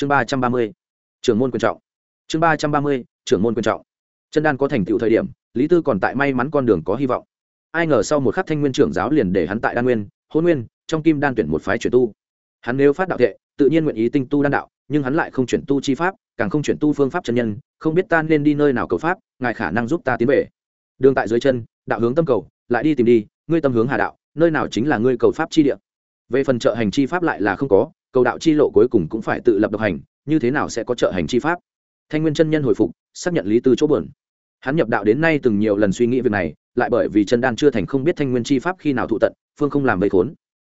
chương ba trăm ba mươi, trưởng môn quan trọng. Chương ba trăm ba mươi, trưởng môn quan trọng. Chân đan có thành tựu thời điểm, lý tư còn tại may mắn con đường có hy vọng. Ai ngờ sau một khắc thanh nguyên trưởng giáo liền để hắn tại đan nguyên, hôn nguyên, trong kim đan tuyển một phái chuyển tu. Hắn nếu phát đạo thệ tự nhiên nguyện ý tinh tu đan đạo, nhưng hắn lại không chuyển tu chi pháp, càng không chuyển tu phương pháp chân nhân, không biết ta nên đi nơi nào cầu pháp, ngài khả năng giúp ta tiến về. Đường tại dưới chân, đạo hướng tâm cầu, lại đi tìm đi, ngươi tâm hướng hà đạo, nơi nào chính là ngươi cầu pháp chi địa? Về phần trợ hành chi pháp lại là không có cầu đạo chi lộ cuối cùng cũng phải tự lập độc hành, như thế nào sẽ có trợ hành chi pháp? Thanh nguyên chân nhân hồi phục, xác nhận lý tư chỗ bờn hắn nhập đạo đến nay từng nhiều lần suy nghĩ việc này, lại bởi vì chân đan chưa thành không biết thanh nguyên chi pháp khi nào thụ tận, phương không làm vây khốn.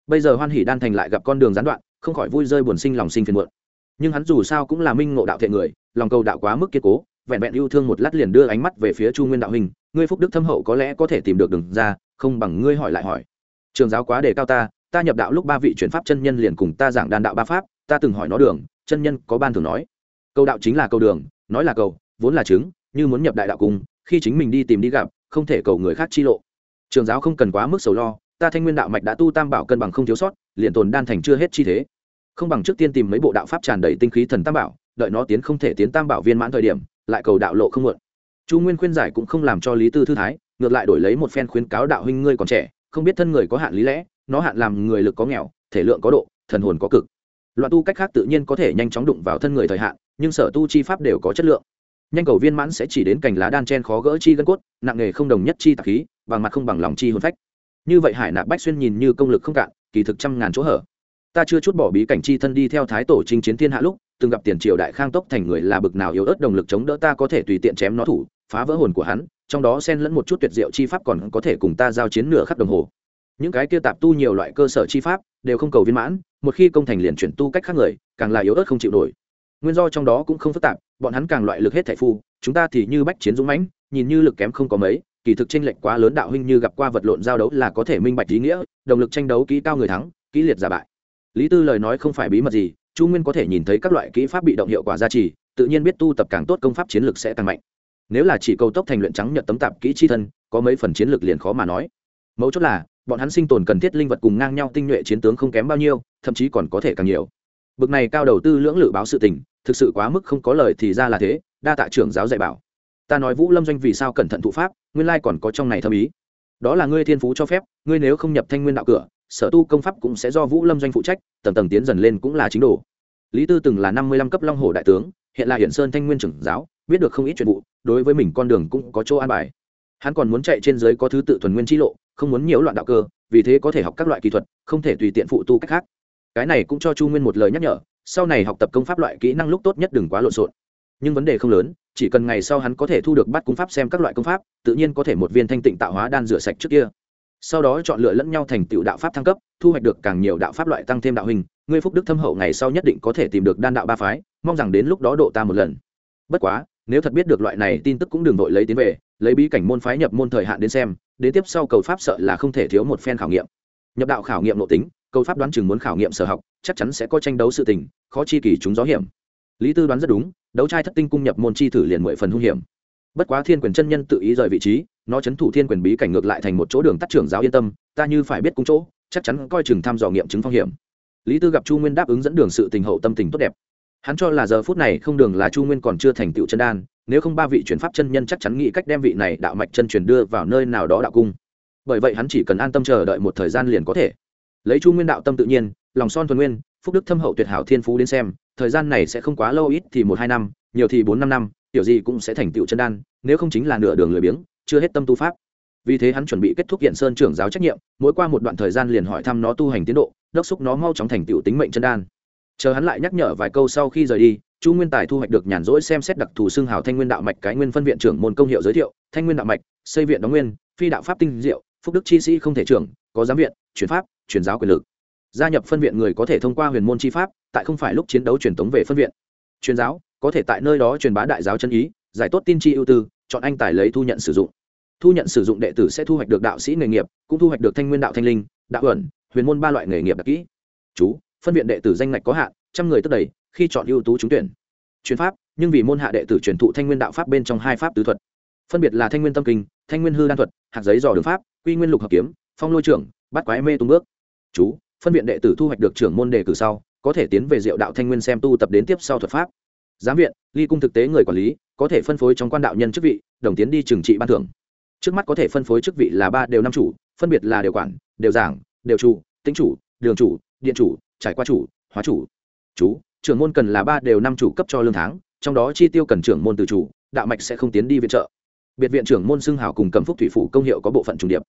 Bây giờ hoan hỷ đan thành lại gặp con đường gián đoạn, không khỏi vui rơi buồn sinh lòng sinh phiền muộn. Nhưng hắn dù sao cũng là minh ngộ đạo thiện người, lòng cầu đạo quá mức kiên cố, vẹn vẹn yêu thương một lát liền đưa ánh mắt về phía chu nguyên đạo hình ngươi phúc đức thâm hậu có lẽ có thể tìm được đường ra, không bằng ngươi hỏi lại hỏi. Trường giáo quá đề cao ta ta nhập đạo lúc ba vị chuyển pháp chân nhân liền cùng ta giảng đàn đạo ba pháp ta từng hỏi nó đường chân nhân có ban thường nói. Câu đạo chính là câu đường nói là cầu vốn là chứng như muốn nhập đại đạo cùng, khi chính mình đi tìm đi gặp không thể cầu người khác chi lộ. Trường giáo không cần quá mức sầu lo ta thanh nguyên đạo mạch đã tu tam bảo cân bằng không thiếu sót liền tồn đan thành chưa hết chi thế. Không bằng trước tiên tìm mấy bộ đạo pháp tràn đầy tinh khí thần tam bảo đợi nó tiến không thể tiến tam bảo viên mãn thời điểm lại cầu đạo lộ không muộn chu nguyên khuyên giải cũng không làm cho lý tư thư thái ngược lại đổi lấy một phen khuyến cáo đạo huynh ngươi còn trẻ không biết thân người có hạn lý lẽ nó hạn làm người lực có nghèo, thể lượng có độ, thần hồn có cực. Loạn tu cách khác tự nhiên có thể nhanh chóng đụng vào thân người thời hạn, nhưng sở tu chi pháp đều có chất lượng. Nhanh cầu viên mãn sẽ chỉ đến cành lá đan chen khó gỡ chi gân cốt, nặng nghề không đồng nhất chi tạp khí, bằng mặt không bằng lòng chi hồn phách. Như vậy hải nạp bách xuyên nhìn như công lực không cạn, kỳ thực trăm ngàn chỗ hở. Ta chưa chút bỏ bí cảnh chi thân đi theo thái tổ chinh chiến thiên hạ lúc, từng gặp tiền triều đại khang tốc thành người là bực nào yếu ớt đồng lực chống đỡ ta có thể tùy tiện chém nó thủ, phá vỡ hồn của hắn, trong đó xen lẫn một chút tuyệt diệu chi pháp còn có thể cùng ta giao chiến nửa khắc đồng hồ những cái kia tạp tu nhiều loại cơ sở chi pháp, đều không cầu viên mãn, một khi công thành liền chuyển tu cách khác người, càng là yếu ớt không chịu nổi. Nguyên do trong đó cũng không phức tạp, bọn hắn càng loại lực hết thảy phu, chúng ta thì như bách chiến dũng mãnh, nhìn như lực kém không có mấy, kỳ thực tranh lệch quá lớn đạo huynh như gặp qua vật lộn giao đấu là có thể minh bạch ý nghĩa động lực tranh đấu kỹ cao người thắng, kỹ liệt giả bại. Lý tư lời nói không phải bí mật gì, chu nguyên có thể nhìn thấy các loại kỹ pháp bị động hiệu quả gia trì, tự nhiên biết tu tập càng tốt công pháp chiến lược sẽ tăng mạnh. Nếu là chỉ cầu tốc thành luyện trắng nhật tấm tạp kỹ chi thân, có mấy phần chiến lược liền khó mà nói mấu chốt là, bọn hắn sinh tồn cần thiết linh vật cùng ngang nhau tinh nhuệ chiến tướng không kém bao nhiêu, thậm chí còn có thể càng nhiều. Bực này cao đầu tư lưỡng lự báo sự tình, thực sự quá mức không có lời thì ra là thế, đa tạ trưởng giáo dạy bảo. Ta nói vũ lâm doanh vì sao cẩn thận thụ pháp, nguyên lai còn có trong này thâm ý. Đó là ngươi thiên phú cho phép, ngươi nếu không nhập thanh nguyên đạo cửa, sở tu công pháp cũng sẽ do vũ lâm doanh phụ trách, tầng tầng tiến dần lên cũng là chính đồ. Lý tư từng là năm mươi lăm cấp long hồ đại tướng, hiện là hiển sơn thanh nguyên trưởng giáo, biết được không ít chuyện vụ, đối với mình con đường cũng có chỗ an bài hắn còn muốn chạy trên giới có thứ tự thuần nguyên t lộ, không muốn nhiễu loạn đạo cơ, vì thế có thể học các loại kỹ thuật, không thể tùy tiện phụ tu cách khác. Cái này cũng cho chu nguyên một lời nhắc nhở, sau này học tập công pháp loại kỹ năng lúc tốt nhất đừng quá lộn xộn. Nhưng vấn đề không lớn, chỉ cần ngày sau hắn có thể thu được bắt cung pháp xem các loại công pháp, tự nhiên có thể một viên thanh tịnh tạo hóa đan rửa sạch trước kia. Sau đó chọn lựa lẫn nhau thành tựu đạo pháp thăng cấp, thu hoạch được càng nhiều đạo pháp loại tăng thêm đạo hình, ngươi phúc đức thâm hậu ngày sau nhất định có thể tìm được đan đạo ba phái, mong rằng đến lúc đó độ ta một lần. Bất quá, nếu thật biết được loại này tin tức cũng đừng vội lấy tiến về lấy bí cảnh môn phái nhập môn thời hạn đến xem, đến tiếp sau cầu pháp sợ là không thể thiếu một phen khảo nghiệm. Nhập đạo khảo nghiệm nội tính, cầu pháp đoán chừng muốn khảo nghiệm sở học, chắc chắn sẽ có tranh đấu sự tình, khó chi kỳ chúng gió hiểm. Lý tư đoán rất đúng, đấu trai thất tinh cung nhập môn chi thử liền mười phần hung hiểm. Bất quá thiên quyền chân nhân tự ý rời vị trí, nó chấn thủ thiên quyền bí cảnh ngược lại thành một chỗ đường tắt trưởng giáo yên tâm, ta như phải biết cung chỗ, chắc chắn coi chừng thăm dò nghiệm chứng phong hiểm. Lý tư gặp chu nguyên đáp ứng dẫn đường sự tình hậu tâm tình tốt đẹp. Hắn cho là giờ phút này không đường là chu nguyên còn chưa thành tựu chân đan nếu không ba vị chuyển pháp chân nhân chắc chắn nghĩ cách đem vị này đạo mạch chân truyền đưa vào nơi nào đó đạo cung. Bởi vậy hắn chỉ cần an tâm chờ đợi một thời gian liền có thể. Lấy chu nguyên đạo tâm tự nhiên, lòng son thuần nguyên, phúc đức thâm hậu tuyệt hảo thiên phú đến xem, thời gian này sẽ không quá lâu ít thì một hai năm, nhiều thì bốn năm năm kiểu gì cũng sẽ thành tựu chân đan, nếu không chính là nửa đường lười biếng, chưa hết tâm tu pháp. Vì thế hắn chuẩn bị kết thúc hiện sơn trưởng giáo trách nhiệm, mỗi qua một đoạn thời gian liền hỏi thăm nó tu hành tiến độ, đốc xúc nó mau chóng thành tựu tính mệnh chân đan chờ hắn lại nhắc nhở vài câu sau khi rời đi, chu nguyên tài thu hoạch được nhàn rỗi xem xét đặc thù xương hào thanh nguyên đạo mạch cái nguyên phân viện trưởng môn công hiệu giới thiệu, thanh nguyên đạo mạch, xây viện đóng nguyên, phi đạo pháp tinh diệu, phúc đức chi sĩ không thể trưởng, có giám viện, chuyển pháp, chuyển giáo quyền lực. Gia nhập phân viện người có thể thông qua huyền môn chi pháp, tại không phải lúc chiến đấu truyền tống về phân viện. Truyền giáo, có thể tại nơi đó truyền bá đại giáo chân ý, giải tốt tin chi ưu tư, chọn anh tài lấy thu nhận sử dụng. Thu nhận sử dụng đệ tử sẽ thu hoạch được đạo sĩ nghề nghiệp, cũng thu hoạch được thanh nguyên đạo thanh linh, đạo ẩn, huyền môn ba loại nghề nghiệp đặc kỹ. Chú phân viện đệ tử danh ngạch có hạn, trăm người tức đầy, khi chọn ưu tú trúng tuyển. Chuyên pháp, nhưng vì môn hạ đệ tử truyền thụ thanh nguyên đạo pháp bên trong hai pháp tứ thuật. Phân biệt là thanh nguyên tâm kinh, thanh nguyên hư đan thuật, hạt giấy dò đường pháp, quy nguyên lục hợp kiếm, phong lôi trưởng, bắt quái mê tung bước. Chú, phân viện đệ tử thu hoạch được trưởng môn đề cử sau, có thể tiến về diệu đạo thanh nguyên xem tu tập đến tiếp sau thuật pháp. Giám viện, ly cung thực tế người quản lý, có thể phân phối trong quan đạo nhân chức vị, đồng tiến đi trừng trị ban thưởng. Trước mắt có thể phân phối chức vị là ba đều năm chủ, phân biệt là điều quản, đều giảng, đều chủ tính chủ, đường chủ, điện chủ trải qua chủ, hóa chủ. Chú, trưởng môn cần là ba đều năm chủ cấp cho lương tháng, trong đó chi tiêu cần trưởng môn từ chủ, đạo mạch sẽ không tiến đi viện trợ. Biệt viện trưởng môn xưng hào cùng cầm phúc thủy phủ công hiệu có bộ phận trùng điệp.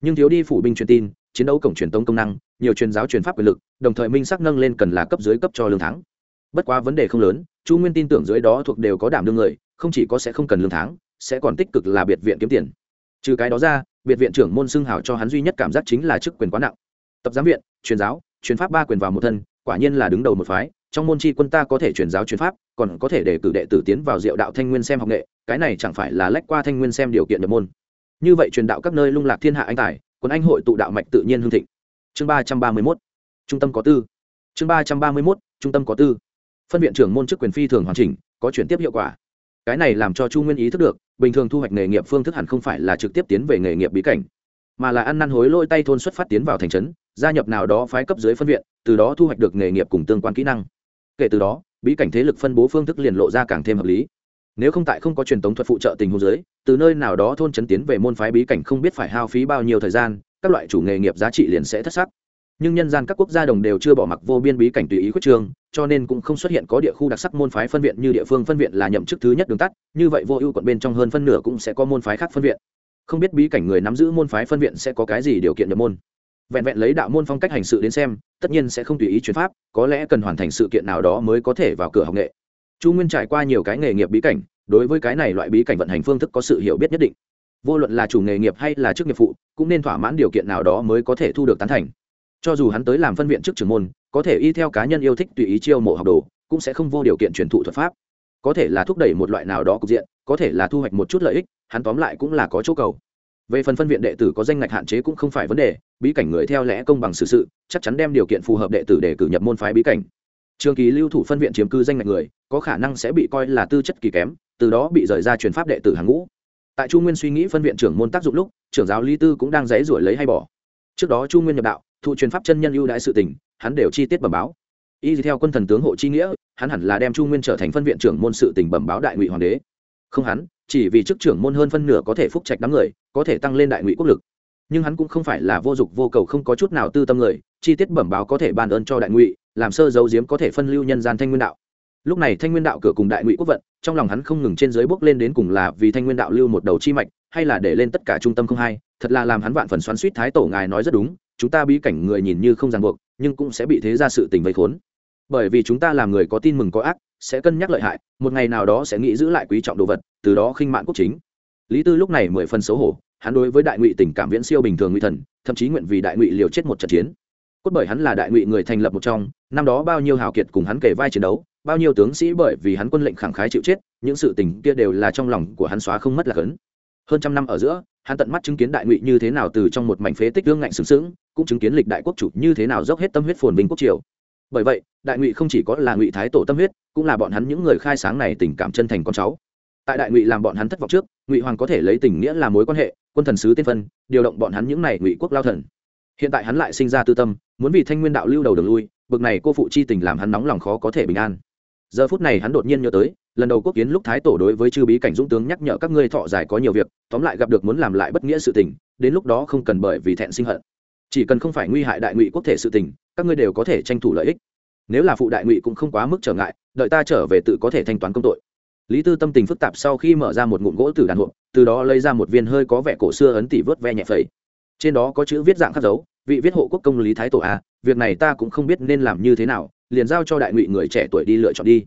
Nhưng thiếu đi phủ binh truyền tin, chiến đấu cổng truyền tống công năng, nhiều truyền giáo truyền pháp quyền lực, đồng thời minh sắc nâng lên cần là cấp dưới cấp cho lương tháng. Bất quá vấn đề không lớn, chu nguyên tin tưởng dưới đó thuộc đều có đảm đương người, không chỉ có sẽ không cần lương tháng, sẽ còn tích cực là biệt viện kiếm tiền. Trừ cái đó ra, biệt viện trưởng môn xưng hào cho hắn duy nhất cảm giác chính là chức quyền quá nặng. Tập giám viện, truyền giáo Chuyển pháp ba quyền vào một thân, quả nhiên là đứng đầu một phái. Trong môn chi quân ta có thể truyền giáo truyền pháp, còn có thể để cử đệ tử tiến vào diệu đạo thanh nguyên xem học nghệ, cái này chẳng phải là lách qua thanh nguyên xem điều kiện nhập môn. Như vậy truyền đạo các nơi lung lạc thiên hạ anh tài, quân anh hội tụ đạo mạch tự nhiên hương thịnh. Chương ba trăm ba mươi mốt, trung tâm có tư. Chương ba trăm ba mươi mốt, trung tâm có tư. Phân viện trưởng môn chức quyền phi thường hoàn chỉnh, có chuyển tiếp hiệu quả. Cái này làm cho chu nguyên ý thức được, bình thường thu hoạch nghề nghiệp phương thức hẳn không phải là trực tiếp tiến về nghề nghiệp bí cảnh, mà là ăn năn hối lôi tay thôn xuất phát tiến vào thành trấn gia nhập nào đó phái cấp dưới phân viện, từ đó thu hoạch được nghề nghiệp cùng tương quan kỹ năng. Kể từ đó, bí cảnh thế lực phân bố phương thức liền lộ ra càng thêm hợp lý. Nếu không tại không có truyền thống thuật phụ trợ tình huống giới từ nơi nào đó thôn chấn tiến về môn phái bí cảnh không biết phải hao phí bao nhiêu thời gian, các loại chủ nghề nghiệp giá trị liền sẽ thất sắc. Nhưng nhân gian các quốc gia đồng đều chưa bỏ mặc vô biên bí cảnh tùy ý quyết trường, cho nên cũng không xuất hiện có địa khu đặc sắc môn phái phân viện như địa phương phân viện là nhậm chức thứ nhất đường tắt, như vậy vô ưu quận bên trong hơn phân nửa cũng sẽ có môn phái khác phân viện. Không biết bí cảnh người nắm giữ môn phái phân viện sẽ có cái gì điều kiện nhập môn vẹn vẹn lấy đạo môn phong cách hành sự đến xem, tất nhiên sẽ không tùy ý chuyển pháp, có lẽ cần hoàn thành sự kiện nào đó mới có thể vào cửa học nghệ. Chu nguyên trải qua nhiều cái nghề nghiệp bí cảnh, đối với cái này loại bí cảnh vận hành phương thức có sự hiểu biết nhất định. Vô luận là chủ nghề nghiệp hay là chức nghiệp phụ, cũng nên thỏa mãn điều kiện nào đó mới có thể thu được tán thành. Cho dù hắn tới làm phân viện chức trưởng môn, có thể y theo cá nhân yêu thích tùy ý chiêu mộ học đồ, cũng sẽ không vô điều kiện truyền thụ thuật pháp. Có thể là thúc đẩy một loại nào đó cục diện, có thể là thu hoạch một chút lợi ích, hắn tóm lại cũng là có chỗ cầu về phần phân viện đệ tử có danh ngạch hạn chế cũng không phải vấn đề bí cảnh người theo lẽ công bằng xử sự, chắc chắn đem điều kiện phù hợp đệ tử để cử nhập môn phái bí cảnh. Trường kỳ lưu thủ phân viện chiếm cư danh ngạch người có khả năng sẽ bị coi là tư chất kỳ kém từ đó bị rời ra truyền pháp đệ tử hàng ngũ. Tại chu nguyên suy nghĩ phân viện trưởng môn tác dụng lúc trưởng giáo lý tư cũng đang dãy ruổi lấy hay bỏ. Trước đó chu nguyên nhập đạo thụ truyền pháp chân nhân ưu đãi sự tình hắn đều chi tiết bẩm báo. Y theo quân thần tướng hộ chi nghĩa hắn hẳn là đem chu nguyên trở thành phân viện trưởng môn sự tình bẩm báo đại ngụy hoàng đế không hắn, chỉ vì chức trưởng môn hơn phân nửa có thể phúc trạch đám người, có thể tăng lên đại ngụy quốc lực. Nhưng hắn cũng không phải là vô dụng vô cầu không có chút nào tư tâm người, chi tiết bẩm báo có thể ban ơn cho đại ngụy, làm sơ dấu diếm có thể phân lưu nhân gian thanh nguyên đạo. Lúc này thanh nguyên đạo cửa cùng đại ngụy quốc vận, trong lòng hắn không ngừng trên dưới bước lên đến cùng là vì thanh nguyên đạo lưu một đầu chi mạch, hay là để lên tất cả trung tâm không hay thật là làm hắn vạn phần xoắn suýt thái tổ ngài nói rất đúng, chúng ta bí cảnh người nhìn như không ràng buộc, nhưng cũng sẽ bị thế ra sự tình vây khốn bởi vì chúng ta làm người có tin mừng có ác, sẽ cân nhắc lợi hại, một ngày nào đó sẽ nghĩ giữ lại quý trọng đồ vật, từ đó khinh mạn quốc chính. Lý tư lúc này mười phần xấu hổ, hắn đối với đại ngụy tình cảm viễn siêu bình thường ngụy thần, thậm chí nguyện vì đại ngụy liều chết một trận chiến. Cốt bởi hắn là đại ngụy người thành lập một trong, năm đó bao nhiêu hào kiệt cùng hắn kể vai chiến đấu, bao nhiêu tướng sĩ bởi vì hắn quân lệnh khẳng khái chịu chết, những sự tình kia đều là trong lòng của hắn xóa không mất là cấn hơn trăm năm ở giữa, hắn tận mắt chứng kiến đại ngụy như thế nào từ trong một mảnh phế tích tương ngạnh sướng sướng cũng chứng kiến lịch đại quốc chủ như thế nào dốc hết tâm huyết phồn vinh quốc triều bởi vậy, đại ngụy không chỉ có là ngụy thái tổ tâm huyết, cũng là bọn hắn những người khai sáng này tình cảm chân thành con cháu. Tại đại ngụy làm bọn hắn thất vọng trước, ngụy hoàng có thể lấy tình nghĩa làm mối quan hệ, quân thần sứ tiên phân, điều động bọn hắn những này ngụy quốc lao thần. Hiện tại hắn lại sinh ra tư tâm, muốn vì thanh nguyên đạo lưu đầu đường lui, bực này cô phụ chi tình làm hắn nóng lòng khó có thể bình an. Giờ phút này hắn đột nhiên nhớ tới, lần đầu quốc kiến lúc thái tổ đối với chư bí cảnh dũng tướng nhắc nhở các ngươi thọ dài có nhiều việc, tóm lại gặp được muốn làm lại bất nghĩa sự tình, đến lúc đó không cần bởi vì thẹn sinh hận. Chỉ cần không phải nguy hại đại ngụy quốc thể sự tình, các ngươi đều có thể tranh thủ lợi ích nếu là phụ đại ngụy cũng không quá mức trở ngại, đợi ta trở về tự có thể thanh toán công tội. Lý tư tâm tình phức tạp sau khi mở ra một ngụm gỗ từ đàn hộp, từ đó lấy ra một viên hơi có vẻ cổ xưa ấn tỷ vớt ve nhẹ phẩy. Trên đó có chữ viết dạng khắc dấu, vị viết hộ quốc công lý thái tổ a, việc này ta cũng không biết nên làm như thế nào, liền giao cho đại ngụy người trẻ tuổi đi lựa chọn đi.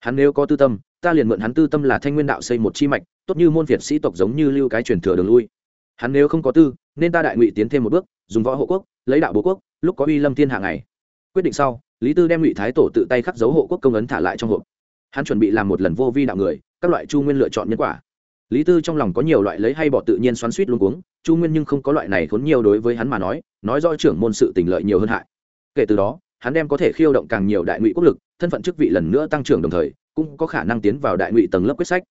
Hắn nếu có tư tâm, ta liền mượn hắn tư tâm là thanh nguyên đạo xây một chi mạch, tốt như môn việt sĩ tộc giống như lưu cái truyền thừa đường lui. Hắn nếu không có tư, nên ta đại ngụy tiến thêm một bước, dùng võ hộ quốc, lấy đạo bố quốc, lúc có uy lâm thiên hạ ngày. Quyết định sau lý tư đem ngụy thái tổ tự tay khắc dấu hộ quốc công ấn thả lại trong hộp. Hắn chuẩn bị làm một lần vô vi đạo người, các loại chu nguyên lựa chọn nhân quả. Lý tư trong lòng có nhiều loại lấy hay bỏ tự nhiên xoắn suýt luôn cuống, chu nguyên nhưng không có loại này khốn nhiều đối với hắn mà nói nói do trưởng môn sự tình lợi nhiều hơn hại. Kể từ đó, hắn đem có thể khiêu động càng nhiều đại ngụy quốc lực, thân phận chức vị lần nữa tăng trưởng đồng thời, cũng có khả năng tiến vào đại ngụy tầng lớp quyết sách.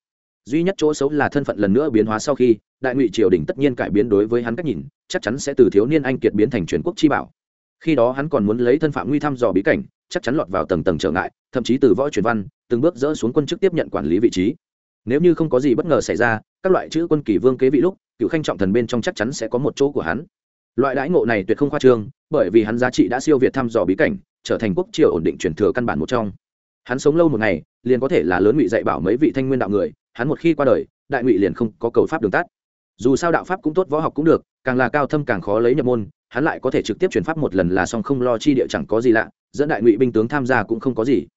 Duy nhất chỗ xấu là thân phận lần nữa biến hóa sau khi, đại ngụy triều đình tất nhiên cải biến đối với hắn cách nhìn, chắc chắn sẽ từ thiếu niên anh kiệt biến thành truyền quốc chi bảo khi đó hắn còn muốn lấy thân phạm nguy thăm dò bí cảnh, chắc chắn lọt vào tầng tầng trở ngại, thậm chí từ võ truyền văn, từng bước dỡ xuống quân chức tiếp nhận quản lý vị trí. Nếu như không có gì bất ngờ xảy ra, các loại chữ quân kỳ vương kế vị lúc, cựu khanh trọng thần bên trong chắc chắn sẽ có một chỗ của hắn. Loại đãi ngộ này tuyệt không khoa trương, bởi vì hắn giá trị đã siêu việt thăm dò bí cảnh, trở thành quốc triều ổn định truyền thừa căn bản một trong. Hắn sống lâu một ngày, liền có thể là lớn ngụy dạy bảo mấy vị thanh nguyên đạo người, hắn một khi qua đời, đại ngụy liền không có cầu pháp đường tắt. Dù sao đạo pháp cũng tốt, võ học cũng được, càng là cao thâm càng khó lấy nhập môn hắn lại có thể trực tiếp chuyển pháp một lần là xong không lo chi địa chẳng có gì lạ, dẫn đại ngụy binh tướng tham gia cũng không có gì.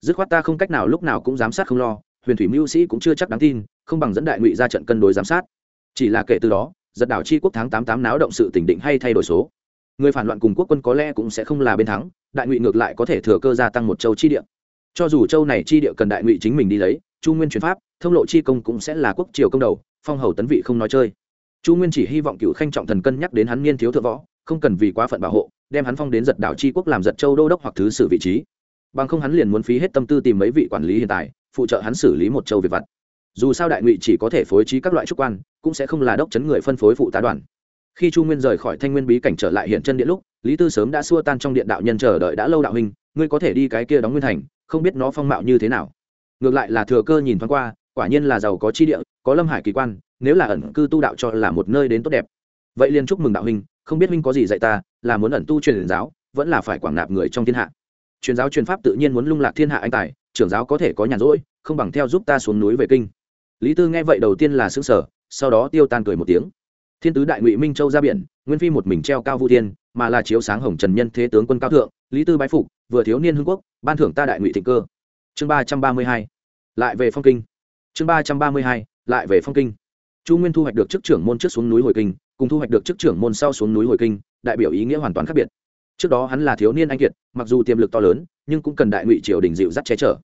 Dứt khoát ta không cách nào lúc nào cũng giám sát không lo, huyền thủy mưu sĩ cũng chưa chắc đáng tin, không bằng dẫn đại ngụy ra trận cân đối giám sát. Chỉ là kể từ đó, giật đảo chi quốc tháng tám tám náo động sự tỉnh định hay thay đổi số. Người phản loạn cùng quốc quân có lẽ cũng sẽ không là bên thắng, đại ngụy ngược lại có thể thừa cơ gia tăng một châu chi địa. Cho dù châu này chi địa cần đại ngụy chính mình đi lấy, chu nguyên chuyển pháp, thông lộ chi công cũng sẽ là quốc triều công đầu, phong hầu tấn vị không nói chơi. Chu nguyên chỉ hy vọng cựu khanh trọng thần cân nhắc đến hắn niên thiếu thượng võ không cần vì quá phận bảo hộ, đem hắn phong đến giật đảo chi quốc làm giật châu đô đốc hoặc thứ sử vị trí. Bằng không hắn liền muốn phí hết tâm tư tìm mấy vị quản lý hiện tại, phụ trợ hắn xử lý một châu việc vặt. Dù sao đại ngụy chỉ có thể phối trí các loại trúc quan, cũng sẽ không là đốc chấn người phân phối phụ tá đoàn. Khi chu nguyên rời khỏi thanh nguyên bí cảnh trở lại hiện chân điện lúc, lý tư sớm đã xua tan trong điện đạo nhân chờ đợi đã lâu đạo huynh, ngươi có thể đi cái kia đóng nguyên thành, không biết nó phong mạo như thế nào. Ngược lại là thừa cơ nhìn thoáng qua, quả nhiên là giàu có chi địa, có lâm hải kỳ quan, nếu là ẩn cư tu đạo cho là một nơi đến tốt đẹp. Vậy liền chúc mừng đạo huynh không biết huynh có gì dạy ta, là muốn ẩn tu truyền giáo, vẫn là phải quảng nạp người trong thiên hạ. Truyền giáo truyền pháp tự nhiên muốn lung lạc thiên hạ anh tài, trưởng giáo có thể có nhàn rỗi, không bằng theo giúp ta xuống núi về kinh. Lý tư nghe vậy đầu tiên là xứng sở sau đó tiêu tan cười một tiếng. Thiên tứ đại ngụy minh châu ra biển, nguyên phi một mình treo cao vu thiên, mà là chiếu sáng hồng trần nhân thế tướng quân cao thượng, lý tư bái phục, vừa thiếu niên hưng quốc, ban thưởng ta đại ngụy thịnh cơ. Chương ba trăm ba mươi hai, lại về phong kinh. Chương ba trăm ba mươi hai, lại về phong kinh chu nguyên thu hoạch được chức trưởng môn trước xuống núi hồi kinh, cùng thu hoạch được chức trưởng môn sau xuống núi hồi kinh, đại biểu ý nghĩa hoàn toàn khác biệt. Trước đó hắn là thiếu niên anh kiệt, mặc dù tiềm lực to lớn, nhưng cũng cần đại ngụy triều đình dịu dắt che chở.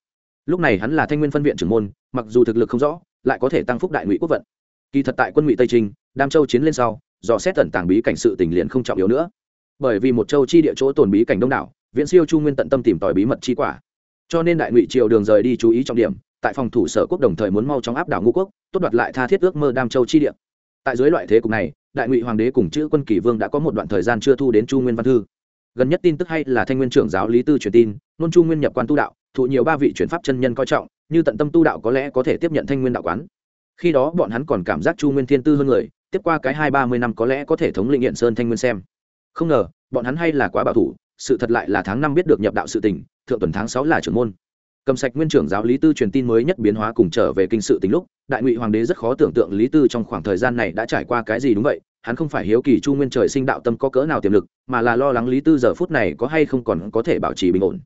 Lúc này hắn là thanh nguyên phân viện trưởng môn, mặc dù thực lực không rõ, lại có thể tăng phúc đại ngụy quốc vận. Kỳ thật tại quân ngụy tây trinh, đam châu chiến lên sau do xét tận tàng bí cảnh sự tình liền không trọng yếu nữa. Bởi vì một châu chi địa chỗ tồn bí cảnh đông đảo, Viễn siêu chu nguyên tận tâm tìm tòi bí mật chi quả. Cho nên đại ngụy triều đường rời đi chú ý trọng điểm tại phòng thủ sở quốc đồng thời muốn mau chóng áp đảo ngũ quốc, tốt đoạt lại tha thiết ước mơ đam châu chi địa. Tại dưới loại thế cục này, đại ngụy hoàng đế cùng chữ quân kỳ vương đã có một đoạn thời gian chưa thu đến chu nguyên văn thư. Gần nhất tin tức hay là thanh nguyên trưởng giáo lý tư truyền tin, nôn chu nguyên nhập quan tu đạo, thụ nhiều ba vị chuyển pháp chân nhân coi trọng, như tận tâm tu đạo có lẽ có thể tiếp nhận thanh nguyên đạo quán. Khi đó bọn hắn còn cảm giác chu nguyên thiên tư hơn người, tiếp qua cái hai ba mươi năm có lẽ có thể thống lĩnh hiện sơn thanh nguyên xem. Không ngờ, bọn hắn hay là quá bảo thủ, sự thật lại là tháng năm biết được nhập đạo sự tình, thượng tuần tháng sáu là trưởng môn cầm sạch nguyên trưởng giáo lý tư truyền tin mới nhất biến hóa cùng trở về kinh sự tính lúc, đại ngụy hoàng đế rất khó tưởng tượng lý tư trong khoảng thời gian này đã trải qua cái gì đúng vậy, hắn không phải hiếu kỳ chu nguyên trời sinh đạo tâm có cỡ nào tiềm lực, mà là lo lắng lý tư giờ phút này có hay không còn có thể bảo trì bình ổn.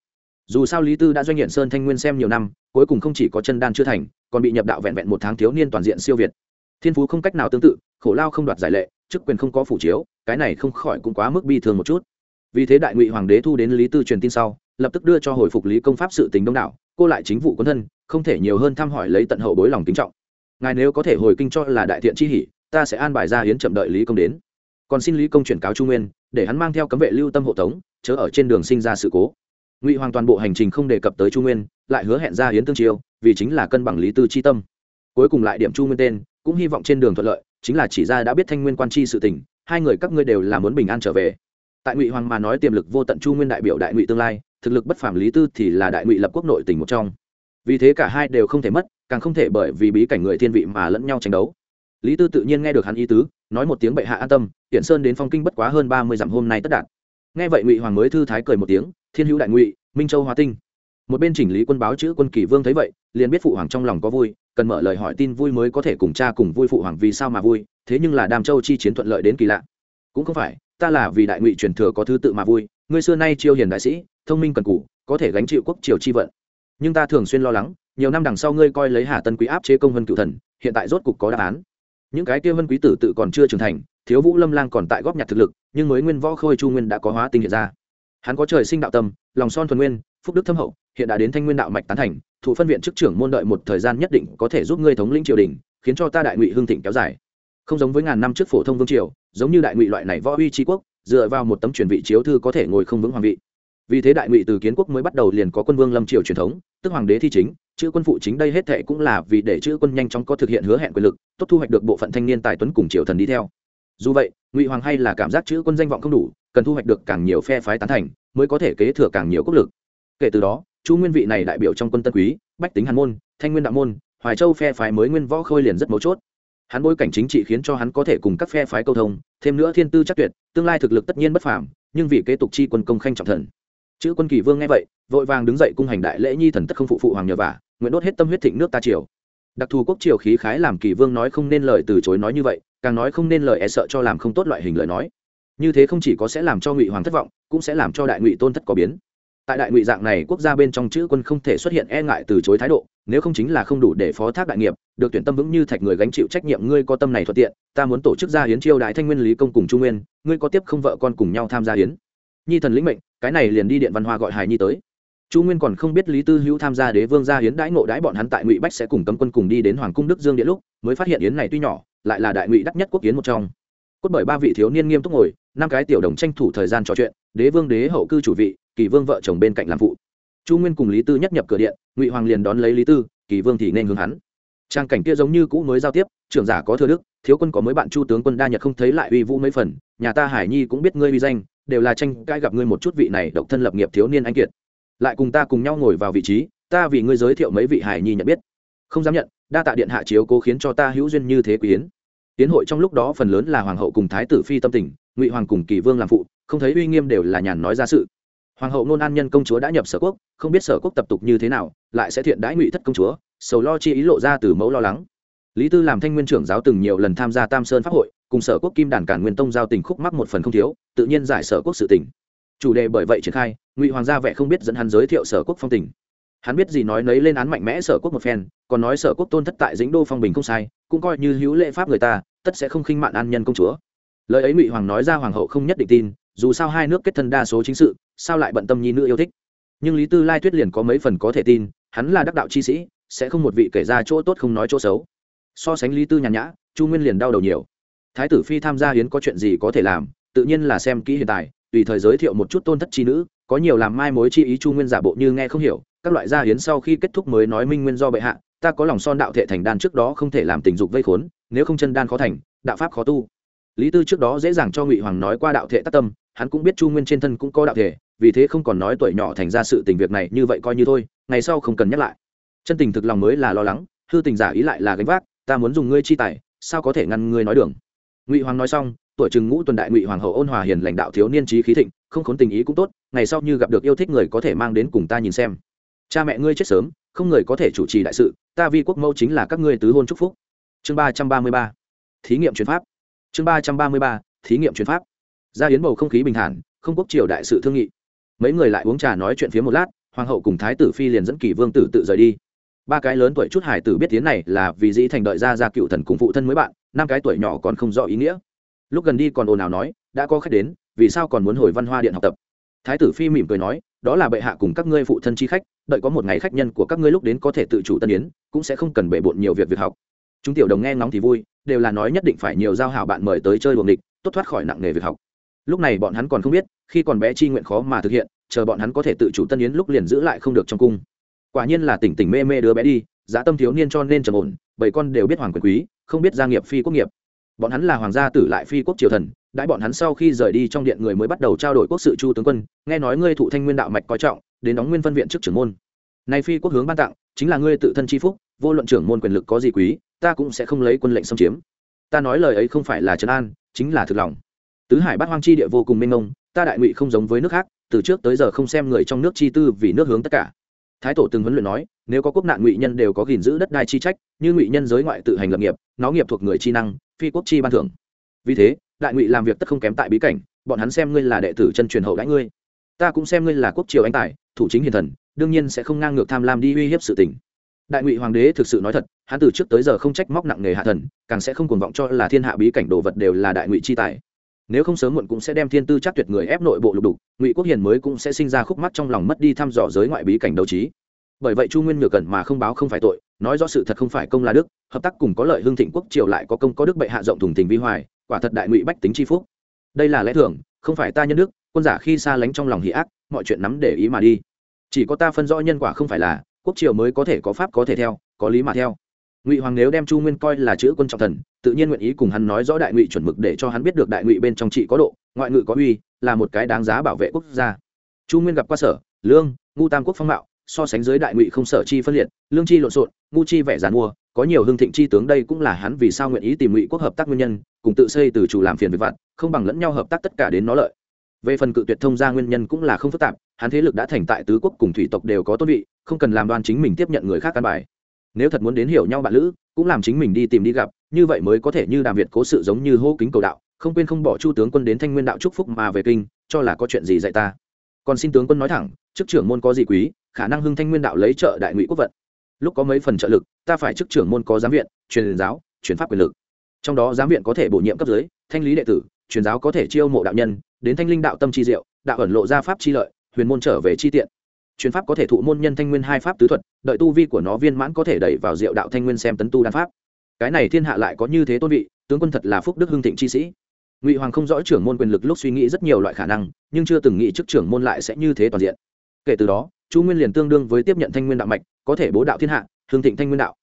Dù sao lý tư đã doanh nghiện sơn thanh nguyên xem nhiều năm, cuối cùng không chỉ có chân đan chưa thành, còn bị nhập đạo vẹn vẹn một tháng thiếu niên toàn diện siêu việt. Thiên phú không cách nào tương tự, khổ lao không đoạt giải lệ, chức quyền không có phủ chiếu, cái này không khỏi cũng quá mức bi thường một chút. Vì thế đại ngụy hoàng đế thu đến lý tư truyền tin sau lập tức đưa cho hồi phục lý công pháp sự tình đông đảo, cô lại chính vụ quân thân, không thể nhiều hơn thăm hỏi lấy tận hậu bối lòng kính trọng. Ngài nếu có thể hồi kinh cho là đại thiện chi hỷ, ta sẽ an bài ra hiến chậm đợi lý công đến. Còn xin lý công chuyển cáo trung nguyên, để hắn mang theo cấm vệ lưu tâm hộ tống, chớ ở trên đường sinh ra sự cố. Ngụy hoàng toàn bộ hành trình không đề cập tới trung nguyên, lại hứa hẹn ra hiến tương chiêu, vì chính là cân bằng lý tư chi tâm. Cuối cùng lại điểm chu nguyên tên, cũng hy vọng trên đường thuận lợi, chính là chỉ ra đã biết thanh nguyên quan chi sự tình, hai người các ngươi đều là muốn bình an trở về tại ngụy hoàng mà nói tiềm lực vô tận chu nguyên đại biểu đại ngụy tương lai, thực lực bất phàm lý tư thì là đại ngụy lập quốc nội tỉnh một trong. Vì thế cả hai đều không thể mất, càng không thể bởi vì bí cảnh người thiên vị mà lẫn nhau tranh đấu. Lý tư tự nhiên nghe được hắn ý tứ, nói một tiếng bệ hạ an tâm hiện sơn đến phong kinh bất quá hơn ba mươi dặm hôm nay tất đạt. Nghe vậy ngụy hoàng mới thư thái cười một tiếng, thiên hữu đại ngụy, minh châu hòa tinh. Một bên chỉnh lý quân báo chữ quân kỷ vương thấy vậy, liền biết phụ hoàng trong lòng có vui, cần mở lời hỏi tin vui mới có thể cùng cha cùng vui phụ hoàng vì sao mà vui, thế nhưng là đàm châu chi chiến thuận lợi đến kỳ lạ. Cũng không phải ta là vì đại ngụy truyền thừa có thứ tự mà vui, ngươi xưa nay chiêu hiền đại sĩ, thông minh cần cù, có thể gánh chịu quốc triều chi vận. Nhưng ta thường xuyên lo lắng, nhiều năm đằng sau ngươi coi lấy hà tân quý áp chế công vân cựu thần, hiện tại rốt cục có đáp án. Những cái kia vân quý tử tự còn chưa trưởng thành, thiếu vũ lâm lang còn tại góp nhặt thực lực, nhưng mới nguyên võ khôi chu nguyên đã có hóa tinh hiện ra. Hắn có trời sinh đạo tâm, lòng son thuần nguyên, phúc đức thâm hậu, hiện đã đến thanh nguyên đạo mạch tán thành thụ phân viện chức trưởng môn đợi một thời gian nhất định có thể giúp ngươi thống lĩnh triều đình, khiến cho ta đại ngụy hương thịnh kéo dài không giống với ngàn năm trước phổ thông vương triều, giống như đại ngụy loại này võ uy tri quốc, dựa vào một tấm truyền vị chiếu thư có thể ngồi không vững hoàng vị. Vì thế đại ngụy từ kiến quốc mới bắt đầu liền có quân vương lâm triều truyền thống, tức hoàng đế thi chính, chữ quân phụ chính đây hết thệ cũng là vì để chữ quân nhanh chóng có thực hiện hứa hẹn quyền lực, tốt thu hoạch được bộ phận thanh niên tài tuấn cùng triều thần đi theo. Dù vậy, ngụy hoàng hay là cảm giác chữ quân danh vọng không đủ, cần thu hoạch được càng nhiều phe phái tán thành, mới có thể kế thừa càng nhiều quốc lực. Kể từ đó, chu nguyên vị này đại biểu trong quân tân quý, bách tính hàn môn, thanh nguyên đạo môn, hoài châu phe phái mới nguyên võ khôi liền rất mấu chốt hắn bối cảnh chính trị khiến cho hắn có thể cùng các phe phái câu thông, thêm nữa thiên tư chắc tuyệt, tương lai thực lực tất nhiên bất phàm, nhưng vì kế tục chi quân công khanh trọng thần. Chữ quân kỳ vương nghe vậy, vội vàng đứng dậy cung hành đại lễ nhi thần tất không phụ phụ hoàng nhờ vả, nguyện đốt hết tâm huyết thịnh nước ta triều. Đặc thù quốc triều khí khái làm kỳ vương nói không nên lời từ chối nói như vậy, càng nói không nên lời e sợ cho làm không tốt loại hình lời nói. Như thế không chỉ có sẽ làm cho ngụy hoàng thất vọng, cũng sẽ làm cho đại ngụy tôn thất có biến tại đại ngụy dạng này quốc gia bên trong chữ quân không thể xuất hiện e ngại từ chối thái độ, nếu không chính là không đủ để phó thác đại nghiệp, được tuyển tâm vững như thạch người gánh chịu trách nhiệm, ngươi có tâm này thuận tiện, ta muốn tổ chức gia hiến chiêu đại thanh nguyên lý công cùng trung nguyên, ngươi có tiếp không vợ con cùng nhau tham gia hiến. Nhi thần lĩnh mệnh, cái này liền đi điện văn hoa gọi hài nhi tới. Chu nguyên còn không biết lý tư hữu tham gia đế vương gia hiến đãi ngộ đãi bọn hắn tại ngụy bách sẽ cùng cấm quân cùng đi đến hoàng cung đức dương điện lúc, mới phát hiện yến này tuy nhỏ, lại là đại ngụy đắt nhất quốc yến một trong. Cốt bởi ba vị thiếu niên nghiêm túc ngồi năm cái tiểu đồng tranh thủ thời gian trò chuyện, đế vương, đế hậu, cư chủ vị, kỳ vương vợ chồng bên cạnh làm phụ. Chu nguyên cùng lý tư nhất nhập cửa điện, ngụy hoàng liền đón lấy lý tư, kỳ vương thì nên hướng hắn. Trang cảnh kia giống như cũ mới giao tiếp, trưởng giả có thừa đức, thiếu quân có mới bạn chu tướng quân đa nhật không thấy lại uy vũ mấy phần, nhà ta hải nhi cũng biết ngươi uy danh, đều là tranh cãi gặp ngươi một chút vị này độc thân lập nghiệp thiếu niên anh kiệt. Lại cùng ta cùng nhau ngồi vào vị trí, ta vì ngươi giới thiệu mấy vị hải nhi nhận biết. Không dám nhận, đa tạ điện hạ chiếu cố khiến cho ta hữu duyên như thế quý hiến tiến hội trong lúc đó phần lớn là hoàng hậu cùng thái tử phi tâm tình, ngụy hoàng cùng kỳ vương làm phụ, không thấy uy nghiêm đều là nhàn nói ra sự. Hoàng hậu nôn an nhân công chúa đã nhập sở quốc, không biết sở quốc tập tục như thế nào, lại sẽ thiện đãi ngụy thất công chúa, sầu lo chi ý lộ ra từ mẫu lo lắng. Lý tư làm thanh nguyên trưởng giáo từng nhiều lần tham gia tam sơn pháp hội, cùng sở quốc kim đàn cản nguyên tông giao tình khúc mắc một phần không thiếu, tự nhiên giải sở quốc sự tỉnh chủ đề bởi vậy triển khai, ngụy hoàng gia vẻ không biết dẫn hắn giới thiệu sở quốc phong tình. Hắn biết gì nói nấy lên án mạnh mẽ sở quốc một phen, còn nói sở quốc tôn thất tại dĩnh đô phong bình không sai cũng coi như hữu lệ pháp người ta, tất sẽ không khinh mạn an nhân công chúa. Lời ấy ngụy hoàng nói ra hoàng hậu không nhất định tin, dù sao hai nước kết thân đa số chính sự, sao lại bận tâm nhi nữ yêu thích? Nhưng lý tư lai tuyết liền có mấy phần có thể tin, hắn là đắc đạo chi sĩ, sẽ không một vị kể ra chỗ tốt không nói chỗ xấu. So sánh lý tư nhàn nhã, chu nguyên liền đau đầu nhiều. Thái tử phi tham gia hiến có chuyện gì có thể làm, tự nhiên là xem kỹ hiện tại, tùy thời giới thiệu một chút tôn thất chi nữ, có nhiều làm mai mối chi ý chu nguyên giả bộ như nghe không hiểu, các loại gia hiến sau khi kết thúc mới nói minh nguyên do bệ hạ ta có lòng son đạo thể thành đan trước đó không thể làm tình dục vây khốn, nếu không chân đan khó thành, đạo pháp khó tu. Lý tư trước đó dễ dàng cho ngụy hoàng nói qua đạo thể tác tâm, hắn cũng biết chu nguyên trên thân cũng có đạo thể, vì thế không còn nói tuổi nhỏ thành ra sự tình việc này như vậy coi như thôi, ngày sau không cần nhắc lại. Chân tình thực lòng mới là lo lắng, hư tình giả ý lại là gánh vác, ta muốn dùng ngươi chi tài, sao có thể ngăn ngươi nói đường? Ngụy hoàng nói xong, tuổi trừng ngũ tuần đại ngụy hoàng hậu ôn hòa hiền lãnh đạo thiếu niên trí khí thịnh, không khốn tình ý cũng tốt, ngày sau như gặp được yêu thích người có thể mang đến cùng ta nhìn xem. Cha mẹ ngươi chết sớm không người có thể chủ trì đại sự, ta vi quốc mẫu chính là các ngươi tứ hôn chúc phúc. Chương ba trăm ba mươi ba, thí nghiệm chuyển pháp. Chương ba trăm ba mươi ba, thí nghiệm chuyển pháp. Ra hiến bầu không khí bình thản, không quốc triều đại sự thương nghị. Mấy người lại uống trà nói chuyện phía một lát, hoàng hậu cùng thái tử phi liền dẫn kỷ vương tử tự rời đi. Ba cái lớn tuổi chút hải tử biết tiếng này là vì dĩ thành đợi ra ra cựu thần cùng phụ thân mới bạn, năm cái tuổi nhỏ còn không rõ ý nghĩa. Lúc gần đi còn ồn ào nói, đã có khách đến, vì sao còn muốn hồi văn hoa điện học tập? Thái tử phi mỉm cười nói, đó là bệ hạ cùng các ngươi phụ thân chi khách, đợi có một ngày khách nhân của các ngươi lúc đến có thể tự chủ tân yến, cũng sẽ không cần bể bộn nhiều việc việc học. Chúng tiểu đồng nghe ngóng thì vui, đều là nói nhất định phải nhiều giao hảo bạn mời tới chơi buồng địch tốt thoát khỏi nặng nghề việc học. Lúc này bọn hắn còn không biết, khi còn bé chi nguyện khó mà thực hiện, chờ bọn hắn có thể tự chủ tân yến lúc liền giữ lại không được trong cung. Quả nhiên là tỉnh tỉnh mê mê đứa bé đi, giá tâm thiếu niên cho nên trầm ổn, bảy con đều biết hoàng quyền quý, không biết gia nghiệp phi quốc nghiệp. Bọn hắn là hoàng gia tử lại phi quốc triều thần đãi bọn hắn sau khi rời đi trong điện người mới bắt đầu trao đổi quốc sự chu tướng quân, nghe nói ngươi thụ thanh nguyên đạo mạch coi trọng, đến đóng nguyên phân viện trước trưởng môn. Nay phi quốc hướng ban tặng, chính là ngươi tự thân chi phúc, vô luận trưởng môn quyền lực có gì quý, ta cũng sẽ không lấy quân lệnh xâm chiếm. Ta nói lời ấy không phải là trấn an, chính là thực lòng. Tứ hải bát hoang chi địa vô cùng mênh mông, ta đại ngụy không giống với nước khác, từ trước tới giờ không xem người trong nước chi tư vì nước hướng tất cả. Thái tổ từng huấn luyện nói, nếu có quốc nạn ngụy nhân đều có gìn giữ đất đai chi trách, như ngụy nhân giới ngoại tự hành lập nghiệp, nó nghiệp thuộc người chi năng, phi quốc chi ban thưởng. Vì thế đại ngụy làm việc tất không kém tại bí cảnh, bọn hắn xem ngươi là đệ tử chân truyền hậu đãi ngươi. Ta cũng xem ngươi là quốc triều anh tài, thủ chính hiền thần, đương nhiên sẽ không ngang ngược tham lam đi uy hiếp sự tình. Đại ngụy hoàng đế thực sự nói thật, hắn từ trước tới giờ không trách móc nặng nề hạ thần, càng sẽ không cuồng vọng cho là thiên hạ bí cảnh đồ vật đều là đại ngụy chi tài. Nếu không sớm muộn cũng sẽ đem thiên tư chắc tuyệt người ép nội bộ lục đục, ngụy quốc hiền mới cũng sẽ sinh ra khúc mắt trong lòng mất đi thăm dò giới ngoại bí cảnh đấu trí bởi vậy chu nguyên nhược cần mà không báo không phải tội, nói rõ sự thật không phải công là đức, hợp tác cùng có lợi hương thịnh quốc triều lại có công có đức bệ hạ rộng thùng tình vi hoài, quả thật đại ngụy bách tính c h i phúc. Đây là lẽ thường, không phải ta nhân đức, quân giả khi xa lánh trong lòng hỷ ác, mọi chuyện nắm để ý mà đi. Chỉ có ta phân rõ nhân quả không phải là, quốc triều mới có thể có pháp có thể theo, có lý mà theo. Ngụy hoàng nếu đem chu nguyên coi là chữ quân trọng thần, tự nhiên nguyện ý cùng hắn nói rõ đại ngụy chuẩn mực để cho hắn biết được đại ngụy bên trong trị có độ, ngoại ngự có uy, là một cái đáng giá bảo vệ quốc gia. Chu nguyên gặp qua sở, lương, ngu tam quốc phong mạo so sánh dưới đại ngụy không sở chi phân liệt, lương chi lộn xộn, ngu chi vẻ giàn mua, có nhiều hương thịnh chi tướng đây cũng là hắn vì sao nguyện ý tìm ngụy quốc hợp tác nguyên nhân, cùng tự xây từ chủ làm phiền việc vặt, không bằng lẫn nhau hợp tác tất cả đến nó lợi. Về phần cự tuyệt thông gia nguyên nhân cũng là không phức tạp, hắn thế lực đã thành tại tứ quốc cùng thủy tộc đều có tôn vị, không cần làm đoan chính mình tiếp nhận người khác căn bài. Nếu thật muốn đến hiểu nhau bạn lữ, cũng làm chính mình đi tìm đi gặp, như vậy mới có thể như đàm việt cố sự giống như hô kính cầu đạo, không quên không bỏ chu tướng quân đến thanh nguyên đạo trúc phúc mà về kinh, cho là có chuyện gì dạy ta. Còn xin tướng quân nói thẳng, chức trưởng môn có gì quý khả năng hưng thanh nguyên đạo lấy trợ đại ngụy quốc vận. Lúc có mấy phần trợ lực, ta phải chức trưởng môn có giám viện, truyền giáo, truyền pháp quyền lực. Trong đó giám viện có thể bổ nhiệm cấp dưới, thanh lý đệ tử, truyền giáo có thể chiêu mộ đạo nhân, đến thanh linh đạo tâm chi diệu, đạo ẩn lộ ra pháp chi lợi, huyền môn trở về chi tiện. Truyền pháp có thể thụ môn nhân thanh nguyên hai pháp tứ thuật, đợi tu vi của nó viên mãn có thể đẩy vào diệu đạo thanh nguyên xem tấn tu đan pháp. Cái này thiên hạ lại có như thế tôn vị, tướng quân thật là phúc đức hưng thịnh chi sĩ. Ngụy hoàng không rõ trưởng môn quyền lực lúc suy nghĩ rất nhiều loại khả năng, nhưng chưa từng nghĩ chức trưởng môn lại sẽ như thế toàn diện. Kể từ đó chu nguyên liền tương đương với tiếp nhận thanh nguyên đạo mạch, có thể bố đạo thiên hạ, hương thịnh thanh nguyên đạo.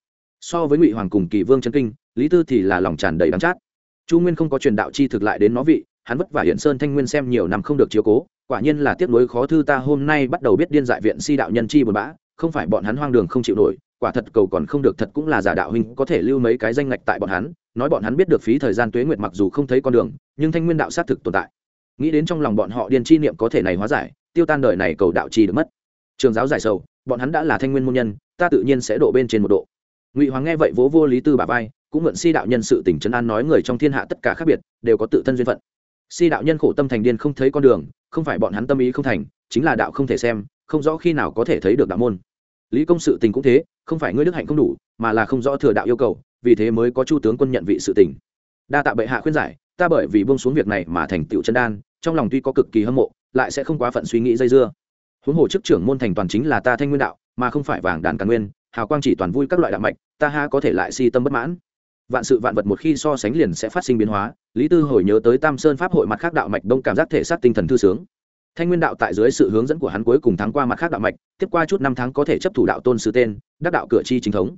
So với ngụy hoàng cùng kỳ vương trấn kinh, lý tư thì là lòng tràn đầy đắng chát. Chu nguyên không có truyền đạo chi thực lại đến nó vị, hắn vất vả hiện sơn thanh nguyên xem nhiều năm không được chiếu cố, quả nhiên là tiếc nuối khó thư ta hôm nay bắt đầu biết điên dại viện si đạo nhân chi buồn bã, không phải bọn hắn hoang đường không chịu nổi, quả thật cầu còn không được thật cũng là giả đạo huynh, có thể lưu mấy cái danh ngạch tại bọn hắn, nói bọn hắn biết được phí thời gian tuế nguyệt mặc dù không thấy con đường, nhưng thanh nguyên đạo xác thực tồn tại. Nghĩ đến trong lòng bọn họ điên chi niệm có thể này hóa giải, tiêu tan đời này cầu đạo chi được mất trường giáo giải sầu, bọn hắn đã là thanh nguyên môn nhân, ta tự nhiên sẽ độ bên trên một độ. Ngụy hoàng nghe vậy vỗ vô lý tư bà vai, cũng mượn si đạo nhân sự tỉnh trấn an nói người trong thiên hạ tất cả khác biệt, đều có tự thân duyên phận. Si đạo nhân khổ tâm thành điên không thấy con đường, không phải bọn hắn tâm ý không thành, chính là đạo không thể xem, không rõ khi nào có thể thấy được đạo môn. Lý công sự tình cũng thế, không phải ngươi đức hạnh không đủ, mà là không rõ thừa đạo yêu cầu, vì thế mới có chu tướng quân nhận vị sự tình. Đa tạ bệ hạ khuyên giải, ta bởi vì buông xuống việc này mà thành tựu chân đan trong lòng tuy có cực kỳ hâm mộ, lại sẽ không quá phận suy nghĩ dây dưa huống hồ chức trưởng môn thành toàn chính là ta thanh nguyên đạo, mà không phải vàng đàn càn nguyên, hào quang chỉ toàn vui các loại đạo mạch, ta ha có thể lại si tâm bất mãn? Vạn sự vạn vật một khi so sánh liền sẽ phát sinh biến hóa, lý tư hồi nhớ tới tam sơn pháp hội mặt khác đạo mạch đông cảm giác thể xác tinh thần thư sướng. Thanh nguyên đạo tại dưới sự hướng dẫn của hắn cuối cùng thắng qua mặt khác đạo mạch, tiếp qua chút năm tháng có thể chấp thủ đạo tôn sư tên, đắc đạo cửa chi chính thống.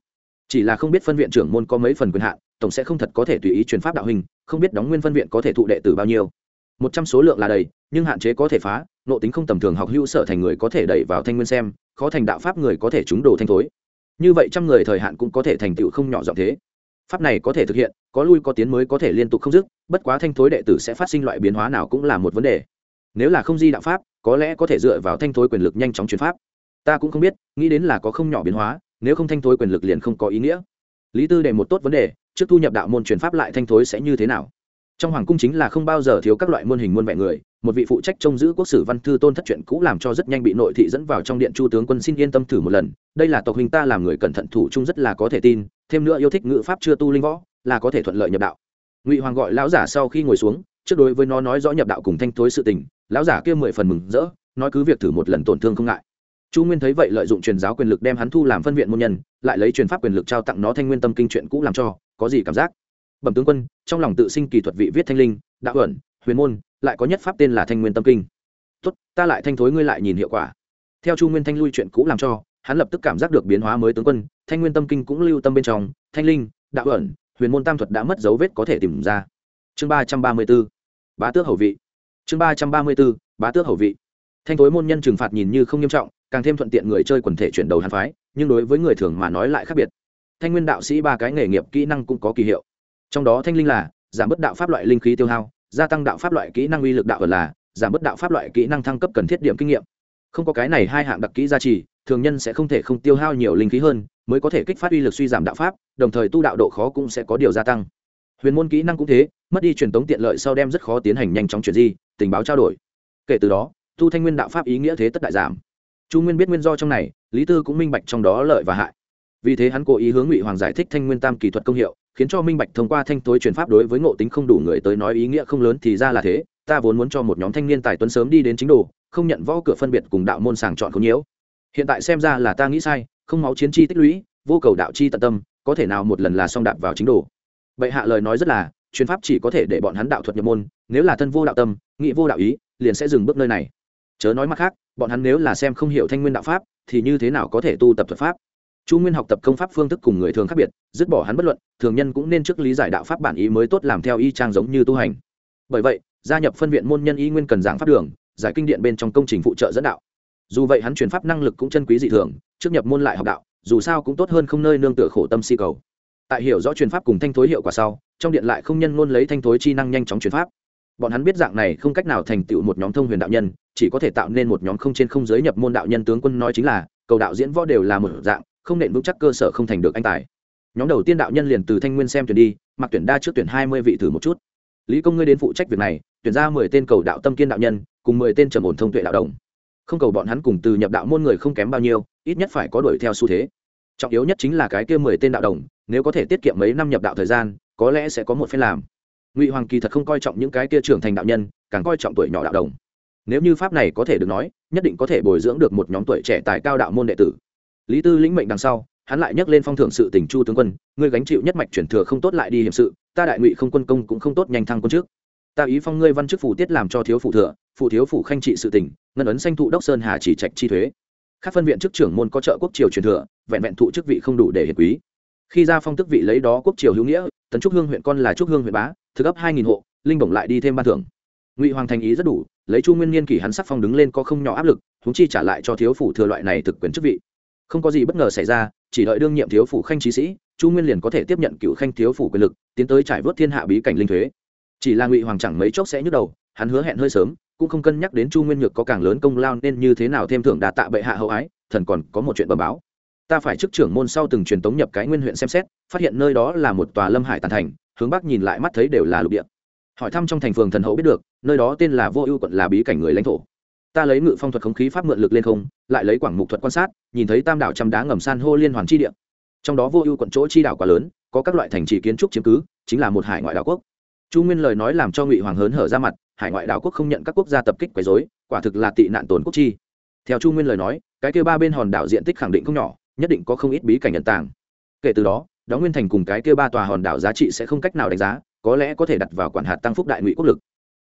Chỉ là không biết phân viện trưởng môn có mấy phần quyền hạn, tổng sẽ không thật có thể tùy ý truyền pháp đạo hình, không biết đóng nguyên phân viện có thể thụ đệ tử bao nhiêu một trăm số lượng là đầy, nhưng hạn chế có thể phá nộ tính không tầm thường học hữu sở thành người có thể đẩy vào thanh nguyên xem, khó thành đạo pháp người có thể trúng đồ thanh thối. Như vậy trăm người thời hạn cũng có thể thành tựu không nhỏ giọng thế. Pháp này có thể thực hiện, có lui có tiến mới có thể liên tục không dứt, bất quá thanh thối đệ tử sẽ phát sinh loại biến hóa nào cũng là một vấn đề. Nếu là không di đạo pháp, có lẽ có thể dựa vào thanh thối quyền lực nhanh chóng chuyển pháp. Ta cũng không biết, nghĩ đến là có không nhỏ biến hóa, nếu không thanh thối quyền lực liền không có ý nghĩa. Lý tư đề một tốt vấn đề, trước thu nhập đạo môn truyền pháp lại thanh thối sẽ như thế nào? Trong hoàng cung chính là không bao giờ thiếu các loại muôn hình muôn vẻ người, một vị phụ trách trông giữ quốc sử văn thư tôn thất chuyện cũ làm cho rất nhanh bị nội thị dẫn vào trong điện chu tướng quân xin yên tâm thử một lần, đây là tộc hình ta làm người cẩn thận thủ chung rất là có thể tin, thêm nữa yêu thích ngữ pháp chưa tu linh võ, là có thể thuận lợi nhập đạo. Ngụy hoàng gọi lão giả sau khi ngồi xuống, trước đối với nó nói rõ nhập đạo cùng thanh thối sự tình, lão giả kia mười phần mừng rỡ, nói cứ việc thử một lần tổn thương không ngại. Chu nguyên thấy vậy lợi dụng truyền giáo quyền lực đem hắn thu làm phân viện môn nhân, lại lấy truyền pháp quyền lực trao tặng nó thanh nguyên tâm kinh chuyện cũ làm cho, có gì cảm giác? Bẩm tướng quân, trong lòng tự sinh kỳ thuật vị viết thanh linh, đạo ẩn, huyền môn, lại có nhất pháp tên là thanh nguyên tâm kinh. Tốt, ta lại thanh thối ngươi lại nhìn hiệu quả. Theo chu nguyên thanh lui chuyện cũ làm cho, hắn lập tức cảm giác được biến hóa mới tướng quân, thanh nguyên tâm kinh cũng lưu tâm bên trong, thanh linh, đạo ẩn, huyền môn tam thuật đã mất dấu vết có thể tìm ra. Chương ba trăm ba mươi b ố bá tước hầu vị. Chương ba trăm ba mươi b ố bá tước hầu vị. Thanh thối môn nhân trừng phạt nhìn như không nghiêm trọng, càng thêm thuận tiện người chơi quần thể chuyển đầu hàn phái, nhưng đối với người thường mà nói lại khác biệt. Thanh nguyên đạo sĩ ba cái nghề nghiệp kỹ năng cũng có kỳ hiệu trong đó thanh linh là, giảm bớt đạo pháp loại linh khí tiêu hao, gia tăng đạo pháp loại kỹ năng uy lực đạo ở là, giảm bớt đạo pháp loại kỹ năng thăng cấp cần thiết điểm kinh nghiệm. Không có cái này hai hạng đặc kỹ gia trì, thường nhân sẽ không thể không tiêu hao nhiều linh khí hơn, mới có thể kích phát uy lực suy giảm đạo pháp, đồng thời tu đạo độ khó cũng sẽ có điều gia tăng. Huyền môn kỹ năng cũng thế, mất đi truyền tống tiện lợi sau đem rất khó tiến hành nhanh chóng chuyển di, tình báo trao đổi. Kể từ đó, tu thanh nguyên đạo pháp ý nghĩa thế tất đại giảm. Chu nguyên biết nguyên do trong này, lý tư cũng minh bạch trong đó lợi và hại vì thế hắn cố ý hướng ngụy hoàng giải thích thanh nguyên tam kỳ thuật công hiệu, khiến cho minh bạch thông qua thanh tối truyền pháp đối với ngộ tính không đủ người tới nói ý nghĩa không lớn thì ra là thế. Ta vốn muốn cho một nhóm thanh niên tài tuấn sớm đi đến chính đồ, không nhận võ cửa phân biệt cùng đạo môn sàng chọn không nhiễu. Hiện tại xem ra là ta nghĩ sai, không máu chiến chi tích lũy, vô cầu đạo chi tận tâm, có thể nào một lần là xong đạp vào chính đồ. Vậy hạ lời nói rất là chuyên pháp chỉ có thể để bọn hắn đạo thuật nhập môn, nếu là thân vô đạo tâm, nghị vô đạo ý, liền sẽ dừng bước nơi này. Chớ nói mặt khác, bọn hắn nếu là xem không hiểu thanh nguyên đạo pháp, thì như thế nào có thể tu tập thuật pháp? Chu nguyên học tập công pháp phương thức cùng người thường khác biệt, dứt bỏ hắn bất luận, thường nhân cũng nên trước lý giải đạo pháp bản ý mới tốt làm theo y trang giống như tu hành. Bởi vậy, gia nhập phân viện môn nhân y nguyên cần giảng pháp đường, giải kinh điện bên trong công trình phụ trợ dẫn đạo. Dù vậy hắn truyền pháp năng lực cũng chân quý dị thường, trước nhập môn lại học đạo, dù sao cũng tốt hơn không nơi nương tựa khổ tâm si cầu. Tại hiểu rõ truyền pháp cùng thanh thối hiệu quả sau, trong điện lại không nhân luôn lấy thanh thối chi năng nhanh chóng truyền pháp. Bọn hắn biết dạng này không cách nào thành tựu một nhóm thông huyền đạo nhân, chỉ có thể tạo nên một nhóm không trên không giới nhập môn đạo nhân tướng quân nói chính là, cầu đạo diễn võ đều là một dạng không nện vững chắc cơ sở không thành được anh tài. Nhóm đầu tiên đạo nhân liền từ thanh nguyên xem tuyển đi, mặc tuyển đa trước tuyển hai mươi vị thử một chút. Lý công ngươi đến phụ trách việc này, tuyển ra mười tên cầu đạo tâm kiên đạo nhân, cùng mười tên trầm ổn thông tuệ đạo đồng. Không cầu bọn hắn cùng từ nhập đạo môn người không kém bao nhiêu, ít nhất phải có đuổi theo xu thế. Trọng yếu nhất chính là cái kia mười tên đạo đồng, nếu có thể tiết kiệm mấy năm nhập đạo thời gian, có lẽ sẽ có một phen làm. Ngụy hoàng kỳ thật không coi trọng những cái kia trưởng thành đạo nhân, càng coi trọng tuổi nhỏ đạo đồng. Nếu như pháp này có thể được nói, nhất định có thể bồi dưỡng được một nhóm tuổi trẻ tài cao đạo môn đệ tử lý tư lĩnh mệnh đằng sau, hắn lại nhắc lên phong thưởng sự tình chu tướng quân, ngươi gánh chịu nhất mạch chuyển thừa không tốt lại đi hiểm sự, ta đại ngụy không quân công cũng không tốt nhanh thăng quân trước. Ta ý phong ngươi văn chức phủ tiết làm cho thiếu phụ thừa, phụ thiếu phụ khanh trị sự tỉnh ngân ấn sanh thụ đốc sơn hà chỉ trạch chi thuế. Các phân viện chức trưởng môn có trợ quốc triều truyền thừa, vẹn vẹn thụ chức vị không đủ để hiệp quý. Khi ra phong tức vị lấy đó quốc triều hữu nghĩa, tấn trúc hương huyện con là trúc hương huyện bá, thực ấp hai nghìn hộ, linh bổng lại đi thêm ban thưởng. Ngụy hoàng thành ý rất đủ, lấy chu nguyên niên kỷ hắn sắc phong đứng lên có không nhỏ áp lực húng chi trả lại cho thiếu phủ thừa loại này thực quyền chức vị không có gì bất ngờ xảy ra, chỉ đợi đương nhiệm thiếu phủ khanh trí sĩ, chu nguyên liền có thể tiếp nhận cựu khanh thiếu phủ quyền lực, tiến tới trải vớt thiên hạ bí cảnh linh thuế. Chỉ là ngụy hoàng chẳng mấy chốc sẽ nhức đầu, hắn hứa hẹn hơi sớm, cũng không cân nhắc đến chu nguyên nhược có càng lớn công lao nên như thế nào thêm thưởng đà tạ bệ hạ hậu ái, thần còn có một chuyện bẩm báo. Ta phải chức trưởng môn sau từng truyền tống nhập cái nguyên huyện xem xét, phát hiện nơi đó là một tòa lâm hải tàn thành, hướng bắc nhìn lại mắt thấy đều là lục địa. Hỏi thăm trong thành phường thần hậu biết được, nơi đó tên là vô ưu quận là bí cảnh người lãnh thổ ta lấy ngự phong thuật khống khí pháp mượn lực lên không, lại lấy quảng mục thuật quan sát, nhìn thấy tam đảo trăm đá ngầm san hô liên hoàn chi địa. Trong đó vô ưu quận chỗ chi đảo quá lớn, có các loại thành trì kiến trúc chiếm cứ, chính là một hải ngoại đảo quốc. Chu nguyên lời nói làm cho ngụy hoàng hớn hở ra mặt, hải ngoại đảo quốc không nhận các quốc gia tập kích quấy dối quả thực là tị nạn tồn quốc chi. Theo chu nguyên lời nói, cái kêu ba bên hòn đảo diện tích khẳng định không nhỏ, nhất định có không ít bí cảnh nhận tàng. Kể từ đó, đóng nguyên thành cùng cái kêu ba tòa hòn đảo giá trị sẽ không cách nào đánh giá, có lẽ có thể đặt vào quản hạt tăng phúc đại ngụy quốc lực.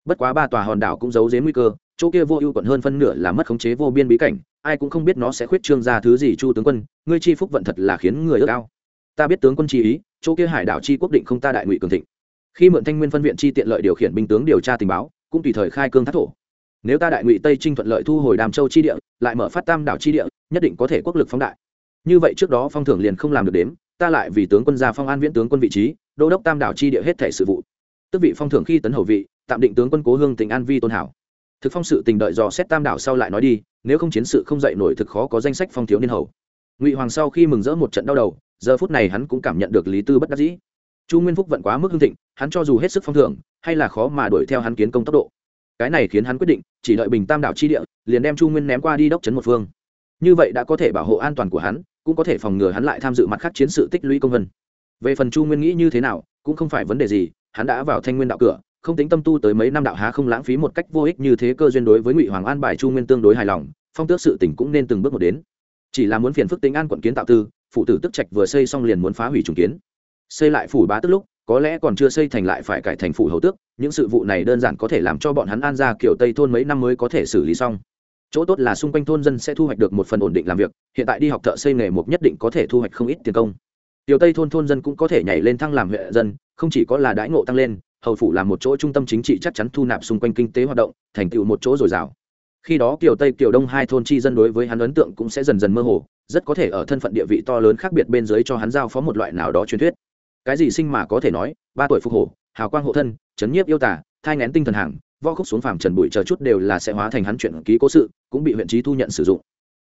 Bất quá ba tòa hòn đảo cũng giấu dếm nguy cơ chỗ kia vô ưu quận hơn phân nửa là mất khống chế vô biên bí cảnh, ai cũng không biết nó sẽ khuyết trương ra thứ gì chu tướng quân, ngươi chi phúc vận thật là khiến người ước ao. Ta biết tướng quân chi ý, chỗ kia hải đảo chi quốc định không ta đại ngụy cường thịnh. Khi mượn thanh nguyên phân viện chi tiện lợi điều khiển binh tướng điều tra tình báo, cũng tùy thời khai cương thác thổ. Nếu ta đại ngụy tây trinh thuận lợi thu hồi đàm châu chi địa, lại mở phát tam đảo chi địa, nhất định có thể quốc lực phóng đại. Như vậy trước đó phong thưởng liền không làm được đếm, ta lại vì tướng quân gia phong an viễn tướng quân vị trí, đô đốc tam đảo chi địa hết thể sự vụ. Tức vị phong thưởng khi tấn hầu vị, tạm định tướng quân cố hương tỉnh an vi tôn hảo thực phong sự tình đợi dò xét tam đảo sau lại nói đi, nếu không chiến sự không dậy nổi thực khó có danh sách phong thiếu niên hầu. Ngụy hoàng sau khi mừng rỡ một trận đau đầu, giờ phút này hắn cũng cảm nhận được lý tư bất đắc dĩ. Chu nguyên phúc vận quá mức hưng thịnh, hắn cho dù hết sức phong thưởng, hay là khó mà đuổi theo hắn kiến công tốc độ. Cái này khiến hắn quyết định, chỉ đợi bình tam đảo chi địa, liền đem chu nguyên ném qua đi đốc chấn một phương. Như vậy đã có thể bảo hộ an toàn của hắn, cũng có thể phòng ngừa hắn lại tham dự mặt khác chiến sự tích lũy công vân. Về phần chu nguyên nghĩ như thế nào, cũng không phải vấn đề gì, hắn đã vào thanh nguyên đạo cửa không tính tâm tu tới mấy năm đạo há không lãng phí một cách vô ích như thế cơ duyên đối với ngụy hoàng an bài chu nguyên tương đối hài lòng phong tước sự tỉnh cũng nên từng bước một đến chỉ là muốn phiền phức tính an quận kiến tạo tư phụ tử tức trạch vừa xây xong liền muốn phá hủy trùng kiến xây lại phủ bá tức lúc có lẽ còn chưa xây thành lại phải cải thành phủ hầu tước những sự vụ này đơn giản có thể làm cho bọn hắn an ra kiểu tây thôn mấy năm mới có thể xử lý xong chỗ tốt là xung quanh thôn dân sẽ thu hoạch được một phần ổn định làm việc hiện tại đi học thợ xây nghề mục nhất định có thể thu hoạch không ít tiền công tiểu tây thôn thôn dân cũng có thể nhảy lên thăng làm huệ dân không chỉ có là đãi ngộ tăng lên hầu phủ là một chỗ trung tâm chính trị chắc chắn thu nạp xung quanh kinh tế hoạt động, thành tựu một chỗ dồi dào. Khi đó kiều tây, kiều đông hai thôn chi dân đối với hắn ấn tượng cũng sẽ dần dần mơ hồ, rất có thể ở thân phận địa vị to lớn khác biệt bên dưới cho hắn giao phó một loại nào đó truyền thuyết. Cái gì sinh mà có thể nói, ba tuổi phục hổ, hào quang hộ thân, chấn nhiếp yêu tả thai ngén tinh thần hàng, vo khúc xuống phàm trần bụi chờ chút đều là sẽ hóa thành hắn chuyện ký cố sự, cũng bị huyện trí thu nhận sử dụng.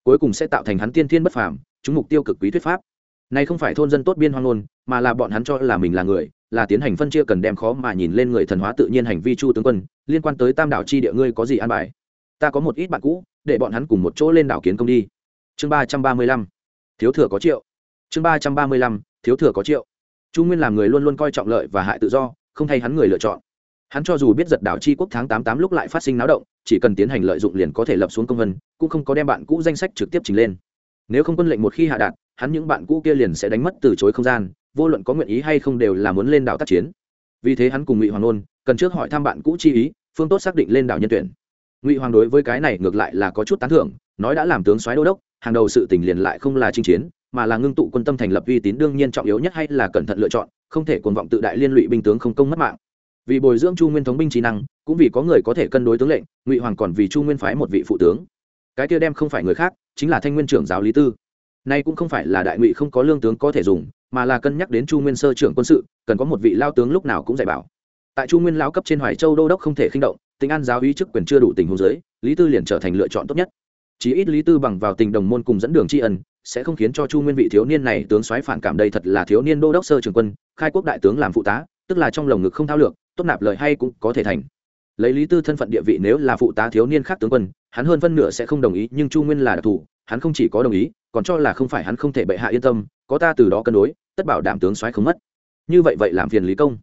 Cuối cùng sẽ tạo thành hắn tiên thiên bất phàm, chúng mục tiêu cực quý thuyết pháp. Này không phải thôn dân tốt biên hoang ngôn, mà là bọn hắn cho là mình là người là tiến hành phân chia cần đem khó mà nhìn lên người thần hóa tự nhiên hành vi chu tướng quân, liên quan tới tam đảo chi địa ngươi có gì an bài? Ta có một ít bạn cũ, để bọn hắn cùng một chỗ lên đảo kiến công đi. Chương ba trăm ba mươi lăm. Thiếu thừa có triệu. Chương ba trăm ba mươi lăm. Thiếu thừa có triệu. Chu nguyên làm người luôn luôn coi trọng lợi và hại tự do, không thay hắn người lựa chọn. Hắn cho dù biết giật đảo chi quốc tháng tám tám lúc lại phát sinh náo động, chỉ cần tiến hành lợi dụng liền có thể lập xuống công vân cũng không có đem bạn cũ danh sách trực tiếp trình lên. Nếu không quân lệnh một khi hạ đạt, hắn những bạn cũ kia liền sẽ đánh mất từ chối không gian vô luận có nguyện ý hay không đều là muốn lên đảo tác chiến. Vì thế hắn cùng ngụy hoàng nôn cần trước hỏi thăm bạn cũ chi ý, phương tốt xác định lên đảo nhân tuyển. Ngụy hoàng đối với cái này ngược lại là có chút tán thưởng, nói đã làm tướng soái đô đốc, hàng đầu sự tình liền lại không là chinh chiến, mà là ngưng tụ quân tâm thành lập uy tín đương nhiên trọng yếu nhất hay là cẩn thận lựa chọn, không thể cuồng vọng tự đại liên lụy binh tướng không công mất mạng. Vì bồi dưỡng chu nguyên thống binh trí năng, cũng vì có người có thể cân đối tướng lệnh, ngụy hoàng còn vì chu nguyên phái một vị phụ tướng. Cái kia đem không phải người khác, chính là thanh nguyên trưởng giáo lý tư. Nay cũng không phải là đại ngụy không có lương tướng có thể dùng mà là cân nhắc đến chu nguyên sơ trưởng quân sự, cần có một vị lao tướng lúc nào cũng dạy bảo. Tại chu nguyên lao cấp trên hoài châu đô đốc không thể khinh động, tính an giáo uy chức quyền chưa đủ tình huống giới lý tư liền trở thành lựa chọn tốt nhất. Chỉ ít lý tư bằng vào tình đồng môn cùng dẫn đường tri ân, sẽ không khiến cho chu nguyên vị thiếu niên này tướng soái phản cảm đây thật là thiếu niên đô đốc sơ trường quân, khai quốc đại tướng làm phụ tá, tức là trong lồng ngực không thao lược, tốt nạp lời hay cũng có thể thành. Lấy lý tư thân phận địa vị nếu là phụ tá thiếu niên khác tướng quân, hắn hơn phân nửa sẽ không đồng ý, nhưng chu nguyên là đặc thù, hắn không chỉ có đồng ý, còn cho là không phải hắn không thể bệ hạ yên tâm, có ta từ đó cân đối tất bảo đảm tướng soái không mất. Như vậy vậy làm phiền lý công.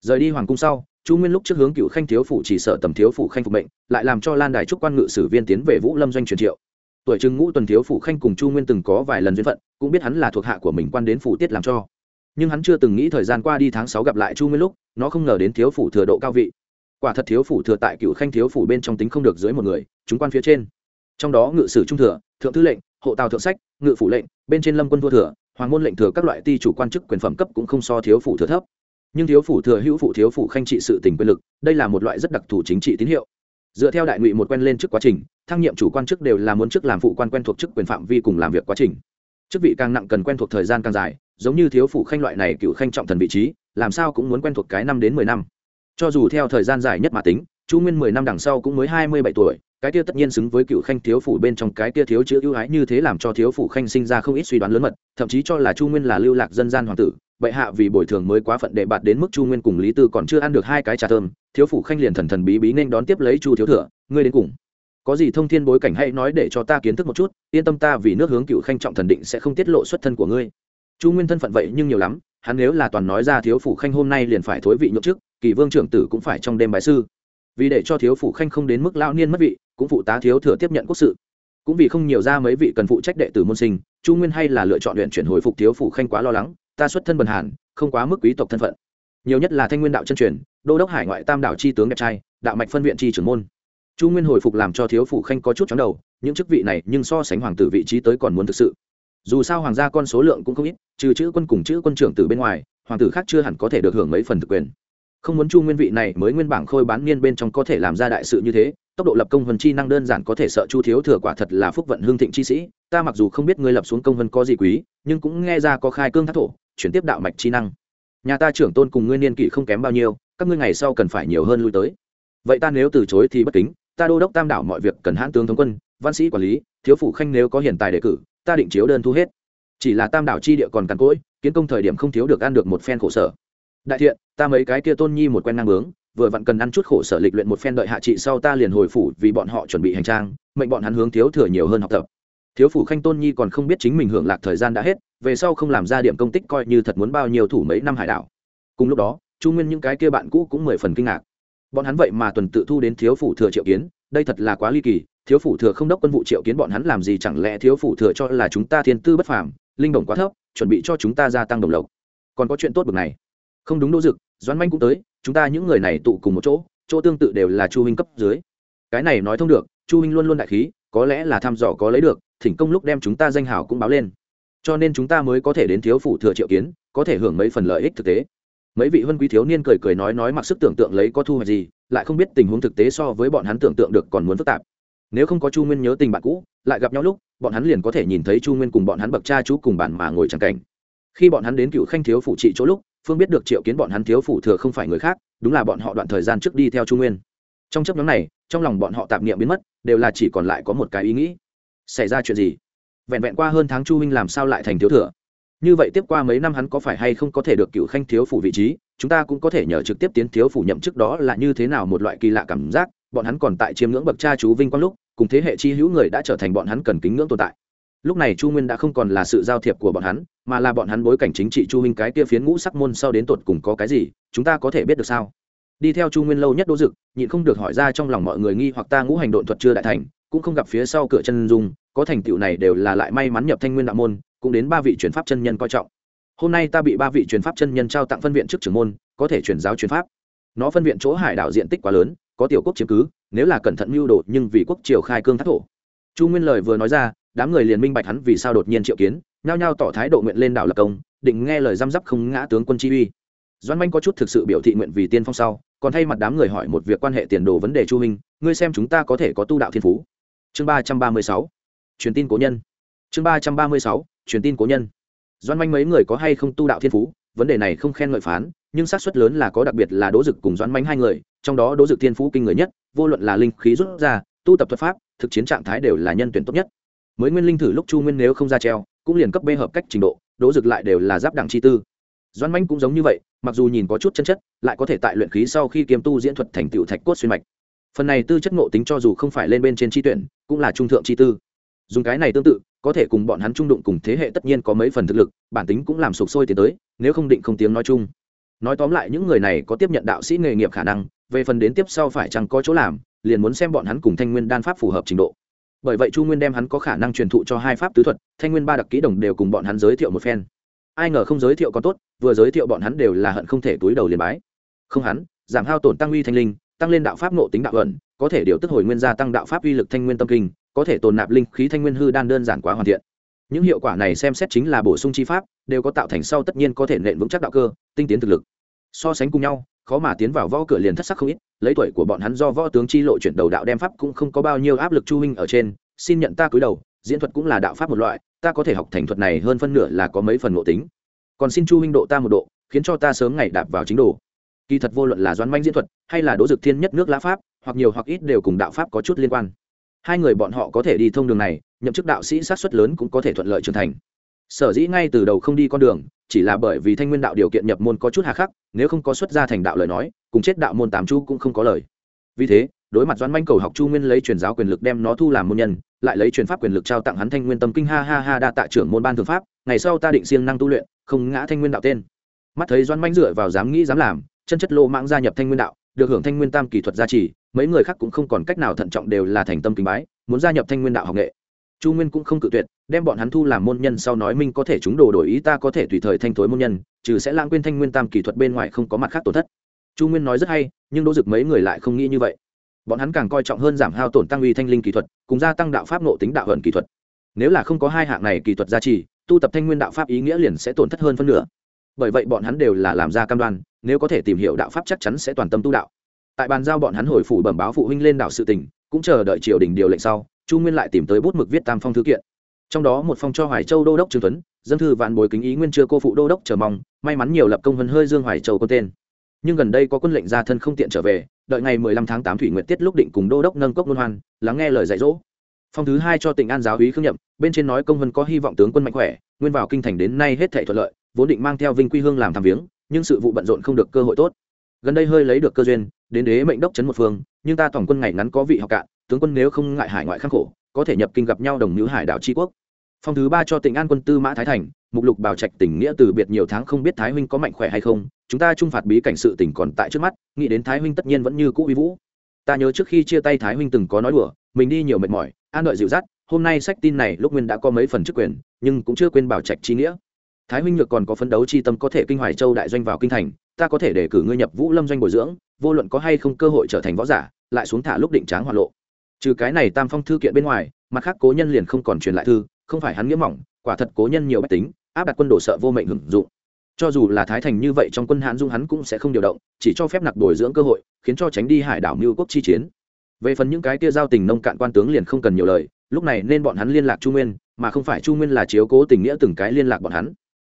Rời đi hoàng cung sau, chu nguyên lúc trước hướng cựu khanh thiếu phủ chỉ sợ tầm thiếu phủ khanh phục mệnh, lại làm cho lan đài trúc quan ngự sử viên tiến về vũ lâm doanh truyền triệu. Tuổi trưng ngũ tuần thiếu phủ khanh cùng chu nguyên từng có vài lần duyên phận, cũng biết hắn là thuộc hạ của mình quan đến phủ tiết làm cho. Nhưng hắn chưa từng nghĩ thời gian qua đi tháng sáu gặp lại chu nguyên lúc, nó không ngờ đến thiếu phủ thừa độ cao vị. Quả thật thiếu phủ thừa tại cựu khanh thiếu phủ bên trong tính không được dưới một người, chúng quan phía trên. Trong đó ngự sử trung thừa, thượng thư lệnh, hộ tào thượng sách, ngự phủ lệnh, bên trên lâm quân thua thừa hoàng môn lệnh thừa các loại ti chủ quan chức quyền phẩm cấp cũng không so thiếu phủ thừa thấp. Nhưng thiếu phủ thừa hữu phụ thiếu phủ khanh trị sự tình quyền lực, đây là một loại rất đặc thù chính trị tín hiệu. Dựa theo đại ngụy một quen lên trước quá trình, thăng nhiệm chủ quan chức đều là muốn chức làm phụ quan quen thuộc chức quyền phạm vi cùng làm việc quá trình. Chức vị càng nặng cần quen thuộc thời gian càng dài, giống như thiếu phủ khanh loại này cựu khanh trọng thần vị trí, làm sao cũng muốn quen thuộc cái năm đến mười năm. Cho dù theo thời gian dài nhất mà tính, chu nguyên mười năm đằng sau cũng mới hai mươi bảy tuổi cái kia tất nhiên xứng với cựu khanh thiếu phủ bên trong cái kia thiếu chữ ưu ái như thế làm cho thiếu phủ khanh sinh ra không ít suy đoán lớn mật, thậm chí cho là chu nguyên là lưu lạc dân gian hoàng tử, bệ hạ vì bồi thường mới quá phận đệ bạt đến mức chu nguyên cùng lý tư còn chưa ăn được hai cái trà thơm, thiếu phủ khanh liền thần thần bí bí nên đón tiếp lấy chu thiếu thừa, ngươi đến cùng. Có gì thông thiên bối cảnh hay nói để cho ta kiến thức một chút, yên tâm ta vì nước hướng cựu khanh trọng thần định sẽ không tiết lộ xuất thân của ngươi. Chu nguyên thân phận vậy nhưng nhiều lắm, hắn nếu là toàn nói ra thiếu phủ khanh hôm nay liền phải thối vị nhượng trước kỳ vương trưởng tử cũng phải trong đêm bài sư. Vì để cho thiếu phủ khanh không đến mức lão niên mất vị cũng phụ tá thiếu thừa tiếp nhận quốc sự. Cũng vì không nhiều ra mấy vị cần phụ trách đệ tử môn sinh, chu nguyên hay là lựa chọn luyện chuyển hồi phục thiếu phủ khanh quá lo lắng, ta xuất thân bần hàn, không quá mức quý tộc thân phận. Nhiều nhất là thanh nguyên đạo chân truyền, đô đốc hải ngoại tam đảo chi tướng đẹp trai, đạo mạch phân viện chi trưởng môn. Chu nguyên hồi phục làm cho thiếu phủ khanh có chút chóng đầu, những chức vị này nhưng so sánh hoàng tử vị trí tới còn muốn thực sự. Dù sao hoàng gia con số lượng cũng không ít, trừ chữ quân cùng chữ quân trưởng từ bên ngoài, hoàng tử khác chưa hẳn có thể được hưởng mấy phần thực quyền. Không muốn chu nguyên vị này mới nguyên bảng khôi bán niên bên trong có thể làm ra đại sự như thế tốc độ lập công vân chi năng đơn giản có thể sợ chu thiếu thừa quả thật là phúc vận hương thịnh chi sĩ, ta mặc dù không biết ngươi lập xuống công vân có gì quý, nhưng cũng nghe ra có khai cương thác thổ, chuyển tiếp đạo mạch chi năng. Nhà ta trưởng tôn cùng ngươi niên kỷ không kém bao nhiêu, các ngươi ngày sau cần phải nhiều hơn lui tới. Vậy ta nếu từ chối thì bất kính, ta đô đốc tam đảo mọi việc cần hãn tướng thống quân, văn sĩ quản lý, thiếu phụ khanh nếu có hiện tài đề cử, ta định chiếu đơn thu hết. Chỉ là tam đảo chi địa còn cằn cỗi, kiến công thời điểm không thiếu được ăn được một phen khổ sở. Đại thiện, ta mấy cái kia tôn nhi một quen năng bướng vừa vặn cần ăn chút khổ sở lịch luyện một phen đợi hạ trị sau ta liền hồi phủ vì bọn họ chuẩn bị hành trang, mệnh bọn hắn hướng thiếu thừa nhiều hơn học tập. Thiếu phủ khanh tôn nhi còn không biết chính mình hưởng lạc thời gian đã hết, về sau không làm ra điểm công tích coi như thật muốn bao nhiêu thủ mấy năm hải đảo. Cùng lúc đó, chu nguyên những cái kia bạn cũ cũng mười phần kinh ngạc. Bọn hắn vậy mà tuần tự thu đến thiếu phủ thừa triệu kiến, đây thật là quá ly kỳ, thiếu phủ thừa không đốc quân vụ triệu kiến bọn hắn làm gì chẳng lẽ thiếu phủ thừa cho là chúng ta thiên tư bất phàm, linh đồng quá thấp, chuẩn bị cho chúng ta gia tăng đồng lộc. Còn có chuyện tốt bực này. Không đúng đỗ dực, doãn manh cũng tới chúng ta những người này tụ cùng một chỗ chỗ tương tự đều là chu huynh cấp dưới. Cái này nói thông được, chu huynh luôn luôn đại khí, có lẽ là thăm dò có lấy được, thỉnh công lúc đem chúng ta danh hào cũng báo lên. Cho nên chúng ta mới có thể đến thiếu phủ thừa triệu kiến, có thể hưởng mấy phần lợi ích thực tế. Mấy vị huân quý thiếu niên cười cười nói nói mặc sức tưởng tượng lấy có thu hoạch gì, lại không biết tình huống thực tế so với bọn hắn tưởng tượng được còn muốn phức tạp. Nếu không có chu nguyên nhớ tình bạn cũ, lại gặp nhau lúc, bọn hắn liền có thể nhìn thấy chu nguyên cùng bọn hắn bậc cha chú cùng bản mà ngồi chẳng cảnh. Khi bọn hắn đến cựu khanh thiếu phủ trị chỗ lúc phương biết được triệu kiến bọn hắn thiếu phủ thừa không phải người khác, đúng là bọn họ đoạn thời gian trước đi theo chu nguyên. Trong chấp nhóm này, trong lòng bọn họ tạp niệm biến mất, đều là chỉ còn lại có một cái ý nghĩ. Xảy ra chuyện gì? Vẹn vẹn qua hơn tháng chu huynh làm sao lại thành thiếu thừa? Như vậy tiếp qua mấy năm hắn có phải hay không có thể được cựu khanh thiếu phủ vị trí, chúng ta cũng có thể nhờ trực tiếp tiến thiếu phủ nhậm chức đó là như thế nào một loại kỳ lạ cảm giác, bọn hắn còn tại chiêm ngưỡng bậc cha chú vinh quang lúc, cùng thế hệ chi hữu người đã trở thành bọn hắn cần kính ngưỡng tồn tại lúc này chu nguyên đã không còn là sự giao thiệp của bọn hắn, mà là bọn hắn bối cảnh chính trị chu huynh cái kia phiến ngũ sắc môn sau đến tột cùng có cái gì, chúng ta có thể biết được sao? Đi theo chu nguyên lâu nhất đỗ dực, nhịn không được hỏi ra trong lòng mọi người nghi hoặc ta ngũ hành độn thuật chưa đại thành, cũng không gặp phía sau cửa chân dung, có thành tựu này đều là lại may mắn nhập thanh nguyên đạo môn, cũng đến ba vị truyền pháp chân nhân coi trọng. Hôm nay ta bị ba vị truyền pháp chân nhân trao tặng phân viện trước trưởng môn, có thể truyền giáo truyền pháp. Nó phân viện chỗ hải đảo diện tích quá lớn, có tiểu quốc chiếm cứ, nếu là cẩn thận mưu đồ, nhưng vì quốc triều khai cương thác thổ. Chu nguyên lời vừa nói ra đám người liền minh bạch hắn vì sao đột nhiên triệu kiến, nhao nhao tỏ thái độ nguyện lên đảo lập công, định nghe lời răm rắp không ngã tướng quân chi uy. Doan manh có chút thực sự biểu thị nguyện vì tiên phong sau, còn thay mặt đám người hỏi một việc quan hệ tiền đồ vấn đề chu minh, ngươi xem chúng ta có thể có tu đạo thiên phú. Chương ba trăm ba mươi sáu, truyền tin cố nhân. Chương ba trăm ba mươi sáu, truyền tin cố nhân. Doan manh mấy người có hay không tu đạo thiên phú, vấn đề này không khen ngợi phán, nhưng xác suất lớn là có đặc biệt là đỗ dực cùng doãn manh hai người, trong đó đỗ dực thiên phú kinh người nhất, vô luận là linh khí rút ra, tu tập thuật pháp, thực chiến trạng thái đều là nhân tuyển tốt nhất mới nguyên linh thử lúc chu nguyên nếu không ra treo, cũng liền cấp bê hợp cách trình độ, đỗ dực lại đều là giáp đẳng chi tư. Doãn manh cũng giống như vậy, mặc dù nhìn có chút chân chất, lại có thể tại luyện khí sau khi kiêm tu diễn thuật thành tựu thạch cốt xuyên mạch. Phần này tư chất ngộ tính cho dù không phải lên bên trên chi tuyển, cũng là trung thượng chi tư. Dùng cái này tương tự, có thể cùng bọn hắn trung đụng cùng thế hệ tất nhiên có mấy phần thực lực, bản tính cũng làm sụp sôi tiến tới, nếu không định không tiếng nói chung. Nói tóm lại, những người này có tiếp nhận đạo sĩ nghề nghiệp khả năng, về phần đến tiếp sau phải chăng có chỗ làm, liền muốn xem bọn hắn cùng thanh nguyên đan pháp phù hợp trình độ bởi vậy chu nguyên đem hắn có khả năng truyền thụ cho hai pháp tứ thuật, thanh nguyên ba đặc kỹ đồng đều cùng bọn hắn giới thiệu một phen. Ai ngờ không giới thiệu có tốt, vừa giới thiệu bọn hắn đều là hận không thể túi đầu liền bái. Không hắn, giảm hao tổn tăng uy thanh linh, tăng lên đạo pháp nộ tính đạo ẩn, có thể điều tức hồi nguyên gia tăng đạo pháp uy lực thanh nguyên tâm kinh, có thể tồn nạp linh khí thanh nguyên hư đan đơn giản quá hoàn thiện. Những hiệu quả này xem xét chính là bổ sung chi pháp, đều có tạo thành sau tất nhiên có thể nện vững chắc đạo cơ, tinh tiến thực lực. So sánh cùng nhau khó mà tiến vào võ cửa liền thất sắc không ít, lấy tuổi của bọn hắn do võ tướng chi lộ chuyển đầu đạo đem pháp cũng không có bao nhiêu áp lực chu huynh ở trên, xin nhận ta cúi đầu, diễn thuật cũng là đạo pháp một loại, ta có thể học thành thuật này hơn phân nửa là có mấy phần ngộ tính. Còn xin chu huynh độ ta một độ, khiến cho ta sớm ngày đạp vào chính đồ. Kỳ thật vô luận là doãn manh diễn thuật, hay là đỗ dực thiên nhất nước lã pháp, hoặc nhiều hoặc ít đều cùng đạo pháp có chút liên quan. Hai người bọn họ có thể đi thông đường này, nhậm chức đạo sĩ sát xuất lớn cũng có thể thuận lợi trưởng thành sở dĩ ngay từ đầu không đi con đường, chỉ là bởi vì thanh nguyên đạo điều kiện nhập môn có chút hà khắc, nếu không có xuất gia thành đạo lời nói, cùng chết đạo môn tám chu cũng không có lời. Vì thế, đối mặt doãn manh cầu học chu nguyên lấy truyền giáo quyền lực đem nó thu làm môn nhân, lại lấy truyền pháp quyền lực trao tặng hắn thanh nguyên tâm kinh ha ha ha đa tạ trưởng môn ban thượng pháp, ngày sau ta định siêng năng tu luyện, không ngã thanh nguyên đạo tên. Mắt thấy doãn manh dựa vào dám nghĩ dám làm, chân chất lô mãng gia nhập thanh nguyên đạo, được hưởng thanh nguyên tam kỳ thuật gia trì, mấy người khác cũng không còn cách nào thận trọng đều là thành tâm kính bái, muốn gia nhập thanh nguyên đạo học nghệ chu nguyên cũng không cự tuyệt, đem bọn hắn thu làm môn nhân sau nói minh có thể chúng đồ đổi ý ta có thể tùy thời thanh thối môn nhân, trừ sẽ lãng quên thanh nguyên tam kỳ thuật bên ngoài không có mặt khác tổn thất. Chu nguyên nói rất hay, nhưng đỗ dực mấy người lại không nghĩ như vậy. Bọn hắn càng coi trọng hơn giảm hao tổn tăng uy thanh linh kỳ thuật, cùng gia tăng đạo pháp nộ tính đạo hận kỳ thuật. Nếu là không có hai hạng này kỳ thuật gia trì, tu tập thanh nguyên đạo pháp ý nghĩa liền sẽ tổn thất hơn phân nửa. Bởi vậy bọn hắn đều là làm ra cam đoan, nếu có thể tìm hiểu đạo pháp chắc chắn sẽ toàn tâm tu đạo. Tại bàn giao bọn hắn hồi phủ bẩm báo phụ huynh lên đạo sự tình, cũng chờ đợi triều đình điều lệnh sau chu nguyên lại tìm tới bút mực viết tam phong thư kiện. Trong đó một phong cho hoài châu đô đốc trương tuấn, dân thư vạn bồi kính ý nguyên chưa cô phụ đô đốc chờ mong, may mắn nhiều lập công vân hơi dương hoài châu có tên. Nhưng gần đây có quân lệnh ra thân không tiện trở về, đợi ngày mười lăm tháng tám thủy nguyện tiết lúc định cùng đô đốc nâng cốc luân hoan, lắng nghe lời dạy dỗ. Phong thứ hai cho tỉnh an giáo úy khương nhậm, bên trên nói công vân có hy vọng tướng quân mạnh khỏe, nguyên vào kinh thành đến nay hết thảy thuận lợi, vốn định mang theo vinh quy hương làm tham viếng, nhưng sự vụ bận rộn không được cơ hội tốt. Gần đây hơi lấy được cơ duyên, đến đế mệnh đốc chấn một phương, nhưng ta tổng quân ngày ngắn có vị học cạn tướng quân nếu không ngại hải ngoại khắc khổ, có thể nhập kinh gặp nhau đồng nữ hải đảo tri quốc. Phong thứ ba cho tỉnh an quân tư mã thái thành, mục lục bào trạch tỉnh nghĩa từ biệt nhiều tháng không biết thái huynh có mạnh khỏe hay không, chúng ta trung phạt bí cảnh sự tỉnh còn tại trước mắt, nghĩ đến thái huynh tất nhiên vẫn như cũ uy vũ. Ta nhớ trước khi chia tay thái huynh từng có nói đùa, mình đi nhiều mệt mỏi, an đợi dịu dắt, hôm nay sách tin này lúc nguyên đã có mấy phần chức quyền, nhưng cũng chưa quên bảo trạch chi nghĩa. Thái huynh nhược còn có phấn đấu chi tâm có thể kinh hoài châu đại doanh vào kinh thành, ta có thể để cử ngươi nhập vũ lâm doanh bồi dưỡng, vô luận có hay không cơ hội trở thành võ giả, lại xuống thả lúc định tráng hoa lộ trừ cái này tam phong thư kiện bên ngoài, mặt khác cố nhân liền không còn truyền lại thư, không phải hắn nghĩa mỏng, quả thật cố nhân nhiều bách tính, áp đặt quân đồ sợ vô mệnh hưởng dụng. Cho dù là thái thành như vậy trong quân hãn dung hắn cũng sẽ không điều động, chỉ cho phép nặc bồi dưỡng cơ hội, khiến cho tránh đi hải đảo mưu quốc chi chiến. Về phần những cái kia giao tình nông cạn quan tướng liền không cần nhiều lời, lúc này nên bọn hắn liên lạc chu nguyên, mà không phải chu nguyên là chiếu cố tình nghĩa từng cái liên lạc bọn hắn.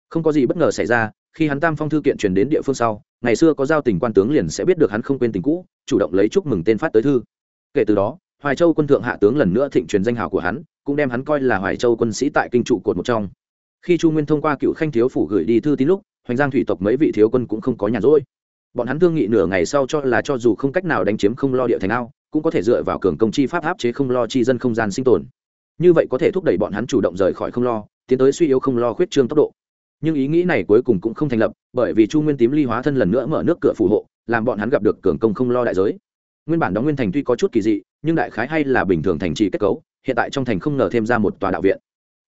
Không có gì bất ngờ xảy ra, khi hắn tam phong thư kiện truyền đến địa phương sau, ngày xưa có giao tình quan tướng liền sẽ biết được hắn không quên tình cũ, chủ động lấy chúc mừng tên phát tới thư. Kể từ đó hoài châu quân thượng hạ tướng lần nữa thịnh truyền danh hào của hắn, cũng đem hắn coi là hoài châu quân sĩ tại kinh trụ cột một trong. Khi chu nguyên thông qua cựu khanh thiếu phủ gửi đi thư tín lúc, hoành giang thủy tộc mấy vị thiếu quân cũng không có nhàn rỗi. Bọn hắn thương nghị nửa ngày sau cho là cho dù không cách nào đánh chiếm không lo địa thành ao, cũng có thể dựa vào cường công chi pháp áp chế không lo chi dân không gian sinh tồn. Như vậy có thể thúc đẩy bọn hắn chủ động rời khỏi không lo, tiến tới suy yếu không lo khuyết trương tốc độ. Nhưng ý nghĩ này cuối cùng cũng không thành lập, bởi vì chu nguyên tím ly hóa thân lần nữa mở nước cửa phù hộ, làm bọn hắn gặp được cường công không lo đại giới nguyên bản đóng nguyên thành tuy có chút kỳ dị, nhưng đại khái hay là bình thường thành trì kết cấu, hiện tại trong thành không ngờ thêm ra một tòa đạo viện.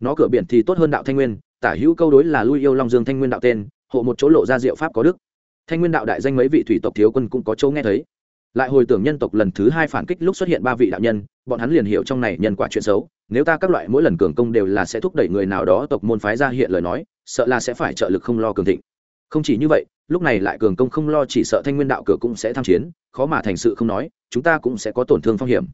Nó cửa biển thì tốt hơn đạo thanh nguyên, tả hữu câu đối là lui yêu long dương thanh nguyên đạo tên, hộ một chỗ lộ ra diệu pháp có đức. Thanh nguyên đạo đại danh mấy vị thủy tộc thiếu quân cũng có chỗ nghe thấy. Lại hồi tưởng nhân tộc lần thứ hai phản kích lúc xuất hiện ba vị đạo nhân, bọn hắn liền hiểu trong này nhân quả chuyện xấu. Nếu ta các loại mỗi lần cường công đều là sẽ thúc đẩy người nào đó tộc môn phái ra hiện lời nói, sợ là sẽ phải trợ lực không lo cường thịnh. Không chỉ như vậy lúc này lại cường công không lo chỉ sợ thanh nguyên đạo cửa cũng sẽ tham chiến, khó mà thành sự không nói, chúng ta cũng sẽ có tổn thương phong hiểm.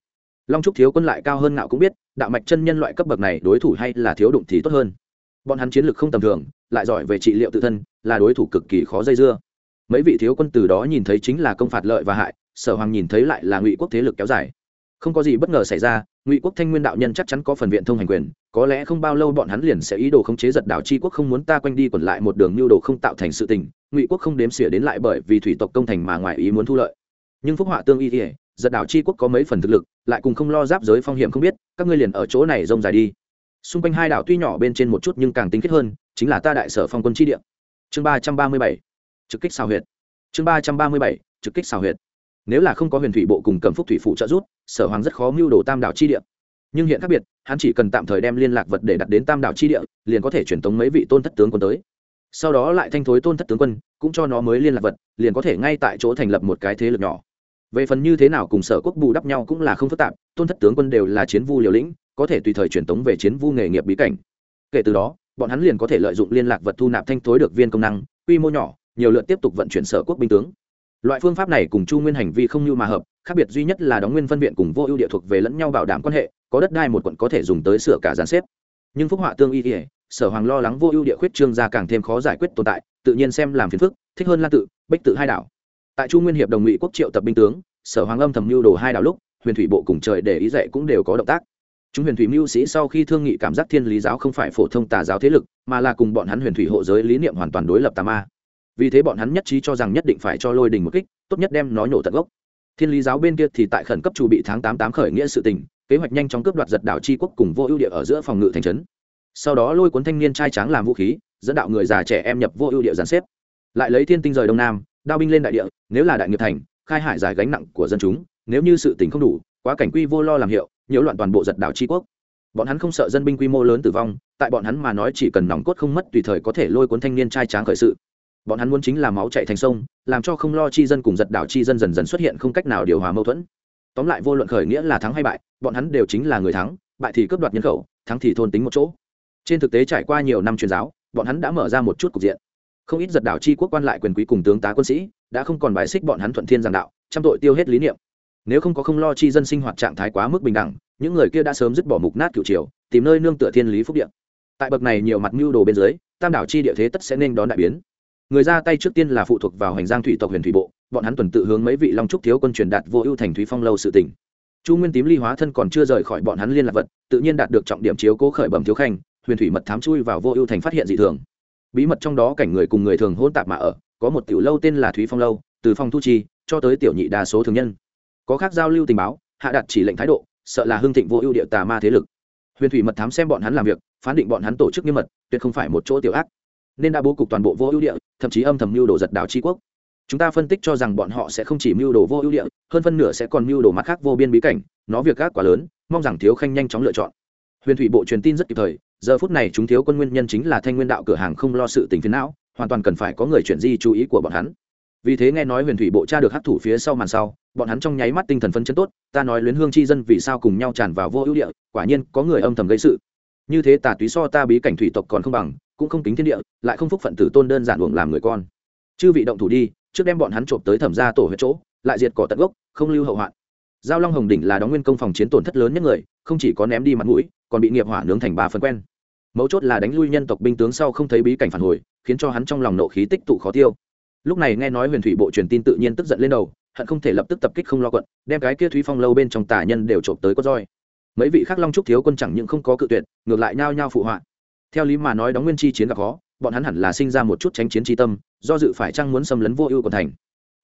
Long trúc thiếu quân lại cao hơn ngạo cũng biết, đạo mạch chân nhân loại cấp bậc này đối thủ hay là thiếu đụng thì tốt hơn. Bọn hắn chiến lược không tầm thường, lại giỏi về trị liệu tự thân, là đối thủ cực kỳ khó dây dưa. Mấy vị thiếu quân từ đó nhìn thấy chính là công phạt lợi và hại, sở hoàng nhìn thấy lại là ngụy quốc thế lực kéo dài. Không có gì bất ngờ xảy ra, ngụy quốc thanh nguyên đạo nhân chắc chắn có phần viện thông hành quyền có lẽ không bao lâu bọn hắn liền sẽ ý đồ khống chế giật đảo c quốc không muốn ta quanh đi quẩn lại một đường mưu đồ không tạo thành sự tình, ngụy quốc không đếm xỉa đến lại bởi vì thủy tộc công thành mà ngoài ý muốn thu lợi. Nhưng phúc họa tương y ỉa giật đảo c quốc có mấy phần thực lực, lại cùng không lo giáp giới phong hiểm không biết, các ngươi liền ở chỗ này rông dài đi. Xung quanh hai đảo tuy nhỏ bên trên một chút nhưng càng tính kết hơn, chính là ta đại sở phong quân tri địa. Chương ba trăm ba mươi bảy, trực kích xào huyệt. Chương ba trăm ba mươi bảy, trực kích xào huyệt. Nếu là không có huyền thủy bộ cùng cầm phúc thủy phụ trợ rút sở hoàng rất khó mưu đồ tam đảo chi địa nhưng hiện khác biệt, hắn chỉ cần tạm thời đem liên lạc vật để đặt đến tam đảo chi địa, liền có thể truyền tống mấy vị tôn thất tướng quân tới. Sau đó lại thanh thối tôn thất tướng quân, cũng cho nó mới liên lạc vật, liền có thể ngay tại chỗ thành lập một cái thế lực nhỏ. Về phần như thế nào cùng sở quốc bù đắp nhau cũng là không phức tạp, tôn thất tướng quân đều là chiến vu liều lĩnh, có thể tùy thời truyền tống về chiến vu nghề nghiệp bí cảnh. Kể từ đó, bọn hắn liền có thể lợi dụng liên lạc vật thu nạp thanh thối được viên công năng, quy mô nhỏ, nhiều lượt tiếp tục vận chuyển sở quốc binh tướng. Loại phương pháp này cùng chu nguyên hành vi không như mà hợp, khác biệt duy nhất là đóng nguyên phân viện cùng vô ưu địa thuộc về lẫn nhau bảo đảm quan hệ có đất đai một quận có thể dùng tới sửa cả gián xếp. Nhưng phúc họa tương y thì, sở hoàng lo lắng vô ưu địa khuyết trương ra càng thêm khó giải quyết tồn tại, tự nhiên xem làm phiền phức, thích hơn lan tự bách tự hai đảo. Tại chu nguyên hiệp đồng ngụy quốc triệu tập binh tướng, sở hoàng âm thầm mưu đồ hai đảo lúc, huyền thủy bộ cùng trời để ý dạy cũng đều có động tác. Chúng huyền thủy mưu sĩ sau khi thương nghị cảm giác thiên lý giáo không phải phổ thông tà giáo thế lực, mà là cùng bọn hắn huyền thủy hộ giới lý niệm hoàn toàn đối lập tà ma. Vì thế bọn hắn nhất trí cho rằng nhất định phải cho lôi đình một kích, tốt nhất đem nó nhổ tận gốc thiên lý giáo bên kia thì tại khẩn cấp chu bị tháng tám tám khởi nghĩa sự tình, kế hoạch nhanh chóng cướp đoạt giật đảo tri quốc cùng vô ưu địa ở giữa phòng ngự thành trấn. Sau đó lôi cuốn thanh niên trai tráng làm vũ khí, dẫn đạo người già trẻ em nhập vô ưu địa giàn xếp. Lại lấy thiên tinh rời đông nam, đao binh lên đại địa, nếu là đại nghiệp thành, khai hải giải gánh nặng của dân chúng, nếu như sự tình không đủ, quá cảnh quy vô lo làm hiệu, nhiễu loạn toàn bộ giật đảo tri quốc. Bọn hắn không sợ dân binh quy mô lớn tử vong, tại bọn hắn mà nói chỉ cần nòng cốt không mất tùy thời có thể lôi cuốn thanh niên trai tráng khởi sự bọn hắn muốn chính là máu chạy thành sông, làm cho không lo chi dân cùng giật đảo chi dân dần dần xuất hiện không cách nào điều hòa mâu thuẫn. Tóm lại vô luận khởi nghĩa là thắng hay bại, bọn hắn đều chính là người thắng, bại thì cướp đoạt nhân khẩu, thắng thì thôn tính một chỗ. Trên thực tế trải qua nhiều năm truyền giáo, bọn hắn đã mở ra một chút cục diện. Không ít giật đảo chi quốc quan lại quyền quý cùng tướng tá quân sĩ, đã không còn bài xích bọn hắn thuận thiên giảng đạo, trăm tội tiêu hết lý niệm. Nếu không có không lo chi dân sinh hoạt trạng thái quá mức bình đẳng, những người kia đã sớm dứt bỏ mục nát cựu triều, tìm nơi nương tựa thiên lý phúc điện tại bậc này nhiều mặt mưu đồ bên dưới, tam đảo chi địa thế tất sẽ nên đón đại biến người ra tay trước tiên là phụ thuộc vào hành giang thủy tộc huyền thủy bộ, bọn hắn tuần tự hướng mấy vị long trúc thiếu quân truyền đạt vô ưu thành thúy phong lâu sự tỉnh chu nguyên tím ly hóa thân còn chưa rời khỏi bọn hắn liên lạc vật, tự nhiên đạt được trọng điểm chiếu cố khởi bẩm thiếu khanh, huyền thủy mật thám chui vào vô ưu thành phát hiện dị thường. Bí mật trong đó cảnh người cùng người thường hôn tạp mà ở, có một tiểu lâu tên là thúy phong lâu, từ phong thu chi, cho tới tiểu nhị đa số thường nhân. Có khác giao lưu tình báo, hạ đặt chỉ lệnh thái độ, sợ là hưng thịnh vô ưu địa tà ma thế lực. Huyền thủy mật thám xem bọn hắn làm việc, phán định bọn hắn tổ chức nghiêm mật, tuyệt không phải một chỗ tiểu ác nên đã bố cục toàn bộ vô ưu địa, thậm chí âm thầm mưu đồ giật đảo tri quốc. Chúng ta phân tích cho rằng bọn họ sẽ không chỉ mưu đồ vô ưu địa, hơn phân nửa sẽ còn mưu đồ mặt khác vô biên bí cảnh. Nó việc gác quá lớn, mong rằng thiếu khanh nhanh chóng lựa chọn. Huyền thủy bộ truyền tin rất kịp thời, giờ phút này chúng thiếu quân nguyên nhân chính là thanh nguyên đạo cửa hàng không lo sự tình phiến não, hoàn toàn cần phải có người chuyển di chú ý của bọn hắn. Vì thế nghe nói huyền thủy bộ cha được hấp thủ phía sau màn sau, bọn hắn trong nháy mắt tinh thần phân chân tốt, ta nói luyến hương chi dân vì sao cùng nhau tràn vào vô ưu địa, quả nhiên có người âm thầm gây sự. Như thế tà túy so ta bí cảnh thủy tộc còn không bằng cũng không kính thiên địa, lại không phúc phận tử tôn đơn giản uổng làm người con. Chư vị động thủ đi, trước đem bọn hắn trộm tới thẩm gia tổ huyết chỗ, lại diệt cỏ tận gốc, không lưu hậu hoạn. Giao long hồng đỉnh là đóng nguyên công phòng chiến tổn thất lớn nhất người, không chỉ có ném đi mặt mũi, còn bị nghiệp hỏa nướng thành ba phần quen. Mấu chốt là đánh lui nhân tộc binh tướng sau không thấy bí cảnh phản hồi, khiến cho hắn trong lòng nộ khí tích tụ khó tiêu. Lúc này nghe nói huyền thủy bộ truyền tin tự nhiên tức giận lên đầu, hận không thể lập tức tập kích không lo quận, đem cái kia thúy phong lâu bên trong tà nhân đều trộm tới có roi. Mấy vị khác long trúc thiếu quân chẳng những không có cự tuyệt, ngược lại nhao nhao phụ họa theo lý mà nói đóng nguyên chi chiến gặp khó, bọn hắn hẳn là sinh ra một chút tránh chiến tri tâm, do dự phải chăng muốn xâm lấn vô ưu còn thành.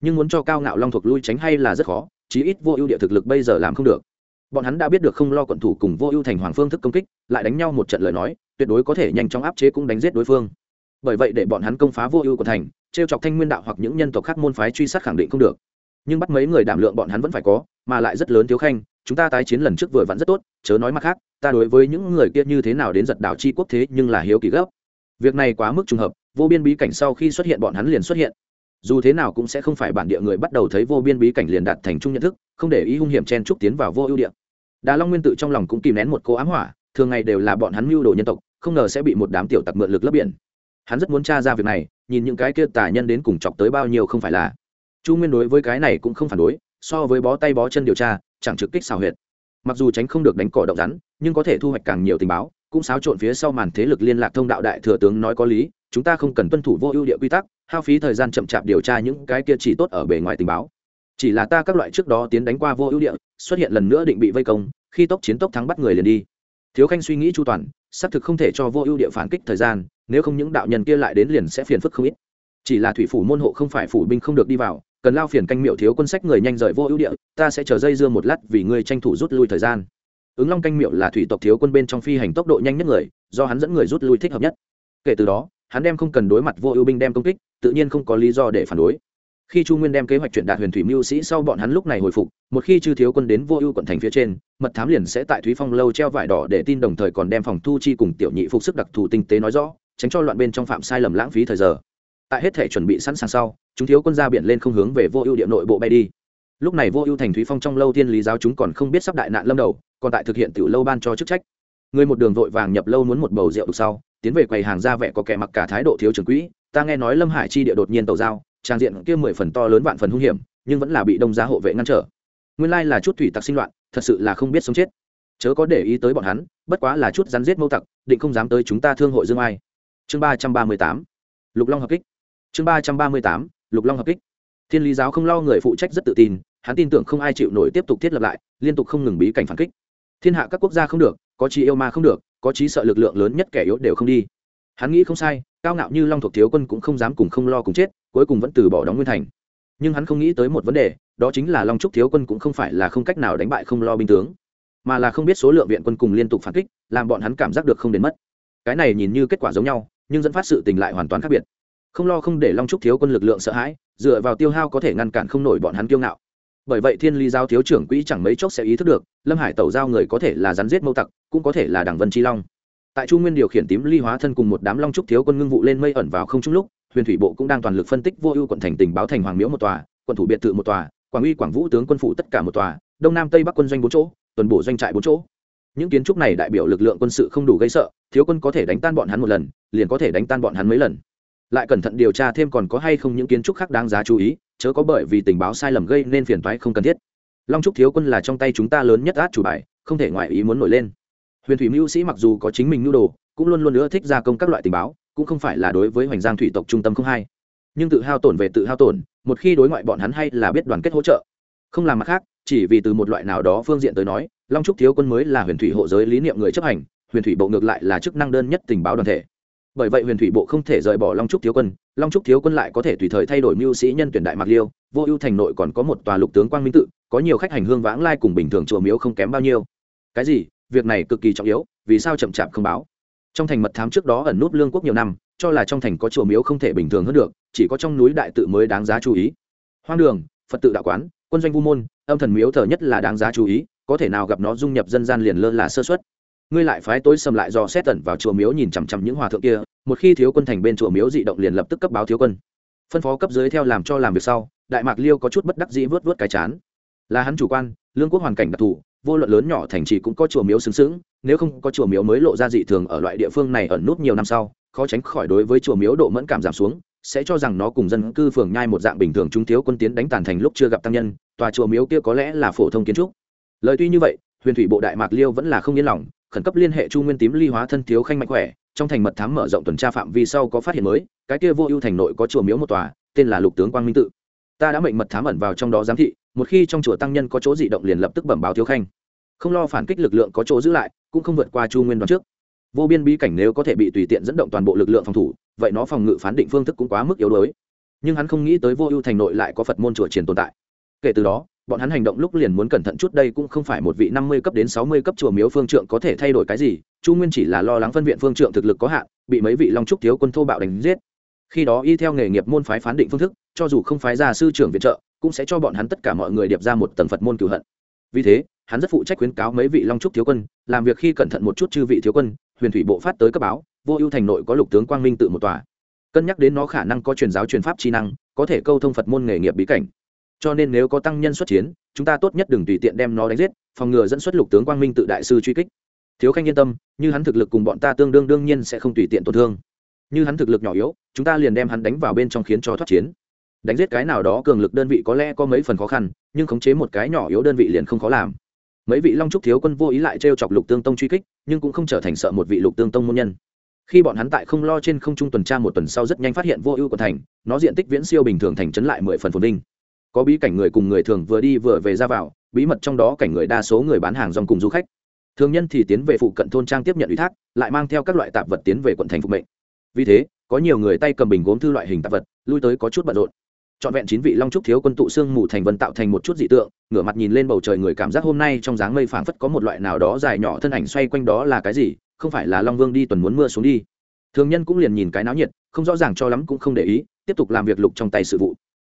Nhưng muốn cho cao ngạo long thuộc lui tránh hay là rất khó, chí ít vô ưu địa thực lực bây giờ làm không được. Bọn hắn đã biết được không lo quận thủ cùng vô ưu thành hoàng phương thức công kích, lại đánh nhau một trận lời nói, tuyệt đối có thể nhanh chóng áp chế cũng đánh giết đối phương. Bởi vậy để bọn hắn công phá vô ưu của thành t chọc thanh nguyên đạo hoặc những nhân tộc khác môn phái truy sát khẳng định không được. Nhưng bắt mấy người đảm lượng bọn hắn vẫn phải có, mà lại rất lớn thiếu khanh chúng ta tái chiến lần trước vừa vặn rất tốt, chớ nói mặt khác, ta đối với những người kia như thế nào đến giật đảo chi quốc thế nhưng là hiếu kỳ gấp. Việc này quá mức trùng hợp, vô biên bí cảnh sau khi xuất hiện bọn hắn liền xuất hiện. Dù thế nào cũng sẽ không phải bản địa người bắt đầu thấy vô biên bí cảnh liền đạt thành chung nhận thức, không để ý hung hiểm chen trúc tiến vào vô ưu địa. Đà long nguyên tự trong lòng cũng kìm nén một cô ám hỏa, thường ngày đều là bọn hắn mưu đồ nhân tộc, không ngờ sẽ bị một đám tiểu tặc mượn lực lấp biển. Hắn rất muốn tra ra việc này, nhìn những cái kia tà nhân đến cùng chọc tới bao nhiêu không phải là. Chu nguyên đối với cái này cũng không phản đối, so với bó tay bó chân điều tra chẳng trực kích xào huyệt. Mặc dù tránh không được đánh cỏ động rắn, nhưng có thể thu hoạch càng nhiều tình báo, cũng xáo trộn phía sau màn thế lực liên lạc thông đạo đại thừa tướng nói có lý, chúng ta không cần tuân thủ vô ưu địa quy tắc, hao phí thời gian chậm chạp điều tra những cái kia chỉ tốt ở bề ngoài tình báo. Chỉ là ta các loại trước đó tiến đánh qua vô ưu địa, xuất hiện lần nữa định bị vây công, khi tốc chiến tốc thắng bắt người liền đi. Thiếu khanh suy nghĩ chu toàn, xác thực không thể cho vô ưu địa phản kích thời gian, nếu không những đạo nhân kia lại đến liền sẽ phiền phức không ít. Chỉ là thủy phủ môn hộ không phải phủ binh không được đi vào cần lao phiền canh miệu thiếu quân sách người nhanh rời vô ưu địa, ta sẽ chờ dây dưa một lát vì ngươi tranh thủ rút lui thời gian. Ứng long canh miệu là thủy tộc thiếu quân bên trong phi hành tốc độ nhanh nhất người, do hắn dẫn người rút lui thích hợp nhất. Kể từ đó, hắn đem không cần đối mặt vô ưu binh đem công kích, tự nhiên không có lý do để phản đối. Khi chu nguyên đem kế hoạch chuyển đạt huyền thủy mưu sĩ sau bọn hắn lúc này hồi phục, một khi chư thiếu quân đến vô ưu quận thành phía trên, mật thám liền sẽ tại thúy phong lâu treo vải đỏ để tin đồng thời còn đem phòng thu chi cùng tiểu nhị phục sức đặc thù tinh tế nói rõ, tránh cho loạn bên trong phạm sai lầm lãng phí thời giờ tại hết thể chuẩn bị sẵn sàng sau, chúng thiếu quân ra biển lên không hướng về vô ưu địa nội bộ bay đi. Lúc này vô ưu thành thúy phong trong lâu tiên lý giáo chúng còn không biết sắp đại nạn lâm đầu, còn tại thực hiện tiểu lâu ban cho chức trách. Người một đường vội vàng nhập lâu muốn một bầu rượu sau, tiến về quầy hàng ra vẻ có kẻ mặc cả thái độ thiếu trưởng quỹ, ta nghe nói lâm hải chi địa đột nhiên tàu giao, trang diện kia mười phần to lớn vạn phần hung hiểm, nhưng vẫn là bị đông giá hộ vệ ngăn trở. Nguyên lai là chút thủy tặc sinh loạn, thật sự là không biết sống chết. Chớ có để ý tới bọn hắn, bất quá là chút rắn giết mâu tặc, định không dám tới chúng ta thương hội dương ai. Chương ba trăm ba mươi tám. Lục long hợp kích chương ba trăm ba mươi tám, lục long hợp kích. Thiên lý giáo không lo người phụ trách rất tự tin, hắn tin tưởng không ai chịu nổi tiếp tục thiết lập lại, liên tục không ngừng bí cảnh phản kích. Thiên hạ các quốc gia không được, có trí yêu ma không được, có trí sợ lực lượng lớn nhất kẻ yếu đều không đi. Hắn nghĩ không sai, cao ngạo như long thuộc thiếu quân cũng không dám cùng không lo cùng chết, cuối cùng vẫn từ bỏ đóng nguyên thành. Nhưng hắn không nghĩ tới một vấn đề, đó chính là long trúc thiếu quân cũng không phải là không cách nào đánh bại không lo binh tướng, mà là không biết số lượng viện quân cùng liên tục phản kích, làm bọn hắn cảm giác được không đến mất. Cái này nhìn như kết quả giống nhau, nhưng dẫn phát sự tình lại hoàn toàn khác biệt không lo không để long trúc thiếu quân lực lượng sợ hãi, dựa vào tiêu hao có thể ngăn cản không nổi bọn hắn kiêu ngạo. Bởi vậy thiên ly giao thiếu trưởng quỹ chẳng mấy chốc sẽ ý thức được, lâm hải tẩu giao người có thể là rắn giết mâu tặc, cũng có thể là đảng vân tri long. Tại trung nguyên điều khiển tím ly hóa thân cùng một đám long trúc thiếu quân ngưng vụ lên mây ẩn vào không chung lúc, huyền thủy bộ cũng đang toàn lực phân tích vô ưu quận thành tình báo thành hoàng miếu một tòa, quận thủ biệt thự một tòa, quảng uy, quảng vũ tướng quân phụ tất cả một tòa, đông nam tây bắc quân doanh bốn chỗ, tuần bổ doanh trại bốn chỗ. Những kiến trúc này đại biểu lực lượng quân sự không đủ gây sợ, thiếu quân có thể đánh tan bọn hắn một lần, liền có thể đánh tan bọn hắn mấy lần lại cẩn thận điều tra thêm còn có hay không những kiến trúc khác đáng giá chú ý, chớ có bởi vì tình báo sai lầm gây nên phiền toái không cần thiết. Long trúc thiếu quân là trong tay chúng ta lớn nhất át chủ bài, không thể ngoại ý muốn nổi lên. Huyền thủy mưu sĩ mặc dù có chính mình nhu đồ, cũng luôn luôn nữa thích gia công các loại tình báo, cũng không phải là đối với hoành giang thủy tộc trung tâm không hay. Nhưng tự hao tổn về tự hao tổn, một khi đối ngoại bọn hắn hay là biết đoàn kết hỗ trợ. Không làm mặt khác, chỉ vì từ một loại nào đó phương diện tới nói, long trúc thiếu quân mới là huyền thủy hộ giới lý niệm người chấp hành, huyền thủy bộ ngược lại là chức năng đơn nhất tình báo đoàn thể bởi vậy huyền thủy bộ không thể rời bỏ long trúc thiếu quân long trúc thiếu quân lại có thể tùy thời thay đổi mưu sĩ nhân tuyển đại mạc liêu vô ưu thành nội còn có một tòa lục tướng quang minh tự có nhiều khách hành hương vãng lai cùng bình thường chùa miếu không kém bao nhiêu cái gì việc này cực kỳ trọng yếu vì sao chậm chạp không báo trong thành mật thám trước đó ẩn nút lương quốc nhiều năm cho là trong thành có chùa miếu không thể bình thường hơn được chỉ có trong núi đại tự mới đáng giá chú ý hoang đường phật tự đạo quán quân doanh vu môn âm thần miếu thờ nhất là đáng giá chú ý có thể nào gặp nó dung nhập dân gian liền lơ là sơ xuất ngươi lại phái tối sầm lại do xét tẩn vào chùa miếu nhìn chằm chằm những hòa thượng kia, một khi thiếu quân thành bên chùa miếu dị động liền lập tức cấp báo thiếu quân. Phân phó cấp dưới theo làm cho làm việc sau, đại mạc liêu có chút bất đắc dĩ vớt vớt cái chán. Là hắn chủ quan, lương quốc hoàn cảnh đặc thù, vô luận lớn nhỏ thành trì cũng có chùa miếu xứng xứng, nếu không có chùa miếu mới lộ ra dị thường ở loại địa phương này ẩn nút nhiều năm sau, khó tránh khỏi đối với chùa miếu độ mẫn cảm giảm xuống, sẽ cho rằng nó cùng dân cư phường nhai một dạng bình thường chúng thiếu quân tiến đánh tàn thành lúc chưa gặp tăng nhân, tòa chùa miếu kia có lẽ là phổ thông kiến trúc. Lời tuy như vậy, huyền thủy bộ đại mạc liêu vẫn là không yên lòng khẩn cấp liên hệ chu nguyên tím ly hóa thân thiếu khanh mạnh khỏe, trong thành mật thám mở rộng tuần tra phạm vi sau có phát hiện mới, cái kia vô ưu thành nội có chùa miếu một tòa, tên là lục tướng quang minh tự. Ta đã mệnh mật thám ẩn vào trong đó giám thị, một khi trong chùa tăng nhân có chỗ dị động liền lập tức bẩm báo thiếu khanh. Không lo phản kích lực lượng có chỗ giữ lại, cũng không vượt qua chu nguyên đoán trước. Vô biên bí cảnh nếu có thể bị tùy tiện dẫn động toàn bộ lực lượng phòng thủ, vậy nó phòng ngự phán định phương thức cũng quá mức yếu đuối. Nhưng hắn không nghĩ tới vô ưu thành nội lại có phật môn chùa triển tồn tại. Kể từ đó bọn hắn hành động lúc liền muốn cẩn thận chút, đây cũng không phải một vị năm mươi cấp đến sáu mươi cấp chùa miếu phương trượng có thể thay đổi cái gì, chu nguyên chỉ là lo lắng phân viện phương trượng thực lực có hạn, bị mấy vị long trúc thiếu quân thô bạo đánh giết. Khi đó y theo nghề nghiệp môn phái phán định phương thức, cho dù không phái ra sư trưởng viện trợ, cũng sẽ cho bọn hắn tất cả mọi người điệp ra một tầng phật môn cửu hận. Vì thế, hắn rất phụ trách khuyến cáo mấy vị long trúc thiếu quân, làm việc khi cẩn thận một chút chư vị thiếu quân, huyền thủy bộ phát tới cấp báo, vô ưu thành nội có lục tướng quang minh tự một tòa. Cân nhắc đến nó khả năng có truyền giáo truyền pháp chi năng, có thể câu thông phật môn nghề nghiệp bí cảnh cho nên nếu có tăng nhân xuất chiến, chúng ta tốt nhất đừng tùy tiện đem nó đánh giết, phòng ngừa dẫn xuất lục tướng quang minh tự đại sư truy kích. Thiếu khanh yên tâm, như hắn thực lực cùng bọn ta tương đương đương nhiên sẽ không tùy tiện tổn thương. Như hắn thực lực nhỏ yếu, chúng ta liền đem hắn đánh vào bên trong khiến cho thoát chiến. Đánh giết cái nào đó cường lực đơn vị có lẽ có mấy phần khó khăn, nhưng khống chế một cái nhỏ yếu đơn vị liền không khó làm. Mấy vị long trúc thiếu quân vô ý lại t r e o chọc lục tương tông truy kích, nhưng cũng không trở thành sợ một vị lục tương tông môn nhân. Khi bọn hắn tại không lo trên không trung tuần tra một tuần sau rất nhanh phát hiện vô ưu của thành, nó diện tích viễn siêu bình thường thành trấn lại mười phần phồn vinh có bí cảnh người cùng người thường vừa đi vừa về ra vào, bí mật trong đó cảnh người đa số người bán hàng rong cùng du khách. Thường nhân thì tiến về phụ cận thôn trang tiếp nhận ủy thác, lại mang theo các loại tạp vật tiến về quận thành phục mệnh. Vì thế, có nhiều người tay cầm bình gốm thư loại hình tạp vật, lui tới có chút bận rộn. Trọn vẹn chín vị long trúc thiếu quân tụ xương mù thành vân tạo thành một chút dị tượng, ngửa mặt nhìn lên bầu trời người cảm giác hôm nay trong dáng mây phảng phất có một loại nào đó dài nhỏ thân ảnh xoay quanh đó là cái gì, không phải là long vương đi tuần muốn mưa xuống đi. Thường nhân cũng liền nhìn cái náo nhiệt, không rõ ràng cho lắm cũng không để ý, tiếp tục làm việc lục trong tay sự vụ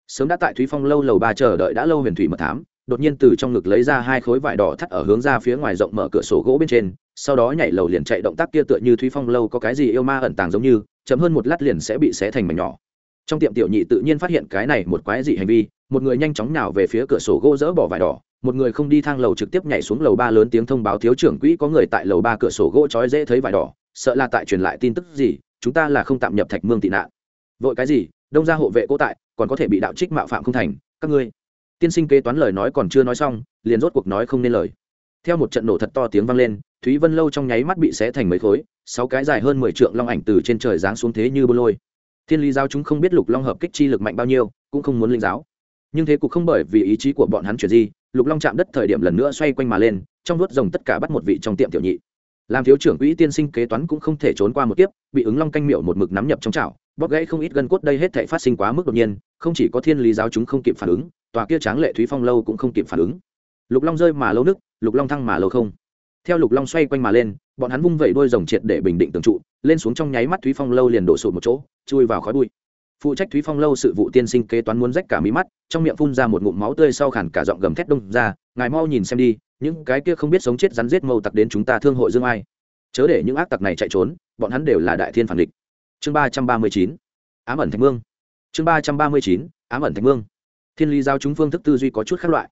sớm đã tại thúy phong lâu lầu ba chờ đợi đã lâu huyền thủy mật thám, đột nhiên từ trong ngực lấy ra hai khối vải đỏ thắt ở hướng ra phía ngoài rộng mở cửa sổ gỗ bên trên, sau đó nhảy lầu liền chạy động tác kia tựa như thúy phong lâu có cái gì yêu ma ẩn tàng giống như chấm hơn một lát liền sẽ bị xé thành mảnh nhỏ. Trong tiệm tiểu nhị tự nhiên phát hiện cái này một quái dị hành vi, một người nhanh chóng nào về phía cửa sổ gỗ dỡ bỏ vải đỏ, một người không đi thang lầu trực tiếp nhảy xuống lầu ba lớn tiếng thông báo thiếu trưởng quỹ có người tại lầu ba cửa sổ gỗ trói dễ thấy vải đỏ, sợ là tại truyền lại tin tức gì, chúng ta là không tạm nhập thạch mương tị nạn. Vội cái gì, đông ra hộ vệ cố tại còn có thể bị đạo trích mạo phạm không thành, các ngươi. Tiên sinh kế toán lời nói còn chưa nói xong, liền rốt cuộc nói không nên lời. Theo một trận nổ thật to tiếng vang lên, thúy vân lâu trong nháy mắt bị xé thành mấy khối, sáu cái dài hơn mười trượng long ảnh từ trên trời giáng xuống thế như bô lôi. Thiên lý giáo chúng không biết lục long hợp kích chi lực mạnh bao nhiêu, cũng không muốn linh giáo. Nhưng thế cục không bởi vì ý chí của bọn hắn chuyển di, lục long chạm đất thời điểm lần nữa xoay quanh mà lên, trong vuốt rồng tất cả bắt một vị trong tiệm tiểu nhị. Làm thiếu trưởng quỹ tiên sinh kế toán cũng không thể trốn qua một kiếp, bị ứng long canh miệu một mực nắm nhập trong chảo bóp gãy không ít gân cốt đây hết thể phát sinh quá mức đột nhiên, không chỉ có thiên lý giáo chúng không kịp phản ứng, tòa kia tráng lệ thúy phong lâu cũng không kịp phản ứng. Lục long rơi mà lâu nức lục long thăng mà lâu không. Theo lục long xoay quanh mà lên, bọn hắn vung vẩy đôi rồng triệt để bình định tường trụ, lên xuống trong nháy mắt thúy phong lâu liền đổ sụt một chỗ, chui vào khói bụi. Phụ trách thúy phong lâu sự vụ tiên sinh kế toán muốn rách cả mí mắt, trong miệng phun ra một ngụm máu tươi sau khản cả giọng gầm thét đông ra, ngài mau nhìn xem đi, những cái kia không biết sống chết rắn giết mâu tặc đến chúng ta thương hội dương ai. Chớ để những ác tặc này chạy trốn, bọn hắn đều là đại thiên phản địch chương ba trăm ba mươi chín, ám ẩn thạch mương chương ba trăm ba mươi chín, ám ẩn thạch mương thiên lý giao chúng phương thức tư duy có chút khác loại.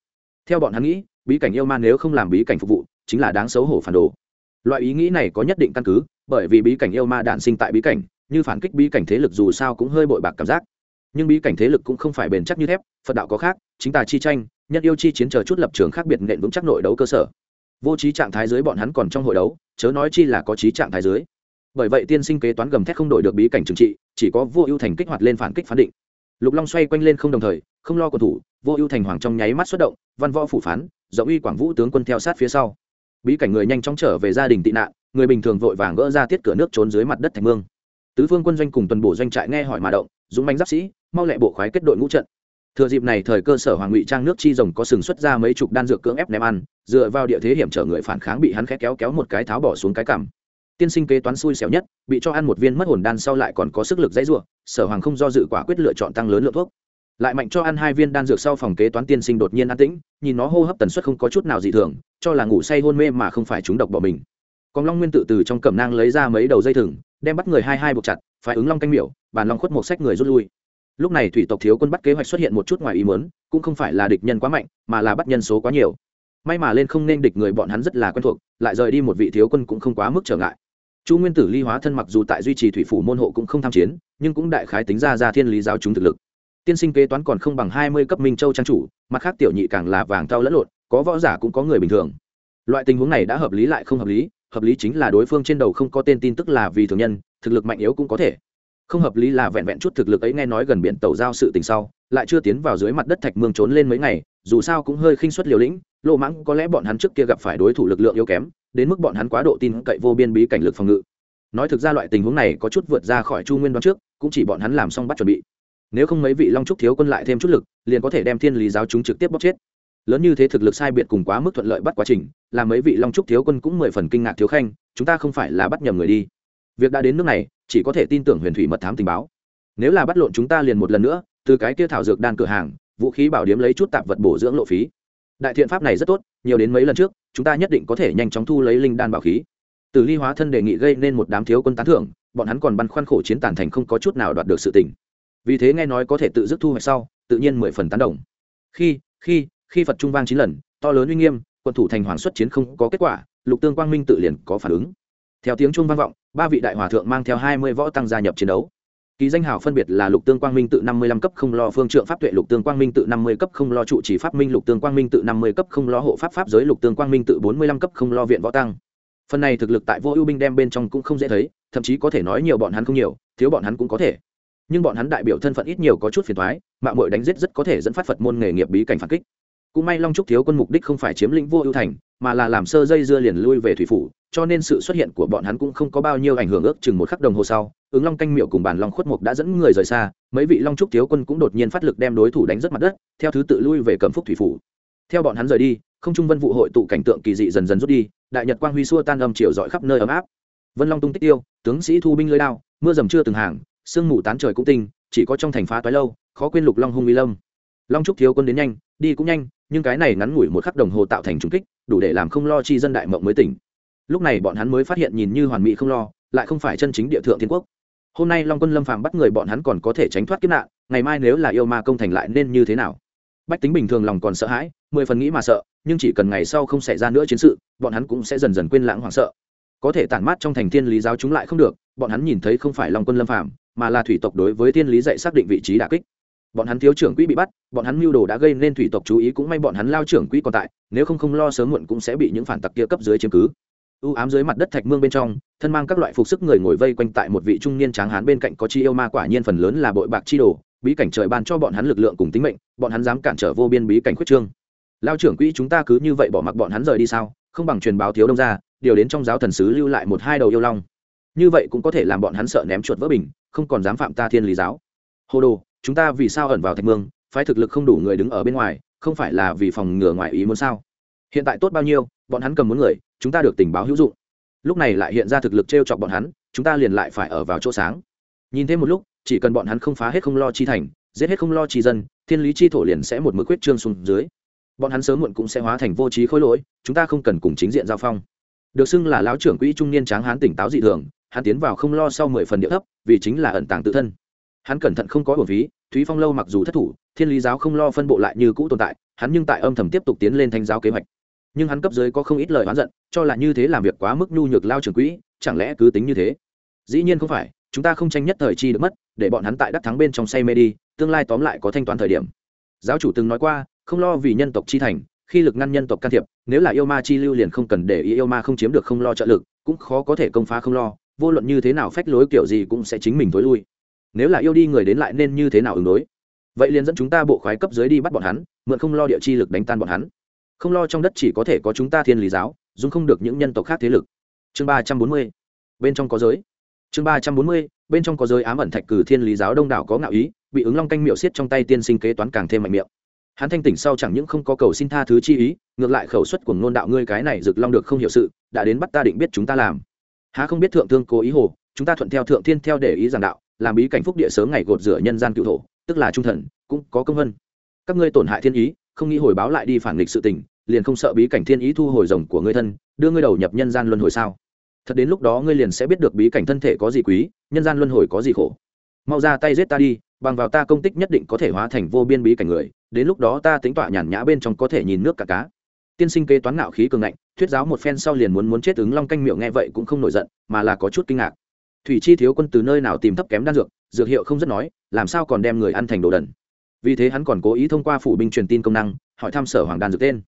Theo bọn hắn nghĩ, bí cảnh yêu ma nếu không làm bí cảnh phục vụ, chính là đáng xấu hổ phản đồ. Loại ý nghĩ này có nhất định căn cứ, bởi vì bí cảnh yêu ma đản sinh tại bí cảnh, như phản kích bí cảnh thế lực dù sao cũng hơi bội bạc cảm giác. Nhưng bí cảnh thế lực cũng không phải bền chắc như thép, phật đạo có khác, chính tà chi tranh, nhất yêu chi chiến chờ chút lập trường khác biệt nện vững chắc nội đấu cơ sở. Vô trí trạng thái dưới bọn hắn còn trong hội đấu, chớ nói chi là có trí trạng thái dưới bởi vậy tiên sinh kế toán gầm thét không đổi được bí cảnh trừng trị, chỉ có vô ưu thành kích hoạt lên phản kích phán định. Lục long xoay quanh lên không đồng thời, không lo cầu thủ, vô ưu thành hoàng trong nháy mắt xuất động, văn võ phủ phán, rộng uy quảng vũ tướng quân theo sát phía sau. Bí cảnh người nhanh chóng trở về gia đình tị nạn, người bình thường vội vàng gỡ ra tiết cửa nước trốn dưới mặt đất thành mương. Tứ phương quân doanh cùng tuần bổ doanh trại nghe hỏi mà động, dũng manh giáp sĩ, mau lẹ bộ khoái kết đội ngũ trận. Thừa dịp này thời cơ sở hoàng ngụy trang nước chi rồng có sừng xuất ra mấy chục đan dược cưỡng ép ném ăn, dựa vào địa thế hiểm trở người phản kháng bị hắn khẽ kéo kéo một cái tháo bỏ xuống cái cằm tiên sinh kế toán xui xẻo nhất, bị cho ăn một viên mất hồn đan sau lại còn có sức lực dãy ruộng sở hoàng không do dự quả quyết lựa chọn tăng lớn lượng thuốc. Lại mạnh cho ăn hai viên đan dược sau phòng kế toán tiên sinh đột nhiên an tĩnh, nhìn nó hô hấp tần suất không có chút nào dị thường, cho là ngủ say hôn mê mà không phải chúng độc bỏ mình. Còn long nguyên tự từ trong cẩm nang lấy ra mấy đầu dây thừng, đem bắt người hai hai buộc chặt phải ứng long canh miểu, bàn long khuất một sách người rút lui. Lúc này thủy tộc thiếu quân bắt kế hoạch xuất hiện một chút ngoài ý muốn, cũng không phải là địch nhân quá mạnh, mà là bắt nhân số quá nhiều. May mà lên không nên địch người bọn hắn rất là quen thuộc, lại rời đi một vị thiếu quân cũng không quá mức trở ngại chu nguyên tử ly hóa thân mặc dù tại duy trì thủy phủ môn hộ cũng không tham chiến, nhưng cũng đại khái tính ra ra thiên lý giáo chúng thực lực. Tiên sinh kế toán còn không bằng hai mươi cấp minh châu trang chủ, mặt khác tiểu nhị càng là vàng tao lẫn lộn, có võ giả cũng có người bình thường. Loại tình huống này đã hợp lý lại không hợp lý hợp lý chính là đối phương trên đầu không có tên tin tức là vì thường nhân, thực lực mạnh yếu cũng có thể. Không hợp lý là vẹn vẹn chút thực lực ấy nghe nói gần biển tàu giao sự tình sau, lại chưa tiến vào dưới mặt đất thạch mương trốn lên mấy ngày dù sao cũng hơi khinh suất liều lĩnh lộ mãng có lẽ bọn hắn trước kia gặp phải đối thủ lực lượng yếu kém, đến mức bọn hắn quá độ tin cậy vô biên bí cảnh lực phòng ngự. Nói thực ra loại tình huống này có chút vượt ra khỏi chu nguyên đoán trước, cũng chỉ bọn hắn làm xong bắt chuẩn bị. Nếu không mấy vị long trúc thiếu quân lại thêm chút lực, liền có thể đem thiên lý giáo chúng trực tiếp bóc chết. Lớn như thế thực lực sai biệt cùng quá mức thuận lợi bắt quá trình, là mấy vị long trúc thiếu quân cũng mười phần kinh ngạc thiếu khanh, chúng ta không phải là bắt nhầm người đi. Việc đã đến nước này, chỉ có thể tin tưởng huyền thủy mật thám tình báo. Nếu là bắt lộn chúng ta liền một lần nữa, từ cái kia thảo dược đan cửa hàng vũ khí bảo điếm lấy chút tạp vật bổ dưỡng lộ phí. Đại thiện pháp này rất tốt, nhiều đến mấy lần trước, chúng ta nhất định có thể nhanh chóng thu lấy linh đan bảo khí. Từ ly hóa thân đề nghị gây nên một đám thiếu quân tán thưởng, bọn hắn còn băn khoăn khổ chiến tàn thành không có chút nào đoạt được sự tỉnh vì thế nghe nói có thể tự dứt thu hoạch sau, tự nhiên mười phần tán đồng. Khi khi khi phật trung vang chín lần, to lớn uy nghiêm, quân thủ thành hoàng xuất chiến không có kết quả, lục tương quang minh tự liền có phản ứng. Theo tiếng chuông vang vọng, ba vị đại hòa thượng mang theo hai mươi võ tăng gia nhập chiến đấu kỳ danh hào phân biệt là lục tương quang minh tự năm mươi lăm cấp không lo phương trượng pháp tuệ, lục tương quang minh tự năm mươi cấp không lo trụ trì pháp minh, lục tương quang minh tự năm mươi cấp không lo hộ pháp pháp giới, lục tương quang minh tự bốn mươi lăm cấp không lo viện võ tăng. Phần này thực lực tại vô ưu binh đem bên trong cũng không dễ thấy, thậm chí có thể nói nhiều bọn hắn không nhiều, thiếu bọn hắn cũng có thể. Nhưng bọn hắn đại biểu thân phận ít nhiều có chút phiền thoái mạng mội đánh giết rất có thể dẫn phát phật môn nghề nghiệp bí cảnh phản kích. Cũng may long trúc thiếu quân mục đích không phải chiếm lĩnh vô ưu thành mà là làm sơ dây dưa liền lui về thủy phủ, cho nên sự xuất hiện của bọn hắn cũng không có bao nhiêu ảnh hưởng ước chừng một khắc đồng hồ sau, ứng long canh miệu cùng bàn long khuất mục đã dẫn người rời xa, mấy vị long trúc thiếu quân cũng đột nhiên phát lực đem đối thủ đánh rất mặt đất, theo thứ tự lui về cẩm phúc thủy phủ. Theo bọn hắn rời đi, không trung vân vụ hội tụ cảnh tượng kỳ dị dần dần rút đi, đại nhật quang huy xua tan âm chiều dọi khắp nơi ấm áp. Vân long tung tích tiêu, tướng sĩ thu binh lưới đao, mưa dầm chưa từng hàng, sương mù tán trời cũng tinh, chỉ có trong thành phá toái lâu, khó quên lục long hung uy lâm. Long trúc thiếu quân đến nhanh, đi cũng nhanh nhưng cái này ngắn ngủi một khắc đồng hồ tạo thành trung kích, đủ để làm không lo chi dân đại mộng mới tỉnh. Lúc này bọn hắn mới phát hiện nhìn như hoàn mỹ không lo, lại không phải chân chính địa thượng thiên quốc. Hôm nay long quân lâm phàm bắt người bọn hắn còn có thể tránh thoát kiếp nạn, ngày mai nếu là yêu ma công thành lại nên như thế nào? Bách tính bình thường lòng còn sợ hãi, mười phần nghĩ mà sợ, nhưng chỉ cần ngày sau không xảy ra nữa chiến sự, bọn hắn cũng sẽ dần dần quên lãng hoảng sợ. Có thể tản mát trong thành thiên lý giáo chúng lại không được, bọn hắn nhìn thấy không phải long quân lâm phàm, mà là thủy tộc đối với thiên lý dạy xác định vị trí đà kích bọn hắn thiếu trưởng quỹ bị bắt, bọn hắn mưu đồ đã gây nên thủy tộc chú ý cũng may bọn hắn lao trưởng quỹ còn tại, nếu không không lo sớm muộn cũng sẽ bị những phản tặc kia cấp dưới chiếm cứ. U ám dưới mặt đất thạch mương bên trong, thân mang các loại phục sức người ngồi vây quanh tại một vị trung niên tráng hán bên cạnh có chi yêu ma quả nhiên phần lớn là bội bạc chi đồ, bí cảnh trời ban cho bọn hắn lực lượng cùng tính mệnh, bọn hắn dám cản trở vô biên bí cảnh khuyết trương. Lao trưởng quỹ chúng ta cứ như vậy bỏ mặc bọn hắn rời đi sao? Không bằng truyền báo thiếu đông ra điều đến trong giáo thần sứ lưu lại một hai đầu yêu long. Như vậy cũng có thể làm bọn hắn sợ ném chuột vỡ bình, không còn dám phạm ta thiên lý giáo. Hồ đồ chúng ta vì sao ẩn vào thạch mương, phái thực lực không đủ người đứng ở bên ngoài, không phải là vì phòng ngừa ngoài ý muốn sao? Hiện tại tốt bao nhiêu, bọn hắn cầm muốn người, chúng ta được tình báo hữu dụng. Lúc này lại hiện ra thực lực t r e o chọc bọn hắn, chúng ta liền lại phải ở vào chỗ sáng. Nhìn thêm một lúc, chỉ cần bọn hắn không phá hết không lo chi thành, giết hết không lo chi dân, thiên lý chi thổ liền sẽ một mực quyết trương xuống dưới. Bọn hắn sớm muộn cũng sẽ hóa thành vô trí khối lỗi, chúng ta không cần cùng chính diện giao phong. Được xưng là lão trưởng quỹ trung niên tráng hán tỉnh táo dị thường, hắn tiến vào không lo sau mười phần địa thấp, vì chính là ẩn tàng tự thân. Hắn cẩn thận không có bổn phí thúy phong lâu mặc dù thất thủ, thiên lý giáo không lo phân bộ lại như cũ tồn tại, hắn nhưng tại âm thầm tiếp tục tiến lên thanh giáo kế hoạch. Nhưng hắn cấp dưới có không ít lời oán giận, cho là như thế làm việc quá mức nhu nhược lao trưởng quỹ, chẳng lẽ cứ tính như thế? Dĩ nhiên không phải, chúng ta không tranh nhất thời chi được mất, để bọn hắn tại đắc thắng bên trong say mê đi, tương lai tóm lại có thanh toán thời điểm. Giáo chủ từng nói qua, không lo vì nhân tộc chi thành, khi lực ngăn nhân tộc can thiệp, nếu là yêu ma chi lưu liền không cần để ý yêu ma không chiếm được không lo trợ lực, cũng khó có thể công phá không lo, vô luận như thế nào phách lối kiểu gì cũng sẽ chính mình tối lui nếu là yêu đi người đến lại nên như thế nào ứng đối? Vậy liền dẫn chúng ta bộ khoái cấp dưới đi bắt bọn hắn, mượn không lo địa chi lực đánh tan bọn hắn. Không lo trong đất chỉ có thể có chúng ta thiên lý giáo, dùng không được những nhân tộc khác thế lực. Chương ba trăm bốn mươi, bên trong có giới. Chương ba trăm bốn mươi, bên trong có giới ám ẩn thạch cử thiên lý giáo đông đảo có ngạo ý, bị ứng long canh miệu xiết trong tay tiên sinh kế toán càng thêm mạnh miệng. Hắn thanh tỉnh sau chẳng những không có cầu xin tha thứ chi ý, ngược lại khẩu suất của ngôn đạo ngươi cái này rực long được không hiểu sự, đã đến bắt ta định biết chúng ta làm. Há không biết thượng thương cố ý hồ, chúng ta thuận theo thượng thiên theo để ý giảng đạo làm bí cảnh phúc địa sớm ngày gột rửa nhân gian cựu thổ, tức là trung thần, cũng có công vân. Các ngươi tổn hại thiên ý, không nghĩ hồi báo lại đi phản nghịch sự tình, liền không sợ bí cảnh thiên ý thu hồi rồng của ngươi thân, đưa ngươi đầu nhập nhân gian luân hồi sao? Thật đến lúc đó ngươi liền sẽ biết được bí cảnh thân thể có gì quý, nhân gian luân hồi có gì khổ. Mau ra tay giết ta đi, bằng vào ta công tích nhất định có thể hóa thành vô biên bí cảnh người, đến lúc đó ta tính tọa nhàn nhã bên trong có thể nhìn nước cả cá. Tiên sinh kế toán ngạo khí cường ngạnh, thuyết giáo một phen sau liền muốn muốn chết ứng long canh miệng nghe vậy cũng không nổi giận, mà là có chút kinh ngạc thủy chi thiếu quân từ nơi nào tìm thấp kém đan dược dược hiệu không rất nói, làm sao còn đem người ăn thành đồ đần? Vì thế hắn còn cố ý thông qua phủ binh truyền tin công năng, hỏi thăm sở hoàng đan dược tên.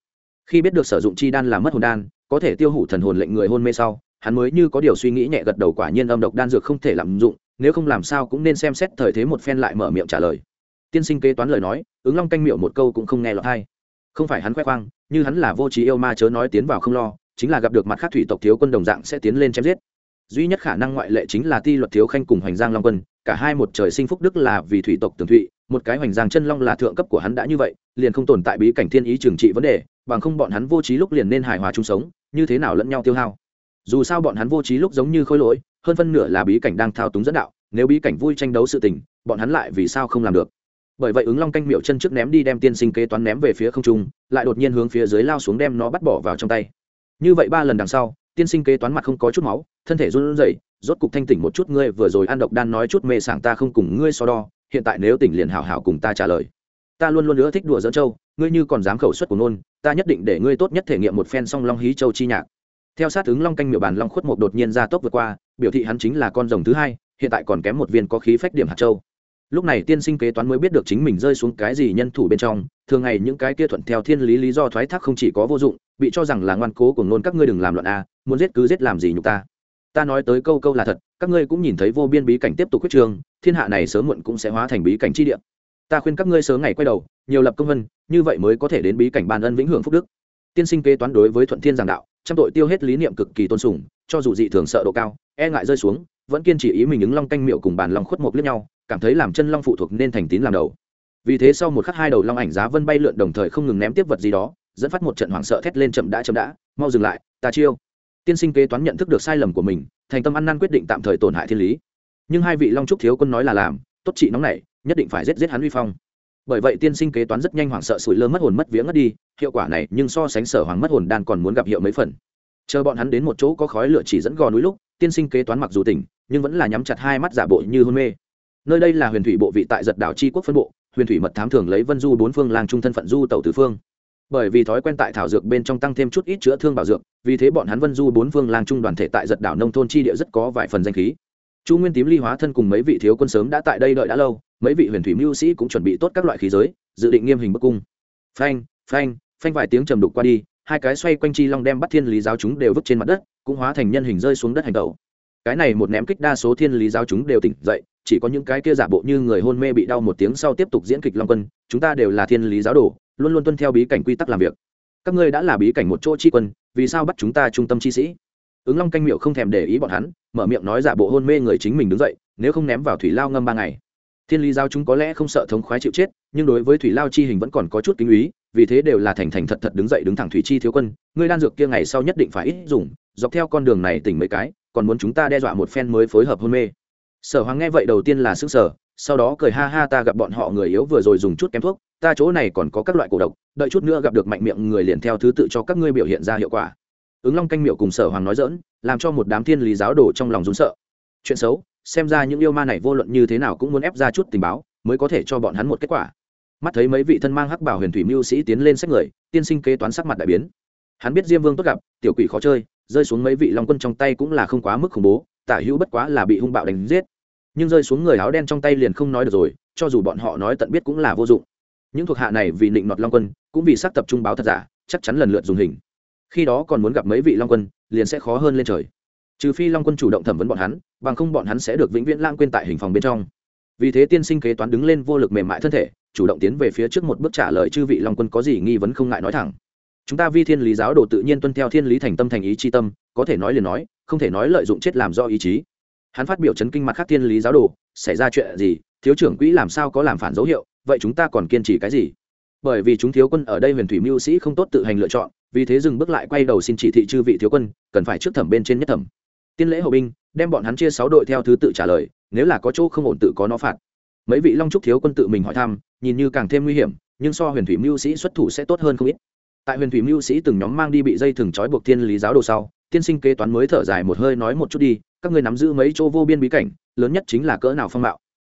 Khi biết được sử dụng chi đan là mất hồn đan, có thể tiêu hủ thần hồn lệnh người hôn mê sau, hắn mới như có điều suy nghĩ nhẹ gật đầu quả nhiên âm độc đan dược không thể lạm dụng, nếu không làm sao cũng nên xem xét thời thế một phen lại mở miệng trả lời. Tiên sinh kế toán lời nói, ứng long canh miệu một câu cũng không nghe lọt hay không phải hắn khoe khoang, như hắn là vô trí yêu ma chớ nói tiến vào không lo, chính là gặp được mặt khác thủy tộc thiếu quân đồng dạng sẽ tiến lên chém giết duy nhất khả năng ngoại lệ chính là ti luật thiếu khanh cùng hoành giang long quân, cả hai một trời sinh phúc đức là vì thủy tộc tường thụy, một cái hoành giang chân long là thượng cấp của hắn đã như vậy, liền không tồn tại bí cảnh thiên ý trừng trị vấn đề, bằng không bọn hắn vô trí lúc liền nên hài hòa chung sống, như thế nào lẫn nhau tiêu hao. Dù sao bọn hắn vô trí lúc giống như khôi lỗi, hơn phân nửa là bí cảnh đang thao túng dẫn đạo, nếu bí cảnh vui tranh đấu sự tình, bọn hắn lại vì sao không làm được? Bởi vậy ứng long canh miệu chân trước ném đi đem tiên sinh kế toán ném về phía không trung, lại đột nhiên hướng phía dưới lao xuống đem nó bắt bỏ vào trong tay. Như vậy ba lần đằng sau tiên sinh kế toán mặt không có chút máu, thân thể run rẩy, rốt cục thanh tỉnh một chút, ngươi vừa rồi ăn độc đan nói chút mê sảng ta không cùng ngươi so đo, hiện tại nếu tỉnh liền hảo hảo cùng ta trả lời. Ta luôn luôn nữa thích đùa dẫn châu, ngươi như còn dám khẩu suất của nôn ta nhất định để ngươi tốt nhất thể nghiệm một phen song long hí châu chi nhạc. Theo sát ứng long canh miểu bàn long khuất một đột nhiên ra tốc vượt qua, biểu thị hắn chính là con rồng thứ hai, hiện tại còn kém một viên có khí phách điểm hạt châu. Lúc này tiên sinh kế toán mới biết được chính mình rơi xuống cái gì nhân thủ bên trong, thường ngày những cái kia thuận theo thiên lý lý do thoái thác không chỉ có vô dụng, bị cho rằng là ngoan cố của ngôn các ngươi đừng làm loạn a muốn giết cứ giết làm gì nhục ta? Ta nói tới câu câu là thật, các ngươi cũng nhìn thấy vô biên bí cảnh tiếp tục quyết trường, thiên hạ này sớm muộn cũng sẽ hóa thành bí cảnh chi địa. Ta khuyên các ngươi sớm ngày quay đầu, nhiều lập công vân, như vậy mới có thể đến bí cảnh ban ân vĩnh hưởng phúc đức. Tiên sinh kế toán đối với thuận thiên giảng đạo, trăm tội tiêu hết lý niệm cực kỳ tôn sùng, cho dù dị thường sợ độ cao e ngại rơi xuống, vẫn kiên trì ý mình ứng long canh miệu cùng bàn long khuất một lẫn nhau, cảm thấy làm chân long phụ thuộc nên thành tín làm đầu. Vì thế sau một khắc hai đầu long ảnh giá vân bay lượn đồng thời không ngừng ném tiếp vật gì đó, dẫn phát một trận hoảng sợ thét lên chậm đã chậm đã, mau dừng lại, ta chiêu tiên sinh kế toán nhận thức được sai lầm của mình, thành tâm ăn năn quyết định tạm thời tổn hại thiên lý. Nhưng hai vị long trúc thiếu quân nói là làm, tốt trị nóng này nhất định phải giết giết hắn uy phong. Bởi vậy tiên sinh kế toán rất nhanh hoảng sợ sủi lơ mất hồn mất vía ngất đi, hiệu quả này nhưng so sánh sở hoàng mất hồn đan còn muốn gặp hiệu mấy phần. Chờ bọn hắn đến một chỗ có khói lửa chỉ dẫn gò núi lúc, tiên sinh kế toán mặc dù tỉnh, nhưng vẫn là nhắm chặt hai mắt giả bộ như hôn mê. Nơi đây là huyền thủy bộ vị tại giật đảo tri quốc phân bộ, huyền thủy mật thám thường lấy vân du bốn phương làng trung thân phận du tàu tứ phương bởi vì thói quen tại thảo dược bên trong tăng thêm chút ít chữa thương bảo dược, vì thế bọn hắn vân du bốn phương lang trung đoàn thể tại giật đảo nông thôn chi địa rất có vài phần danh khí. Chu nguyên tím ly hóa thân cùng mấy vị thiếu quân sớm đã tại đây đợi đã lâu, mấy vị huyền thủy mưu sĩ cũng chuẩn bị tốt các loại khí giới, dự định nghiêm hình bức cung. Phanh phanh phanh vài tiếng trầm đục qua đi, hai cái xoay quanh chi long đem bắt thiên lý giáo chúng đều vứt trên mặt đất, cũng hóa thành nhân hình rơi xuống đất hành tẩu cái này một ném kích đa số thiên lý giáo chúng đều tỉnh dậy, chỉ có những cái kia giả bộ như người hôn mê bị đau một tiếng sau tiếp tục diễn kịch long quân, chúng ta đều là thiên lý giáo đồ, luôn luôn tuân theo bí cảnh quy tắc làm việc. Các ngươi đã là bí cảnh một chỗ chi quân, vì sao bắt chúng ta trung tâm chi sĩ? Ứng long canh miệu không thèm để ý bọn hắn, mở miệng nói giả bộ hôn mê người chính mình đứng dậy, nếu không ném vào thủy lao ngâm ba ngày. Thiên lý giáo chúng có lẽ không sợ thống khoái chịu chết, nhưng đối với thủy lao chi hình vẫn còn có chút kinh úy vì thế đều là thành thành thật thật đứng dậy đứng thẳng thủy chi thiếu quân, ngươi đan dược kia ngày sau nhất định phải ít dùng, dọc theo con đường này tỉnh mấy cái còn muốn chúng ta đe dọa một phen mới phối hợp hôn mê. Sở hoàng nghe vậy đầu tiên là xứng sở sau đó cười ha ha ta gặp bọn họ người yếu vừa rồi dùng chút kém thuốc, ta chỗ này còn có các loại cổ độc, đợi chút nữa gặp được mạnh miệng người liền theo thứ tự cho các ngươi biểu hiện ra hiệu quả. Ứng long canh miệu cùng sở hoàng nói dỡn làm cho một đám thiên lý giáo đồ trong lòng rún sợ. Chuyện xấu, xem ra những yêu ma này vô luận như thế nào cũng muốn ép ra chút tình báo, mới có thể cho bọn hắn một kết quả. Mắt thấy mấy vị thân mang hắc bảo huyền thủy mưu sĩ tiến lên sách người, tiên sinh kế toán sắc mặt đại biến. Hắn biết diêm vương tốt gặp, tiểu quỷ khó chơi rơi xuống mấy vị long quân trong tay cũng là không quá mức khủng bố, tả hữu bất quá là bị hung bạo đánh giết. Nhưng rơi xuống người áo đen trong tay liền không nói được rồi, cho dù bọn họ nói tận biết cũng là vô dụng. Những thuộc hạ này vì định nọt long quân, cũng vì sắc tập trung báo thật giả, chắc chắn lần lượt dùng hình. Khi đó còn muốn gặp mấy vị long quân, liền sẽ khó hơn lên trời. Trừ phi long quân chủ động thẩm vấn bọn hắn, bằng không bọn hắn sẽ được vĩnh viễn lãng quên tại hình phòng bên trong. Vì thế tiên sinh kế toán đứng lên vô lực mềm mại thân thể, chủ động tiến về phía trước một bước trả lời chư vị long quân có gì nghi vấn không ngại nói thẳng chúng ta vi thiên lý giáo đồ tự nhiên tuân theo thiên lý thành tâm thành ý c h i tâm, có thể nói liền nói, không thể nói lợi dụng chết làm do ý chí. Hắn phát biểu chấn kinh mặt khác thiên lý giáo đồ, xảy ra chuyện gì, thiếu trưởng quỹ làm sao có làm phản dấu hiệu, vậy chúng ta còn kiên trì cái gì? Bởi vì chúng thiếu quân ở đây huyền thủy mưu sĩ không tốt tự hành lựa chọn, vì thế dừng bước lại quay đầu xin chỉ thị chư vị thiếu quân, cần phải trước thẩm bên trên nhất thẩm. Tiên lễ hậu binh, đem bọn hắn chia sáu đội theo thứ tự trả lời, nếu là có chỗ không ổn tự có nó phạt. Mấy vị long trúc thiếu quân tự mình hỏi thăm, nhìn như càng thêm nguy hiểm, nhưng so huyền thủy mưu sĩ xuất thủ sẽ tốt hơn không ít tại huyền thủy mưu sĩ từng nhóm mang đi bị dây thừng trói buộc thiên lý giáo đồ sau, tiên sinh kế toán mới thở dài một hơi nói một chút đi, các ngươi nắm giữ mấy chỗ vô biên bí cảnh, lớn nhất chính là cỡ nào phong mạo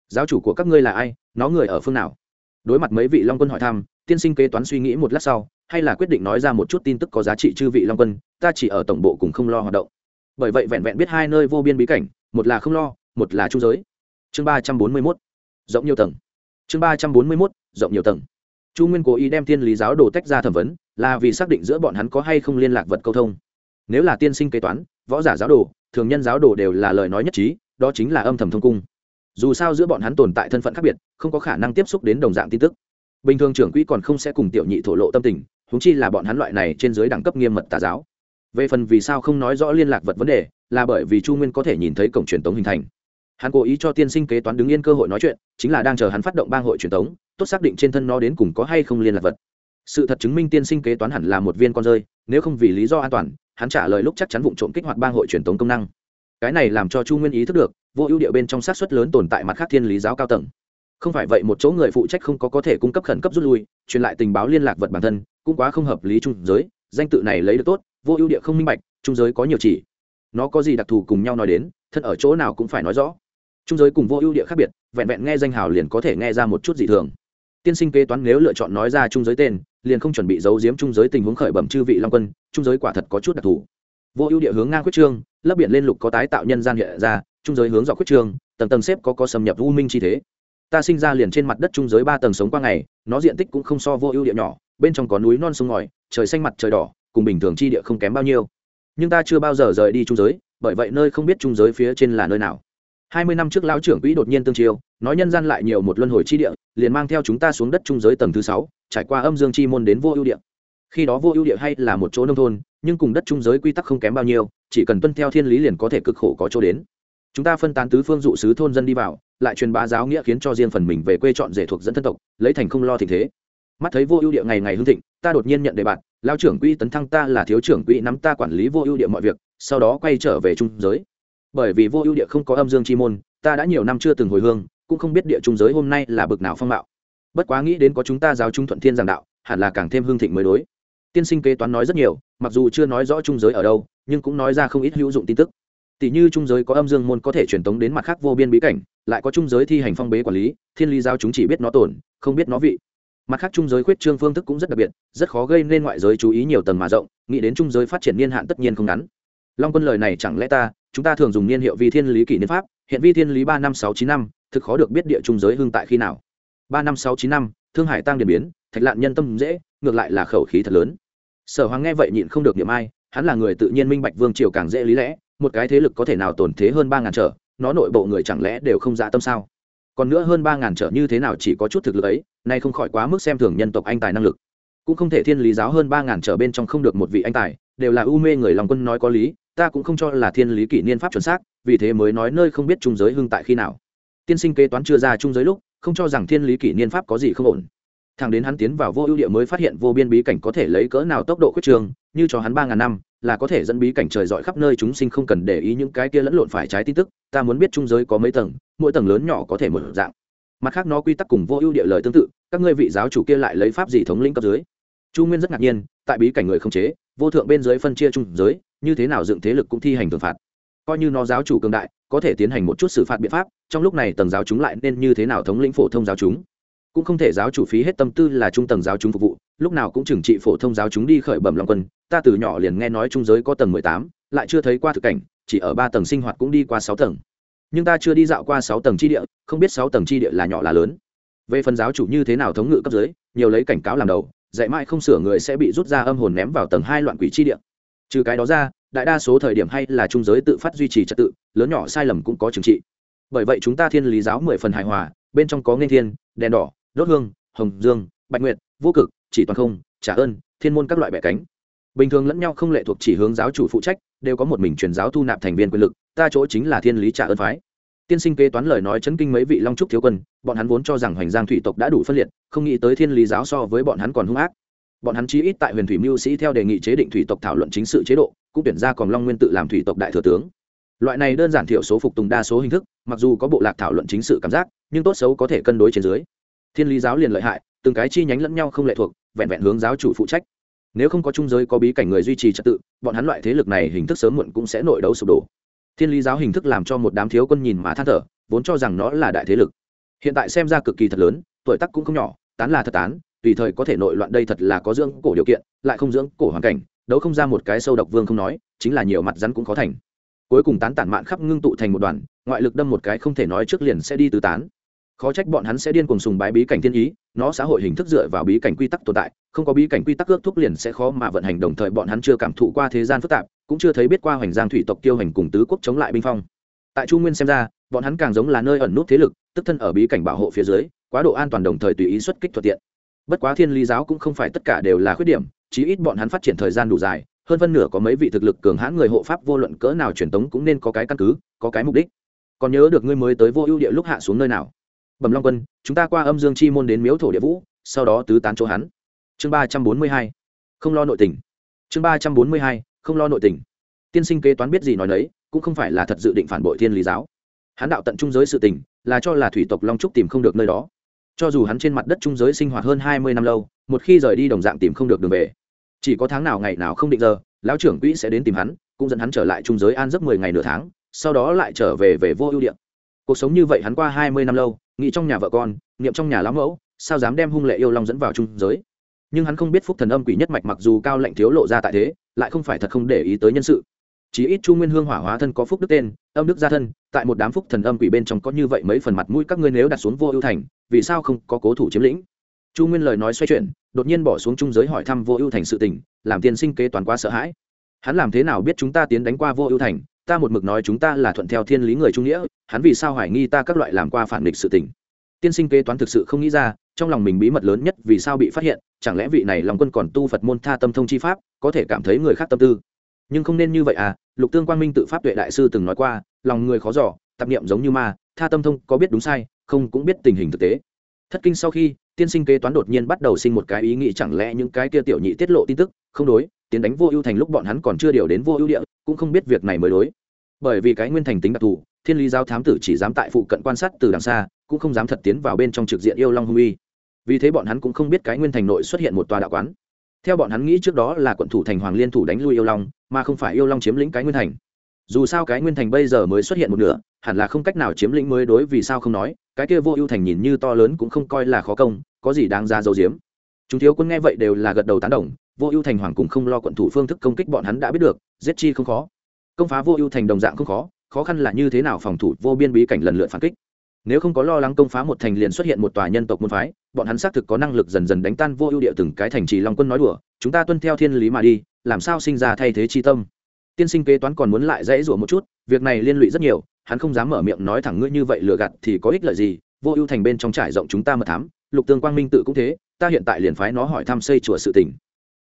giáo chủ của các ngươi là ai, nó người ở phương nào? Đối mặt mấy vị long quân hỏi thăm, tiên sinh kế toán suy nghĩ một lát sau, hay là quyết định nói ra một chút tin tức có giá trị chư vị long quân, ta chỉ ở tổng bộ cùng không lo hoạt động. Bởi vậy vẹn vẹn biết hai nơi vô biên bí cảnh, một là không lo, một là trung giới. Chương ba trăm bốn mươi mốt, rộng nhiều tầng. Chương ba trăm bốn mươi mốt, rộng nhiều tầng chu nguyên cố ý đem thiên lý giáo đồ tách ra thẩm vấn, là vì xác định giữa bọn hắn có hay không liên lạc vật câu thông. Nếu là tiên sinh kế toán, võ giả giáo đồ, thường nhân giáo đồ đều là lời nói nhất trí, đó chính là âm thầm thông cung. Dù sao giữa bọn hắn tồn tại thân phận khác biệt, không có khả năng tiếp xúc đến đồng dạng tin tức. Bình thường trưởng quỹ còn không sẽ cùng tiểu nhị thổ lộ tâm tình húng chi là bọn hắn loại này trên dưới đẳng cấp nghiêm mật tà giáo. Về phần vì sao không nói rõ liên lạc vật vấn đề, là bởi vì chu nguyên có thể nhìn thấy cổng truyền tống hình thành. Hắn cố ý cho tiên sinh kế toán đứng yên cơ hội nói chuyện, chính là đang chờ hắn phát động bang hội truyền tống tốt xác định trên thân nó đến cùng có hay không liên lạc vật. Sự thật chứng minh tiên sinh kế toán hẳn là một viên con rơi, nếu không vì lý do an toàn, hắn trả lời lúc chắc chắn vụ trộm kích hoạt bang hội truyền tống công năng. Cái này làm cho chu nguyên ý thức được, vô ưu địa bên trong sát xuất lớn tồn tại mặt khác thiên lý giáo cao tầng. Không phải vậy một chỗ người phụ trách không có có thể cung cấp khẩn cấp rút lui, truyền lại tình báo liên lạc vật bản thân, cũng quá không hợp lý trung giới, danh tự này lấy được tốt, vô ưu địa không minh bạch, trung giới có nhiều chỉ. Nó có gì đặc thù cùng nhau nói đến, thân ở chỗ nào cũng phải nói rõ. Trung giới cùng vô ưu địa khác biệt, vẹn vẹn nghe danh hào liền có thể nghe ra một chút dị thường tiên sinh kế toán nếu lựa chọn nói ra trung giới tên, liền không chuẩn bị giấu giếm trung giới tình huống khởi bẩm chư vị long quân, trung giới quả thật có chút đặc thù. Vô ưu địa hướng ngang quyết trương, lấp biển lên lục có tái tạo nhân gian hiện ra, trung giới hướng dọc quyết trương, tầng tầng xếp có có xâm nhập u minh chi thế. Ta sinh ra liền trên mặt đất trung giới ba tầng sống qua ngày, nó diện tích cũng không so vô ưu địa nhỏ, bên trong có núi non sông ngòi, trời xanh mặt trời đỏ, cùng bình thường chi địa không kém bao nhiêu. Nhưng ta chưa bao giờ rời đi trung giới, bởi vậy nơi không biết trung giới phía trên là nơi nào hai mươi năm trước lão trưởng quỹ đột nhiên tương chiêu, nói nhân gian lại nhiều một luân hồi chi địa, liền mang theo chúng ta xuống đất trung giới tầng thứ sáu, trải qua âm dương chi môn đến vô ưu địa. Khi đó vô ưu địa hay là một chỗ nông thôn, nhưng cùng đất trung giới quy tắc không kém bao nhiêu, chỉ cần tuân theo thiên lý liền có thể cực khổ có chỗ đến. Chúng ta phân tán tứ phương dụ sứ thôn dân đi vào, lại truyền bá giáo nghĩa khiến cho riêng phần mình về quê chọn rể thuộc dẫn thân tộc, lấy thành không lo tình thế. Mắt thấy vô ưu địa ngày ngày hưng thịnh, ta đột nhiên nhận đề bạn lao trưởng quỹ tấn thăng ta là thiếu trưởng quỹ nắm ta quản lý vô ưu địa mọi việc, sau đó quay trở về trung giới bởi vì vô ưu địa không có âm dương chi môn, ta đã nhiều năm chưa từng hồi hương, cũng không biết địa trung giới hôm nay là bực nào phong mạo. Bất quá nghĩ đến có chúng ta giáo trung thuận thiên giảng đạo, hẳn là càng thêm hương thịnh mới đối. Tiên sinh kế toán nói rất nhiều, mặc dù chưa nói rõ trung giới ở đâu, nhưng cũng nói ra không ít hữu dụng tin tức. Tỷ như trung giới có âm dương môn có thể truyền tống đến mặt khác vô biên bí cảnh, lại có trung giới thi hành phong bế quản lý, thiên lý giáo chúng chỉ biết nó tổn, không biết nó vị. Mặt khác trung giới khuyết trương phương thức cũng rất đặc biệt, rất khó gây nên ngoại giới chú ý nhiều tầng mà rộng, nghĩ đến trung giới phát triển niên hạn tất nhiên không ngắn. Long quân lời này chẳng lẽ ta chúng ta thường dùng niên hiệu vi thiên lý kỷ niên pháp, hiện vi thiên lý ba năm sáu chín năm, thực khó được biết địa trung giới hương tại khi nào. Ba năm sáu chín năm, thương hải tăng điển biến, thạch lạn nhân tâm dễ, ngược lại là khẩu khí thật lớn. Sở hoàng nghe vậy nhịn không được niệm ai, hắn là người tự nhiên minh bạch vương triều càng dễ lý lẽ, một cái thế lực có thể nào tổn thế hơn ba ngàn trở, nó nội bộ người chẳng lẽ đều không dạ tâm sao? Còn nữa hơn ba ngàn trở như thế nào chỉ có chút thực lực ấy, nay không khỏi quá mức xem thường nhân tộc anh tài năng lực. Cũng không thể thiên lý giáo hơn ba ngàn trở bên trong không được một vị anh tài, đều là u mê người lòng quân nói có lý ta cũng không cho là thiên lý kỷ niên pháp chuẩn xác, vì thế mới nói nơi không biết trung giới hưng tại khi nào. Tiên sinh kế toán chưa ra trung giới lúc, không cho rằng thiên lý kỷ niên pháp có gì không ổn. Thằng đến hắn tiến vào vô ưu địa mới phát hiện vô biên bí cảnh có thể lấy cỡ nào tốc độ khuyết trường, như cho hắn ba ngàn năm, là có thể dẫn bí cảnh trời dọi khắp nơi chúng sinh không cần để ý những cái kia lẫn lộn phải trái tin tức, ta muốn biết trung giới có mấy tầng, mỗi tầng lớn nhỏ có thể một dạng. Mặt khác nó quy tắc cùng vô ưu địa lời tương tự, các ngươi vị giáo chủ kia lại lấy pháp gì thống lĩnh cấp dưới. Chu nguyên rất ngạc nhiên, tại bí cảnh người không chế, vô thượng bên dưới phân chia trung giới như thế nào dựng thế lực cũng thi hành thường phạt. Coi như nó giáo chủ cường đại, có thể tiến hành một chút xử phạt biện pháp, trong lúc này tầng giáo chúng lại nên như thế nào thống lĩnh phổ thông giáo chúng? Cũng không thể giáo chủ phí hết tâm tư là trung tầng giáo chúng phục vụ, lúc nào cũng trừng trị phổ thông giáo chúng đi khởi bẩm lòng quân, ta từ nhỏ liền nghe nói trung giới có tầng mười tám, lại chưa thấy qua thực cảnh, chỉ ở ba tầng sinh hoạt cũng đi qua sáu tầng. Nhưng ta chưa đi dạo qua sáu tầng chi địa, không biết sáu tầng chi địa là nhỏ là lớn. Về phần giáo chủ như thế nào thống ngự cấp dưới, nhiều lấy cảnh cáo làm đầu, dạy mãi không sửa người sẽ bị rút ra âm hồn ném vào tầng hai loạn quỷ chi địa trừ cái đó ra, đại đa số thời điểm hay là trung giới tự phát duy trì trật tự, lớn nhỏ sai lầm cũng có trừng trị. Bởi vậy chúng ta thiên lý giáo mười phần hài hòa, bên trong có nghênh thiên, đèn đỏ, đốt hương, hồng dương, bạch nguyệt, vô cực, chỉ toàn không, trả ơn, thiên môn các loại bẻ cánh. Bình thường lẫn nhau không lệ thuộc chỉ hướng giáo chủ phụ trách, đều có một mình truyền giáo thu nạp thành viên quyền lực, ta chỗ chính là thiên lý trả ơn phái. Tiên sinh kế toán lời nói chấn kinh mấy vị long trúc thiếu quân, bọn hắn vốn cho rằng hoành giang thủy tộc đã đủ phân liệt, không nghĩ tới thiên lý giáo so với bọn hắn còn hung ác bọn hắn chí ít tại huyền thủy mưu sĩ theo đề nghị chế định thủy tộc thảo luận chính sự chế độ, cũng tuyển ra còn long nguyên tự làm thủy tộc đại thừa tướng. Loại này đơn giản thiểu số phục tùng đa số hình thức, mặc dù có bộ lạc thảo luận chính sự cảm giác, nhưng tốt xấu có thể cân đối trên dưới. Thiên lý giáo liền lợi hại, từng cái chi nhánh lẫn nhau không lệ thuộc, vẹn vẹn hướng giáo chủ phụ trách. Nếu không có trung giới có bí cảnh người duy trì trật tự, bọn hắn loại thế lực này hình thức sớm muộn cũng sẽ nội đấu sụp đổ. Thiên lý giáo hình thức làm cho một đám thiếu quân nhìn mà than thở, vốn cho rằng nó là đại thế lực. Hiện tại xem ra cực kỳ thật lớn, tuổi tác cũng không nhỏ, tán là thật tán tùy thời có thể nội loạn đây thật là có dưỡng cổ điều kiện, lại không dưỡng cổ hoàn cảnh, đấu không ra một cái sâu độc vương không nói, chính là nhiều mặt rắn cũng khó thành. Cuối cùng tán tản mạn khắp ngưng tụ thành một đoàn, ngoại lực đâm một cái không thể nói trước liền sẽ đi tứ tán. Khó trách bọn hắn sẽ điên cuồng sùng bái bí cảnh thiên ý, nó xã hội hình thức dựa vào bí cảnh quy tắc tồn tại, không có bí cảnh quy tắc ước thúc liền sẽ khó mà vận hành, đồng thời bọn hắn chưa cảm thụ qua thế gian phức tạp, cũng chưa thấy biết qua hoành giang thủy tộc tiêu hành cùng tứ quốc chống lại binh phong. Tại trung nguyên xem ra, bọn hắn càng giống là nơi ẩn nút thế lực, tức thân ở bí cảnh bảo hộ phía dưới, quá độ an toàn đồng thời tùy ý xuất kích thuận tiện bất quá thiên lý giáo cũng không phải tất cả đều là khuyết điểm chí ít bọn hắn phát triển thời gian đủ dài hơn phân nửa có mấy vị thực lực cường hãn người hộ pháp vô luận cỡ nào truyền tống cũng nên có cái căn cứ có cái mục đích. Còn nhớ được ngươi mới tới vô ưu địa lúc hạ xuống nơi nào? Bẩm long quân chúng ta qua âm dương chi môn đến miếu thổ địa vũ sau đó tứ tán chỗ hắn. Chương ba trăm bốn mươi hai không lo nội tình. Chương ba trăm bốn mươi hai không lo nội tình. Tiên sinh kế toán biết gì nói đấy, cũng không phải là thật dự định phản bội thiên lý giáo. Hắn đạo tận trung giới sự tình là cho là thủy tộc long trúc tìm không được nơi đó cho dù hắn trên mặt đất trung giới sinh hoạt hơn hai mươi năm lâu, một khi rời đi đồng dạng tìm không được đường về. Chỉ có tháng nào ngày nào không định giờ, lão trưởng quỹ sẽ đến tìm hắn, cũng dẫn hắn trở lại trung giới an giấc mười ngày nửa tháng, sau đó lại trở về về vô ưu điện cuộc sống như vậy hắn qua hai mươi năm lâu, nghĩ trong nhà vợ con, niệm trong nhà lão mẫu, sao dám đem hung lệ yêu long dẫn vào trung giới? Nhưng hắn không biết phúc thần âm quỷ nhất mạch mặc dù cao lệnh thiếu lộ ra tại thế, lại không phải thật không để ý tới nhân sự chỉ ít chu nguyên hương hỏa hóa thân có phúc đức tên, âm đức gia thân, tại một đám phúc thần âm quỷ bên trong có như vậy mấy phần mặt mũi các ngươi nếu đặt xuống vô ưu thành, vì sao không có cố thủ chiếm lĩnh? Chu nguyên lời nói xoay chuyển, đột nhiên bỏ xuống trung giới hỏi thăm vô ưu thành sự tình, làm tiên sinh kế toàn quá sợ hãi. Hắn làm thế nào biết chúng ta tiến đánh qua vô ưu thành, ta một mực nói chúng ta là thuận theo thiên lý người trung nghĩa, hắn vì sao hoài nghi ta các loại làm qua phản địch sự tình? Tiên sinh kế toán thực sự không nghĩ ra, trong lòng mình bí mật lớn nhất vì sao bị phát hiện, chẳng lẽ vị này lòng quân còn tu phật môn tha tâm thông chi pháp, có thể cảm thấy người khác tâm tư? Nhưng không nên như vậy à lục tương quang minh tự pháp tuệ đại sư từng nói qua, lòng người khó giỏ tạp niệm giống như ma, tha tâm thông, có biết đúng sai, không cũng biết tình hình thực tế. Thất kinh sau khi, tiên sinh kế toán đột nhiên bắt đầu sinh một cái ý nghĩ chẳng lẽ những cái kia tiểu nhị tiết lộ tin tức, không đối, tiến đánh vô ưu thành lúc bọn hắn còn chưa điều đến vô ưu địa, cũng không biết việc này mới đối. Bởi vì cái nguyên thành tính đặc thù, thiên lý giáo thám tử chỉ dám tại phụ cận quan sát từ đằng xa, cũng không dám thật tiến vào bên trong trực diện yêu long hung uy. Vì thế bọn hắn cũng không biết cái nguyên thành nội xuất hiện một tòa đạo quán theo bọn hắn nghĩ trước đó là quận thủ thành hoàng liên thủ đánh lui yêu long, mà không phải yêu long chiếm lĩnh cái nguyên thành. Dù sao cái nguyên thành bây giờ mới xuất hiện một nửa, hẳn là không cách nào chiếm lĩnh mới đối vì sao không nói, cái kia vô ưu thành nhìn như to lớn cũng không coi là khó công, có gì đáng ra dấu diếm chúng thiếu quân nghe vậy đều là gật đầu tán đồng, vô ưu thành hoàng cùng không lo quận thủ phương thức công kích bọn hắn đã biết được, giết chi không khó. Công phá vô ưu thành đồng dạng không khó khó khăn là như thế nào phòng thủ vô biên bí cảnh lần lượt phản kích nếu không có lo lắng công phá một thành liền xuất hiện một tòa nhân tộc môn phái, bọn hắn xác thực có năng lực dần dần đánh tan vô ưu địa từng cái thành trì long quân nói đùa, chúng ta tuân theo thiên lý mà đi, làm sao sinh ra thay thế chi tâm? Tiên sinh kế toán còn muốn lại dãy rủa một chút, việc này liên lụy rất nhiều, hắn không dám mở miệng nói thẳng ngươi như vậy lừa gạt thì có ích lợi gì, vô ưu thành bên trong trải rộng chúng ta mật thám, lục tương quang minh tự cũng thế, ta hiện tại liền phái nó hỏi thăm xây chùa sự tỉnh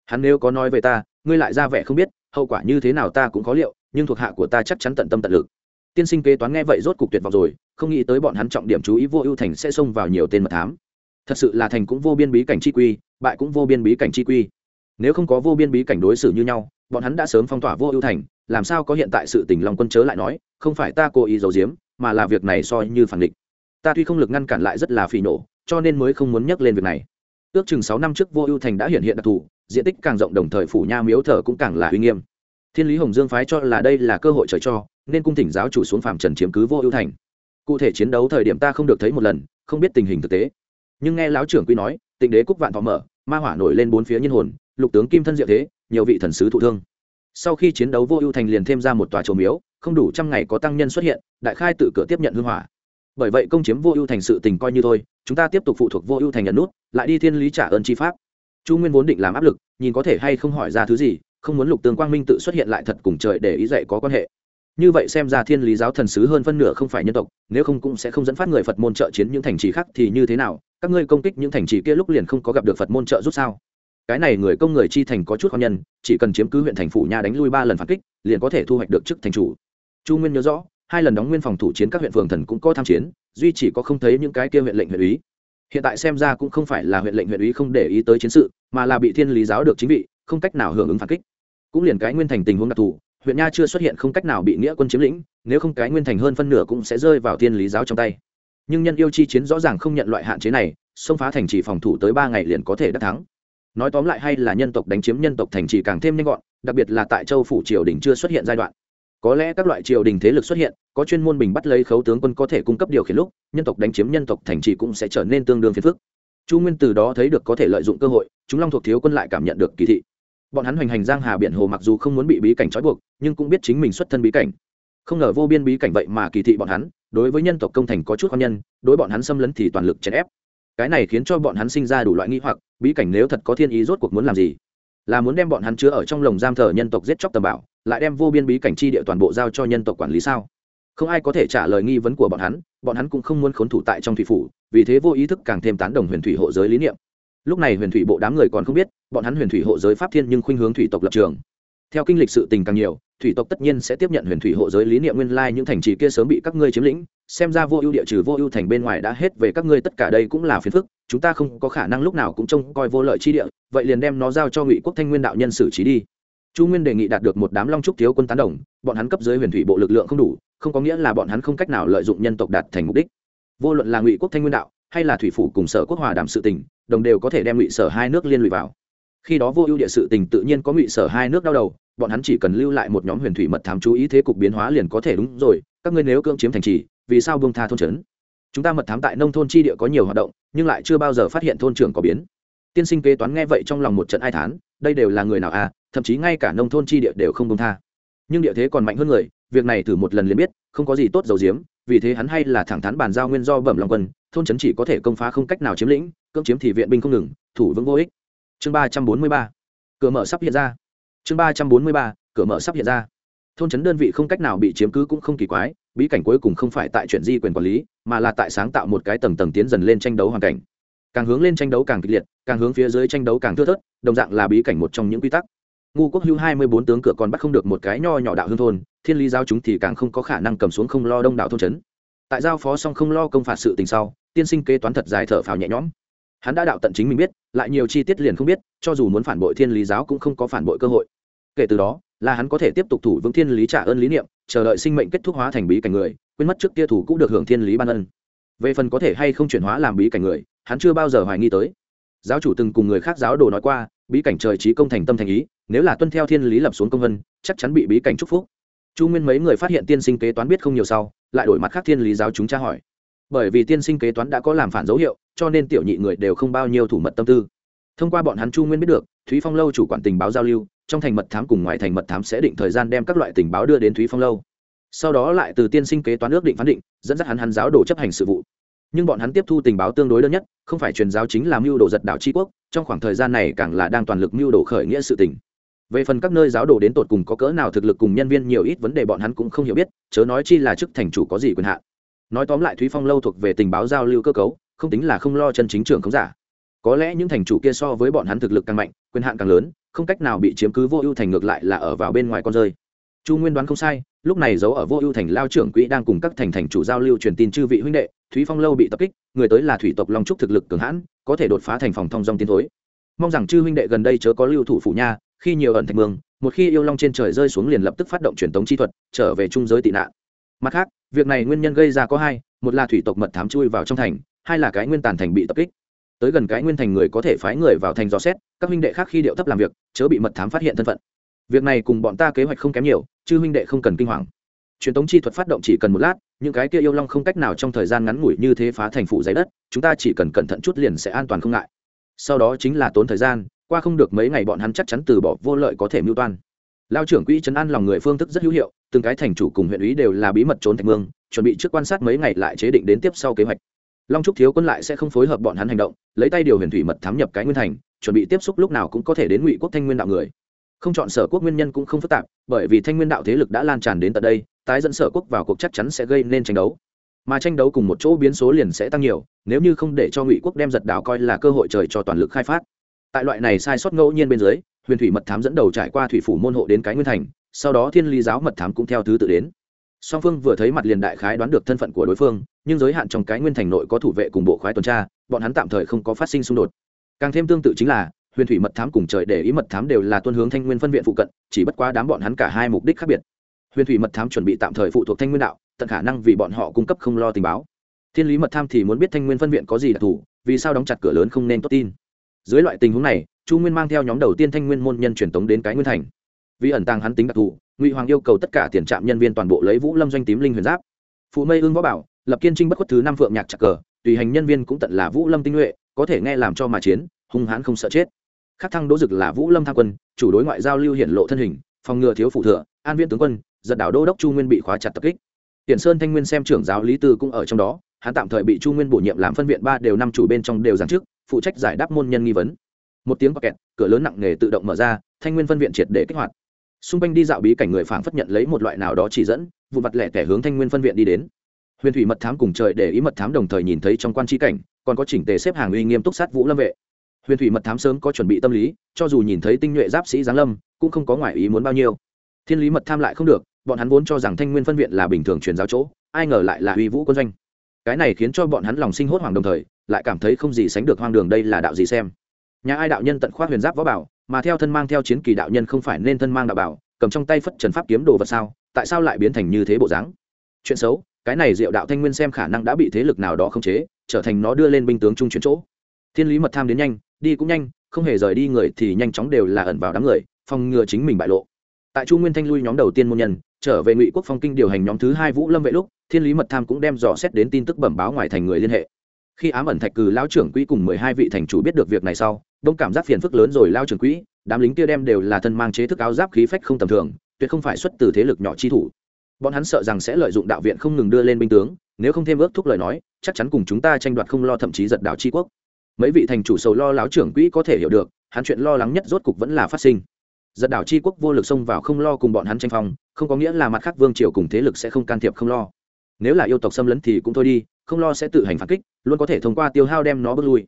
hắn nếu có nói về ta, ngươi lại ra vẻ không biết, hậu quả như thế nào ta cũng có liệu, nhưng thuộc hạ của ta chắc chắn tận tâm tận lực. Tiên sinh kế toán nghe vậy rốt cục tuyệt vọng rồi không nghĩ tới bọn hắn trọng điểm chú ý vô ưu thành sẽ xông vào nhiều tên mật thám. Thật sự là thành cũng vô biên bí cảnh chi quy, bại cũng vô biên bí cảnh chi quy. Nếu không có vô biên bí cảnh đối xử như nhau, bọn hắn đã sớm phong tỏa vô ưu thành, làm sao có hiện tại sự tình lòng quân chớ lại nói, không phải ta cố ý giấu giếm, mà là việc này soi như phản địch. Ta tuy không lực ngăn cản lại rất là phỉ nổ cho nên mới không muốn nhắc lên việc này. Ước chừng sáu năm trước vô ưu thành đã hiện hiện đặc thù, diện tích càng rộng đồng thời phủ nha miếu thờ cũng càng là uy nghiêm. Thiên lý hồng dương phái cho là đây là cơ hội trời cho, nên cung thỉnh giáo chủ xuống phạm trần chiếm cứ vô ưu thành cụ thể chiến đấu thời điểm ta không được thấy một lần, không biết tình hình thực tế. Nhưng nghe lão trưởng quy nói, tịnh đế cúc vạn thọ mở, ma hỏa nổi lên bốn phía nhân hồn, lục tướng kim thân diệu thế, nhiều vị thần sứ thụ thương. Sau khi chiến đấu vô ưu thành liền thêm ra một tòa trổ miếu, không đủ trăm ngày có tăng nhân xuất hiện, đại khai tự cửa tiếp nhận hương hỏa. Bởi vậy công chiếm vô ưu thành sự tình coi như thôi, chúng ta tiếp tục phụ thuộc vô ưu thành nhận nút, lại đi thiên lý trả ơn chi pháp. Chu nguyên vốn định làm áp lực, nhìn có thể hay không hỏi ra thứ gì, không muốn lục tướng quang minh tự xuất hiện lại thật cùng trời để ý dạy có quan hệ như vậy xem ra thiên lý giáo thần sứ hơn phân nửa không phải nhân tộc, nếu không cũng sẽ không dẫn phát người phật môn trợ chiến những thành trì khác thì như thế nào? Các ngươi công kích những thành trì kia lúc liền không có gặp được phật môn trợ giúp sao? Cái này người công người chi thành có chút khó nhân, chỉ cần chiếm cứ huyện thành phủ nha đánh lui ba lần phản kích, liền có thể thu hoạch được chức thành chủ. Chu nguyên nhớ rõ, hai lần đóng nguyên phòng thủ chiến các huyện phường thần cũng có tham chiến, duy chỉ có không thấy những cái kia huyện lệnh huyện úy. Hiện tại xem ra cũng không phải là huyện lệnh huyện úy không để ý tới chiến sự, mà là bị thiên lý giáo được chính vị, không cách nào hưởng ứng phản kích. Cũng liền cái nguyên thành tình huống đặc thù huyện nha chưa xuất hiện không cách nào bị nghĩa quân chiếm lĩnh, nếu không cái nguyên thành hơn phân nửa cũng sẽ rơi vào thiên lý giáo trong tay. Nhưng nhân yêu chi chiến rõ ràng không nhận loại hạn chế này, xông phá thành trì phòng thủ tới ba ngày liền có thể đắc thắng. Nói tóm lại hay là nhân tộc đánh chiếm nhân tộc thành trì càng thêm nhanh gọn, đặc biệt là tại châu phủ triều đình chưa xuất hiện giai đoạn. Có lẽ các loại triều đình thế lực xuất hiện, có chuyên môn bình bắt lấy khấu tướng quân có thể cung cấp điều khiển lúc, nhân tộc đánh chiếm nhân tộc thành trì cũng sẽ trở nên tương đương phiền phức. Chu nguyên từ đó thấy được có thể lợi dụng cơ hội, chúng long thuộc thiếu quân lại cảm nhận được kỳ thị bọn hắn hoành hành giang hà biển hồ mặc dù không muốn bị bí cảnh trói buộc, nhưng cũng biết chính mình xuất thân bí cảnh. Không ngờ vô biên bí cảnh vậy mà kỳ thị bọn hắn, đối với nhân tộc công thành có chút khoan nhân, đối bọn hắn xâm lấn thì toàn lực chèn ép. Cái này khiến cho bọn hắn sinh ra đủ loại nghi hoặc, bí cảnh nếu thật có thiên ý rốt cuộc muốn làm gì? Là muốn đem bọn hắn chứa ở trong lồng giam thờ nhân tộc giết chóc tầm bảo lại đem vô biên bí cảnh chi địa toàn bộ giao cho nhân tộc quản lý sao? Không ai có thể trả lời nghi vấn của bọn hắn bọn hắn cũng không muốn khốn thủ tại trong thủy phủ, vì thế vô ý thức càng thêm tán đồng huyền thủy hộ giới lý niệm lúc này huyền thủy bộ đám người còn không biết, bọn hắn huyền thủy hộ giới pháp thiên nhưng khuynh hướng thủy tộc lập trường. Theo kinh lịch sự tình càng nhiều, thủy tộc tất nhiên sẽ tiếp nhận huyền thủy hộ giới lý niệm nguyên lai những thành trì kia sớm bị các ngươi chiếm lĩnh, xem ra vô ưu địa trừ vô ưu thành bên ngoài đã hết về các ngươi tất cả đây cũng là phiền phức, chúng ta không có khả năng lúc nào cũng trông coi vô lợi chi địa, vậy liền đem nó giao cho ngụy quốc thanh nguyên đạo nhân xử trí đi. Chu nguyên đề nghị đạt được một đám long trúc thiếu quân tán đồng, bọn hắn cấp dưới huyền thủy bộ lực lượng không đủ, không có nghĩa là bọn hắn không cách nào lợi dụng nhân tộc đạt thành mục đích. Vô luận là ngụy quốc thanh nguyên đạo hay là thủy phủ cùng sở quốc hòa đàm sự tình, đồng đều có thể đem ngụy sở hai nước liên lụy vào. Khi đó vô ưu địa sự tình tự nhiên có ngụy sở hai nước đau đầu, bọn hắn chỉ cần lưu lại một nhóm huyền thủy mật thám chú ý thế cục biến hóa liền có thể đúng rồi, các ngươi nếu cưỡng chiếm thành trì, vì sao bông tha thôn trấn? Chúng ta mật thám tại nông thôn chi địa có nhiều hoạt động, nhưng lại chưa bao giờ phát hiện thôn trưởng có biến. Tiên sinh kế toán nghe vậy trong lòng một trận ai thán, đây đều là người nào à thậm chí ngay cả nông thôn chi địa đều không bông tha nhưng địa thế còn mạnh hơn người, việc này thử một lần liền biết, không có gì tốt dầu diếm vì thế hắn hay là thẳng thắn bàn giao nguyên do bẩm lòng quân, thôn trấn chỉ có thể công phá không cách nào chiếm lĩnh, cưỡng chiếm thì viện binh không ngừng, thủ vững vô ích. Chương ba trăm bốn mươi ba, cửa mở sắp hiện ra. Chương ba trăm bốn mươi ba, cửa mở sắp hiện ra. Thôn trấn đơn vị không cách nào bị chiếm cứ cũng không kỳ quái, bí cảnh cuối cùng không phải tại chuyện di quyền quản lý, mà là tại sáng tạo một cái tầng tầng tiến dần lên tranh đấu hoàn cảnh. Càng hướng lên tranh đấu càng kịch liệt, càng hướng phía dưới tranh đấu càng thưa thớt, đồng dạng là bí cảnh một trong những quy tắc ngu quốc hưu hai mươi bốn tướng cửa còn bắt không được một cái nho nhỏ đạo hương thôn, thiên lý giao chúng thì càng không có khả năng cầm xuống không lo đông đảo thôn trấn. Tại giao phó xong không lo công phạt sự tình sau, tiên sinh kế toán thật dài thở phào nhẹ nhõm. Hắn đã đạo tận chính mình biết, lại nhiều chi tiết liền không biết, cho dù muốn phản bội thiên lý giáo cũng không có phản bội cơ hội. Kể từ đó, là hắn có thể tiếp tục thủ vững thiên lý trả ơn lý niệm, chờ đợi sinh mệnh kết thúc hóa thành bí cảnh người, quên mất trước kia thủ cũng được hưởng thiên lý ban ân. Về phần có thể hay không chuyển hóa làm bí cảnh người, hắn chưa bao giờ hoài nghi tới. Giáo chủ từng cùng người khác giáo đồ nói qua, bí cảnh trời trí công thành tâm thành ý nếu là tuân theo thiên lý lập xuống công vân, chắc chắn bị bí cảnh chúc phúc. Chu nguyên mấy người phát hiện tiên sinh kế toán biết không nhiều sau, lại đổi mặt khác thiên lý giáo chúng tra hỏi. Bởi vì tiên sinh kế toán đã có làm phản dấu hiệu, cho nên tiểu nhị người đều không bao nhiêu thủ mật tâm tư. Thông qua bọn hắn chu nguyên biết được, thúy phong lâu chủ quản tình báo giao lưu, trong thành mật thám cùng ngoài thành mật thám sẽ định thời gian đem các loại tình báo đưa đến thúy phong lâu. Sau đó lại từ tiên sinh kế toán ước định phán định, dẫn dắt hắn hắn giáo đồ chấp hành sự vụ. Nhưng bọn hắn tiếp thu tình báo tương đối đơn nhất, không phải truyền giáo chính là mưu đồ giật đảo tri quốc, trong khoảng thời gian này càng là đang toàn lực mưu đồ khởi nghĩa sự tình về phần các nơi giáo đồ đến tột cùng có cỡ nào thực lực cùng nhân viên, nhiều ít vấn đề bọn hắn cũng không hiểu biết, chớ nói chi là chức thành chủ có gì quyền hạn. Nói tóm lại, thúy phong lâu thuộc về tình báo giao lưu cơ cấu, không tính là không lo chân chính trưởng không giả. Có lẽ những thành chủ kia so với bọn hắn thực lực càng mạnh, quyền hạn càng lớn, không cách nào bị chiếm cứ vô ưu thành ngược lại là ở vào bên ngoài con rơi. Chu nguyên đoán không sai, lúc này giấu ở vô ưu thành lao trưởng quỹ đang cùng các thành thành chủ giao lưu truyền tin chư vị huynh đệ, thúy phong lâu bị tập kích, người tới là thủy tộc long trúc thực lực cường hãn, có thể đột phá thành phòng thông dong tiến thối. Mong rằng chư huynh đệ gần đây chớ có lưu thủ phủ nha khi nhiều ẩn thành mương, một khi yêu long trên trời rơi xuống liền lập tức phát động truyền tống chi thuật, trở về trung giới tị nạn. Mặt khác, việc này nguyên nhân gây ra có hai, một là thủy tộc mật thám chui vào trong thành, hai là cái nguyên tàn thành bị tập kích. Tới gần cái nguyên thành người có thể phái người vào thành dò xét, các huynh đệ khác khi điệu thấp làm việc, chớ bị mật thám phát hiện thân phận. Việc này cùng bọn ta kế hoạch không kém nhiều, chư huynh đệ không cần kinh hoàng. Truyền tống chi thuật phát động chỉ cần một lát, những cái kia yêu long không cách nào trong thời gian ngắn ngủi như thế phá thành phủ giấy đất, chúng ta chỉ cần cẩn thận chút liền sẽ an toàn không ngại. Sau đó chính là tốn thời gian qua không được mấy ngày bọn hắn chắc chắn từ bỏ vô lợi có thể mưu toan. Lao trưởng quỹ trấn an lòng người phương thức rất hữu hiệu, từng cái thành chủ cùng huyện ủy đều là bí mật trốn thành mương, chuẩn bị trước quan sát mấy ngày lại chế định đến tiếp sau kế hoạch. Long trúc thiếu quân lại sẽ không phối hợp bọn hắn hành động, lấy tay điều huyền thủy mật thám nhập cái nguyên thành, chuẩn bị tiếp xúc lúc nào cũng có thể đến ngụy quốc thanh nguyên đạo người. Không chọn sở quốc nguyên nhân cũng không phức tạp, bởi vì thanh nguyên đạo thế lực đã lan tràn đến tận đây, tái dẫn sở quốc vào cuộc chắc chắn sẽ gây nên tranh đấu. Mà tranh đấu cùng một chỗ biến số liền sẽ tăng nhiều, nếu như không để cho ngụy quốc đem giật đảo coi là cơ hội trời cho toàn lực khai phát tại loại này sai sót ngẫu nhiên bên dưới, huyền thủy mật thám dẫn đầu trải qua thủy phủ môn hộ đến cái nguyên thành, sau đó thiên lý giáo mật thám cũng theo thứ tự đến. Song phương vừa thấy mặt liền đại khái đoán được thân phận của đối phương, nhưng giới hạn trong cái nguyên thành nội có thủ vệ cùng bộ khoái tuần tra, bọn hắn tạm thời không có phát sinh xung đột. Càng thêm tương tự chính là, huyền thủy mật thám cùng trời để ý mật thám đều là tuân hướng thanh nguyên phân viện phụ cận, chỉ bất quá đám bọn hắn cả hai mục đích khác biệt. Huyền thủy mật thám chuẩn bị tạm thời phụ thuộc thanh nguyên đạo, tận khả năng vì bọn họ cung cấp không lo tình báo. Thiên lý mật tham thì muốn biết thanh nguyên phân viện có gì đặc thù, vì sao đóng chặt cửa lớn không nên tốt tin dưới loại tình huống này chu nguyên mang theo nhóm đầu tiên thanh nguyên môn nhân truyền tống đến cái nguyên thành. Vì ẩn tàng hắn tính đặc thù ngụy hoàng yêu cầu tất cả tiền trạm nhân viên toàn bộ lấy vũ lâm doanh tím linh huyền giáp. Phụ mây ương võ bảo lập kiên trinh bất khuất thứ năm phượng nhạc chặt cờ tùy hành nhân viên cũng tận là vũ lâm tinh nhuệ có thể nghe làm cho mà chiến hung hãn không sợ chết. Khắc thăng đỗ dực là vũ lâm tham quân chủ đối ngoại giao lưu hiển lộ thân hình phòng ngừa thiếu phụ thừa an viên tướng quân giật đảo đô đốc chu nguyên bị khóa chặt tập kích. Tiền Sơn Thanh Nguyên xem trưởng giáo Lý Tư cũng ở trong đó, hắn tạm thời bị Chu Nguyên bổ nhiệm làm phân viện ba đều năm chủ bên trong đều giảng trước, phụ trách giải đáp môn nhân nghi vấn. Một tiếng kẹt, cửa lớn nặng nề tự động mở ra, Thanh Nguyên phân viện triệt để kích hoạt. Xung quanh đi dạo bí cảnh người phảng phất nhận lấy một loại nào đó chỉ dẫn, vụ mặt lẻ tẻ hướng Thanh Nguyên phân viện đi đến. Huyền Thủy mật thám cùng trời để ý mật thám đồng thời nhìn thấy trong quan chi cảnh, còn có chỉnh tề xếp hàng uy nghiêm túc sát Vũ Lâm vệ. Huyền Thủy mật thám sớm có chuẩn bị tâm lý, cho dù nhìn thấy tinh nhuệ giáp sĩ giáng lâm, cũng không có ngoại ý muốn bao nhiêu. Thiên lý mật tham lại không được, bọn hắn vốn cho rằng thanh nguyên phân viện là bình thường truyền giáo chỗ ai ngờ lại là uy vũ quân doanh cái này khiến cho bọn hắn lòng sinh hốt hoảng đồng thời lại cảm thấy không gì sánh được hoang đường đây là đạo gì xem. Nhà ai đạo nhân tận khoát huyền giáp võ bảo, mà theo thân mang theo chiến kỳ đạo nhân không phải nên thân mang đạo bảo, cầm trong tay phất trần pháp kiếm đồ vật sao, tại sao lại biến thành như thế bộ dáng? Chuyện xấu, cái này diệu đạo thanh nguyên xem khả năng đã bị thế lực nào đó khống chế, trở thành nó đưa lên binh tướng trung chuyển chỗ. Thiên lý mật tham đến nhanh, đi cũng nhanh, không hề rời đi người thì nhanh chóng đều là ẩn vào đám người, phòng ngừa chính mình bại lộ. Tại chu nguyên thanh lui nhóm đầu tiên môn nhân, trở về ngụy quốc phong kinh điều hành nhóm thứ hai vũ lâm vệ lúc, thiên lý mật tham cũng đem dò xét đến tin tức bẩm báo ngoài thành người liên hệ khi ám ẩn thạch cừ lao trưởng quỹ cùng mười hai vị thành chủ biết được việc này sau, đông cảm giác phiền phức lớn rồi lao trưởng quỹ, đám lính kia đem đều là thân mang chế thức áo giáp khí phách không tầm thường, tuyệt không phải xuất từ thế lực nhỏ chi thủ. Bọn hắn sợ rằng sẽ lợi dụng đạo viện không ngừng đưa lên binh tướng, nếu không thêm ước thúc lời nói, chắc chắn cùng chúng ta tranh đoạt không lo thậm chí giật đảo tri quốc. Mấy vị thành chủ sầu lo láo trưởng quỹ có thể hiểu được, hắn chuyện lo lắng nhất rốt cục vẫn là phát sinh. Giật đảo tri quốc vô lực xông vào không lo cùng bọn hắn tranh phong, không có nghĩa là mặt khác vương triều cùng thế lực sẽ không can thiệp không lo. Nếu là yêu tộc xâm lấn thì cũng thôi đi không lo sẽ tự hành phản kích, luôn có thể thông qua tiêu hao đem nó bước lui.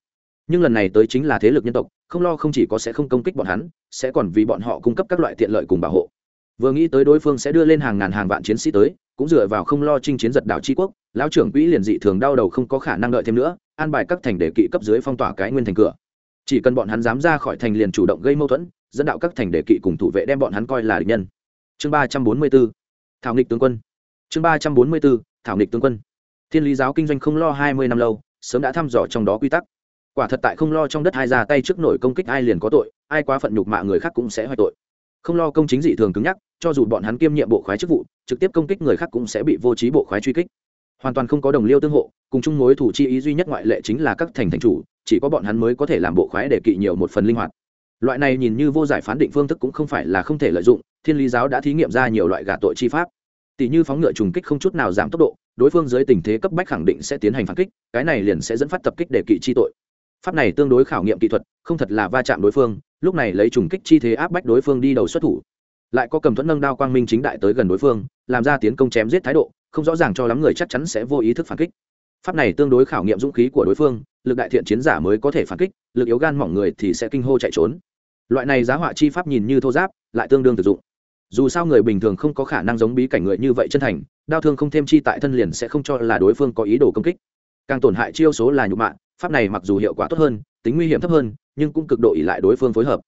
Nhưng lần này tới chính là thế lực nhân tộc, không lo không chỉ có sẽ không công kích bọn hắn, sẽ còn vì bọn họ cung cấp các loại tiện lợi cùng bảo hộ. Vừa nghĩ tới đối phương sẽ đưa lên hàng ngàn hàng vạn chiến sĩ tới, cũng dựa vào không lo chinh chiến giật đảo tri quốc, lão trưởng quỹ liền dị thường đau đầu không có khả năng đợi thêm nữa, an bài các thành để kỵ cấp dưới phong tỏa cái nguyên thành cửa. Chỉ cần bọn hắn dám ra khỏi thành liền chủ động gây mâu thuẫn, dẫn đạo các thành để kỵ cùng thủ vệ đem bọn hắn coi là địch nhân. Chương ba trăm bốn mươi b ố thảo nghịch tướng quân. Chương ba trăm bốn mươi b ố thảo nghịch tướng quân thiên lý giáo kinh doanh không lo hai mươi năm lâu, sớm đã thăm dò trong đó quy tắc. Quả thật tại không lo trong đất hai ra tay trước nổi công kích ai liền có tội, ai quá phận nhục mạ người khác cũng sẽ hoại tội. Không lo công chính dị thường cứng nhắc, cho dù bọn hắn kiêm nhiệm bộ khoái chức vụ, trực tiếp công kích người khác cũng sẽ bị vô trí bộ khoái truy kích. Hoàn toàn không có đồng liêu tương hộ, cùng chung mối thủ chi ý duy nhất ngoại lệ chính là các thành thành chủ, chỉ có bọn hắn mới có thể làm bộ khoái để kỵ nhiều một phần linh hoạt. Loại này nhìn như vô giải phán định phương thức cũng không phải là không thể lợi dụng, thiên lý giáo đã thí nghiệm ra nhiều loại gạ tội chi pháp tỷ như phóng ngựa trùng kích không chút nào giảm tốc độ, đối phương dưới tình thế cấp bách khẳng định sẽ tiến hành phản kích, cái này liền sẽ dẫn phát tập kích để kỵ chi tội. Pháp này tương đối khảo nghiệm kỹ thuật, không thật là va chạm đối phương, lúc này lấy trùng kích chi thế áp bách đối phương đi đầu xuất thủ. Lại có cầm thuẫn nâng đao quang minh chính đại tới gần đối phương, làm ra tiến công chém giết thái độ, không rõ ràng cho lắm người chắc chắn sẽ vô ý thức phản kích. Pháp này tương đối khảo nghiệm dũng khí của đối phương, lực đại thiện chiến giả mới có thể phản kích, lực yếu gan mỏng người thì sẽ kinh hô chạy trốn. Loại này giá họa chi pháp nhìn như thô giáp, lại tương đương thực dụng dù sao người bình thường không có khả năng giống bí cảnh người như vậy chân thành, đau thương không thêm chi tại thân liền sẽ không cho là đối phương có ý đồ công kích. Càng tổn hại chiêu số là nhục mạ, pháp này mặc dù hiệu quả tốt hơn, tính nguy hiểm thấp hơn, nhưng cũng cực độ ỉ lại đối phương phối hợp.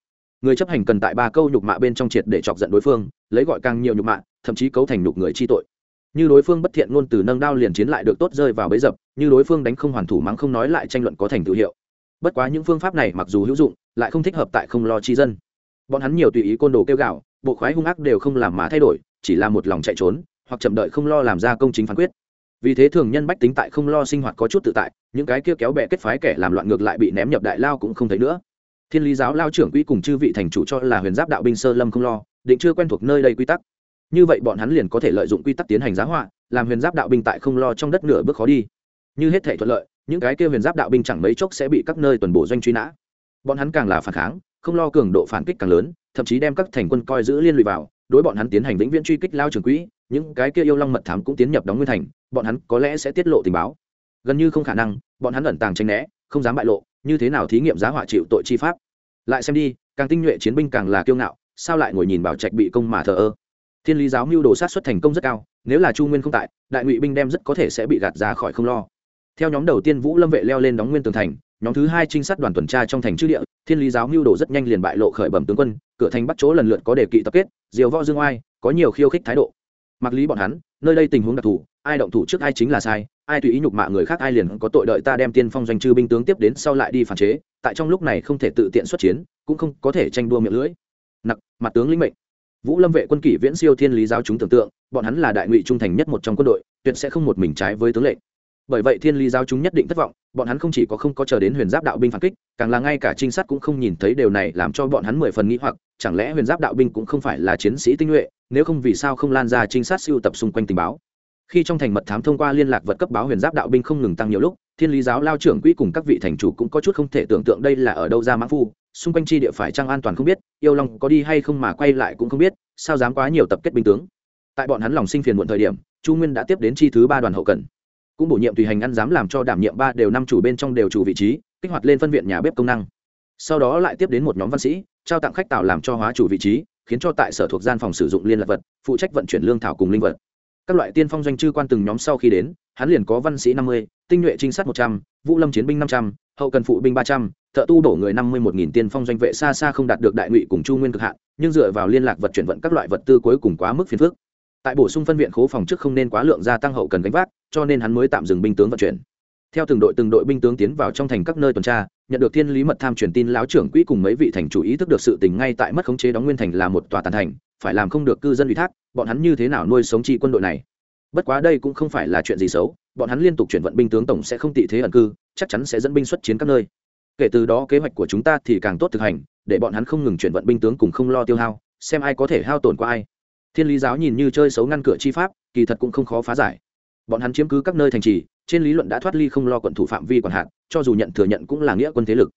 Người chấp hành cần tại ba câu nhục mạ bên trong triệt để chọc giận đối phương, lấy gọi càng nhiều nhục mạ, thậm chí cấu thành nhục người chi tội. Như đối phương bất thiện ngôn từ nâng đao liền chiến lại được tốt rơi vào bấy dập, như đối phương đánh không hoàn thủ mắng không nói lại tranh luận có thành tự hiệu. Bất quá những phương pháp này mặc dù hữu dụng, lại không thích hợp tại không lo chi dân bọn hắn nhiều tùy ý côn đồ kêu gạo, bộ khoái hung ác đều không làm mà thay đổi, chỉ là một lòng chạy trốn, hoặc chậm đợi không lo làm ra công chính phán quyết. Vì thế thường nhân bách tính tại không lo sinh hoạt có chút tự tại, những cái kia kéo bè kết phái kẻ làm loạn ngược lại bị ném nhập đại lao cũng không thấy nữa. Thiên lý giáo lao trưởng quỹ cùng chư vị thành chủ cho là huyền giáp đạo binh sơ lâm không lo, định chưa quen thuộc nơi đây quy tắc. Như vậy bọn hắn liền có thể lợi dụng quy tắc tiến hành giá họa, làm huyền giáp đạo binh tại không lo trong đất nửa bước khó đi. Như hết thể thuận lợi, những cái kia huyền giáp đạo binh chẳng mấy chốc sẽ bị các nơi tuần bổ doanh truy nã. Bọn hắn càng là phản kháng không lo cường độ phản kích càng lớn, thậm chí đem các thành quân coi giữ liên lụy vào, đối bọn hắn tiến hành vĩnh viễn truy kích lao trường quỹ, những cái kia yêu long mật thám cũng tiến nhập đóng nguyên thành, bọn hắn có lẽ sẽ tiết lộ tình báo. Gần như không khả năng, bọn hắn ẩn tàng tranh né, không dám bại lộ, như thế nào thí nghiệm giá họa chịu tội chi pháp? Lại xem đi, càng tinh nhuệ chiến binh càng là kiêu ngạo, sao lại ngồi nhìn bảo trạch bị công mà thờ ơ? Thiên lý giáo mưu đồ sát xuất thành công rất cao, nếu là chu nguyên không tại, đại ngụy binh đem rất có thể sẽ bị gạt ra khỏi không lo. Theo nhóm đầu tiên vũ lâm vệ leo lên đóng nguyên tường thành, nhóm thứ hai trinh sát đoàn tuần tra trong thành chữ địa thiên lý giáo mưu đồ rất nhanh liền bại lộ khởi bẩm tướng quân, cửa thành bắt chỗ lần lượt có đề kỵ tập kết, diều võ dương oai có nhiều khiêu khích thái độ. Mặc lý bọn hắn, nơi đây tình huống đặc thù, ai động thủ trước ai chính là sai, ai tùy ý nhục mạ người khác ai liền có tội đợi ta đem tiên phong doanh chư binh tướng tiếp đến sau lại đi phản chế, tại trong lúc này không thể tự tiện xuất chiến, cũng không có thể tranh đua miệng lưỡi. Nặc, mặt tướng lĩnh mệnh. Vũ lâm vệ quân kỷ viễn siêu thiên lý giáo chúng tưởng tượng, bọn hắn là đại ngụy trung thành nhất một trong quân đội, tuyệt sẽ không một mình trái với tướng lệnh bởi vậy thiên lý giáo chúng nhất định thất vọng, bọn hắn không chỉ có không có chờ đến huyền giáp đạo binh phản kích, càng là ngay cả trinh sát cũng không nhìn thấy điều này làm cho bọn hắn mười phần nghĩ hoặc, chẳng lẽ huyền giáp đạo binh cũng không phải là chiến sĩ tinh nhuệ, nếu không vì sao không lan ra trinh sát siêu tập xung quanh tình báo? Khi trong thành mật thám thông qua liên lạc vật cấp báo huyền giáp đạo binh không ngừng tăng nhiều lúc, thiên lý giáo lao trưởng quỹ cùng các vị thành chủ cũng có chút không thể tưởng tượng đây là ở đâu ra mã phu, xung quanh chi địa phải trang an toàn không biết, yêu long có đi hay không mà quay lại cũng không biết, sao dám quá nhiều tập kết binh tướng. Tại bọn hắn lòng sinh phiền muộn thời điểm, chu nguyên đã tiếp đến chi thứ ba đoàn hậu cần cũng bổ nhiệm tùy hành ăn dám làm cho đảm nhiệm ba đều năm chủ bên trong đều chủ vị trí, kích hoạt lên phân viện nhà bếp công năng. Sau đó lại tiếp đến một nhóm văn sĩ, trao tặng khách tạo làm cho hóa chủ vị trí, khiến cho tại sở thuộc gian phòng sử dụng liên lạc vật, phụ trách vận chuyển lương thảo cùng linh vật. Các loại tiên phong doanh chư quan từng nhóm sau khi đến, hắn liền có văn sĩ năm mươi, tinh nhuệ trinh sát một trăm, vũ lâm chiến binh năm trăm, hậu cần phụ binh ba trăm, thợ tu đổ người năm mươi một nghìn tiên phong doanh vệ xa xa không đạt được đại ngụy cùng chu nguyên cực hạn, nhưng dựa vào liên lạc vật chuyển vận các loại vật tư cuối cùng quá mức phiền phức tại bổ sung phân viện khố phòng trước không nên quá lượng gia tăng hậu cần gánh vác, cho nên hắn mới tạm dừng binh tướng vận chuyển. Theo từng đội từng đội binh tướng tiến vào trong thành các nơi tuần tra, nhận được thiên lý mật tham truyền tin láo trưởng quỹ cùng mấy vị thành chủ ý thức được sự tình ngay tại mất khống chế đóng nguyên thành là một tòa tàn thành, phải làm không được cư dân ủy thác, bọn hắn như thế nào nuôi sống chi quân đội này? Bất quá đây cũng không phải là chuyện gì xấu, bọn hắn liên tục chuyển vận binh tướng tổng sẽ không tị thế ẩn cư, chắc chắn sẽ dẫn binh xuất chiến các nơi. Kể từ đó kế hoạch của chúng ta thì càng tốt thực hành, để bọn hắn không ngừng chuyển vận binh tướng cùng không lo tiêu hao, xem ai có thể hao tổn qua ai thiên lý giáo nhìn như chơi xấu ngăn cửa chi pháp kỳ thật cũng không khó phá giải. Bọn hắn chiếm cứ các nơi thành trì trên lý luận đã thoát ly không lo quận thủ phạm vi quản hạn, cho dù nhận thừa nhận cũng là nghĩa quân thế lực.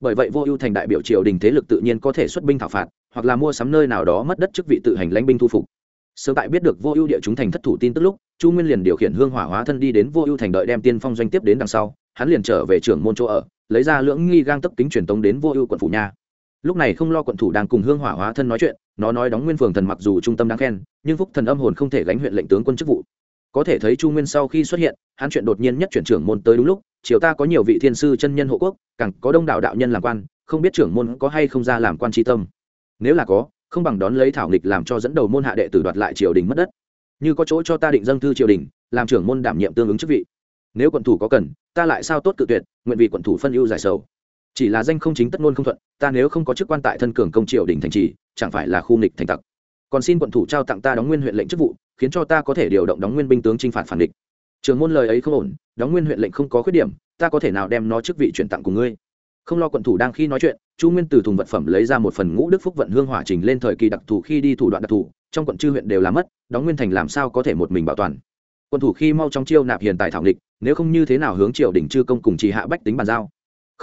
Bởi vậy vô ưu thành đại biểu triều đình thế lực tự nhiên có thể xuất binh thảo phạt hoặc là mua sắm nơi nào đó mất đất chức vị tự hành lãnh binh thu phục. Sớm tại biết được vô ưu địa chúng thành thất thủ tin tức lúc chu nguyên liền điều khiển hương hỏa hóa thân đi đến vô ưu thành đợi đem tiên phong doanh tiếp đến đằng sau hắn liền trở về trưởng môn chỗ ở lấy ra lưỡng nghi gang tấp kính truyền tống đến vô ưu quận phủ nha lúc này không lo quận thủ đang cùng hương hỏa hóa thân nói chuyện, nó nói đóng nguyên phường thần mặc dù trung tâm đáng khen, nhưng phúc thần âm hồn không thể gánh huyện lệnh tướng quân chức vụ. Có thể thấy chu nguyên sau khi xuất hiện, hắn chuyện đột nhiên nhất chuyển trưởng môn tới đúng lúc, triều ta có nhiều vị thiên sư chân nhân hộ quốc, càng có đông đảo đạo nhân làm quan, không biết trưởng môn có hay không ra làm quan tri tâm. Nếu là có, không bằng đón lấy thảo nghịch làm cho dẫn đầu môn hạ đệ tử đoạt lại triều đình mất đất. Như có chỗ cho ta định dâng thư triều đình, làm trưởng môn đảm nhiệm tương ứng chức vị. Nếu quận thủ có cần, ta lại sao tốt cự tuyệt, nguyện vì quận thủ phân ưu giải sầu chỉ là danh không chính tất ngôn không thuận, ta nếu không có chức quan tại thân cường công triều đình thành trì, chẳng phải là khu nghịch thành tặc. Còn xin quận thủ trao tặng ta đóng nguyên huyện lệnh chức vụ, khiến cho ta có thể điều động đóng nguyên binh tướng chinh phạt phản địch. Trường môn lời ấy không ổn, đóng nguyên huyện lệnh không có khuyết điểm, ta có thể nào đem nó chức vị chuyển tặng của ngươi? Không lo quận thủ đang khi nói chuyện, chu nguyên từ thùng vật phẩm lấy ra một phần ngũ đức phúc vận hương hỏa trình lên thời kỳ đặc thù khi đi thủ đoạn đặc thù, trong quận chư huyện đều làm mất, đóng nguyên thành làm sao có thể một mình bảo toàn? Quận thủ khi mau trong chiêu nạp hiền tài thảo nghịch, nếu không như thế nào hướng triều đình chư công cùng trì hạ bách tính bàn giao?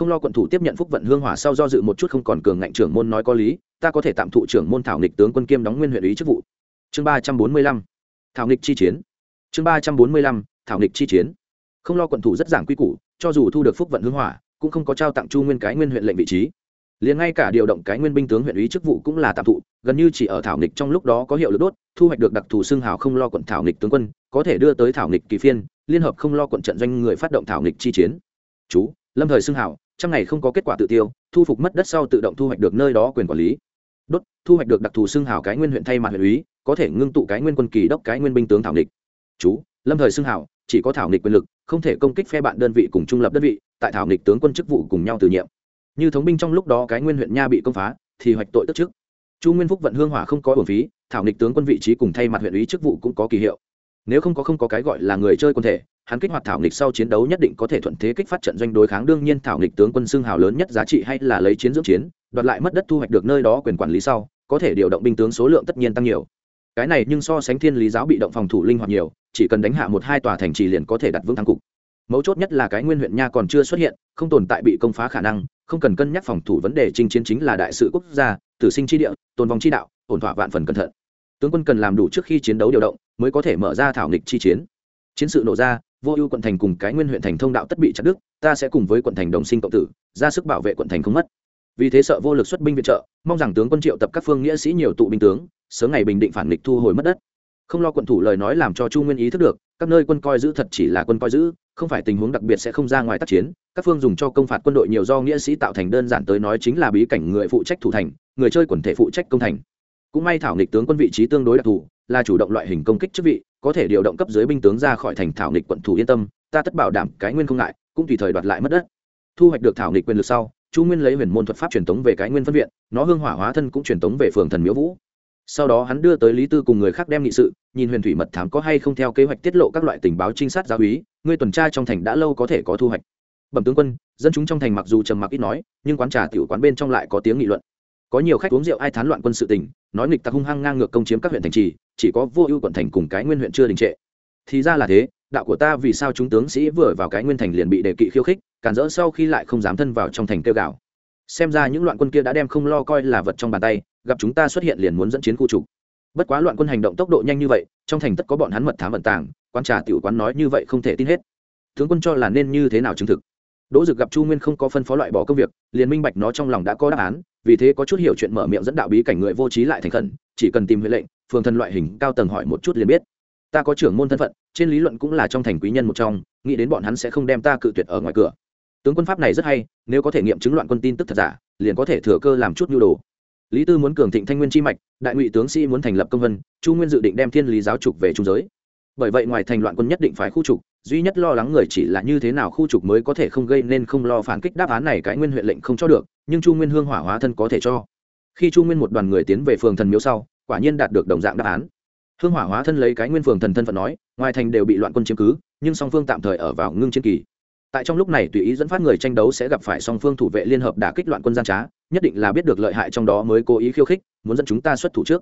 Không lo quận thủ tiếp nhận phúc vận hương hỏa sau do dự một chút không còn cường ngạnh trưởng môn nói có lý, ta có thể tạm thụ trưởng môn thảo nghịch tướng quân kiêm đóng nguyên huyện ý chức vụ. Chương ba trăm bốn mươi lăm, thảo nghịch chi chiến. Chương ba trăm bốn mươi lăm, thảo nghịch chi chiến. Không lo quận thủ rất giảng quy củ, cho dù thu được phúc vận hương hỏa, cũng không có trao tặng chu nguyên cái nguyên huyện lệnh vị trí. Liền ngay cả điều động cái nguyên binh tướng huyện ý chức vụ cũng là tạm thụ, gần như chỉ ở thảo nghịch trong lúc đó có hiệu lực đốt, thu hoạch được đặc thù xưng hào không lo quận thảo nghịch tướng quân, có thể đưa tới thảo nghịch kỳ phiên, liên hợp không lo quận trận doanh người phát động thảo nghịch chi chiến. Chú, lâm thời xưng hào trăm ngày không có kết quả tự tiêu, thu phục mất đất sau tự động thu hoạch được nơi đó quyền quản lý. Đốt, thu hoạch được đặc thù xưng hào cái nguyên huyện thay mặt huyện úy, có thể ngưng tụ cái nguyên quân kỳ đốc cái nguyên binh tướng thảo nghịch. Chú, lâm thời xưng hào, chỉ có thảo nghịch quyền lực, không thể công kích phe bạn đơn vị cùng trung lập đơn vị, tại thảo nghịch tướng quân chức vụ cùng nhau từ nhiệm. Như thống binh trong lúc đó cái nguyên huyện nha bị công phá, thì hoạch tội tức chức chu nguyên phúc vận hương hỏa không có bổn phí, thảo nghịch tướng quân vị trí cùng thay mặt huyện úy chức vụ cũng có kỳ hiệu nếu không có không có cái gọi là người chơi quân thể, hắn kích hoạt thảo nghịch sau chiến đấu nhất định có thể thuận thế kích phát trận doanh đối kháng. Đương nhiên, thảo nghịch tướng quân xương hào lớn nhất giá trị hay là lấy chiến dưỡng chiến, đoạt lại mất đất thu hoạch được nơi đó quyền quản lý sau, có thể điều động binh tướng số lượng tất nhiên tăng nhiều. Cái này nhưng so sánh thiên lý giáo bị động phòng thủ linh hoạt nhiều, chỉ cần đánh hạ một hai tòa thành trì liền có thể đặt vững thắng cục. Mấu chốt nhất là cái nguyên huyện nha còn chưa xuất hiện, không tồn tại bị công phá khả năng, không cần cân nhắc phòng thủ vấn đề chinh chiến chính là đại sự quốc gia, tử sinh chi địa, tồn vong chi đạo, ổn thỏa vạn phần cẩn thận. Tướng quân cần làm đủ trước khi chiến đấu điều động mới có thể mở ra thảo nghịch chi chiến. Chiến sự nổ ra, vô ưu quận thành cùng cái nguyên huyện thành thông đạo tất bị chặt đứt, ta sẽ cùng với quận thành đồng sinh cộng tử, ra sức bảo vệ quận thành không mất. Vì thế sợ vô lực xuất binh viện trợ, mong rằng tướng quân triệu tập các phương nghĩa sĩ nhiều tụ binh tướng, sớm ngày bình định phản nghịch thu hồi mất đất. Không lo quận thủ lời nói làm cho chu nguyên ý thức được, các nơi quân coi giữ thật chỉ là quân coi giữ, không phải tình huống đặc biệt sẽ không ra ngoài tác chiến, các phương dùng cho công phạt quân đội nhiều do nghĩa sĩ tạo thành đơn giản tới nói chính là bí cảnh người phụ trách thủ thành, người chơi quần thể phụ trách công thành. Cũng may thảo nghịch tướng quân vị trí tương đối đặc thù là chủ động loại hình công kích chức vị, có thể điều động cấp dưới binh tướng ra khỏi thành thảo nghịch quận thủ yên tâm, ta tất bảo đảm cái nguyên không ngại, cũng tùy thời đoạt lại mất đất. Thu hoạch được thảo nghịch quyền lực sau, chu nguyên lấy huyền môn thuật pháp truyền tống về cái nguyên phân viện, nó hương hỏa hóa thân cũng truyền tống về phường thần miếu vũ. Sau đó hắn đưa tới lý tư cùng người khác đem nghị sự, nhìn huyền thủy mật thám có hay không theo kế hoạch tiết lộ các loại tình báo trinh sát gia úy ngươi tuần tra trong thành đã lâu có thể có thu hoạch. Bẩm tướng quân, dân chúng trong thành mặc dù trầm mặc ít nói, nhưng quán trà tiểu quán bên trong lại có tiếng nghị luận có nhiều khách uống rượu ai thán loạn quân sự tình, nói nghịch tặc hung hăng ngang ngược công chiếm các huyện thành trì, chỉ có vô ưu quận thành cùng cái nguyên huyện chưa đình trệ. Thì ra là thế, đạo của ta vì sao chúng tướng sĩ vừa vào cái nguyên thành liền bị đề kỵ khiêu khích, cản rỡ sau khi lại không dám thân vào trong thành kêu gạo xem ra những loạn quân kia đã đem không lo coi là vật trong bàn tay, gặp chúng ta xuất hiện liền muốn dẫn chiến khu trục. Bất quá loạn quân hành động tốc độ nhanh như vậy, trong thành tất có bọn hắn mật thám vận tàng quan trà tiểu quán nói như vậy không thể tin hết. Tướng quân cho là nên như thế nào chứng thực? Đỗ dực gặp chu nguyên không có phân phó loại bỏ công việc, liền minh bạch nó trong lòng đã có đáp án vì thế có chút hiểu chuyện mở miệng dẫn đạo bí cảnh người vô trí lại thành khẩn, chỉ cần tìm huệ lệnh, phường thần loại hình cao tầng hỏi một chút liền biết. Ta có trưởng môn thân phận, trên lý luận cũng là trong thành quý nhân một trong, nghĩ đến bọn hắn sẽ không đem ta cự tuyệt ở ngoài cửa. Tướng quân pháp này rất hay, nếu có thể nghiệm chứng loạn quân tin tức thật giả, liền có thể thừa cơ làm chút nhu đồ. Lý tư muốn cường thịnh thanh nguyên chi mạch, đại ngụy tướng sĩ muốn thành lập công vân, chu nguyên dự định đem thiên lý giáo trục về trung giới. Bởi vậy ngoài thành loạn quân nhất định phải khu trục duy nhất lo lắng người chỉ là như thế nào khu trục mới có thể không gây nên không lo phản kích đáp án này cái nguyên huyện lệnh không cho được, nhưng chu nguyên hương hỏa hóa thân có thể cho. Khi chu nguyên một đoàn người tiến về phường thần miếu sau, quả nhiên đạt được đồng dạng đáp án. Hương hỏa hóa thân lấy cái nguyên phường thần thân phận nói, ngoài thành đều bị loạn quân chiếm cứ, nhưng song phương tạm thời ở vào ngưng chiến kỳ. Tại trong lúc này tùy ý dẫn phát người tranh đấu sẽ gặp phải song phương thủ vệ liên hợp đả kích loạn quân gian trá, nhất định là biết được lợi hại trong đó mới cố ý khiêu khích, muốn dẫn chúng ta xuất thủ trước.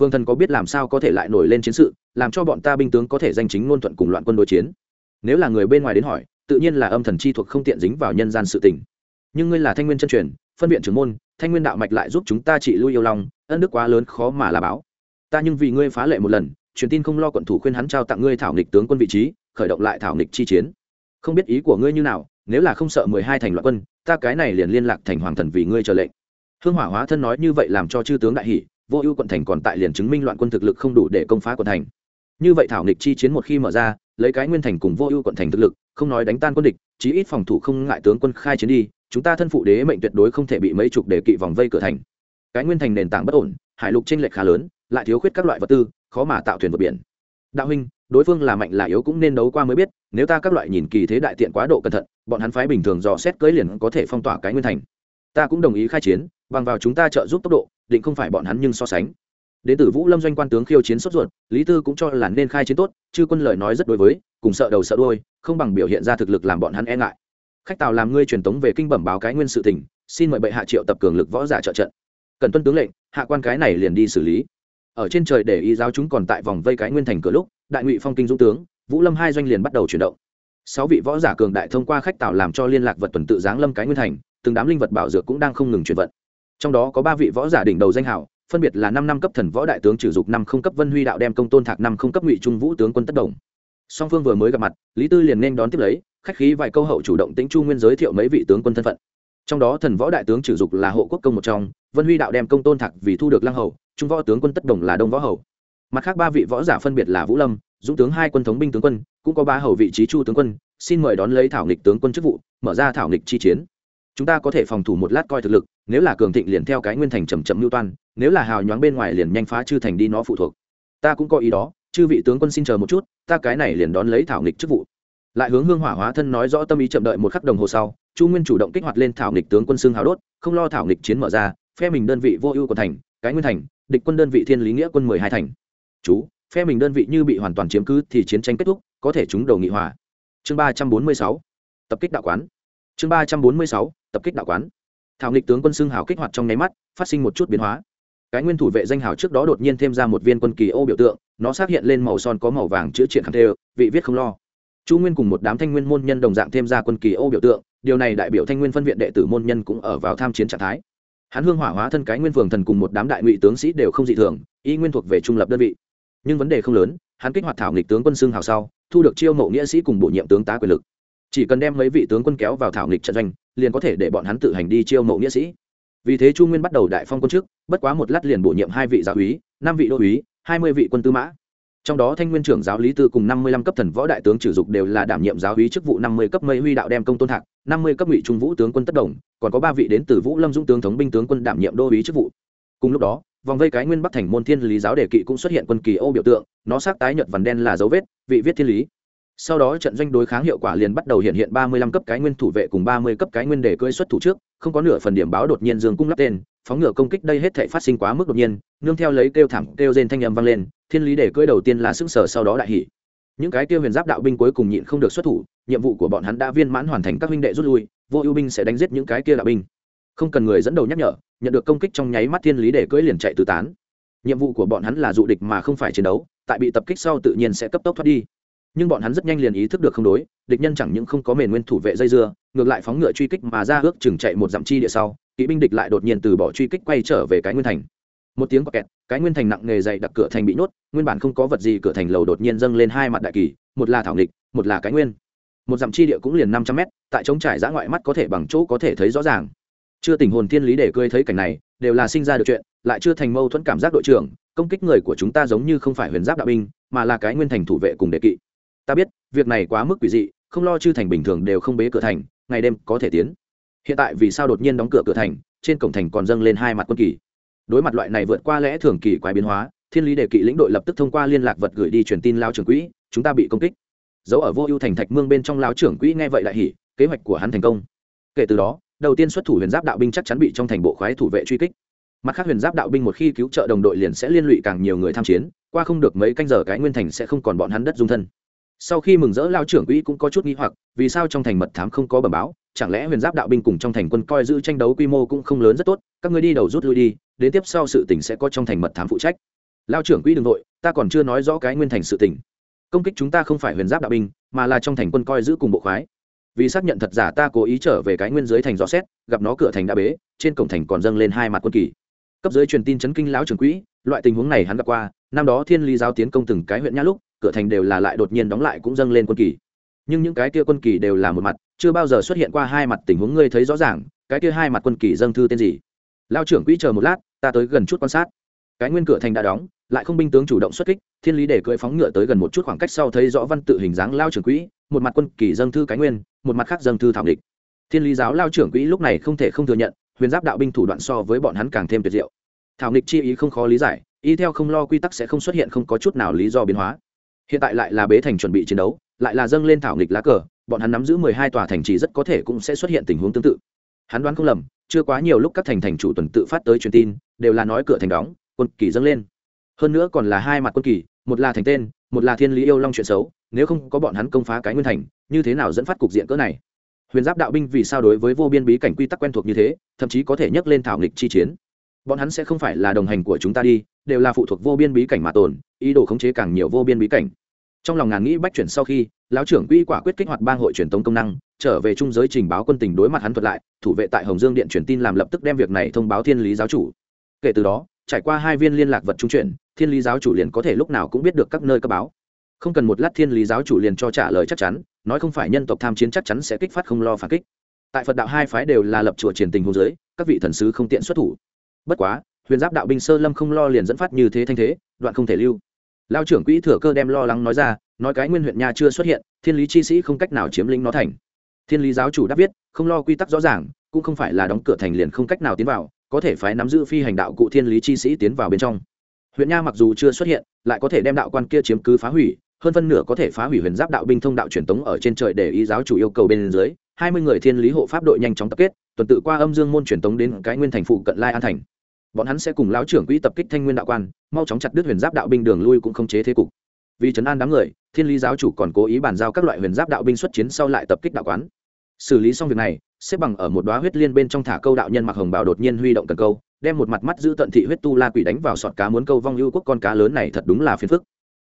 Phương thần có biết làm sao có thể lại nổi lên chiến sự, làm cho bọn ta binh tướng có thể danh chính ngôn thuận cùng loạn quân đối chiến nếu là người bên ngoài đến hỏi, tự nhiên là âm thần chi thuộc không tiện dính vào nhân gian sự tình. Nhưng ngươi là thanh nguyên chân truyền, phân viện trưởng môn, thanh nguyên đạo mạch lại giúp chúng ta trị lui yêu lòng ân đức quá lớn khó mà là báo. Ta nhưng vì ngươi phá lệ một lần, truyền tin không lo quận thủ khuyên hắn trao tặng ngươi thảo nghịch tướng quân vị trí, khởi động lại thảo nghịch chi chiến. Không biết ý của ngươi như nào, nếu là không sợ mười hai thành loạn quân, ta cái này liền liên lạc thành hoàng thần vì ngươi trở lệnh. Hương hỏa hóa thân nói như vậy làm cho chư tướng đại hỷ vô ưu quận thành còn tại liền chứng minh loạn quân thực lực không đủ để công phá quận thành. Như vậy thảo nghịch chi chiến một khi mở ra lấy cái nguyên thành cùng vô ưu quận thành thực lực, không nói đánh tan quân địch, chí ít phòng thủ không ngại tướng quân khai chiến đi, chúng ta thân phụ đế mệnh tuyệt đối không thể bị mấy chục để kỵ vòng vây cửa thành. Cái nguyên thành nền tảng bất ổn, hải lục trên lệch khá lớn, lại thiếu khuyết các loại vật tư, khó mà tạo thuyền vượt biển. Đạo huynh, đối phương là mạnh là yếu cũng nên đấu qua mới biết, nếu ta các loại nhìn kỳ thế đại tiện quá độ cẩn thận, bọn hắn phái bình thường dò xét cưới liền có thể phong tỏa cái nguyên thành. Ta cũng đồng ý khai chiến, bằng vào chúng ta trợ giúp tốc độ, định không phải bọn hắn nhưng so sánh đến từ vũ lâm doanh quan tướng khiêu chiến sốt ruột, lý tư cũng cho là nên khai chiến tốt, chứ quân lời nói rất đối với, cùng sợ đầu sợ đôi không bằng biểu hiện ra thực lực làm bọn hắn e ngại. Khách tàu làm ngươi truyền tống về kinh bẩm báo cái nguyên sự tình, xin mời bệ hạ triệu tập cường lực võ giả trợ trận. Cần tuân tướng lệnh, hạ quan cái này liền đi xử lý. Ở trên trời để y giáo chúng còn tại vòng vây cái nguyên thành cửa lúc, đại ngụy phong kinh dũng tướng, vũ lâm hai doanh liền bắt đầu chuyển động. Sáu vị võ giả cường đại thông qua khách tào làm cho liên lạc vật tuần tự giáng lâm cái nguyên thành, từng đám linh vật bảo dược cũng đang không ngừng chuyển vận. Trong đó có ba vị võ giả đỉnh đầu danh hảo phân biệt là năm năm cấp thần võ đại tướng trừ dục năm không cấp vân huy đạo đem công tôn thạc năm không cấp ngụy trung vũ tướng quân tất đồng. Song phương vừa mới gặp mặt, lý tư liền nên đón tiếp lấy, khách khí vài câu hậu chủ động tĩnh chu nguyên giới thiệu mấy vị tướng quân thân phận. Trong đó thần võ đại tướng trừ dục là hộ quốc công một trong, vân huy đạo đem công tôn thạc vì thu được lăng hầu, trung võ tướng quân tất đồng là đông võ hầu. Mặt khác ba vị võ giả phân biệt là vũ lâm, dũng tướng hai quân thống binh tướng quân, cũng có ba hầu vị trí chu tướng quân, xin mời đón lấy thảo nghịch tướng quân chức vụ, mở ra thảo nghịch chi chiến. Chúng ta có thể phòng thủ một lát coi thực lực, nếu là cường thịnh liền theo cái nguyên thành chậm chậm mưu toan nếu là hào nhoáng bên ngoài liền nhanh phá chư thành đi nó phụ thuộc. Ta cũng có ý đó, chư vị tướng quân xin chờ một chút, ta cái này liền đón lấy thảo nghịch chức vụ. Lại hướng hương hỏa hóa thân nói rõ tâm ý chậm đợi một khắc đồng hồ sau, chu nguyên chủ động kích hoạt lên thảo nghịch tướng quân xương hào đốt, không lo thảo nghịch chiến mở ra, phe mình đơn vị vô ưu của thành, cái nguyên thành, địch quân đơn vị thiên lý nghĩa quân mười hai thành. Chú, phe mình đơn vị như bị hoàn toàn chiếm cứ thì chiến tranh kết thúc, có thể chúng đầu nghị hòa. Chương ba trăm bốn mươi sáu, tập kích đạo quán. Chương ba trăm bốn mươi sáu, tập kích đạo quán. Thảo nghịch tướng quân xương hào kích hoạt trong nháy mắt, phát sinh một chút biến hóa cái nguyên thủ vệ danh hào trước đó đột nhiên thêm ra một viên quân kỳ ô biểu tượng, nó xác hiện lên màu son có màu vàng chữa triển khẳng thê vị viết không lo. Chu nguyên cùng một đám thanh nguyên môn nhân đồng dạng thêm ra quân kỳ ô biểu tượng, điều này đại biểu thanh nguyên phân viện đệ tử môn nhân cũng ở vào tham chiến trạng thái. Hắn hương hỏa hóa thân cái nguyên phường thần cùng một đám đại ngụy tướng sĩ đều không dị thường, y nguyên thuộc về trung lập đơn vị. Nhưng vấn đề không lớn, hắn kích hoạt thảo nghịch tướng quân xưng hào sau, thu được chiêu mộ nghĩa sĩ cùng bổ nhiệm tướng tá quyền lực. Chỉ cần đem mấy vị tướng quân kéo vào thảo nghịch trận doanh, liền có thể để bọn hắn tự hành đi chiêu mộ nghĩa sĩ vì thế chu nguyên bắt đầu đại phong quân chức, bất quá một lát liền bổ nhiệm hai vị giáo úy, năm vị đô úy, hai mươi vị quân tư mã. Trong đó thanh nguyên trưởng giáo lý tư cùng năm mươi lăm cấp thần võ đại tướng trừ dục đều là đảm nhiệm giáo úy chức vụ năm mươi cấp mây huy đạo đem công tôn thạc, năm mươi cấp ngụy trung vũ tướng quân tất đồng, còn có ba vị đến từ vũ lâm dũng tướng thống binh tướng quân đảm nhiệm đô úy chức vụ. Cùng lúc đó, vòng vây cái nguyên bắc thành môn thiên lý giáo đề kỵ cũng xuất hiện quân kỳ ô biểu tượng, nó xác tái nhợt vằn đen là dấu vết, vị viết thiên lý sau đó trận doanh đối kháng hiệu quả liền bắt đầu hiện hiện ba mươi lăm cấp cái nguyên thủ vệ cùng ba mươi cấp cái nguyên để cưỡi xuất thủ trước, không có nửa phần điểm báo đột nhiên dương cung lắp tên, phóng ngựa công kích đây hết thể phát sinh quá mức đột nhiên, nương theo lấy kêu thảm, kêu rên thanh âm vang lên, thiên lý để cưỡi đầu tiên là sức sở sau đó đại hỉ. Những cái tiêu huyền giáp đạo binh cuối cùng nhịn không được xuất thủ, nhiệm vụ của bọn hắn đã viên mãn hoàn thành các huynh đệ rút lui, vô ưu binh sẽ đánh giết những cái kia đạo binh. Không cần người dẫn đầu nhắc nhở, nhận được công kích trong nháy mắt thiên lý để cưỡi liền chạy tứ tán. Nhiệm vụ của bọn hắn là dụ địch mà không phải chiến đấu, tại bị tập kích sau tự nhiên sẽ cấp tốc thoát đi nhưng bọn hắn rất nhanh liền ý thức được không đối, địch nhân chẳng những không có mền nguyên thủ vệ dây dưa, ngược lại phóng ngựa truy kích mà ra ước chừng chạy một dặm chi địa sau, kỵ binh địch lại đột nhiên từ bỏ truy kích quay trở về cái nguyên thành. Một tiếng kẹt, cái nguyên thành nặng nghề dày đặc cửa thành bị nhốt, nguyên bản không có vật gì, cửa thành lầu đột nhiên dâng lên hai mặt đại kỳ, một là thảo nghịch, một là cái nguyên. Một dặm chi địa cũng liền năm trăm mét, tại trống trải giã ngoại mắt có thể bằng chỗ có thể thấy rõ ràng. Chưa tình hồn thiên lý để cười thấy cảnh này, đều là sinh ra được chuyện, lại chưa thành mâu thuẫn cảm giác đội trưởng, công kích người của chúng ta giống như không phải huyền giáp đạo binh, mà là cái nguyên thành thủ vệ cùng đề kỵ ta biết, việc này quá mức quỷ dị, không lo chư thành bình thường đều không bế cửa thành, ngày đêm có thể tiến. Hiện tại vì sao đột nhiên đóng cửa cửa thành, trên cổng thành còn dâng lên hai mặt quân kỳ. Đối mặt loại này vượt qua lẽ thường kỳ quái biến hóa, thiên lý đề kỵ lĩnh đội lập tức thông qua liên lạc vật gửi đi truyền tin lao trưởng quỹ, chúng ta bị công kích. Giấu ở vô ưu thành thạch mương bên trong lao trưởng quỹ nghe vậy lại hỉ, kế hoạch của hắn thành công. Kể từ đó, đầu tiên xuất thủ huyền giáp đạo binh chắc chắn bị trong thành bộ khoái thủ vệ truy kích. Mặt khác huyền giáp đạo binh một khi cứu trợ đồng đội liền sẽ liên lụy càng nhiều người tham chiến, qua không được mấy canh giờ cái nguyên thành sẽ không còn bọn hắn đất dung thân sau khi mừng rỡ lao trưởng quỹ cũng có chút nghi hoặc, vì sao trong thành mật thám không có bẩm báo? Chẳng lẽ huyền giáp đạo binh cùng trong thành quân coi giữ tranh đấu quy mô cũng không lớn rất tốt? Các người đi đầu rút lui đi, đến tiếp sau sự tỉnh sẽ có trong thành mật thám phụ trách. Lao trưởng quỹ đường nội ta còn chưa nói rõ cái nguyên thành sự tình. Công kích chúng ta không phải huyền giáp đạo binh, mà là trong thành quân coi giữ cùng bộ khoái. Vì xác nhận thật giả ta cố ý trở về cái nguyên giới thành rõ xét, gặp nó cửa thành đã bế, trên cổng thành còn dâng lên hai mặt quân kỳ. Cấp dưới truyền tin chấn kinh lão trưởng quỹ, loại tình huống này hắn gặp qua, năm đó thiên lý giáo tiến công từng cái huyện nhã lúc cửa thành đều là lại đột nhiên đóng lại cũng dâng lên quân kỳ. Nhưng những cái kia quân kỳ đều là một mặt, chưa bao giờ xuất hiện qua hai mặt tình huống ngươi thấy rõ ràng, cái kia hai mặt quân kỳ dâng thư tên gì? Lao trưởng quỹ chờ một lát, ta tới gần chút quan sát. Cái nguyên cửa thành đã đóng, lại không binh tướng chủ động xuất kích, thiên lý để cưỡi phóng ngựa tới gần một chút khoảng cách sau thấy rõ văn tự hình dáng lao trưởng quỹ, một mặt quân kỳ dâng thư cái nguyên, một mặt khác dâng thư thảo địch. Thiên lý giáo lao trưởng quỹ lúc này không thể không thừa nhận, huyền giáp đạo binh thủ đoạn so với bọn hắn càng thêm tuyệt diệu. Thảo địch chi ý không khó lý giải, y theo không lo quy tắc sẽ không xuất hiện không có chút nào lý do biến hóa hiện tại lại là bế thành chuẩn bị chiến đấu, lại là dâng lên thảo nghịch lá cờ, bọn hắn nắm giữ mười hai tòa thành trì rất có thể cũng sẽ xuất hiện tình huống tương tự. Hắn đoán không lầm, chưa quá nhiều lúc các thành thành chủ tuần tự phát tới truyền tin, đều là nói cửa thành đóng, quân kỳ dâng lên. Hơn nữa còn là hai mặt quân kỳ, một là thành tên, một là thiên lý yêu long chuyện xấu, nếu không có bọn hắn công phá cái nguyên thành, như thế nào dẫn phát cục diện cỡ này? Huyền giáp đạo binh vì sao đối với vô biên bí cảnh quy tắc quen thuộc như thế, thậm chí có thể nhắc lên thảo nghịch chi chiến? Bọn hắn sẽ không phải là đồng hành của chúng ta đi đều là phụ thuộc vô biên bí cảnh mà tồn, ý đồ khống chế càng nhiều vô biên bí cảnh. Trong lòng ngàn nghĩ bách chuyển sau khi, lão trưởng quỹ quả quyết kích hoạt bang hội truyền tống công năng, trở về trung giới trình báo quân tình đối mặt hắn thuật lại, thủ vệ tại hồng dương điện truyền tin làm lập tức đem việc này thông báo thiên lý giáo chủ. Kể từ đó, trải qua hai viên liên lạc vật trung chuyển, thiên lý giáo chủ liền có thể lúc nào cũng biết được các nơi cấp báo. Không cần một lát thiên lý giáo chủ liền cho trả lời chắc chắn, nói không phải nhân tộc tham chiến chắc chắn sẽ kích phát không lo phản kích. Tại phật đạo hai phái đều là lập chùa triển tình hôn giới, các vị thần sứ không tiện xuất thủ. Bất quá huyền giáp đạo binh sơ lâm không lo liền dẫn phát như thế thanh thế, đoạn không thể lưu. Lao trưởng quỹ thừa cơ đem lo lắng nói ra, nói cái nguyên huyện nha chưa xuất hiện, thiên lý chi sĩ không cách nào chiếm lĩnh nó thành. Thiên lý giáo chủ đáp viết không lo quy tắc rõ ràng, cũng không phải là đóng cửa thành liền không cách nào tiến vào, có thể phải nắm giữ phi hành đạo cụ thiên lý chi sĩ tiến vào bên trong. Huyện nha mặc dù chưa xuất hiện, lại có thể đem đạo quan kia chiếm cứ phá hủy, hơn phân nửa có thể phá hủy huyền giáp đạo binh thông đạo truyền tống ở trên trời để ý giáo chủ yêu cầu bên dưới, hai mươi người thiên lý hộ pháp đội nhanh chóng tập kết, tuần tự qua âm dương môn truyền tống đến cái nguyên thành phụ cận lai an thành bọn hắn sẽ cùng lão trưởng quỹ tập kích thanh nguyên đạo quan, mau chóng chặt đứt huyền giáp đạo binh đường lui cũng không chế thế cục. Vì trấn an đám người, thiên lý giáo chủ còn cố ý bàn giao các loại huyền giáp đạo binh xuất chiến sau lại tập kích đạo quán. Xử lý xong việc này, xếp bằng ở một đoá huyết liên bên trong thả câu đạo nhân mặc hồng bào đột nhiên huy động cần câu, đem một mặt mắt giữ tận thị huyết tu la quỷ đánh vào sọt cá muốn câu vong ưu quốc con cá lớn này thật đúng là phiền phức.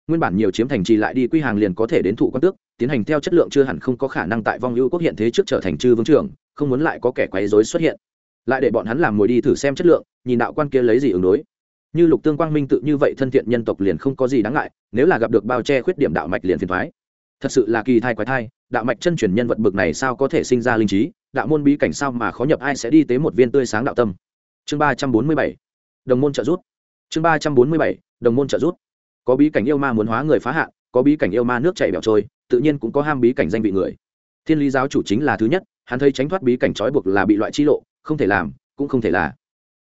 Nguyên bản nhiều chiếm thành trì lại đi quy hàng liền có thể đến thụ quan tước, tiến hành theo chất lượng chưa hẳn không có khả năng tại vong ưu quốc hiện thế trước trở thành chư vương trưởng, không muốn lại có kẻ quấy rối xuất hiện lại để bọn hắn làm mồi đi thử xem chất lượng, nhìn đạo quan kia lấy gì ứng đối. Như lục tương quang minh tự như vậy thân thiện nhân tộc liền không có gì đáng ngại, nếu là gặp được bao che khuyết điểm đạo mạch liền phiền thoái thật sự là kỳ thai quái thai, đạo mạch chân truyền nhân vật bực này sao có thể sinh ra linh trí, đạo môn bí cảnh sao mà khó nhập, ai sẽ đi tế một viên tươi sáng đạo tâm. Chương ba trăm bốn mươi bảy, đồng môn trợ rút chương ba trăm bốn mươi bảy, đồng môn trợ rút có bí cảnh yêu ma muốn hóa người phá hạn có bí cảnh yêu ma nước chảy bẻo trôi, tự nhiên cũng có ham bí cảnh danh vị người. Thiên lý giáo chủ chính là thứ nhất, hắn thấy tránh thoát bí cảnh trói buộc là bị loại chi lộ không thể làm, cũng không thể là.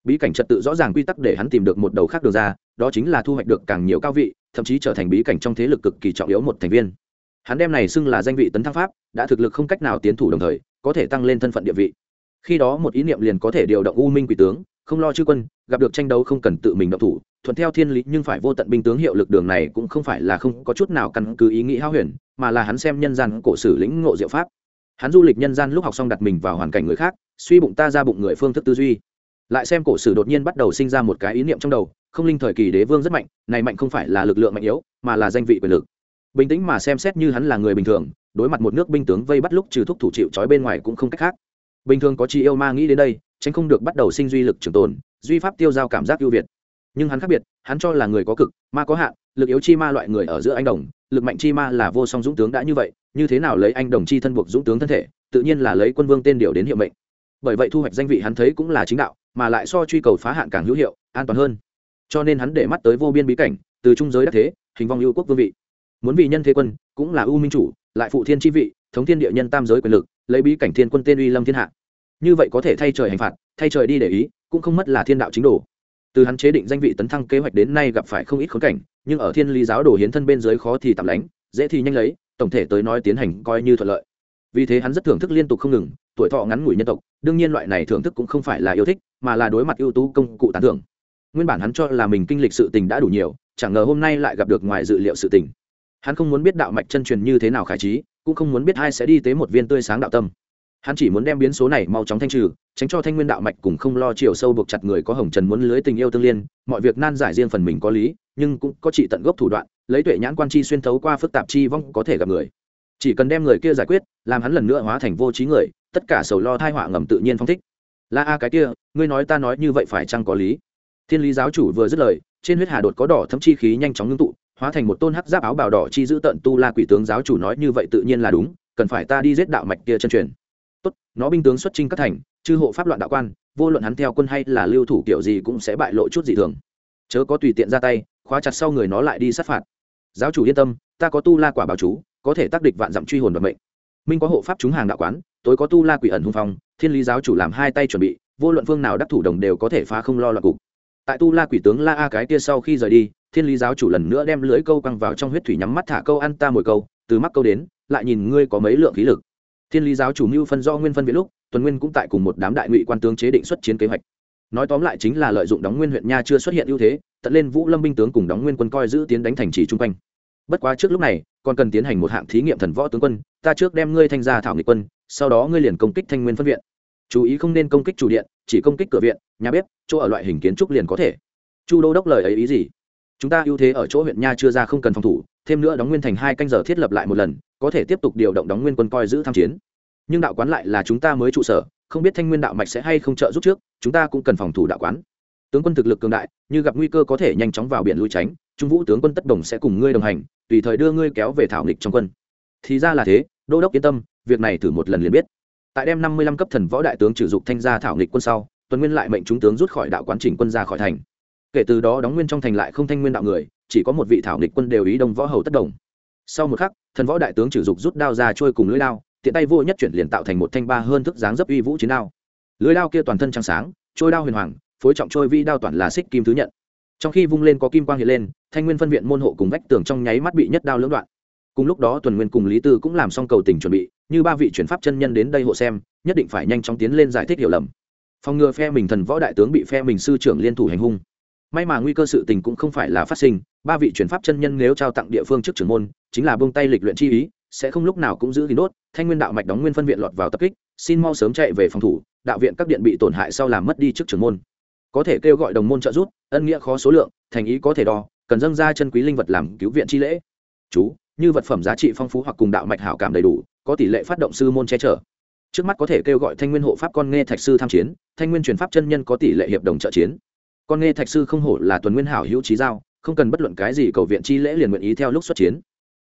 Bí cảnh trật tự rõ ràng quy tắc để hắn tìm được một đầu khác đường ra, đó chính là thu hoạch được càng nhiều cao vị, thậm chí trở thành bí cảnh trong thế lực cực kỳ trọng yếu một thành viên. Hắn đem này xưng là danh vị tấn thăng pháp, đã thực lực không cách nào tiến thủ đồng thời, có thể tăng lên thân phận địa vị. Khi đó một ý niệm liền có thể điều động u minh quỷ tướng, không lo chư quân, gặp được tranh đấu không cần tự mình động thủ, thuận theo thiên lý nhưng phải vô tận binh tướng hiệu lực đường này cũng không phải là không có chút nào căn cứ ý nghĩ hao huyền, mà là hắn xem nhân gian cổ sử lĩnh ngộ diệu pháp. Hắn du lịch nhân gian lúc học xong đặt mình vào hoàn cảnh người khác suy bụng ta ra bụng người phương thức tư duy. Lại xem cổ sử đột nhiên bắt đầu sinh ra một cái ý niệm trong đầu, không linh thời kỳ đế vương rất mạnh, này mạnh không phải là lực lượng mạnh yếu, mà là danh vị quyền lực. Bình tĩnh mà xem xét như hắn là người bình thường, đối mặt một nước binh tướng vây bắt lúc trừ thúc thủ chịu trói bên ngoài cũng không cách khác. Bình thường có chi yêu ma nghĩ đến đây, tránh không được bắt đầu sinh duy lực trường tồn, duy pháp tiêu giao cảm giác ưu việt. Nhưng hắn khác biệt, hắn cho là người có cực, ma có hạn, lực yếu chi ma loại người ở giữa anh đồng, lực mạnh chi ma là vô song dũng tướng đã như vậy, như thế nào lấy anh đồng chi thân buộc dũng tướng thân thể, tự nhiên là lấy quân vương tên điều đến hiệu mệnh bởi vậy thu hoạch danh vị hắn thấy cũng là chính đạo, mà lại so truy cầu phá hạn càng hữu hiệu, an toàn hơn. Cho nên hắn để mắt tới vô biên bí cảnh, từ trung giới đắc thế, hình vong ưu quốc vương vị. Muốn vì nhân thế quân, cũng là ưu minh chủ, lại phụ thiên chi vị, thống thiên địa nhân tam giới quyền lực, lấy bí cảnh thiên quân tên uy lâm thiên hạ. Như vậy có thể thay trời hành phạt, thay trời đi để ý, cũng không mất là thiên đạo chính đồ. Từ hắn chế định danh vị tấn thăng kế hoạch đến nay gặp phải không ít khốn cảnh, nhưng ở thiên lý giáo đồ hiến thân bên dưới khó thì tạm lánh, dễ thì nhanh lấy, tổng thể tới nói tiến hành coi như thuận lợi. Vì thế hắn rất thưởng thức liên tục không ngừng tuổi thọ ngắn ngủi nhân tộc, đương nhiên loại này thưởng thức cũng không phải là yêu thích, mà là đối mặt ưu tú công cụ tán thưởng. Nguyên bản hắn cho là mình kinh lịch sự tình đã đủ nhiều, chẳng ngờ hôm nay lại gặp được ngoài dự liệu sự tình. Hắn không muốn biết đạo mạch chân truyền như thế nào khải trí, cũng không muốn biết ai sẽ đi tới một viên tươi sáng đạo tâm. Hắn chỉ muốn đem biến số này mau chóng thanh trừ, tránh cho thanh nguyên đạo mạch cùng không lo chiều sâu buộc chặt người có hồng trần muốn lưới tình yêu tương liên, mọi việc nan giải riêng phần mình có lý, nhưng cũng có trị tận gốc thủ đoạn, lấy tuệ nhãn quan chi xuyên thấu qua phức tạp chi vong có thể gặp người. Chỉ cần đem người kia giải quyết, làm hắn lần nữa hóa thành vô trí người tất cả sầu lo thai họa ngầm tự nhiên phong thích. La a cái kia, ngươi nói ta nói như vậy phải chăng có lý? Thiên lý giáo chủ vừa dứt lời, trên huyết hà đột có đỏ thấm chi khí nhanh chóng ngưng tụ, hóa thành một tôn hắc giáp áo bào đỏ chi giữ tận tu la quỷ tướng giáo chủ nói như vậy tự nhiên là đúng, cần phải ta đi giết đạo mạch kia chân truyền. Tốt, nó binh tướng xuất chinh các thành, chư hộ pháp loạn đạo quan, vô luận hắn theo quân hay là lưu thủ kiểu gì cũng sẽ bại lộ chút gì thường. Chớ có tùy tiện ra tay, khóa chặt sau người nó lại đi sát phạt. Giáo chủ yên tâm, ta có tu la quả bảo chú, có thể tác địch vạn dặm truy hồn vận mệnh minh có hộ pháp chúng hàng đạo quán, tối có tu la quỷ ẩn hung phong, thiên lý giáo chủ làm hai tay chuẩn bị, vô luận phương nào đắc thủ đồng đều có thể phá không lo loạn cục. Tại tu la quỷ tướng la a cái kia sau khi rời đi, thiên lý giáo chủ lần nữa đem lưới câu căng vào trong huyết thủy nhắm mắt thả câu ăn ta mồi câu, từ mắc câu đến, lại nhìn ngươi có mấy lượng khí lực. Thiên lý giáo chủ mưu phân do nguyên phân viện lúc, tuần nguyên cũng tại cùng một đám đại ngụy quan tướng chế định xuất chiến kế hoạch. Nói tóm lại chính là lợi dụng đóng nguyên huyện nha chưa xuất hiện ưu thế, tận lên vũ lâm binh tướng cùng đóng nguyên quân coi giữ tiến đánh thành trì chung quanh. Bất quá trước lúc này còn cần tiến hành một hạng thí nghiệm thần võ tướng quân, ta trước đem ngươi thanh ra thảo nghị quân, sau đó ngươi liền công kích thanh nguyên phân viện. Chú ý không nên công kích chủ điện, chỉ công kích cửa viện, nhà bếp, chỗ ở loại hình kiến trúc liền có thể. Chu đô đốc lời ấy ý gì? Chúng ta ưu thế ở chỗ huyện nha chưa ra không cần phòng thủ, thêm nữa đóng nguyên thành hai canh giờ thiết lập lại một lần, có thể tiếp tục điều động đóng nguyên quân coi giữ tham chiến. Nhưng đạo quán lại là chúng ta mới trụ sở, không biết thanh nguyên đạo mạch sẽ hay không trợ giúp trước, chúng ta cũng cần phòng thủ đạo quán. Tướng quân thực lực cường đại, như gặp nguy cơ có thể nhanh chóng vào biển lui tránh trung vũ tướng quân tất đồng sẽ cùng ngươi đồng hành, tùy thời đưa ngươi kéo về thảo nghịch trong quân. Thì ra là thế, đô đốc yên tâm, việc này thử một lần liền biết. Tại đem năm mươi lăm cấp thần võ đại tướng trừ dục thanh gia thảo nghịch quân sau, tuần nguyên lại mệnh chúng tướng rút khỏi đạo quán chỉnh quân ra khỏi thành. Kể từ đó đóng nguyên trong thành lại không thanh nguyên đạo người, chỉ có một vị thảo nghịch quân đều ý đông võ hầu tất đồng. Sau một khắc, thần võ đại tướng trừ dục rút đao ra trôi cùng lưỡi đao, tiện tay vô nhất chuyển liền tạo thành một thanh ba hơn thức dáng dấp uy vũ chiến đao. Lưỡi đao kia toàn thân trắng sáng, trôi đao huyền hoàng, phối trọng trôi vi đao toàn là xích kim thứ nhận trong khi vung lên có kim quang hiện lên, thanh nguyên phân viện môn hộ cùng vách tường trong nháy mắt bị nhất đao lưỡng đoạn. Cùng lúc đó tuần nguyên cùng lý tư cũng làm xong cầu tình chuẩn bị, như ba vị chuyển pháp chân nhân đến đây hộ xem, nhất định phải nhanh chóng tiến lên giải thích hiểu lầm. Phòng ngừa phe mình thần võ đại tướng bị phe mình sư trưởng liên thủ hành hung. May mà nguy cơ sự tình cũng không phải là phát sinh, ba vị chuyển pháp chân nhân nếu trao tặng địa phương trước trưởng môn, chính là buông tay lịch luyện chi ý, sẽ không lúc nào cũng giữ thì đốt. Thanh nguyên đạo mạch đóng nguyên phân viện lọt vào tập kích, xin mau sớm chạy về phòng thủ, đạo viện các điện bị tổn hại sau làm mất đi trước trưởng môn. Có thể kêu gọi đồng môn trợ giúp ân nghĩa khó số lượng, thành ý có thể đo, cần dâng ra chân quý linh vật làm cứu viện chi lễ. Chú, như vật phẩm giá trị phong phú hoặc cùng đạo mạch hảo cảm đầy đủ, có tỷ lệ phát động sư môn che chở. Trước mắt có thể kêu gọi thanh nguyên hộ pháp con nghe thạch sư tham chiến, thanh nguyên truyền pháp chân nhân có tỷ lệ hiệp đồng trợ chiến. Con nghe thạch sư không hổ là tuần nguyên hảo hữu trí giao, không cần bất luận cái gì cầu viện chi lễ liền nguyện ý theo lúc xuất chiến.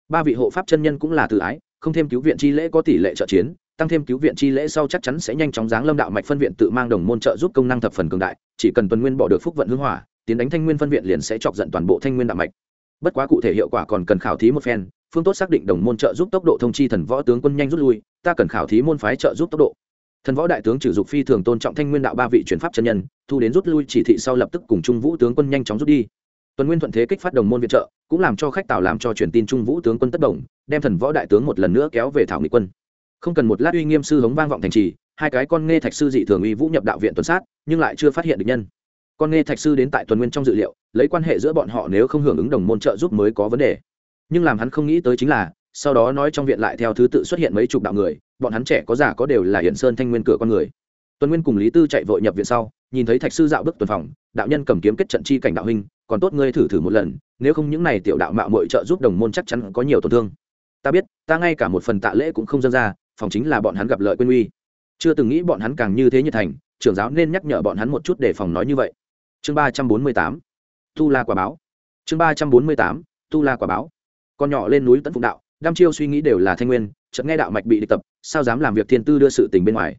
Ba vị hộ pháp chân nhân cũng là tự ái, không thêm cứu viện chi lễ có tỷ lệ trợ chiến, tăng thêm cứu viện chi lễ sau chắc chắn sẽ nhanh chóng giáng lâm đạo mạch phân viện tự mang đồng môn trợ giúp công năng thập phần cường đại, chỉ cần tuần nguyên bỏ được phúc vận hưng hỏa tiến đánh thanh nguyên phân viện liền sẽ chọc giận toàn bộ thanh nguyên đạo mạch. Bất quá cụ thể hiệu quả còn cần khảo thí một phen, phương tốt xác định đồng môn trợ giúp tốc độ thông chi thần võ tướng quân nhanh rút lui, ta cần khảo thí môn phái trợ giúp tốc độ. Thần võ đại tướng trừ dục phi thường tôn trọng thanh nguyên đạo ba vị chuyển pháp chân nhân, thu đến rút lui chỉ thị sau lập tức cùng trung vũ tướng quân nhanh chóng rút đi. Tuần nguyên thuận thế kích phát đồng môn viện trợ, cũng làm cho khách tào làm cho truyền tin trung vũ tướng quân tất đồng đem thần võ đại tướng một lần nữa kéo về thảo nghị quân. Không cần một lát uy nghiêm sư hống vang vọng thành trì, hai cái con nghe thạch sư dị thường uy vũ nhập đạo viện tuần sát, nhưng lại chưa phát hiện được nhân con nghe thạch sư đến tại tuần nguyên trong dự liệu, lấy quan hệ giữa bọn họ nếu không hưởng ứng đồng môn trợ giúp mới có vấn đề. Nhưng làm hắn không nghĩ tới chính là, sau đó nói trong viện lại theo thứ tự xuất hiện mấy chục đạo người, bọn hắn trẻ có già có đều là hiện sơn thanh nguyên cửa con người. Tuần nguyên cùng lý tư chạy vội nhập viện sau, nhìn thấy thạch sư dạo bước tuần phòng, đạo nhân cầm kiếm kết trận chi cảnh đạo huynh, còn tốt ngươi thử thử một lần, nếu không những này tiểu đạo mạo mội trợ giúp đồng môn chắc chắn có nhiều tổn thương. Ta biết, ta ngay cả một phần tạ lễ cũng không dâng ra, phòng chính là bọn hắn gặp lợi quên uy. Chưa từng nghĩ bọn hắn càng như thế như thành, trưởng giáo nên nhắc nhở bọn hắn một chút để phòng nói như vậy chương ba trăm bốn mươi tám tu la quả báo chương ba trăm bốn mươi tám tu la quả báo con nhỏ lên núi tấn phụng đạo đăm chiêu suy nghĩ đều là thanh nguyên chợt nghe đạo mạch bị địch tập sao dám làm việc thiên tư đưa sự tình bên ngoài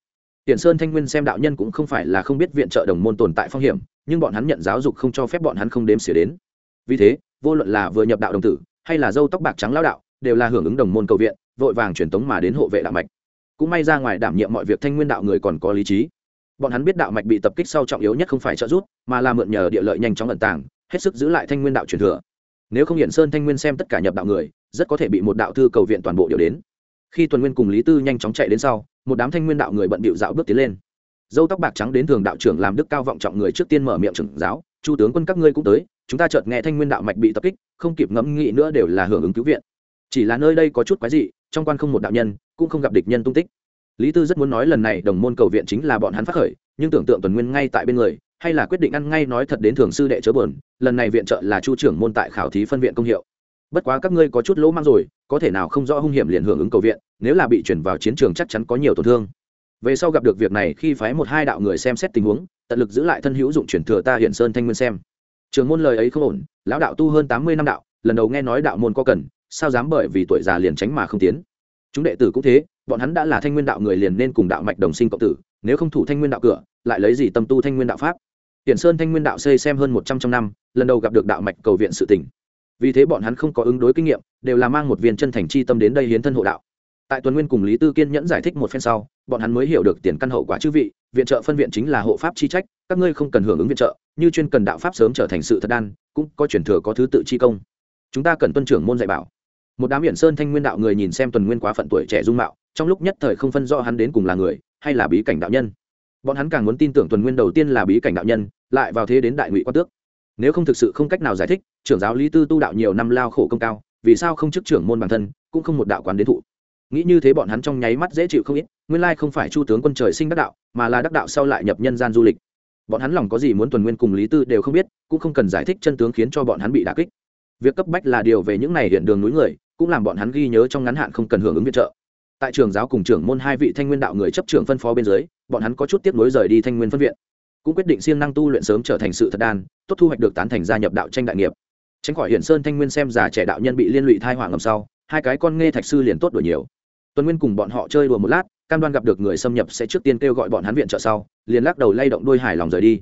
Tiễn Sơn Thanh Nguyên xem đạo nhân cũng không phải là không biết viện trợ đồng môn tồn tại phong hiểm, nhưng bọn hắn nhận giáo dục không cho phép bọn hắn không đếm xỉa đến. Vì thế, vô luận là vừa nhập đạo đồng tử, hay là dâu tóc bạc trắng lão đạo, đều là hưởng ứng đồng môn cầu viện, vội vàng truyền tống mà đến hộ vệ đạo mạch. Cũng may ra ngoài đảm nhiệm mọi việc Thanh Nguyên đạo người còn có lý trí. Bọn hắn biết đạo mạch bị tập kích sau trọng yếu nhất không phải trợ giúp, mà là mượn nhờ địa lợi nhanh chóng ẩn tàng, hết sức giữ lại Thanh Nguyên đạo truyền thừa. Nếu không hiện Sơn Thanh Nguyên xem tất cả nhập đạo người, rất có thể bị một đạo thư cầu viện toàn bộ điều đến. Khi Tuần Nguyên cùng Lý Tư nhanh chóng chạy đến sau, một đám thanh nguyên đạo người bận bịu dạo bước tiến lên dâu tóc bạc trắng đến thường đạo trưởng làm đức cao vọng trọng người trước tiên mở miệng trưởng giáo chu tướng quân các ngươi cũng tới chúng ta chợt nghe thanh nguyên đạo mạch bị tập kích không kịp ngẫm nghĩ nữa đều là hưởng ứng cứu viện chỉ là nơi đây có chút quái dị trong quan không một đạo nhân cũng không gặp địch nhân tung tích lý tư rất muốn nói lần này đồng môn cầu viện chính là bọn hắn phát khởi, nhưng tưởng tượng tuần nguyên ngay tại bên người, hay là quyết định ăn ngay nói thật đến thường sư đệ chớ buồn, lần này viện trợ là chu trưởng môn tại khảo thí phân viện công hiệu. Bất quá các ngươi có chút lỗ mang rồi, có thể nào không rõ hung hiểm liền hưởng ứng cầu viện, nếu là bị chuyển vào chiến trường chắc chắn có nhiều tổn thương. Về sau gặp được việc này, khi phái một hai đạo người xem xét tình huống, tận lực giữ lại thân hữu dụng chuyển thừa ta hiện sơn thanh nguyên xem. Trường môn lời ấy không ổn, lão đạo tu hơn tám mươi năm đạo, lần đầu nghe nói đạo môn có cần, sao dám bởi vì tuổi già liền tránh mà không tiến? Chúng đệ tử cũng thế bọn hắn đã là thanh nguyên đạo người liền nên cùng đạo mạch đồng sinh cộng tử nếu không thủ thanh nguyên đạo cửa lại lấy gì tâm tu thanh nguyên đạo pháp Tiền Sơn Thanh Nguyên đạo xây xem hơn một trăm trong năm, lần đầu gặp được đạo mạch cầu viện sự tỉnh, Vì thế bọn hắn không có ứng đối kinh nghiệm, đều là mang một viên chân thành chi tâm đến đây hiến thân hộ đạo. Tại Tuần Nguyên cùng Lý Tư Kiên nhẫn giải thích một phen sau, bọn hắn mới hiểu được tiền căn hậu quả chư vị, viện trợ phân viện chính là hộ pháp chi trách, các ngươi không cần hưởng ứng viện trợ, như chuyên cần đạo pháp sớm trở thành sự thật đan, cũng có truyền thừa có thứ tự chi công. Chúng ta cần tuân trưởng môn dạy bảo. Một đám hiển Sơn Thanh Nguyên đạo người nhìn xem Tuần Nguyên quá phận tuổi trẻ dung mạo, trong lúc nhất thời không phân rõ hắn đến cùng là người hay là bí cảnh đạo nhân. Bọn hắn càng muốn tin tưởng tuần nguyên đầu tiên là bí cảnh đạo nhân, lại vào thế đến đại ngụy quan tước. Nếu không thực sự không cách nào giải thích, trưởng giáo lý tư tu đạo nhiều năm lao khổ công cao, vì sao không chức trưởng môn bản thân, cũng không một đạo quán đến thụ. Nghĩ như thế bọn hắn trong nháy mắt dễ chịu không ít, nguyên lai không phải chu tướng quân trời sinh đắc đạo, mà là đắc đạo sau lại nhập nhân gian du lịch. Bọn hắn lòng có gì muốn tuần nguyên cùng lý tư đều không biết, cũng không cần giải thích chân tướng khiến cho bọn hắn bị đà kích. Việc cấp bách là điều về những này hiện đường núi người, cũng làm bọn hắn ghi nhớ trong ngắn hạn không cần hưởng ứng viện trợ tại trường giáo cùng trưởng môn hai vị thanh nguyên đạo người chấp trưởng phân phó bên dưới, bọn hắn có chút tiếp nối rời đi thanh nguyên phân viện. Cũng quyết định siêng năng tu luyện sớm trở thành sự thật đan, tốt thu hoạch được tán thành gia nhập đạo tranh đại nghiệp. Tránh khỏi hiển sơn thanh nguyên xem già trẻ đạo nhân bị liên lụy thai hoàng ngầm sau, hai cái con nghe thạch sư liền tốt đổi nhiều. Tuân nguyên cùng bọn họ chơi đùa một lát, cam đoan gặp được người xâm nhập sẽ trước tiên kêu gọi bọn hắn viện trợ sau, liền lắc đầu lay động đôi hài lòng rời đi.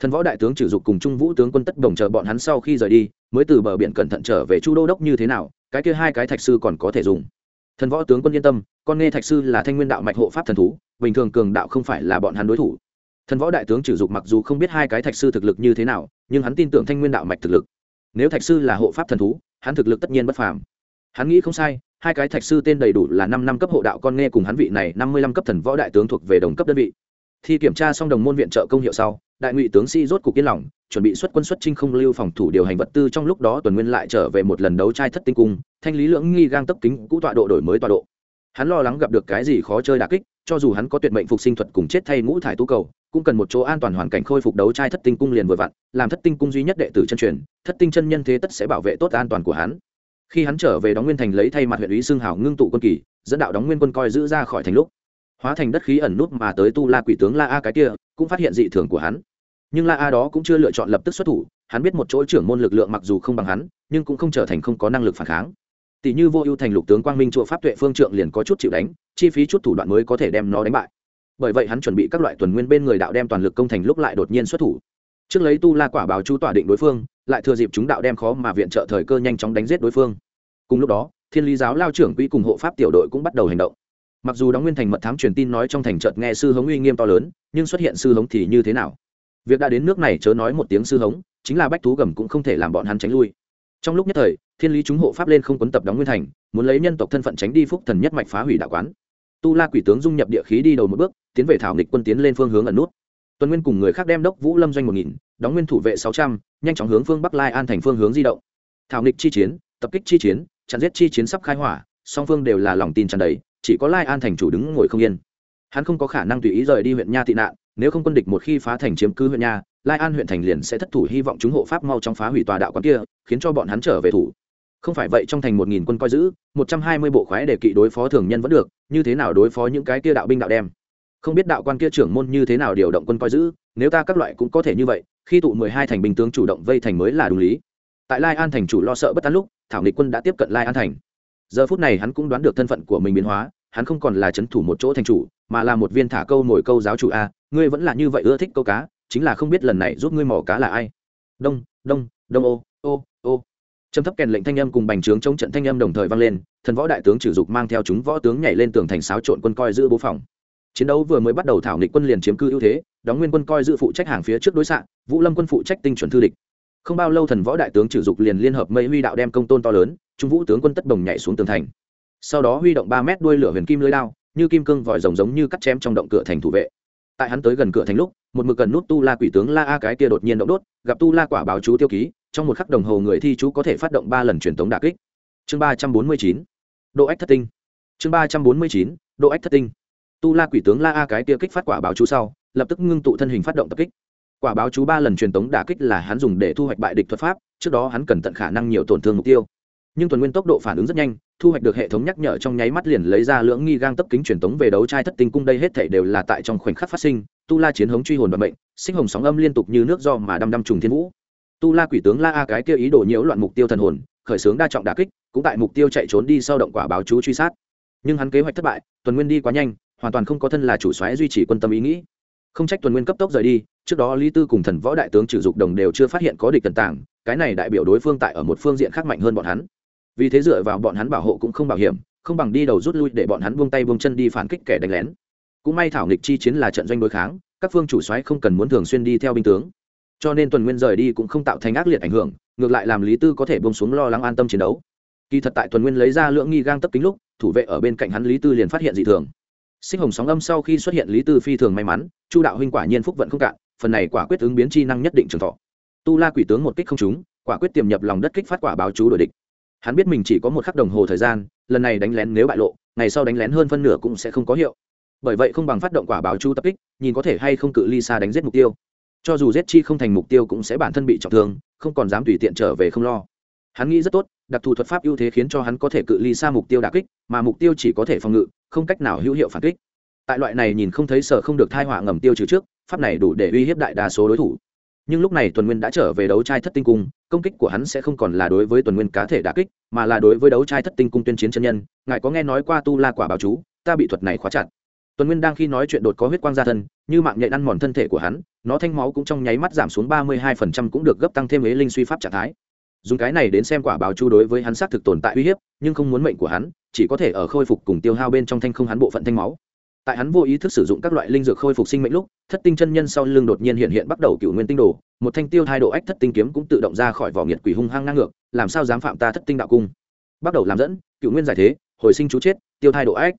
Thần võ đại tướng trừ dục cùng trung vũ tướng quân tất đồng chờ bọn hắn sau khi rời đi, mới từ bờ biển cẩn thận trở về chu đô đốc như thế nào, cái kia hai cái thạch sư còn có thể dùng thần võ tướng quân yên tâm, con nghe thạch sư là thanh nguyên đạo mạch hộ pháp thần thú, bình thường cường đạo không phải là bọn hắn đối thủ. Thần võ đại tướng trừ dục mặc dù không biết hai cái thạch sư thực lực như thế nào, nhưng hắn tin tưởng thanh nguyên đạo mạch thực lực. Nếu thạch sư là hộ pháp thần thú, hắn thực lực tất nhiên bất phàm. Hắn nghĩ không sai, hai cái thạch sư tên đầy đủ là năm năm cấp hộ đạo con nghe cùng hắn vị này năm mươi lăm cấp thần võ đại tướng thuộc về đồng cấp đơn vị. Thi kiểm tra xong đồng môn viện trợ công hiệu sau, đại ngụy tướng sĩ rốt cục yên lòng chuẩn bị xuất quân xuất trinh không lưu phòng thủ điều hành vật tư, trong lúc đó tuần nguyên lại trở về một lần đấu trai thất tinh cung, thanh lý lưỡng nghi gang tấp kính, cũ tọa độ đổi mới tọa độ. Hắn lo lắng gặp được cái gì khó chơi đà kích, cho dù hắn có tuyệt mệnh phục sinh thuật cùng chết thay ngũ thải tu cầu, cũng cần một chỗ an toàn hoàn cảnh khôi phục đấu trai thất tinh cung liền vừa vặn, làm thất tinh cung duy nhất đệ tử chân truyền, thất tinh chân nhân thế tất sẽ bảo vệ tốt an toàn của hắn. Khi hắn trở về đóng nguyên thành lấy thay mặt huyện ủy xương hảo ngưng tụ quân kỳ, dẫn đạo đóng nguyên quân coi giữ ra khỏi thành lúc, hóa thành đất khí ẩn nút mà tới tu la quỷ tướng la a cái kia, cũng phát hiện dị thường của hắn nhưng la a đó cũng chưa lựa chọn lập tức xuất thủ, hắn biết một chỗ trưởng môn lực lượng mặc dù không bằng hắn, nhưng cũng không trở thành không có năng lực phản kháng. Tỷ như vô ưu thành lục tướng quang minh chùa pháp tuệ phương trượng liền có chút chịu đánh, chi phí chút thủ đoạn mới có thể đem nó đánh bại. Bởi vậy hắn chuẩn bị các loại tuần nguyên bên người đạo đem toàn lực công thành lúc lại đột nhiên xuất thủ. Trước lấy tu la quả báo chú tỏa định đối phương, lại thừa dịp chúng đạo đem khó mà viện trợ thời cơ nhanh chóng đánh giết đối phương. Cùng lúc đó, thiên lý giáo lao trưởng quỹ cùng hộ pháp tiểu đội cũng bắt đầu hành động. Mặc dù đóng nguyên thành mật thám truyền tin nói trong thành chợt nghe sư hống uy nghiêm to lớn, nhưng xuất hiện sư hống thì như thế nào? Việc đã đến nước này chớ nói một tiếng sư hống, chính là bách thú gầm cũng không thể làm bọn hắn tránh lui. Trong lúc nhất thời, thiên lý chúng hộ pháp lên không quấn tập đóng nguyên thành, muốn lấy nhân tộc thân phận tránh đi phúc thần nhất mạch phá hủy đạo quán. Tu la quỷ tướng dung nhập địa khí đi đầu một bước, tiến về thảo nghịch quân tiến lên phương hướng ẩn nút. Tuần nguyên cùng người khác đem đốc vũ lâm doanh một nghìn, đóng nguyên thủ vệ sáu trăm, nhanh chóng hướng phương bắc lai an thành phương hướng di động. Thảo nghịch chi chiến, tập kích chi chiến, chặn giết chi chiến sắp khai hỏa, song phương đều là lòng tin tràn đầy, chỉ có lai an thành chủ đứng ngồi không yên. Hắn không có khả năng tùy ý rời đi huyện nha tị nạn nếu không quân địch một khi phá thành chiếm cứ huyện nha, lai an huyện thành liền sẽ thất thủ, hy vọng chúng hộ pháp mau trong phá hủy tòa đạo quán kia, khiến cho bọn hắn trở về thủ. Không phải vậy trong thành một nghìn quân coi giữ, một trăm hai mươi bộ khoái đề kỵ đối phó thường nhân vẫn được, như thế nào đối phó những cái kia đạo binh đạo đem? Không biết đạo quan kia trưởng môn như thế nào điều động quân coi giữ, nếu ta các loại cũng có thể như vậy, khi tụ mười hai thành binh tướng chủ động vây thành mới là đúng lý. Tại lai an thành chủ lo sợ bất tán lúc, thảo nghịch quân đã tiếp cận lai an thành. Giờ phút này hắn cũng đoán được thân phận của mình biến hóa, hắn không còn là c h ấ n thủ một chỗ thành chủ, mà là một viên thả câu nổi câu giáo chủ a ngươi vẫn là như vậy ưa thích câu cá, chính là không biết lần này giúp ngươi mỏ cá là ai. Đông đông đông, ô ô ô. Trầm thấp kèn lệnh thanh âm cùng bành trướng chống trận thanh âm đồng thời vang lên, thần võ đại tướng trừ dục mang theo chúng võ tướng nhảy lên tường thành xáo trộn quân coi giữ bố phòng. Chiến đấu vừa mới bắt đầu thảo nghịch quân liền chiếm cư ưu thế, đóng nguyên quân coi giữ phụ trách hàng phía trước đối xạ, vũ lâm quân phụ trách tinh chuẩn thư địch. Không bao lâu thần võ đại tướng trừ dục liền liên hợp mây huy đạo đem công tôn to lớn, trung vũ tướng quân tất đồng nhảy xuống tường thành. Sau đó huy động ba mét đuôi lửa huyền kim lưới lao như kim cương vòi rồng giống như cắt chém trong động cửa thành thủ vệ tại hắn tới gần cửa thành lúc, một mực cần nút tu la quỷ tướng la a cái kia đột nhiên động đốt, gặp tu la quả báo chú tiêu ký, trong một khắc đồng hồ người thi chú có thể phát động ba lần truyền thống đà kích. Chương ba trăm bốn mươi chín, độ ách thất tinh. Chương ba trăm bốn mươi chín, độ ách thất tinh. Tu la quỷ tướng la a cái kia kích phát quả báo chú sau, lập tức ngưng tụ thân hình phát động tập kích. Quả báo chú ba lần truyền tống đả kích là hắn dùng để thu hoạch bại địch thuật pháp, trước đó hắn cần tận khả năng nhiều tổn thương mục tiêu nhưng tuần nguyên tốc độ phản ứng rất nhanh, thu hoạch được hệ thống nhắc nhở trong nháy mắt liền lấy ra lưỡng nghi gang tấp kính truyền tống về đấu trai thất tinh cung đây hết thể đều là tại trong khoảnh khắc phát sinh, tu la chiến hống truy hồn vận mệnh, sinh hồng sóng âm liên tục như nước do mà đăm đăm trùng thiên vũ. Tu la quỷ tướng la a cái kia ý đồ nhiễu loạn mục tiêu thần hồn, khởi xướng đa trọng đà kích, cũng tại mục tiêu chạy trốn đi sau động quả báo chú truy sát. Nhưng hắn kế hoạch thất bại, tuần nguyên đi quá nhanh, hoàn toàn không có thân là chủ xoáy duy trì quân tâm ý nghĩ. Không trách tuần nguyên cấp tốc rời đi, trước đó lý tư cùng thần võ đại tướng trừ dục đồng đều chưa phát hiện có địch tần tảng cái này đại biểu đối phương tại ở một phương diện khác mạnh hơn bọn hắn vì thế dựa vào bọn hắn bảo hộ cũng không bảo hiểm, không bằng đi đầu rút lui để bọn hắn buông tay buông chân đi phản kích kẻ đánh lén. Cũng may thảo nghịch chi chiến là trận doanh đối kháng, các phương chủ soái không cần muốn thường xuyên đi theo binh tướng. Cho nên tuần nguyên rời đi cũng không tạo thành ác liệt ảnh hưởng, ngược lại làm lý tư có thể bông xuống lo lắng an tâm chiến đấu. Kỳ thật tại tuần nguyên lấy ra lưỡng nghi gang tấp kính lúc, thủ vệ ở bên cạnh hắn lý tư liền phát hiện dị thường. Sinh hồng sóng âm sau khi xuất hiện lý tư phi thường may mắn, chu đạo huynh quả nhiên phúc vận không cạn, phần này quả quyết ứng biến chi năng nhất định trường thọ. Tu la quỷ tướng một kích không trúng, quả quyết tiềm nhập lòng đất kích phát quả báo chú đổi địch hắn biết mình chỉ có một khắc đồng hồ thời gian, lần này đánh lén nếu bại lộ, ngày sau đánh lén hơn phân nửa cũng sẽ không có hiệu. Bởi vậy không bằng phát động quả báo chu tập kích, nhìn có thể hay không cự ly xa đánh giết mục tiêu. Cho dù giết chi không thành mục tiêu cũng sẽ bản thân bị trọng thương, không còn dám tùy tiện trở về không lo. Hắn nghĩ rất tốt, đặc thù thuật pháp ưu thế khiến cho hắn có thể cự ly xa mục tiêu đà kích, mà mục tiêu chỉ có thể phòng ngự, không cách nào hữu hiệu phản kích. Tại loại này nhìn không thấy sở không được thai họa ngầm tiêu trừ trước, pháp này đủ để uy hiếp đại đa số đối thủ nhưng lúc này tuần nguyên đã trở về đấu trai thất tinh cung, công kích của hắn sẽ không còn là đối với tuần nguyên cá thể đà kích, mà là đối với đấu trai thất tinh cung tuyên chiến chân nhân. Ngài có nghe nói qua tu la quả báo chú? Ta bị thuật này khóa chặt. Tuần nguyên đang khi nói chuyện đột có huyết quang ra thân, như mạng nhện ăn mòn thân thể của hắn, nó thanh máu cũng trong nháy mắt giảm xuống ba mươi hai phần trăm cũng được gấp tăng thêm ế linh suy pháp trạng thái. Dùng cái này đến xem quả báo chu đối với hắn xác thực tồn tại uy hiếp, nhưng không muốn mệnh của hắn, chỉ có thể ở khôi phục cùng tiêu hao bên trong thanh không hắn bộ phận thanh máu tại hắn vô ý thức sử dụng các loại linh dược khôi phục sinh mệnh lúc, thất tinh chân nhân sau lưng đột nhiên hiện hiện bắt đầu cựu nguyên tinh đồ, một thanh tiêu hai độ ách thất tinh kiếm cũng tự động ra khỏi vỏ nghiệt quỷ hung hăng ngang ngược, làm sao dám phạm ta thất tinh đạo cung? Bắt đầu làm dẫn, cựu nguyên giải thế, hồi sinh chú chết, tiêu thai độ ách.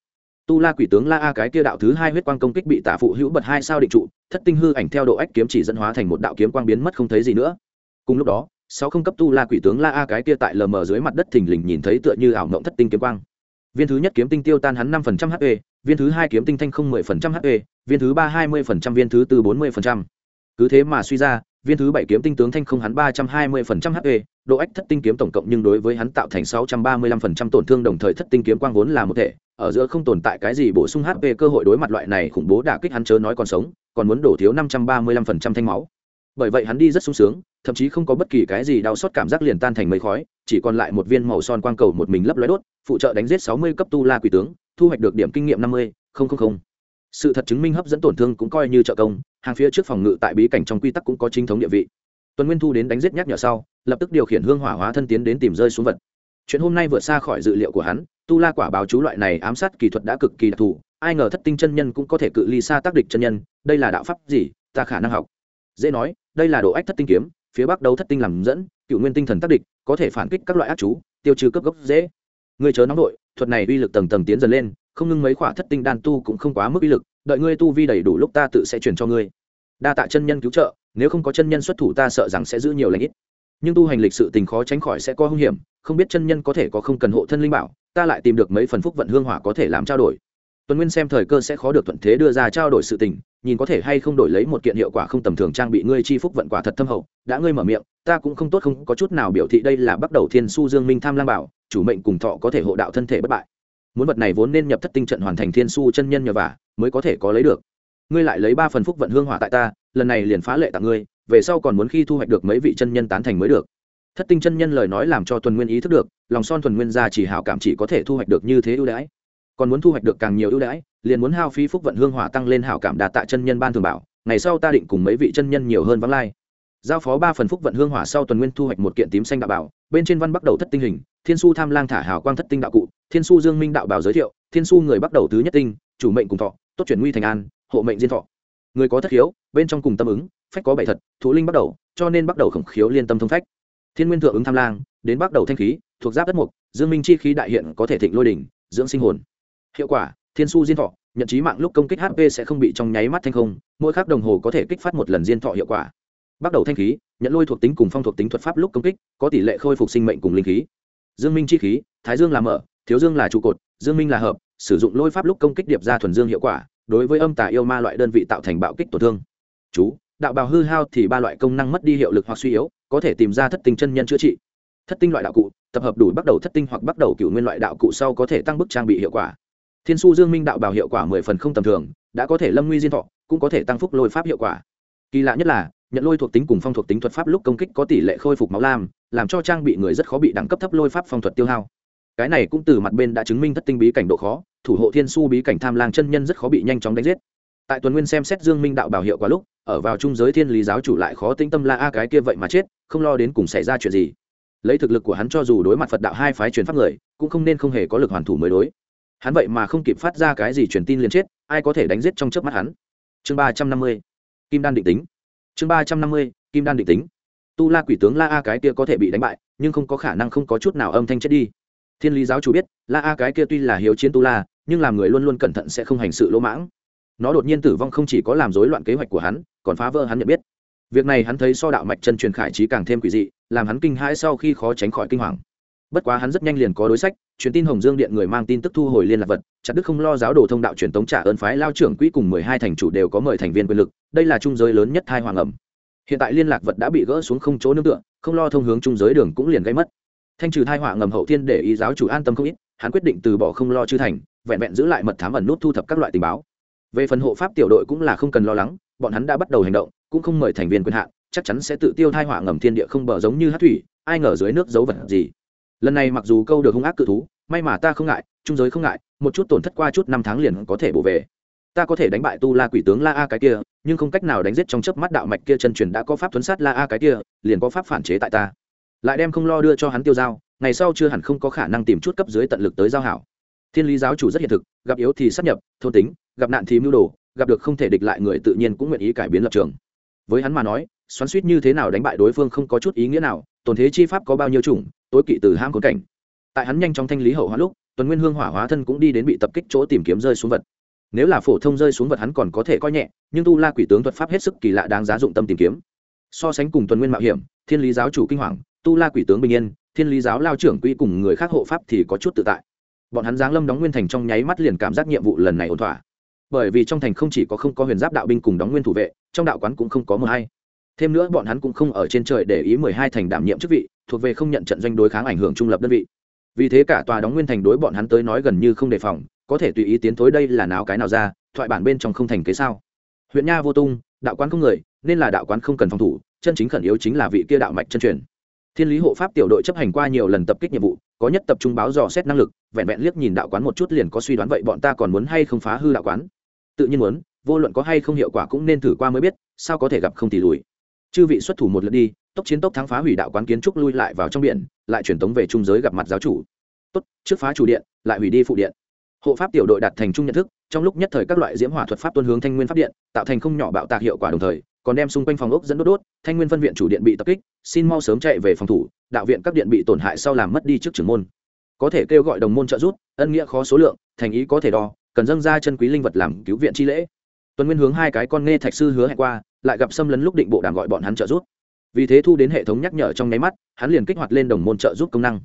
Tu la quỷ tướng la a cái kia đạo thứ hai huyết quang công kích bị tả phụ hữu bật hai sao định trụ, thất tinh hư ảnh theo độ ách kiếm chỉ dẫn hóa thành một đạo kiếm quang biến mất không thấy gì nữa. Cùng lúc đó, sáu không cấp tu la quỷ tướng la a cái kia tại lờ mờ dưới mặt đất thình lình nhìn thấy tựa như ảo mộng thất tinh kiếm quang viên thứ nhất kiếm tinh tiêu tan hắn năm phần trăm hp viên thứ hai kiếm tinh thanh không mười phần trăm hp viên thứ ba hai mươi phần trăm, viên thứ tư bốn mươi phần trăm. Cứ thế mà suy ra, viên thứ bảy kiếm tinh tướng thanh không hắn ba trăm hai mươi phần trăm hp độ ách thất tinh kiếm tổng cộng nhưng đối với hắn tạo thành sáu trăm ba mươi lăm phần trăm tổn thương đồng thời thất tinh kiếm quang vốn là một thể, ở giữa không tồn tại cái gì bổ sung hp cơ hội đối mặt loại này khủng bố đả kích hắn chớ nói còn sống, còn muốn đổ thiếu năm trăm ba mươi lăm phần trăm thanh máu. Bởi vậy hắn đi rất sung sướng thậm chí không có bất kỳ cái gì đau xót cảm giác liền tan thành mây khói, chỉ còn lại một viên màu son quang cầu một mình lấp lói đốt, phụ trợ đánh giết sáu mươi cấp tu la quỷ tướng, thu hoạch được điểm kinh nghiệm năm mươi sự thật chứng minh hấp dẫn tổn thương cũng coi như trợ công, hàng phía trước phòng ngự tại bí cảnh trong quy tắc cũng có chính thống địa vị. Tuần nguyên thu đến đánh giết nhắc nhở sau, lập tức điều khiển hương hỏa hóa thân tiến đến tìm rơi xuống vật. Chuyện hôm nay vượt xa khỏi dự liệu của hắn, tu la quả báo chú loại này ám sát kỳ thuật đã cực kỳ đặc thù, ai ngờ thất tinh chân nhân cũng có thể cự ly xa tác địch chân nhân, đây là đạo pháp gì, ta khả năng học. Dễ nói, đây là độ ách thất tinh kiếm phía bắc đấu thất tinh làm dẫn, cựu nguyên tinh thần tác địch, có thể phản kích các loại ác chú, tiêu trừ cấp gốc dễ. Người chớ nóng đội thuật này uy lực tầng tầng tiến dần lên, không ngưng mấy khỏa thất tinh đan tu cũng không quá mức uy lực, đợi ngươi tu vi đầy đủ lúc ta tự sẽ truyền cho ngươi. Đa tạ chân nhân cứu trợ, nếu không có chân nhân xuất thủ ta sợ rằng sẽ giữ nhiều lãnh ít. Nhưng tu hành lịch sự tình khó tránh khỏi sẽ có hung hiểm, không biết chân nhân có thể có không cần hộ thân linh bảo, ta lại tìm được mấy phần phúc vận hương hỏa có thể làm trao đổi. Tuần nguyên xem thời cơ sẽ khó được thuận thế đưa ra trao đổi sự tình nhìn có thể hay không đổi lấy một kiện hiệu quả không tầm thường trang bị ngươi chi phúc vận quả thật thâm hậu, đã ngươi mở miệng, ta cũng không tốt không có chút nào biểu thị đây là bắt đầu thiên su dương minh tham lang bảo, chủ mệnh cùng thọ có thể hộ đạo thân thể bất bại. Muốn vật này vốn nên nhập thất tinh trận hoàn thành thiên su chân nhân nhờ vả, mới có thể có lấy được. Ngươi lại lấy ba phần phúc vận hương hỏa tại ta, lần này liền phá lệ tặng ngươi, về sau còn muốn khi thu hoạch được mấy vị chân nhân tán thành mới được. Thất tinh chân nhân lời nói làm cho tuần nguyên ý thức được, lòng son thuần nguyên gia chỉ hảo cảm chỉ có thể thu hoạch được như thế ưu đãi còn muốn thu hoạch được càng nhiều ưu đãi, liền muốn hao phí phúc vận hương hỏa tăng lên hảo cảm đạt tạ chân nhân ban thường bảo, ngày sau ta định cùng mấy vị chân nhân nhiều hơn vắng lai. Giao phó ba phần phúc vận hương hỏa sau tuần nguyên thu hoạch một kiện tím xanh đạo bảo, bên trên văn bắt đầu thất tinh hình, thiên su tham lang thả hào quang thất tinh đạo cụ, thiên su dương minh đạo bảo giới thiệu, thiên su người bắt đầu thứ nhất tinh, chủ mệnh cùng thọ, tốt chuyển nguy thành an, hộ mệnh diên thọ. Người có thất khiếu, bên trong cùng tâm ứng, phách có bảy thật thú linh bắt đầu, cho nên bắt đầu khổng khiếu liên tâm thông phách. Thiên nguyên thượng ứng tham lang, đến bắt đầu thanh khí, thuộc giáp đất mục, dương minh chi khí đại hiện có thể thịnh lôi đỉnh, dưỡng sinh hồn hiệu quả, thiên su diên thọ, nhận trí mạng lúc công kích hp sẽ không bị trong nháy mắt thanh không, mỗi khắc đồng hồ có thể kích phát một lần diên thọ hiệu quả. Bắt đầu thanh khí, nhận lôi thuộc tính cùng phong thuộc tính thuật pháp lúc công kích, có tỷ lệ khôi phục sinh mệnh cùng linh khí. Dương minh chi khí, thái dương là mở, thiếu dương là trụ cột, dương minh là hợp, sử dụng lôi pháp lúc công kích điệp ra thuần dương hiệu quả, đối với âm tà yêu ma loại đơn vị tạo thành bạo kích tổn thương. Chú, đạo bào hư hao thì ba loại công năng mất đi hiệu lực hoặc suy yếu, có thể tìm ra thất tinh chân nhân chữa trị. Thất tinh loại đạo cụ, tập hợp đủ bắt đầu thất tinh hoặc bắt đầu cựu nguyên loại đạo cụ sau có thể tăng bức trang bị hiệu quả thiên su dương minh đạo bảo hiệu quả mười phần không tầm thường, đã có thể lâm nguy diên thọ, cũng có thể tăng phúc lôi pháp hiệu quả. Kỳ lạ nhất là, nhận lôi thuộc tính cùng phong thuộc tính thuật pháp lúc công kích có tỷ lệ khôi phục máu lam, làm cho trang bị người rất khó bị đẳng cấp thấp lôi pháp phong thuật tiêu hao. Cái này cũng từ mặt bên đã chứng minh thất tinh bí cảnh độ khó, thủ hộ thiên su bí cảnh tham lang chân nhân rất khó bị nhanh chóng đánh giết. Tại tuần nguyên xem xét dương minh đạo bảo hiệu quả lúc, ở vào trung giới thiên lý giáo chủ lại khó tinh tâm la a cái kia vậy mà chết, không lo đến cùng xảy ra chuyện gì. Lấy thực lực của hắn cho dù đối mặt phật đạo hai phái truyền pháp người, cũng không nên không hề có lực hoàn thủ mới đối hắn vậy mà không kịp phát ra cái gì truyền tin liền chết, ai có thể đánh giết trong chớp mắt hắn? Chương ba trăm năm mươi, kim đan định tính. Chương ba trăm năm mươi, kim đan định tính. Tu la quỷ tướng la a cái kia có thể bị đánh bại, nhưng không có khả năng không có chút nào âm thanh chết đi. Thiên lý giáo chủ biết, la a cái kia tuy là hiếu chiến tu la, nhưng làm người luôn luôn cẩn thận sẽ không hành sự lỗ mãng. Nó đột nhiên tử vong không chỉ có làm rối loạn kế hoạch của hắn, còn phá vỡ hắn nhận biết. Việc này hắn thấy so đạo mạch chân truyền khải trí càng thêm quỷ dị, làm hắn kinh hãi sau khi khó tránh khỏi kinh hoàng bất quá hắn rất nhanh liền có đối sách, truyền tin hồng dương điện người mang tin tức thu hồi liên lạc vật, chặt đức không lo giáo đồ thông đạo truyền tống trả ơn phái lao trưởng quỹ cùng mười hai thành chủ đều có mời thành viên quyền lực, đây là trung giới lớn nhất thai hoàng ẩm. Hiện tại liên lạc vật đã bị gỡ xuống không chỗ nương tựa, không lo thông hướng trung giới đường cũng liền gây mất. Thanh trừ thai họa ngầm hậu thiên để ý giáo chủ an tâm không ít, hắn quyết định từ bỏ không lo chư thành, vẹn vẹn giữ lại mật thám ẩn nút thu thập các loại tình báo. Về phần hộ pháp tiểu đội cũng là không cần lo lắng, bọn hắn đã bắt đầu hành động, cũng không mời thành viên quyền hạn, chắc chắn sẽ tự tiêu thai họa ngầm thiên địa không bờ giống như hát thủy, ai ngờ dưới nước giấu vật gì lần này mặc dù câu được hung ác cự thú, may mà ta không ngại, trung giới không ngại, một chút tổn thất qua chút năm tháng liền có thể bổ về. Ta có thể đánh bại tu la quỷ tướng la a cái kia, nhưng không cách nào đánh giết trong chớp mắt đạo mạch kia chân truyền đã có pháp thuấn sát la a cái kia, liền có pháp phản chế tại ta. Lại đem không lo đưa cho hắn tiêu giao ngày sau chưa hẳn không có khả năng tìm chút cấp dưới tận lực tới giao hảo. Thiên lý giáo chủ rất hiện thực, gặp yếu thì sắp nhập, thôn tính, gặp nạn thì mưu đồ, gặp được không thể địch lại người tự nhiên cũng nguyện ý cải biến lập trường với hắn mà nói, xoắn suýt như thế nào đánh bại đối phương không có chút ý nghĩa nào tồn thế chi pháp có bao nhiêu chủng, tối kỵ từ ham khốn cảnh. Tại hắn nhanh trong thanh lý hậu hóa lúc, tuần nguyên hương hỏa hóa thân cũng đi đến bị tập kích chỗ tìm kiếm rơi xuống vật. Nếu là phổ thông rơi xuống vật hắn còn có thể coi nhẹ, nhưng tu la quỷ tướng thuật pháp hết sức kỳ lạ đáng giá dụng tâm tìm kiếm. So sánh cùng tuần nguyên mạo hiểm, thiên lý giáo chủ kinh hoàng, tu la quỷ tướng bình yên, thiên lý giáo lao trưởng quỹ cùng người khác hộ pháp thì có chút tự tại. Bọn hắn giáng lâm đóng nguyên thành trong nháy mắt liền cảm giác nhiệm vụ lần này ổn thỏa bởi vì trong thành không chỉ có không có huyền giáp đạo binh cùng đóng nguyên thủ vệ, trong đạo quán cũng không có mờ hay thêm nữa bọn hắn cũng không ở trên trời để ý mười hai thành đảm nhiệm chức vị, thuộc về không nhận trận doanh đối kháng ảnh hưởng trung lập đơn vị. Vì thế cả tòa đóng nguyên thành đối bọn hắn tới nói gần như không đề phòng, có thể tùy ý tiến thối đây là nào cái nào ra, thoại bản bên trong không thành kế sao. Huyện nha vô tung, đạo quán không người, nên là đạo quán không cần phòng thủ, chân chính khẩn yếu chính là vị kia đạo mạch chân truyền. Thiên lý hộ pháp tiểu đội chấp hành qua nhiều lần tập kích nhiệm vụ, có nhất tập trung báo dò xét năng lực, vẹn vẹn liếc nhìn đạo quán một chút liền có suy đoán vậy bọn ta còn muốn hay không phá hư đạo quán tự nhiên muốn, vô luận có hay không hiệu quả cũng nên thử qua mới biết, sao có thể gặp không thì lùi. Chư vị xuất thủ một lượt đi, tốc chiến tốc thắng phá hủy đạo quán kiến trúc lui lại vào trong biển, lại truyền tống về trung giới gặp mặt giáo chủ. Tốt, trước phá chủ điện, lại hủy đi phụ điện. Hộ pháp tiểu đội đạt thành trung nhận thức, trong lúc nhất thời các loại diễm hỏa thuật pháp tuân hướng thanh nguyên pháp điện, tạo thành không nhỏ bạo tạc hiệu quả đồng thời, còn đem xung quanh phòng ốc dẫn đốt đốt, thanh nguyên phân viện chủ điện bị tập kích, xin mau sớm chạy về phòng thủ, đạo viện các điện bị tổn hại sau làm mất đi trước trưởng môn. Có thể kêu gọi đồng môn trợ giúp, ân nghĩa khó số lượng, thành ý có thể đo cần dâng ra chân quý linh vật làm cứu viện chi lễ. Tuần nguyên hướng hai cái con nghe thạch sư hứa hẹn qua, lại gặp xâm lấn lúc định bộ đàm gọi bọn hắn trợ giúp. Vì thế thu đến hệ thống nhắc nhở trong nháy mắt, hắn liền kích hoạt lên đồng môn trợ giúp công năng.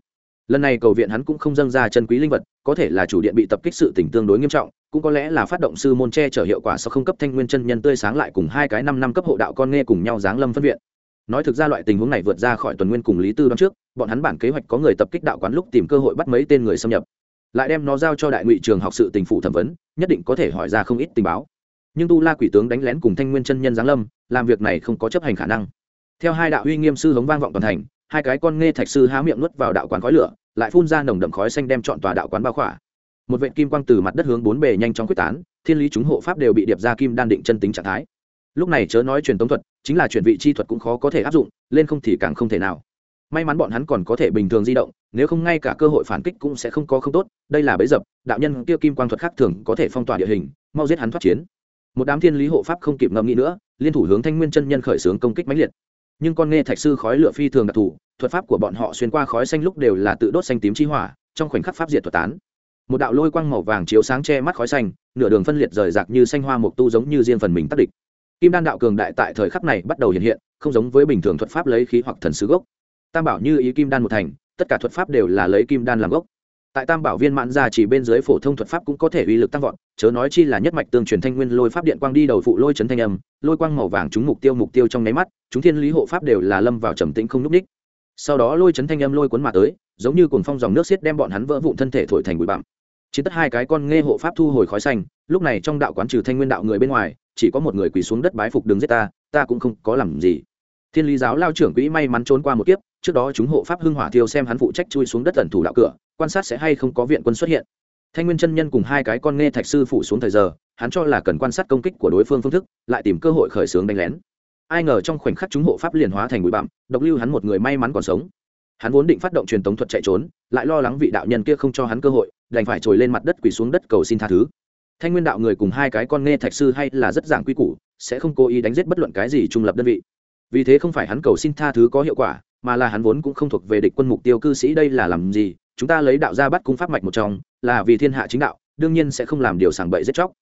Lần này cầu viện hắn cũng không dâng ra chân quý linh vật, có thể là chủ điện bị tập kích sự tỉnh tương đối nghiêm trọng, cũng có lẽ là phát động sư môn che chở hiệu quả sau không cấp thanh nguyên chân nhân tươi sáng lại cùng hai cái năm năm cấp hộ đạo con nghe cùng nhau giáng lâm phân viện. Nói thực ra loại tình huống này vượt ra khỏi tuần nguyên cùng lý tư đoán trước, bọn hắn bản kế hoạch có người tập kích đạo quán lúc tìm cơ hội bắt mấy tên người xâm nhập lại đem nó giao cho đại ngụy trường học sự tình phụ thẩm vấn, nhất định có thể hỏi ra không ít tình báo. Nhưng tu la quỷ tướng đánh lén cùng thanh nguyên chân nhân giáng lâm, làm việc này không có chấp hành khả năng. Theo hai đạo uy nghiêm sư hống vang vọng toàn thành, hai cái con nghe thạch sư há miệng nuốt vào đạo quán khói lửa, lại phun ra nồng đậm khói xanh đem chọn tòa đạo quán bao khỏa. Một vệ kim quang từ mặt đất hướng bốn bề nhanh chóng quyết tán, thiên lý chúng hộ pháp đều bị điệp ra kim đan định chân tính trạng thái. Lúc này chớ nói truyền tống thuật, chính là chuyển vị chi thuật cũng khó có thể áp dụng, lên không thì càng không thể nào may mắn bọn hắn còn có thể bình thường di động, nếu không ngay cả cơ hội phản kích cũng sẽ không có không tốt, đây là bấy dập, đạo nhân kia kim quang thuật khác thường có thể phong tỏa địa hình, mau giết hắn thoát chiến. Một đám thiên lý hộ pháp không kịp ngẫm nghĩ nữa, liên thủ hướng thanh nguyên chân nhân khởi xướng công kích mãnh liệt. Nhưng con nghe thạch sư khói lửa phi thường đặc thù, thuật pháp của bọn họ xuyên qua khói xanh lúc đều là tự đốt xanh tím chi hỏa, trong khoảnh khắc pháp diệt thuật tán. Một đạo lôi quang màu vàng chiếu sáng che mắt khói xanh, nửa đường phân liệt rời rạc như xanh hoa mục tu giống như riêng phần mình tác địch. Kim đan đạo cường đại tại thời khắc này bắt đầu hiện hiện, không giống với bình thường thuật pháp lấy khí hoặc thần sứ gốc tam bảo như ý kim đan một thành, tất cả thuật pháp đều là lấy kim đan làm gốc. Tại tam bảo viên mãn ra chỉ bên dưới phổ thông thuật pháp cũng có thể uy lực tăng vọt, chớ nói chi là nhất mạch tương truyền thanh nguyên lôi pháp điện quang đi đầu phụ lôi chấn thanh âm, lôi quang màu vàng trúng mục tiêu mục tiêu trong nháy mắt, chúng thiên lý hộ pháp đều là lâm vào trầm tĩnh không núp ních. Sau đó lôi chấn thanh âm lôi cuốn mà tới, giống như cuồng phong dòng nước xiết đem bọn hắn vỡ vụn thân thể thổi thành bụi bặm. Chiến tất hai cái con nghe hộ pháp thu hồi khói xanh, lúc này trong đạo quán trừ thanh nguyên đạo người bên ngoài, chỉ có một người quỳ xuống đất bái phục đường giết ta ta cũng không có làm gì. Thiên lý giáo lao trưởng quỹ may mắn trốn qua một kiếp trước đó chúng hộ pháp hưng hỏa thiêu xem hắn phụ trách chui xuống đất tận thủ đạo cửa, quan sát sẽ hay không có viện quân xuất hiện. Thanh nguyên chân nhân cùng hai cái con nghe thạch sư phụ xuống thời giờ, hắn cho là cần quan sát công kích của đối phương phương thức, lại tìm cơ hội khởi xướng đánh lén. Ai ngờ trong khoảnh khắc chúng hộ pháp liền hóa thành bụi bặm, độc lưu hắn một người may mắn còn sống. Hắn vốn định phát động truyền tống thuật chạy trốn, lại lo lắng vị đạo nhân kia không cho hắn cơ hội, đành phải trồi lên mặt đất quỳ xuống đất cầu xin tha thứ. Thanh nguyên đạo người cùng hai cái con nghe thạch sư hay là rất giảng quy củ, sẽ không cố ý đánh giết bất luận cái gì trung lập đơn vị. Vì thế không phải hắn cầu xin tha thứ có hiệu quả mà là hắn vốn cũng không thuộc về địch quân mục tiêu cư sĩ đây là làm gì, chúng ta lấy đạo ra bắt cung pháp mạch một trong, là vì thiên hạ chính đạo, đương nhiên sẽ không làm điều sảng bậy giết chóc.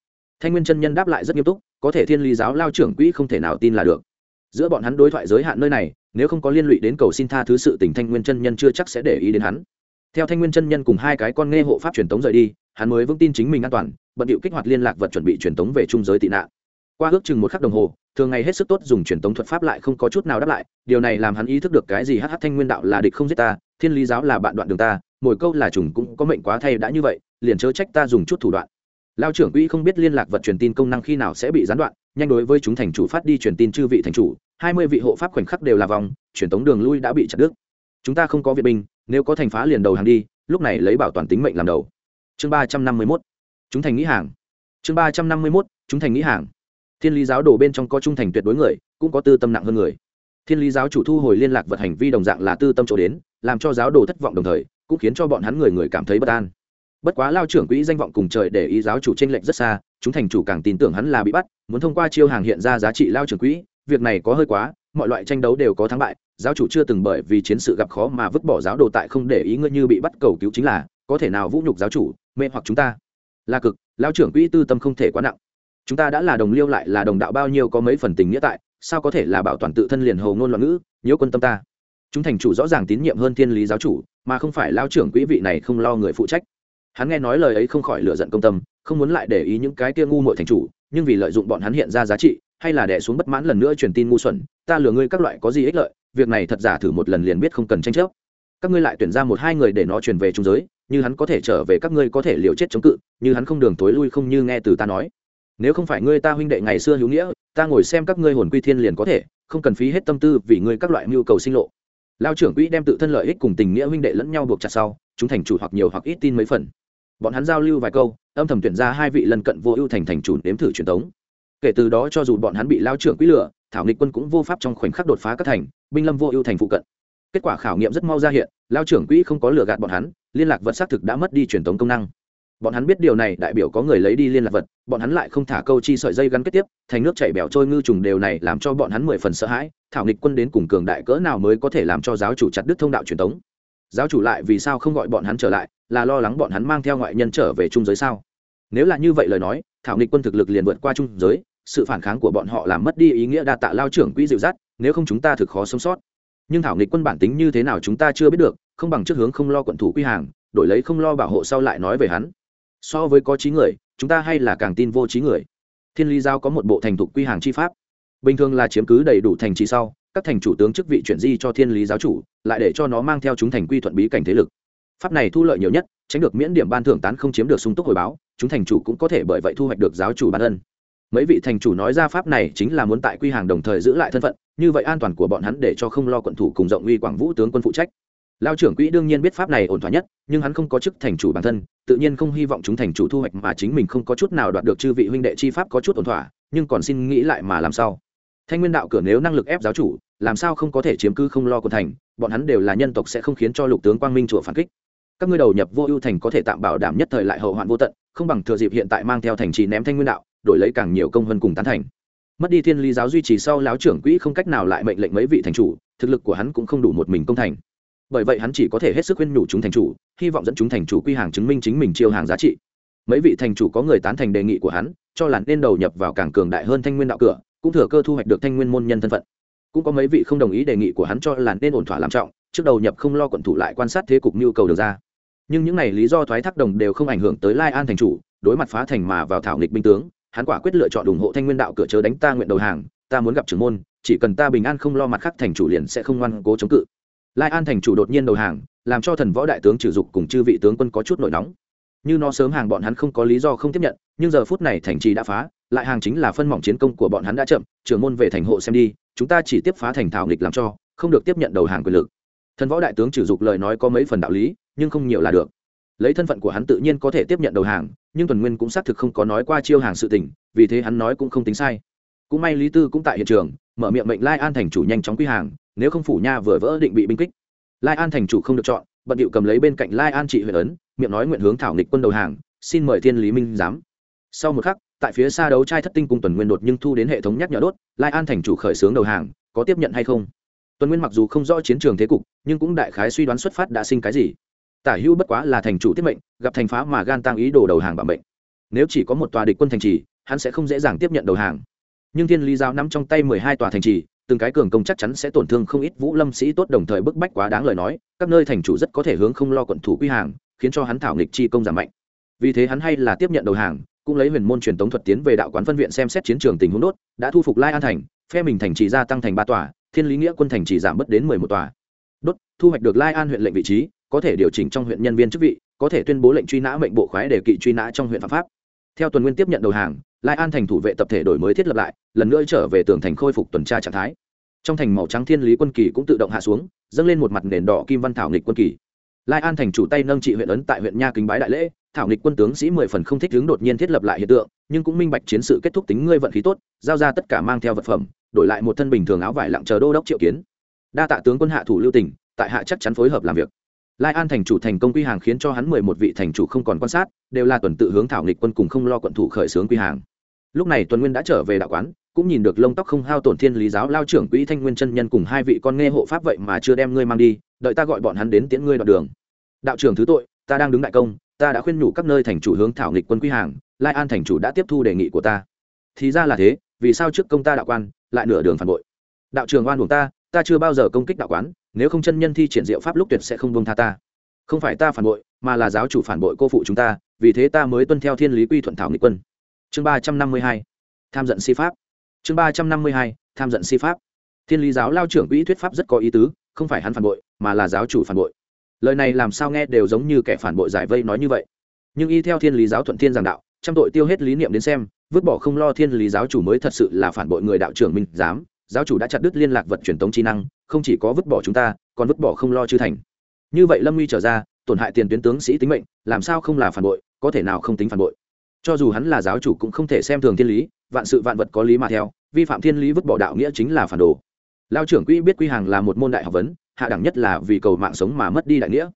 Thanh nguyên chân nhân đáp lại rất nghiêm túc, có thể thiên lý giáo lao trưởng quỹ không thể nào tin là được. Giữa bọn hắn đối thoại giới hạn nơi này, nếu không có liên lụy đến cầu xin tha thứ sự tình thanh nguyên chân nhân chưa chắc sẽ để ý đến hắn. Theo thanh nguyên chân nhân cùng hai cái con nghe hộ pháp truyền tống rời đi, hắn mới vững tin chính mình an toàn, bận điệu kích hoạt liên lạc vật chuẩn bị truyền tống về trung giới tị nạn qua ước chừng một khắc đồng hồ, thường ngày hết sức tốt dùng truyền tống thuật pháp lại không có chút nào đáp lại, điều này làm hắn ý thức được cái gì hh thanh nguyên đạo là địch không giết ta, thiên lý giáo là bạn đoạn đường ta, mỗi câu là trùng cũng có mệnh quá thay đã như vậy, liền chớ trách ta dùng chút thủ đoạn. Lao trưởng quỹ không biết liên lạc vật truyền tin công năng khi nào sẽ bị gián đoạn, nhanh đối với chúng thành chủ phát đi truyền tin chư vị thành chủ, hai mươi vị hộ pháp khoảnh khắc đều là vòng, truyền tống đường lui đã bị chặt đứt. Chúng ta không có viện binh, nếu có thành phá liền đầu hàng đi, lúc này lấy bảo toàn tính mệnh làm đầu. Chương ba trăm năm mươi mốt, chúng thành nghĩ hàng. Chương ba trăm năm mươi mốt, chúng thành nghĩ hàng thiên lý giáo đổ bên trong có trung thành tuyệt đối người, cũng có tư tâm nặng hơn người. Thiên lý giáo chủ thu hồi liên lạc vật hành vi đồng dạng là tư tâm chỗ đến, làm cho giáo đồ thất vọng đồng thời, cũng khiến cho bọn hắn người người cảm thấy bất an. Bất quá lao trưởng quỹ danh vọng cùng trời để ý giáo chủ tranh lệch rất xa, chúng thành chủ càng tin tưởng hắn là bị bắt, muốn thông qua chiêu hàng hiện ra giá trị lao trưởng quỹ, việc này có hơi quá, mọi loại tranh đấu đều có thắng bại, giáo chủ chưa từng bởi vì chiến sự gặp khó mà vứt bỏ giáo đồ tại không để ý ngươi như bị bắt cầu cứu chính là, có thể nào vũ nhục giáo chủ, mê hoặc chúng ta? Là cực, lao trưởng quỹ tư tâm không thể quá nặng chúng ta đã là đồng liêu lại là đồng đạo bao nhiêu có mấy phần tình nghĩa tại, sao có thể là bảo toàn tự thân liền hầu ngôn loạn ngữ, nhớ quân tâm ta. Chúng thành chủ rõ ràng tín nhiệm hơn thiên lý giáo chủ, mà không phải lao trưởng quỹ vị này không lo người phụ trách. Hắn nghe nói lời ấy không khỏi lựa giận công tâm, không muốn lại để ý những cái kia ngu mội thành chủ, nhưng vì lợi dụng bọn hắn hiện ra giá trị, hay là đẻ xuống bất mãn lần nữa truyền tin ngu xuẩn, ta lừa ngươi các loại có gì ích lợi, việc này thật giả thử một lần liền biết không cần tranh chấp. Các ngươi lại tuyển ra một hai người để nó truyền về trung giới, như hắn có thể trở về các ngươi có thể liều chết chống cự, như hắn không đường tối lui không như nghe từ ta nói nếu không phải ngươi ta huynh đệ ngày xưa hữu nghĩa, ta ngồi xem các ngươi hồn quy thiên liền có thể, không cần phí hết tâm tư vì ngươi các loại mưu cầu sinh lộ. Lao trưởng quỹ đem tự thân lợi ích cùng tình nghĩa huynh đệ lẫn nhau buộc chặt sau, chúng thành chủ hoặc nhiều hoặc ít tin mấy phần. Bọn hắn giao lưu vài câu, âm thầm tuyển ra hai vị lân cận vô ưu thành thành chủ nếm thử truyền thống. Kể từ đó cho dù bọn hắn bị lao trưởng quỹ lửa thảo nghịch quân cũng vô pháp trong khoảnh khắc đột phá các thành, binh lâm vô ưu thành phụ cận. Kết quả khảo nghiệm rất mau ra hiện, lao trưởng quỹ không có lừa gạt bọn hắn, liên lạc vật xác thực đã mất đi truyền thống công năng bọn hắn biết điều này, đại biểu có người lấy đi liên lạc vật, bọn hắn lại không thả câu chi sợi dây gắn kết tiếp, thành nước chảy bẻo trôi ngư trùng đều này làm cho bọn hắn mười phần sợ hãi, thảo nghịch quân đến cùng cường đại cỡ nào mới có thể làm cho giáo chủ chặt đứt thông đạo truyền thống. Giáo chủ lại vì sao không gọi bọn hắn trở lại, là lo lắng bọn hắn mang theo ngoại nhân trở về trung giới sao? Nếu là như vậy lời nói, thảo nghịch quân thực lực liền vượt qua trung giới, sự phản kháng của bọn họ làm mất đi ý nghĩa đa tạ lao trưởng quỹ dịu dắt, nếu không chúng ta thực khó sống sót. Nhưng thảo nghịch quân bản tính như thế nào chúng ta chưa biết được, không bằng trước hướng không lo quận thủ quy hàng, đổi lấy không lo bảo hộ sau lại nói về hắn so với có trí người, chúng ta hay là càng tin vô trí người. Thiên lý giao có một bộ thành thục quy hàng chi pháp. Bình thường là chiếm cứ đầy đủ thành trì sau, các thành chủ tướng chức vị chuyển di cho thiên lý giáo chủ, lại để cho nó mang theo chúng thành quy thuận bí cảnh thế lực. Pháp này thu lợi nhiều nhất, tránh được miễn điểm ban thưởng tán không chiếm được sung túc hồi báo, chúng thành chủ cũng có thể bởi vậy thu hoạch được giáo chủ ban ân. Mấy vị thành chủ nói ra pháp này chính là muốn tại quy hàng đồng thời giữ lại thân phận, như vậy an toàn của bọn hắn để cho không lo quận thủ cùng rộng uy quảng vũ tướng quân phụ trách lao trưởng quỹ đương nhiên biết pháp này ổn thỏa nhất, nhưng hắn không có chức thành chủ bản thân, tự nhiên không hy vọng chúng thành chủ thu hoạch mà chính mình không có chút nào đoạt được chư vị huynh đệ chi pháp có chút ổn thỏa, nhưng còn xin nghĩ lại mà làm sao? Thanh nguyên đạo cửa nếu năng lực ép giáo chủ, làm sao không có thể chiếm cứ không lo của thành, bọn hắn đều là nhân tộc sẽ không khiến cho lục tướng quang minh chùa phản kích. Các ngươi đầu nhập vô ưu thành có thể tạm bảo đảm nhất thời lại hậu hoạn vô tận, không bằng thừa dịp hiện tại mang theo thành trì ném thanh nguyên đạo, đổi lấy càng nhiều công hơn cùng tán thành. Mất đi thiên lý giáo duy trì sau láo trưởng quỹ không cách nào lại mệnh lệnh mấy vị thành chủ, thực lực của hắn cũng không đủ một mình công thành bởi vậy hắn chỉ có thể hết sức khuyên nhủ chúng thành chủ, hy vọng dẫn chúng thành chủ quy hàng chứng minh chính mình chiêu hàng giá trị. Mấy vị thành chủ có người tán thành đề nghị của hắn, cho là nên đầu nhập vào càng cường đại hơn thanh nguyên đạo cửa, cũng thừa cơ thu hoạch được thanh nguyên môn nhân thân phận. Cũng có mấy vị không đồng ý đề nghị của hắn cho là nên ổn thỏa làm trọng, trước đầu nhập không lo quận thủ lại quan sát thế cục nhu cầu được ra. Nhưng những này lý do thoái thác đồng đều không ảnh hưởng tới lai an thành chủ, đối mặt phá thành mà vào thảo nghịch binh tướng, hắn quả quyết lựa chọn ủng hộ thanh nguyên đạo cửa chớ đánh ta nguyện đầu hàng, ta muốn gặp trưởng môn, chỉ cần ta bình an không lo mặt khác thành chủ liền sẽ không ngoan cố chống cự lai an thành chủ đột nhiên đầu hàng, làm cho thần võ đại tướng trừ dục cùng chư vị tướng quân có chút nổi nóng. Như nó sớm hàng bọn hắn không có lý do không tiếp nhận, nhưng giờ phút này thành trì đã phá, lại hàng chính là phân mỏng chiến công của bọn hắn đã chậm, trưởng môn về thành hộ xem đi, chúng ta chỉ tiếp phá thành thảo nghịch làm cho, không được tiếp nhận đầu hàng quyền lực. Thần võ đại tướng trừ dục lời nói có mấy phần đạo lý, nhưng không nhiều là được. Lấy thân phận của hắn tự nhiên có thể tiếp nhận đầu hàng, nhưng tuần nguyên cũng xác thực không có nói qua chiêu hàng sự tình, vì thế hắn nói cũng không tính sai. Cũng may lý tư cũng tại hiện trường, mở miệng mệnh lai an thành chủ nhanh chóng quy hàng nếu không phủ nha vừa vỡ định bị binh kích. Lai an thành chủ không được chọn, bận điệu cầm lấy bên cạnh lai an trị huyện ấn, miệng nói nguyện hướng thảo nghịch quân đầu hàng, xin mời thiên lý minh giám. Sau một khắc, tại phía xa đấu trai thất tinh cùng tuần nguyên đột nhưng thu đến hệ thống nhắc nhở đốt, lai an thành chủ khởi xướng đầu hàng, có tiếp nhận hay không? Tuần nguyên mặc dù không rõ chiến trường thế cục, nhưng cũng đại khái suy đoán xuất phát đã sinh cái gì. Tả hữu bất quá là thành chủ tiết mệnh, gặp thành phá mà gan tăng ý đồ đầu hàng bằng mệnh. Nếu chỉ có một tòa địch quân thành trì, hắn sẽ không dễ dàng tiếp nhận đầu hàng. Nhưng thiên lý giáo nắm trong tay mười hai tòa thành trì từng cái cường công chắc chắn sẽ tổn thương không ít vũ lâm sĩ tốt đồng thời bức bách quá đáng lời nói, các nơi thành chủ rất có thể hướng không lo quận thủ quy hàng, khiến cho hắn thảo nghịch chi công giảm mạnh. Vì thế hắn hay là tiếp nhận đầu hàng, cũng lấy huyền môn truyền tống thuật tiến về đạo quán phân viện xem xét chiến trường tình huống đốt, đã thu phục lai an thành, phe mình thành trì gia tăng thành ba tòa, thiên lý nghĩa quân thành trì giảm bớt đến mười một tòa. Đốt, thu hoạch được lai an huyện lệnh vị trí, có thể điều chỉnh trong huyện nhân viên chức vị, có thể tuyên bố lệnh truy nã mệnh bộ khoái đề kỵ truy nã trong huyện phạm pháp. Theo tuần nguyên tiếp nhận đầu hàng, lai an thành thủ vệ tập thể đổi mới thiết lập lại, lần nữa trở về tường thành khôi phục tuần tra trạng thái trong thành màu trắng thiên lý quân kỳ cũng tự động hạ xuống, dâng lên một mặt nền đỏ kim văn thảo nghịch quân kỳ. Lai an thành chủ tay nâng trị huyện ấn tại huyện nha kính bái đại lễ, thảo nghịch quân tướng sĩ mười phần không thích hướng đột nhiên thiết lập lại hiện tượng, nhưng cũng minh bạch chiến sự kết thúc tính ngươi vận khí tốt, giao ra tất cả mang theo vật phẩm, đổi lại một thân bình thường áo vải lặng chờ đô đốc triệu kiến. Đa tạ tướng quân hạ thủ lưu tỉnh tại hạ chắc chắn phối hợp làm việc. Lai an thành chủ thành công quy hàng khiến cho hắn mười một vị thành chủ không còn quan sát, đều là tuần tự hướng thảo nghịch quân cùng không lo quận thủ khởi xướng quy hàng. Lúc này tuần nguyên đã trở về đạo quán cũng nhìn được lông tóc không hao tổn thiên lý giáo lao trưởng quỹ thanh nguyên chân nhân cùng hai vị con nghe hộ pháp vậy mà chưa đem ngươi mang đi, đợi ta gọi bọn hắn đến tiễn ngươi đoạn đường. Đạo trưởng thứ tội, ta đang đứng đại công, ta đã khuyên nhủ các nơi thành chủ hướng thảo nghịch quân quy hàng, lai an thành chủ đã tiếp thu đề nghị của ta. Thì ra là thế, vì sao trước công ta đạo quan, lại nửa đường phản bội? Đạo trường oan buồng ta ta chưa bao giờ công kích đạo quán, nếu không chân nhân thi triển diệu pháp lúc tuyệt sẽ không buông tha ta. Không phải ta phản bội, mà là giáo chủ phản bội cô phụ chúng ta, vì thế ta mới tuân theo thiên lý quy thuận thảo nghịch quân. Chương ba trăm năm mươi hai, tham giận si pháp chương ba trăm năm mươi hai, tham giận si pháp. Thiên lý giáo lao trưởng quỹ thuyết pháp rất có ý tứ, không phải hắn phản bội, mà là giáo chủ phản bội. Lời này làm sao nghe đều giống như kẻ phản bội giải vây nói như vậy. Nhưng y theo thiên lý giáo thuận thiên giảng đạo, trăm tội tiêu hết lý niệm đến xem, vứt bỏ không lo thiên lý giáo chủ mới thật sự là phản bội người đạo trưởng minh giám giáo chủ đã chặt đứt liên lạc vật truyền tống trí năng, không chỉ có vứt bỏ chúng ta, còn vứt bỏ không lo chư thành. Như vậy lâm Uy trở ra, tổn hại tiền tuyến tướng sĩ tính mệnh, làm sao không là phản bội, có thể nào không tính phản bội. Cho dù hắn là giáo chủ cũng không thể xem thường thiên lý vạn sự vạn vật có lý mà theo, vi phạm thiên lý vứt bỏ đạo nghĩa chính là phản đồ. Lao trưởng quỹ biết quy hàng là một môn đại học vấn, hạ đẳng nhất là vì cầu mạng sống mà mất đi đại nghĩa.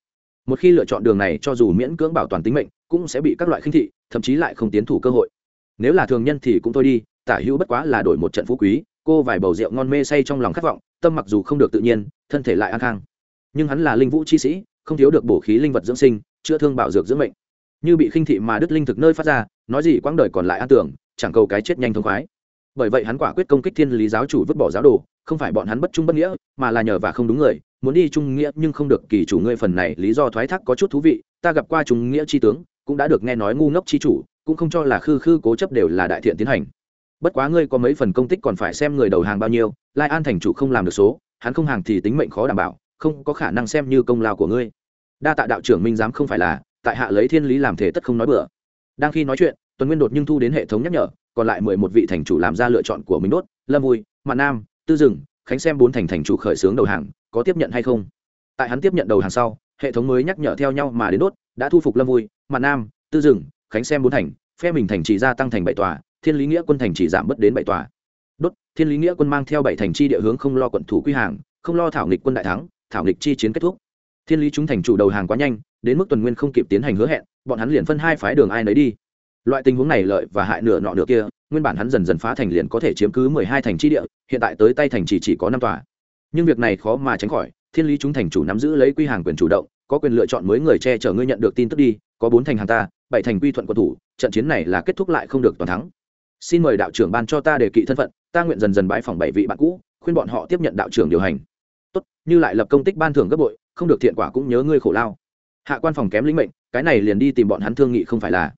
Một khi lựa chọn đường này cho dù miễn cưỡng bảo toàn tính mệnh, cũng sẽ bị các loại khinh thị, thậm chí lại không tiến thủ cơ hội. Nếu là thường nhân thì cũng thôi đi, tả hữu bất quá là đổi một trận phú quý, cô vài bầu rượu ngon mê say trong lòng khát vọng, tâm mặc dù không được tự nhiên, thân thể lại an khang. Nhưng hắn là linh vũ chi sĩ, không thiếu được bổ khí linh vật dưỡng sinh, chữa thương bảo dược dưỡng mệnh. Như bị khinh thị mà đứt linh thực nơi phát ra, nói gì quãng đời còn lại an tưởng chẳng cầu cái chết nhanh thông khoái. Bởi vậy hắn quả quyết công kích thiên lý giáo chủ vứt bỏ giáo đồ, không phải bọn hắn bất trung bất nghĩa, mà là nhờ và không đúng người, muốn đi trung nghĩa nhưng không được kỳ chủ ngươi phần này, lý do thoái thác có chút thú vị, ta gặp qua trung nghĩa chi tướng, cũng đã được nghe nói ngu ngốc chi chủ, cũng không cho là khư khư cố chấp đều là đại thiện tiến hành. Bất quá ngươi có mấy phần công tích còn phải xem người đầu hàng bao nhiêu, lai an thành chủ không làm được số, hắn không hàng thì tính mệnh khó đảm bảo, không có khả năng xem như công lao của ngươi. Đa tạ đạo trưởng minh giám không phải là, tại hạ lấy thiên lý làm thể tất không nói bừa. Đang khi nói chuyện tuần nguyên đột nhưng thu đến hệ thống nhắc nhở, còn lại mười một vị thành chủ làm ra lựa chọn của mình đốt, lâm vui, mạn nam, tư dừng, khánh xem bốn thành thành chủ khởi xướng đầu hàng, có tiếp nhận hay không? Tại hắn tiếp nhận đầu hàng sau, hệ thống mới nhắc nhở theo nhau mà đến đốt, đã thu phục lâm vui, mạn nam, tư dừng, khánh xem bốn thành, phe mình thành chỉ gia tăng thành bảy tòa, thiên lý nghĩa quân thành chỉ giảm bớt đến bảy tòa. Đốt, thiên lý nghĩa quân mang theo bảy thành chi địa hướng không lo quận thủ quy hàng, không lo thảo nghịch quân đại thắng, thảo nghịch chi chiến kết thúc. Thiên lý chúng thành chủ đầu hàng quá nhanh, đến mức tuần nguyên không kịp tiến hành hứa hẹn, bọn hắn liền phân hai phái đường ai nấy đi loại tình huống này lợi và hại nửa nọ nửa kia, nguyên bản hắn dần dần phá thành liền có thể chiếm cứ mười hai thành chi địa, hiện tại tới tay thành chỉ chỉ có năm tòa. Nhưng việc này khó mà tránh khỏi, thiên lý chúng thành chủ nắm giữ lấy quy hàng quyền chủ động, có quyền lựa chọn mới người che chở ngươi nhận được tin tức đi, có bốn thành hàng ta, bảy thành quy thuận quân thủ, trận chiến này là kết thúc lại không được toàn thắng. Xin mời đạo trưởng ban cho ta đề kỵ thân phận, ta nguyện dần dần bãi phòng bảy vị bạn cũ, khuyên bọn họ tiếp nhận đạo trưởng điều hành. Tốt, như lại lập công tích ban thưởng gấp bội, không được thiện quả cũng nhớ ngươi khổ lao. Hạ quan phòng kém lĩnh mệnh, cái này liền đi tìm bọn hắn thương nghị không phải là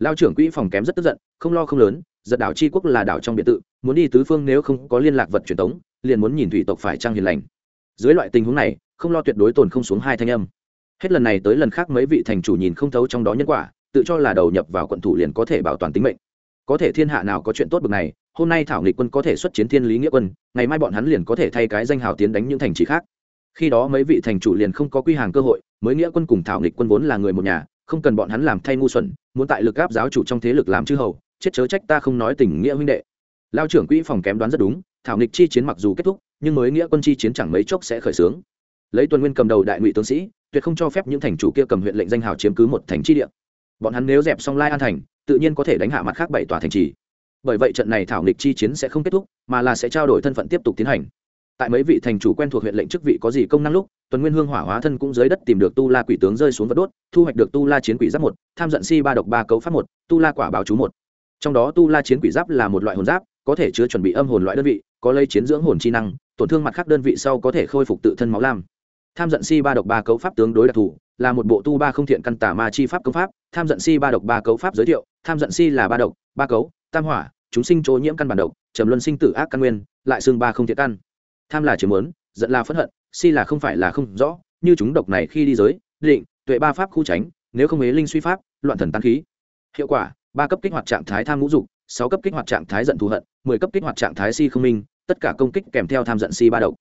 lao trưởng quỹ phòng kém rất tức giận, không lo không lớn, giật đảo c quốc là đảo trong biệt tự, muốn đi tứ phương nếu không có liên lạc vật truyền thống liền muốn nhìn thủy tộc phải trang hiền lành. Dưới loại tình huống này, không lo tuyệt đối tồn không xuống hai thanh âm. Hết lần này tới lần khác mấy vị thành chủ nhìn không thấu trong đó nhân quả, tự cho là đầu nhập vào quận thủ liền có thể bảo toàn tính mệnh. Có thể thiên hạ nào có chuyện tốt bực này, hôm nay thảo nghịch quân có thể xuất chiến thiên lý nghĩa quân, ngày mai bọn hắn liền có thể thay cái danh hào tiến đánh những thành trì khác. Khi đó mấy vị thành chủ liền không có quy hàng cơ hội, mới nghĩa quân cùng thảo nghịch quân vốn là người một nhà, không cần bọn hắn làm thay ngu xuẩn muốn tại lực áp giáo chủ trong thế lực làm chư hầu, chết chớ trách ta không nói tình nghĩa huynh đệ. Lao trưởng quỹ phòng kém đoán rất đúng, thảo nghịch chi chiến mặc dù kết thúc, nhưng mới nghĩa quân chi chiến chẳng mấy chốc sẽ khởi xướng. Lấy tuần nguyên cầm đầu đại ngụy tướng sĩ, tuyệt không cho phép những thành chủ kia cầm huyện lệnh danh hào chiếm cứ một thành chi địa. Bọn hắn nếu dẹp xong lai an thành, tự nhiên có thể đánh hạ mặt khác bảy tòa thành trì. Bởi vậy trận này thảo nghịch chi chiến sẽ không kết thúc, mà là sẽ trao đổi thân phận tiếp tục tiến hành tại mấy vị thành chủ quen thuộc huyện lệnh chức vị có gì công năng lúc, tuần nguyên hương hỏa hóa thân cũng dưới đất tìm được tu la quỷ tướng rơi xuống vật đốt, thu hoạch được tu la chiến quỷ giáp một, tham giận si ba độc ba cấu pháp một, tu la quả báo chú một. Trong đó tu la chiến quỷ giáp là một loại hồn giáp, có thể chứa chuẩn bị âm hồn loại đơn vị, có lây chiến dưỡng hồn chi năng, tổn thương mặt khác đơn vị sau có thể khôi phục tự thân máu lam. Tham giận si ba độc ba cấu pháp tướng đối đặc thù, là một bộ tu ba không thiện căn tà ma chi pháp công pháp, tham giận si ba độc ba cấu pháp giới thiệu, tham giận si là ba độc, ba cấu, tam hỏa, chúng sinh chỗ nhiễm căn bản độc, trầm luân sinh tử ác căn nguyên, lại xương ba không thiện căn tham là chiếm muốn, giận là phẫn hận, si là không phải là không rõ, như chúng độc này khi đi giới, định, tuệ ba pháp khu tránh, nếu không hế linh suy pháp, loạn thần tăng khí. Hiệu quả, ba cấp kích hoạt trạng thái tham ngũ dục, sáu cấp kích hoạt trạng thái giận thù hận, mười cấp kích hoạt trạng thái si không minh, tất cả công kích kèm theo tham giận si ba độc.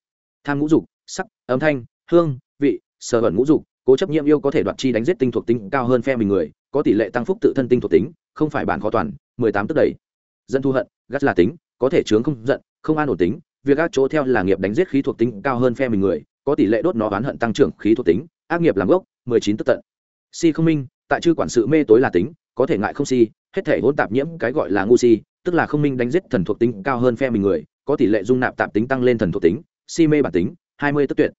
Tham ngũ dục, sắc, âm thanh, hương, vị, sở vận ngũ dục, cố chấp nhiệm yêu có thể đoạt chi đánh giết tinh thuộc tính cao hơn phe mình người, có tỷ lệ tăng phúc tự thân tinh thuộc tính, không phải bản khó toàn, mười tám tức đầy dân thu hận, gắt là tính, có thể chướng không giận, không an ổn tính việc ác chỗ theo là nghiệp đánh giết khí thuộc tính cao hơn phe mình người, có tỷ lệ đốt nó oán hận tăng trưởng khí thuộc tính, ác nghiệp làm gốc, mười chín tức tận. Si không minh, tại chư quản sự mê tối là tính, có thể ngại không si, hết thể hỗn tạp nhiễm cái gọi là ngu si, tức là không minh đánh giết thần thuộc tính cao hơn phe mình người, có tỷ lệ dung nạp tạp tính tăng lên thần thuộc tính, si mê bản tính, hai mươi tức tuyệt.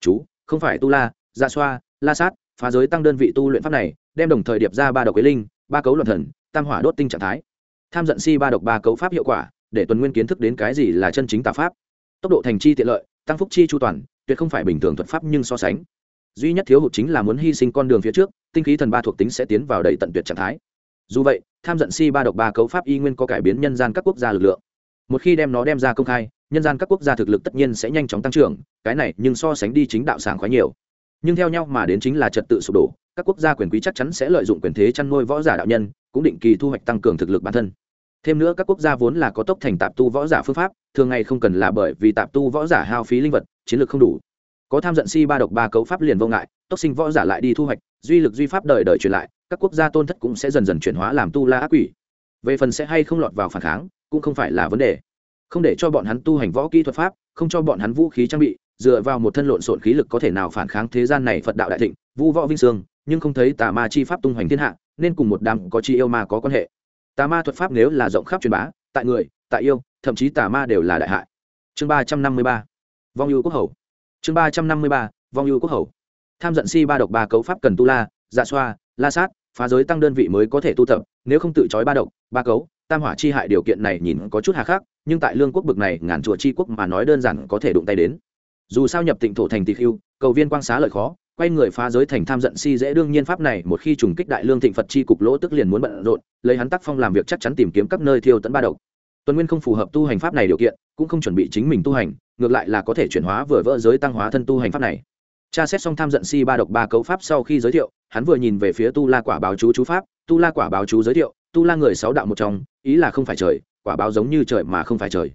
Chú, không phải tu la gia xoa, la sát, phá giới tăng đơn vị tu luyện pháp này, đem đồng thời điệp ra ba độc quế linh, ba cấu luận thần, tam hỏa đốt tinh trạng thái. Tham giận si ba độc ba cấu pháp hiệu quả để tuần nguyên kiến thức đến cái gì là chân chính tà pháp. Tốc độ thành chi tiện lợi, tăng phúc chi chu toàn, tuyệt không phải bình thường thuật pháp nhưng so sánh. Duy nhất thiếu hụt chính là muốn hy sinh con đường phía trước, tinh khí thần ba thuộc tính sẽ tiến vào đầy tận tuyệt trạng thái. Dù vậy, tham giận si ba độc ba cấu pháp y nguyên có cải biến nhân gian các quốc gia lực lượng. Một khi đem nó đem ra công khai, nhân gian các quốc gia thực lực tất nhiên sẽ nhanh chóng tăng trưởng, cái này nhưng so sánh đi chính đạo sàng khoái nhiều. Nhưng theo nhau mà đến chính là trật tự sụp đổ, các quốc gia quyền quý chắc chắn sẽ lợi dụng quyền thế chăn nuôi võ giả đạo nhân, cũng định kỳ thu hoạch tăng cường thực lực bản thân thêm nữa các quốc gia vốn là có tốc thành tạp tu võ giả phương pháp, thường ngày không cần là bởi vì tạp tu võ giả hao phí linh vật, chiến lược không đủ. Có tham giận si ba độc ba cấu pháp liền vô ngại, tốc sinh võ giả lại đi thu hoạch, duy lực duy pháp đời đời truyền lại, các quốc gia tôn thất cũng sẽ dần dần chuyển hóa làm tu la ác quỷ. Về phần sẽ hay không lọt vào phản kháng, cũng không phải là vấn đề. Không để cho bọn hắn tu hành võ kỹ thuật pháp, không cho bọn hắn vũ khí trang bị, dựa vào một thân lộn xộn khí lực có thể nào phản kháng thế gian này phật đạo đại thịnh, vu võ vinh sương, nhưng không thấy tà ma chi pháp tung hoành thiên hạ, nên cùng một đám có chi yêu ma có quan hệ tà ma thuật pháp nếu là rộng khắp truyền bá, tại người, tại yêu, thậm chí tà ma đều là đại hại. Chương ba trăm năm mươi ba, vong ưu quốc hầu. Chương ba trăm năm mươi ba, vong ưu quốc hầu. Tham giận si ba độc ba cấu pháp cần tu la dạ xoa, la sát, phá giới tăng đơn vị mới có thể tu tập, nếu không tự trói ba độc, ba cấu, tam hỏa chi hại điều kiện này nhìn có chút hà khắc, nhưng tại lương quốc bực này, ngàn chùa chi quốc mà nói đơn giản có thể đụng tay đến. Dù sao nhập tịnh thổ thành tịch hưu cầu viên quang xá lợi khó quay người phá giới thành tham giận si dễ, đương nhiên pháp này một khi trùng kích đại lương thịnh phật chi cục lỗ tức liền muốn bận rộn, lấy hắn tác phong làm việc chắc chắn tìm kiếm các nơi thiêu tận ba độc. Tuần nguyên không phù hợp tu hành pháp này điều kiện, cũng không chuẩn bị chính mình tu hành, ngược lại là có thể chuyển hóa vừa vỡ giới tăng hóa thân tu hành pháp này. Tra xét xong tham giận si ba độc ba cấu pháp sau khi giới thiệu, hắn vừa nhìn về phía tu la quả báo chú chú pháp, tu la quả báo chú giới thiệu, tu la người sáu đạo một trong, ý là không phải trời, quả báo giống như trời mà không phải trời.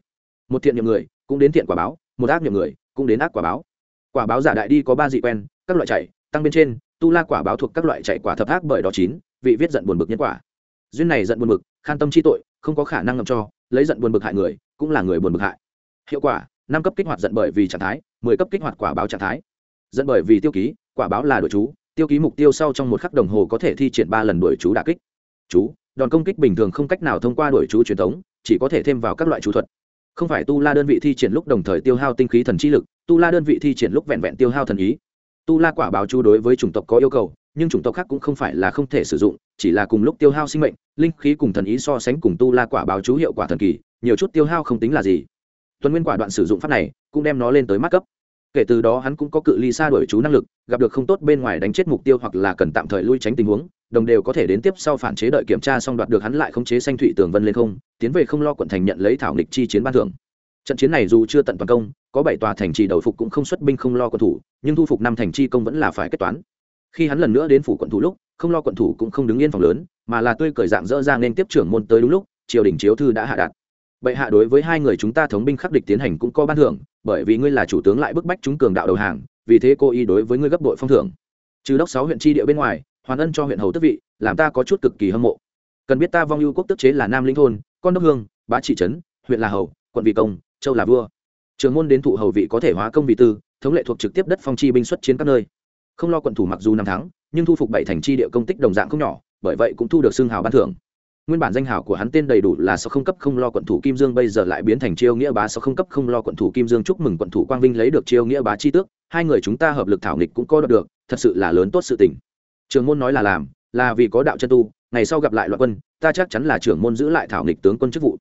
Một thiện nhiệm người, cũng đến thiện quả báo, một ác nhiệm người, cũng đến ác quả báo. Quả báo giả đại đi có ba dị quen các loại chạy tăng bên trên, tu la quả báo thuộc các loại chạy quả thập ác bởi đó chín, vị viết giận buồn bực nhân quả. Duyên này giận buồn bực, khan tâm chi tội, không có khả năng ngầm cho, lấy giận buồn bực hại người, cũng là người buồn bực hại. Hiệu quả, năm cấp kích hoạt giận bởi vì trạng thái, mười cấp kích hoạt quả báo trạng thái. Giận bởi vì tiêu ký, quả báo là đội chú, tiêu ký mục tiêu sau trong một khắc đồng hồ có thể thi triển ba lần đuổi chú đà kích. Chú, đòn công kích bình thường không cách nào thông qua đuổi chú truyền thống, chỉ có thể thêm vào các loại chú thuật. Không phải tu la đơn vị thi triển lúc đồng thời tiêu hao tinh khí thần chi lực, tu la đơn vị thi triển lúc vẹn vẹn tiêu hao thần ý tu la quả báo chú đối với chủng tộc có yêu cầu, nhưng chủng tộc khác cũng không phải là không thể sử dụng, chỉ là cùng lúc tiêu hao sinh mệnh, linh khí cùng thần ý so sánh cùng tu la quả báo chú hiệu quả thần kỳ, nhiều chút tiêu hao không tính là gì. Tuần nguyên quả đoạn sử dụng pháp này, cũng đem nó lên tới mắt cấp kể từ đó hắn cũng có cự ly xa đuổi chú năng lực, gặp được không tốt bên ngoài đánh chết mục tiêu hoặc là cần tạm thời lui tránh tình huống, đồng đều có thể đến tiếp sau phản chế đợi kiểm tra xong đoạt được hắn lại khống chế xanh thụy tường vân lên không, tiến về không lo quận thành nhận lấy thảo nghịch chi chiến ban thưởng. Trận chiến này dù chưa tận toàn công có bảy tòa thành trì đầu phục cũng không xuất binh không lo quận thủ, nhưng thu phục năm thành chi công vẫn là phải kết toán. Khi hắn lần nữa đến phủ quận thủ lúc, không lo quận thủ cũng không đứng yên phòng lớn, mà là tươi cởi dạng dỡ dang nên tiếp trưởng môn tới đúng lúc, triều đình chiếu thư đã hạ đạt. Bệ hạ đối với hai người chúng ta thống binh khắc địch tiến hành cũng có ban thưởng, bởi vì ngươi là chủ tướng lại bức bách chúng cường đạo đầu hàng, vì thế cô y đối với ngươi gấp đội phong thưởng. Trừ đốc sáu huyện tri địa bên ngoài, hoàn ân cho huyện hầu tức vị, làm ta có chút cực kỳ hâm mộ. Cần biết ta vong ưu quốc tức chế là nam linh thôn, con đốc hương, bá trị trấn, huyện là hầu, quận vị công, châu là vua trường môn đến thụ hầu vị có thể hóa công vị tư, thống lệ thuộc trực tiếp đất phong chi binh xuất chiến các nơi. Không lo quận thủ mặc dù năm tháng, nhưng thu phục bảy thành chi địa công tích đồng dạng không nhỏ, bởi vậy cũng thu được xương hào ban thưởng. Nguyên bản danh hào của hắn tên đầy đủ là sau không cấp không lo quận thủ kim dương, bây giờ lại biến thành chiêu nghĩa bá sau không cấp không lo quận thủ kim dương chúc mừng quận thủ quang vinh lấy được chiêu nghĩa bá chi tước, hai người chúng ta hợp lực thảo nghịch cũng có được, thật sự là lớn tốt sự tình. Trường môn nói là làm, là vì có đạo chân tu, ngày sau gặp lại loạn quân, ta chắc chắn là trưởng môn giữ lại thảo nghịch tướng quân chức vụ.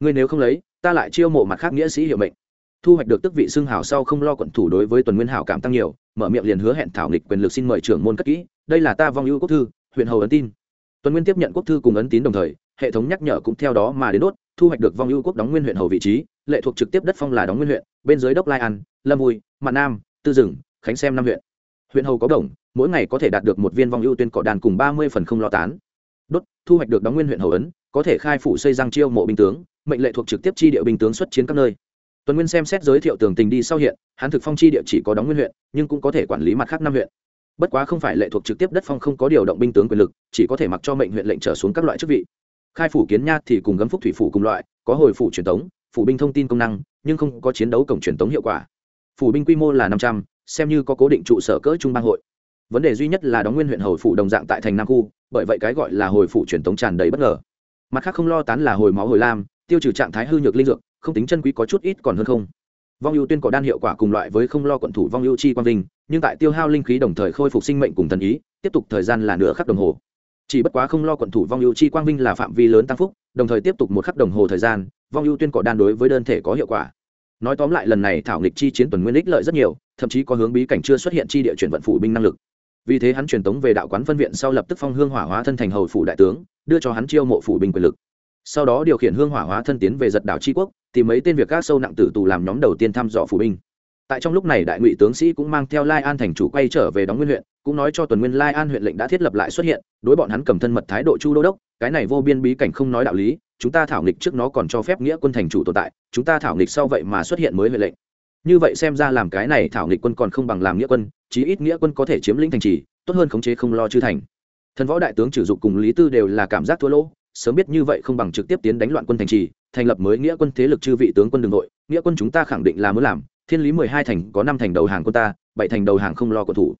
Ngươi nếu không lấy, ta lại chiêu mộ mặt khác nghĩa sĩ hiệu mệnh thu hoạch được tước vị xưng hảo sau không lo quận thủ đối với tuần nguyên hảo cảm tăng nhiều, mở miệng liền hứa hẹn thảo nghịch quyền lực xin mời trưởng môn cất kỹ, đây là ta vong ưu quốc thư, huyện hầu ấn tin. Tuần nguyên tiếp nhận quốc thư cùng ấn tín đồng thời, hệ thống nhắc nhở cũng theo đó mà đến đốt, thu hoạch được vong ưu quốc đóng nguyên huyện hầu vị trí, lệ thuộc trực tiếp đất phong là đóng nguyên huyện, bên dưới đốc lai an, lâm vui mạn nam, tư dừng, khánh xem năm huyện. Huyện hầu có đồng, mỗi ngày có thể đạt được một viên vong ưu tuyên cọ đàn cùng ba mươi phần không lo tán. Đốt, thu hoạch được đóng nguyên huyện hầu ấn, có thể khai phủ xây giang chiêu mộ binh tướng, mệnh lệ thuộc trực tiếp chi địa binh tướng xuất chiến các nơi tuần nguyên xem xét giới thiệu tường tình đi sau hiện, hắn thực phong chi địa chỉ có đóng nguyên huyện, nhưng cũng có thể quản lý mặt khác năm huyện. Bất quá không phải lệ thuộc trực tiếp đất phong không có điều động binh tướng quyền lực, chỉ có thể mặc cho mệnh huyện lệnh trở xuống các loại chức vị. Khai phủ kiến nha thì cùng gấm phúc thủy phủ cùng loại, có hồi phủ truyền thống, phủ binh thông tin công năng, nhưng không có chiến đấu cổng truyền thống hiệu quả. Phủ binh quy mô là năm trăm, xem như có cố định trụ sở cỡ trung bang hội. Vấn đề duy nhất là đóng nguyên huyện hồi phủ đồng dạng tại thành nam khu, bởi vậy cái gọi là hồi phủ truyền thống tràn đầy bất ngờ. Mặt khác không lo tán là hồi máu hồi lam, tiêu trừ trạng thái hư nhược linh dược không tính chân quý có chút ít còn hơn không. Vong ưu tuyên cỏ đan hiệu quả cùng loại với không lo quận thủ vong ưu chi quang vinh, nhưng tại tiêu hao linh khí đồng thời khôi phục sinh mệnh cùng thần ý, tiếp tục thời gian là nửa khắc đồng hồ. Chỉ bất quá không lo quận thủ vong ưu chi quang vinh là phạm vi lớn tăng phúc, đồng thời tiếp tục một khắc đồng hồ thời gian, vong ưu tuyên cỏ đan đối với đơn thể có hiệu quả. Nói tóm lại lần này thảo nghịch chi chiến tuần nguyên ích lợi rất nhiều, thậm chí có hướng bí cảnh chưa xuất hiện chi địa chuyển vận phủ binh năng lực. Vì thế hắn truyền tống về đạo quán phân viện sau lập tức phong hương hỏa hóa thân thành hầu phủ đại tướng, đưa cho hắn chiêu mộ phủ binh quyền lực. Sau đó điều khiển hương hỏa hóa thân tiến về giật đảo tri quốc tìm mấy tên việc các sâu nặng tử tù làm nhóm đầu tiên thăm dò phủ binh. Tại trong lúc này đại ngụy tướng sĩ cũng mang theo lai an thành chủ quay trở về đóng nguyên huyện, cũng nói cho tuần nguyên lai an huyện lệnh đã thiết lập lại xuất hiện, đối bọn hắn cầm thân mật thái độ chu đô đốc, cái này vô biên bí cảnh không nói đạo lý, chúng ta thảo nghịch trước nó còn cho phép nghĩa quân thành chủ tồn tại, chúng ta thảo nghịch sau vậy mà xuất hiện mới huệ lệnh. Như vậy xem ra làm cái này thảo nghịch quân còn không bằng làm nghĩa quân, chí ít nghĩa quân có thể chiếm lĩnh thành trì, tốt hơn khống chế không lo chư thành. Thần võ đại tướng trừ dục cùng lý tư đều là cảm giác thua lỗ, sớm biết như vậy không bằng trực tiếp tiến đánh loạn quân thành trì thành lập mới nghĩa quân thế lực chư vị tướng quân đường nội, nghĩa quân chúng ta khẳng định là muốn làm. Thiên lý mười hai thành có năm thành đầu hàng quân ta, bảy thành đầu hàng không lo quân thủ.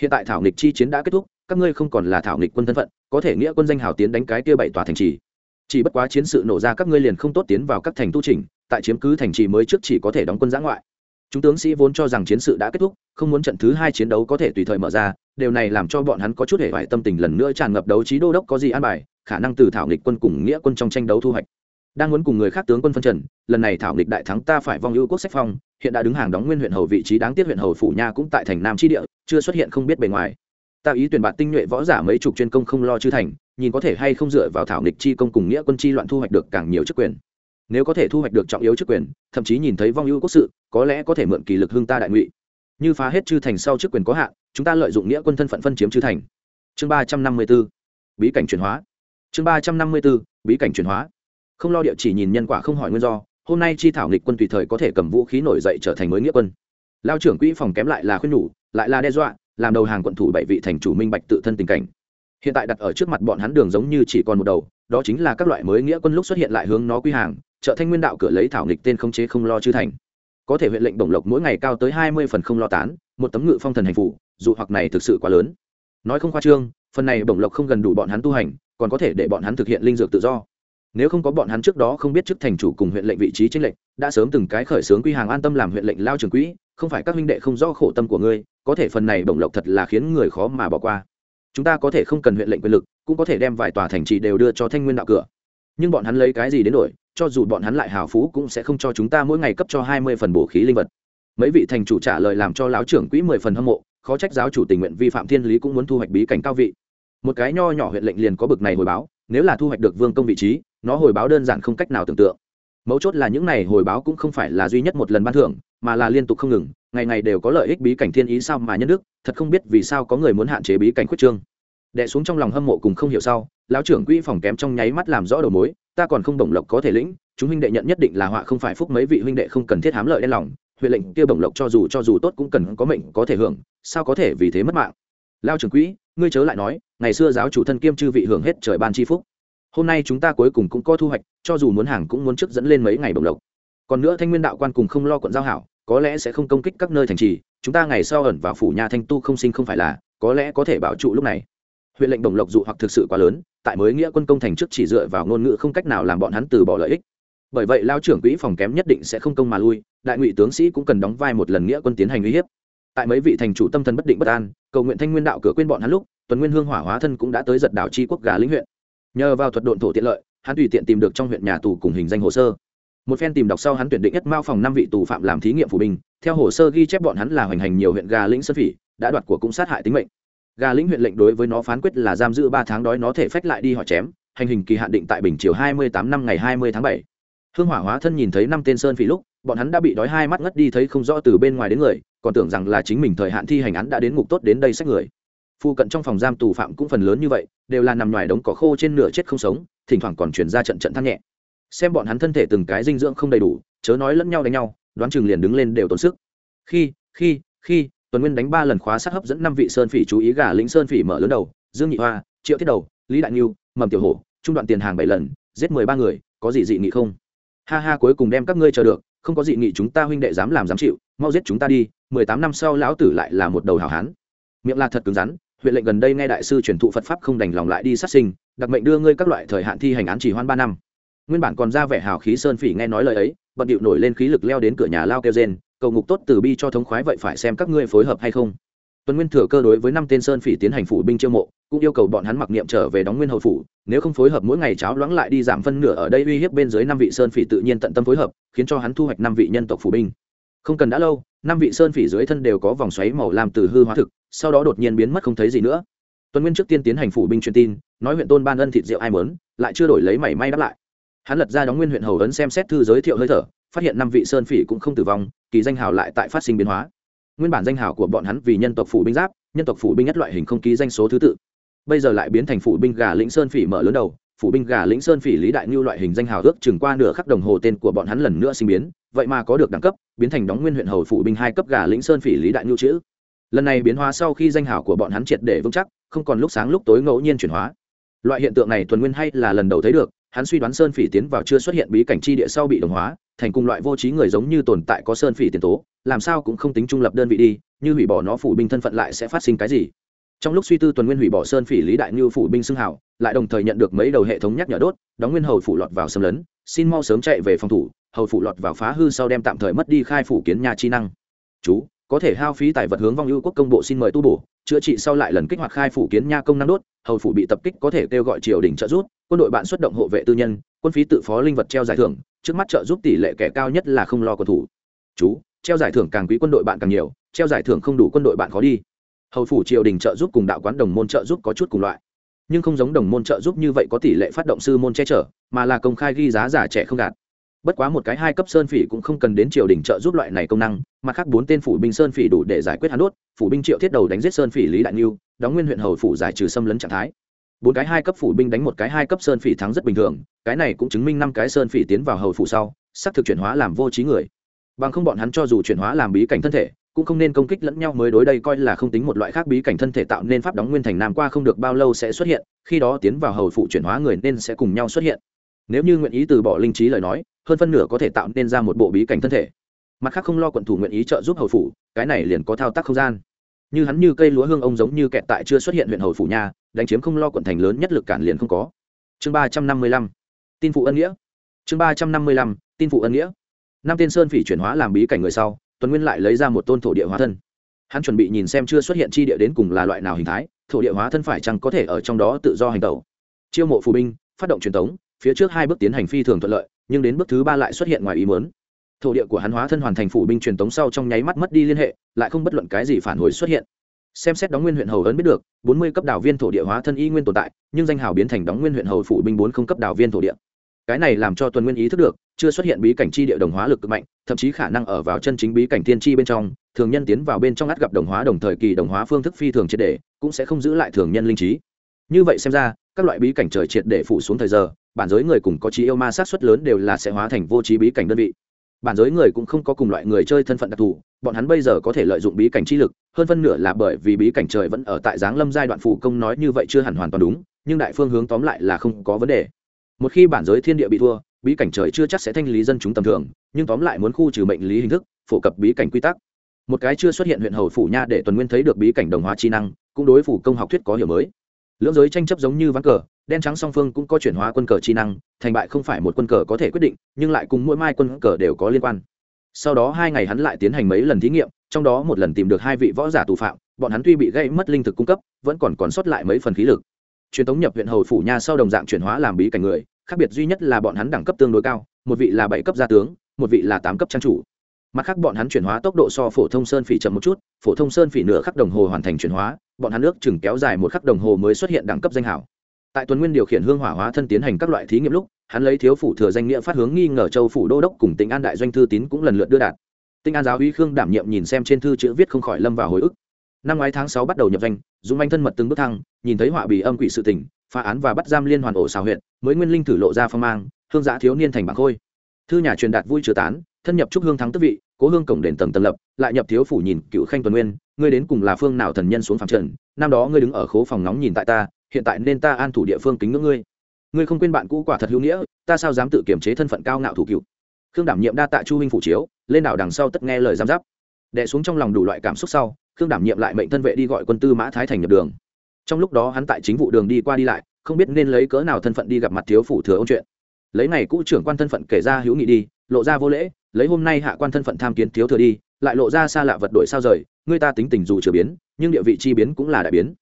Hiện tại thảo nghịch chi chiến đã kết thúc, các ngươi không còn là thảo nghịch quân thân phận, có thể nghĩa quân danh hào tiến đánh cái kia bảy tòa thành trì. Chỉ bất quá chiến sự nổ ra các ngươi liền không tốt tiến vào các thành tu trình tại chiếm cứ thành trì mới trước chỉ có thể đóng quân giã ngoại. Chúng tướng sĩ vốn cho rằng chiến sự đã kết thúc, không muốn trận thứ hai chiến đấu có thể tùy thời mở ra, điều này làm cho bọn hắn có chút hệ vải tâm tình lần nữa tràn ngập đấu trí đô đốc có gì an bài, khả năng từ thảo nghịch quân cùng nghĩa quân trong tranh đấu thu hoạch đang muốn cùng người khác tướng quân phân trần, lần này thảo nghịch đại thắng ta phải vong ưu quốc sách phong, hiện đã đứng hàng đóng nguyên huyện hầu vị trí đáng tiếc huyện hầu phủ nha cũng tại thành nam tri địa, chưa xuất hiện không biết bề ngoài. Ta ý tuyển bạt tinh nhuệ võ giả mấy chục chuyên công không lo chư thành, nhìn có thể hay không dựa vào thảo nghịch chi công cùng nghĩa quân chi loạn thu hoạch được càng nhiều chức quyền. Nếu có thể thu hoạch được trọng yếu chức quyền, thậm chí nhìn thấy vong ưu quốc sự, có lẽ có thể mượn kỳ lực hương ta đại ngụy. Như phá hết chư thành sau chức quyền có hạn, chúng ta lợi dụng nghĩa quân thân phận phân chiếm chư thành. Chương ba trăm năm mươi b ố bí cảnh chuyển hóa. Chương ba trăm năm mươi b ố bí cảnh chuyển hóa không lo địa chỉ nhìn nhân quả không hỏi nguyên do, hôm nay chi thảo nghịch quân tùy thời có thể cầm vũ khí nổi dậy trở thành mới nghĩa quân. Lao trưởng quỹ phòng kém lại là khuyên nhủ, lại là đe dọa, làm đầu hàng quận thủ bảy vị thành chủ minh bạch tự thân tình cảnh. Hiện tại đặt ở trước mặt bọn hắn đường giống như chỉ còn một đầu, đó chính là các loại mới nghĩa quân lúc xuất hiện lại hướng nó quy hàng, trợ thanh nguyên đạo cửa lấy thảo nghịch tên không chế không lo chư thành. Có thể huyện lệnh bổng lộc mỗi ngày cao tới hai mươi phần không lo tán, một tấm ngự phong thần hành phủ, dù hoặc này thực sự quá lớn. Nói không khoa trương, phần này bổng lộc không gần đủ bọn hắn tu hành, còn có thể để bọn hắn thực hiện linh dược tự do nếu không có bọn hắn trước đó không biết chức thành chủ cùng huyện lệnh vị trí trên lệnh đã sớm từng cái khởi xướng quy hàng an tâm làm huyện lệnh lao trường quỹ, không phải các huynh đệ không do khổ tâm của ngươi, có thể phần này bổng lộc thật là khiến người khó mà bỏ qua. Chúng ta có thể không cần huyện lệnh quyền lực, cũng có thể đem vài tòa thành trì đều đưa cho thanh nguyên đạo cửa. Nhưng bọn hắn lấy cái gì đến đổi, cho dù bọn hắn lại hào phú cũng sẽ không cho chúng ta mỗi ngày cấp cho hai mươi phần bổ khí linh vật. Mấy vị thành chủ trả lời làm cho lão trưởng quỹ mười phần hâm mộ, khó trách giáo chủ tình nguyện vi phạm thiên lý cũng muốn thu hoạch bí cảnh cao vị. Một cái nho nhỏ huyện lệnh liền có bực này hồi báo, nếu là thu hoạch được vương công vị trí nó hồi báo đơn giản không cách nào tưởng tượng. Mấu chốt là những này hồi báo cũng không phải là duy nhất một lần ban thưởng, mà là liên tục không ngừng, ngày ngày đều có lợi ích bí cảnh thiên ý sao mà nhân đức, thật không biết vì sao có người muốn hạn chế bí cảnh khuyết trương. Đẻ xuống trong lòng hâm mộ cùng không hiểu sau, lão trưởng quỹ phòng kém trong nháy mắt làm rõ đầu mối, ta còn không bổng lộc có thể lĩnh, chúng huynh đệ nhận nhất định là họa không phải phúc mấy vị huynh đệ không cần thiết hám lợi đen lòng, huệ lệnh kia bổng lộc cho dù cho dù tốt cũng cần có mệnh có thể hưởng, sao có thể vì thế mất mạng. Lao trưởng quỹ, ngươi chớ lại nói, ngày xưa giáo chủ thân kiêm chư vị hưởng hết trời ban chi phúc hôm nay chúng ta cuối cùng cũng có thu hoạch, cho dù muốn hàng cũng muốn trước dẫn lên mấy ngày bồng lộc. Còn nữa thanh nguyên đạo quan cùng không lo quận giao hảo, có lẽ sẽ không công kích các nơi thành trì, chúng ta ngày sau ẩn vào phủ nhà thanh tu không sinh không phải là, có lẽ có thể bảo trụ lúc này. Huyện lệnh bồng lộc dụ hoặc thực sự quá lớn, tại mới nghĩa quân công thành trước chỉ dựa vào ngôn ngữ không cách nào làm bọn hắn từ bỏ lợi ích. Bởi vậy lao trưởng quỹ phòng kém nhất định sẽ không công mà lui, đại ngụy tướng sĩ cũng cần đóng vai một lần nghĩa quân tiến hành uy hiếp. Tại mấy vị thành chủ tâm thần bất định bất an, cầu nguyện thanh nguyên đạo cửa quên bọn hắn lúc, tuần nguyên hương hỏa hóa thân cũng đã tới giật đảo chi quốc gà lĩnh huyện nhờ vào thuật độn thổ tiện lợi, hắn tùy tiện tìm được trong huyện nhà tù cùng hình danh hồ sơ. Một phen tìm đọc sau hắn tuyển định nhất mao phòng năm vị tù phạm làm thí nghiệm phủ bình theo hồ sơ ghi chép bọn hắn là hoành hành nhiều huyện gà lĩnh sơn phỉ, đã đoạt của cũng sát hại tính mệnh. Gà lĩnh huyện lệnh đối với nó phán quyết là giam giữ ba tháng đói nó thể phách lại đi họ chém, hành hình kỳ hạn định tại bình chiều hai mươi tám năm ngày hai mươi tháng bảy. Hương hỏa hóa thân nhìn thấy năm tên sơn phỉ lúc, bọn hắn đã bị đói hai mắt ngất đi thấy không rõ từ bên ngoài đến người, còn tưởng rằng là chính mình thời hạn thi hành án đã đến ngục tốt đến đây sách người phu cận trong phòng giam tù phạm cũng phần lớn như vậy, đều là nằm ngoài đống cỏ khô trên nửa chết không sống, thỉnh thoảng còn chuyển ra trận trận than nhẹ. Xem bọn hắn thân thể từng cái dinh dưỡng không đầy đủ, chớ nói lẫn nhau đánh nhau, đoán chừng liền đứng lên đều tốn sức. Khi khi khi, tuần nguyên đánh ba lần khóa sát hấp dẫn năm vị sơn phỉ chú ý gà lĩnh sơn phỉ mở lớn đầu, dương nhị hoa, triệu thiết đầu, lý đại nghiêu mầm tiểu hổ, trung đoạn tiền hàng bảy lần, giết mười ba người, có gì dị nghị không? Ha ha, cuối cùng đem các ngươi chờ được, không có dị nghị chúng ta huynh đệ dám làm dám chịu, mau giết chúng ta đi, mười tám năm sau lão tử lại là một đầu hảo hán. Miệng là thật cứng rắn huyện lệnh gần đây nghe đại sư truyền thụ phật pháp không đành lòng lại đi sát sinh, đặc mệnh đưa ngươi các loại thời hạn thi hành án chỉ hoan ba năm. Nguyên bản còn ra vẻ hào khí sơn phỉ nghe nói lời ấy, bận điệu nổi lên khí lực leo đến cửa nhà lao kêu rên, cầu ngục tốt từ bi cho thống khoái vậy phải xem các ngươi phối hợp hay không. Tuần nguyên thừa cơ đối với năm tên sơn phỉ tiến hành phủ binh chiêu mộ, cũng yêu cầu bọn hắn mặc niệm trở về đóng nguyên hầu phủ, nếu không phối hợp mỗi ngày cháo loãng lại đi giảm phân nửa ở đây uy hiếp bên dưới năm vị sơn phỉ tự nhiên tận tâm phối hợp, khiến cho hắn thu hoạch năm vị nhân tộc phủ binh. Không cần đã lâu năm vị sơn phỉ dưới thân đều có vòng xoáy màu làm từ hư hóa thực, sau đó đột nhiên biến mất không thấy gì nữa. Tuần nguyên trước tiên tiến hành phủ binh truyền tin, nói huyện tôn ban ân thịt rượu ai mớn, lại chưa đổi lấy mảy may đáp lại. Hắn lật ra đóng nguyên huyện hầu ấn xem xét thư giới thiệu hơi thở, phát hiện năm vị sơn phỉ cũng không tử vong, kỳ danh hào lại tại phát sinh biến hóa. Nguyên bản danh hào của bọn hắn vì nhân tộc phủ binh giáp, nhân tộc phủ binh nhất loại hình không ký danh số thứ tự. Bây giờ lại biến thành phủ binh gà lĩnh sơn phỉ mở lớn đầu, phủ binh gà lĩnh sơn phỉ lý đại ngưu loại hình danh hào ước chừng qua nửa khắc đồng hồ tên của bọn hắn lần nữa sinh biến vậy mà có được đẳng cấp, biến thành đóng nguyên huyện hầu phủ binh hai cấp gà lĩnh sơn phỉ lý đại Nhu chữ. Lần này biến hóa sau khi danh hảo của bọn hắn triệt để vững chắc, không còn lúc sáng lúc tối ngẫu nhiên chuyển hóa. Loại hiện tượng này thuần nguyên hay là lần đầu thấy được, hắn suy đoán sơn phỉ tiến vào chưa xuất hiện bí cảnh chi địa sau bị đồng hóa, thành cùng loại vô trí người giống như tồn tại có sơn phỉ tiền tố, làm sao cũng không tính trung lập đơn vị đi, như hủy bỏ nó phủ binh thân phận lại sẽ phát sinh cái gì. Trong lúc suy tư tuần nguyên hủy bỏ sơn phỉ lý đại như phủ binh xưng hảo, lại đồng thời nhận được mấy đầu hệ thống nhắc nhở đốt, đóng nguyên hầu phủ lọt vào xâm lấn, xin mau sớm chạy về phòng thủ hầu phủ lọt vào phá hư sau đem tạm thời mất đi khai phủ kiến nhà chi năng. Chú, có thể hao phí tài vật hướng vong ưu quốc công bộ xin mời tu bổ, chữa trị sau lại lần kích hoạt khai phủ kiến nha công năng đốt, hầu phủ bị tập kích có thể kêu gọi triều đình trợ giúp, quân đội bạn xuất động hộ vệ tư nhân, quân phí tự phó linh vật treo giải thưởng, trước mắt trợ giúp tỷ lệ kẻ cao nhất là không lo cầu thủ. Chú, treo giải thưởng càng quý quân đội bạn càng nhiều, treo giải thưởng không đủ quân đội bạn khó đi. Hầu phủ triều đình trợ giúp cùng đạo quán đồng môn trợ giúp có chút cùng loại. Nhưng không giống đồng môn trợ giúp như vậy có tỷ lệ phát động sư môn che chở, mà là công khai ghi giá giả trẻ không đạt bất quá một cái hai cấp sơn phỉ cũng không cần đến triều đình trợ giúp loại này công năng, mặt khác bốn tên phủ binh sơn phỉ đủ để giải quyết hắn đốt, phủ binh triệu thiết đầu đánh giết sơn phỉ lý đại niu đóng nguyên huyện hầu phủ giải trừ xâm lấn trạng thái. Bốn cái hai cấp phủ binh đánh một cái hai cấp sơn phỉ thắng rất bình thường, cái này cũng chứng minh năm cái sơn phỉ tiến vào hầu phủ sau xác thực chuyển hóa làm vô trí người. Bằng không bọn hắn cho dù chuyển hóa làm bí cảnh thân thể, cũng không nên công kích lẫn nhau mới đối đây coi là không tính một loại khác bí cảnh thân thể tạo nên pháp đóng nguyên thành nam qua không được bao lâu sẽ xuất hiện, khi đó tiến vào hầu phụ chuyển hóa người nên sẽ cùng nhau xuất hiện. Nếu như nguyện ý từ bỏ linh trí lời nói hơn phân nửa có thể tạo nên ra một bộ bí cảnh thân thể. Mặt khác không lo quận thủ nguyện ý trợ giúp hầu phủ, cái này liền có thao tác không gian. Như hắn như cây lúa hương ông giống như kẹt tại chưa xuất hiện huyện hầu phủ nhà, đánh chiếm không lo quận thành lớn nhất lực cản liền không có. Chương ba trăm năm mươi lăm, tin phụ ân nghĩa. Chương ba trăm năm mươi lăm, tin phụ ân nghĩa. Năm tiên sơn phỉ chuyển hóa làm bí cảnh người sau tuấn nguyên lại lấy ra một tôn thổ địa hóa thân. Hắn chuẩn bị nhìn xem chưa xuất hiện chi địa đến cùng là loại nào hình thái, thổ địa hóa thân phải chăng có thể ở trong đó tự do hành tẩu. Chiêu mộ phù binh, phát động truyền thống phía trước hai bước tiến hành phi thường thuận lợi, nhưng đến bước thứ ba lại xuất hiện ngoài ý muốn. Thổ địa của hắn hóa thân hoàn thành phủ binh truyền tống sau trong nháy mắt mất đi liên hệ, lại không bất luận cái gì phản hồi xuất hiện. Xem xét đóng nguyên huyện hầu ấn biết được, bốn mươi cấp đảo viên thổ địa hóa thân y nguyên tồn tại, nhưng danh hào biến thành đóng nguyên huyện hầu phủ binh bốn không cấp đảo viên thổ địa. Cái này làm cho tuần nguyên ý thức được, chưa xuất hiện bí cảnh chi địa đồng hóa lực cực mạnh, thậm chí khả năng ở vào chân chính bí cảnh tiên chi bên trong, thường nhân tiến vào bên trong át gặp đồng hóa đồng thời kỳ đồng hóa phương thức phi thường triệt để, cũng sẽ không giữ lại thường nhân linh trí. Như vậy xem ra, các loại bí cảnh trời triệt để phủ xuống thời giờ bản giới người cùng có trí yêu ma sát xuất lớn đều là sẽ hóa thành vô trí bí cảnh đơn vị. Bản giới người cũng không có cùng loại người chơi thân phận đặc thù, bọn hắn bây giờ có thể lợi dụng bí cảnh chi lực, hơn phân nửa là bởi vì bí cảnh trời vẫn ở tại giáng lâm giai đoạn phụ công nói như vậy chưa hẳn hoàn toàn đúng, nhưng đại phương hướng tóm lại là không có vấn đề. Một khi bản giới thiên địa bị thua, bí cảnh trời chưa chắc sẽ thanh lý dân chúng tầm thường, nhưng tóm lại muốn khu trừ mệnh lý hình thức, phổ cập bí cảnh quy tắc. Một cái chưa xuất hiện huyện hầu phủ nha để tuần nguyên thấy được bí cảnh đồng hóa chi năng, cũng đối phủ công học thuyết có hiểu mới lưỡng giới tranh chấp giống như ván cờ, đen trắng song phương cũng có chuyển hóa quân cờ chi năng, thành bại không phải một quân cờ có thể quyết định, nhưng lại cùng mỗi mai quân cờ đều có liên quan. Sau đó hai ngày hắn lại tiến hành mấy lần thí nghiệm, trong đó một lần tìm được hai vị võ giả tù phạm, bọn hắn tuy bị gây mất linh thực cung cấp, vẫn còn còn sót lại mấy phần khí lực. Truyền thống nhập huyện hầu phủ nha sau đồng dạng chuyển hóa làm bí cảnh người, khác biệt duy nhất là bọn hắn đẳng cấp tương đối cao, một vị là bảy cấp gia tướng, một vị là tám cấp trang chủ. Mặt khác bọn hắn chuyển hóa tốc độ so phổ thông sơn phỉ chậm một chút, phổ thông sơn phỉ nửa khắc đồng hồ hoàn thành chuyển hóa bọn hắn nước chừng kéo dài một khắc đồng hồ mới xuất hiện đẳng cấp danh hảo. Tại tuần nguyên điều khiển hương hỏa hóa thân tiến hành các loại thí nghiệm lúc, hắn lấy thiếu phủ thừa danh nghĩa phát hướng nghi ngờ châu phủ đô đốc cùng tỉnh an đại doanh thư tín cũng lần lượt đưa đạt. Tinh an giáo uy khương đảm nhiệm nhìn xem trên thư chữ viết không khỏi lâm vào hồi ức. Năm ngoái tháng sáu bắt đầu nhập danh dùng anh thân mật từng bước thăng, nhìn thấy họa bì âm quỷ sự tỉnh phá án và bắt giam liên hoàn ổ xào huyện, mới nguyên linh thử lộ ra phong mang, hương giã thiếu niên thành bảng khôi. Thư nhà truyền đạt vui chứa tán, thân nhập trúc hương thắng tức vị, cố hương cổng đền tầng tầng lập, lại nhập thiếu phủ nhìn cựu khanh tuần nguyên ngươi đến cùng là phương nào thần nhân xuống phàm trần, năm đó ngươi đứng ở khố phòng nóng nhìn tại ta, hiện tại nên ta an thủ địa phương kính ngưỡng ngươi. Ngươi không quên bạn cũ quả thật hữu nghĩa, ta sao dám tự kiểm chế thân phận cao ngạo thủ cựu? Khương đảm nhiệm đa tạ chu huynh phủ chiếu, lên đảo đằng sau tất nghe lời giám giáp. Đẻ xuống trong lòng đủ loại cảm xúc sau, khương đảm nhiệm lại mệnh thân vệ đi gọi quân tư mã thái thành nhập đường. Trong lúc đó hắn tại chính vụ đường đi qua đi lại, không biết nên lấy cỡ nào thân phận đi gặp mặt thiếu phủ thừa ôn chuyện. Lấy ngày cũ trưởng quan thân phận kể ra hữu nghị đi, lộ ra vô lễ, lấy hôm nay hạ quan thân phận tham kiến thiếu thừa đi lại lộ ra xa lạ vật đổi sao rời, người ta tính tình dù chưa biến, nhưng địa vị chi biến cũng là đại biến.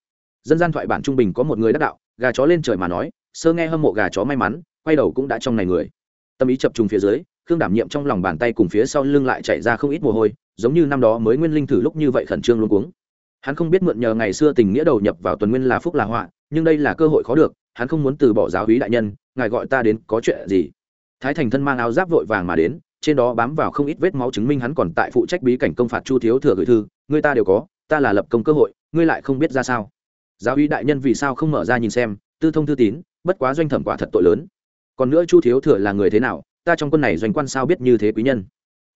Dân gian thoại bản trung bình có một người đắc đạo, gà chó lên trời mà nói, sơ nghe hâm mộ gà chó may mắn, quay đầu cũng đã trong này người. Tâm ý chập trùng phía dưới, khương đảm nhiệm trong lòng bàn tay cùng phía sau lưng lại chạy ra không ít mồ hôi, giống như năm đó mới nguyên linh thử lúc như vậy khẩn trương luôn cuống. Hắn không biết mượn nhờ ngày xưa tình nghĩa đầu nhập vào tuần nguyên là phúc là họa, nhưng đây là cơ hội khó được, hắn không muốn từ bỏ giáo hí đại nhân, ngài gọi ta đến có chuyện gì? Thái thành thân mang áo giáp vội vàng mà đến trên đó bám vào không ít vết máu chứng minh hắn còn tại phụ trách bí cảnh công phạt chu thiếu thừa gửi thư người ta đều có, ta là lập công cơ hội, ngươi lại không biết ra sao. Giáo uy đại nhân vì sao không mở ra nhìn xem, tư thông thư tín, bất quá doanh thẩm quả thật tội lớn. Còn nữa chu thiếu thừa là người thế nào, ta trong quân này doanh quan sao biết như thế quý nhân?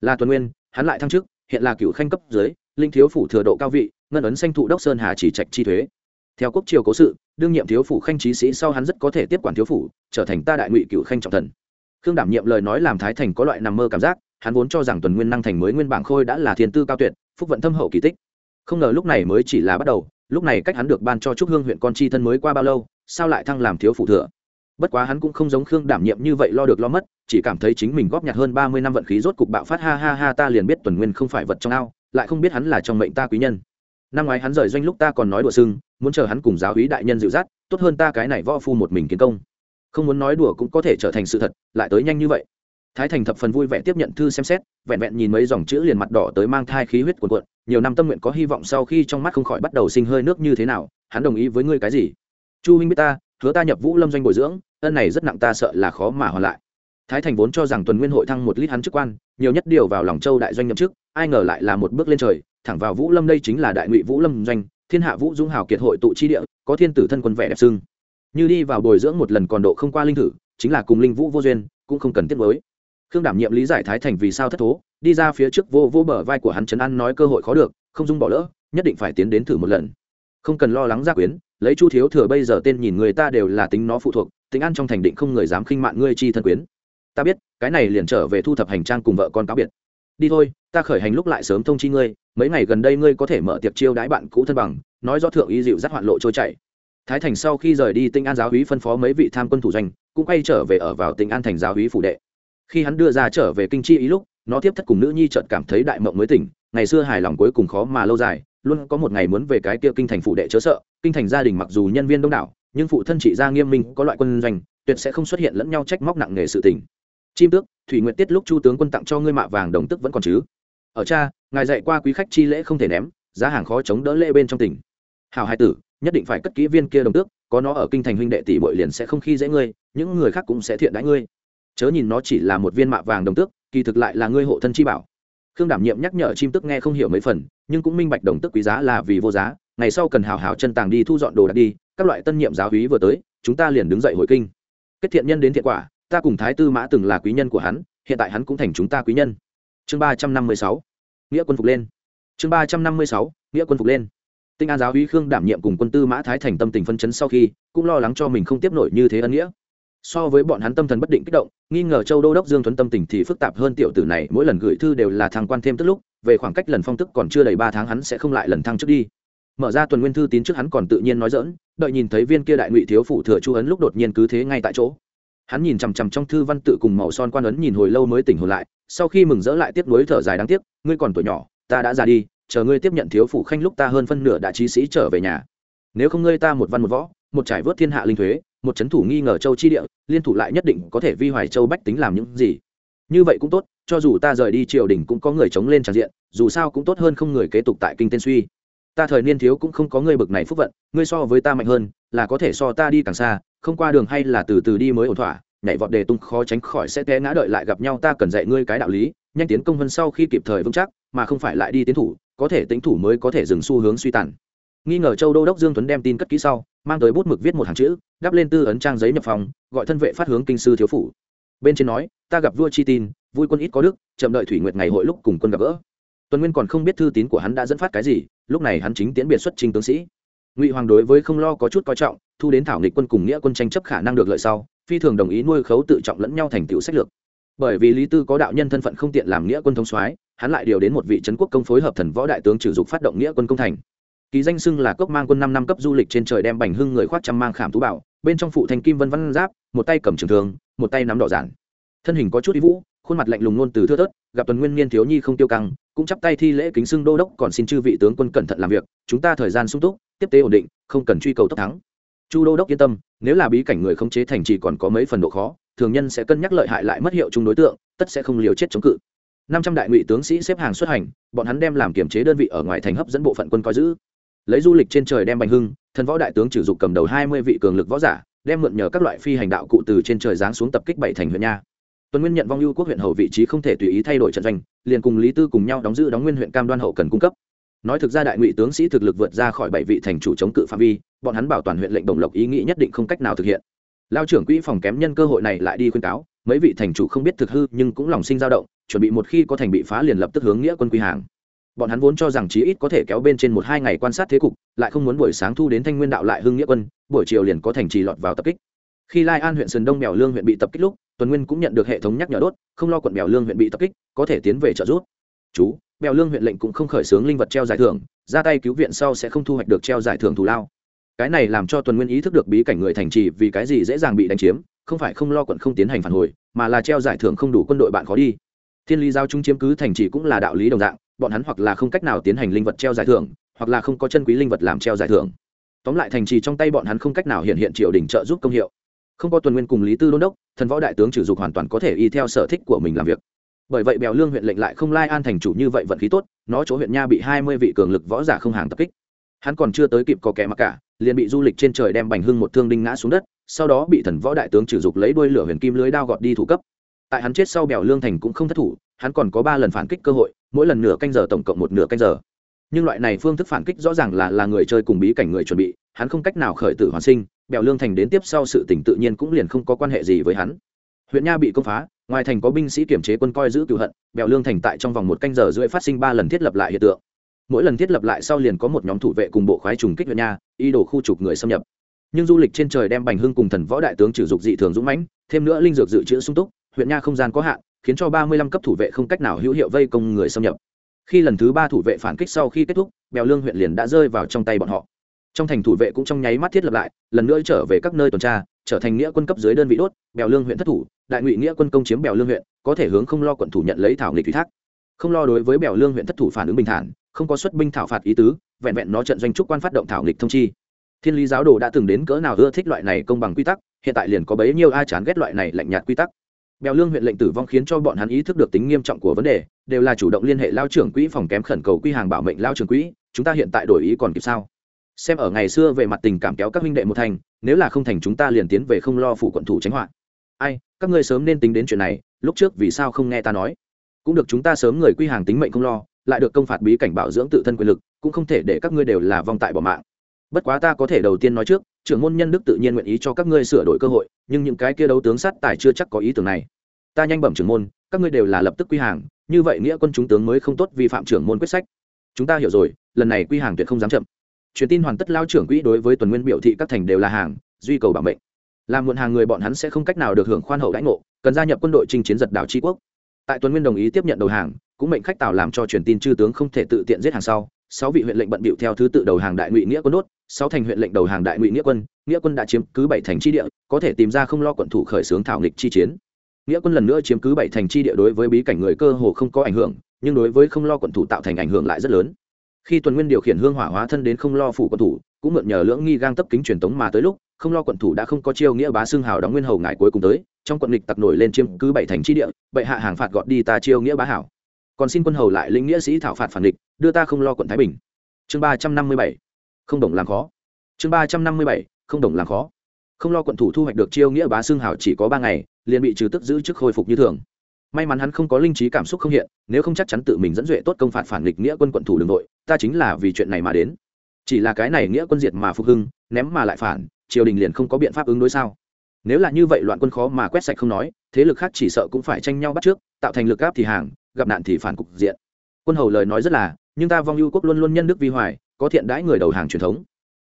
Là tuần nguyên, hắn lại thăng chức, hiện là cựu khanh cấp dưới, linh thiếu phủ thừa độ cao vị, ngân ấn xanh thụ đốc sơn hà chỉ trạch chi thuế. Theo quốc triều cố sự, đương nhiệm thiếu phủ khanh trí sĩ sau hắn rất có thể tiếp quản thiếu phủ, trở thành ta đại ngụy cựu khanh trọng thần khương đảm nhiệm lời nói làm thái thành có loại nằm mơ cảm giác, hắn vốn cho rằng tuần nguyên năng thành mới nguyên bảng khôi đã là thiên tư cao tuyệt, phúc vận thâm hậu kỳ tích. Không ngờ lúc này mới chỉ là bắt đầu, lúc này cách hắn được ban cho trúc hương huyện con chi thân mới qua bao lâu, sao lại thăng làm thiếu phụ thừa? Bất quá hắn cũng không giống khương đảm nhiệm như vậy lo được lo mất, chỉ cảm thấy chính mình góp nhặt hơn ba mươi năm vận khí rốt cục bạo phát, ha ha ha, ta liền biết tuần nguyên không phải vật trong ao, lại không biết hắn là trong mệnh ta quý nhân. Năm ngoái hắn rời doanh lúc ta còn nói đùa sưng, muốn chờ hắn cùng giáo hí đại nhân dịu dắt, tốt hơn ta cái này võ phu một mình kiến công không muốn nói đùa cũng có thể trở thành sự thật, lại tới nhanh như vậy. Thái thành thập phần vui vẻ tiếp nhận thư xem xét, vẹn vẹn nhìn mấy dòng chữ liền mặt đỏ tới mang thai khí huyết cuồn cuộn, nhiều năm tâm nguyện có hy vọng sau khi trong mắt không khỏi bắt đầu sinh hơi nước như thế nào, hắn đồng ý với ngươi cái gì? Chu minh biết ta, hứa ta nhập vũ lâm doanh bồi dưỡng, ân này rất nặng ta sợ là khó mà hoàn lại. Thái thành vốn cho rằng tuần nguyên hội thăng một lít hắn chức quan, nhiều nhất điều vào lòng châu đại doanh nhậm chức, ai ngờ lại là một bước lên trời, thẳng vào vũ lâm đây chính là đại ngụy vũ lâm doanh, thiên hạ vũ dung hào kiệt hội tụ chi địa, có thiên tử thân quân vẻ đẹp xưng như đi vào bồi dưỡng một lần còn độ không qua linh thử, chính là cùng linh vũ vô duyên, cũng không cần tiết mới khương đảm nhiệm lý giải thái thành vì sao thất thố, đi ra phía trước vô vô bờ vai của hắn trấn an nói cơ hội khó được, không dung bỏ lỡ, nhất định phải tiến đến thử một lần. Không cần lo lắng gia quyến, lấy chu thiếu thừa bây giờ tên nhìn người ta đều là tính nó phụ thuộc, tính ăn trong thành định không người dám khinh mạng ngươi chi thân quyến. Ta biết, cái này liền trở về thu thập hành trang cùng vợ con cáo biệt. Đi thôi, ta khởi hành lúc lại sớm thông chi ngươi, mấy ngày gần đây ngươi có thể mở tiệc chiêu đãi bạn cũ thân bằng, nói do thượng y dịu dắt hoạn lộ trôi chảy thái thành sau khi rời đi tinh an giáo hí phân phó mấy vị tham quân thủ doanh, cũng quay trở về ở vào tinh an thành giáo hí phủ đệ. Khi hắn đưa ra trở về kinh chi ý lúc, nó tiếp thất cùng nữ nhi chợt cảm thấy đại mộng mới tỉnh, ngày xưa hài lòng cuối cùng khó mà lâu dài, luôn có một ngày muốn về cái kia kinh thành phủ đệ chớ sợ, kinh thành gia đình mặc dù nhân viên đông đảo, nhưng phụ thân trị gia nghiêm minh, có loại quân doanh, tuyệt sẽ không xuất hiện lẫn nhau trách móc nặng nề sự tình. Chim tước, thủy nguyện tiết lúc chu tướng quân tặng cho ngươi mạ vàng đồng tức vẫn còn chứ? Ở cha, ngài dạy qua quý khách chi lễ không thể ném, giá hàng khó chống đỡ lễ bên trong tỉnh. Hào hai tử nhất định phải cất kỹ viên kia đồng tước, có nó ở kinh thành huynh đệ tỷ bội liền sẽ không khi dễ ngươi, những người khác cũng sẽ thiện đãi ngươi. Chớ nhìn nó chỉ là một viên mạ vàng đồng tước, kỳ thực lại là ngươi hộ thân chi bảo. Khương đảm nhiệm nhắc nhở chim tức nghe không hiểu mấy phần, nhưng cũng minh bạch đồng tức quý giá là vì vô giá, ngày sau cần hào hào chân tàng đi thu dọn đồ đạc đi, các loại tân nhiệm giáo húy vừa tới, chúng ta liền đứng dậy hồi kinh. Kết thiện nhân đến thiện quả, ta cùng thái tư mã từng là quý nhân của hắn, hiện tại hắn cũng thành chúng ta quý nhân. Chương ba trăm năm mươi sáu, nghĩa quân phục lên. Chương ba trăm năm mươi sáu, nghĩa quân phục lên tinh an giáo uy khương đảm nhiệm cùng quân tư mã thái thành tâm tình phân chấn sau khi, cũng lo lắng cho mình không tiếp nổi như thế ân nghĩa. So với bọn hắn tâm thần bất định kích động, nghi ngờ châu đô đốc dương tuấn tâm tình thì phức tạp hơn tiểu tử này, mỗi lần gửi thư đều là thăng quan thêm tức lúc, về khoảng cách lần phong tức còn chưa đầy ba tháng hắn sẽ không lại lần thăng trước đi. Mở ra tuần nguyên thư tín trước hắn còn tự nhiên nói dỡn đợi nhìn thấy viên kia đại ngụy thiếu phụ thừa chu ấn lúc đột nhiên cứ thế ngay tại chỗ. Hắn nhìn chằm chằm trong thư văn tự cùng màu son quan ấn nhìn hồi lâu mới tỉnh hồn lại, sau khi mừng rỡ lại tiếp nối thở dài đáng tiếc, ngươi còn tuổi nhỏ, ta đã ra đi chờ ngươi tiếp nhận thiếu phủ khanh lúc ta hơn phân nửa đã trí sĩ trở về nhà. Nếu không ngươi ta một văn một võ, một trải vớt thiên hạ linh thuế, một c thủ nghi ngờ châu chi địa, liên thủ lại nhất định có thể vi hoài châu bách tính làm những gì. Như vậy cũng tốt, cho dù ta rời đi triều đình cũng có người chống lên tràn diện, dù sao cũng tốt hơn không người kế tục tại kinh tên suy. Ta thời niên thiếu cũng không có ngươi bực này phúc vận, ngươi so với ta mạnh hơn, là có thể so ta đi càng xa, không qua đường hay là từ từ đi mới ổn thỏa, nhảy vọt đề tung khó tránh khỏi sẽ té ngã đợi lại gặp nhau, ta cần dạy ngươi cái đạo lý, nhanh tiến công hơn sau khi kịp thời vững chắc, mà không phải lại đi tiến thủ có thể tính thủ mới có thể dừng xu hướng suy tàn. Nghi ngờ châu đô đốc dương tuấn đem tin cất kỹ sau, mang tới bút mực viết một hàng chữ, đắp lên tư ấn trang giấy nhập phòng, gọi thân vệ phát hướng kinh sư thiếu phủ. Bên trên nói, ta gặp vua chi tin, vui quân ít có đức, chậm đợi thủy nguyệt ngày hội lúc cùng quân gặp gỡ. Tuần nguyên còn không biết thư tín của hắn đã dẫn phát cái gì, lúc này hắn chính tiến biệt xuất trình tướng sĩ. Ngụy hoàng đối với không lo có chút coi trọng, thu đến thảo nghịch quân cùng nghĩa quân tranh chấp khả năng được lợi sau, phi thường đồng ý nuôi khấu tự trọng lẫn nhau thành tựu sách lược bởi vì lý tư có đạo nhân thân phận không tiện làm nghĩa quân thống soái, hắn lại điều đến một vị trấn quốc công phối hợp thần võ đại tướng trừ dục phát động nghĩa quân công thành. Ký danh xưng là cốc mang quân năm năm cấp du lịch trên trời đem bành hưng người khoát trăm mang khảm tú bảo, bên trong phụ thành kim vân văn giáp, một tay cầm trường thường một tay nắm đỏ giản. Thân hình có chút ý vũ, khuôn mặt lạnh lùng ngôn từ thưa thớt, gặp tuần nguyên niên thiếu nhi không tiêu căng, cũng chắp tay thi lễ kính xưng đô đốc, còn xin chư vị tướng quân cẩn thận làm việc, chúng ta thời gian sung túc, tiếp tế ổn định, không cần truy cầu tốc thắng. Chu đô đốc yên tâm, nếu là bí cảnh người không chế thành trì còn có mấy phần độ khó thường nhân sẽ cân nhắc lợi hại lại mất hiệu chung đối tượng, tất sẽ không liều chết chống cự. Năm trăm đại ngụy tướng sĩ xếp hàng xuất hành, bọn hắn đem làm kiểm chế đơn vị ở ngoài thành hấp dẫn bộ phận quân coi giữ. Lấy du lịch trên trời đem bành hưng, thần võ đại tướng trừ dục cầm đầu hai mươi vị cường lực võ giả, đem mượn nhờ các loại phi hành đạo cụ từ trên trời giáng xuống tập kích bảy thành huyện nha. Tuần nguyên nhận vong ưu quốc huyện hầu vị trí không thể tùy ý thay đổi trận doanh, liền cùng lý tư cùng nhau đóng giữ đóng nguyên huyện cam đoan hậu cần cung cấp. Nói thực ra đại ngụy tướng sĩ thực lực vượt ra khỏi bảy vị thành chủ chống cự phạm vi, bọn hắn bảo toàn huyện lệnh đồng lộc ý nghĩ nhất định không cách nào thực hiện lao trưởng quỹ phòng kém nhân cơ hội này lại đi khuyên cáo, mấy vị thành chủ không biết thực hư nhưng cũng lòng sinh dao động, chuẩn bị một khi có thành bị phá liền lập tức hướng nghĩa quân quy hàng. Bọn hắn vốn cho rằng chí ít có thể kéo bên trên một hai ngày quan sát thế cục, lại không muốn buổi sáng thu đến thanh nguyên đạo lại hưng nghĩa quân, buổi chiều liền có thành trì lọt vào tập kích. Khi lai an huyện sơn đông mèo lương huyện bị tập kích lúc, tuần nguyên cũng nhận được hệ thống nhắc nhở đốt, không lo quận mèo lương huyện bị tập kích, có thể tiến về trợ giúp. Chú, mèo lương huyện lệnh cũng không khởi xướng linh vật treo giải thưởng, ra tay cứu viện sau sẽ không thu hoạch được treo giải thưởng thù lao cái này làm cho tuần nguyên ý thức được bí cảnh người thành trì vì cái gì dễ dàng bị đánh chiếm, không phải không lo quận không tiến hành phản hồi, mà là treo giải thưởng không đủ quân đội bạn khó đi. Thiên lý giao trung chiếm cứ thành trì cũng là đạo lý đồng dạng, bọn hắn hoặc là không cách nào tiến hành linh vật treo giải thưởng, hoặc là không có chân quý linh vật làm treo giải thưởng. Tóm lại thành trì trong tay bọn hắn không cách nào hiện hiện triều đình trợ giúp công hiệu. Không có tuần nguyên cùng lý tư đôn đốc, thần võ đại tướng trừ dục hoàn toàn có thể y theo sở thích của mình làm việc. Bởi vậy bèo lương huyện lệnh lại không lai an thành chủ như vậy vận khí tốt, nó chỗ huyện nha bị hai mươi vị cường lực võ giả không hàng tập kích. Hắn còn chưa tới kịp có kẻ mặc cả liền bị du lịch trên trời đem bành hưng một thương đinh ngã xuống đất, sau đó bị thần võ đại tướng trừ dục lấy đuôi lửa huyền kim lưới đao gọt đi thủ cấp. Tại hắn chết sau bèo lương thành cũng không thất thủ, hắn còn có ba lần phản kích cơ hội, mỗi lần nửa canh giờ tổng cộng một nửa canh giờ. Nhưng loại này phương thức phản kích rõ ràng là là người chơi cùng bí cảnh người chuẩn bị, hắn không cách nào khởi tử hoàn sinh, bèo lương thành đến tiếp sau sự tỉnh tự nhiên cũng liền không có quan hệ gì với hắn. Huyện nha bị công phá, ngoài thành có binh sĩ kiểm chế quân coi giữ cựu hận, bèo lương thành tại trong vòng một canh giờ rưỡi phát sinh ba lần thiết lập lại hiện tượng mỗi lần thiết lập lại sau liền có một nhóm thủ vệ cùng bộ khoái trùng kích huyện nha y đổ khu trục người xâm nhập. Nhưng du lịch trên trời đem bành hưng cùng thần võ đại tướng trừ dục dị thường dũng mãnh, thêm nữa linh dược dự trữ sung túc, huyện nha không gian có hạn, khiến cho ba mươi lăm cấp thủ vệ không cách nào hữu hiệu vây công người xâm nhập. Khi lần thứ ba thủ vệ phản kích sau khi kết thúc, bèo lương huyện liền đã rơi vào trong tay bọn họ. Trong thành thủ vệ cũng trong nháy mắt thiết lập lại, lần nữa trở về các nơi tuần tra, trở thành nghĩa quân cấp dưới đơn vị đốt, bèo lương huyện thất thủ, đại ngụy nghĩa quân công chiếm bèo lương huyện, có thể hướng không lo quận thủ nhận lấy thảo nghịch thủy thác không lo đối với bèo lương huyện thất thủ phản ứng bình thản, không có xuất binh thảo phạt ý tứ, vẹn vẹn nó trận doanh trúc quan phát động thảo nghịch thông chi. Thiên lý giáo đồ đã từng đến cỡ nào ưa thích loại này công bằng quy tắc, hiện tại liền có bấy nhiêu ai chán ghét loại này lạnh nhạt quy tắc. Bèo lương huyện lệnh tử vong khiến cho bọn hắn ý thức được tính nghiêm trọng của vấn đề, đều là chủ động liên hệ lao trưởng quỹ phòng kém khẩn cầu quy hàng bảo mệnh lao trưởng quỹ, chúng ta hiện tại đổi ý còn kịp sao? Xem ở ngày xưa về mặt tình cảm kéo các huynh đệ một thành, nếu là không thành chúng ta liền tiến về không lo phủ quận thủ tránh họa. Ai, các ngươi sớm nên tính đến chuyện này, lúc trước vì sao không nghe ta nói? Cũng được chúng ta sớm người quy hàng tính mệnh không lo, lại được công phạt bí cảnh bảo dưỡng tự thân quyền lực, cũng không thể để các ngươi đều là vong tại bỏ mạng. Bất quá ta có thể đầu tiên nói trước, trưởng môn nhân đức tự nhiên nguyện ý cho các ngươi sửa đổi cơ hội, nhưng những cái kia đấu tướng sát tài chưa chắc có ý tưởng này. Ta nhanh bẩm trưởng môn, các ngươi đều là lập tức quy hàng, như vậy nghĩa quân chúng tướng mới không tốt vi phạm trưởng môn quyết sách. Chúng ta hiểu rồi, lần này quy hàng tuyệt không dám chậm. Truyền tin hoàn tất lao trưởng quỹ đối với tuần nguyên biểu thị các thành đều là hàng, duy cầu bảo mệnh. Làm muộn hàng người bọn hắn sẽ không cách nào được hưởng khoan hậu đãi ngộ, cần gia nhập quân đội chinh chiến giật đảo tri quốc tại tuần nguyên đồng ý tiếp nhận đầu hàng, cũng mệnh khách tào làm cho truyền tin chư tướng không thể tự tiện giết hàng sau. Sáu vị huyện lệnh bận bịu theo thứ tự đầu hàng đại ngụy nghĩa quân đốt, sáu thành huyện lệnh đầu hàng đại ngụy nghĩa quân. Nghĩa quân đã chiếm cứ bảy thành tri địa, có thể tìm ra không lo quận thủ khởi xướng thảo nghịch chi chiến. Nghĩa quân lần nữa chiếm cứ bảy thành tri địa đối với bí cảnh người cơ hồ không có ảnh hưởng, nhưng đối với không lo quận thủ tạo thành ảnh hưởng lại rất lớn. Khi tuần nguyên điều khiển hương hỏa hóa thân đến không lo phủ quận thủ, cũng mượn nhờ lưỡng nghi gang tấp kính truyền tống mà tới lúc, không lo quận thủ đã không có chiêu nghĩa bá xương hào đóng nguyên hầu ngài cuối cùng tới trong quận lịch tặc nổi lên chiếm cứ bảy thành chi địa, bệ hạ hàng phạt gọt đi ta chiêu nghĩa bá hảo. Còn xin quân hầu lại lĩnh nghĩa sĩ thảo phạt phản địch đưa ta không lo quận thái bình. Chương ba trăm năm mươi bảy. Không đồng làm khó. Chương ba trăm năm mươi bảy, không đồng làm khó. Không lo quận thủ thu hoạch được chiêu nghĩa bá xương hảo chỉ có ba ngày, liền bị trừ tức giữ chức khôi phục như thường. May mắn hắn không có linh trí cảm xúc không hiện, nếu không chắc chắn tự mình dẫn duệ tốt công phạt phản nghịch nghĩa quân quận thủ đường nội, ta chính là vì chuyện này mà đến. Chỉ là cái này nghĩa quân diệt mà phục hưng, ném mà lại phản, triều đình liền không có biện pháp ứng đối sao? Nếu là như vậy loạn quân khó mà quét sạch không nói, thế lực khác chỉ sợ cũng phải tranh nhau bắt trước, tạo thành lực áp thì hàng, gặp nạn thì phản cục diện. Quân hầu lời nói rất là, nhưng ta vong ưu quốc luôn luôn nhân đức vi hoài, có thiện đãi người đầu hàng truyền thống.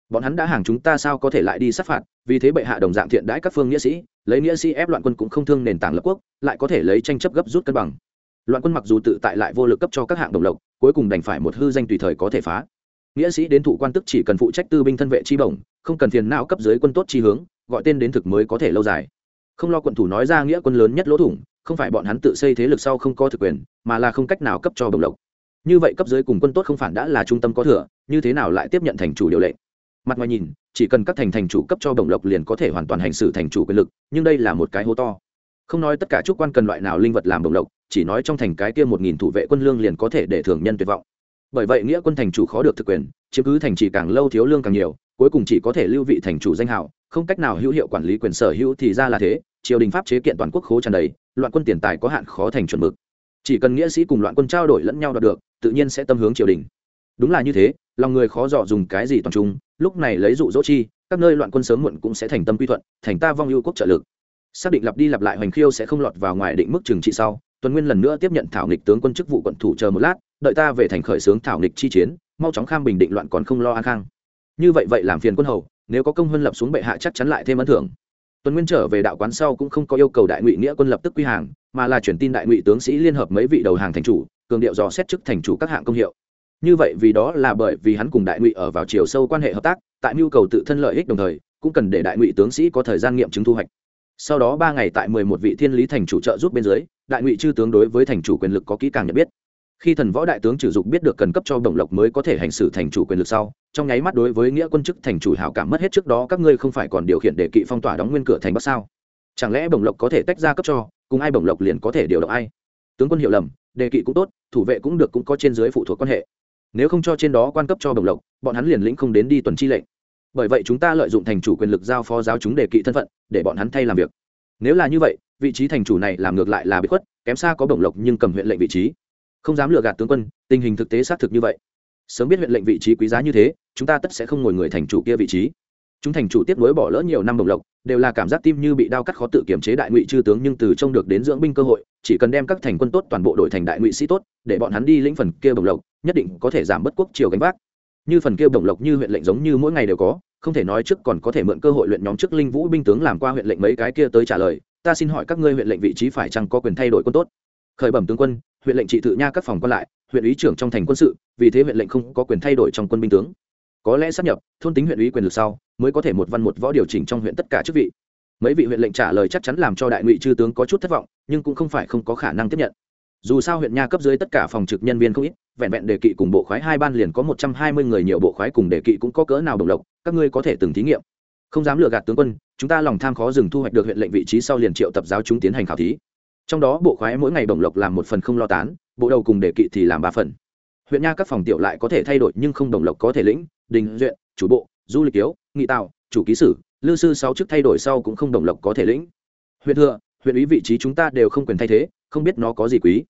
Bọn hắn đã hàng chúng ta sao có thể lại đi sát phạt, vì thế bệ hạ đồng dạng thiện đãi các phương nghĩa sĩ, lấy nghĩa sĩ ép loạn quân cũng không thương nền tảng lập quốc, lại có thể lấy tranh chấp gấp rút cân bằng. Loạn quân mặc dù tự tại lại vô lực cấp cho các hạng đồng lộc, cuối cùng đành phải một hư danh tùy thời có thể phá. Nghĩa sĩ đến thủ quan tức chỉ cần phụ trách tư binh thân vệ chi bổng, không cần phiền não cấp dưới quân tốt chi hướng gọi tên đến thực mới có thể lâu dài. Không lo quận thủ nói ra nghĩa quân lớn nhất lỗ thủng, không phải bọn hắn tự xây thế lực sau không có thực quyền, mà là không cách nào cấp cho bồng lộc. Như vậy cấp dưới cùng quân tốt không phản đã là trung tâm có thừa, như thế nào lại tiếp nhận thành chủ điều lệnh mặt ngoài nhìn, chỉ cần các thành thành chủ cấp cho bồng lộc liền có thể hoàn toàn hành xử thành chủ quyền lực, nhưng đây là một cái hố to. Không nói tất cả trúc quan cần loại nào linh vật làm bồng lộc, chỉ nói trong thành cái kia một nghìn thủ vệ quân lương liền có thể để thường nhân tuyệt vọng bởi vậy nghĩa quân thành chủ khó được thực quyền, chiếm cứ thành trì càng lâu thiếu lương càng nhiều, cuối cùng chỉ có thể lưu vị thành chủ danh hào, không cách nào hữu hiệu quản lý quyền sở hữu thì ra là thế, triều đình pháp chế kiện toàn quốc khố tràn đầy, loạn quân tiền tài có hạn khó thành chuẩn mực. Chỉ cần nghĩa sĩ cùng loạn quân trao đổi lẫn nhau đạt được, tự nhiên sẽ tâm hướng triều đình. Đúng là như thế, lòng người khó dò dùng cái gì toàn trung lúc này lấy dụ dỗ chi, các nơi loạn quân sớm muộn cũng sẽ thành tâm quy thuận, thành ta vong ưu quốc trợ lực. Xác định lặp đi lặp lại hoành khiêu sẽ không lọt vào ngoài định mức trừng trị sau, tuần nguyên lần nữa tiếp nhận thảo nghịch tướng quân chức vụ quận thủ chờ một lát đợi ta về thành khởi xướng thảo nghịch chi chiến, mau chóng kham bình định loạn còn không lo an khang. Như vậy vậy làm phiền quân hầu, nếu có công hơn lập xuống bệ hạ chắc chắn lại thêm ấn thưởng. Tuần nguyên trở về đạo quán sau cũng không có yêu cầu đại ngụy nghĩa quân lập tức quy hàng, mà là chuyển tin đại ngụy tướng sĩ liên hợp mấy vị đầu hàng thành chủ, cường điệu dò xét chức thành chủ các hạng công hiệu. Như vậy vì đó là bởi vì hắn cùng đại ngụy ở vào chiều sâu quan hệ hợp tác, tại mưu cầu tự thân lợi ích đồng thời, cũng cần để đại ngụy tướng sĩ có thời gian nghiệm chứng thu hoạch. Sau đó ba ngày tại mười một vị thiên lý thành chủ trợ giúp bên dưới, đại ngụy chư tướng đối với thành chủ quyền lực có kỹ càng nhận biết khi thần võ đại tướng trừ dục biết được cần cấp cho đồng lộc mới có thể hành xử thành chủ quyền lực sau, trong nháy mắt đối với nghĩa quân chức thành chủ hảo cảm mất hết trước đó, các ngươi không phải còn điều khiển để kỵ phong tỏa đóng nguyên cửa thành bắc sao? Chẳng lẽ bổng lộc có thể tách ra cấp cho, cùng ai bổng lộc liền có thể điều động ai? Tướng quân hiểu lầm, đề kỵ cũng tốt, thủ vệ cũng được cũng có trên dưới phụ thuộc quan hệ. Nếu không cho trên đó quan cấp cho bổng lộc, bọn hắn liền lĩnh không đến đi tuần chi lệnh. Bởi vậy chúng ta lợi dụng thành chủ quyền lực giao phó giáo chúng đề kỵ thân phận, để bọn hắn thay làm việc. Nếu là như vậy, vị trí thành chủ này làm ngược lại là bị khuất, kém xa có bổng lộc nhưng cầm huyện lệnh vị trí không dám lừa gạt tướng quân, tình hình thực tế xác thực như vậy. Sớm biết huyện lệnh vị trí quý giá như thế, chúng ta tất sẽ không ngồi người thành chủ kia vị trí. Chúng thành chủ tiếp nối bỏ lỡ nhiều năm đồng lộc, đều là cảm giác tim như bị đau cắt khó tự kiểm chế đại ngụy chư tướng nhưng từ trông được đến dưỡng binh cơ hội, chỉ cần đem các thành quân tốt toàn bộ đội thành đại ngụy sĩ tốt, để bọn hắn đi lĩnh phần kia đồng lộc, nhất định có thể giảm bất quốc triều gánh vác. Như phần kia đồng lộc như huyện lệnh giống như mỗi ngày đều có, không thể nói trước còn có thể mượn cơ hội luyện nhóm trước linh vũ binh tướng làm qua huyện lệnh mấy cái kia tới trả lời, ta xin hỏi các ngươi huyện lệnh vị trí phải chăng có quyền thay đổi quân tốt? Khởi bẩm tướng quân huyện lệnh trị tự nha các phòng còn lại, huyện ủy trưởng trong thành quân sự, vì thế huyện lệnh không có quyền thay đổi trong quân binh tướng. Có lẽ sắp nhập, thôn tính huyện ủy quyền lực sau, mới có thể một văn một võ điều chỉnh trong huyện tất cả chức vị. Mấy vị huyện lệnh trả lời chắc chắn làm cho đại ngụy chư tướng có chút thất vọng, nhưng cũng không phải không có khả năng tiếp nhận. Dù sao huyện nha cấp dưới tất cả phòng trực nhân viên không ít, vẹn vẹn đề kỵ cùng bộ khoái hai ban liền có một trăm hai mươi người, nhiều bộ khoái cùng đề kỵ cũng có cỡ nào đồng lộc, các ngươi có thể từng thí nghiệm. Không dám lừa gạt tướng quân, chúng ta lòng tham khó dừng thu hoạch được huyện lệnh vị trí sau liền triệu tập giáo chúng tiến hành khảo thí trong đó bộ khoái mỗi ngày bổng lộc làm một phần không lo tán, bộ đầu cùng đề kỵ thì làm ba phần. Huyện nha các phòng tiểu lại có thể thay đổi nhưng không đồng lộc có thể lĩnh, đình, duyện, chủ bộ, du lịch yếu, nghị tạo, chủ ký sử, lư sư sáu chức thay đổi sau cũng không đồng lộc có thể lĩnh. Huyện thừa, huyện ủy vị trí chúng ta đều không quyền thay thế, không biết nó có gì quý.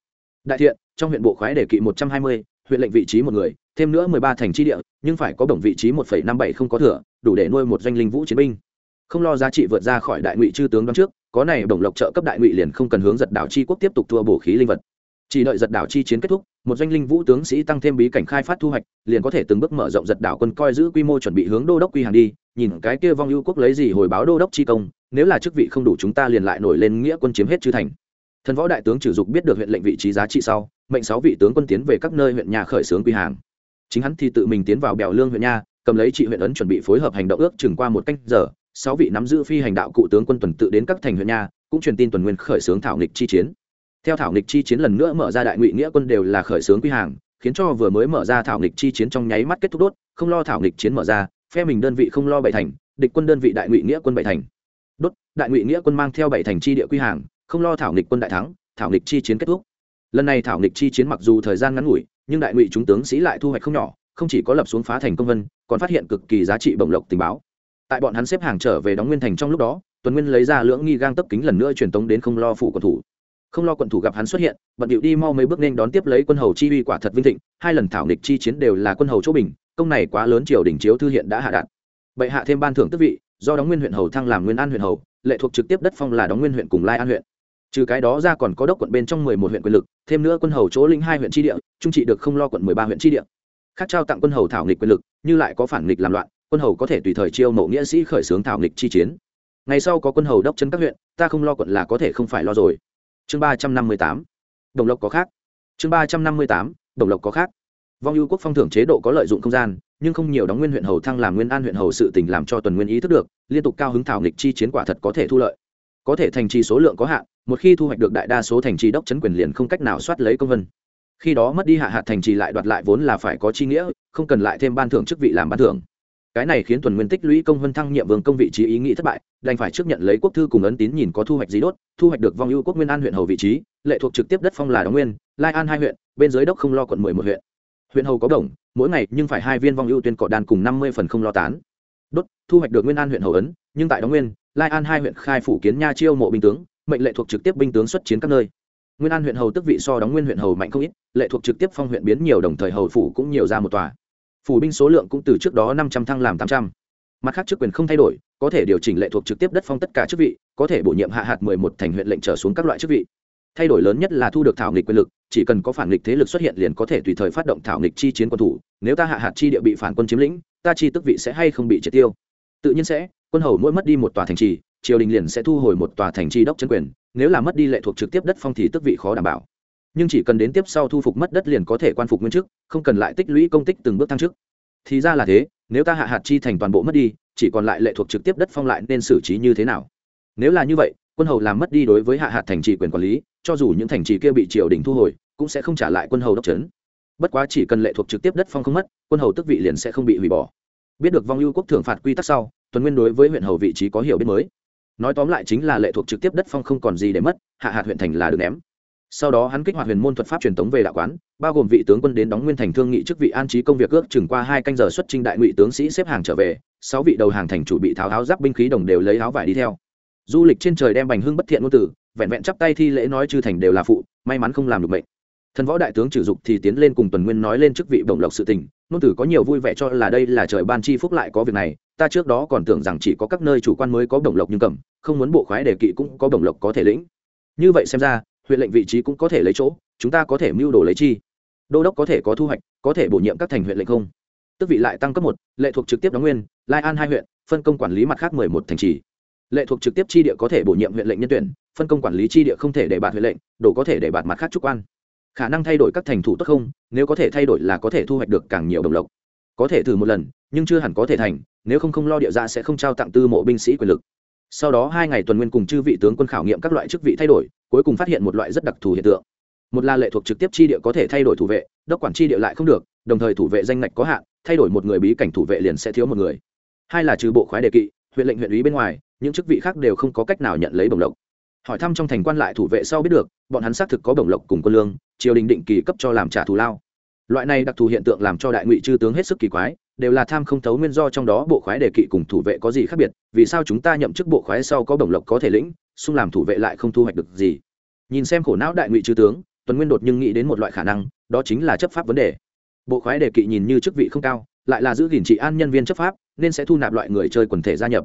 Đại thiện, trong huyện bộ khoái đề kỵ một trăm hai mươi, huyện lệnh vị trí một người, thêm nữa mười ba thành tri địa, nhưng phải có bổng vị trí một phẩy năm bảy không có thừa, đủ để nuôi một doanh linh vũ chiến binh. Không lo giá trị vượt ra khỏi đại ngụy chư tướng đón trước có này đồng lộc trợ cấp đại ngụy liền không cần hướng giật đảo chi quốc tiếp tục thua bổ khí linh vật. Chỉ đợi giật đảo chi chiến kết thúc, một doanh linh vũ tướng sĩ tăng thêm bí cảnh khai phát thu hoạch, liền có thể từng bước mở rộng giật đảo quân coi giữ quy mô chuẩn bị hướng đô đốc quy hàng đi, nhìn cái kia vong ưu quốc lấy gì hồi báo đô đốc chi công, nếu là chức vị không đủ chúng ta liền lại nổi lên nghĩa quân chiếm hết chư thành. Thần võ đại tướng trừ dục biết được huyện lệnh vị trí giá trị sau, mệnh sáu vị tướng quân tiến về các nơi huyện nhà khởi xướng quy hàng. Chính hắn thì tự mình tiến vào bèo lương huyện nha, cầm lấy trị huyện ấn chuẩn bị phối hợp hành động ước chừng qua một canh giờ sáu vị nắm giữ phi hành đạo cụ tướng quân tuần tự đến các thành huyện nha, cũng truyền tin tuần nguyên khởi xướng thảo nghịch chi chiến. Theo thảo nghịch chi chiến lần nữa mở ra đại ngụy nghĩa quân đều là khởi xướng quy hàng, khiến cho vừa mới mở ra thảo nghịch chi chiến trong nháy mắt kết thúc đốt, không lo thảo nghịch chiến mở ra, phe mình đơn vị không lo bảy thành, địch quân đơn vị đại ngụy nghĩa quân bảy thành. Đốt, đại ngụy nghĩa quân mang theo bảy thành chi địa quy hàng, không lo thảo nghịch quân đại thắng, thảo nghịch chi chiến kết thúc. Lần này thảo nghịch chi chiến mặc dù thời gian ngắn ngủi, nhưng đại ngụy chúng tướng sĩ lại thu hoạch không nhỏ, không chỉ có lập xuống phá thành công vân, còn phát hiện cực kỳ giá trị bổng lộc tình báo tại bọn hắn xếp hàng trở về đóng nguyên thành trong lúc đó, tuần nguyên lấy ra lưỡng nghi gang tấp kính lần nữa truyền tống đến không lo phủ quận thủ. Không lo quận thủ gặp hắn xuất hiện, bận điệu đi mau mấy bước nên đón tiếp lấy quân hầu chi uy quả thật vinh thịnh, hai lần thảo nghịch chi chiến đều là quân hầu chỗ bình, công này quá lớn triều đỉnh chiếu thư hiện đã hạ đạt. Bệ hạ thêm ban thưởng tước vị, do đóng nguyên huyện hầu thăng làm nguyên an huyện hầu, lệ thuộc trực tiếp đất phong là đóng nguyên huyện cùng lai an huyện. Trừ cái đó ra còn có đốc quận bên trong mười một huyện quyền lực, thêm nữa quân hầu chỗ linh hai huyện tri địa, trung trị được không lo quận mười ba huyện tri địa. Khác trao tặng quân hầu thảo nghịch quyền lực, như lại có phản nghịch làm loạn quân hầu có thể tùy thời chiêu mộ nghĩa sĩ khởi xướng thảo nghịch chi chiến. Ngày sau có quân hầu đốc chân các huyện, ta không lo quận là có thể không phải lo rồi. Chương ba trăm năm mươi tám, đồng lộc có khác. Chương ba trăm năm mươi tám, đồng lộc có khác. Vong ưu quốc phong thưởng chế độ có lợi dụng không gian, nhưng không nhiều đóng nguyên huyện hầu thăng làm nguyên an huyện hầu sự tình làm cho tuần nguyên ý thức được, liên tục cao hứng thảo nghịch chi chiến quả thật có thể thu lợi. Có thể thành trì số lượng có hạn, một khi thu hoạch được đại đa số thành trì đốc chấn quyền liền không cách nào soát lấy công vân. Khi đó mất đi hạ hạt thành trì lại đoạt lại vốn là phải có chi nghĩa, không cần lại thêm ban thưởng chức vị làm ban thưởng cái này khiến tuần nguyên tích lũy công vân thăng nhiệm vương công vị trí ý nghĩ thất bại, đành phải trước nhận lấy quốc thư cùng ấn tín nhìn có thu hoạch gì đốt, thu hoạch được vong ưu quốc nguyên an huyện hầu vị trí, lệ thuộc trực tiếp đất phong là đóng nguyên, lai an hai huyện, bên dưới đốc không lo quận mười một huyện. Huyện hầu có đồng, mỗi ngày nhưng phải hai viên vong ưu tuyên cọ đàn cùng năm mươi phần không lo tán. Đốt, thu hoạch được nguyên an huyện hầu ấn, nhưng tại đóng nguyên, lai an hai huyện khai phủ kiến nha chiêu mộ binh tướng, mệnh lệ thuộc trực tiếp binh tướng xuất chiến các nơi. Nguyên an huyện hầu tức vị so đóng nguyên huyện hầu mạnh không ít, lệ thuộc trực tiếp phong huyện biến nhiều đồng thời hầu phủ cũng nhiều ra một tòa phủ binh số lượng cũng từ trước đó năm trăm thăng làm tám trăm. Mặt khác chức quyền không thay đổi, có thể điều chỉnh lệ thuộc trực tiếp đất phong tất cả chức vị, có thể bổ nhiệm hạ hạt mười một thành huyện lệnh trở xuống các loại chức vị. Thay đổi lớn nhất là thu được thảo nghịch quyền lực, chỉ cần có phản nghịch thế lực xuất hiện liền có thể tùy thời phát động thảo nghịch chi chiến quân thủ, nếu ta hạ hạt chi địa bị phản quân chiếm lĩnh, ta chi tức vị sẽ hay không bị triệt tiêu? Tự nhiên sẽ, quân hầu mỗi mất đi một tòa thành trì, triều đình liền sẽ thu hồi một tòa thành trì đốc chân quyền, nếu là mất đi lệ thuộc trực tiếp đất phong thì tức vị khó đảm bảo nhưng chỉ cần đến tiếp sau thu phục mất đất liền có thể quan phục nguyên chức, không cần lại tích lũy công tích từng bước thăng chức. Thì ra là thế, nếu ta hạ hạt chi thành toàn bộ mất đi, chỉ còn lại lệ thuộc trực tiếp đất phong lại nên xử trí như thế nào? Nếu là như vậy, quân hầu làm mất đi đối với hạ hạt thành trì quyền quản lý, cho dù những thành trì kia bị triều đình thu hồi, cũng sẽ không trả lại quân hầu đốc trấn bất quá chỉ cần lệ thuộc trực tiếp đất phong không mất, quân hầu tức vị liền sẽ không bị hủy bỏ. Biết được vong ưu quốc thưởng phạt quy tắc sau tuấn nguyên đối với huyện hầu vị trí có hiểu biết mới. Nói tóm lại chính là lệ thuộc trực tiếp đất phong không còn gì để mất, hạ hạt huyện thành là được ném sau đó hắn kích hoạt huyền môn thuật pháp truyền thống về đạo quán, bao gồm vị tướng quân đến đóng nguyên thành thương nghị chức vị an trí công việc ước chừng qua hai canh giờ xuất trình đại ngụy tướng sĩ xếp hàng trở về, sáu vị đầu hàng thành chủ bị tháo áo giáp binh khí đồng đều lấy áo vải đi theo. Du lịch trên trời đem bành hưng bất thiện ngôn tử vẹn vẹn chắp tay thi lễ nói chư thành đều là phụ, may mắn không làm được mệnh. Thần võ đại tướng trừ dục thì tiến lên cùng tuần nguyên nói lên chức vị bổng lộc sự tình, ngôn tử có nhiều vui vẻ cho là đây là trời ban chi phúc lại có việc này, ta trước đó còn tưởng rằng chỉ có các nơi chủ quan mới có bổng lộc nhưng cầm, không muốn bộ khoái đề kỵ cũng có bổng lộc có thể lĩnh. Như vậy xem ra huyện lệnh vị trí cũng có thể lấy chỗ, chúng ta có thể mưu đồ lấy chi. Đô đốc có thể có thu hoạch, có thể bổ nhiệm các thành huyện lệnh không? Tức vị lại tăng cấp một, lệ thuộc trực tiếp đóng nguyên, lai an hai huyện, phân công quản lý mặt khác mười một thành trì. Lệ thuộc trực tiếp chi địa có thể bổ nhiệm huyện lệnh nhân tuyển, phân công quản lý chi địa không thể để bạt huyện lệnh đổ có thể để bạt mặt khác trúc quan. Khả năng thay đổi các thành thủ tốt không? Nếu có thể thay đổi là có thể thu hoạch được càng nhiều đồng lộc. Có thể thử một lần, nhưng chưa hẳn có thể thành, nếu không không lo địa ra sẽ không trao tặng tư mộ binh sĩ quyền lực. Sau đó hai ngày tuần nguyên cùng chư vị tướng quân khảo nghiệm các loại chức vị thay đổi cuối cùng phát hiện một loại rất đặc thù hiện tượng. Một là lệ thuộc trực tiếp chi địa có thể thay đổi thủ vệ, đốc quản chi địa lại không được, đồng thời thủ vệ danh ngạch có hạn, thay đổi một người bí cảnh thủ vệ liền sẽ thiếu một người. Hai là trừ bộ khoái đề kỵ, huyện lệnh huyện ủy bên ngoài, những chức vị khác đều không có cách nào nhận lấy bổng lộc. Hỏi thăm trong thành quan lại thủ vệ sau biết được, bọn hắn xác thực có bổng lộc cùng quân lương, triều đình định kỳ cấp cho làm trả thù lao. Loại này đặc thù hiện tượng làm cho đại ngụy chư tướng hết sức kỳ quái đều là tham không thấu nguyên do trong đó, bộ khoái đề kỵ cùng thủ vệ có gì khác biệt? Vì sao chúng ta nhậm chức bộ khoái sau có bổng lộc có thể lĩnh, xung làm thủ vệ lại không thu hoạch được gì? Nhìn xem khổ não đại ngụy chư tướng, tuần nguyên đột nhưng nghĩ đến một loại khả năng, đó chính là chấp pháp vấn đề. Bộ khoái đề kỵ nhìn như chức vị không cao, lại là giữ gìn trị an nhân viên chấp pháp, nên sẽ thu nạp loại người chơi quần thể gia nhập.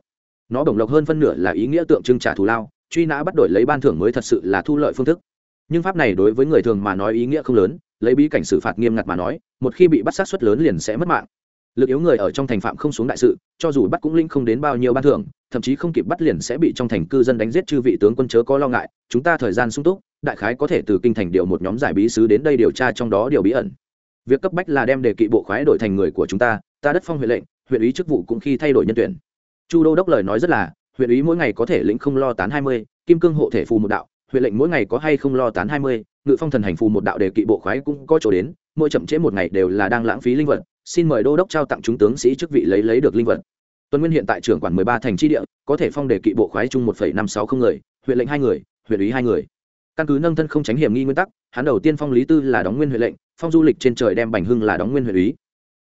Nó bổng lộc hơn phân nửa là ý nghĩa tượng trưng trả thù lao, truy nã bắt đổi lấy ban thưởng mới thật sự là thu lợi phương thức. Nhưng pháp này đối với người thường mà nói ý nghĩa không lớn, lấy bí cảnh xử phạt nghiêm ngặt mà nói, một khi bị bắt sát xuất lớn liền sẽ mất mạng lực yếu người ở trong thành phạm không xuống đại sự, cho dù bắt cũng linh không đến bao nhiêu ban thưởng, thậm chí không kịp bắt liền sẽ bị trong thành cư dân đánh giết chư vị tướng quân chớ có lo ngại, chúng ta thời gian sung túc, đại khái có thể từ kinh thành điều một nhóm giải bí sứ đến đây điều tra trong đó điều bí ẩn. Việc cấp bách là đem đề kỵ bộ khoái đổi thành người của chúng ta ta đất phong huyện lệnh, huyện ý chức vụ cũng khi thay đổi nhân tuyển. Chu đô đốc lời nói rất là, huyện ý mỗi ngày có thể lĩnh không lo tán hai mươi, kim cương hộ thể phù một đạo huyện lệnh mỗi ngày có hay không lo tán hai mươi, ngự phong thần hành phù một đạo đề kỵ bộ khoái cũng có chỗ đến mỗi chậm trễ một ngày đều là đang lãng phí linh vật, xin mời đô đốc trao tặng chúng tướng sĩ chức vị lấy lấy được linh vật. Tuần nguyên hiện tại trưởng quản mười ba thành tri địa, có thể phong đề kỵ bộ khoái chung một phẩy năm sáu không người, huyện lệnh hai người, huyện ủy hai người. Căn cứ nâng thân không tránh hiểm nghi nguyên tắc, hắn đầu tiên phong lý tư là đóng nguyên huyện lệnh, phong du lịch trên trời đem bành hưng là đóng nguyên huyện ủy.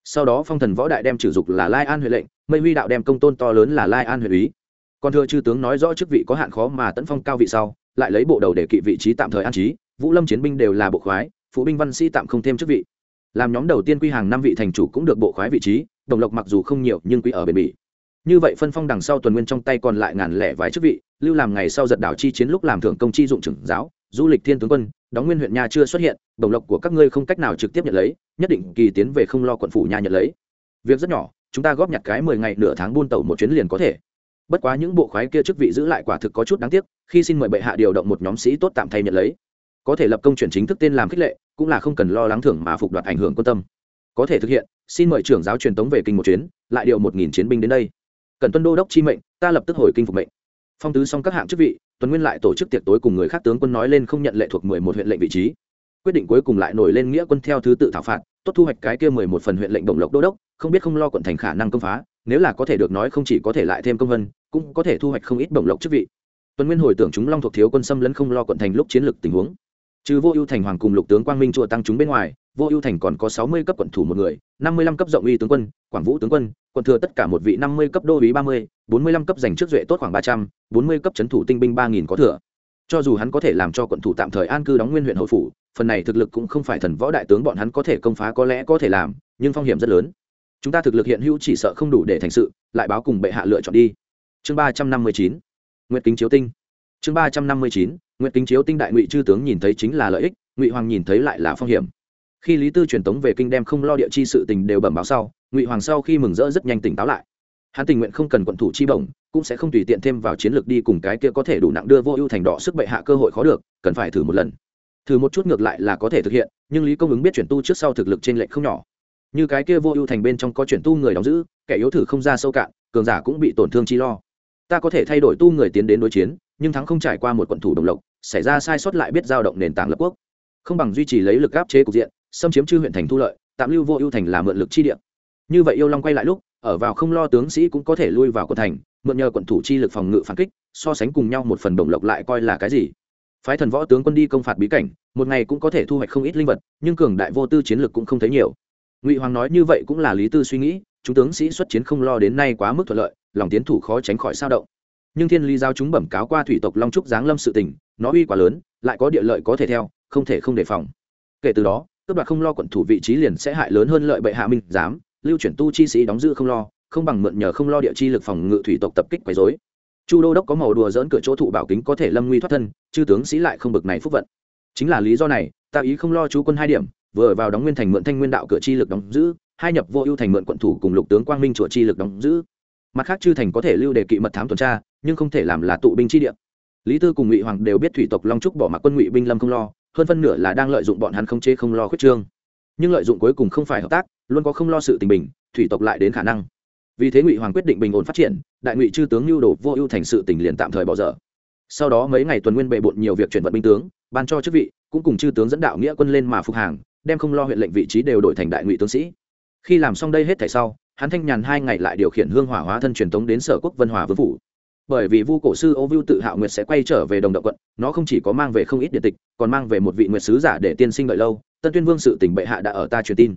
Sau đó phong thần võ đại đem trừ dục là lai an huyện lệnh, mây huy đạo đem công tôn to lớn là lai an huyện ủy. Còn thưa chư tướng nói rõ chức vị có hạn khó mà tấn phong cao vị sau, lại lấy bộ đầu để kỵ vị trí tạm thời an trí, vũ lâm chiến binh đều là bộ khoái phụ binh văn sĩ tạm không thêm chức vị. Làm nhóm đầu tiên quy hàng năm vị thành chủ cũng được bộ khoái vị trí, đồng lộc mặc dù không nhiều nhưng quy ở bền bỉ. Như vậy phân phong đằng sau tuần nguyên trong tay còn lại ngàn lẻ vài chức vị, lưu làm ngày sau giật đảo chi chiến lúc làm thưởng công chi dụng trưởng giáo, du lịch thiên tướng quân, đóng nguyên huyện nha chưa xuất hiện, đồng lộc của các ngươi không cách nào trực tiếp nhận lấy, nhất định kỳ tiến về không lo quận phủ nha nhận lấy. Việc rất nhỏ, chúng ta góp nhặt cái mười ngày nửa tháng buôn tàu một chuyến liền có thể. Bất quá những bộ khoái kia chức vị giữ lại quả thực có chút đáng tiếc, khi xin mời bệ hạ điều động một nhóm sĩ tốt tạm thay nhận lấy có thể lập công chuyển chính thức tên làm khích lệ, cũng là không cần lo lắng thưởng mà phục đoạt ảnh hưởng quan tâm. Có thể thực hiện, xin mời trưởng giáo truyền tống về kinh một chuyến, lại điều một nghìn chiến binh đến đây. Cần tuân đô đốc chi mệnh, ta lập tức hồi kinh phục mệnh. Phong tứ xong các hạng chức vị, tuần nguyên lại tổ chức tiệc tối cùng người khác tướng quân nói lên không nhận lệ thuộc mười một huyện lệnh vị trí. Quyết định cuối cùng lại nổi lên nghĩa quân theo thứ tự thảo phạt, tốt thu hoạch cái kia mười một phần huyện lệnh đồng lộc đô đốc, không biết không lo quận thành khả năng công phá, nếu là có thể được nói không chỉ có thể lại thêm công vân cũng có thể thu hoạch không ít bổng lộc chức vị. Tuần nguyên hồi tưởng chúng long thuộc thiếu quân xâm lấn không lo quận thành lúc chiến lược tình huống trừ vô ưu thành hoàng cùng lục tướng quang minh chùa tăng chúng bên ngoài, vô ưu thành còn có sáu mươi cấp quận thủ một người, năm mươi lăm cấp rộng uy tướng quân, quảng vũ tướng quân, quận thừa tất cả một vị năm mươi cấp đô úy ba mươi, bốn mươi lăm cấp dành trước duệ tốt khoảng ba trăm, bốn mươi cấp trấn thủ tinh binh ba nghìn có thừa. Cho dù hắn có thể làm cho quận thủ tạm thời an cư đóng nguyên huyện hậu phủ, phần này thực lực cũng không phải thần võ đại tướng bọn hắn có thể công phá có lẽ có thể làm, nhưng phong hiểm rất lớn. Chúng ta thực lực hiện hữu chỉ sợ không đủ để thành sự, lại báo cùng bệ hạ lựa chọn đi. Chương ba trăm năm mươi chín nguyện kính chiếu tinh. Chương ba trăm năm mươi chín nguyện kính chiếu tinh đại ngụy chư tướng nhìn thấy chính là lợi ích, ngụy hoàng nhìn thấy lại là phong hiểm. Khi lý tư truyền tống về kinh đem không lo địa chi sự tình đều bẩm báo sau, ngụy hoàng sau khi mừng rỡ rất nhanh tỉnh táo lại. Hắn tình nguyện không cần quận thủ chi bổng, cũng sẽ không tùy tiện thêm vào chiến lược đi cùng cái kia có thể đủ nặng đưa vô ưu thành đỏ sức bệ hạ cơ hội khó được, cần phải thử một lần. Thử một chút ngược lại là có thể thực hiện, nhưng lý công ứng biết chuyển tu trước sau thực lực trên lệnh không nhỏ. Như cái kia vô ưu thành bên trong có chuyển tu người đóng giữ, kẻ yếu thử không ra sâu cạn, cường giả cũng bị tổn thương chi lo. Ta có thể thay đổi tu người tiến đến đối chiến, nhưng thắng không trải qua một quận thủ đồng lộc xảy ra sai sót lại biết giao động nền tảng lập quốc. Không bằng duy trì lấy lực áp chế cục diện, xâm chiếm chư huyện thành thu lợi, tạm lưu vô ưu thành là mượn lực chi địa. Như vậy yêu long quay lại lúc, ở vào không lo tướng sĩ cũng có thể lui vào quận thành, mượn nhờ quận thủ chi lực phòng ngự phản kích, so sánh cùng nhau một phần đồng lộc lại coi là cái gì. Phái thần võ tướng quân đi công phạt bí cảnh, một ngày cũng có thể thu hoạch không ít linh vật, nhưng cường đại vô tư chiến lược cũng không thấy nhiều. Ngụy hoàng nói như vậy cũng là lý tư suy nghĩ, chúng tướng sĩ xuất chiến không lo đến nay quá mức thuận lợi, lòng tiến thủ khó tránh khỏi sao động. Nhưng thiên lý giao chúng bẩm cáo qua thủy tộc long trúc giáng lâm sự tình nó uy quá lớn, lại có địa lợi có thể theo, không thể không đề phòng. Kể từ đó, cướp đoạt không lo quận thủ vị trí liền sẽ hại lớn hơn lợi bệ hạ minh giám, lưu chuyển tu chi sĩ đóng giữ không lo, không bằng mượn nhờ không lo địa chi lực phòng ngự thủy tộc tập kích quấy dối chu đô đốc có màu đùa dỡn cửa chỗ thụ bảo kính có thể lâm nguy thoát thân, chư tướng sĩ lại không bực này phúc vận. Chính là lý do này, ta ý không lo chú quân hai điểm, vừa vào đóng nguyên thành mượn thanh nguyên đạo cửa chi lực đóng giữ, hai nhập vô ưu thành mượn quận thủ cùng lục tướng quang minh chùa chi lực đóng giữ. Mặt khác chư thành có thể lưu đề kỵ mật thám tuần tra, nhưng không thể làm là tụ binh chi địa lý tư cùng ngụy hoàng đều biết thủy tộc long trúc bỏ mặc quân ngụy binh lâm không lo, hơn phân nửa là đang lợi dụng bọn hắn không chế không lo khuyết trương. Nhưng lợi dụng cuối cùng không phải hợp tác, luôn có không lo sự tình bình, thủy tộc lại đến khả năng. Vì thế ngụy hoàng quyết định bình ổn phát triển, đại ngụy chư tướng lưu đồ vô ưu thành sự tình liền tạm thời bỏ dở. Sau đó mấy ngày tuần nguyên bệ bộn nhiều việc chuyển vận binh tướng, ban cho chức vị, cũng cùng chư tướng dẫn đạo nghĩa quân lên mà phục hàng, đem không lo huyện lệnh vị trí đều đổi thành đại ngụy tướng sĩ. Khi làm xong đây hết thảy sau, hắn thanh nhàn hai ngày lại điều khiển hương hỏa hóa thân truyền tống đến sở quốc vân hòa vương phủ bởi vì vu cổ sư ô vưu tự hạo nguyệt sẽ quay trở về đồng động quận, nó không chỉ có mang về không ít điện tịch, còn mang về một vị nguyệt sứ giả để tiên sinh đợi lâu, tân tuyên vương sự tỉnh bệ hạ đã ở ta truyền tin.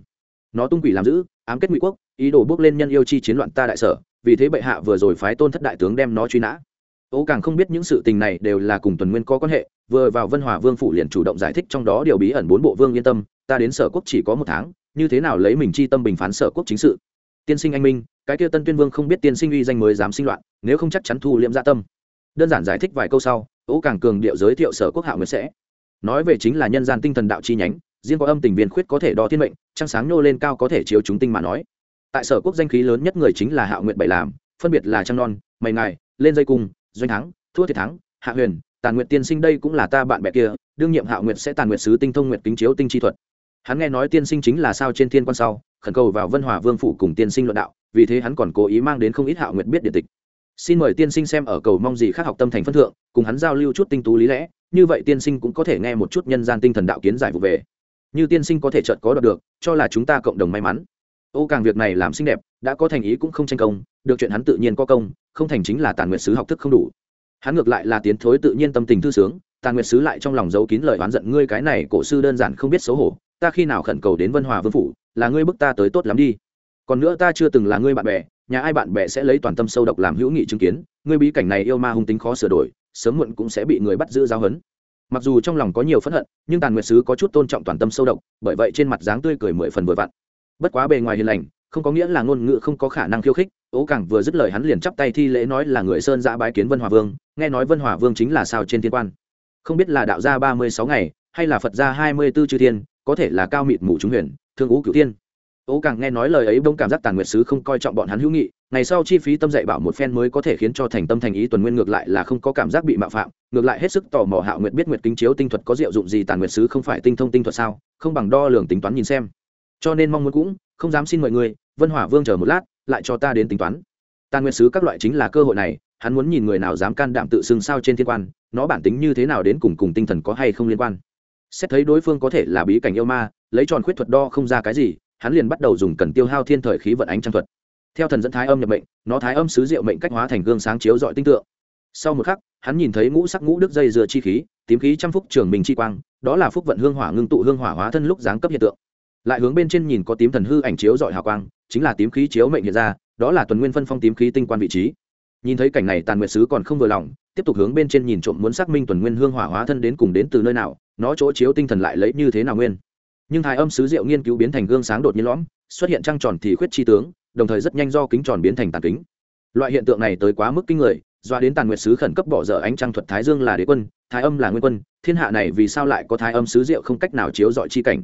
Nó tung quỷ làm giữ ám kết ngụy quốc, ý đồ bước lên nhân yêu chi chiến loạn ta đại sở, vì thế bệ hạ vừa rồi phái tôn thất đại tướng đem nó truy nã. Ô càng không biết những sự tình này đều là cùng tuần nguyên có quan hệ, vừa vào vân hòa vương phủ liền chủ động giải thích trong đó điều bí ẩn bốn bộ vương yên tâm, ta đến sở quốc chỉ có một tháng, như thế nào lấy mình chi tâm bình phán sở quốc chính sự tiên sinh anh minh, cái kia tân tuyên vương không biết tiên sinh uy danh mới dám sinh loạn, nếu không chắc chắn thu liễm gia tâm. Đơn giản giải thích vài câu sau ô càng cường điệu giới thiệu sở quốc hạo nguyệt sẽ. Nói về chính là nhân gian tinh thần đạo chi nhánh, riêng có âm tình viên khuyết có thể đo thiên mệnh, trăng sáng nhô lên cao có thể chiếu chúng tinh mà nói. Tại sở quốc danh khí lớn nhất người chính là hạo nguyện bảy làm, phân biệt là trăng non, mày ngài, lên dây cung, doanh thắng, thua thiệt thắng, hạ huyền, tàn nguyện tiên sinh đây cũng là ta bạn bè kia, đương nhiệm hạo nguyện sẽ tàn nguyện sứ tinh thông nguyện kính chiếu tinh chi thuật. Hắn nghe nói tiên sinh chính là sao trên thiên quan sau khẩn cầu vào vân hòa vương phủ cùng tiên sinh luận đạo, vì thế hắn còn cố ý mang đến không ít hạo nguyện biết điện tịch. Xin mời tiên sinh xem ở cầu mong gì khác học tâm thành phân thượng, cùng hắn giao lưu chút tinh tú lý lẽ, như vậy tiên sinh cũng có thể nghe một chút nhân gian tinh thần đạo kiến giải vụ về. Như tiên sinh có thể chợt có đoạt được, cho là chúng ta cộng đồng may mắn. Ô, càng việc này làm xinh đẹp, đã có thành ý cũng không tranh công, được chuyện hắn tự nhiên có công, không thành chính là tàn nguyệt sứ học thức không đủ. Hắn ngược lại là tiến thối tự nhiên tâm tình thư sướng, tàn nguyệt sứ lại trong lòng giấu kín lời oán giận, ngươi cái này cổ sư đơn giản không biết xấu hổ ta khi nào khẩn cầu đến vân hòa vương phủ, là ngươi bức ta tới tốt lắm đi. Còn nữa ta chưa từng là ngươi bạn bè, nhà ai bạn bè sẽ lấy toàn tâm sâu độc làm hữu nghị chứng kiến, ngươi bí cảnh này yêu ma hung tính khó sửa đổi, sớm muộn cũng sẽ bị người bắt giữ giáo hấn mặc dù trong lòng có nhiều phẫn hận, nhưng tàn nguyệt sứ có chút tôn trọng toàn tâm sâu độc, bởi vậy trên mặt dáng tươi cười mười phần vừa vặn. Bất quá bề ngoài hiền lành, không có nghĩa là ngôn ngữ không có khả năng khiêu khích, ố càng vừa dứt lời hắn liền chắp tay thi lễ nói là người sơn giã bái kiến vân hòa vương, nghe nói vân hòa vương chính là sao trên thiên quan. Không biết là đạo gia ba mươi sáu ngày, hay là phật gia hai mươi b ố chư thiên có thể là cao mịt mù trúng huyền, thương ú cửu tiên ố càng nghe nói lời ấy bông cảm giác tàn nguyệt sứ không coi trọng bọn hắn hữu nghị, ngày sau chi phí tâm dạy bảo một phen mới có thể khiến cho thành tâm thành ý tuần nguyên ngược lại là không có cảm giác bị mạo phạm, ngược lại hết sức tò mò hạo nguyệt biết nguyệt kính chiếu tinh thuật có diệu dụng gì tàn nguyệt sứ không phải tinh thông tinh thuật sao, không bằng đo lường tính toán nhìn xem. Cho nên mong muốn cũng, không dám xin mọi người, vân hỏa vương chờ một lát, lại cho ta đến tính toán. Tàn nguyệt sứ các loại chính là cơ hội này, hắn muốn nhìn người nào dám can đảm tự xưng sao trên thiên quan, nó bản tính như thế nào đến cùng cùng tinh thần có hay không liên quan xét thấy đối phương có thể là bí cảnh yêu ma, lấy tròn khuyết thuật đo không ra cái gì, hắn liền bắt đầu dùng cần tiêu hao thiên thời khí vận ánh trang thuật. Theo thần dẫn thái âm nhập mệnh, nó thái âm sứ diệu mệnh cách hóa thành gương sáng chiếu dọi tinh tượng. Sau một khắc, hắn nhìn thấy ngũ sắc ngũ đức dây dừa chi khí, tím khí trăm phúc trường mình chi quang, đó là phúc vận hương hỏa ngưng tụ hương hỏa hóa thân lúc giáng cấp hiện tượng. Lại hướng bên trên nhìn có tím thần hư ảnh chiếu dọi hào quang, chính là tím khí chiếu mệnh hiện ra, đó là tuần nguyên phân phong tím khí tinh quan vị trí. Nhìn thấy cảnh này tàn nguyệt sứ còn không vừa lòng, tiếp tục hướng bên trên nhìn trộm muốn xác minh tuần nguyên hương hỏa hóa thân đến cùng đến từ nơi nào nó chỗ chiếu tinh thần lại lấy như thế nào nguyên? Nhưng thái âm sứ diệu nghiên cứu biến thành gương sáng đột nhiên lõm, xuất hiện trăng tròn thì khuyết chi tướng, đồng thời rất nhanh do kính tròn biến thành tàn kính. Loại hiện tượng này tới quá mức kinh người, doa đến tàn nguyệt sứ khẩn cấp bỏ dở ánh trăng thuật thái dương là đế quân, thái âm là nguyên quân, thiên hạ này vì sao lại có thái âm sứ diệu không cách nào chiếu dọi chi cảnh?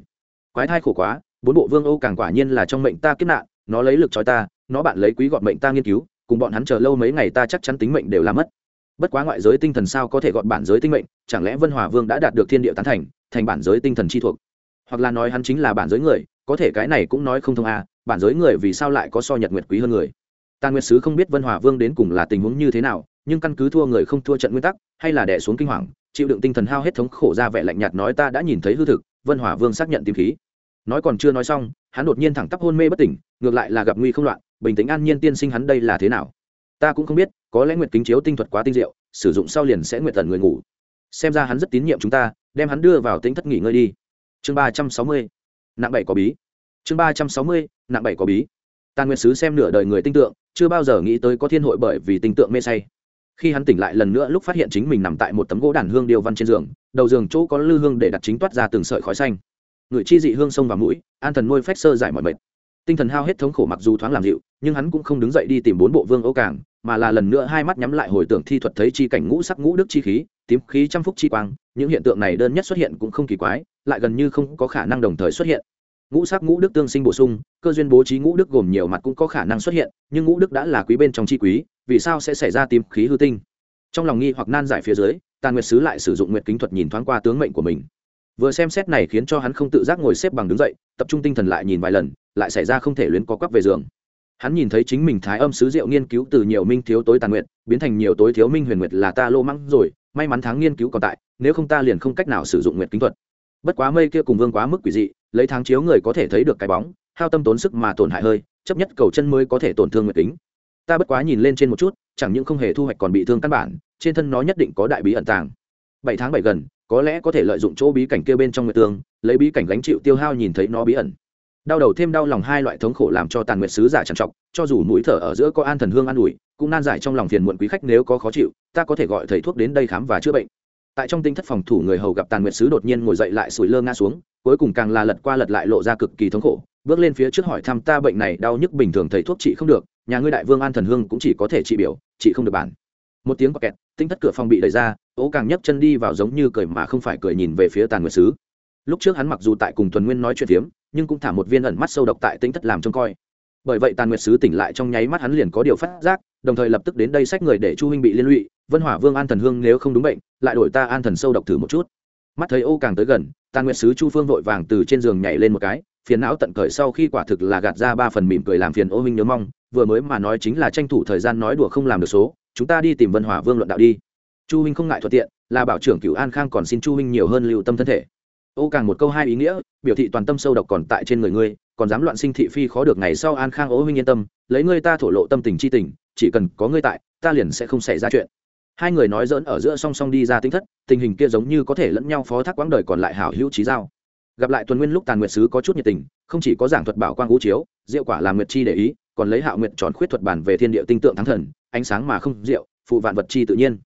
Quái thai khổ quá, bốn bộ vương âu càng quả nhiên là trong mệnh ta kiếp nạn, nó lấy lực trói ta, nó bạn lấy quý gọn mệnh ta nghiên cứu, cùng bọn hắn chờ lâu mấy ngày ta chắc chắn tính mệnh đều làm mất bất quá ngoại giới tinh thần sao có thể gọn bản giới tinh mệnh, chẳng lẽ vân hòa vương đã đạt được thiên địa tán thành thành bản giới tinh thần chi thuộc? Hoặc là nói hắn chính là bản giới người, có thể cái này cũng nói không thông à bản giới người vì sao lại có so nhật nguyệt quý hơn người? Tàn nguyệt sứ không biết vân hòa vương đến cùng là tình huống như thế nào, nhưng căn cứ thua người không thua trận nguyên tắc, hay là đẻ xuống kinh hoàng, chịu đựng tinh thần hao hết thống khổ ra vẻ lạnh nhạt nói ta đã nhìn thấy hư thực, vân hòa vương xác nhận tìm khí. Nói còn chưa nói xong, hắn đột nhiên thẳng tắp hôn mê bất tỉnh, ngược lại là gặp nguy không loạn, bình tĩnh an nhiên tiên sinh hắn đây là thế nào? Ta cũng không biết có lẽ nguyệt kính chiếu tinh thuật quá tinh diệu, sử dụng sau liền sẽ nguyệt tần người ngủ. Xem ra hắn rất tín nhiệm chúng ta, đem hắn đưa vào tính thất nghỉ ngơi đi. Chương ba trăm sáu mươi, nặng bảy có bí. Chương ba trăm sáu mươi, nặng bảy có bí. Tàn nguyệt sứ xem nửa đời người tinh tượng, chưa bao giờ nghĩ tới có thiên hội bởi vì tinh tượng mê say. Khi hắn tỉnh lại lần nữa lúc phát hiện chính mình nằm tại một tấm gỗ đàn hương điều văn trên giường, đầu giường chỗ có lư hương để đặt chính toát ra từng sợi khói xanh. Người chi dị hương sông vào mũi, an thần nuôi phách sơ giải mọi mệt. Tinh thần hao hết thống khổ mặc dù thoáng làm dịu, nhưng hắn cũng không đứng dậy đi tìm bốn bộ vương âu cảng mà là lần nữa hai mắt nhắm lại hồi tưởng thi thuật thấy chi cảnh ngũ sắc ngũ đức chi khí, tím khí trăm phúc chi quang, những hiện tượng này đơn nhất xuất hiện cũng không kỳ quái, lại gần như không có khả năng đồng thời xuất hiện. Ngũ sắc ngũ đức tương sinh bổ sung, cơ duyên bố trí ngũ đức gồm nhiều mặt cũng có khả năng xuất hiện, nhưng ngũ đức đã là quý bên trong chi quý, vì sao sẽ xảy ra tím khí hư tinh? Trong lòng nghi hoặc nan giải phía dưới, tàn nguyệt sứ lại sử dụng nguyệt kính thuật nhìn thoáng qua tướng mệnh của mình. Vừa xem xét này khiến cho hắn không tự giác ngồi xếp bằng đứng dậy, tập trung tinh thần lại nhìn vài lần, lại xảy ra không thể luyến có quắp về giường hắn nhìn thấy chính mình thái âm sứ diệu nghiên cứu từ nhiều minh thiếu tối tàn nguyện biến thành nhiều tối thiếu minh huyền nguyệt là ta lô mắng rồi, may mắn tháng nghiên cứu còn tại, nếu không ta liền không cách nào sử dụng nguyệt kính thuật. Bất quá mây kia cùng vương quá mức quỷ dị, lấy tháng chiếu người có thể thấy được cái bóng, hao tâm tốn sức mà tổn hại hơi, chấp nhất cầu chân mới có thể tổn thương nguyệt kính. Ta bất quá nhìn lên trên một chút, chẳng những không hề thu hoạch còn bị thương căn bản, trên thân nó nhất định có đại bí ẩn tàng. Bảy tháng bảy gần, có lẽ có thể lợi dụng chỗ bí cảnh kia bên trong nguyệt tương lấy bí cảnh gánh chịu tiêu hao nhìn thấy nó bí ẩn đau đầu thêm đau lòng hai loại thống khổ làm cho tàn nguyệt sứ giả trằn trọc, cho dù mũi thở ở giữa có an thần hương an ủi, cũng nan giải trong lòng phiền muộn quý khách nếu có khó chịu, ta có thể gọi thầy thuốc đến đây khám và chữa bệnh. Tại trong tinh thất phòng thủ người hầu gặp tàn nguyệt sứ đột nhiên ngồi dậy lại sủi lơ ngã xuống, cuối cùng càng là lật qua lật lại lộ ra cực kỳ thống khổ, bước lên phía trước hỏi thăm ta bệnh này đau nhức bình thường thầy thuốc trị không được, nhà ngươi đại vương an thần hương cũng chỉ có thể trị biểu, trị không được bản. Một tiếng quạt kẹt, tinh thất cửa phòng bị đẩy ra, ố càng nhấc chân đi vào giống như cười mà không phải cười nhìn về phía tàn nguyệt sứ. Lúc trước hắn mặc dù tại cùng thuần nguyên nói chuyện phiếm nhưng cũng thả một viên ẩn mắt sâu độc tại tính thất làm trông coi. Bởi vậy tàn nguyệt sứ tỉnh lại trong nháy mắt hắn liền có điều phát giác, đồng thời lập tức đến đây sách người để chu huynh bị liên lụy, vân hỏa vương an thần hương nếu không đúng bệnh, lại đổi ta an thần sâu độc thử một chút. Mắt thấy ô càng tới gần, tàn nguyệt sứ chu phương vội vàng từ trên giường nhảy lên một cái, phiền não tận cởi sau khi quả thực là gạt ra ba phần mỉm cười làm phiền ô huynh nhớ mong, vừa mới mà nói chính là tranh thủ thời gian nói đùa không làm được số, chúng ta đi tìm vân hỏa vương luận đạo đi. Chu huynh không ngại thuận tiện, là bảo trưởng cửu an khang còn xin chu huynh nhiều hơn lưu tâm thân thể ô càng một câu hai ý nghĩa, biểu thị toàn tâm sâu độc còn tại trên người ngươi, còn dám loạn sinh thị phi khó được ngày sau an khang ô huynh yên tâm, lấy ngươi ta thổ lộ tâm tình chi tình, chỉ cần có ngươi tại, ta liền sẽ không xảy ra chuyện. Hai người nói dỡn ở giữa song song đi ra tính thất, tình hình kia giống như có thể lẫn nhau phó thác quãng đời còn lại hảo hữu trí giao. Gặp lại tuần nguyên lúc tàn nguyệt sứ có chút nhiệt tình, không chỉ có giảng thuật bảo quang ngũ chiếu, diệu quả làm nguyệt chi để ý, còn lấy hạo nguyệt tròn khuyết thuật bản về thiên địa tinh tượng thắng thần, ánh sáng mà không diệu, phụ vạn vật chi tự nhiên.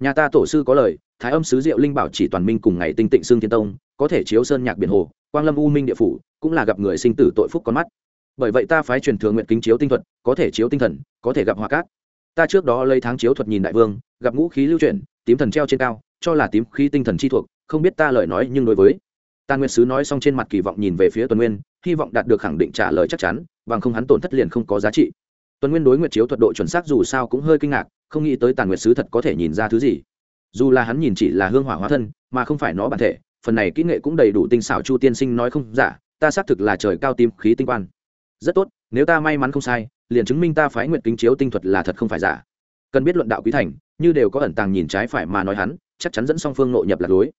Nhà ta tổ sư có lời, thái âm sứ diệu linh bảo chỉ toàn minh cùng ngày tinh tịnh xương thiên tông có thể chiếu sơn nhạc biển hồ, quang lâm u minh địa phủ, cũng là gặp người sinh tử tội phúc con mắt. Bởi vậy ta phái truyền thường nguyện kính chiếu tinh thuật, có thể chiếu tinh thần, có thể gặp hòa cát. Ta trước đó lấy tháng chiếu thuật nhìn đại vương, gặp ngũ khí lưu chuyển, tím thần treo trên cao, cho là tím khí tinh thần chi thuộc, không biết ta lời nói nhưng đối với. Tàn nguyên sứ nói xong trên mặt kỳ vọng nhìn về phía tuần nguyên, hy vọng đạt được khẳng định trả lời chắc chắn, bằng không hắn tổn thất liền không có giá trị. Tuần nguyên đối nguyệt chiếu thuật độ chuẩn xác dù sao cũng hơi kinh ngạc, không nghĩ tới tàn nguyệt sứ thật có thể nhìn ra thứ gì. Dù là hắn nhìn chỉ là hương hỏa hóa thân, mà không phải nó bản thể phần này kỹ nghệ cũng đầy đủ tinh xảo chu tiên sinh nói không giả, ta xác thực là trời cao tím khí tinh quan. Rất tốt, nếu ta may mắn không sai, liền chứng minh ta phái nguyện kính chiếu tinh thuật là thật không phải giả. Cần biết luận đạo quý thành, như đều có ẩn tàng nhìn trái phải mà nói hắn, chắc chắn dẫn song phương nội nhập lạc lối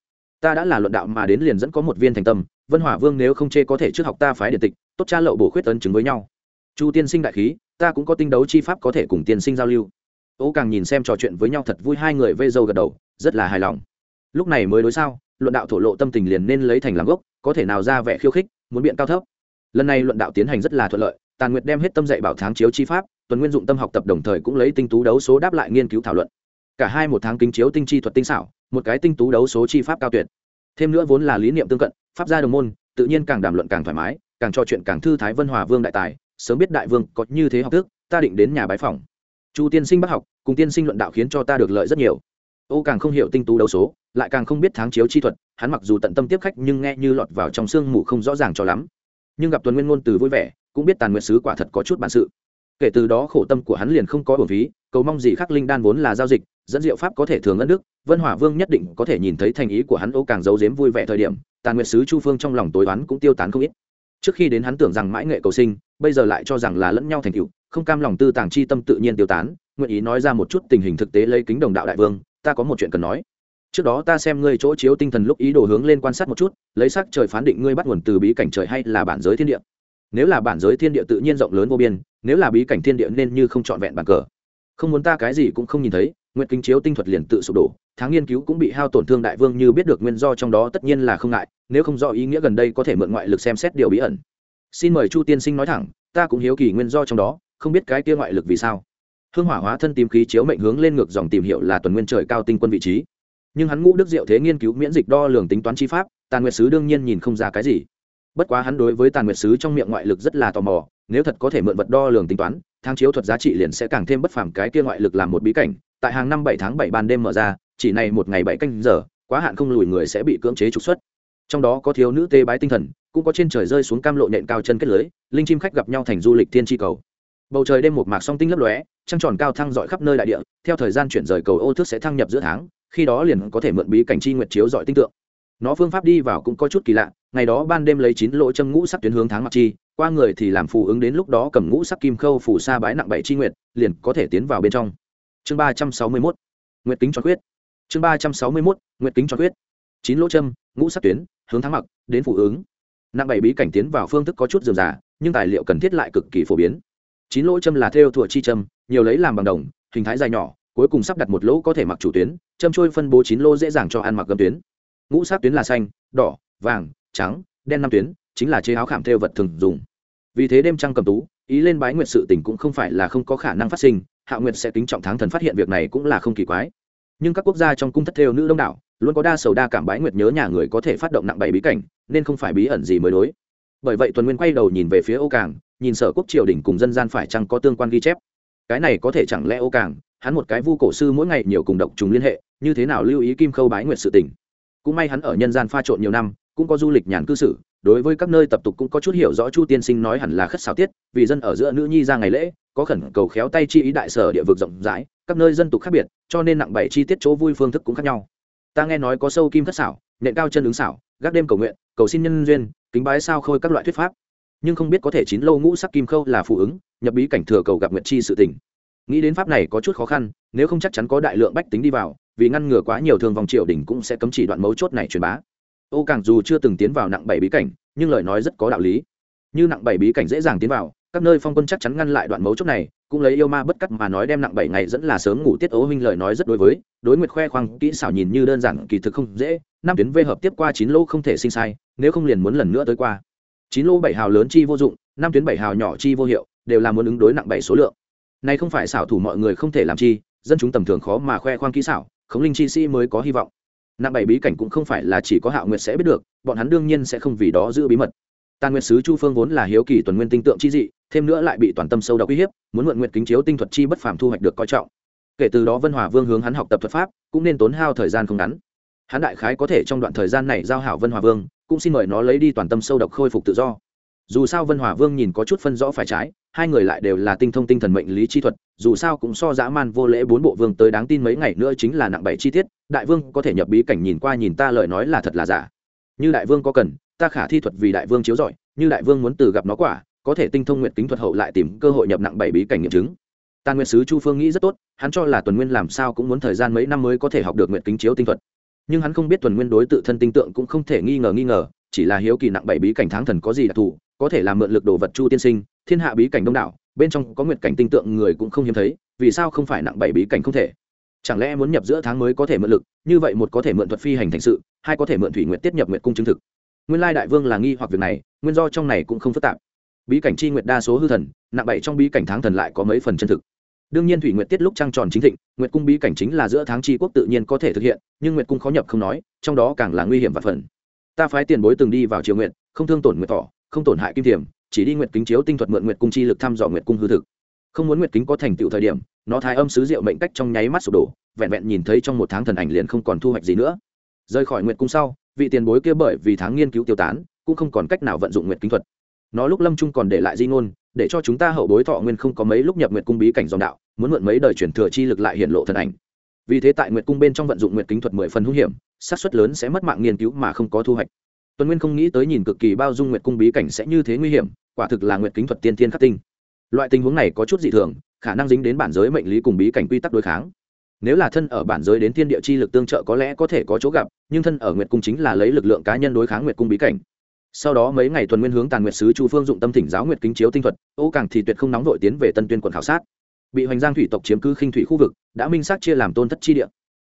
ta đã là luận đạo mà đến liền dẫn có một viên thành tâm, vân hỏa vương nếu không chê có thể trước học ta phái điện tịch, tốt cha lậu bổ khuyết ấn chứng với nhau. Chu tiên sinh đại khí, ta cũng có tinh đấu chi pháp có thể cùng tiên sinh giao lưu. Ô càng nhìn xem trò chuyện với nhau thật vui, hai người vây dâu gật đầu, rất là hài lòng. Lúc này mới đối sao? Luận đạo thổ lộ tâm tình liền nên lấy thành làm gốc, có thể nào ra vẻ khiêu khích, muốn biện cao thấp. Lần này luận đạo tiến hành rất là thuận lợi, tàn nguyệt đem hết tâm dạy bảo tháng chiếu chi pháp, tuần nguyên dụng tâm học tập đồng thời cũng lấy tinh tú đấu số đáp lại nghiên cứu thảo luận. Cả hai một tháng kính chiếu tinh chi thuật tinh xảo, một cái tinh tú đấu số chi pháp cao tuyệt. Thêm nữa vốn là lý niệm tương cận, pháp gia đồng môn, tự nhiên càng đàm luận càng thoải mái, càng trò chuyện càng thư thái vân hòa vương đại tài, sớm biết đại vương có như thế học thức, ta định đến nhà bái phòng chu tiên sinh bác học, cùng tiên sinh luận đạo khiến cho ta được lợi rất nhiều ô càng không hiểu tinh tú đấu số, lại càng không biết tháng chiếu chi thuật, hắn mặc dù tận tâm tiếp khách nhưng nghe như lọt vào trong sương mù không rõ ràng cho lắm. Nhưng gặp tuần nguyên ngôn từ vui vẻ, cũng biết tàn nguyệt sứ quả thật có chút bản sự. Kể từ đó khổ tâm của hắn liền không có bổn phí, cầu mong gì khắc linh đan vốn là giao dịch, dẫn diệu pháp có thể thường ân đức vân hỏa vương nhất định có thể nhìn thấy thành ý của hắn ô càng giấu giếm vui vẻ thời điểm, tàn nguyệt sứ chu phương trong lòng tối toán cũng tiêu tán không ít. Trước khi đến hắn tưởng rằng mãi nghệ cầu sinh, bây giờ lại cho rằng là lẫn nhau thành cựu không cam lòng tư tàng chi tâm tự nhiên tiêu tán, nguyện ý nói ra một chút tình hình thực tế lấy kính đồng đạo đại vương ta có một chuyện cần nói. Trước đó ta xem ngươi chỗ chiếu tinh thần lúc ý đồ hướng lên quan sát một chút, lấy sắc trời phán định ngươi bắt nguồn từ bí cảnh trời hay là bản giới thiên địa. Nếu là bản giới thiên địa tự nhiên rộng lớn vô biên, nếu là bí cảnh thiên địa nên như không trọn vẹn bàn cờ. Không muốn ta cái gì cũng không nhìn thấy, nguyện kính chiếu tinh thuật liền tự sụp đổ, tháng nghiên cứu cũng bị hao tổn thương đại vương như biết được nguyên do trong đó tất nhiên là không ngại, nếu không rõ ý nghĩa gần đây có thể mượn ngoại lực xem xét điều bí ẩn. Xin mời chu tiên sinh nói thẳng, ta cũng hiếu kỳ nguyên do trong đó, không biết cái kia ngoại lực vì sao hương hỏa hóa thân tìm khí chiếu mệnh hướng lên ngược dòng tìm hiểu là tuần nguyên trời cao tinh quân vị trí. Nhưng hắn ngũ đức diệu thế nghiên cứu miễn dịch đo lường tính toán chi pháp, tàn nguyệt sứ đương nhiên nhìn không ra cái gì. Bất quá hắn đối với tàn nguyệt sứ trong miệng ngoại lực rất là tò mò, nếu thật có thể mượn vật đo lường tính toán thang chiếu thuật giá trị liền sẽ càng thêm bất phàm, cái kia ngoại lực làm một bí cảnh, tại hàng năm bảy tháng bảy ban đêm mở ra, chỉ này một ngày bảy canh giờ, quá hạn không lùi người sẽ bị cưỡng chế trục xuất. Trong đó có thiếu nữ tê bái tinh thần, cũng có trên trời rơi xuống cam lộ nện cao chân kết lưới, linh chim khách gặp nhau thành du lịch thiên tri cầu bầu trời đêm một mạc song tinh lấp lóe, trăng tròn cao thăng dọi khắp nơi đại địa, theo thời gian chuyển rời cầu ô thước sẽ thăng nhập giữa tháng, khi đó liền có thể mượn bí cảnh chi nguyệt chiếu dọi tinh tượng. Nó phương pháp đi vào cũng có chút kỳ lạ, ngày đó ban đêm lấy chín lỗ châm ngũ sắc tuyến hướng tháng mặc chi, qua người thì làm phù ứng đến lúc đó cầm ngũ sắc kim khâu phủ xa bái nặng bảy chi nguyệt, liền có thể tiến vào bên trong. Chương ba trăm sáu mươi mốt, nguyệt kính cho quyết chương ba trăm sáu mươi mốt, nguyệt kính cho quyết chín lỗ châm, ngũ sắc tuyến, hướng tháng mặc, đến phù ứng. Nặng bảy bí cảnh tiến vào phương thức có chút dườm giả nhưng tài liệu cần thiết lại cực kỳ phổ biến chín lỗ châm là theo thủa chi châm, nhiều lấy làm bằng đồng, hình thái dài nhỏ, cuối cùng sắp đặt một lỗ có thể mặc chủ tuyến, châm trôi phân bố chín lỗ dễ dàng cho ăn mặc gấm tuyến. Ngũ sát tuyến là xanh, đỏ, vàng, trắng, đen năm tuyến, chính là chế áo khảm theo vật thường dùng. Vì thế đêm trăng cầm tú, ý lên bái nguyệt sự tình cũng không phải là không có khả năng phát sinh, hạ nguyệt sẽ tính trọng tháng thần phát hiện việc này cũng là không kỳ quái. Nhưng các quốc gia trong cung thất theo nữ đông đảo, luôn có đa sầu đa cảm bái nguyệt nhớ nhà người có thể phát động nặng bảy bí cảnh, nên không phải bí ẩn gì mới đối. Bởi vậy tuần nguyên quay đầu nhìn về phía ô cảng nhìn sở quốc triều đình cùng dân gian phải chăng có tương quan ghi chép. Cái này có thể chẳng lẽ ô càng, hắn một cái vu cổ sư mỗi ngày nhiều cùng độc trùng liên hệ, như thế nào lưu ý kim khâu bái nguyệt sự tình. Cũng may hắn ở nhân gian pha trộn nhiều năm, cũng có du lịch nhàn cư xử, đối với các nơi tập tục cũng có chút hiểu rõ chu tiên sinh nói hẳn là khất xào tiết, vì dân ở giữa nữ nhi ra ngày lễ, có khẩn cầu khéo tay chi ý đại sở địa vực rộng rãi, các nơi dân tục khác biệt, cho nên nặng bảy chi tiết chỗ vui phương thức cũng khác nhau. Ta nghe nói có sâu kim khất xảo nện cao chân ứng xảo, gác đêm cầu nguyện, cầu xin nhân duyên, kính bái sao khôi các loại thuyết pháp nhưng không biết có thể chín lâu ngũ sắc kim khâu là phụ ứng, nhập bí cảnh thừa cầu gặp nguyện chi sự tình. Nghĩ đến pháp này có chút khó khăn, nếu không chắc chắn có đại lượng bách tính đi vào, vì ngăn ngừa quá nhiều thương vòng triều đình cũng sẽ cấm chỉ đoạn mấu chốt này truyền bá. Ô càng dù chưa từng tiến vào nặng bảy bí cảnh, nhưng lời nói rất có đạo lý. Như nặng bảy bí cảnh dễ dàng tiến vào, các nơi phong quân chắc chắn ngăn lại đoạn mấu chốt này, cũng lấy yêu ma bất cắt mà nói đem nặng bảy ngày dẫn là sớm ngủ tiết ố huynh lời nói rất đối với, đối nguyệt khoe khoang, kỹ xảo nhìn như đơn giản, kỳ thực không dễ, năm tuyến vê hợp tiếp qua chín lô không thể sinh sai, nếu không liền muốn lần nữa tới qua chín lô bảy hào lớn chi vô dụng, năm tuyến bảy hào nhỏ chi vô hiệu, đều là muốn ứng đối nặng bảy số lượng. Này không phải xảo thủ mọi người không thể làm chi, dân chúng tầm thường khó mà khoe khoang kỹ xảo, khống linh chi sĩ mới có hy vọng. Nặng bảy bí cảnh cũng không phải là chỉ có hạo nguyệt sẽ biết được, bọn hắn đương nhiên sẽ không vì đó giữ bí mật. Tàn nguyệt sứ chu phương vốn là hiếu kỳ tuần nguyên tinh tượng chi dị, thêm nữa lại bị toàn tâm sâu độc uy hiếp, muốn mượn nguyện kính chiếu tinh thuật chi bất phàm thu hoạch được coi trọng. Kể từ đó vân hòa vương hướng hắn học tập thuật pháp, cũng nên tốn hao thời gian không ngắn. Hắn đại khái có thể trong đoạn thời gian này giao hảo vân hòa vương cũng xin mời nó lấy đi toàn tâm sâu độc khôi phục tự do. Dù sao vân hòa vương nhìn có chút phân rõ phải trái, hai người lại đều là tinh thông tinh thần mệnh lý chi thuật, dù sao cũng so dã man vô lễ bốn bộ vương tới đáng tin mấy ngày nữa chính là nặng bảy chi tiết, đại vương có thể nhập bí cảnh nhìn qua nhìn ta lời nói là thật là giả. Như đại vương có cần, ta khả thi thuật vì đại vương chiếu giỏi như đại vương muốn từ gặp nó quả, có thể tinh thông nguyện kính thuật hậu lại tìm cơ hội nhập nặng bảy bí cảnh nghiệm chứng. Tàn nguyện sứ chu phương nghĩ rất tốt, hắn cho là tuần nguyên làm sao cũng muốn thời gian mấy năm mới có thể học được nguyện kính chiếu tinh thuật nhưng hắn không biết tuần nguyên đối tự thân tinh tượng cũng không thể nghi ngờ nghi ngờ, chỉ là hiếu kỳ nặng bảy bí cảnh tháng thần có gì đặc thù, có thể làm mượn lực đồ vật chu tiên sinh, thiên hạ bí cảnh đông đảo, bên trong có nguyện cảnh tinh tượng người cũng không hiếm thấy, vì sao không phải nặng bảy bí cảnh không thể? Chẳng lẽ muốn nhập giữa tháng mới có thể mượn lực, như vậy một có thể mượn thuật phi hành thành sự, hai có thể mượn thủy nguyện tiết nhập nguyện cung chứng thực. Nguyên lai đại vương là nghi hoặc việc này, nguyên do trong này cũng không phức tạp. Bí cảnh chi nguyệt đa số hư thần, nặng bảy trong bí cảnh tháng thần lại có mấy phần chân thực đương nhiên thủy nguyệt tiết lúc trăng tròn chính thịnh, nguyệt cung bí cảnh chính là giữa tháng chi quốc tự nhiên có thể thực hiện, nhưng nguyệt cung khó nhập không nói, trong đó càng là nguy hiểm và phần. Ta phái tiền bối từng đi vào triều nguyệt, không thương tổn nguyệt tỏ không tổn hại kim thiểm chỉ đi nguyệt kính chiếu tinh thuật mượn nguyệt cung chi lực thăm dò nguyệt cung hư thực. Không muốn nguyệt kính có thành tựu thời điểm, nó thái âm sứ diệu mệnh cách trong nháy mắt sụp đổ, vẹn vẹn nhìn thấy trong một tháng thần ảnh liền không còn thu hoạch gì nữa. Rời khỏi nguyệt cung sau, vị tiền bối kia bởi vì tháng nghiên cứu tiêu tán, cũng không còn cách nào vận dụng nguyệt kính thuật nó lúc lâm trung còn để lại di ngôn, để cho chúng ta hậu bối thọ nguyên không có mấy lúc nhập nguyệt cung bí cảnh dòng đạo, muốn mượn mấy đời chuyển thừa chi lực lại hiện lộ thần ảnh. Vì thế tại nguyệt cung bên trong vận dụng nguyệt kính thuật mười phần hữu hiểm sát xuất lớn sẽ mất mạng nghiên cứu mà không có thu hoạch. Tuần nguyên không nghĩ tới nhìn cực kỳ bao dung nguyệt cung bí cảnh sẽ như thế nguy hiểm, quả thực là nguyệt kính thuật tiên tiên khắc tinh. Loại tình huống này có chút dị thường, khả năng dính đến bản giới mệnh lý cùng bí cảnh quy tắc đối kháng. Nếu là thân ở bản giới đến thiên địa chi lực tương trợ có lẽ có thể có chỗ gặp, nhưng thân ở nguyệt cung chính là lấy lực lượng cá nhân đối kháng nguyệt cung bí cảnh sau đó mấy ngày tuần nguyên hướng tàn nguyệt sứ chu phương dụng tâm thỉnh giáo nguyệt kính chiếu tinh thuật, ô càng thì tuyệt không nóng vội tiến về tân tuyên quận khảo sát. Bị hoành giang thủy tộc chiếm cứ khinh thủy khu vực, đã minh xác chia làm tôn thất chi địa.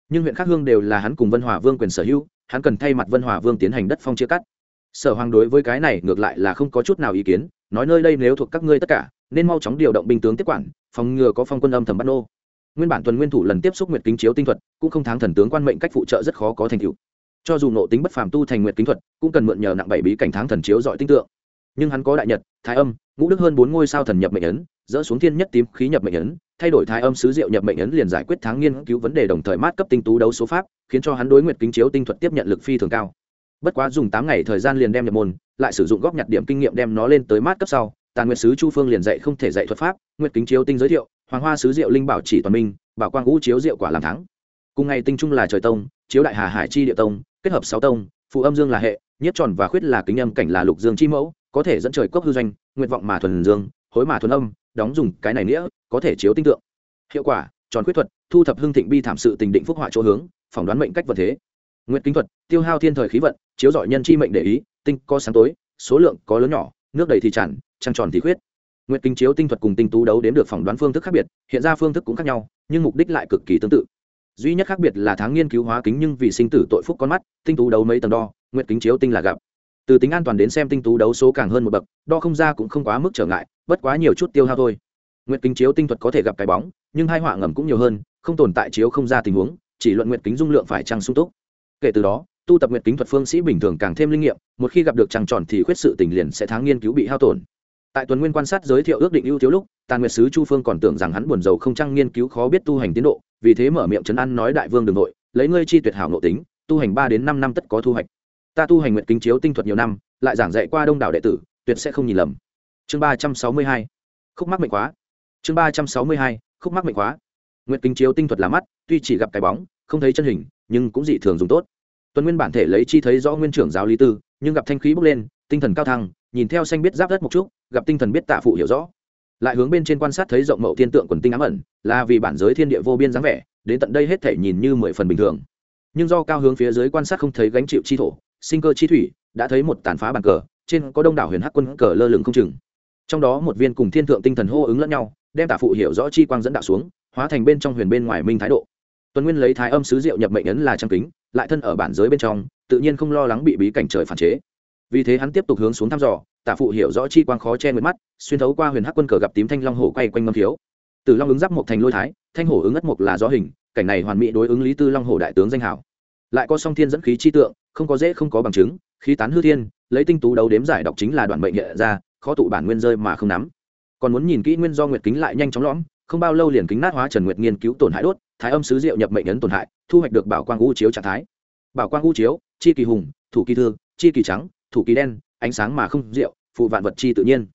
Nhưng huyện khác hương đều là hắn cùng vân hòa vương quyền sở hữu, hắn cần thay mặt vân hòa vương tiến hành đất phong chia cắt. Sở hoàng đối với cái này ngược lại là không có chút nào ý kiến, nói nơi đây nếu thuộc các ngươi tất cả, nên mau chóng điều động binh tướng tiếp quản, phòng ngừa có phong quân âm thầm bắt nô. Nguyên bản tuần nguyên thủ lần tiếp xúc nguyệt kính chiếu tinh thuật, cũng không thắng thần tướng quan mệnh cách phụ trợ rất khó có thành tựu cho dù nộ tính bất phàm tu thành nguyệt kính thuật, cũng cần mượn nhờ nặng bảy bí cảnh tháng thần chiếu dọi tinh tượng. Nhưng hắn có đại nhật, thái âm, ngũ đức hơn bốn ngôi sao thần nhập mệnh ấn, dỡ xuống thiên nhất tím khí nhập mệnh ấn, thay đổi thái âm sứ diệu nhập mệnh ấn liền giải quyết tháng nghiên cứu vấn đề đồng thời mát cấp tinh tú đấu số pháp, khiến cho hắn đối nguyệt kính chiếu tinh thuật tiếp nhận lực phi thường cao. Bất quá dùng tám ngày thời gian liền đem nhập môn, lại sử dụng góp nhặt điểm kinh nghiệm đem nó lên tới mát cấp sau tàn nguyệt sứ chu phương liền dạy không thể dạy thuật pháp, nguyệt kính chiếu tinh giới thiệu, hoàng hoa sứ diệu linh bảo chỉ toàn minh, bảo quang ngũ chiếu diệu quả làm thắng. Cùng ngày tinh trung là trời tông, chiếu đại hà hải chi địa tông kết hợp sáu tông, phụ âm dương là hệ, nhất tròn và khuyết là kính âm cảnh là lục dương chi mẫu, có thể dẫn trời cốc hư doanh, nguyện vọng mà thuần dương, hối mà thuần âm, đóng dùng cái này nghĩa, có thể chiếu tinh tượng. Hiệu quả, tròn khuyết thuật, thu thập hưng thịnh bi thảm sự tình định phúc họa chỗ hướng, phỏng đoán mệnh cách vật thế. Nguyện kính thuật, tiêu hao thiên thời khí vận, chiếu dọi nhân chi mệnh để ý, tinh có sáng tối, số lượng có lớn nhỏ, nước đầy thì tràn, trăng tròn thì khuyết. Nguyện kính chiếu tinh thuật cùng tinh tú đấu đến được phỏng đoán phương thức khác biệt, hiện ra phương thức cũng khác nhau, nhưng mục đích lại cực kỳ tương tự duy nhất khác biệt là tháng nghiên cứu hóa kính nhưng vì sinh tử tội phúc con mắt, tinh tú đấu mấy tầng đo nguyện kính chiếu tinh là gặp. Từ tính an toàn đến xem tinh tú đấu số càng hơn một bậc, đo không ra cũng không quá mức trở ngại, bất quá nhiều chút tiêu hao thôi. Nguyện kính chiếu tinh thuật có thể gặp cái bóng, nhưng hai họa ngầm cũng nhiều hơn, không tồn tại chiếu không ra tình huống, chỉ luận nguyện kính dung lượng phải trăng sung túc. Kể từ đó, tu tập nguyện kính thuật phương sĩ bình thường càng thêm linh nghiệm, một khi gặp được trăng tròn thì khuyết sự tình liền sẽ tháng nghiên cứu bị hao tổn. Tại tuần nguyên quan sát giới thiệu ước định ưu thiếu lúc, tàn nguyệt sứ chu phương còn tưởng rằng hắn buồn rầu không trăng nghiên cứu khó biết tu hành tiến độ vì thế mở miệng trấn an nói đại vương đ ừ n g nội lấy ngươi chi tuyệt hảo nội tính, tu hành ba đến năm năm tất có thu hoạch. Ta tu hành nguyện kính chiếu tinh thuật nhiều năm, lại giảng dạy qua đông đảo đệ tử, tuyệt sẽ không nhìn lầm. Chương ba trăm sáu mươi hai, khúc mắc mệnh khóa. Chương ba trăm sáu mươi hai, khúc mắc mệnh khóa. Nguyện kính chiếu tinh thuật là mắt, tuy chỉ gặp cái bóng, không thấy chân hình, nhưng cũng dị thường dùng tốt. Tuần nguyên bản thể lấy chi thấy rõ nguyên trưởng giáo lý tư, nhưng gặp thanh khí bốc lên, tinh thần cao thăng, nhìn theo xanh biết giáp đất một chút, gặp tinh thần biết tạ phụ hiểu rõ lại hướng bên trên quan sát thấy rộng mậu thiên tượng quần tinh ám ẩn, là vì bản giới thiên địa vô biên dáng vẻ, đến tận đây hết thể nhìn như mười phần bình thường. Nhưng do cao hướng phía dưới quan sát không thấy gánh chịu chi thổ, sinh cơ chi thủy, đã thấy một tàn phá bàn cờ, trên có đông đảo huyền hắc quân cờ lơ lửng không chừng. Trong đó một viên cùng thiên thượng tinh thần hô ứng lẫn nhau, đem tả phụ hiểu rõ chi quang dẫn đạo xuống, hóa thành bên trong huyền bên ngoài minh thái độ. Tuấn nguyên lấy thái âm sứ diệu nhập mệnh ấn là trang kính, lại thân ở bản giới bên trong, tự nhiên không lo lắng bị bí cảnh trời phản chế vì thế hắn tiếp tục hướng xuống thăm dò, tả phụ hiểu rõ chi quang khó che người mắt, xuyên thấu qua huyền hắc quân cờ gặp tím thanh long hổ quay quanh ngâm thiếu từ long ứng giáp một thành lôi thái, thanh hổ ứng ất mộc là gió hình, cảnh này hoàn mỹ đối ứng lý tư long hổ đại tướng danh hảo lại có song thiên dẫn khí chi tượng, không có dễ không có bằng chứng, khí tán hư thiên, lấy tinh tú đấu đếm giải đọc chính là đoạn bệnh hiện ra, khó tụ bản nguyên rơi mà không nắm. Còn muốn nhìn kỹ nguyên do nguyệt kính lại nhanh chóng lõm, không bao lâu liền kính nát hóa trần nguyệt nghiên cứu tổn hại đốt, thái âm sứ diệu nhập mệnh ấn tổn hại, thu hoạch được bảo quang u chiếu trạng thái. Bảo quang u chiếu, chi kỳ hùng, thủ kỳ thương chi kỳ trắng thủ kỳ đen, ánh sáng mà không rượu, phụ vạn vật chi tự nhiên.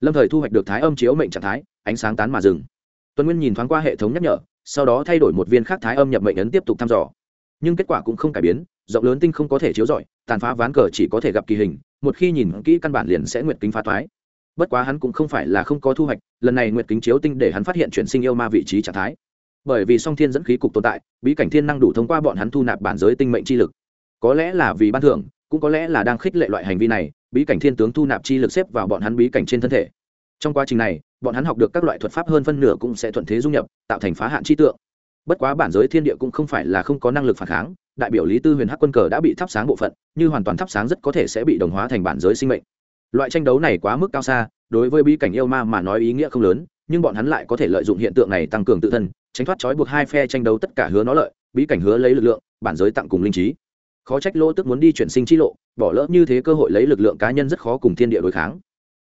Lâm thời thu hoạch được thái âm chiếu mệnh trạng thái, ánh sáng tán mà dừng. Tuấn nguyên nhìn thoáng qua hệ thống nhắc nhở, sau đó thay đổi một viên khác thái âm nhập mệnh ấn tiếp tục thăm dò. Nhưng kết quả cũng không cải biến, rộng lớn tinh không có thể chiếu rọi, tàn phá ván cờ chỉ có thể gặp kỳ hình, một khi nhìn kỹ căn bản liền sẽ nguyệt kính phá thoái bất quá hắn cũng không phải là không có thu hoạch, lần này nguyệt kính chiếu tinh để hắn phát hiện chuyển sinh yêu ma vị trí trạng thái. Bởi vì song thiên dẫn khí cục tồn tại, bí cảnh thiên năng đủ thông qua bọn hắn thu nạp bản giới tinh mệnh chi lực. Có lẽ là vì ban thưởng cũng có lẽ là đang khích lệ loại hành vi này, bí cảnh thiên tướng thu nạp chi lực xếp vào bọn hắn bí cảnh trên thân thể. Trong quá trình này, bọn hắn học được các loại thuật pháp hơn phân nửa cũng sẽ thuận thế dung nhập, tạo thành phá hạn chi tượng. Bất quá bản giới thiên địa cũng không phải là không có năng lực phản kháng, đại biểu lý tư huyền hắc quân cờ đã bị thắp sáng bộ phận, như hoàn toàn thắp sáng rất có thể sẽ bị đồng hóa thành bản giới sinh mệnh. Loại tranh đấu này quá mức cao xa, đối với bí cảnh yêu ma mà nói ý nghĩa không lớn, nhưng bọn hắn lại có thể lợi dụng hiện tượng này tăng cường tự thân, tránh thoát trói buộc hai phe tranh đấu tất cả hứa nó lợi, bí cảnh hứa lấy lực lượng, bản giới tặng cùng linh trí khó trách lỗ tức muốn đi chuyển sinh chi lộ, bỏ lỡ như thế cơ hội lấy lực lượng cá nhân rất khó cùng thiên địa đối kháng.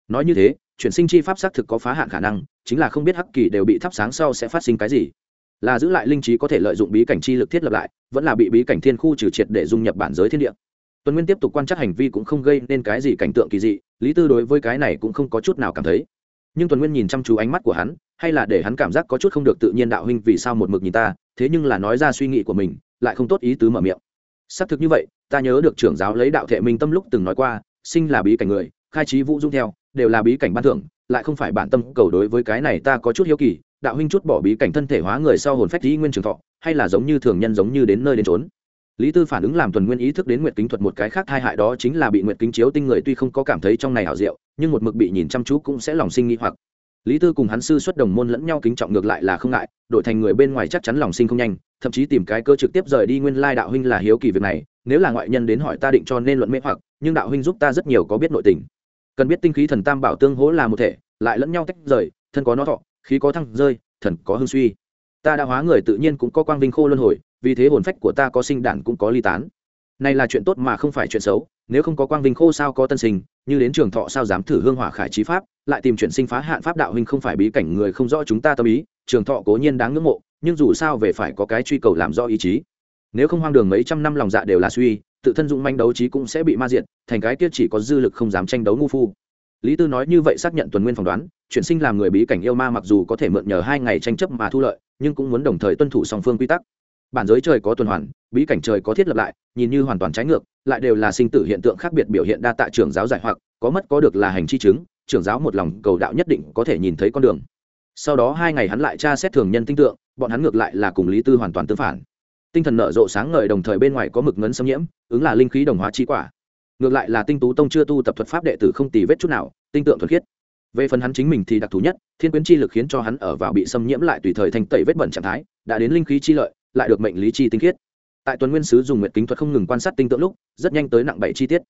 Nói như thế, chuyển sinh chi pháp xác thực có phá hạn khả năng, chính là không biết hắc kỳ đều bị thắp sáng sau sẽ phát sinh cái gì. Là giữ lại linh trí có thể lợi dụng bí cảnh chi lực thiết lập lại, vẫn là bị bí cảnh thiên khu trừ triệt để dung nhập bản giới thiên địa. Tuấn nguyên tiếp tục quan trắc hành vi cũng không gây nên cái gì cảnh tượng kỳ dị, lý tư đối với cái này cũng không có chút nào cảm thấy. Nhưng tuấn nguyên nhìn chăm chú ánh mắt của hắn, hay là để hắn cảm giác có chút không được tự nhiên đạo huynh vì sao một mực nhìn ta, thế nhưng là nói ra suy nghĩ của mình, lại không tốt ý tứ mở miệng xác thực như vậy, ta nhớ được trưởng giáo lấy đạo thệ minh tâm lúc từng nói qua, sinh là bí cảnh người, khai trí vũ dung theo, đều là bí cảnh ban thưởng, lại không phải bản tâm cầu đối với cái này ta có chút hiếu kỳ, đạo huynh chút bỏ bí cảnh thân thể hóa người sau hồn phách dĩ nguyên trường thọ, hay là giống như thường nhân giống như đến nơi đến trốn lý tư phản ứng làm tuần nguyên ý thức đến nguyệt kính thuật một cái khác hai hại đó chính là bị nguyệt kính chiếu tinh người tuy không có cảm thấy trong này hảo diệu, nhưng một mực bị nhìn chăm chú cũng sẽ lòng sinh nghi hoặc lý tư cùng hắn sư xuất đồng môn lẫn nhau kính trọng ngược lại là không ngại, đổi thành người bên ngoài chắc chắn lòng sinh không nhanh, thậm chí tìm cái cơ trực tiếp rời đi nguyên lai đạo huynh là hiếu kỳ việc này, nếu là ngoại nhân đến hỏi ta định cho nên luận mê hoặc, nhưng đạo huynh giúp ta rất nhiều có biết nội tình. Cần biết tinh khí thần tam bảo tương hỗ là một thể, lại lẫn nhau tách rời, thân có nó thọ, khí có thăng rơi, thần có hương suy. Ta đã hóa người tự nhiên cũng có quang vinh khô luân hồi, vì thế hồn phách của ta có sinh đản cũng có ly tán. Này là chuyện tốt mà không phải chuyện xấu, nếu không có quang vinh khô sao có tân sinh, như đến trường thọ sao dám thử hương hỏa khải trí pháp lại tìm chuyển sinh phá hạn pháp đạo huynh không phải bí cảnh người không rõ chúng ta tâm ý, trường thọ cố nhiên đáng ngưỡng mộ, nhưng dù sao về phải có cái truy cầu làm do ý chí. Nếu không hoang đường mấy trăm năm lòng dạ đều là suy, tự thân dụng manh đấu trí cũng sẽ bị ma diệt, thành cái tiết chỉ có dư lực không dám tranh đấu ngu phu. Lý tư nói như vậy xác nhận tuần nguyên phỏng đoán, chuyển sinh làm người bí cảnh yêu ma mặc dù có thể mượn nhờ hai ngày tranh chấp mà thu lợi, nhưng cũng muốn đồng thời tuân thủ song phương quy tắc. Bản giới trời có tuần hoàn, bí cảnh trời có thiết lập lại, nhìn như hoàn toàn trái ngược, lại đều là sinh tử hiện tượng khác biệt biểu hiện đa tạ trưởng giáo giải hoặc, có mất có được là hành chi chứng trưởng giáo một lòng cầu đạo nhất định có thể nhìn thấy con đường. Sau đó hai ngày hắn lại tra xét thường nhân tinh tượng, bọn hắn ngược lại là cùng lý tư hoàn toàn tương phản. Tinh thần nở rộ sáng ngời đồng thời bên ngoài có mực ngấn xâm nhiễm, ứng là linh khí đồng hóa chi quả. Ngược lại là tinh tú tông chưa tu tập thuật pháp đệ tử không tì vết chút nào, tinh tượng thuật khiết. Về phần hắn chính mình thì đặc thù nhất, thiên quyến chi lực khiến cho hắn ở vào bị xâm nhiễm lại tùy thời thành tẩy vết bẩn trạng thái, đã đến linh khí chi lợi, lại được mệnh lý chi tinh khiết. Tại tuần nguyên sứ dùng nguyệt kính thuật không ngừng quan sát tinh tượng lúc, rất nhanh tới nặng bảy chi tiết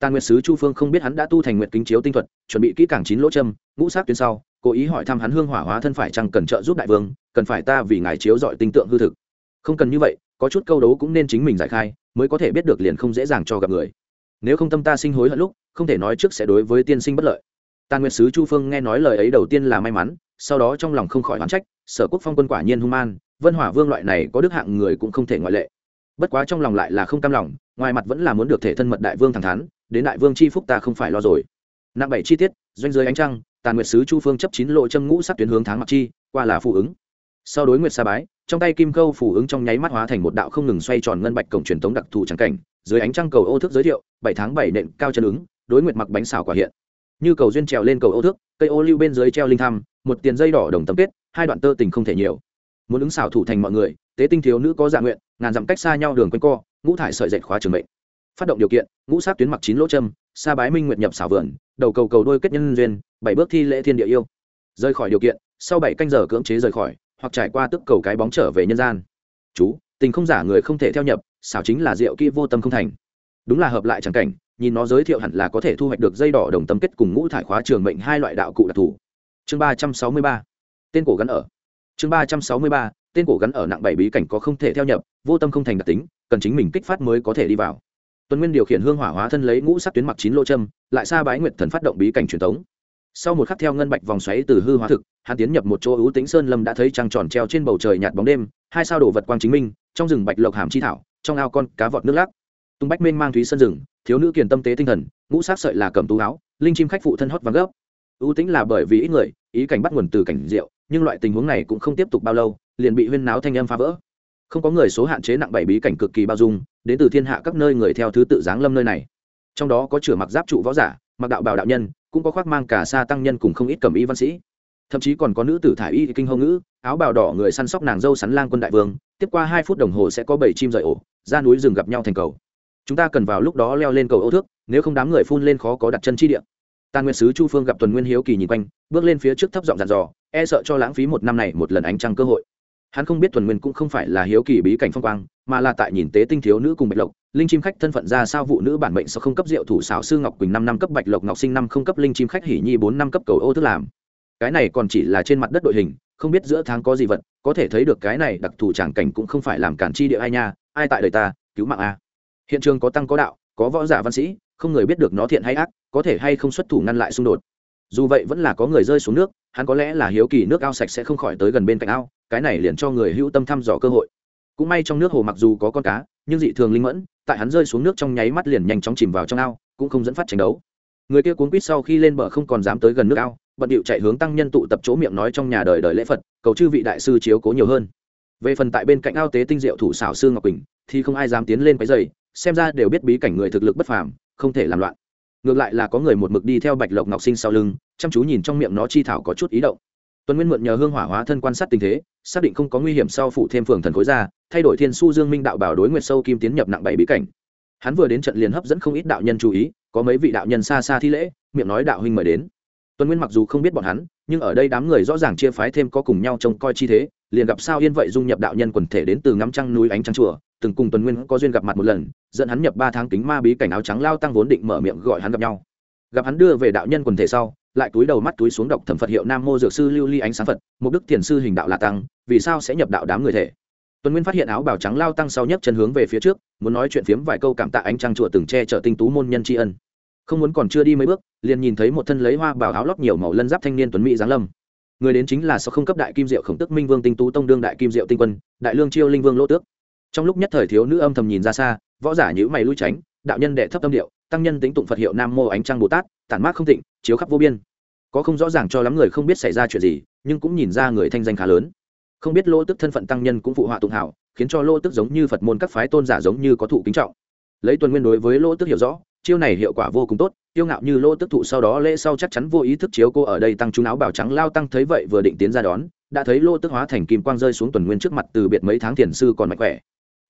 tàn nguyệt sứ chu phương không biết hắn đã tu thành nguyệt kính chiếu tinh thuật, chuẩn bị kỹ càng chín lỗ châm, ngũ sát tuyến sau, cố ý hỏi thăm hắn hương hỏa hóa thân phải chăng cần trợ giúp đại vương, cần phải ta vì ngài chiếu dọi tinh tượng hư thực. Không cần như vậy, có chút câu đấu cũng nên chính mình giải khai, mới có thể biết được liền không dễ dàng cho gặp người. Nếu không tâm ta sinh hối hận lúc, không thể nói trước sẽ đối với tiên sinh bất lợi. Tàn nguyệt sứ chu phương nghe nói lời ấy đầu tiên là may mắn, sau đó trong lòng không khỏi oán trách, sở quốc phong quân quả nhiên hung man, vân hỏa vương loại này có đức hạng người cũng không thể ngoại lệ bất quá trong lòng lại là không cam lòng, ngoài mặt vẫn là muốn được thể thân mật đại vương thẳng thắn, đến đại vương chi phúc ta không phải lo rồi. Nặng bảy chi tiết, doanh giới ánh trăng, tàn nguyệt sứ chu phương chấp chín lộ châm ngũ sắc tuyến hướng tháng mặc chi, qua là phù ứng. Sau đối nguyệt sa bái, trong tay kim câu phù ứng trong nháy mắt hóa thành một đạo không ngừng xoay tròn ngân bạch cổng truyền thống đặc thù trắng cảnh, dưới ánh trăng cầu ô thức giới thiệu, bảy tháng bảy nện cao chân ứng, đối nguyệt mặc bánh xào quả hiện. Như cầu duyên trèo lên cầu ô thước, cây ô lưu bên dưới treo linh thăm, một tiền dây đỏ đồng tấm kết, hai đoạn tơ tình không thể nhiều. Muốn ứng xảo thủ thành mọi người tế tinh thiếu nữ có dạ nguyện, ngàn dặm cách xa nhau đường quanh co, ngũ thải sợi dệt khóa trường mệnh. Phát động điều kiện, ngũ sát tuyến mặc chín lỗ châm, sa bái minh nguyện nhập xảo vườn, đầu cầu cầu đôi kết nhân duyên, bảy bước thi lễ thiên địa yêu. Rời khỏi điều kiện, sau bảy canh giờ cưỡng chế rời khỏi, hoặc trải qua tức cầu cái bóng trở về nhân gian. Chú, tình không giả người không thể theo nhập, xảo chính là rượu kỹ vô tâm không thành. Đúng là hợp lại chẳng cảnh, nhìn nó giới thiệu hẳn là có thể thu hoạch được dây đỏ đồng tâm kết cùng ngũ thải khóa trường mệnh hai loại đạo cụ đặc thù. Chương ba trăm sáu mươi ba. Tên cổ gắn ở. Chương ba trăm sáu mươi ba tên cổ gắn ở nặng bảy bí cảnh có không thể theo nhập, vô tâm không thành đặc tính, cần chính mình kích phát mới có thể đi vào. Tuần nguyên điều khiển hương hỏa hóa thân lấy ngũ sắc tuyến mặc chín lô châm, lại xa bái nguyệt thần phát động bí cảnh truyền thống sau một khắc theo ngân bạch vòng xoáy từ hư hóa thực, hắn tiến nhập một chỗ ưu tĩnh sơn lâm đã thấy trăng tròn treo trên bầu trời nhạt bóng đêm, hai sao đổ vật quang chính minh, trong rừng bạch lộc hàm chi thảo, trong ao con cá vọt nước lắc. Tung bách minh mang thúy sân rừng, thiếu nữ kiền tâm tế tinh thần, ngũ sát sợi là cầm tú áo, linh chim khách phụ thân hót vàng gấp. Ưu tính là bởi vì ít người, ý cảnh bắt nguồn từ cảnh rượu nhưng loại tình huống này cũng không tiếp tục bao lâu liền bị huyên náo thanh âm phá vỡ. Không có người số hạn chế nặng bảy bí cảnh cực kỳ bao dung, đến từ thiên hạ các nơi người theo thứ tự giáng lâm nơi này. Trong đó có chửa mặc giáp trụ võ giả, mặc đạo bảo đạo nhân, cũng có khoác mang cả xa tăng nhân cùng không ít cầm y văn sĩ. Thậm chí còn có nữ tử thải y kinh hâu ngữ, áo bào đỏ người săn sóc nàng dâu sắn lang quân đại vương, tiếp qua hai phút đồng hồ sẽ có bảy chim rời ổ, ra núi rừng gặp nhau thành cầu. Chúng ta cần vào lúc đó leo lên cầu ô thước, nếu không đám người phun lên khó có đặt chân chi địa. Tàn nguyên sứ chu phương gặp tuần nguyên hiếu kỳ nhìn quanh, bước lên phía trước thấp giọng dàn dò e sợ cho lãng phí một năm này một lần ánh trăng cơ hội hắn không biết thuần nguyên cũng không phải là hiếu kỳ bí cảnh phong quang, mà là tại nhìn tế tinh thiếu nữ cùng bạch lộc. Linh chim khách thân phận ra sao vụ nữ bản mệnh sau không cấp rượu thủ xảo sư ngọc quỳnh năm năm cấp bạch lộc ngọc sinh năm không cấp linh chim khách hỉ nhi bốn năm cấp cầu ô thức làm. Cái này còn chỉ là trên mặt đất đội hình, không biết giữa tháng có gì vật, có thể thấy được cái này đặc thù tràng cảnh cũng không phải làm cản chi địa ai nha, ai tại đời ta, cứu mạng a. Hiện trường có tăng có đạo, có võ giả văn sĩ, không người biết được nó thiện hay ác, có thể hay không xuất thủ ngăn lại xung đột dù vậy vẫn là có người rơi xuống nước, hắn có lẽ là hiếu kỳ nước ao sạch sẽ không khỏi tới gần bên cạnh ao, cái này liền cho người hữu tâm thăm dò cơ hội. Cũng may trong nước hồ mặc dù có con cá, nhưng dị thường linh mẫn, tại hắn rơi xuống nước trong nháy mắt liền nhanh chóng chìm vào trong ao, cũng không dẫn phát tranh đấu. Người kia cuốn quýt sau khi lên bờ không còn dám tới gần nước ao, bận điệu chạy hướng tăng nhân tụ tập chỗ miệng nói trong nhà đời đời lễ phật, cầu chư vị đại sư chiếu cố nhiều hơn. Về phần tại bên cạnh ao tế tinh diệu thủ xảo sư ngọc quỳnh, thì không ai dám tiến lên cái giày xem ra đều biết bí cảnh người thực lực bất phàm, không thể làm loạn ngược lại là có người một mực đi theo bạch lộc ngọc sinh sau lưng, chăm chú nhìn trong miệng nó chi thảo có chút ý động. Tuấn nguyên mượn nhờ hương hỏa hóa thân quan sát tình thế, xác định không có nguy hiểm sau phụ thêm phường thần khối ra, thay đổi thiên su dương minh đạo bảo đối nguyệt sâu kim tiến nhập nặng bảy bí cảnh. Hắn vừa đến trận liền hấp dẫn không ít đạo nhân chú ý, có mấy vị đạo nhân xa xa thi lễ, miệng nói đạo huynh mời đến. Tuấn nguyên mặc dù không biết bọn hắn, nhưng ở đây đám người rõ ràng chia phái thêm có cùng nhau trông coi chi thế, liền gặp sao yên vậy dung nhập đạo nhân quần thể đến từ ngắm trăng núi ánh trăng chùa từng cùng tuần nguyên có duyên gặp mặt một lần, dẫn hắn nhập ba tháng kính ma bí cảnh áo trắng lao tăng vốn định mở miệng gọi hắn gặp nhau. Gặp hắn đưa về đạo nhân quần thể sau, lại túi đầu mắt túi xuống đọc thẩm phật hiệu nam mô dược sư lưu ly ánh sáng phật, mục đức thiền sư hình đạo là tăng, vì sao sẽ nhập đạo đám người thể? Tuần nguyên phát hiện áo bào trắng lao tăng sau nhấc chân hướng về phía trước, muốn nói chuyện phiếm vài câu cảm tạ ánh trăng chùa từng che chở tinh tú môn nhân tri ân. Không muốn còn chưa đi mấy bước, liền nhìn thấy một thân lấy hoa bảo áo lót nhiều màu lân giáp thanh niên tuấn mỹ giáng lâm. Người đến chính là sau không cấp đại kim diệu khổng tức minh vương tinh tú tông đương đại kim diệu tinh quân, đại lương chiêu linh vương lỗ tước trong lúc nhất thời thiếu nữ âm thầm nhìn ra xa, võ giả nhữ mày lui tránh, đạo nhân đệ thấp tâm điệu, tăng nhân tính tụng phật hiệu nam mô ánh trăng bồ tát, tản mát không thịnh, chiếu khắp vô biên. Có không rõ ràng cho lắm người không biết xảy ra chuyện gì, nhưng cũng nhìn ra người thanh danh khá lớn. Không biết lỗ tức thân phận tăng nhân cũng phụ họa tụng hảo, khiến cho lỗ tức giống như phật môn các phái tôn giả giống như có thụ kính trọng. Lấy tuần nguyên đối với lỗ tức hiểu rõ, chiêu này hiệu quả vô cùng tốt tiêu ngạo như lỗ tức thụ sau đó lễ sau chắc chắn vô ý thức chiếu cô ở đây tăng chú áo bảo trắng lao tăng thấy vậy vừa định tiến ra đón, đã thấy lỗ tức hóa thành kim quang rơi xuống tuần nguyên trước mặt từ biệt mấy tháng thiền sư còn mạnh khỏe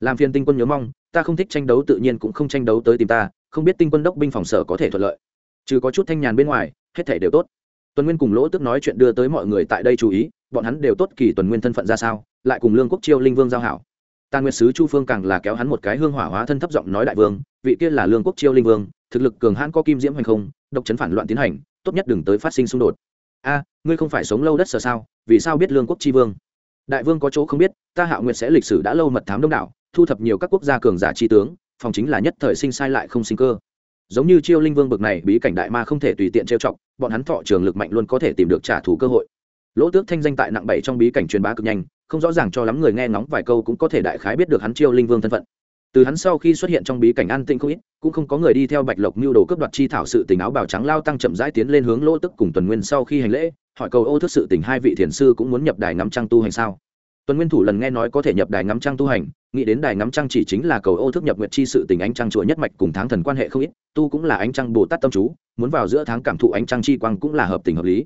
làm phiền tinh quân nhớ mong, ta không thích tranh đấu tự nhiên cũng không tranh đấu tới tìm ta, không biết tinh quân đốc binh phòng sở có thể thuận lợi. Trừ có chút thanh nhàn bên ngoài, hết thể đều tốt. Tuần nguyên cùng lỗ tức nói chuyện đưa tới mọi người tại đây chú ý, bọn hắn đều tốt kỳ tuần nguyên thân phận ra sao, lại cùng lương quốc chiêu linh vương giao hảo. Tàn nguyệt sứ chu phương càng là kéo hắn một cái hương hỏa hóa thân thấp giọng nói đại vương, vị kia là lương quốc chiêu linh vương, thực lực cường hãn có kim diễm hành không, độc chấn phản loạn tiến hành, tốt nhất đừng tới phát sinh xung đột. A, ngươi không phải sống lâu đất sở sao, vì sao biết lương quốc chi vương? Đại vương có chỗ không biết, ta hạ nguyệt sẽ lịch sử đã lâu mật thám đông đảo thu thập nhiều các quốc gia cường giả tri tướng, phòng chính là nhất thời sinh sai lại không sinh cơ. Giống như chiêu linh vương bực này, bí cảnh đại ma không thể tùy tiện trêu chọc, bọn hắn thọ trường lực mạnh luôn có thể tìm được trả thù cơ hội. Lỗ tước thanh danh tại nặng bảy trong bí cảnh truyền bá cực nhanh, không rõ ràng cho lắm người nghe ngóng vài câu cũng có thể đại khái biết được hắn chiêu linh vương thân phận. Từ hắn sau khi xuất hiện trong bí cảnh an tĩnh không ít, cũng không có người đi theo bạch lộc mưu đồ cướp đoạt chi thảo sự tình áo bào trắng lao tăng chậm rãi tiến lên hướng lỗ tức cùng tuần nguyên sau khi hành lễ, hỏi cầu ô thức sự tình hai vị thiền sư cũng muốn nhập đài ngắm trăng tu hành sao? Tuần nguyên thủ lần nghe nói có thể nhập đài ngắm trăng tu hành nghĩ đến đài ngắm trăng chỉ chính là cầu ô thức nhập nguyện chi sự tình ánh trăng chùa nhất mạch cùng tháng thần quan hệ không ít, tu cũng là ánh trăng bồ tát tâm chú, muốn vào giữa tháng cảm thụ ánh trăng chi quang cũng là hợp tình hợp lý.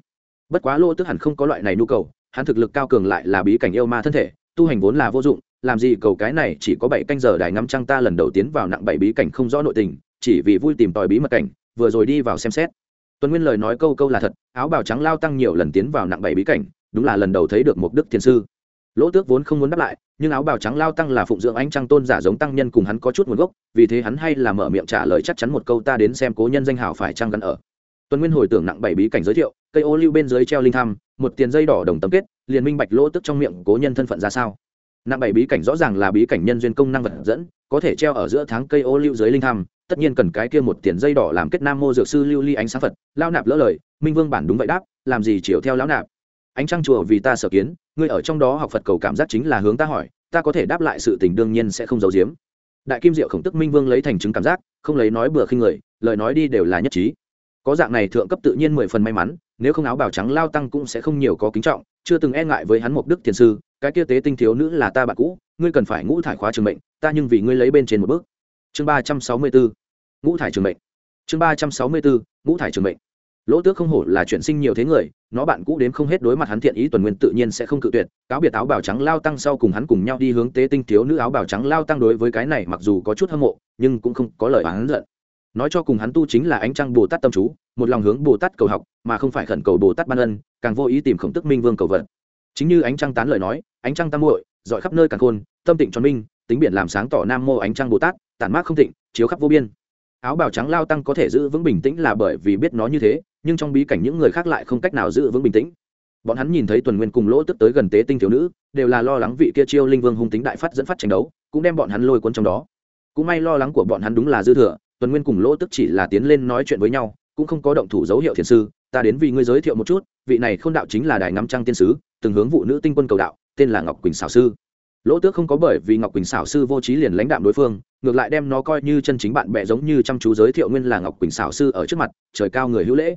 Bất quá lỗ tức hẳn không có loại này nhu cầu, hắn thực lực cao cường lại là bí cảnh yêu ma thân thể, tu hành vốn là vô dụng, làm gì cầu cái này chỉ có bảy canh giờ đài ngắm trăng ta lần đầu tiến vào nặng bảy bí cảnh không rõ nội tình, chỉ vì vui tìm tòi bí mật cảnh, vừa rồi đi vào xem xét. Tuân nguyên lời nói câu câu là thật, áo bào trắng lao tăng nhiều lần tiến vào nặng bảy bí cảnh, đúng là lần đầu thấy được một đức thiên sư lỗ tước vốn không muốn đáp lại, nhưng áo bào trắng lao tăng là phụng dưỡng ánh trăng tôn giả giống tăng nhân cùng hắn có chút nguồn gốc, vì thế hắn hay là mở miệng trả lời chắc chắn một câu ta đến xem cố nhân danh hào phải trăng gắn ở. Tuân nguyên hồi tưởng nặng bảy bí cảnh giới thiệu, cây ô lưu bên dưới treo linh thăm, một tiền dây đỏ đồng tấm kết, liền minh bạch lỗ tức trong miệng cố nhân thân phận ra sao. Nặng bảy bí cảnh rõ ràng là bí cảnh nhân duyên công năng vật dẫn, có thể treo ở giữa tháng cây ô lưu dưới linh thăm, tất nhiên cần cái kia một tiền dây đỏ làm kết nam mô dược sư lưu ly ánh sáng phật, lao nạp lỡ lời, minh vương bản đúng vậy đáp, làm gì chiều theo lão nạp ánh trăng chùa vì ta sở kiến, ngươi ở trong đó học phật cầu cảm giác chính là hướng ta hỏi, ta có thể đáp lại sự tình đương nhiên sẽ không giấu giếm. Đại kim diệu khổng tức minh vương lấy thành chứng cảm giác, không lấy nói bừa khinh người, lời nói đi đều là nhất trí. Có dạng này thượng cấp tự nhiên mười phần may mắn, nếu không áo bào trắng lao tăng cũng sẽ không nhiều có kính trọng, chưa từng e ngại với hắn mục đức thiền sư, cái kia tế tinh thiếu nữ là ta bạn cũ, ngươi cần phải ngũ thải khóa trường mệnh, ta nhưng vì ngươi lấy bên trên một bước. Chương ba trăm sáu mươi bốn ngũ thải trường mệnh. Chương ba trăm sáu mươi bốn ngũ thải trường mệnh lỗ tước không hổ là chuyển sinh nhiều thế người, nó bạn cũ đến không hết đối mặt hắn thiện ý tuần nguyên tự nhiên sẽ không cự tuyệt, cáo biệt áo bào trắng lao tăng sau cùng hắn cùng nhau đi hướng tế tinh thiếu nữ áo bào trắng lao tăng đối với cái này mặc dù có chút hâm mộ, nhưng cũng không có lời oán giận. Nói cho cùng hắn tu chính là ánh trăng bồ tát tâm chú, một lòng hướng bồ tát cầu học, mà không phải khẩn cầu bồ tát ban ân, càng vô ý tìm khổng tức minh vương cầu vật chính như ánh trăng tán lời nói, ánh trăng tam muội, dọi khắp nơi càng khôn, tâm tịnh cho minh, tính biển làm sáng tỏ nam mô ánh trăng bồ tát, tản mát không tịnh, chiếu khắp vô biên. Áo bào trắng lao tăng có thể giữ vững bình tĩnh là bởi vì biết nó như thế nhưng trong bí cảnh những người khác lại không cách nào giữ vững bình tĩnh. Bọn hắn nhìn thấy tuần nguyên cùng lỗ tức tới gần tế tinh thiếu nữ, đều là lo lắng vị kia chiêu linh vương hung tính đại phát dẫn phát tranh đấu, cũng đem bọn hắn lôi cuốn trong đó. Cũng may lo lắng của bọn hắn đúng là dư thừa, tuần nguyên cùng lỗ tức chỉ là tiến lên nói chuyện với nhau, cũng không có động thủ dấu hiệu thiền sư, ta đến vì ngươi giới thiệu một chút, vị này k h ô n đạo chính là đài ngắm trăng tiên sứ, từng hướng vụ nữ tinh quân cầu đạo, tên là ngọc quỳnh xảo sư. Lỗ tước không có bởi vì ngọc quỳnh xảo sư vô trí liền lãnh đạm đối phương, ngược lại đem nó coi như chân chính bạn bè giống như chăm chú giới thiệu nguyên là ngọc quỳnh xảo sư ở trước mặt, trời cao người hữu lễ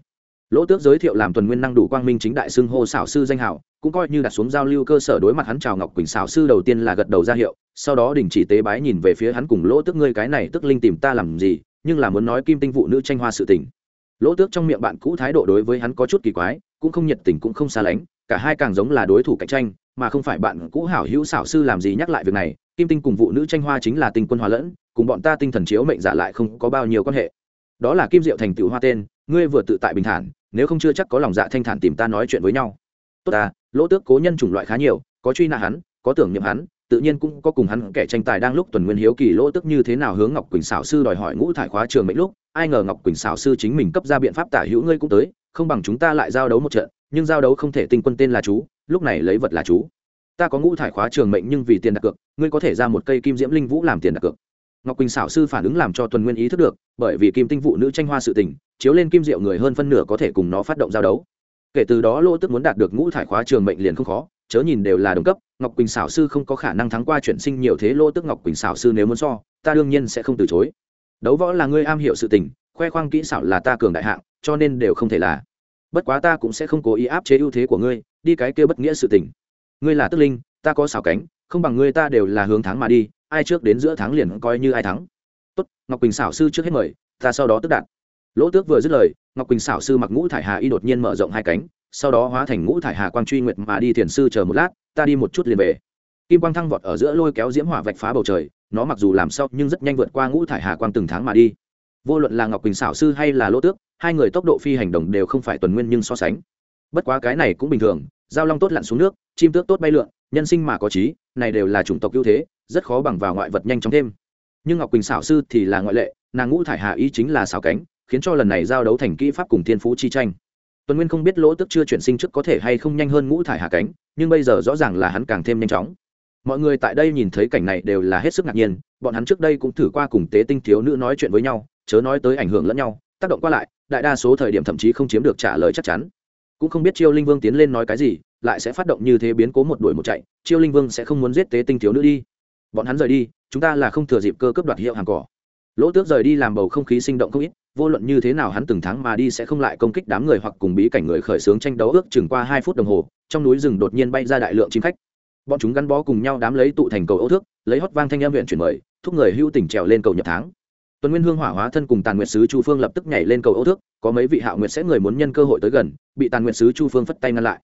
lỗ tước giới thiệu làm tuần nguyên năng đủ quang minh chính đại xưng hô xảo sư danh hảo, cũng coi như đặt xuống giao lưu cơ sở đối mặt hắn chào ngọc quỳnh xảo sư đầu tiên là gật đầu ra hiệu, sau đó đình chỉ tế bái nhìn về phía hắn cùng lỗ tước, ngươi cái này tức linh tìm ta làm gì, nhưng là muốn nói kim tinh vụ nữ tranh hoa sự tình. Lỗ tước trong miệng bạn cũ thái độ đối với hắn có chút kỳ quái, cũng không nhiệt tình cũng không xa lánh, cả hai càng giống là đối thủ cạnh tranh, mà không phải bạn cũ hảo hữu xảo sư làm gì nhắc lại việc này, kim tinh cùng vụ nữ tranh hoa chính là tinh quân hòa lẫn, cùng bọn ta tinh thần chiếu mệnh giả lại không có bao nhiêu quan hệ. Đó là kim diệu thành tựu hoa tên, ngươi vừa tự tại bình thản nếu không chưa chắc có lòng dạ thanh thản tìm ta nói chuyện với nhau. Tốt ta, lỗ tước cố nhân chủng loại khá nhiều, có truy nã hắn, có tưởng niệm hắn, tự nhiên cũng có cùng hắn kẻ tranh tài đang lúc tuần nguyên hiếu kỳ lỗ tức như thế nào hướng ngọc quỳnh xảo sư đòi hỏi ngũ thải khóa trường mệnh lúc, ai ngờ ngọc quỳnh xảo sư chính mình cấp ra biện pháp tả hữu ngươi cũng tới, không bằng chúng ta lại giao đấu một trận, nhưng giao đấu không thể tinh quân tên là chú, lúc này lấy vật là chú. Ta có ngũ thải khóa trường mệnh nhưng vì tiền đặt cược, ngươi có thể ra một cây kim diễm linh vũ làm tiền đặt cược ngọc quỳnh xảo sư phản ứng làm cho tuần nguyên ý thức được, bởi vì kim tinh vụ nữ tranh hoa sự tình, chiếu lên kim diệu người hơn phân nửa có thể cùng nó phát động giao đấu. Kể từ đó lỗ tức muốn đạt được ngũ thải khóa trường mệnh liền không khó, chớ nhìn đều là đồng cấp, ngọc quỳnh xảo sư không có khả năng thắng qua chuyển sinh nhiều thế lỗ tức ngọc quỳnh xảo sư nếu muốn so, ta đương nhiên sẽ không từ chối. Đấu võ là ngươi am hiểu sự tình, khoe khoang kỹ xảo là ta cường đại hạng, cho nên đều không thể là. Bất quá ta cũng sẽ không cố ý áp chế ưu thế của ngươi, đi cái kia bất nghĩa sự tình. Ngươi là tức linh, ta có xảo cánh, không bằng ngươi ta đều là hướng thắng mà đi ai trước đến giữa tháng liền coi như ai thắng. Tốt, ngọc quỳnh xảo sư trước hết mời, ta sau đó tức đạt lỗ tước vừa dứt lời, ngọc quỳnh xảo sư mặc ngũ thải hà y đột nhiên mở rộng hai cánh, sau đó hóa thành ngũ thải hà quang truy nguyệt mà đi thiền sư chờ một lát, ta đi một chút liền về. Kim quang thăng vọt ở giữa lôi kéo diễm hỏa vạch phá bầu trời, nó mặc dù làm sao nhưng rất nhanh vượt qua ngũ thải hà quang từng tháng mà đi. Vô luận là ngọc quỳnh xảo sư hay là lỗ tước, hai người tốc độ phi hành đồng đều không phải tuần nguyên nhưng so sánh. Bất quá cái này cũng bình thường, giao long tốt lặn xuống nước, chim tước tốt bay lượn nhân sinh mà có trí, này đều là chủng tộc ưu thế, rất khó bằng vào ngoại vật nhanh chóng thêm. Nhưng ngọc quỳnh xảo sư thì là ngoại lệ, nàng ngũ thải hạ ý chính là xảo cánh, khiến cho lần này giao đấu thành kỹ pháp cùng thiên phú chi tranh. Tuần nguyên không biết lỗ tức chưa chuyển sinh trước có thể hay không nhanh hơn ngũ thải hạ cánh, nhưng bây giờ rõ ràng là hắn càng thêm nhanh chóng. Mọi người tại đây nhìn thấy cảnh này đều là hết sức ngạc nhiên, bọn hắn trước đây cũng thử qua cùng tế tinh thiếu nữ nói chuyện với nhau, chớ nói tới ảnh hưởng lẫn nhau, tác động qua lại, đại đa số thời điểm thậm chí không chiếm được trả lời chắc chắn cũng không biết chiêu linh vương tiến lên nói cái gì, lại sẽ phát động như thế biến cố một đuổi một chạy, chiêu linh vương sẽ không muốn giết tế tinh thiếu nữ đi. Bọn hắn rời đi, chúng ta là không thừa dịp cơ cấp đoạt hiệu hàng cỏ. Lỗ tước rời đi làm bầu không khí sinh động không ít, vô luận như thế nào hắn từng tháng mà đi sẽ không lại công kích đám người hoặc cùng bí cảnh người khởi xướng tranh đấu ước chừng qua hai phút đồng hồ, trong núi rừng đột nhiên bay ra đại lượng chim khách. Bọn chúng gắn bó cùng nhau đám lấy tụ thành cầu ấu thước, lấy hót vang thanh em huyện chuyển mời, thúc người hưu tỉnh trèo lên cầu nhập tháng tuần nguyên hương hỏa hóa thân cùng tàn nguyệt sứ chu phương lập tức nhảy lên cầu Âu thước, có mấy vị hạo nguyệt sẽ người muốn nhân cơ hội tới gần, bị tàn nguyệt sứ chu phương phất tay ngăn lại.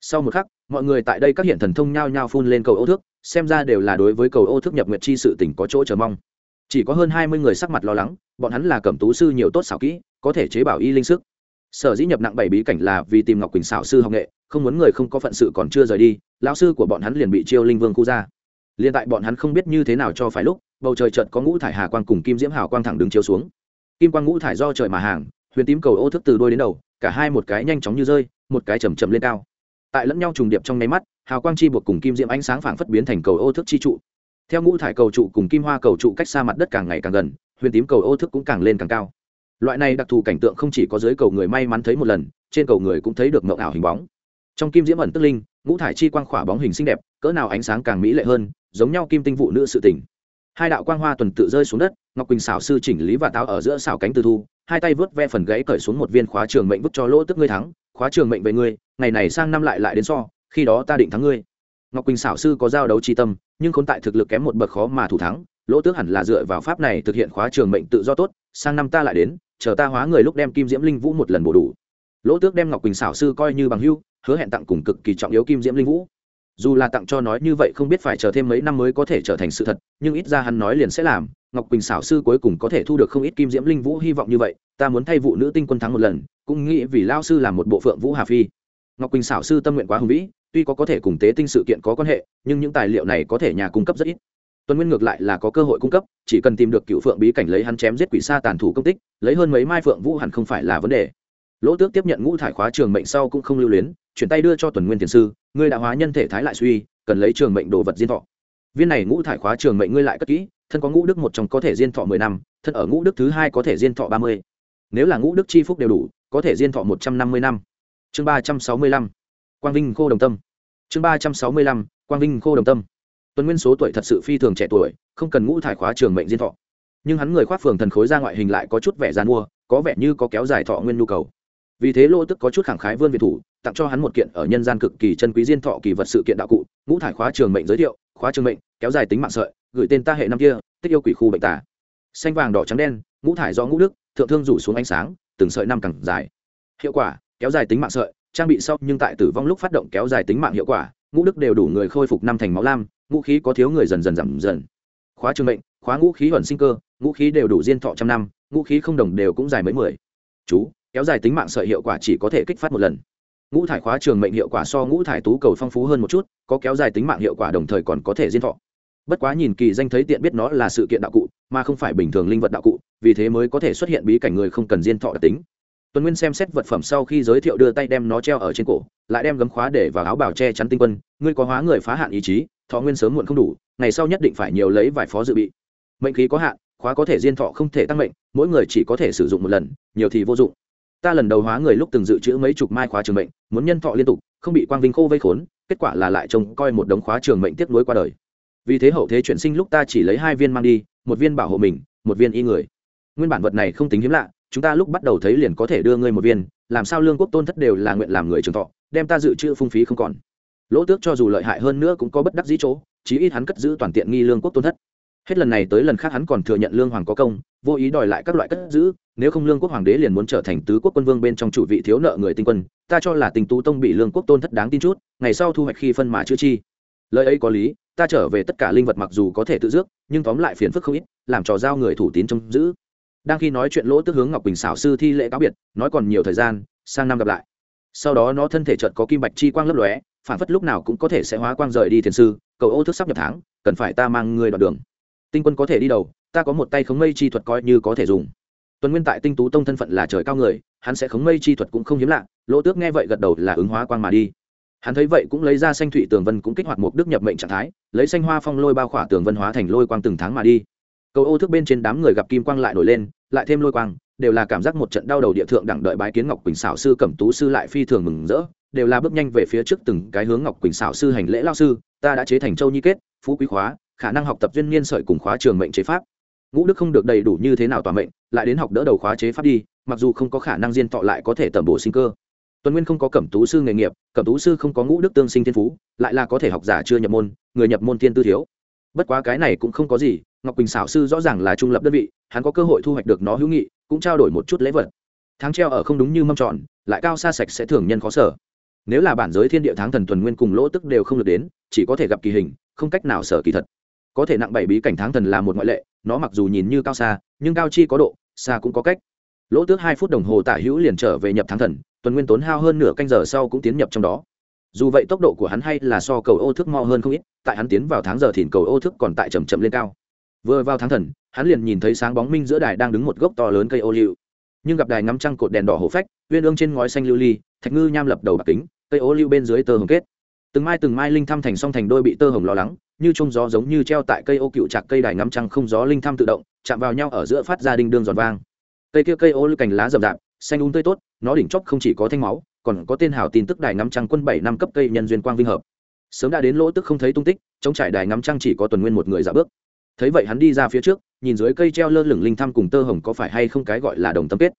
Sau một khắc, mọi người tại đây các hiện thần thông nhao nhao phun lên cầu Âu thước, xem ra đều là đối với cầu Âu thước nhập nguyệt chi sự tỉnh có chỗ chờ mong. Chỉ có hơn hai mươi người sắc mặt lo lắng, bọn hắn là cẩm tú sư nhiều tốt xảo kỹ, có thể chế bảo y linh sức. Sở dĩ nhập nặng bảy bí cảnh là vì tìm ngọc quỳnh xảo sư học nghệ, không muốn người không có phận sự còn chưa rời đi, lão sư của bọn hắn liền bị chiêu linh vương khu ra. Liền tại bọn hắn không biết như thế nào cho phải lúc bầu trời chợt có ngũ thải hà quang cùng kim diễm hào quang thẳng đứng chiếu xuống. Kim quang ngũ thải do trời mà hàng, huyền tím cầu ô thức từ đôi đến đầu, cả hai một cái nhanh chóng như rơi, một cái chầm chầm lên cao. Tại lẫn nhau trùng điệp trong nháy mắt, hào quang chi buộc cùng kim diễm ánh sáng phảng phất biến thành cầu ô thức chi trụ. Theo ngũ thải cầu trụ cùng kim hoa cầu trụ cách xa mặt đất càng ngày càng gần, huyền tím cầu ô thức cũng càng lên càng cao. Loại này đặc thù cảnh tượng không chỉ có dưới cầu người may mắn thấy một lần, trên cầu người cũng thấy được mộng ảo hình bóng. Trong kim diễm ẩn tức linh, ngũ thải chi quang khỏa bóng hình xinh đẹp, cỡ nào ánh sáng càng mỹ lệ hơn, giống nhau kim tinh vụ nữ sự tỉnh hai đạo quang hoa tuần tự rơi xuống đất, ngọc quỳnh xảo sư chỉnh lý và táo ở giữa xảo cánh từ thu, hai tay vớt ve phần gãy cởi xuống một viên khóa trường mệnh vứt cho lỗ tức ngươi thắng, khóa trường mệnh về ngươi, ngày này sang năm lại lại đến so, khi đó ta định thắng ngươi. Ngọc quỳnh xảo sư có giao đấu tri tâm, nhưng khốn tại thực lực kém một bậc khó mà thủ thắng, lỗ tước hẳn là dựa vào pháp này thực hiện khóa trường mệnh tự do tốt, sang năm ta lại đến, chờ ta hóa người lúc đem kim diễm linh vũ một lần bổ đủ. Lỗ tước đem ngọc quỳnh xảo sư coi như bằng hưu hứa hẹn tặng cùng cực kỳ trọng yếu kim diễm linh vũ dù là tặng cho nói như vậy không biết phải chờ thêm mấy năm mới có thể trở thành sự thật, nhưng ít ra hắn nói liền sẽ làm. Ngọc quỳnh xảo sư cuối cùng có thể thu được không ít kim diễm linh vũ hy vọng như vậy, ta muốn thay vụ nữ tinh quân thắng một lần, cũng nghĩ vì lao sư làm một bộ phượng vũ hà phi. Ngọc quỳnh xảo sư tâm nguyện quá hùng vĩ, tuy có có thể cùng tế tinh sự kiện có quan hệ, nhưng những tài liệu này có thể nhà cung cấp rất ít. Tuân nguyên ngược lại là có cơ hội cung cấp, chỉ cần tìm được cựu phượng bí cảnh lấy hắn chém giết quỷ sa tàn thủ công tích, lấy hơn mấy mai phượng vũ hẳn không phải là vấn đề. Lỗ tước tiếp nhận ngũ thải khóa trường mệnh sau cũng không lưu luyến, chuyển tay đưa cho tuần nguyên thiền sư ngươi đã hóa nhân thể thái lại suy, cần lấy trường mệnh đồ vật diên thọ. Viên này ngũ thải khóa trường mệnh ngươi lại cất kỹ, thân có ngũ đức một trong có thể diên thọ mười năm, thân ở ngũ đức thứ hai có thể diên thọ ba mươi. Nếu là ngũ đức chi phúc đều đủ, có thể diên thọ một trăm năm mươi năm. Chương ba trăm sáu mươi lăm. Quang vinh khô đồng tâm. Chương ba trăm sáu mươi lăm. Quang vinh khô đồng tâm. Tuần nguyên số tuổi thật sự phi thường trẻ tuổi, không cần ngũ thải khóa trường mệnh diên thọ. Nhưng hắn người khoác phường thần khối ra ngoại hình lại có chút vẻ gian mua có vẻ như có kéo dài thọ nguyên nhu cầu. Vì thế lô tức có chút khẳng khái vươn việt thủ tặng cho hắn một kiện ở nhân gian cực kỳ chân quý diên thọ kỳ vật sự kiện đạo cụ, ngũ thải khóa trường mệnh giới thiệu, khóa trường mệnh, kéo dài tính mạng sợi, gửi tên ta hệ năm kia, tích yêu quỷ khu bệnh tả xanh vàng, đỏ, trắng, đen, ngũ thải do ngũ đức, thượng thương rủ xuống ánh sáng, từng sợi năm càng dài. Hiệu quả, kéo dài tính mạng sợi, trang bị sau nhưng tại tử vong lúc phát động kéo dài tính mạng hiệu quả, ngũ đức đều đủ người khôi phục năm thành máu lam, ngũ khí có thiếu người dần dần giảm dần. Khóa trường mệnh, khóa ngũ khí ẩn sinh cơ, ngũ khí đều đủ diên thọ trăm năm, ngũ khí không đồng đều cũng dài mấy mười. Chú, kéo dài tính mạng sợi hiệu quả chỉ có thể kích phát một lần ngũ thải khóa trường mệnh hiệu quả so ngũ thải tú cầu phong phú hơn một chút, có kéo dài tính mạng hiệu quả đồng thời còn có thể diên thọ. Bất quá nhìn kỳ danh thấy tiện biết nó là sự kiện đạo cụ, mà không phải bình thường linh vật đạo cụ, vì thế mới có thể xuất hiện bí cảnh người không cần diên thọ đặc tính. Tuần nguyên xem xét vật phẩm sau khi giới thiệu đưa tay đem nó treo ở trên cổ, lại đem gấm khóa để vào áo bào che chắn tinh quân, ngươi có hóa người phá hạn ý chí, thọ nguyên sớm muộn không đủ, ngày sau nhất định phải nhiều lấy vài phó dự bị. Mệnh khí có hạn, khóa có thể diên thọ không thể tăng mệnh, mỗi người chỉ có thể sử dụng một lần, nhiều thì vô dụng ta lần đầu hóa người lúc từng dự trữ mấy chục mai khóa trường mệnh, muốn nhân thọ liên tục, không bị quang vinh khô vây khốn, kết quả là lại trông coi một đống khóa trường mệnh tiếp nối qua đời. Vì thế hậu thế chuyển sinh lúc ta chỉ lấy hai viên mang đi, một viên bảo hộ mình, một viên y người. Nguyên bản vật này không tính hiếm lạ, chúng ta lúc bắt đầu thấy liền có thể đưa ngươi một viên, làm sao lương quốc tôn thất đều là nguyện làm người trường thọ, đem ta dự trữ phung phí không còn. Lỗ tước cho dù lợi hại hơn nữa cũng có bất đắc dĩ chỗ, chí ít hắn cất giữ toàn tiện nghi lương quốc tôn thất. Hết lần này tới lần khác hắn còn thừa nhận lương hoàng có công, vô ý đòi lại các loại cất giữ nếu không lương quốc hoàng đế liền muốn trở thành tứ quốc quân vương bên trong chủ vị thiếu nợ người tinh quân, ta cho là tình tú tông bị lương quốc tôn thất đáng tin chút, ngày sau thu hoạch khi phân mà chữa chi. Lời ấy có lý, ta trở về tất cả linh vật mặc dù có thể tự dước, nhưng tóm lại phiền phức không ít, làm trò giao người thủ tín trông giữ. Đang khi nói chuyện lỗ tức hướng ngọc quỳnh xảo sư thi lễ cáo biệt, nói còn nhiều thời gian, sang năm gặp lại. Sau đó nó thân thể chợt có kim bạch chi quang lấp lóe, phản phất lúc nào cũng có thể sẽ hóa quang rời đi thiền sư, cầu ô thức sắp nhập tháng, cần phải ta mang người đoạn đường. Tinh quân có thể đi đầu, ta có một tay khống mây chi thuật coi như có thể dùng tuần nguyên tại tinh tú tông thân phận là trời cao người, hắn sẽ khống mây chi thuật cũng không hiếm lạ, lỗ tước nghe vậy gật đầu là ứng hóa quang mà đi. Hắn thấy vậy cũng lấy ra xanh thụy tường vân cũng kích hoạt một đức nhập mệnh trạng thái, lấy xanh hoa phong lôi bao khỏa tường vân hóa thành lôi quang từng tháng mà đi. Cầu ô thức bên trên đám người gặp kim quang lại nổi lên, lại thêm lôi quang, đều là cảm giác một trận đau đầu địa thượng đẳng đợi bái kiến ngọc quỳnh xảo sư cẩm tú sư lại phi thường mừng rỡ, đều là bước nhanh về phía trước từng cái hướng ngọc quỳnh xảo sư hành lễ lao sư, ta đã chế thành châu nhi kết, phú quý khóa, khả năng học tập duyên niên sợi cùng khóa trường mệnh chế pháp ngũ đức không được đầy đủ như thế nào tòa mệnh, lại đến học đỡ đầu khóa chế pháp đi, mặc dù không có khả năng diên thọ lại có thể tẩm bổ sinh cơ. Tuần nguyên không có cẩm tú sư nghề nghiệp, cẩm tú sư không có ngũ đức tương sinh thiên phú, lại là có thể học giả chưa nhập môn, người nhập môn thiên tư thiếu. Bất quá cái này cũng không có gì, ngọc quỳnh xảo sư rõ ràng là trung lập đơn vị, hắn có cơ hội thu hoạch được nó hữu nghị, cũng trao đổi một chút lễ vật. Tháng treo ở không đúng như mâm tròn, lại cao xa sạch sẽ thường nhân khó sở. Nếu là bản giới thiên địa tháng thần tuần nguyên cùng lỗ tức đều không được đến, chỉ có thể gặp kỳ hình, không cách nào sở kỳ thật có thể nặng bảy bí cảnh tháng thần là một ngoại lệ, nó mặc dù nhìn như cao xa, nhưng cao chi có độ, xa cũng có cách. Lỗ tước hai phút đồng hồ tả hữu liền trở về nhập tháng thần, tuần nguyên tốn hao hơn nửa canh giờ sau cũng tiến nhập trong đó. Dù vậy tốc độ của hắn hay là so cầu ô thức mo hơn không ít, tại hắn tiến vào tháng giờ thì cầu ô thức còn tại chầm chậm lên cao. Vừa vào tháng thần, hắn liền nhìn thấy sáng bóng minh giữa đài đang đứng một gốc to lớn cây ô liu. Nhưng gặp đài ngắm trăng cột đèn đỏ hổ phách, uyên ương trên ngói xanh lưu ly, thạch ngư nham lập đầu bạc kính, cây ô liu bên dưới tơ hồng kết. Từng mai từng mai linh thăm thành song thành đôi bị tơ hồng lo lắng như trông gió giống như treo tại cây ô cựu chạc cây đài ngắm trăng không gió linh thăm tự động, chạm vào nhau ở giữa phát ra đinh đương giòn vang. Cây kia cây ô lưu cành lá rậm rạp, xanh úng tươi tốt, nó đỉnh chóp không chỉ có thanh máu, còn có tên hào tin tức đài ngắm trăng quân bảy năm cấp cây nhân duyên quang vinh hợp. Sớm đã đến lỗ tức không thấy tung tích trong trải đài ngắm trăng chỉ có tuần nguyên một người dạ bước. Thấy vậy hắn đi ra phía trước, nhìn dưới cây treo lơ lửng linh thăm cùng tơ hồng có phải hay không cái gọi là đồng tâm kết.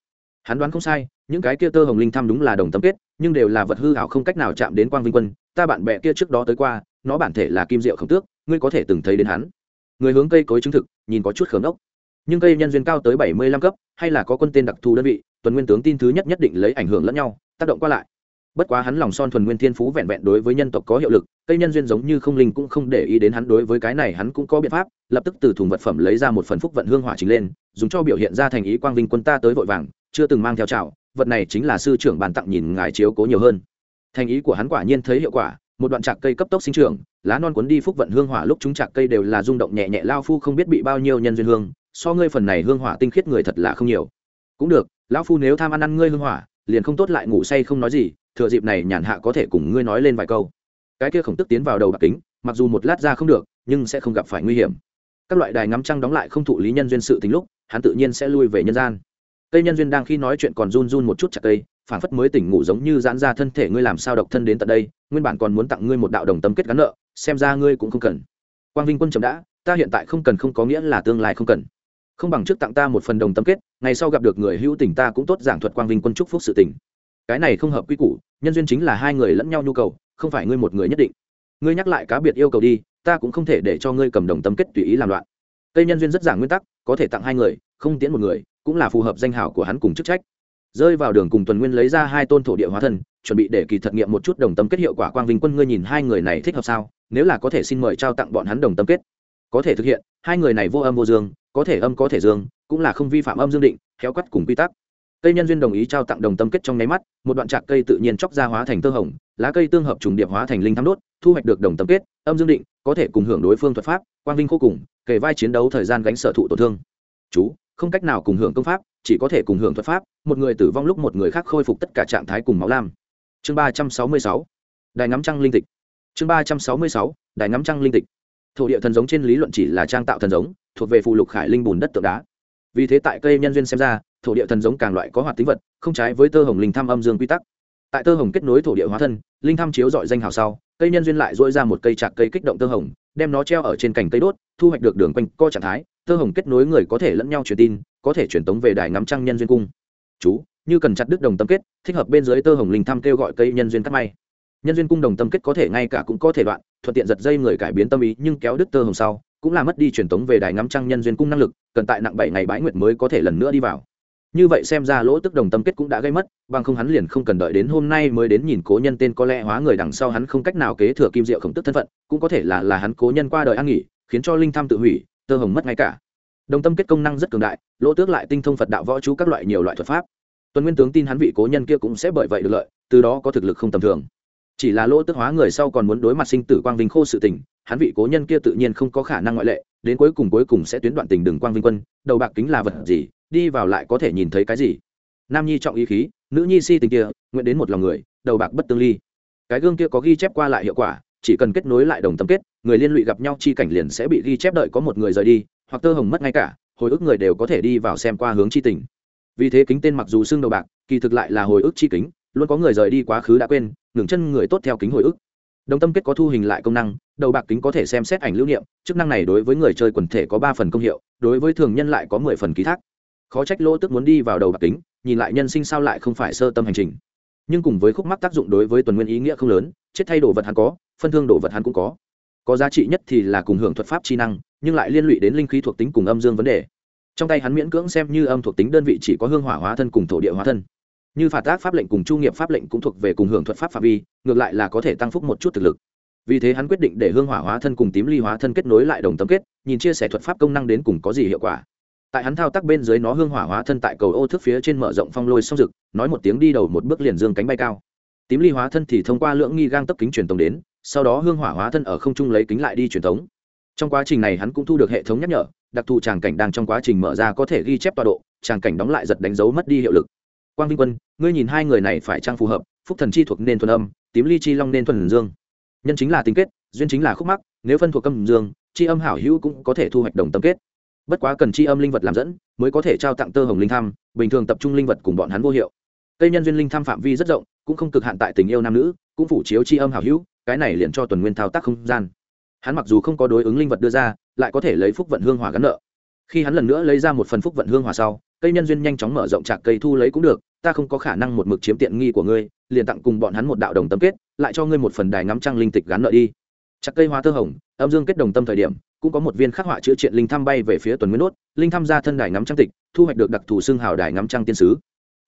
Hắn đoán không sai, những cái kia tơ hồng linh thăm đúng là đồng tâm kết, nhưng đều là vật hư hảo không cách nào chạm đến quang vinh quân, ta bạn bè kia trước đó tới qua nó bản thể là kim diệu khổng tước, ngươi có thể từng thấy đến hắn. Người hướng cây cối chứng thực, nhìn có chút khớm ốc nhưng cây nhân duyên cao tới bảy mươi lăm cấp, hay là có quân tên đặc thù đơn vị, tuần nguyên tướng tin thứ nhất nhất định lấy ảnh hưởng lẫn nhau, tác động qua lại. Bất quá hắn lòng son thuần nguyên thiên phú vẹn vẹn đối với nhân tộc có hiệu lực, cây nhân duyên giống như không linh cũng không để ý đến hắn đối với cái này hắn cũng có biện pháp, lập tức từ thùng vật phẩm lấy ra một phần phúc vận hương hỏa chính lên, dùng cho biểu hiện ra thành ý quang vinh quân ta tới vội vàng, chưa từng mang theo trào vật này chính là sư trưởng bàn tặng nhìn ngài chiếu cố nhiều hơn. Thành ý của hắn quả nhiên thấy hiệu quả một đoạn trạc cây cấp tốc sinh trưởng, lá non cuốn đi phúc vận hương hỏa lúc chúng trạc cây đều là rung động nhẹ nhẹ, lao phu không biết bị bao nhiêu nhân duyên hương, so ngươi phần này hương hỏa tinh khiết người thật là không nhiều. Cũng được, lão phu nếu tham ăn ăn ngươi hương hỏa, liền không tốt lại ngủ say không nói gì, thừa dịp này nhàn hạ có thể cùng ngươi nói lên vài câu. Cái kia khổng tức tiến vào đầu bạc kính, mặc dù một lát ra không được, nhưng sẽ không gặp phải nguy hiểm. Các loại đài ngắm trăng đóng lại không thụ lý nhân duyên sự tính lúc, hắn tự nhiên sẽ lui về nhân gian. Cây nhân duyên đang khi nói chuyện còn run run một chút chặt cây phản phất mới tỉnh ngủ giống như giãn ra thân thể ngươi làm sao độc thân đến tận đây, nguyên bản còn muốn tặng ngươi một đạo đồng tâm kết gắn nợ, xem ra ngươi cũng không cần. Quang vinh quân chậm đã, ta hiện tại không cần không có nghĩa là tương lai không cần. Không bằng trước tặng ta một phần đồng tâm kết, ngày sau gặp được người hữu tình ta cũng tốt giảng thuật quang vinh quân chúc phúc sự tình. Cái này không hợp quy củ, nhân duyên chính là hai người lẫn nhau nhu cầu, không phải ngươi một người nhất định. Ngươi nhắc lại cá biệt yêu cầu đi, ta cũng không thể để cho ngươi cầm đồng tâm kết tùy ý làm loạn. Cây nhân duyên rất giảng nguyên tắc, có thể tặng hai người, không tiễn một người, cũng là phù hợp danh hảo của hắn cùng chức trách rơi vào đường cùng tuần nguyên lấy ra hai tôn thổ địa hóa thân, chuẩn bị để kỳ thật nghiệm một chút đồng tâm kết hiệu quả quang vinh quân ngươi nhìn hai người này thích hợp sao? Nếu là có thể xin mời trao tặng bọn hắn đồng tâm kết. Có thể thực hiện, hai người này vô âm vô dương, có thể âm có thể dương, cũng là không vi phạm âm dương định, khéo quắt cùng quy tắc. Cây nhân duyên đồng ý trao tặng đồng tâm kết trong nháy mắt, một đoạn trạc cây tự nhiên chóc ra hóa thành tơ hồng, lá cây tương hợp trùng điệp hóa thành linh thám đốt, thu hoạch được đồng tâm kết, âm dương định, có thể cùng hưởng đối phương thuật pháp, quang vinh khô cùng kể vai chiến đấu thời gian gánh sở thụ tổn thương. Chú, không cách nào cùng hưởng công pháp chỉ có thể cùng hưởng thuật pháp, một người tử vong lúc một người khác khôi phục tất cả trạng thái cùng máu lam. Chương ba trăm sáu mươi sáu, đài ngắm trăng linh tịch. Chương ba trăm sáu mươi sáu, đài ngắm trăng linh tịch. Thổ địa thần giống trên lý luận chỉ là trang tạo thần giống, thuộc về phụ lục khải linh bùn đất tượng đá. Vì thế tại cây nhân duyên xem ra, thổ địa thần giống càng loại có hoạt tính vật, không trái với tơ hồng linh tham âm dương quy tắc. Tại tơ hồng kết nối thổ địa hóa thân, linh tham chiếu dọi danh hào sau, cây nhân duyên lại dỗi ra một cây chạc cây kích động tơ hồng, đem nó treo ở trên cành cây đốt, thu hoạch được đường quanh co trạng thái, tơ hồng kết nối người có thể lẫn nhau truyền tin có thể truyền tống về đài ngắm trăng nhân duyên cung. Chú, như cần chặt đứt đồng tâm kết, thích hợp bên dưới tơ hồng linh tham kêu gọi cây nhân duyên cắt may. Nhân duyên cung đồng tâm kết có thể ngay cả cũng có thể đoạn, thuận tiện giật dây người cải biến tâm ý, nhưng kéo đứt tơ hồng sau, cũng là mất đi truyền tống về đài ngắm trăng nhân duyên cung năng lực, cần tại nặng bảy ngày bãi nguyệt mới có thể lần nữa đi vào. Như vậy xem ra lỗ tức đồng tâm kết cũng đã gây mất, bằng không hắn liền không cần đợi đến hôm nay mới đến nhìn cố nhân tên có lẽ hóa người đằng sau hắn không cách nào kế thừa kim diệu khổng tức thân phận, cũng có thể là là hắn cố nhân qua đời an nghỉ, khiến cho linh tham tự hủy, tơ hồng mất ngay cả đồng tâm kết công năng rất cường đại, lỗ tước lại tinh thông phật đạo võ chú các loại nhiều loại thuật pháp. Tuần nguyên tướng tin hắn vị cố nhân kia cũng sẽ bởi vậy được lợi, từ đó có thực lực không tầm thường. Chỉ là lỗ tước hóa người sau còn muốn đối mặt sinh tử quang vinh khô sự tình, hắn vị cố nhân kia tự nhiên không có khả năng ngoại lệ, đến cuối cùng cuối cùng sẽ tuyến đoạn tình đường quang vinh quân, đầu bạc kính là vật gì, đi vào lại có thể nhìn thấy cái gì. Nam nhi trọng ý khí, nữ nhi si tình kia, nguyện đến một lòng người, đầu bạc bất tương ly. Cái gương kia có ghi chép qua lại hiệu quả, chỉ cần kết nối lại đồng tâm kết, người liên lụy gặp nhau chi cảnh liền sẽ bị ghi chép đợi có một người rời đi hoặc tơ hồng mất ngay cả, hồi ức người đều có thể đi vào xem qua hướng chi tình. Vì thế kính tên mặc dù xương đầu bạc, kỳ thực lại là hồi ức chi kính, luôn có người rời đi quá khứ đã quên, ngừng chân người tốt theo kính hồi ức. Đồng tâm kết có thu hình lại công năng, đầu bạc kính có thể xem xét ảnh lưu niệm, chức năng này đối với người chơi quần thể có ba phần công hiệu, đối với thường nhân lại có mười phần ký thác. Khó trách lỗ tức muốn đi vào đầu bạc kính, nhìn lại nhân sinh sao lại không phải sơ tâm hành trình. Nhưng cùng với khúc mắc tác dụng đối với tuần nguyên ý nghĩa không lớn, chết thay đồ vật hắn có, phân thương đồ vật hắn cũng có có giá trị nhất thì là cùng hưởng thuật pháp chi năng, nhưng lại liên lụy đến linh khí thuộc tính cùng âm dương vấn đề. Trong tay hắn miễn cưỡng xem như âm thuộc tính đơn vị chỉ có hương hỏa hóa thân cùng thổ địa hóa thân. Như phạt tác pháp lệnh cùng chu nghiệp pháp lệnh cũng thuộc về cùng hưởng thuật pháp phạm vi, ngược lại là có thể tăng phúc một chút thực lực. Vì thế hắn quyết định để hương hỏa hóa thân cùng tím ly hóa thân kết nối lại đồng tâm kết, nhìn chia sẻ thuật pháp công năng đến cùng có gì hiệu quả. Tại hắn thao tác bên dưới nó hương hỏa hóa thân tại cầu ô thức phía trên mở rộng phong lôi xong rực nói một tiếng đi đầu một bước liền dương cánh bay cao. Tím ly hóa thân thì thông qua lưỡng nghi gang tấp kính truyền tống đến sau đó hương hỏa hóa thân ở không trung lấy kính lại đi truyền tống trong quá trình này hắn cũng thu được hệ thống nhắc nhở, đặc thù tràng cảnh đang trong quá trình mở ra có thể ghi chép tọa độ, tràng cảnh đóng lại giật đánh dấu mất đi hiệu lực. Quang vinh quân, ngươi nhìn hai người này phải trang phù hợp, phúc thần chi thuộc nên thuần âm, tím ly chi long nên thuần dương. Nhân chính là tính kết, duyên chính là khúc mắc, nếu phân thuộc âm dương, chi âm hảo hữu cũng có thể thu hoạch đồng tâm kết. Bất quá cần chi âm linh vật làm dẫn, mới có thể trao tặng tơ hồng linh tham, bình thường tập trung linh vật cùng bọn hắn vô hiệu. Cây nhân duyên linh tham phạm vi rất rộng, cũng không cực hạn tại tình yêu nam nữ cũng phủ chiếu chi âm hảo hữu, cái này liền cho tuần nguyên thao tác không gian. Hắn mặc dù không có đối ứng linh vật đưa ra, lại có thể lấy phúc vận hương hỏa gắn nợ. Khi hắn lần nữa lấy ra một phần phúc vận hương hỏa sau, cây nhân duyên nhanh chóng mở rộng trạc cây thu lấy cũng được, ta không có khả năng một mực chiếm tiện nghi của ngươi, liền tặng cùng bọn hắn một đạo đồng tâm kết, lại cho ngươi một phần đài ngắm trăng linh tịch gắn nợ đi. Chặt cây hoa thơ hồng, âm dương kết đồng tâm thời điểm, cũng có một viên khắc họa chữa triện linh thăm bay về phía tuần nguyên nốt linh thăm ra thân đài ngắm trăng tịch, thu hoạch được đặc thù xương hào đài ngắm trăng tiên sứ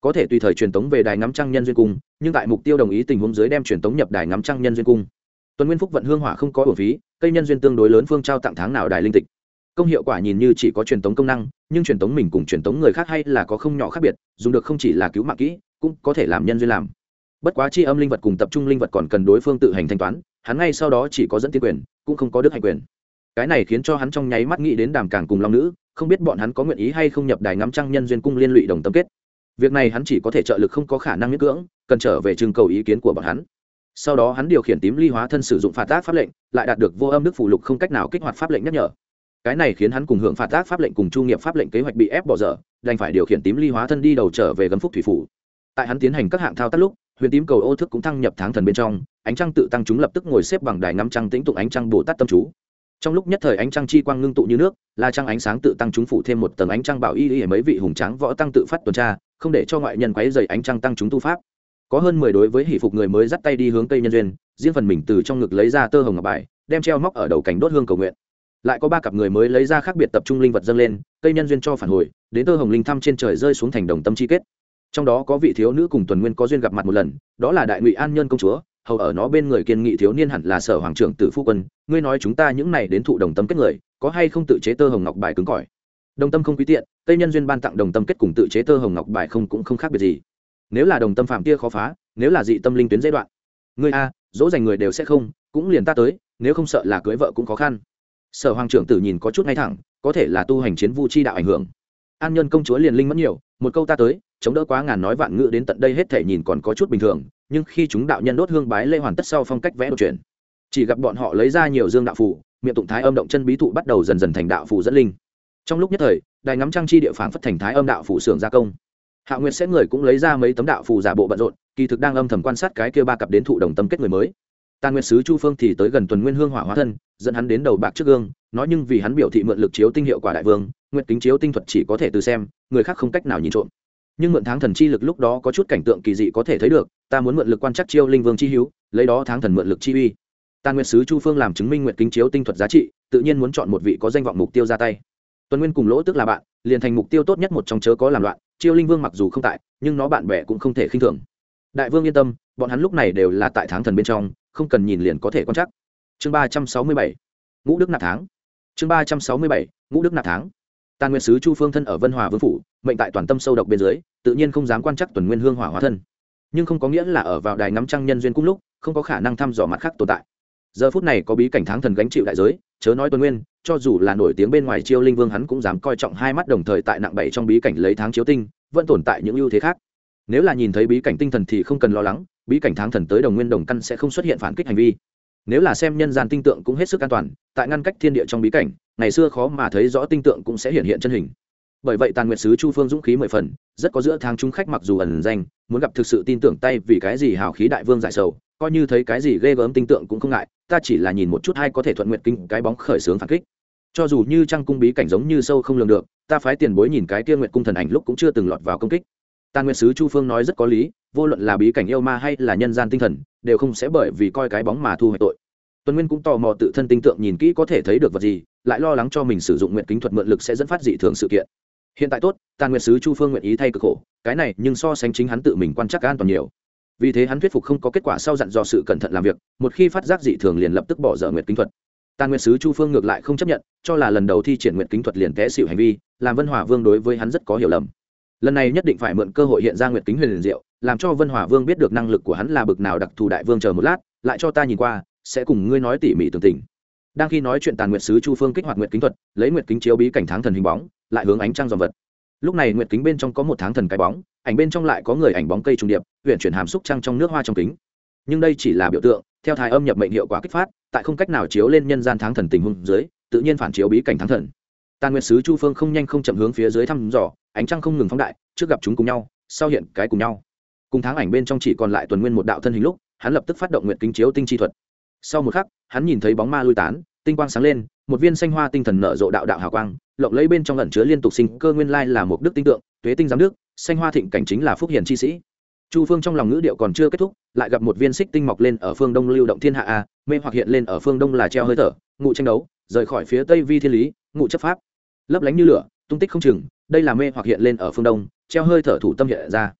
có thể tùy thời truyền tống về đài ngắm trăng nhân duyên cung, nhưng tại mục tiêu đồng ý tình huống dưới đem truyền tống nhập đài ngắm trăng nhân duyên cung. Tuần nguyên phúc vận hương hỏa không có bổ phí, cây nhân duyên tương đối lớn phương trao tặng tháng nào đài linh tịch. Công hiệu quả nhìn như chỉ có truyền tống công năng, nhưng truyền tống mình cùng truyền tống người khác hay là có không nhỏ khác biệt, dùng được không chỉ là cứu mạng kỹ, cũng có thể làm nhân duyên làm. Bất quá chi âm linh vật cùng tập trung linh vật còn cần đối phương tự hành thanh toán, hắn ngay sau đó chỉ có dẫn tiên quyền, cũng không có đức hành quyền. Cái này khiến cho hắn trong nháy mắt nghĩ đến đàm càng cùng long nữ, không biết bọn hắn có nguyện ý hay không nhập đài ngắm trăng nhân duyên cung liên lụy đồng tâm kết việc này hắn chỉ có thể trợ lực không có khả năng miễn cưỡng, cần trở về trưng cầu ý kiến của bọn hắn. Sau đó hắn điều khiển tím ly hóa thân sử dụng phạt tác pháp lệnh, lại đạt được vô âm đức phụ lục không cách nào kích hoạt pháp lệnh nhắc nhở. Cái này khiến hắn cùng hưởng phạt tác pháp lệnh cùng chu nghiệp pháp lệnh kế hoạch bị ép bỏ dở, đành phải điều khiển tím ly hóa thân đi đầu trở về gấm phúc thủy phủ. Tại hắn tiến hành các hạng thao tác lúc, huyền tím cầu ô thức cũng thăng nhập tháng thần bên trong, ánh trăng tự tăng chúng lập tức ngồi xếp bằng đài ngắm trăng tĩnh tụng ánh trăng bồ tát tâm chú trong lúc nhất thời ánh trăng chi quang ngưng tụ như nước là trăng ánh sáng tự tăng chúng phủ thêm một tầng ánh trăng bảo y y mấy vị hùng tráng võ tăng tự phát tuần tra, không để cho ngoại nhân quấy dày ánh trăng tăng chúng tu pháp. Có hơn mười đối với hỷ phục người mới dắt tay đi hướng tây nhân duyên, riêng phần mình từ trong ngực lấy ra tơ hồng ngọc bài, đem treo móc ở đầu cành đốt hương cầu nguyện. Lại có ba cặp người mới lấy ra khác biệt tập trung linh vật dâng lên cây nhân duyên cho phản hồi, đến tơ hồng linh thăm trên trời rơi xuống thành đồng tâm chi kết. Trong đó có vị thiếu nữ cùng tuần nguyên có duyên gặp mặt một lần, đó là đại ngụy an nhân công chúa hầu ở nó bên người kiên nghị thiếu niên hẳn là sở hoàng trưởng tử phu quân, ngươi nói chúng ta những này đến thụ đồng tâm kết người, có hay không tự chế tơ hồng ngọc bài cứng cỏi? Đồng tâm không quý tiện, tây nhân duyên ban tặng đồng tâm kết cùng tự chế tơ hồng ngọc bài không cũng không khác biệt gì. Nếu là đồng tâm phạm kia khó phá, nếu là dị tâm linh tuyến giai đoạn, ngươi a, dỗ dành người đều sẽ không, cũng liền ta tới, nếu không sợ là cưới vợ cũng khó khăn. Sở hoàng trưởng tử nhìn có chút ngay thẳng, có thể là tu hành chiến vu chi đạo ảnh hưởng. An nhân công chúa liền linh mất nhiều, một câu ta tới chống đỡ quá ngàn nói vạn ngữ đến tận đây hết thể nhìn còn có chút bình thường, nhưng khi chúng đạo nhân đốt hương bái lê hoàn tất sau phong cách vẽ đột chuyển. Chỉ gặp bọn họ lấy ra nhiều dương đạo phủ miệng tụng thái âm động chân bí thụ bắt đầu dần dần thành đạo phủ dẫn linh. Trong lúc nhất thời, đài ngắm trang chi địa phản phất thành thái âm đạo phủ xưởng gia công. Hạ nguyệt sẽ người cũng lấy ra mấy tấm đạo phủ giả bộ bận rộn, kỳ thực đang âm thầm quan sát cái kia ba cặp đến thụ đồng tâm kết người mới. Tàn nguyệt sứ chu phương thì tới gần tuần nguyên hương hỏa hóa thân, dẫn hắn đến đầu bạc trước gương, nói nhưng vì hắn biểu thị mượn lực chiếu tinh hiệu quả đại vương, nguyệt kính chiếu tinh thuật chỉ có thể từ xem, người khác không cách nào nhìn trộm nhưng mượn tháng thần chi lực lúc đó có chút cảnh tượng kỳ dị có thể thấy được, ta muốn mượn lực quan chắc chiêu linh vương chi hữu, lấy đó tháng thần mượn lực chi uy. Tàn nguyệt sứ chu phương làm chứng minh nguyện kính chiếu tinh thuật giá trị, tự nhiên muốn chọn một vị có danh vọng mục tiêu ra tay. Tuần nguyên cùng lỗ tức là bạn, liền thành mục tiêu tốt nhất một trong chớ có làm loạn, chiêu linh vương mặc dù không tại, nhưng nó bạn bè cũng không thể khinh thường. Đại vương yên tâm, bọn hắn lúc này đều là tại tháng thần bên trong, không cần nhìn liền có thể quan chắc chương ba trăm sáu mươi bảy, ngũ đức nạp tháng chương ba trăm sáu mươi bảy, ngũ đức nạp tháng tàn nguyên sứ chu phương thân ở vân hòa vương phủ, mệnh tại toàn tâm sâu độc bên dưới, tự nhiên không dám quan chắc tuần nguyên hương hỏa hóa thân. Nhưng không có nghĩa là ở vào đài ngắm trăng nhân duyên cung lúc, không có khả năng thăm dò mặt khác tồn tại. Giờ phút này có bí cảnh tháng thần gánh chịu đại giới, chớ nói Tuần nguyên, cho dù là nổi tiếng bên ngoài chiêu linh vương hắn cũng dám coi trọng hai mắt đồng thời tại nặng bảy trong bí cảnh lấy tháng chiếu tinh, vẫn tồn tại những ưu thế khác. Nếu là nhìn thấy bí cảnh tinh thần thì không cần lo lắng, bí cảnh tháng thần tới đồng nguyên đồng căn sẽ không xuất hiện phản kích hành vi nếu là xem nhân gian tinh tượng cũng hết sức an toàn, tại ngăn cách thiên địa trong bí cảnh, ngày xưa khó mà thấy rõ tinh tượng cũng sẽ hiện hiện chân hình. Bởi vậy tàn nguyệt sứ chu phương dũng khí mười phần, rất có giữa tháng trung khách mặc dù ẩn danh, muốn gặp thực sự tin tưởng tay vì cái gì hào khí đại vương giải sầu, coi như thấy cái gì ghê gớm tinh tượng cũng không ngại, ta chỉ là nhìn một chút hay có thể thuận nguyện kinh cái bóng khởi sướng phản kích. Cho dù như trăng cung bí cảnh giống như sâu không lường được, ta phái tiền bối nhìn cái tiên nguyện cung thần ảnh lúc cũng chưa từng lọt vào công kích tàn nguyệt sứ chu phương nói rất có lý, vô luận là bí cảnh yêu ma hay là nhân gian tinh thần, đều không sẽ bởi vì coi cái bóng mà thu hoạch tội. Tuấn nguyên cũng tò mò tự thân tinh tượng nhìn kỹ có thể thấy được vật gì, lại lo lắng cho mình sử dụng nguyện kính thuật mượn lực sẽ dẫn phát dị thường sự kiện. Hiện tại tốt tàn nguyệt sứ chu phương nguyện ý thay cực khổ, cái này nhưng so sánh chính hắn tự mình quan trắc an toàn nhiều. Vì thế hắn thuyết phục không có kết quả sau dặn dò sự cẩn thận làm việc, một khi phát giác dị thường liền lập tức bỏ dở nguyện kính thuật. Tàn nguyệt sứ chu phương ngược lại không chấp nhận, cho là lần đầu thi triển nguyện kính thuật liền té xịu hành vi, làm vân hòa vương đối với hắn rất có hiểu lầm lần này nhất định phải mượn cơ hội hiện ra nguyệt kính huyền liền diệu, làm cho vân hòa vương biết được năng lực của hắn là bực nào đặc thù đại vương chờ một lát, lại cho ta nhìn qua, sẽ cùng ngươi nói tỉ mỉ tường tình. Đang khi nói chuyện tàn nguyệt sứ chu phương kích hoạt nguyệt kính thuật, lấy nguyệt kính chiếu bí cảnh tháng thần hình bóng, lại hướng ánh trăng dòm vật. Lúc này nguyệt kính bên trong có một tháng thần cái bóng, ảnh bên trong lại có người ảnh bóng cây trùng điệp huyện chuyển hàm xúc trăng trong nước hoa trong kính. Nhưng đây chỉ là biểu tượng, theo thái âm nhập mệnh hiệu quả kích phát, tại không cách nào chiếu lên nhân gian tháng thần tình huống dưới, tự nhiên phản chiếu bí cảnh tháng thần. Tàn nguyệt sứ chu phương không nhanh không chậm hướng phía dưới thăm dò ánh trăng không ngừng phóng đại, trước gặp chúng cùng nhau, sau hiện cái cùng nhau. Cùng tháng ảnh bên trong chỉ còn lại tuần nguyên một đạo thân hình lúc, hắn lập tức phát động nguyện kính chiếu tinh chi thuật. Sau một khắc, hắn nhìn thấy bóng ma lui tán, tinh quang sáng lên, một viên xanh hoa tinh thần nở rộ đạo đạo hào quang, lộng lấy bên trong lẩn chứa liên tục sinh cơ nguyên lai là một đức tinh tượng, tuế tinh giám đức, xanh hoa thịnh cảnh chính là phúc hiền chi sĩ. Chu phương trong lòng ngữ điệu còn chưa kết thúc, lại gặp một viên xích tinh mọc lên ở phương đông lưu động thiên hạ a, mê hoặc hiện lên ở phương đông là treo hơi thở, ngụ tranh đấu, rời khỏi phía tây vi thiên lý, ngụ chấp pháp. Lấp lánh như lửa, tung tích không chừng đây là mê hoặc hiện lên ở phương đông, treo hơi thở thủ tâm hiện ra.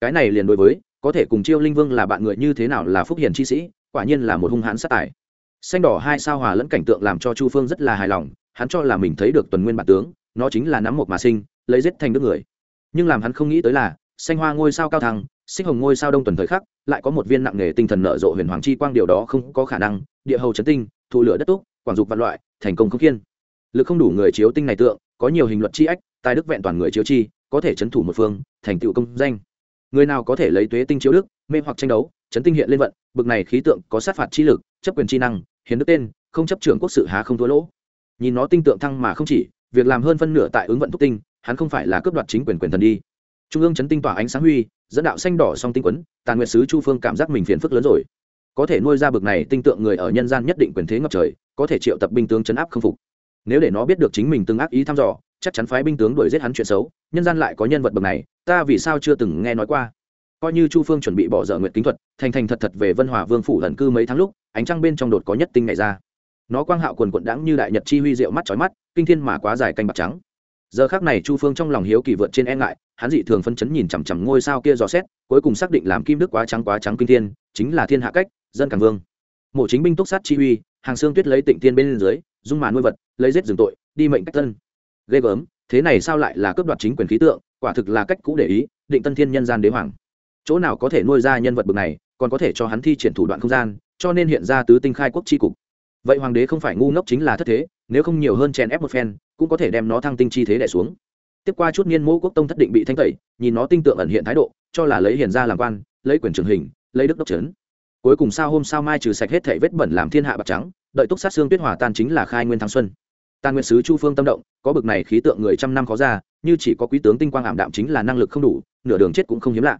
Cái này liền đối với, có thể cùng chiêu linh vương là bạn người như thế nào là phúc hiền chi sĩ, quả nhiên là một hung hãn sát tài. Xanh đỏ hai sao hòa lẫn cảnh tượng làm cho chu phương rất là hài lòng, hắn cho là mình thấy được tuần nguyên bản tướng, nó chính là nắm một mà sinh, lấy giết thành đức người. Nhưng làm hắn không nghĩ tới là, xanh hoa ngôi sao cao thăng, xích hồng ngôi sao đông tuần thời khắc, lại có một viên nặng nghề tinh thần nợ rộ huyền hoàng chi quang điều đó không có khả năng, địa hầu chấn tinh, thụ lửa đất túc, quảng dục vạn loại, thành công không khiên. Lực không đủ người chiếu tinh này tượng, có nhiều hình luật chi ách tài đức vẹn toàn người chiếu chi, có thể chấn thủ một phương, thành tựu công danh. Người nào có thể lấy tuế tinh chiếu đức, mê hoặc tranh đấu, chấn tinh hiện lên vận, bực này khí tượng có sát phạt chi lực, chấp quyền chi năng, hiến đức tên, không chấp trưởng quốc sự há không thua lỗ. Nhìn nó tinh tượng thăng mà không chỉ, việc làm hơn phân nửa tại ứng vận thúc tinh, hắn không phải là cướp đoạt chính quyền quyền thần đi. Trung ương chấn tinh tỏa ánh sáng huy, dẫn đạo xanh đỏ song tinh quấn, tàn nguyệt sứ chu phương cảm giác mình phiền phức lớn rồi. Có thể nuôi ra bực này tinh tượng người ở nhân gian nhất định quyền thế ngập trời, có thể triệu tập binh tướng chấn áp không phục. Nếu để nó biết được chính mình từng ác ý thăm dò chắc chắn phái binh tướng đuổi giết hắn chuyện xấu, nhân gian lại có nhân vật bậc này, ta vì sao chưa từng nghe nói qua? Coi như chu phương chuẩn bị bỏ dở nguyện kính thuật, thành thành thật thật về vân hòa vương phủ lần cư mấy tháng lúc, ánh trăng bên trong đột có nhất tinh này ra. Nó quang hạo quần quận đãng như đại nhật chi huy rượu mắt trói mắt, kinh thiên mà quá dài canh bạc trắng. Giờ khác này chu phương trong lòng hiếu kỳ vượt trên e ngại, hắn dị thường phân chấn nhìn chằm chằm ngôi sao kia dò xét, cuối cùng xác định làm kim đức quá trắng quá trắng kinh thiên, chính là thiên hạ cách, dân càng vương. Mộ chính binh túc sát chi uy hàng xương tuyết lấy tịnh tiên bên dưới, dung mà nuôi vật, lấy giết rừng tội, đi mệnh cách tân ghê gớm, thế này sao lại là cướp đoạt chính quyền khí tượng, quả thực là cách cũ để ý, định tân thiên nhân gian đế hoàng. Chỗ nào có thể nuôi ra nhân vật bực này, còn có thể cho hắn thi triển thủ đoạn không gian, cho nên hiện ra tứ tinh khai quốc tri cục. Vậy hoàng đế không phải ngu ngốc chính là thất thế, nếu không nhiều hơn chèn ép một phen, cũng có thể đem nó thăng tinh chi thế đẻ xuống. Tiếp qua chút niên mô quốc tông thất định bị thanh tẩy, nhìn nó tinh tượng ẩn hiện thái độ, cho là lấy hiền ra làm quan, lấy quyền trường hình, lấy đức đốc trấn. Cuối cùng sao hôm sao mai trừ sạch hết thể vết bẩn làm thiên hạ bạc trắng, đợi túc sát xương tuyết hòa tan chính là khai nguyên thăng xuân tàn nguyên sứ chu phương tâm động, có bực này khí tượng người trăm năm khó ra, như chỉ có quý tướng tinh quang ảm đạm chính là năng lực không đủ, nửa đường chết cũng không hiếm lạ.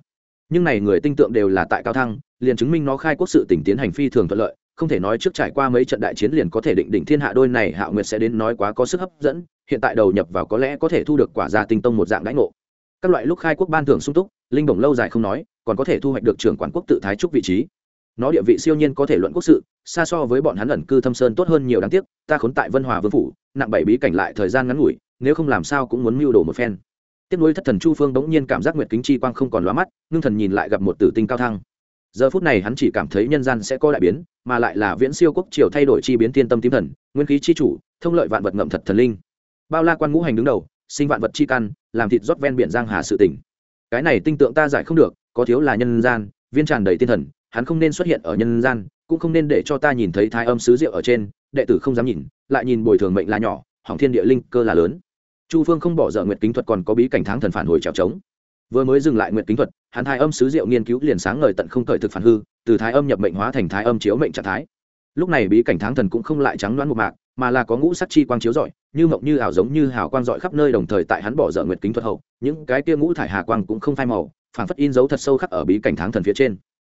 Nhưng này người tinh tượng đều là tại cao thăng, liền chứng minh nó khai quốc sự tỉnh tiến hành phi thường thuận lợi, không thể nói trước trải qua mấy trận đại chiến liền có thể định đỉnh thiên hạ đôi này, hạo nguyệt sẽ đến nói quá có sức hấp dẫn, hiện tại đầu nhập vào có lẽ có thể thu được quả ra tinh tông một dạng đãi ngộ. Các loại lúc khai quốc ban thưởng sung túc, linh bổng lâu dài không nói, còn có thể thu hoạch được trưởng quản quốc tự thái trúc vị trí nó địa vị siêu nhiên có thể luận quốc sự, xa so với bọn hắn ẩn cư thâm sơn tốt hơn nhiều đáng tiếc, ta khốn tại vân hòa vương phủ, nặng bảy bí cảnh lại thời gian ngắn ngủi, nếu không làm sao cũng muốn mưu đồ một phen. Tiếp nối thất thần chu phương bỗng nhiên cảm giác nguyệt kính chi quang không còn lóa mắt, ngưng thần nhìn lại gặp một tử tinh cao thăng. Giờ phút này hắn chỉ cảm thấy nhân gian sẽ có đại biến, mà lại là viễn siêu quốc triều thay đổi chi biến thiên tâm tím thần, nguyên khí chi chủ, thông lợi vạn vật ngậm thật thần linh. Bao la quan ngũ hành đứng đầu, sinh vạn vật chi căn, làm thịt rót ven biển giang hà sự tỉnh. Cái này tinh tượng ta giải không được, có thiếu là nhân gian, viên tràn đầy tiên thần hắn không nên xuất hiện ở nhân gian, cũng không nên để cho ta nhìn thấy thái âm sứ diệu ở trên, đệ tử không dám nhìn, lại nhìn bồi thường mệnh là nhỏ, hỏng thiên địa linh cơ là lớn. Chu phương không bỏ dở nguyệt kính thuật còn có bí cảnh tháng thần phản hồi trèo trống. Vừa mới dừng lại nguyệt kính thuật, hắn thái âm sứ diệu nghiên cứu liền sáng ngời tận không thời thực phản hư, từ thái âm nhập mệnh hóa thành thái âm chiếu mệnh trạng thái. Lúc này bí cảnh tháng thần cũng không lại trắng đoán một mạc, mà là có ngũ sắc chi quang chiếu rọi, như mộng như ảo giống như hào quang rọi khắp nơi đồng thời tại hắn bỏ dở nguyệt kính thuật hậu, những cái kia ngũ thải hà quang cũng không phai màu phản phất in dấu thật sâu khắc ở bí cảnh tháng thần phía trên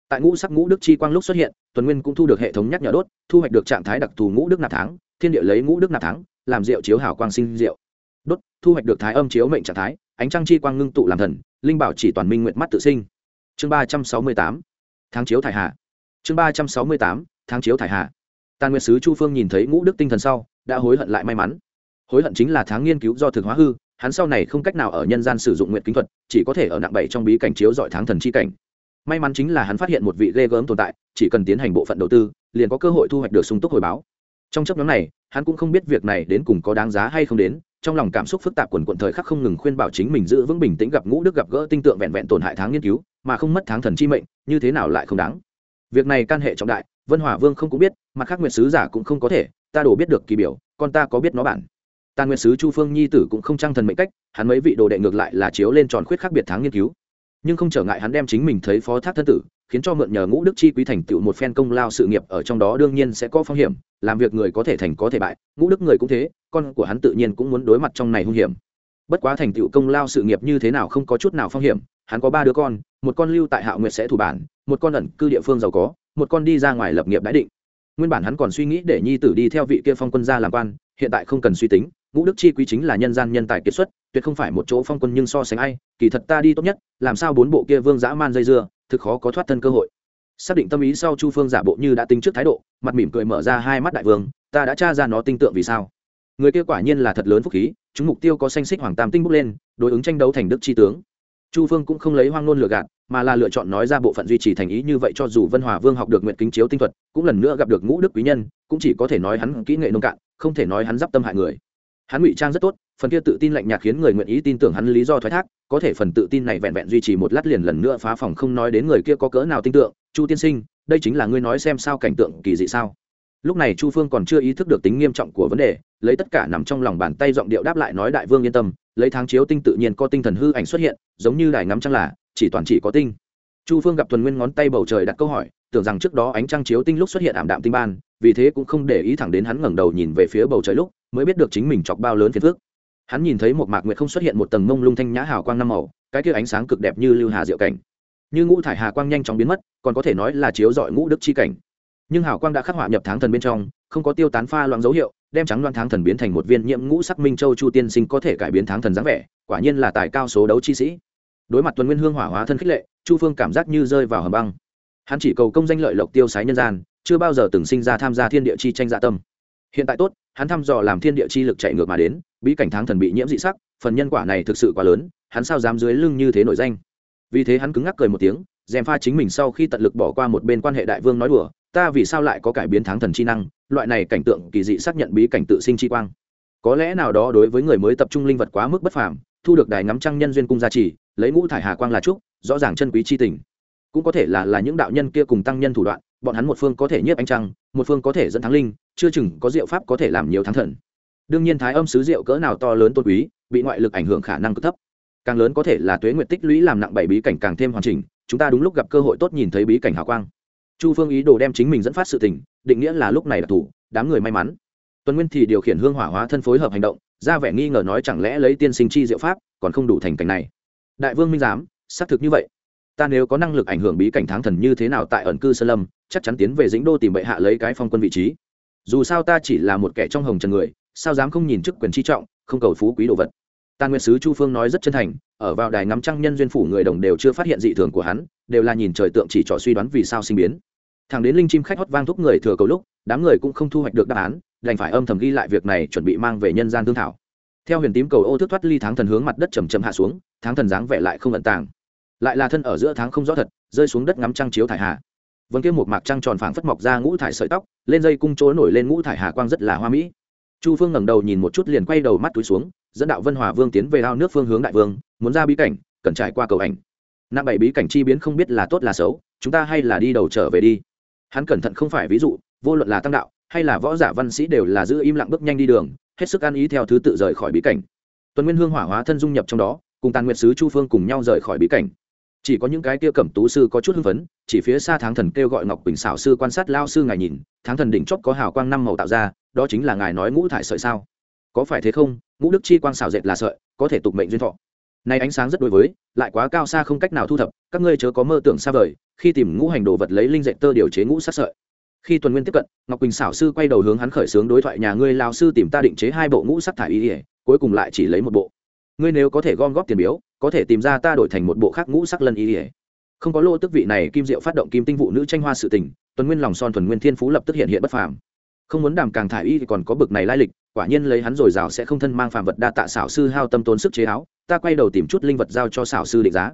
tại ngũ sắc ngũ đức chi quang lúc xuất hiện, tuần nguyên cũng thu được hệ thống nhắc nhở đốt, thu hoạch được trạng thái đặc thù ngũ đức nạp tháng, thiên địa lấy ngũ đức nạp tháng, làm rượu chiếu hào quang sinh rượu. Đốt, thu hoạch được thái âm chiếu mệnh trạng thái, ánh trăng chi quang ngưng tụ làm thần, linh bảo chỉ toàn minh nguyện mắt tự sinh. Chương ba trăm sáu mươi tám, tháng chiếu thải hạ chương ba trăm sáu mươi tám, tháng chiếu thải hạ tàn nguyệt sứ chu phương nhìn thấy ngũ đức tinh thần sau, đã hối hận lại may mắn. Hối hận chính là tháng nghiên cứu do thực hóa hư, hắn sau này không cách nào ở nhân gian sử dụng nguyện kính thuật, chỉ có thể ở nặng bảy trong bí cảnh chiếu dọi tháng thần chi cảnh may mắn chính là hắn phát hiện một vị ghê gớm tồn tại, chỉ cần tiến hành bộ phận đầu tư, liền có cơ hội thu hoạch được sung túc hồi báo. Trong chấp nhóm này, hắn cũng không biết việc này đến cùng có đáng giá hay không đến, trong lòng cảm xúc phức tạp quần quận thời khắc không ngừng khuyên bảo chính mình giữ vững bình tĩnh gặp ngũ đức gặp gỡ tinh tượng vẹn vẹn tổn hại tháng nghiên cứu, mà không mất tháng thần chi mệnh, như thế nào lại không đáng. Việc này can hệ trọng đại, vân hòa vương không cũng biết, mặt khác nguyệt sứ giả cũng không có thể, ta đổ biết được kỳ biểu, con ta có biết nó bản. Tàn nguyệt sứ chu phương nhi tử cũng không trang thần mệnh cách, hắn mấy vị đồ đệ ngược lại là chiếu lên tròn khuyết khác biệt tháng nghiên cứu nhưng không trở ngại hắn đem chính mình thấy phó thác thân tử, khiến cho mượn nhờ ngũ đức chi quý thành tựu một phen công lao sự nghiệp ở trong đó đương nhiên sẽ có phong hiểm, làm việc người có thể thành có thể bại, ngũ đức người cũng thế, con của hắn tự nhiên cũng muốn đối mặt trong này hung hiểm. Bất quá thành tựu công lao sự nghiệp như thế nào không có chút nào phong hiểm, hắn có ba đứa con, một con lưu tại hạ nguyệt sẽ thủ bản, một con ẩn cư địa phương giàu có, một con đi ra ngoài lập nghiệp đãi định. Nguyên bản hắn còn suy nghĩ để nhi tử đi theo vị kia phong quân gia làm quan, hiện tại không cần suy tính ngũ đức chi quý chính là nhân gian nhân tài kiệt xuất, tuyệt không phải một chỗ phong quân nhưng so sánh ai, kỳ thật ta đi tốt nhất, làm sao bốn bộ kia vương dã man dây dưa, thực khó có thoát thân cơ hội. Xác định tâm ý sau chu phương giả bộ như đã tính trước thái độ, mặt mỉm cười mở ra hai mắt đại vương, ta đã tra ra nó tinh tượng vì sao. Người kia quả nhiên là thật lớn phúc khí, chúng mục tiêu có xanh xích hoàng tam tinh bốc lên, đối ứng tranh đấu thành đức tri tướng. Chu phương cũng không lấy hoang nôn lừa gạt, mà là lựa chọn nói ra bộ phận duy trì thành ý như vậy cho dù vân hòa vương học được nguyện kính chiếu tinh thuật, cũng lần nữa gặp được ngũ đức quý nhân, cũng chỉ có thể nói hắn kỹ nghệ nông cạn, không thể nói hắn d i p tâm hại người hắn ngụy trang rất tốt, phần kia tự tin lạnh nhạt khiến người nguyện ý tin tưởng hắn lý do thoái thác, có thể phần tự tin này vẹn vẹn duy trì một lát liền lần nữa phá phòng không nói đến người kia có cỡ nào tin tưởng. Chu tiên sinh, đây chính là ngươi nói xem sao cảnh tượng kỳ dị sao? Lúc này chu phương còn chưa ý thức được tính nghiêm trọng của vấn đề, lấy tất cả nằm trong lòng bàn tay giọng điệu đáp lại nói đại vương yên tâm, lấy tháng chiếu tinh tự nhiên có tinh thần hư ảnh xuất hiện, giống như đài ngắm trăng là, chỉ toàn chỉ có tinh. Chu phương gặp thuần nguyên ngón tay bầu trời đặt câu hỏi, tưởng rằng trước đó ánh trăng chiếu tinh lúc xuất hiện ảm đạm tinh ban, vì thế cũng không để ý thẳng đến hắn ngẩng đầu nhìn về phía bầu trời lúc mới biết được chính mình chọc bao lớn phiền phức. Hắn nhìn thấy một mạc nguyệt không xuất hiện một tầng mông lung thanh nhã hào quang năm màu, cái kia ánh sáng cực đẹp như lưu hà diệu cảnh. Như ngũ thải hà quang nhanh chóng biến mất, còn có thể nói là chiếu dọi ngũ đức chi cảnh. Nhưng hào quang đã khắc họa nhập tháng thần bên trong, không có tiêu tán pha loãng dấu hiệu, đem trắng loan tháng thần biến thành một viên nhiễm ngũ sắc minh châu chu tiên sinh có thể cải biến tháng thần dáng vẻ, quả nhiên là tài cao số đấu chi sĩ. Đối mặt tuần nguyên hương hỏa hóa thân khích lệ, chu phương cảm giác như rơi vào hầm băng. Hắn chỉ cầu công danh lợi lộc tiêu sái nhân gian, chưa bao giờ từng sinh ra tham gia thiên địa chi tranh dạ tâm. Hiện tại tốt hắn thăm dò làm thiên địa chi lực chạy ngược mà đến, bí cảnh tháng thần bị nhiễm dị sắc, phần nhân quả này thực sự quá lớn, hắn sao dám dưới lưng như thế nổi danh? Vì thế hắn cứng ngắc cười một tiếng, dèm pha chính mình sau khi tận lực bỏ qua một bên quan hệ đại vương nói đùa, ta vì sao lại có cải biến tháng thần chi năng, loại này cảnh tượng kỳ dị xác nhận bí cảnh tự sinh chi quang. Có lẽ nào đó đối với người mới tập trung linh vật quá mức bất phàm, thu được đài ngắm trăng nhân duyên cung gia trì, lấy ngũ thải hà quang là trúc, rõ ràng chân quý chi tình. Cũng có thể là là những đạo nhân kia cùng tăng nhân thủ đoạn, bọn hắn một phương có thể nhiếp ánh trăng, một phương có thể dẫn thắng linh chưa chừng có diệu pháp có thể làm nhiều thắng thần. Đương nhiên thái âm sứ diệu cỡ nào to lớn tôn quý, bị ngoại lực ảnh hưởng khả năng cực thấp. Càng lớn có thể là tuế nguyệt tích lũy làm nặng bảy bí cảnh càng thêm hoàn chỉnh, chúng ta đúng lúc gặp cơ hội tốt nhìn thấy bí cảnh hào quang. Chu phương ý đồ đem chính mình dẫn phát sự tình, định nghĩa là lúc này là thủ, đám người may mắn. Tuần nguyên thì điều khiển hương hỏa hóa thân phối hợp hành động, ra vẻ nghi ngờ nói chẳng lẽ lấy tiên sinh chi diệu pháp còn không đủ thành cảnh này. Đại vương minh giám, xác thực như vậy. Ta nếu có năng lực ảnh hưởng bí cảnh tháng thần như thế nào tại ẩn cư sơn lâm, chắc chắn tiến về dĩnh đô tìm bệ hạ lấy cái phong quân vị trí dù sao ta chỉ là một kẻ trong hồng trần người, sao dám không nhìn chức quyền chi trọng, không cầu phú quý đồ vật. Tàn nguyệt sứ chu phương nói rất chân thành, ở vào đài ngắm trăng nhân duyên phủ người đồng đều chưa phát hiện dị thường của hắn, đều là nhìn trời tượng chỉ trỏ suy đoán vì sao sinh biến. Thằng đến linh chim khách hót vang thúc người thừa cầu lúc, đám người cũng không thu hoạch được đáp án, đành phải âm thầm ghi lại việc này chuẩn bị mang về nhân gian thương thảo. Theo huyền tím cầu ô thước thoát ly tháng thần hướng mặt đất chầm chầm hạ xuống, tháng thần dáng vẻ lại không ẩn tàng. Lại là thân ở giữa tháng không rõ thật, rơi xuống đất ngắm trăng chiếu thải hạ vân kia một mạc trăng tròn phảng phất mọc ra ngũ thải sợi tóc, lên dây cung chỗ nổi lên ngũ thải hà quang rất là hoa mỹ. Chu phương ngẩng đầu nhìn một chút liền quay đầu mắt túi xuống, dẫn đạo vân hòa vương tiến về ao nước phương hướng đại vương, muốn ra bí cảnh, cần trải qua cầu ảnh. Nặng bảy bí cảnh chi biến không biết là tốt là xấu, chúng ta hay là đi đầu trở về đi. Hắn cẩn thận không phải ví dụ, vô luận là tăng đạo, hay là võ giả văn sĩ đều là giữ im lặng bước nhanh đi đường, hết sức ăn ý theo thứ tự rời khỏi bí cảnh. Tuần nguyên hương hỏa hóa thân dung nhập trong đó, cùng tàn nguyệt sứ chu phương cùng nhau rời khỏi bí cảnh chỉ có những cái kia cẩm tú sư có chút hưng phấn, chỉ phía xa tháng thần kêu gọi ngọc quỳnh xảo sư quan sát lao sư ngài nhìn, tháng thần đỉnh chóp có hào quang năm màu tạo ra, đó chính là ngài nói ngũ thải sợi sao? Có phải thế không? Ngũ đức chi quang xảo dệt là sợi, có thể tục mệnh duyên thọ. Nay ánh sáng rất đối với, lại quá cao xa không cách nào thu thập, các ngươi chớ có mơ tưởng xa vời, khi tìm ngũ hành đồ vật lấy linh dệt tơ điều chế ngũ sát sợi. Khi tuần nguyên tiếp cận, ngọc quỳnh xảo sư quay đầu hướng hắn khởi xướng đối thoại nhà ngươi lao sư tìm ta định chế hai bộ ngũ sắc thải y, cuối cùng lại chỉ lấy một bộ. Ngươi nếu có thể gom góp tiền biếu có thể tìm ra ta đổi thành một bộ khác ngũ sắc lân y ỉa. Không có lô tức vị này, kim diệu phát động kim tinh vụ nữ tranh hoa sự tình, tuần nguyên lòng son thuần nguyên thiên phú lập tức hiện hiện bất phàm. Không muốn đàm càng thải y thì còn có bực này lai lịch, quả nhiên lấy hắn rồi rào sẽ không thân mang phàm vật đa tạ xảo sư hao tâm tốn sức chế áo, ta quay đầu tìm chút linh vật giao cho xảo sư định giá.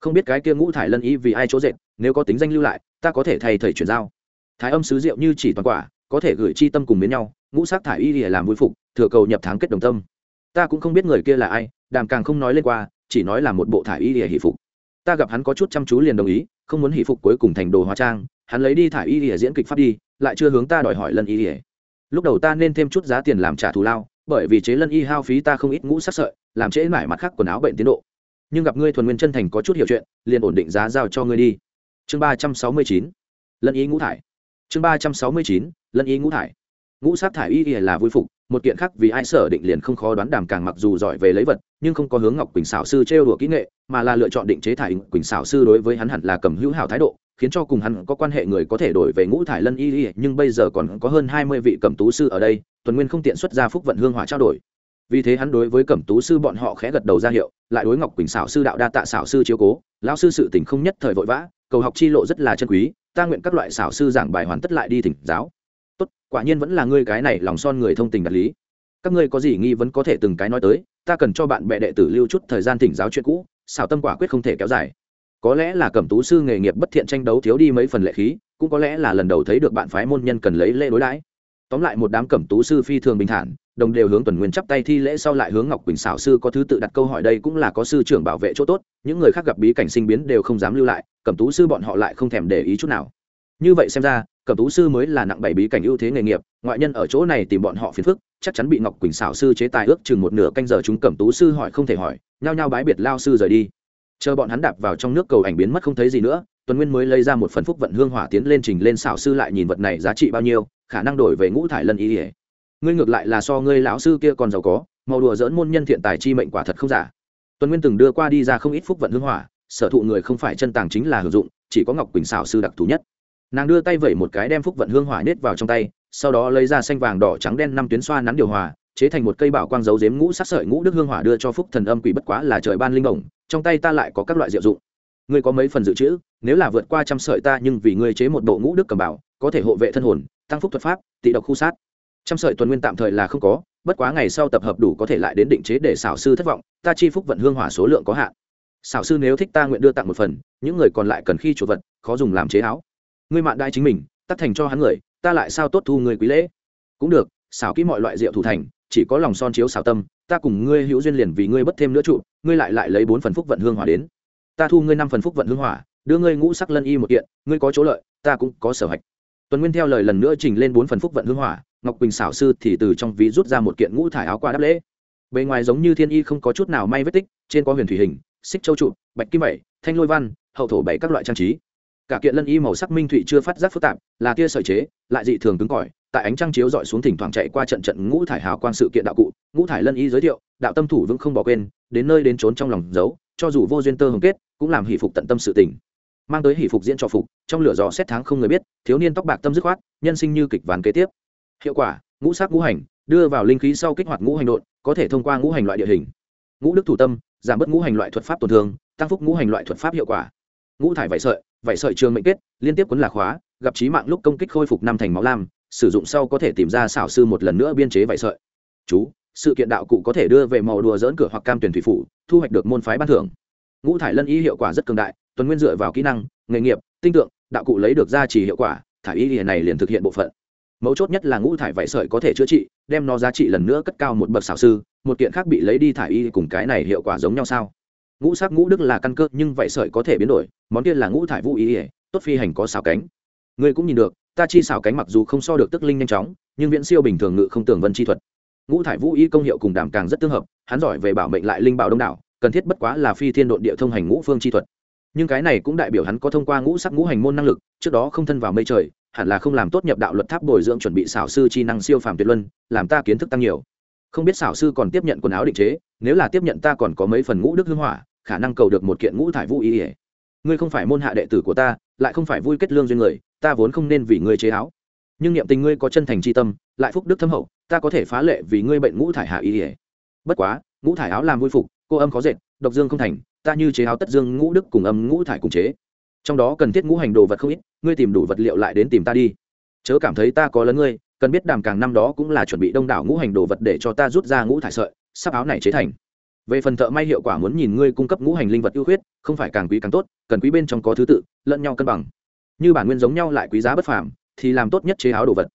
Không biết cái kia ngũ thải lân y vì ai chỗ dệt, nếu có tính danh lưu lại, ta có thể thay thầy chuyển giao. Thái âm sứ diệu như chỉ toàn quả, có thể gửi chi tâm cùng miến nhau, ngũ sắc thải y để làm vui phục, thừa cầu nhập tháng kết đồng tâm. Ta cũng không biết người kia là ai, đàm càng không nói lên qua chỉ nói là một bộ thải y lìa hỷ phục. Ta gặp hắn có chút chăm chú liền đồng ý, không muốn hỷ phục cuối cùng thành đồ hóa trang, hắn lấy đi thải y lìa diễn kịch pháp đi, lại chưa hướng ta đòi hỏi lân y lìa. lúc đầu ta nên thêm chút giá tiền làm trả thù lao, bởi vì chế lân y hao phí ta không ít ngũ sắc sợi, làm trễ mải mặt khác quần áo bệnh tiến độ. Nhưng gặp ngươi thuần nguyên chân thành có chút hiểu chuyện, liền ổn định giá giao cho ngươi đi. Chương ba trăm sáu mươi chín, lân y ngũ thải. Chương ba trăm sáu mươi chín, lân y ngũ thải. Ngũ sát thải y là vui phục, một kiện khác vì ai sở định liền không khó đoán đàm càng mặc dù giỏi về lấy vật nhưng không có hướng ngọc quỳnh xảo sư trêu đùa kỹ nghệ, mà là lựa chọn định chế thải quỳnh xảo sư đối với hắn hẳn là cầm hữu hảo thái độ, khiến cho cùng hắn có quan hệ người có thể đổi về ngũ thải lân y y, nhưng bây giờ còn có hơn hai mươi vị cẩm tú sư ở đây, tuần nguyên không tiện xuất ra phúc vận hương hỏa trao đổi. Vì thế hắn đối với cẩm tú sư bọn họ khẽ gật đầu ra hiệu, lại đối ngọc quỳnh xảo sư đạo đa tạ xảo sư chiếu cố, lão sư sự tình không nhất thời vội vã, cầu học chi lộ rất là chân quý, ta nguyện các loại xảo sư giảng bài hoàn tất lại đi thỉnh giáo. Tốt, quả nhiên vẫn là ngươi cái này lòng son người thông tình đạt lý. Các ngươi có gì nghi vấn có thể từng cái nói tới ta cần cho bạn bè đệ tử lưu chút thời gian thỉnh giáo chuyện cũ, xảo tâm quả quyết không thể kéo dài. Có lẽ là cẩm tú sư nghề nghiệp bất thiện tranh đấu thiếu đi mấy phần lệ khí, cũng có lẽ là lần đầu thấy được bạn phái môn nhân cần lấy lễ đối đãi. Tóm lại một đám cẩm tú sư phi thường bình thản, đồng đều hướng tuần nguyên chắp tay thi lễ sau lại hướng ngọc quỳnh xảo sư có thứ tự đặt câu hỏi đây cũng là có sư trưởng bảo vệ chỗ tốt, những người khác gặp bí cảnh sinh biến đều không dám lưu lại, cẩm tú sư bọn họ lại không thèm để ý chút nào. Như vậy xem ra, cẩm tú sư mới là nặng bảy bí cảnh ưu thế nghề nghiệp, ngoại nhân ở chỗ này tìm bọn họ phiền phức chắc chắn bị ngọc quỳnh xảo sư chế tài ước chừng một nửa canh giờ chúng cẩm tú sư hỏi không thể hỏi, nhao nhao bái biệt lao sư rời đi. Chờ bọn hắn đạp vào trong nước cầu ảnh biến mất không thấy gì nữa tuần nguyên mới lấy ra một phần phúc vận hương hỏa tiến lên trình lên xảo sư lại nhìn vật này giá trị bao nhiêu, khả năng đổi về ngũ thải lân ý ỉa ngươi ngược lại là so ngươi lão sư kia còn giàu có màu đùa dỡn môn nhân thiện tài chi mệnh quả thật không giả. Tuần nguyên từng đưa qua đi ra không ít phúc vận hương hỏa, sở thụ người không phải chân tàng chính là hữu dụng, chỉ có ngọc quỳnh xảo sư đặc thù nhất. Nàng đưa tay vẩy một cái đem phúc vận hương hỏa nết vào trong tay sau đó lấy ra xanh vàng đỏ trắng đen năm tuyến xoa nắn điều hòa, chế thành một cây bảo quang dấu dếm ngũ sắc sợi ngũ đức hương hỏa đưa cho phúc thần âm quỷ bất quá là trời ban linh đồng trong tay ta lại có các loại diệu dụng. Ngươi có mấy phần dự trữ, nếu là vượt qua trăm sợi ta nhưng vì ngươi chế một bộ ngũ đức cầm bảo, có thể hộ vệ thân hồn, tăng phúc thuật pháp, tị độc khu sát. Trăm sợi tuần nguyên tạm thời là không có, bất quá ngày sau tập hợp đủ có thể lại đến định chế để xảo sư thất vọng, ta chi phúc vận hương hỏa số lượng có hạn. Xảo sư nếu thích ta nguyện đưa tặng một phần, những người còn lại cần khi chuột vật, khó dùng làm chế áo. Ngươi mạn đai chính mình, tắt thành cho hắn người ta lại sao tốt thu người quý lễ? Cũng được, xảo kỹ mọi loại rượu thủ thành, chỉ có lòng son chiếu xảo tâm, ta cùng ngươi hữu duyên liền vì ngươi bất thêm nữa trụ, ngươi lại lại lấy bốn phần phúc vận hương hỏa đến. Ta thu ngươi năm phần phúc vận hương hỏa, đưa ngươi ngũ sắc lân y một kiện, ngươi có chỗ lợi, ta cũng có sở hạch tuần nguyên theo lời lần nữa trình lên bốn phần phúc vận hương hỏa, ngọc quỳnh xảo sư thì từ trong ví rút ra một kiện ngũ thải áo qua đáp lễ. Bề ngoài giống như thiên y không có chút nào may vết tích, trên có huyền thủy hình, xích châu trụ, bạch kim bảy, thanh lôi văn, hậu thổ bảy các loại trang trí cả kiện lân y màu sắc minh thụy chưa phát giác phức tạp, là tia sợi chế, lại dị thường cứng cỏi, tại ánh trăng chiếu dọi xuống thỉnh thoảng chạy qua trận trận ngũ thải hào quang sự kiện đạo cụ, ngũ thải lân y giới thiệu, đạo tâm thủ vững không bỏ quên, đến nơi đến trốn trong lòng giấu cho dù vô duyên tơ hồng kết, cũng làm hỷ phục tận tâm sự tình. Mang tới hỷ phục diễn cho phục, trong lửa giò xét tháng không người biết, thiếu niên tóc bạc tâm dứt khoát, nhân sinh như kịch ván kế tiếp. Hiệu quả, ngũ sắc ngũ hành, đưa vào linh khí sau kích hoạt ngũ hành đột có thể thông qua ngũ hành loại địa hình. Ngũ đức thủ tâm, giảm bớt ngũ hành loại thuật pháp tổn thương, tăng phúc ngũ hành loại thuật pháp hiệu quả. Ngũ thải vải sợi vậy sợi trường mệnh kết, liên tiếp quấn là khóa, gặp trí mạng lúc công kích khôi phục năm thành máu lam, sử dụng sau có thể tìm ra xảo sư một lần nữa biên chế vậy sợi. Chú, sự kiện đạo cụ có thể đưa về màu đùa dỡn cửa hoặc cam tuyển thủy phủ, thu hoạch được môn phái ban thưởng. Ngũ thải lân y hiệu quả rất cường đại, tuần nguyên dựa vào kỹ năng, nghề nghiệp, tinh tượng, đạo cụ lấy được gia trì hiệu quả, thải y hiện này liền thực hiện bộ phận. Mấu chốt nhất là ngũ thải vải sợi có thể chữa trị, đem nó giá trị lần nữa cất cao một bậc xảo sư, một kiện khác bị lấy đi thải y cùng cái này hiệu quả giống nhau sao? Ngũ sắc ngũ đức là căn cơ, nhưng vậy sợi có thể biến đổi, món kia là ngũ thải vũ ý ỉa tốt phi hành có xào cánh. Ngươi cũng nhìn được, ta chi xào cánh mặc dù không so được tức linh nhanh chóng, nhưng viễn siêu bình thường ngự không tưởng vân chi thuật. Ngũ thải vũ y công hiệu cùng đảm càng rất tương hợp, hắn giỏi về bảo mệnh lại linh bảo đông đảo, cần thiết bất quá là phi thiên độn địa thông hành ngũ phương chi thuật. Nhưng cái này cũng đại biểu hắn có thông qua ngũ sắc ngũ hành môn năng lực, trước đó không thân vào mây trời, hẳn là không làm tốt nhập đạo luật tháp bồi dưỡng chuẩn bị xảo sư chi năng siêu phàm tuyệt luân, làm ta kiến thức tăng nhiều. Không biết xảo sư còn tiếp nhận quần áo định chế, nếu là tiếp nhận ta còn có mấy phần ngũ đức hương hỏa khả năng cầu được một kiện ngũ thải vũ ý ỉa. Ngươi không phải môn hạ đệ tử của ta, lại không phải vui kết lương duyên người, ta vốn không nên vì ngươi chế áo. Nhưng niệm tình ngươi có chân thành c tâm, lại phúc đức thâm hậu, ta có thể phá lệ vì ngươi bệnh ngũ thải hạ ý ỉa. Bất quá, ngũ thải áo làm vui phục, cô âm có dệt, độc dương không thành, ta như chế áo tất dương ngũ đức cùng âm ngũ thải cùng chế. Trong đó cần thiết ngũ hành đồ vật không ít, ngươi tìm đủ vật liệu lại đến tìm ta đi. Chớ cảm thấy ta có lấn ngươi, cần biết đàm càng năm đó cũng là chuẩn bị đông đảo ngũ hành đồ vật để cho ta rút ra ngũ thải sợi, sắp áo này chế thành về phần thợ may hiệu quả muốn nhìn ngươi cung cấp ngũ hành linh vật ưu khuyết, không phải càng quý càng tốt, cần quý bên trong có thứ tự, lẫn nhau cân bằng. Như bản nguyên giống nhau lại quý giá bất phàm, thì làm tốt nhất chế áo đồ vật.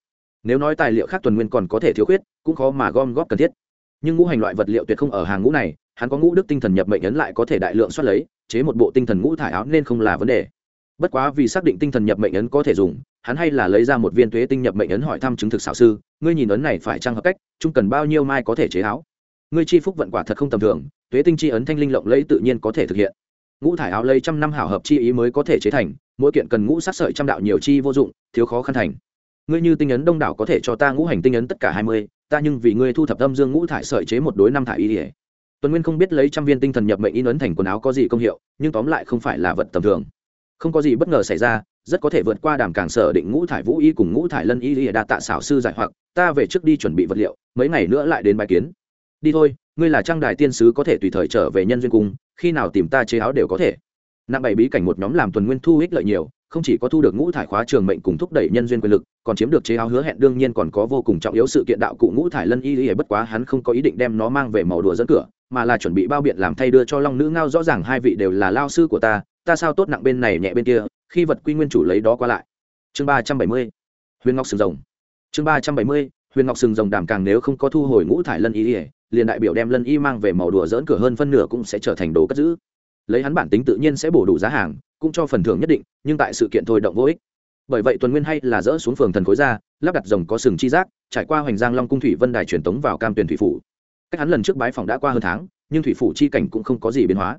Nếu nói tài liệu khác tuần nguyên còn có thể thiếu khuyết, cũng khó mà gom góp cần thiết. Nhưng ngũ hành loại vật liệu tuyệt không ở hàng ngũ này, hắn có ngũ đức tinh thần nhập mệnh ấn lại có thể đại lượng soát lấy, chế một bộ tinh thần ngũ thải áo nên không là vấn đề. Bất quá vì xác định tinh thần nhập mệnh ấn có thể dùng, hắn hay là lấy ra một viên thuế tinh nhập mệnh ấn hỏi thăm chứng thực xảo sư, ngươi nhìn ấn này phải trang hợp cách chung cần bao nhiêu mai có thể chế áo? Ngươi chi phúc vận quả thật không tầm thường thuế tinh chi ấn thanh linh lộng lẫy tự nhiên có thể thực hiện. Ngũ thải áo lấy trăm năm hảo hợp chi ý mới có thể chế thành, mỗi kiện cần ngũ sát sợi trăm đạo nhiều chi vô dụng, thiếu khó khăn thành. Ngươi như tinh ấn đông đảo có thể cho ta ngũ hành tinh ấn tất cả hai mươi, ta nhưng vì ngươi thu thập âm dương ngũ thải sợi chế một đối năm thải y ỉa tuấn nguyên không biết lấy trăm viên tinh thần nhập mệnh in ấn thành quần áo có gì công hiệu, nhưng tóm lại không phải là vật tầm thường. Không có gì bất ngờ xảy ra, rất có thể vượt qua đàm cảng sở định ngũ thải vũ y cùng ngũ thải lân y ỉa đa tạ xảo sư giải hoặc, ta về trước đi chuẩn bị vật liệu, mấy ngày nữa lại đến bài kiến đi thôi, ngươi là trang đài tiên sứ có thể tùy thời trở về nhân duyên cung, khi nào tìm ta chế áo đều có thể. Nặng bảy bí cảnh một nhóm làm tuần nguyên thu ích lợi nhiều, không chỉ có thu được ngũ thải khóa trường mệnh cùng thúc đẩy nhân duyên quyền lực, còn chiếm được chế áo hứa hẹn đương nhiên còn có vô cùng trọng yếu sự kiện đạo cụ ngũ thải lân y y, bất quá hắn không có ý định đem nó mang về màu đùa dẫn cửa, mà là chuẩn bị bao biện làm thay đưa cho long nữ ngao. Rõ ràng hai vị đều là lao sư của ta ta sao tốt nặng bên này nhẹ bên kia, khi vật quy nguyên chủ lấy đó qua lại. Chương ba trăm bảy mươi, huyền ngọc sừng rồng. Chương ba trăm bảy mươi, huyền ngọc sừng rồng đàm càng nếu không có thu hồi ngũ thải lân y y liền đại biểu đem lân y mang về màu đùa dỡn cửa hơn phân nửa cũng sẽ trở thành đồ cất giữ. Lấy hắn bản tính tự nhiên sẽ bổ đủ giá hàng, cũng cho phần thưởng nhất định, nhưng tại sự kiện thôi động vô ích. Bởi vậy tuần nguyên hay là dỡ xuống phường thần khối ra, lắp đặt rồng có sừng chi giác, trải qua hoành giang long cung thủy vân đài truyền tống vào cam tuyền thủy phủ. Cách hắn lần trước bái phòng đã qua hơn tháng, nhưng thủy phủ chi cảnh cũng không có gì biến hóa.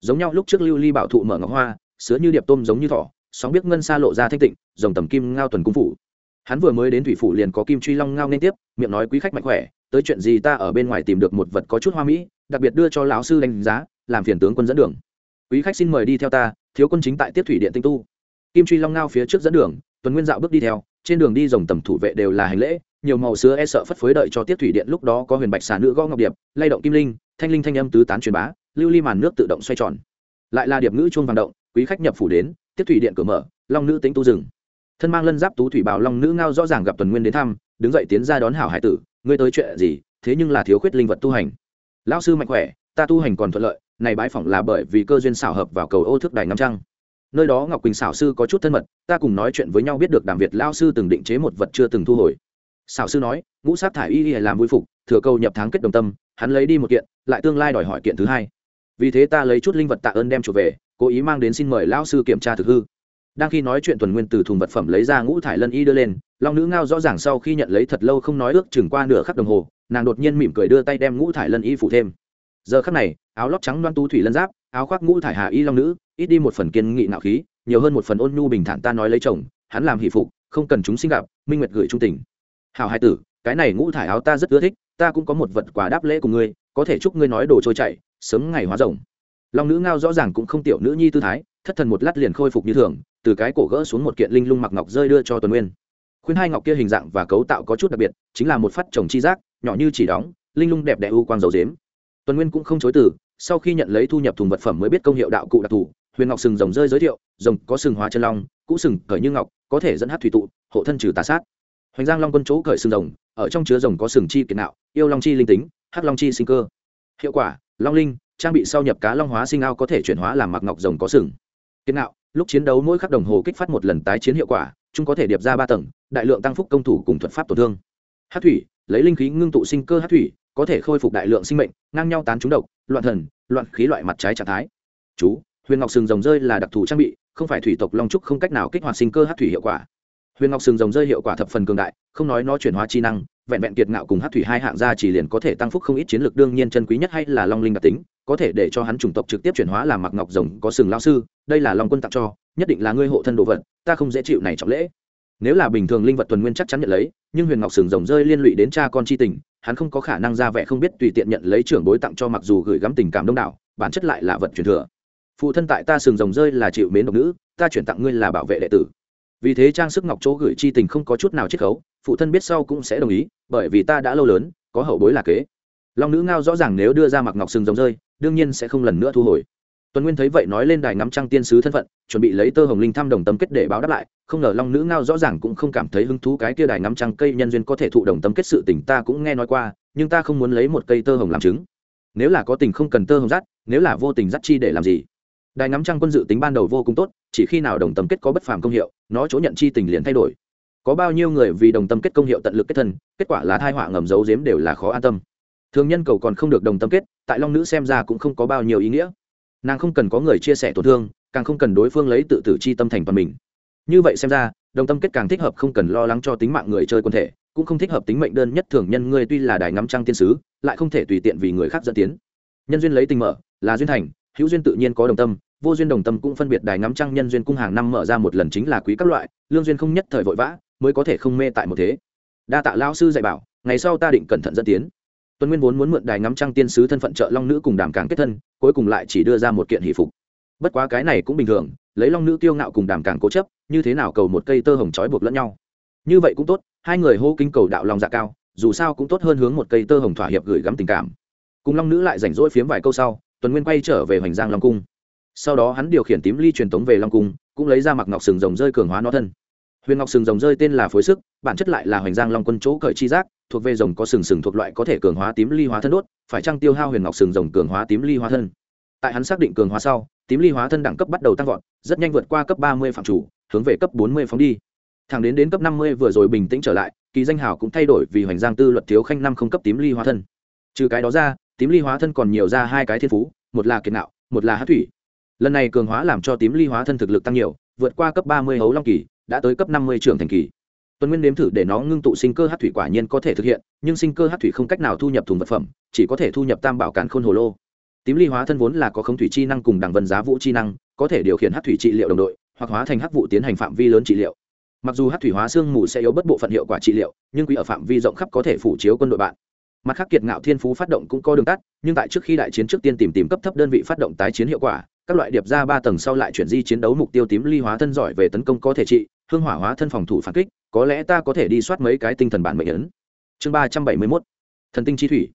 Giống nhau lúc trước lưu ly bảo thụ mở ngọc hoa, sứa như điệp tôm giống như thỏ, sóng biết ngân xa lộ ra thanh tịnh, rồng tầm kim ngao tuần cung phủ. Hắn vừa mới đến thủy phủ liền có kim truy long ngao nên tiếp, miệng nói quý khách mạnh khỏe tới chuyện gì ta ở bên ngoài tìm được một vật có chút hoa mỹ, đặc biệt đưa cho lão sư đánh giá, làm phiền tướng quân dẫn đường. Quý khách xin mời đi theo ta, thiếu quân chính tại tiếp thủy điện tinh tu. Kim truy long ngao phía trước dẫn đường, tuần nguyên dạo bước đi theo, trên đường đi dòng tầm thủ vệ đều là hành lễ, nhiều màu xưa e sợ phất phới đợi cho tiếp thủy điện lúc đó có huyền bạch xà nữ gõ ngọc điệp, lay động kim linh, thanh linh thanh âm tứ tán truyền bá, lưu ly màn nước tự động xoay tròn. Lại là điệp ngữ chuông vàng động, quý khách nhập phủ đến, tiếp thủy điện cửa mở, long nữ tính tu rừng thân mang lân giáp tú thủy bào long nữ ngao rõ ràng gặp tuần nguyên đến thăm, đứng dậy tiến ra đón hảo hải tử ngươi tới chuyện gì, thế nhưng là thiếu khuyết linh vật tu hành. Lão sư mạnh khỏe, ta tu hành còn thuận lợi, này bãi phỏng là bởi vì cơ duyên xảo hợp vào cầu ô thước đài ngắm trăng. Nơi đó ngọc quỳnh xảo sư có chút thân mật, ta cùng nói chuyện với nhau biết được đàm việt lao sư từng định chế một vật chưa từng thu hồi. Xảo sư nói, ngũ sát thải y làm vui phục, thừa cầu nhập tháng kết đồng tâm, hắn lấy đi một kiện, lại tương lai đòi hỏi kiện thứ hai. Vì thế ta lấy chút linh vật tạ ơn đem trở về, cố ý mang đến xin mời lao sư kiểm tra thực hư đang khi nói chuyện tuần nguyên từ thùng vật phẩm lấy ra ngũ thải lân y đưa lên, long nữ ngao rõ ràng sau khi nhận lấy thật lâu không nói ước chừng qua nửa khắc đồng hồ, nàng đột nhiên mỉm cười đưa tay đem ngũ thải lân y phủ thêm. Giờ khắc này, áo lót trắng đoan tu thủy lân giáp, áo khoác ngũ thải hà y long nữ, ít đi một phần kiên nghị nạo khí, nhiều hơn một phần ôn nhu bình thản ta nói lấy chồng, hắn làm hỷ phục, không cần chúng sinh gặp, minh nguyệt gửi trung tình. Hào hai tử, cái này ngũ thải áo ta rất ưa thích, ta cũng có một vật quà đáp lễ của ngươi, có thể chúc ngươi nói đồ trôi chảy, sớm ngày hóa rồng. Long nữ ngao rõ ràng cũng không tiểu nữ nhi tư thái, thất thần một lát liền khôi phục như thường từ cái cổ gỡ xuống một kiện linh lung mặc ngọc rơi đưa cho tuần nguyên. Khuyên hai ngọc kia hình dạng và cấu tạo có chút đặc biệt, chính là một phát trồng chi giác, nhỏ như chỉ đóng, linh lung đẹp đẽ u quang dầu dếm. Tuần nguyên cũng không chối từ, sau khi nhận lấy thu nhập thùng vật phẩm mới biết công hiệu đạo cụ đặc thù, huyền ngọc sừng rồng rơi giới thiệu, rồng có sừng hóa chân long, cũ sừng cởi như ngọc, có thể dẫn hát thủy tụ, hộ thân trừ tà sát. Hoành giang long quân chỗ cởi sừng rồng, ở trong chứa rồng có sừng chi kiệt nạo, yêu long chi linh tính, hắc long chi sinh cơ. Hiệu quả, long linh, trang bị sau nhập cá long hóa sinh ao có thể chuyển hóa làm mặc ngọc rồng có sừng. Kiệt nạo lúc chiến đấu mỗi khắc đồng hồ kích phát một lần tái chiến hiệu quả, chúng có thể điệp ra ba tầng, đại lượng tăng phúc công thủ cùng thuật pháp tổn thương. Hát thủy, lấy linh khí ngưng tụ sinh cơ hát thủy, có thể khôi phục đại lượng sinh mệnh, ngang nhau tán trúng độc, loạn thần, loạn khí loại mặt trái trạng thái. Chú, huyền ngọc sừng rồng rơi là đặc thù trang bị, không phải thủy tộc long trúc không cách nào kích hoạt sinh cơ hát thủy hiệu quả. Huyền ngọc sừng rồng rơi hiệu quả thập phần cường đại, không nói nó chuyển hóa chi năng vẹn vẹn kiệt ngạo cùng hát thủy hai hạng gia chỉ liền có thể tăng phúc không ít chiến lược đương nhiên chân quý nhất hay là long linh đặc tính, có thể để cho hắn chủng tộc trực tiếp chuyển hóa làm mặc ngọc rồng, có sừng lao sư, đây là long quân tặng cho, nhất định là ngươi hộ thân đồ vật, ta không dễ chịu này trọng lễ. Nếu là bình thường linh vật tuần nguyên chắc chắn nhận lấy, nhưng huyền ngọc sừng rồng rơi liên lụy đến cha con chi tình, hắn không có khả năng ra vẻ không biết tùy tiện nhận lấy trưởng bối tặng cho mặc dù gửi gắm tình cảm đông đảo, bản chất lại là vật truyền thừa. Phụ thân tại ta sừng rồng rơi là chịu mến độc nữ, ta chuyển tặng ngươi là bảo vệ đệ tử vì thế trang sức ngọc chỗ gửi chi tình không có chút nào chiết khấu, phụ thân biết sau cũng sẽ đồng ý, bởi vì ta đã lâu lớn, có hậu bối là kế. Long nữ ngao rõ ràng nếu đưa ra mặc ngọc sừng rồng rơi, đương nhiên sẽ không lần nữa thu hồi. Tuấn nguyên thấy vậy nói lên đài ngắm trăng tiên sứ thân phận, chuẩn bị lấy tơ hồng linh thăm đồng tâm kết để báo đáp lại, không ngờ long nữ ngao rõ ràng cũng không cảm thấy hứng thú cái kia đài ngắm trăng cây nhân duyên có thể thụ đồng tâm kết sự tình ta cũng nghe nói qua, nhưng ta không muốn lấy một cây tơ hồng làm chứng. Nếu là có tình không cần tơ hồng dắt nếu là vô tình dắt chi để làm gì? Đài ngắm trăng quân dự tính ban đầu vô cùng tốt, chỉ khi nào đồng tâm kết có bất phàm công hiệu, nó chỗ nhận chi tình liền thay đổi. Có bao nhiêu người vì đồng tâm kết công hiệu tận lực kết thân, kết quả là thai họa ngầm giấu giếm đều là khó an tâm. Thường nhân cầu còn không được đồng tâm kết, tại long nữ xem ra cũng không có bao nhiêu ý nghĩa. Nàng không cần có người chia sẻ tổn thương, càng không cần đối phương lấy tự tử chi tâm thành toàn mình. Như vậy xem ra, đồng tâm kết càng thích hợp không cần lo lắng cho tính mạng người chơi quân thể, cũng không thích hợp tính mệnh đơn nhất thường nhân ngươi tuy là đài ngắm trăng tiên sứ, lại không thể tùy tiện vì người khác dẫn tiến. Nhân duyên lấy tình mở, là duyên thành, hữu duyên tự nhiên có đồng tâm vô duyên đồng tâm cũng phân biệt đài ngắm trăng nhân duyên cung hàng năm mở ra một lần chính là quý các loại, lương duyên không nhất thời vội vã, mới có thể không mê tại một thế. Đa tạ lao sư dạy bảo, ngày sau ta định cẩn thận dẫn tiến. Tuân nguyên vốn muốn mượn đài ngắm trăng tiên sứ thân phận trợ long nữ cùng đàm càng kết thân, cuối cùng lại chỉ đưa ra một kiện hỷ phục. Bất quá cái này cũng bình thường, lấy long nữ tiêu ngạo cùng đàm càng cố chấp, như thế nào cầu một cây tơ hồng trói buộc lẫn nhau. Như vậy cũng tốt, hai người hô kinh cầu đạo lòng dạ cao, dù sao cũng tốt hơn hướng một cây tơ hồng thỏa hiệp gửi gắm tình cảm. Cùng long nữ lại rảnh rỗi phiếm vài câu sau tuần nguyên quay trở về hoành giang long cung sau đó hắn điều khiển tím ly truyền tống về long cung, cũng lấy ra mặc ngọc sừng rồng rơi cường hóa nó thân. Huyền ngọc sừng rồng rơi tên là phối sức, bản chất lại là hoành giang long quân chỗ cởi chi giác, thuộc về rồng có sừng sừng thuộc loại có thể cường hóa tím ly hóa thân đốt, phải trăng tiêu hao huyền ngọc sừng rồng cường hóa tím ly hóa thân? Tại hắn xác định cường hóa sau, tím ly hóa thân đẳng cấp bắt đầu tăng vọt, rất nhanh vượt qua cấp ba mươi phạm chủ, hướng về cấp bốn mươi phóng đi. Thẳng đến đến cấp năm mươi vừa rồi bình tĩnh trở lại, kỳ danh hào cũng thay đổi vì hoành giang tư luật thiếu khanh năm không cấp tím ly hóa thân. Trừ cái đó ra, tím ly hóa thân còn nhiều ra hai cái thiên phú, một là kiệt nạo, một là hát thủy lần này cường hóa làm cho tím ly hóa thân thực lực tăng nhiều, vượt qua cấp ba mươi hấu long kỳ, đã tới cấp năm mươi trưởng thành kỳ. Tuần nguyên nếm thử để nó ngưng tụ sinh cơ hát thủy quả nhiên có thể thực hiện, nhưng sinh cơ hát thủy không cách nào thu nhập thùng vật phẩm, chỉ có thể thu nhập tam bảo càn khôn hồ lô. Tím ly hóa thân vốn là có không thủy chi năng cùng đẳng vân giá vũ chi năng, có thể điều khiển hát thủy trị liệu đồng đội, hoặc hóa thành hát vụ tiến hành phạm vi lớn trị liệu. Mặc dù hát thủy hóa xương mù sẽ yếu bất bộ phận hiệu quả trị liệu, nhưng quý ở phạm vi rộng khắp có thể phủ chiếu quân đội bạn. Mặt khác kiệt ngạo thiên phú phát động cũng có đường tắt, nhưng tại trước khi đại chiến trước tiên tìm tìm cấp thấp đơn vị phát động tái chiến hiệu quả các loại điệp ra ba tầng sau lại chuyển di chiến đấu mục tiêu tím ly hóa thân giỏi về tấn công có thể trị, hương hỏa hóa thân phòng thủ phản kích, có lẽ ta có thể đi soát mấy cái tinh thần bản mệnh ấn. Chương ba trăm bảy mươi mốt, thần tinh chi thủy.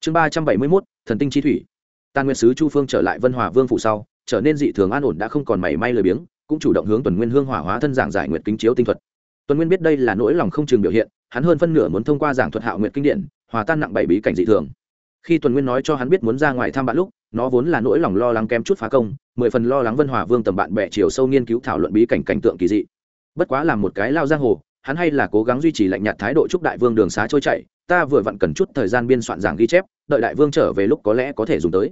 Chương ba trăm bảy mươi mốt, thần tinh chi thủy. Tàn nguyên sứ chu phương trở lại vân hòa vương phủ sau, trở nên dị thường an ổn đã không còn mảy may lười biếng, cũng chủ động hướng tuần nguyên hương hỏa hóa thân giảng giải nguyện kính chiếu tinh thuật. Tuần nguyên biết đây là nỗi lòng không chừng biểu hiện, hắn hơn phân nửa muốn thông qua giảng thuật hạo nguyện kinh điển hòa tan nặng bảy bí cảnh dị thường. Khi tuần nguyên nói cho hắn biết muốn ra ngoài thăm bạn lúc nó vốn là nỗi lòng lo lắng kém chút phá công, mười phần lo lắng vân hòa vương tầm bạn bè chiều sâu nghiên cứu thảo luận bí cảnh cảnh tượng kỳ dị. Bất quá là một cái lao giang hồ, hắn hay là cố gắng duy trì lạnh nhạt thái độ chúc đại vương đường xá trôi chạy ta vừa vặn cần chút thời gian biên soạn giảng ghi chép, đợi đại vương trở về lúc có lẽ có thể dùng tới.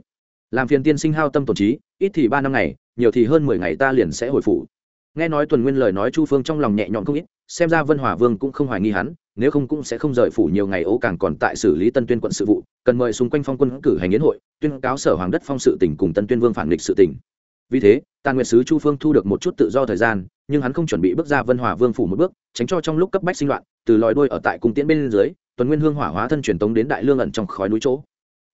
Làm phiền tiên sinh hao tâm tổn trí, ít thì ba năm ngày, nhiều thì hơn mười ngày ta liền sẽ hồi phủ nghe nói tuần nguyên lời nói chu phương trong lòng nhẹ nhõm không ít, xem ra vân hòa vương cũng không hoài nghi hắn, nếu không cũng sẽ không rời phủ nhiều ngày ố càng còn tại xử lý tân tuyên quận sự vụ, cần mời xung quanh phong quân cử hành yến hội, tuyên cáo sở hoàng đất phong sự tỉnh cùng tân tuyên vương phản nghịch sự tỉnh vì thế tàn nguyệt sứ chu phương thu được một chút tự do thời gian, nhưng hắn không chuẩn bị bước ra vân hòa vương phủ một bước, tránh cho trong lúc cấp bách sinh loạn, từ lòi đuôi ở tại cung tiễn bên dưới, tuần nguyên hương hỏa hóa thân truyền tống đến đại lương ẩn trong khói núi chỗ.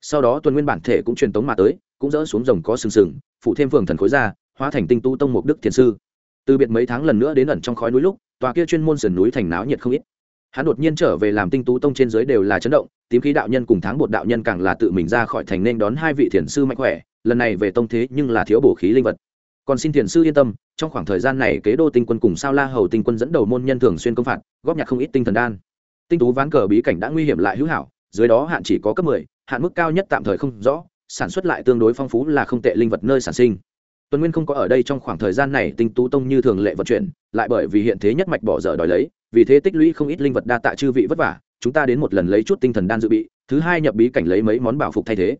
Sau đó tuần nguyên bản thể cũng truyền tống mà tới, cũng dỡ xuống rồng có sừng sừng phụ thêm phường thần khối ra, hóa thành tinh tu tông mục đức thiền sư từ biệt mấy tháng lần nữa đến ẩn trong khói núi lúc, tòa kia chuyên môn sườn núi thành náo nhiệt không ít. Hắn đột nhiên trở về làm tinh tú tông trên dưới đều là chấn động, tím khí đạo nhân cùng tháng bột đạo nhân càng là tự mình ra khỏi thành nên đón hai vị thiền sư mạnh khỏe, lần này về tông thế nhưng là thiếu bổ khí linh vật. Còn xin thiền sư yên tâm, trong khoảng thời gian này kế đô tinh quân cùng sao la hầu tinh quân dẫn đầu môn nhân thường xuyên công phạt, góp nhặt không ít tinh thần đan. Tinh tú ván cờ bí cảnh đã nguy hiểm lại hữu hảo, dưới đó hạn chỉ có cấp mười, hạn mức cao nhất tạm thời không rõ, sản xuất lại tương đối phong phú là không tệ linh vật nơi sản sinh tuần nguyên không có ở đây trong khoảng thời gian này, tinh tú tông như thường lệ vận chuyển, lại bởi vì hiện thế nhất mạch bỏ dở đòi lấy, vì thế tích lũy không ít linh vật đa tạ chư vị vất vả, chúng ta đến một lần lấy chút tinh thần đan dự bị, thứ hai nhập bí cảnh lấy mấy món bảo phục thay thế.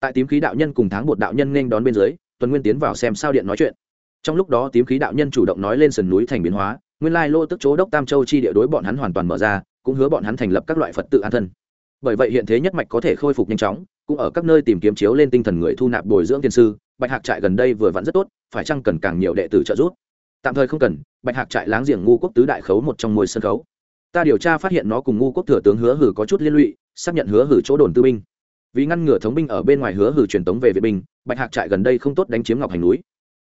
Tại tím khí đạo nhân cùng tháng bột đạo nhân nên đón bên dưới, tuần nguyên tiến vào xem sao điện nói chuyện. Trong lúc đó tím khí đạo nhân chủ động nói lên sườn núi thành biến hóa, nguyên lai lô tức chỗ đốc tam châu chi địa đối bọn hắn hoàn toàn mở ra, cũng hứa bọn hắn thành lập các loại phật tự an thân. Bởi vậy hiện thế nhất mạch có thể khôi phục nhanh chóng, cũng ở các nơi tìm kiếm chiếu lên tinh thần người thu nạp bồi dưỡng tiên sư bạch hạc trại gần đây vừa vặn rất tốt, phải chăng cần càng nhiều đệ tử trợ giúp? Tạm thời không cần, bạch hạc trại láng giềng ngu quốc tứ đại khấu một trong môi sân khấu. Ta điều tra phát hiện nó cùng ngu quốc thừa tướng hứa hử có chút liên lụy, xác nhận hứa hử chỗ đồn tư binh. Vì ngăn ngừa thống binh ở bên ngoài hứa hử truyền tống về vệ binh, bạch hạc trại gần đây không tốt đánh chiếm ngọc hành núi.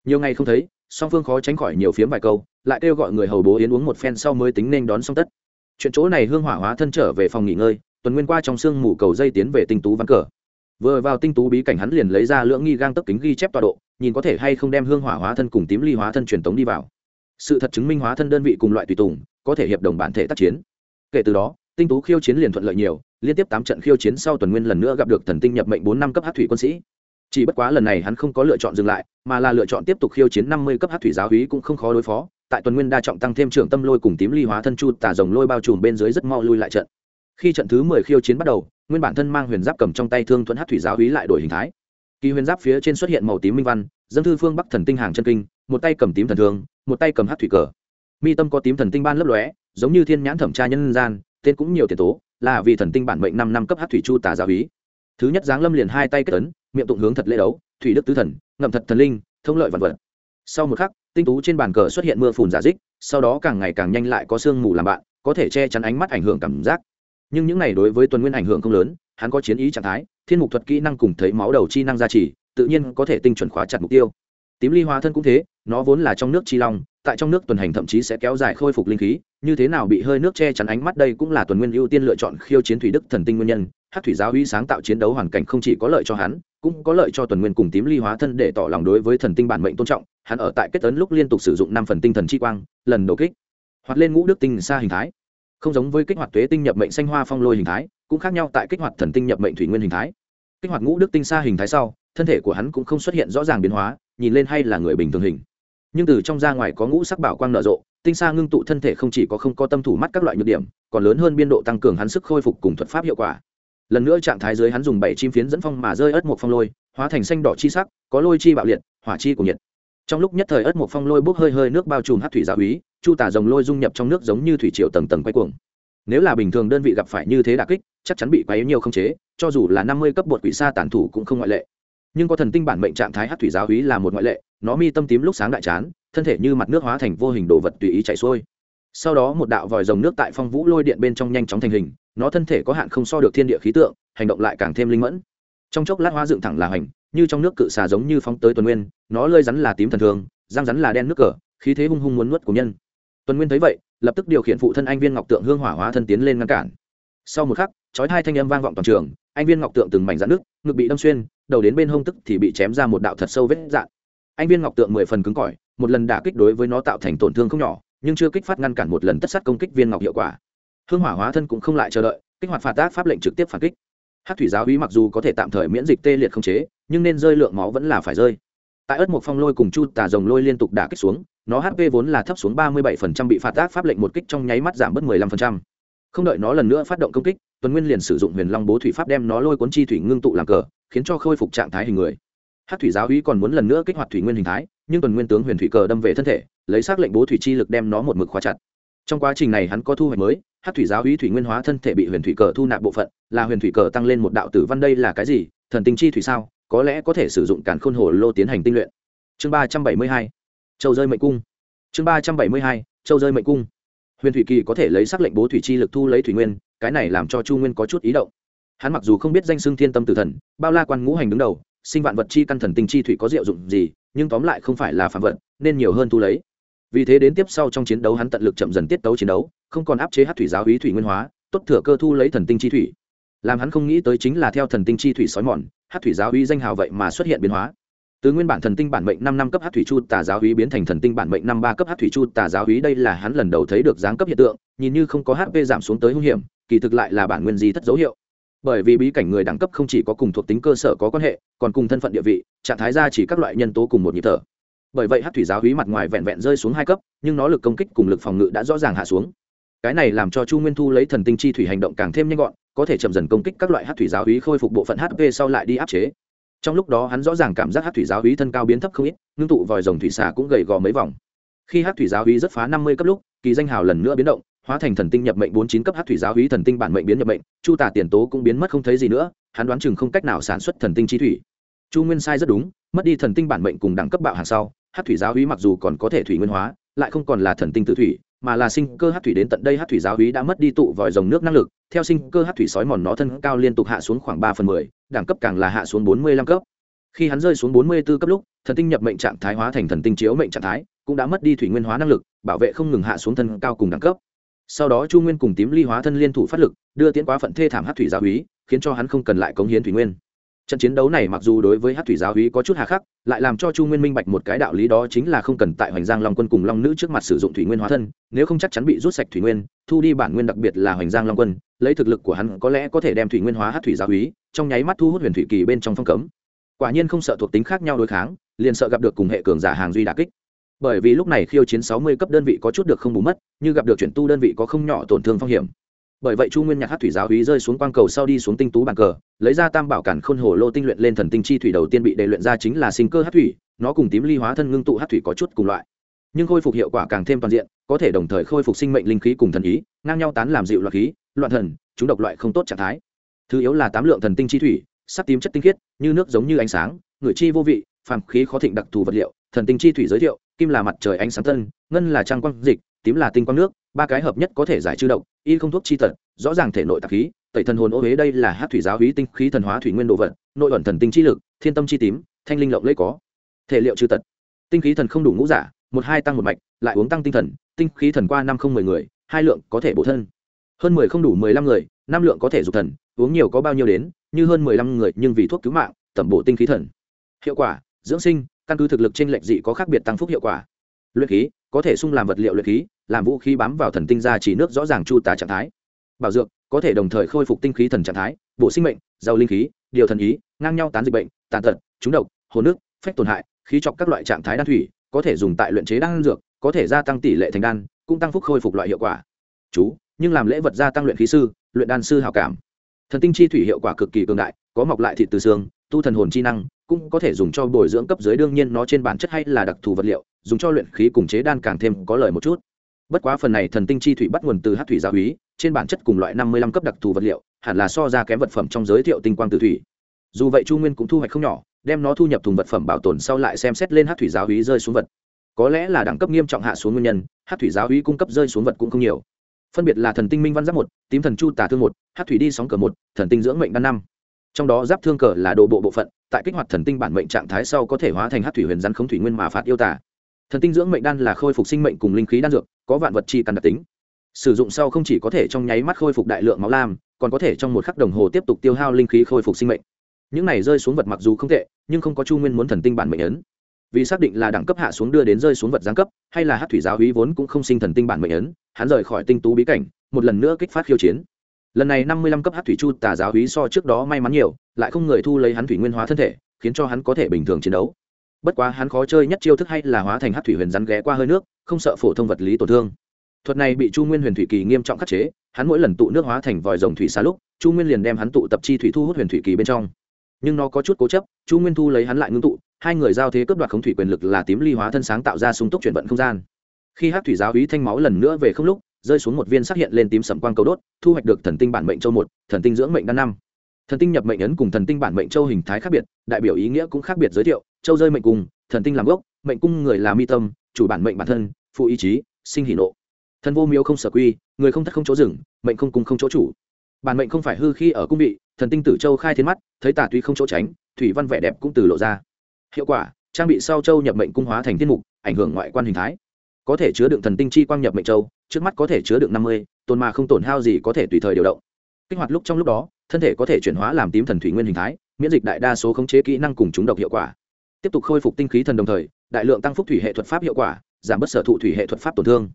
Nhiều ngày không thấy, song phương khó tránh khỏi nhiều phiếm vài câu, lại kêu gọi người hầu bố yến uống một phen sau mới tính nên đón xong tất. Chuyện chỗ này hương hỏa hóa thân trở về phòng nghỉ ngơi, tuần nguyên qua trong sương mù cầu dây tiến về tinh tú ván cờ vừa vào tinh tú bí cảnh hắn liền lấy ra lưỡng nghi gang tấp kính ghi chép tọa độ, nhìn có thể hay không đem hương hỏa hóa thân cùng tím ly hóa thân truyền tống đi vào. Sự thật chứng minh hóa thân đơn vị cùng loại tùy tùng, có thể hiệp đồng bản thể tác chiến. Kể từ đó, tinh tú khiêu chiến liền thuận lợi nhiều, liên tiếp tám trận khiêu chiến sau tuần nguyên lần nữa gặp được thần tinh nhập mệnh bốn năm cấp hát thủy quân sĩ. Chỉ bất quá lần này hắn không có lựa chọn dừng lại, mà là lựa chọn tiếp tục khiêu chiến năm mươi cấp hát thủy giáo hí cũng không khó đối phó, tại tuần nguyên đa trọng tăng thêm trưởng tâm lôi cùng tím ly hóa thân chu tả rồng lôi bao trùm bên dưới rất mau lui lại trận. Khi trận thứ mười khiêu chiến bắt đầu nguyên bản thân mang huyền giáp cầm trong tay thương thuẫn hát thủy giáo hí lại đổi hình thái. Kỳ huyền giáp phía trên xuất hiện màu tím minh văn dân thư phương bắc thần tinh hàng chân kinh, một tay cầm tím thần thương, một tay cầm hát thủy cờ. Mi tâm có tím thần tinh ban lấp lóe, giống như thiên nhãn thẩm tra nhân gian, tên cũng nhiều tiền tố, là vì thần tinh bản mệnh năm năm cấp hát thủy chu tà giáo hí. Thứ nhất giáng lâm liền hai tay kết tấn miệng tụng hướng thật lễ đấu, thủy đức tứ thần, ngậm thật thần linh, thông lợi vạn vật. Sau một khắc, tinh tú trên bàn cờ xuất hiện mưa phùn giả dích, sau đó càng ngày càng nhanh lại có sương mù làm bạn, có thể che chắn ánh mắt ảnh hưởng cảm giác nhưng những này đối với tuần nguyên ảnh hưởng không lớn, hắn có chiến ý trạng thái, thiên mục thuật kỹ năng cùng thấy máu đầu chi năng gia trì, tự nhiên có thể tinh chuẩn khóa chặt mục tiêu. Tím ly hóa thân cũng thế, nó vốn là trong nước chi long, tại trong nước tuần hành thậm chí sẽ kéo dài khôi phục linh khí, như thế nào bị hơi nước che chắn ánh mắt đây cũng là tuần nguyên ưu tiên lựa chọn khiêu chiến thủy đức thần tinh nguyên nhân hát thủy giáo uy sáng tạo chiến đấu hoàn cảnh không chỉ có lợi cho hắn, cũng có lợi cho tuần nguyên cùng tím ly hóa thân để tỏ lòng đối với thần tinh bản mệnh tôn trọng, hắn ở tại kết tấn lúc liên tục sử dụng năm phần tinh thần chi quang, lần đầu kích, hoặc lên ngũ đức tinh xa hình thái không giống với kích hoạt tuế tinh nhập mệnh xanh hoa phong lôi hình thái, cũng khác nhau tại kích hoạt thần tinh nhập mệnh thủy nguyên hình thái. Kích hoạt ngũ đức tinh xa hình thái sau, thân thể của hắn cũng không xuất hiện rõ ràng biến hóa, nhìn lên hay là người bình thường hình. Nhưng từ trong ra ngoài có ngũ sắc bảo quang nở rộ, tinh xa ngưng tụ thân thể không chỉ có không có tâm thủ mắt các loại nhược điểm, còn lớn hơn biên độ tăng cường hắn sức khôi phục cùng thuật pháp hiệu quả. Lần nữa trạng thái dưới hắn dùng bảy chim phiến dẫn phong mà rơi ớt một phong lôi, hóa thành xanh đỏ chi sắc, có lôi chi bạo liệt, hỏa chi của nhiệt trong lúc nhất thời ớt một phong lôi bốc hơi hơi nước bao trùm hát thủy giáo úy, chu tả dòng lôi dung nhập trong nước giống như thủy triều tầng tầng quay cuồng. Nếu là bình thường đơn vị gặp phải như thế đà kích, chắc chắn bị quấy nhiều không chế, cho dù là năm mươi cấp bột quỷ xa tản thủ cũng không ngoại lệ. Nhưng có thần tinh bản mệnh trạng thái hát thủy giáo úy là một ngoại lệ, nó mi tâm tím lúc sáng đại chán, thân thể như mặt nước hóa thành vô hình đồ vật tùy ý chảy xuôi. Sau đó một đạo vòi rồng nước tại phong vũ lôi điện bên trong nhanh chóng thành hình, nó thân thể có hạn không so được thiên địa khí tượng, hành động lại càng thêm linh mẫn. Trong chốc lát hóa dựng thẳng là hành như trong nước cự xà giống như phóng tới tuần nguyên, nó lơi rắn là tím thần thường, răng rắn là đen nước cờ, khí thế hung hung muốn nuốt của nhân. Tuần nguyên thấy vậy, lập tức điều khiển phụ thân anh viên ngọc tượng hương hỏa hóa thân tiến lên ngăn cản. Sau một khắc, chói hai thanh âm vang vọng toàn trường, anh viên ngọc tượng từng mảnh dạn nước ngực bị đâm xuyên, đầu đến bên hông tức thì bị chém ra một đạo thật sâu vết dạn anh viên ngọc tượng mười phần cứng cỏi, một lần đả kích đối với nó tạo thành tổn thương không nhỏ, nhưng chưa kích phát ngăn cản một lần tất sát công kích viên ngọc hiệu quả. Hương hỏa hóa thân cũng không lại chờ đợi, kích hoạt phạt tác pháp lệnh trực tiếp phản kích. Hát thủy giáo uy mặc dù có thể tạm thời miễn dịch tê liệt không chế nhưng nên rơi lượng máu vẫn là phải rơi. Tại ớt một phong lôi cùng chu tà rồng lôi liên tục đả kích xuống, nó hp vốn là thấp xuống ba mươi 37% bị phạt tác pháp lệnh một kích trong nháy mắt giảm bớt 15%. không đợi nó lần nữa phát động công kích, tuấn nguyên liền sử dụng huyền long bố thủy pháp đem nó lôi cuốn chi thủy ngưng tụ làm cờ, khiến cho khôi phục trạng thái hình người. Hát thủy giáo uy còn muốn lần nữa kích hoạt thủy nguyên hình thái, nhưng tuần nguyên tướng huyền thủy cờ đâm về thân thể, lấy xác lệnh bố thủy chi lực đem nó một mực khóa chặt. Trong quá trình này hắn có thu hoạch mới, hát thủy giáo uy thủy nguyên hóa thân thể bị huyền thủy cờ thu nạp bộ phận, là huyền thủy cờ tăng lên một đạo tử văn đây là cái gì, thần tinh chi thủy sao? Có lẽ có thể sử dụng càn khôn hồ lô tiến hành tinh luyện. Chương ba trăm bảy mươi hai, châu rơi mệnh cung. Chương ba trăm bảy mươi hai, châu rơi mệnh cung. Huyền thủy kỳ có thể lấy sắc lệnh bố thủy chi lực thu lấy thủy nguyên, cái này làm cho chu nguyên có chút ý động. Hắn mặc dù không biết danh xưng thiên tâm tử thần, bao la quan ngũ hành đứng đầu, sinh vạn vật chi căn thần tinh chi thủy có diệu dụng gì, nhưng tóm lại không phải là phạm vật, nên nhiều hơn thu lấy. Vì thế đến tiếp sau trong chiến đấu hắn tận lực chậm dần tiết tấu chiến đấu, không còn áp chế hát thủy giáo hí thủy nguyên hóa, tốt thừa cơ thu lấy thần tinh chi thủy. Làm hắn không nghĩ tới chính là theo thần tinh chi thủy sói mòn hát thủy giáo Uy danh hào vậy mà xuất hiện biến hóa. Từ nguyên bản thần tinh bản mệnh năm năm cấp hát thủy chu tà giáo hí biến thành thần tinh bản mệnh năm ba cấp hát thủy chu tà giáo hí, đây là hắn lần đầu thấy được giáng cấp hiện tượng, nhìn như không có hp giảm xuống tới hung hiểm, kỳ thực lại là bản nguyên di thất dấu hiệu. Bởi vì bí cảnh người đẳng cấp không chỉ có cùng thuộc tính cơ sở có quan hệ, còn cùng thân phận địa vị, trạng thái ra chỉ các loại nhân tố cùng một nhịp thở. Bởi vậy hát thủy giáo hí mặt ngoài vẹn vẹn rơi xuống hai cấp, nhưng nó lực công kích cùng lực phòng ngự đã rõ ràng hạ xuống. Cái này làm cho chu nguyên thu lấy thần tinh chi thủy hành động càng thêm nhanh gọn có thể chậm dần công kích các loại hát thủy giáo hí khôi phục bộ phận hp sau lại đi áp chế. Trong lúc đó hắn rõ ràng cảm giác hát thủy giáo hí thân cao biến thấp không ít, ngưng tụ vòi rồng thủy xà cũng gầy gò mấy vòng. Khi hát thủy giáo hí rất phá năm mươi cấp lúc, kỳ danh hào lần nữa biến động, hóa thành thần tinh nhập mệnh bốn chín cấp hát thủy giáo hí thần tinh bản mệnh biến nhập mệnh, chu tả tiền tố cũng biến mất không thấy gì nữa, hắn đoán chừng không cách nào sản xuất thần tinh chi thủy. Chu nguyên sai rất đúng, mất đi thần tinh bản mệnh cùng đẳng cấp bạo hàng sau, hát thủy giáo hí mặc dù còn có thể thủy nguyên hóa, lại không còn là thần tinh tự thủy mà là sinh cơ hát thủy đến tận đây hát thủy giáo hí đã mất đi tụ vòi rồng nước năng lực. Theo sinh cơ hát thủy sói mòn nó thân cao liên tục hạ xuống khoảng ba phần mười, đẳng cấp càng là hạ xuống bốn mươi lăm cấp. Khi hắn rơi xuống bốn mươi b ố cấp lúc, thần tinh nhập mệnh trạng thái hóa thành thần tinh chiếu mệnh trạng thái, cũng đã mất đi thủy nguyên hóa năng lực, bảo vệ không ngừng hạ xuống thân cao cùng đẳng cấp. Sau đó chu nguyên cùng tím ly hóa thân liên thủ phát lực, đưa tiến quá phận thê thảm hát thủy giáo hí, khiến cho hắn không cần lại cống hiến thủy nguyên trận chiến đấu này mặc dù đối với hát thủy giáo hí có chút hà khắc, lại làm cho chu nguyên minh bạch một cái đạo lý đó chính là không cần tại hoành giang long quân cùng long nữ trước mặt sử dụng thủy nguyên hóa thân, nếu không chắc chắn bị rút sạch thủy nguyên, thu đi bản nguyên đặc biệt là hoành giang long quân, lấy thực lực của hắn có lẽ có thể đem thủy nguyên hóa hát thủy giáo hí, trong nháy mắt thu hút huyền thủy kỳ bên trong phong cấm. Quả nhiên không sợ thuộc tính khác nhau đối kháng, liền sợ gặp được cùng hệ cường giả hàng duy đà kích. Bởi vì lúc này khiêu chiến sáu mươi cấp đơn vị có chút được không bù mất, như gặp được chuyển tu đơn vị có không nhỏ tổn thương phong hiểm bởi vậy chu nguyên nhạc hát thủy giáo hí rơi xuống quang cầu sau đi xuống tinh tú bàn cờ, lấy ra tam bảo cản khôn hồ lô tinh luyện lên thần tinh chi thủy đầu tiên bị đề luyện ra chính là sinh cơ hát thủy, nó cùng tím ly hóa thân ngưng tụ hát thủy có chút cùng loại. Nhưng khôi phục hiệu quả càng thêm toàn diện, có thể đồng thời khôi phục sinh mệnh linh khí cùng thần ý, ngang nhau tán làm dịu loạn khí, loạn thần, chúng độc loại không tốt trạng thái. Thứ yếu là tám lượng thần tinh chi thủy, sắc tím chất tinh khiết, như nước giống như ánh sáng ngửi chi vô vị, phàm khí khó thịnh đặc thù vật liệu, thần tinh chi thủy giới thiệu, kim là mặt trời ánh sáng tân, ngân là trang quang dịch, tím là tinh quang nước ba cái hợp nhất có thể giải trừ độc, y không thuốc chi tật, rõ ràng thể nội tạp khí, tẩy thần hồn ô huế đây là hát thủy giáo hí tinh khí thần hóa thủy nguyên độ vật, nội ẩn thần tinh chi lực, thiên tâm chi tím, thanh linh lộng lấy có. Thể liệu trừ tật. Tinh khí thần không đủ ngũ giả, một hai tăng một mạch, lại uống tăng tinh thần, tinh khí thần qua năm không mười người, hai lượng có thể bổ thân. Hơn mười không đủ mười lăm người, năm lượng có thể dục thần, uống nhiều có bao nhiêu đến, như hơn mười lăm người nhưng vì thuốc cứu mạng, tẩm bổ tinh khí thần. Hiệu quả, dưỡng sinh, căn cứ thực lực trên lệnh dị có khác biệt tăng phúc hiệu quả. Luyện khí, có thể sung làm vật liệu luyện khí làm vũ khí bám vào thần tinh ra chỉ nước rõ ràng chu tà trạng thái. Bảo dược, có thể đồng thời khôi phục tinh khí thần trạng thái, bổ sinh mệnh, giàu linh khí, điều thần ý, ngang nhau tán dịch bệnh, tàn tật, trúng độc, hồ nước, phách tổn hại, khí chọc các loại trạng thái đan thủy, có thể dùng tại luyện chế đan dược, có thể gia tăng tỷ lệ thành đan, cũng tăng phúc khôi phục loại hiệu quả. Chú, nhưng làm lễ vật gia tăng luyện khí sư, luyện đan sư hào cảm. Thần tinh chi thủy hiệu quả cực kỳ cường đại, có mọc lại thịt từ xương, tu thần hồn chi năng, cũng có thể dùng cho bồi dưỡng cấp dưới đương nhiên nó trên bản chất hay là đặc thù vật liệu, dùng cho luyện khí cùng chế đan càng thêm có lời một chút bất quá phần này thần tinh chi thủy bắt nguồn từ hát thủy gia húy trên bản chất cùng loại năm mươi lăm cấp đặc thù vật liệu, hẳn là so ra kém vật phẩm trong giới thiệu tinh quang tử thủy. Dù vậy chu nguyên cũng thu hoạch không nhỏ, đem nó thu nhập thùng vật phẩm bảo tồn sau lại xem xét lên hát thủy giáo húy rơi xuống vật. Có lẽ là đẳng cấp nghiêm trọng hạ xuống nguyên nhân hát thủy giáo húy cung cấp rơi xuống vật cũng không nhiều. Phân biệt là thần tinh minh văn giáp một, tím thần chu tả thương một hát thủy đi sóng cờ một, thần tinh dưỡng mệnh đan năm. Trong đó giáp thương cờ là đồ bộ bộ phận, tại kích hoạt thần tinh bản mệnh trạng thái sau có thể hóa thành hát thủy huyền rắn không thủy nguyên mà phạt yêu tả thần tinh dưỡng mệnh đan là khôi phục sinh mệnh cùng linh khí đan dược, có vạn vật chi cần đặc tính. Sử dụng sau không chỉ có thể trong nháy mắt khôi phục đại lượng máu lam, còn có thể trong một khắc đồng hồ tiếp tục tiêu hao linh khí khôi phục sinh mệnh. Những này rơi xuống vật mặc dù không tệ, nhưng không có chu nguyên muốn thần tinh bản mệnh ấn. Vì xác định là đẳng cấp hạ xuống đưa đến rơi xuống vật giáng cấp, hay là hát thủy giáo hí vốn cũng không sinh thần tinh bản mệnh ấn, hắn rời khỏi tinh tú bí cảnh, một lần nữa kích phát khiêu chiến. Lần này năm mươi lăm cấp hát thủy chu tà giáo hí so trước đó may mắn nhiều, lại không người thu lấy hắn thủy nguyên hóa thân thể, khiến cho hắn có thể bình thường chiến đấu bất quá hắn khó chơi nhất chiêu thức hay là hóa thành hát thủy huyền rắn ghé qua hơi nước, không sợ phổ thông vật lý tổn thương. Thuật này bị chu nguyên huyền thủy kỳ nghiêm trọng khắc chế, hắn mỗi lần tụ nước hóa thành vòi rồng thủy xa lúc, chu nguyên liền đem hắn tụ tập chi thủy thu hút huyền thủy kỳ bên trong. Nhưng nó có chút cố chấp, chu nguyên thu lấy hắn lại ngưng tụ, hai người giao thế cướp đoạt khống thủy quyền lực là tím ly hóa thân sáng tạo ra sung túc chuyển vận không gian. Khi hát thủy giáo ý thanh máu lần nữa về không lúc, rơi xuống một viên xác hiện lên tím sầm quang cầu đốt, thu hoạch được thần tinh bản mệnh châu một, thần tinh dưỡng mệnh đan năm thần tinh nhập mệnh ấn cùng thần tinh bản mệnh châu hình thái khác biệt đại biểu ý nghĩa cũng khác biệt giới thiệu châu rơi mệnh cung, thần tinh làm gốc mệnh cung người là mi tâm chủ bản mệnh bản thân phụ ý chí sinh hỷ nộ. Thần vô miếu không sở quy người không thất không chỗ rừng mệnh không cung không chỗ chủ. Bản mệnh không phải hư khi ở cung vị thần tinh tử châu khai thiên mắt thấy tà tuy không chỗ tránh thủy văn vẻ đẹp cũng từ lộ ra. Hiệu quả trang bị sau châu nhập mệnh cung hóa thành thiên mục ảnh hưởng ngoại quan hình thái. Có thể chứa đựng thần tinh chi quang nhập mệnh châu trước mắt có thể chứa đựng năm mươi tồn mà không tổn hao gì có thể tùy thời điều động. Kích hoạt lúc trong lúc đó thân thể có thể chuyển hóa làm tím thần thủy nguyên hình thái, miễn dịch đại đa số khống chế kỹ năng cùng chúng độc hiệu quả. Tiếp tục khôi phục tinh khí thần đồng thời, đại lượng tăng phúc thủy hệ thuật pháp hiệu quả, giảm bớt sở thụ thủy hệ thuật pháp tổn thương.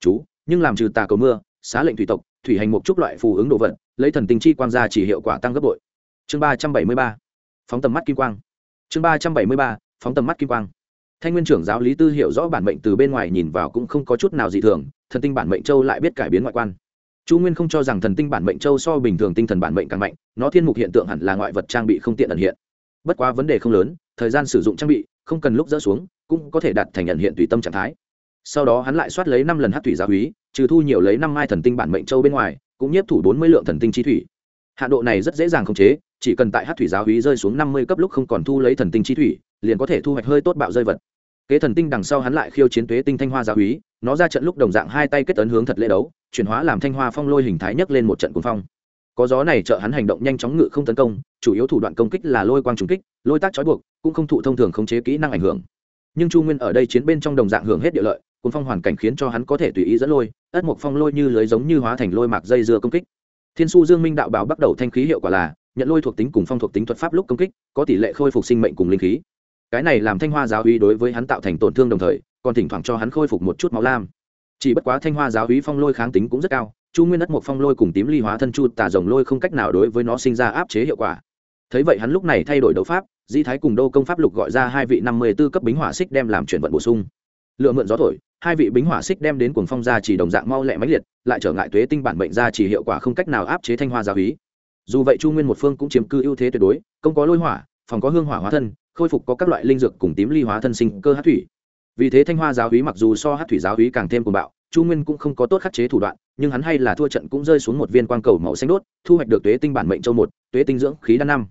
Chú, nhưng làm trừ tà cầu mưa, xá lệnh thủy tộc, thủy hành một chút loại phù ứng đồ vật, lấy thần tinh chi quang ra chỉ hiệu quả tăng gấp bội. Chương ba trăm bảy mươi ba, phóng tầm mắt kim quang. Chương ba trăm bảy mươi ba, phóng tầm mắt kim quang. Thanh nguyên trưởng giáo lý tư hiểu rõ bản mệnh từ bên ngoài nhìn vào cũng không có chút nào dị thường, thần tinh bản mệnh châu lại biết cải biến ngoại quan chu nguyên không cho rằng thần tinh bản mệnh châu so bình thường tinh thần bản mệnh càng mạnh, nó thiên mục hiện tượng hẳn là ngoại vật trang bị không tiện ẩn hiện. Bất quá vấn đề không lớn, thời gian sử dụng trang bị, không cần lúc dỡ xuống, cũng có thể đạt thành nhận hiện tùy tâm trạng thái. Sau đó hắn lại soát lấy năm lần hát thủy gia húy trừ thu nhiều lấy năm mai thần tinh bản mệnh châu bên ngoài, cũng nhiếp thủ bốn mươi lượng thần tinh chi thủy. Hạ độ này rất dễ dàng khống chế, chỉ cần tại hát thủy giáo húy rơi xuống năm mươi cấp lúc không còn thu lấy thần tinh chi thủy, liền có thể thu hoạch hơi tốt bạo rơi vật kế thần tinh đằng sau hắn lại khiêu chiến tuế tinh thanh hoa gia úy, nó ra trận lúc đồng dạng hai tay kết ấn hướng thật lễ đấu, chuyển hóa làm thanh hoa phong lôi hình thái nhấc lên một trận cuồng phong. Có gió này trợ hắn hành động nhanh chóng ngự không tấn công, chủ yếu thủ đoạn công kích là lôi quang trùng kích, lôi tác trói buộc, cũng không thụ thông thường khống chế kỹ năng ảnh hưởng. Nhưng chu nguyên ở đây chiến bên trong đồng dạng hưởng hết địa lợi, cuồng phong hoàn cảnh khiến cho hắn có thể tùy ý dẫn lôi, ất mộc phong lôi như lưới giống như hóa thành lôi mạc dây dưa công kích. Thiên su dương minh đạo bào bắt đầu thanh khí hiệu quả là, nhận lôi thuộc tính cùng phong thuộc tính thuật pháp lúc công kích, có tỷ lệ khôi phục sinh mệnh cùng linh khí cái này làm thanh hoa giáo uy đối với hắn tạo thành tổn thương đồng thời, còn thỉnh thoảng cho hắn khôi phục một chút máu lam. Chỉ bất quá thanh hoa giáo uy phong lôi kháng tính cũng rất cao, chu nguyên đất một phong lôi cùng tím ly hóa thân chu tà dòng lôi không cách nào đối với nó sinh ra áp chế hiệu quả. Thấy vậy hắn lúc này thay đổi đấu pháp, di thái cùng đô công pháp lục gọi ra hai vị năm mươi b ố cấp bính hỏa xích đem làm chuyển vận bổ sung. Lựa mượn gió thổi, hai vị bính hỏa xích đem đến cuồng phong ra chỉ đồng dạng mau lẹ máy liệt, lại trở ngại tuế tinh bản bệnh ra chỉ hiệu quả không cách nào áp chế thanh hoa giáo hí. Dù vậy chu nguyên một phương cũng chiếm cư ưu thế tuyệt đối công có lôi hỏa phòng có hương hỏa hóa thân, khôi phục có các loại linh dược cùng tím ly hóa thân sinh cơ hát thủy. Vì thế thanh hoa giáo hí mặc dù so hát thủy giáo hí càng thêm cuồng bạo, chu nguyên cũng không có tốt khắc chế thủ đoạn, nhưng hắn hay là thua trận cũng rơi xuống một viên quang cầu màu xanh đốt, thu hoạch được tuế tinh bản mệnh châu một, tuế tinh dưỡng khí đan năm.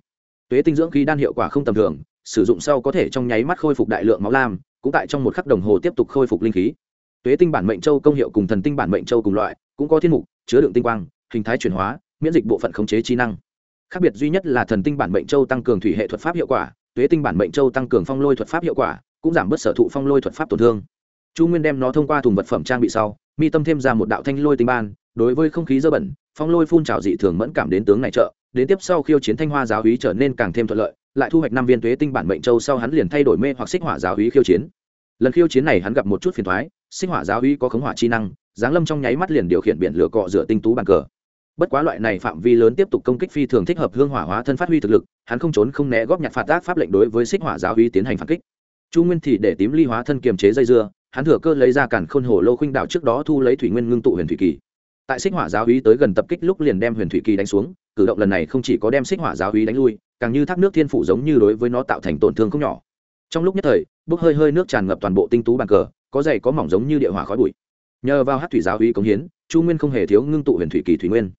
Tuế tinh dưỡng khí đan hiệu quả không tầm thường, sử dụng sau có thể trong nháy mắt khôi phục đại lượng máu lam, cũng tại trong một khắc đồng hồ tiếp tục khôi phục linh khí. Tuế tinh bản mệnh châu công hiệu cùng thần tinh bản mệnh châu cùng loại, cũng có thiên mục, chứa đựng tinh quang, hình thái chuyển hóa, miễn dịch bộ phận khống chế trí năng khác biệt duy nhất là thần tinh bản mệnh châu tăng cường thủy hệ thuật pháp hiệu quả, tuế tinh bản mệnh châu tăng cường phong lôi thuật pháp hiệu quả, cũng giảm bớt sở thụ phong lôi thuật pháp tổn thương. Chu nguyên đem nó thông qua thùng vật phẩm trang bị sau, mi tâm thêm ra một đạo thanh lôi tinh ban, đối với không khí dơ bẩn, phong lôi phun trào dị thường mẫn cảm đến tướng này trợ, đến tiếp sau khiêu chiến thanh hoa giáo hí trở nên càng thêm thuận lợi, lại thu hoạch năm viên tuế tinh bản mệnh châu sau hắn liền thay đổi mê hoặc xích hỏa giáo hí khiêu chiến. Lần khiêu chiến này hắn gặp một chút phiền thoái xích hỏa giáo hí có khống hỏa chi năng, giáng lâm trong nháy mắt liền điều khiển biển lửa cọ rửa tinh tú bàn cờ bất quá loại này phạm vi lớn tiếp tục công kích phi thường thích hợp hương hỏa hóa thân phát huy thực lực, hắn không trốn không né góp nhặt phạt tác pháp lệnh đối với xích hỏa giáo uy tiến hành phản kích. Chu nguyên thì để tím ly hóa thân kiềm chế dây dưa, hắn thừa cơ lấy ra cản khôn hồ lô khuynh đạo trước đó thu lấy thủy nguyên ngưng tụ huyền thủy kỳ. Tại xích hỏa giáo uy tới gần tập kích lúc liền đem huyền thủy kỳ đánh xuống, cử động lần này không chỉ có đem xích hỏa giáo uy đánh lui, càng như thác nước thiên phủ giống như đối với nó tạo thành tổn thương không nhỏ. Trong lúc nhất thời, bốc hơi hơi nước tràn ngập toàn bộ tinh tú bàn cờ, có dày có mỏng giống như địa hỏa khói bụi. Nhờ vào hát thủy giáo uy cống hiến, chu nguyên không hề thiếu ngưng tụ huyền thủy kỳ thủy nguyên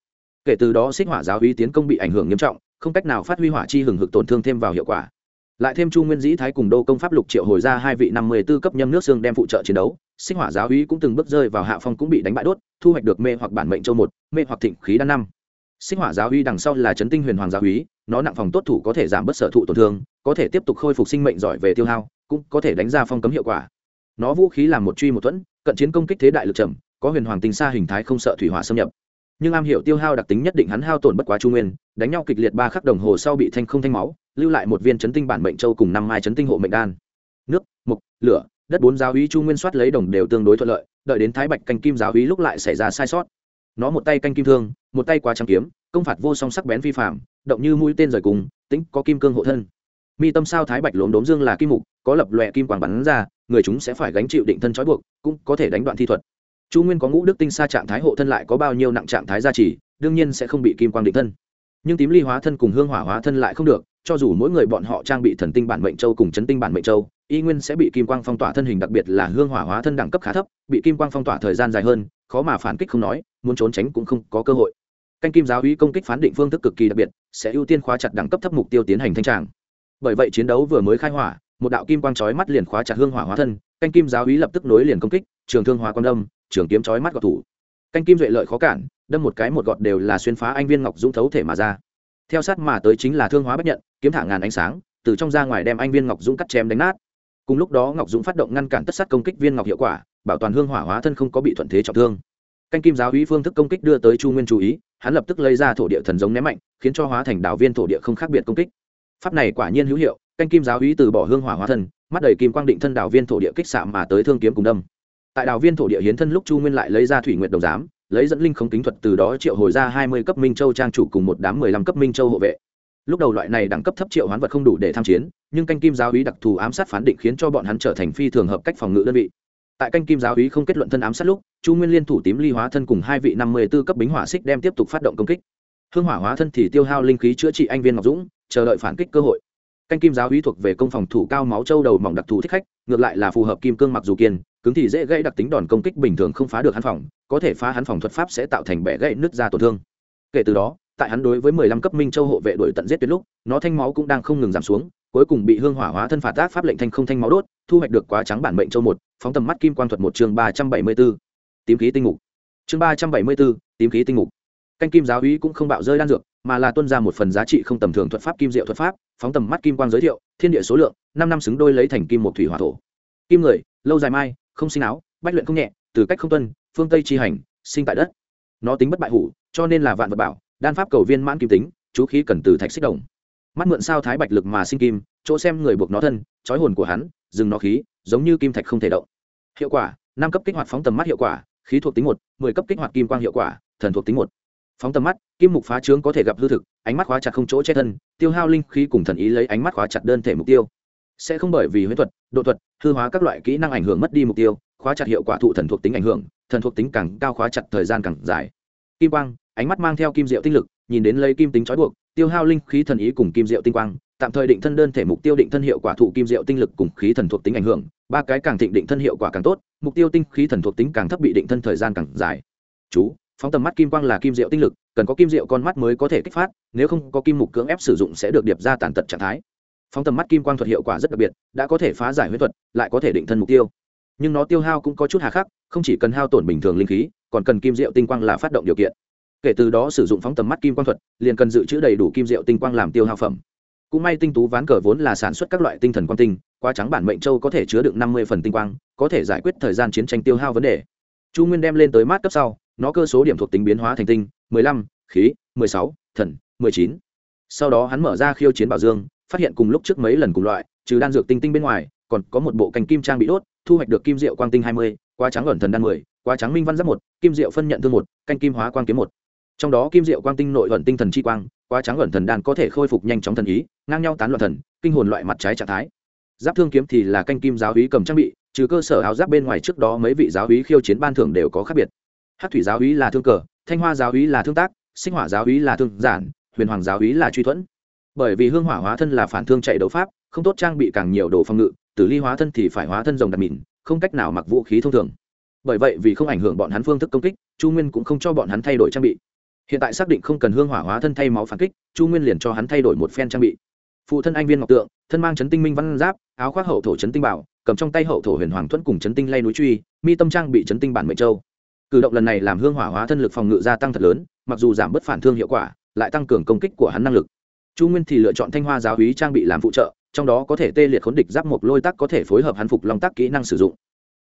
kể từ đó xích hỏa giáo uy tiến công bị ảnh hưởng nghiêm trọng, không cách nào phát huy hỏa chi hừng hực tổn thương thêm vào hiệu quả. Lại thêm chu nguyên dĩ thái cùng đô công pháp lục triệu hồi ra hai vị năm mươi b ố cấp nhâm nước xương đem phụ trợ chiến đấu sinh hỏa giáo uy cũng từng bước rơi vào hạ phong cũng bị đánh bại đốt, thu hoạch được mê hoặc bản mệnh châu một, mê hoặc thịnh khí đan năm. Sinh hỏa giáo uy đằng sau là chấn tinh huyền hoàng giáo uy nó nặng phòng tốt thủ có thể giảm bớt sở thụ tổn thương, có thể tiếp tục khôi phục sinh mệnh giỏi về tiêu hao, cũng có thể đánh ra phong cấm hiệu quả. Nó vũ khí làm một truy một thuẫn, cận chiến công kích thế đại lực trầm, có huyền hoàng tinh xa hình thái không sợ thủy hỏa xâm nhập nhưng am hiểu tiêu hao đặc tính nhất định hắn hao tổn bất quá trung nguyên, đánh nhau kịch liệt ba khắc đồng hồ sau bị thanh không thanh máu, lưu lại một viên chấn tinh bản mệnh châu cùng năm mai chấn tinh hộ mệnh đan. Nước, mục, lửa, đất bốn giáo úy chu nguyên soát lấy đồng đều tương đối thuận lợi, đợi đến thái bạch canh kim giáo úy lúc lại xảy ra sai sót. Nó một tay canh kim thương, một tay quá trắng kiếm, công phạt vô song sắc bén vi phạm động như mũi tên rời cùng, tính có kim cương hộ thân. Mi tâm sao thái bạch lốm đốm dương là kim mục, có lập lòe kim quảng bắn ra, người chúng sẽ phải gánh chịu định thân trói buộc, cũng có thể đánh đoạn thi thuật chu nguyên có ngũ đức tinh xa trạng thái, hộ thân lại có bao nhiêu nặng trạng thái gia trì, đương nhiên sẽ không bị kim quang định thân. Nhưng tím ly hóa thân cùng hương hỏa hóa thân lại không được, cho dù mỗi người bọn họ trang bị thần tinh bản mệnh châu cùng chấn tinh bản mệnh châu, y nguyên sẽ bị kim quang phong tỏa thân hình, đặc biệt là hương hỏa hóa thân đẳng cấp khá thấp, bị kim quang phong tỏa thời gian dài hơn, khó mà phản kích không nói, muốn trốn tránh cũng không có cơ hội. Canh kim giáo uy công kích phán định phương thức cực kỳ đặc biệt, sẽ ưu tiên khóa chặt đẳng cấp thấp mục tiêu tiến hành thanh tràng. Bởi vậy chiến đấu vừa mới khai hỏa, một đạo kim quang chói mắt liền khóa chặt hương hỏa hóa thân canh kim giáo úy lập tức nối liền công kích, trường thương hóa quan đâm, trường kiếm chói mắt gọt thủ. Canh kim duệ lợi khó cản, đâm một cái một gọt đều là xuyên phá anh viên ngọc dũng thấu thể mà ra. Theo sát mà tới chính là thương hóa bất nhận, kiếm thả ngàn ánh sáng, từ trong ra ngoài đem anh viên ngọc dũng cắt chém đánh nát. Cùng lúc đó ngọc dũng phát động ngăn cản tất sát công kích viên ngọc hiệu quả, bảo toàn hương hỏa hóa thân không có bị thuận thế trọng thương. Canh kim giáo úy phương thức công kích đưa tới chu nguyên chú ý, hắn lập tức lấy ra thổ địa thần giống ném mạnh, khiến cho hóa thành đảo viên thổ địa không khác biệt công kích pháp này quả nhiên hữu hiệu, canh kim giáo hí từ bỏ hương hỏa hóa thân, mắt đầy kim quang định thân đào viên thổ địa kích xạ mà tới thương kiếm cùng đâm. Tại đào viên thổ địa hiến thân lúc chu nguyên lại lấy ra thủy nguyện đồng giám, lấy dẫn linh không kính thuật từ đó triệu hồi ra hai mươi cấp minh châu trang chủ cùng một đám mười lăm cấp minh châu hộ vệ. Lúc đầu loại này đẳng cấp thấp triệu hoán vật không đủ để tham chiến, nhưng canh kim giáo úy đặc thù ám sát phán định khiến cho bọn hắn trở thành phi thường hợp cách phòng ngự đơn vị. Tại canh kim giáo úy không kết luận thân ám sát lúc, chu nguyên liên thủ tím ly hóa thân cùng hai vị năm mươi b ố cấp bính hỏa xích đem tiếp tục phát động công kích. Hương hỏa hóa thân thì tiêu hao linh khí chữa trị anh viên ngọc dũng chờ đợi phản kích cơ hội. Canh kim giáo uy thuộc về công phòng thủ cao máu châu đầu mỏng đặc thù thích khách, ngược lại là phù hợp kim cương mặc dù kiên, cứng thì dễ gãy đặc tính đòn công kích bình thường không phá được hắn phòng, có thể phá hắn phòng thuật pháp sẽ tạo thành bẻ gãy nứt ra tổn thương. Kể từ đó, tại hắn đối với mười lăm cấp minh châu hộ vệ đuổi tận giết tuyệt lúc, nó thanh máu cũng đang không ngừng giảm xuống, cuối cùng bị hương hỏa hóa thân phạt tác pháp lệnh thanh không thanh máu đốt, thu hoạch được quá trắng bản mệnh châu một, phóng tầm mắt kim quang thuật một chương ba trăm bảy mươi b ố tím khí tinh ngục. Chương ba trăm bảy mươi b ố tím khí tinh ngục canh kim giáo úy cũng không bạo rơi đan dược, mà là tuân ra một phần giá trị không tầm thường thuật pháp kim diệu thuật pháp, phóng tầm mắt kim quang giới thiệu, thiên địa số lượng, năm năm xứng đôi lấy thành kim một thủy hỏa thổ. Kim người, lâu dài mai, không sinh áo, bách luyện không nhẹ, từ cách không tuân, phương tây chi hành, sinh tại đất. Nó tính bất bại hủ, cho nên là vạn vật bảo, đan pháp cầu viên mãn kim tính, chú khí cần từ thạch xích đồng. Mắt mượn sao thái bạch lực mà sinh kim, chỗ xem người buộc nó thân, trói hồn của hắn, dừng nó khí, giống như kim thạch không thể động. Hiệu quả, năm cấp kích hoạt phóng tầm mắt hiệu quả, khí thuộc tính một, mười cấp kích hoạt kim quang hiệu quả, thần thuộc tính một phóng tầm mắt, kim mục phá trướng có thể gặp hư thực, ánh mắt khóa chặt không chỗ che thân, tiêu hao linh khí cùng thần ý lấy ánh mắt khóa chặt đơn thể mục tiêu. Sẽ không bởi vì huyễn thuật, độ thuật, hư hóa các loại kỹ năng ảnh hưởng mất đi mục tiêu, khóa chặt hiệu quả thụ thần thuộc tính ảnh hưởng, thần thuộc tính càng cao khóa chặt thời gian càng dài. Kim quang, ánh mắt mang theo kim diệu tinh lực, nhìn đến lấy kim tính trói buộc, tiêu hao linh khí thần ý cùng kim diệu tinh quang, tạm thời định thân đơn thể mục tiêu định thân hiệu quả thụ kim diệu tinh lực cùng khí thần thuộc tính ảnh hưởng, ba cái càng thịnh định thân hiệu quả càng tốt, mục tiêu tinh khí thần thuộc tính càng thấp bị định thân thời gian càng dài. Chú phóng tầm mắt kim quang là kim diệu tinh lực, cần có kim diệu con mắt mới có thể kích phát, nếu không có kim mục cưỡng ép sử dụng sẽ được điệp ra tàn tật trạng thái. Phóng tầm mắt kim quang thuật hiệu quả rất đặc biệt, đã có thể phá giải huyết thuật, lại có thể định thân mục tiêu. Nhưng nó tiêu hao cũng có chút hà khắc, không chỉ cần hao tổn bình thường linh khí, còn cần kim diệu tinh quang là phát động điều kiện. Kể từ đó sử dụng phóng tầm mắt kim quang thuật, liền cần dự trữ đầy đủ kim diệu tinh quang làm tiêu hao phẩm. Cũng may tinh tú ván cờ vốn là sản xuất các loại tinh thần quang tinh qua trắng bản mệnh châu có thể chứa được năm mươi phần tinh quang, có thể giải quyết thời gian chiến tranh tiêu hao vấn đề. Chu nguyên đem lên tới mát cấp sau nó cơ số điểm thuộc tính biến hóa thành tinh, mười lăm, khí, mười sáu, thần, mười chín. Sau đó hắn mở ra khiêu chiến bảo dương, phát hiện cùng lúc trước mấy lần cùng loại, trừ đan dược tinh tinh bên ngoài, còn có một bộ cành kim trang bị đốt, thu hoạch được kim diệu quang tinh hai mươi trắng ẩn thần đan mười, quá trắng minh văn giáp một, kim diệu phân nhận thương một, canh kim hóa quang kiếm một. Trong đó kim diệu quang tinh nội ẩn tinh thần chi quang, quá trắng ẩn thần đan có thể khôi phục nhanh chóng thần ý, ngang nhau tán loạn thần, kinh hồn loại mặt trái trạng thái. Giáp thương kiếm thì là canh kim giáo hí cầm trang bị, trừ cơ sở áo giáp bên ngoài trước đó mấy vị giáo hí khiêu chiến ban thưởng đều có khác biệt hát thủy giáo úy là thương cờ, thanh hoa giáo úy là thương tác, sinh hỏa giáo úy là thương giản, huyền hoàng giáo úy là truy thuẫn. Bởi vì hương hỏa hóa thân là phản thương chạy đấu pháp, không tốt trang bị càng nhiều đồ phòng ngự, tử ly hóa thân thì phải hóa thân rồng đặc mìn, không cách nào mặc vũ khí thông thường. Bởi vậy vì không ảnh hưởng bọn hắn phương thức công kích, chu nguyên cũng không cho bọn hắn thay đổi trang bị. Hiện tại xác định không cần hương hỏa hóa thân thay máu phản kích, chu nguyên liền cho hắn thay đổi một phen trang bị. Phụ thân anh viên ngọc tượng, thân mang chấn tinh minh văn giáp, áo khoác hậu thổ chấn tinh bảo, cầm trong tay hậu thổ huyền hoàng thuẫn cùng chấn tinh lay núi truy, mi tâm trang bị chấn tinh bản mệnh châu cử động lần này làm hương hỏa hóa thân lực phòng ngự gia tăng thật lớn, mặc dù giảm bớt phản thương hiệu quả, lại tăng cường công kích của hắn năng lực. Chu nguyên thì lựa chọn thanh hoa giáo hí trang bị làm phụ trợ, trong đó có thể tê liệt khốn địch giáp một lôi tắc có thể phối hợp hắn phục long tắc kỹ năng sử dụng.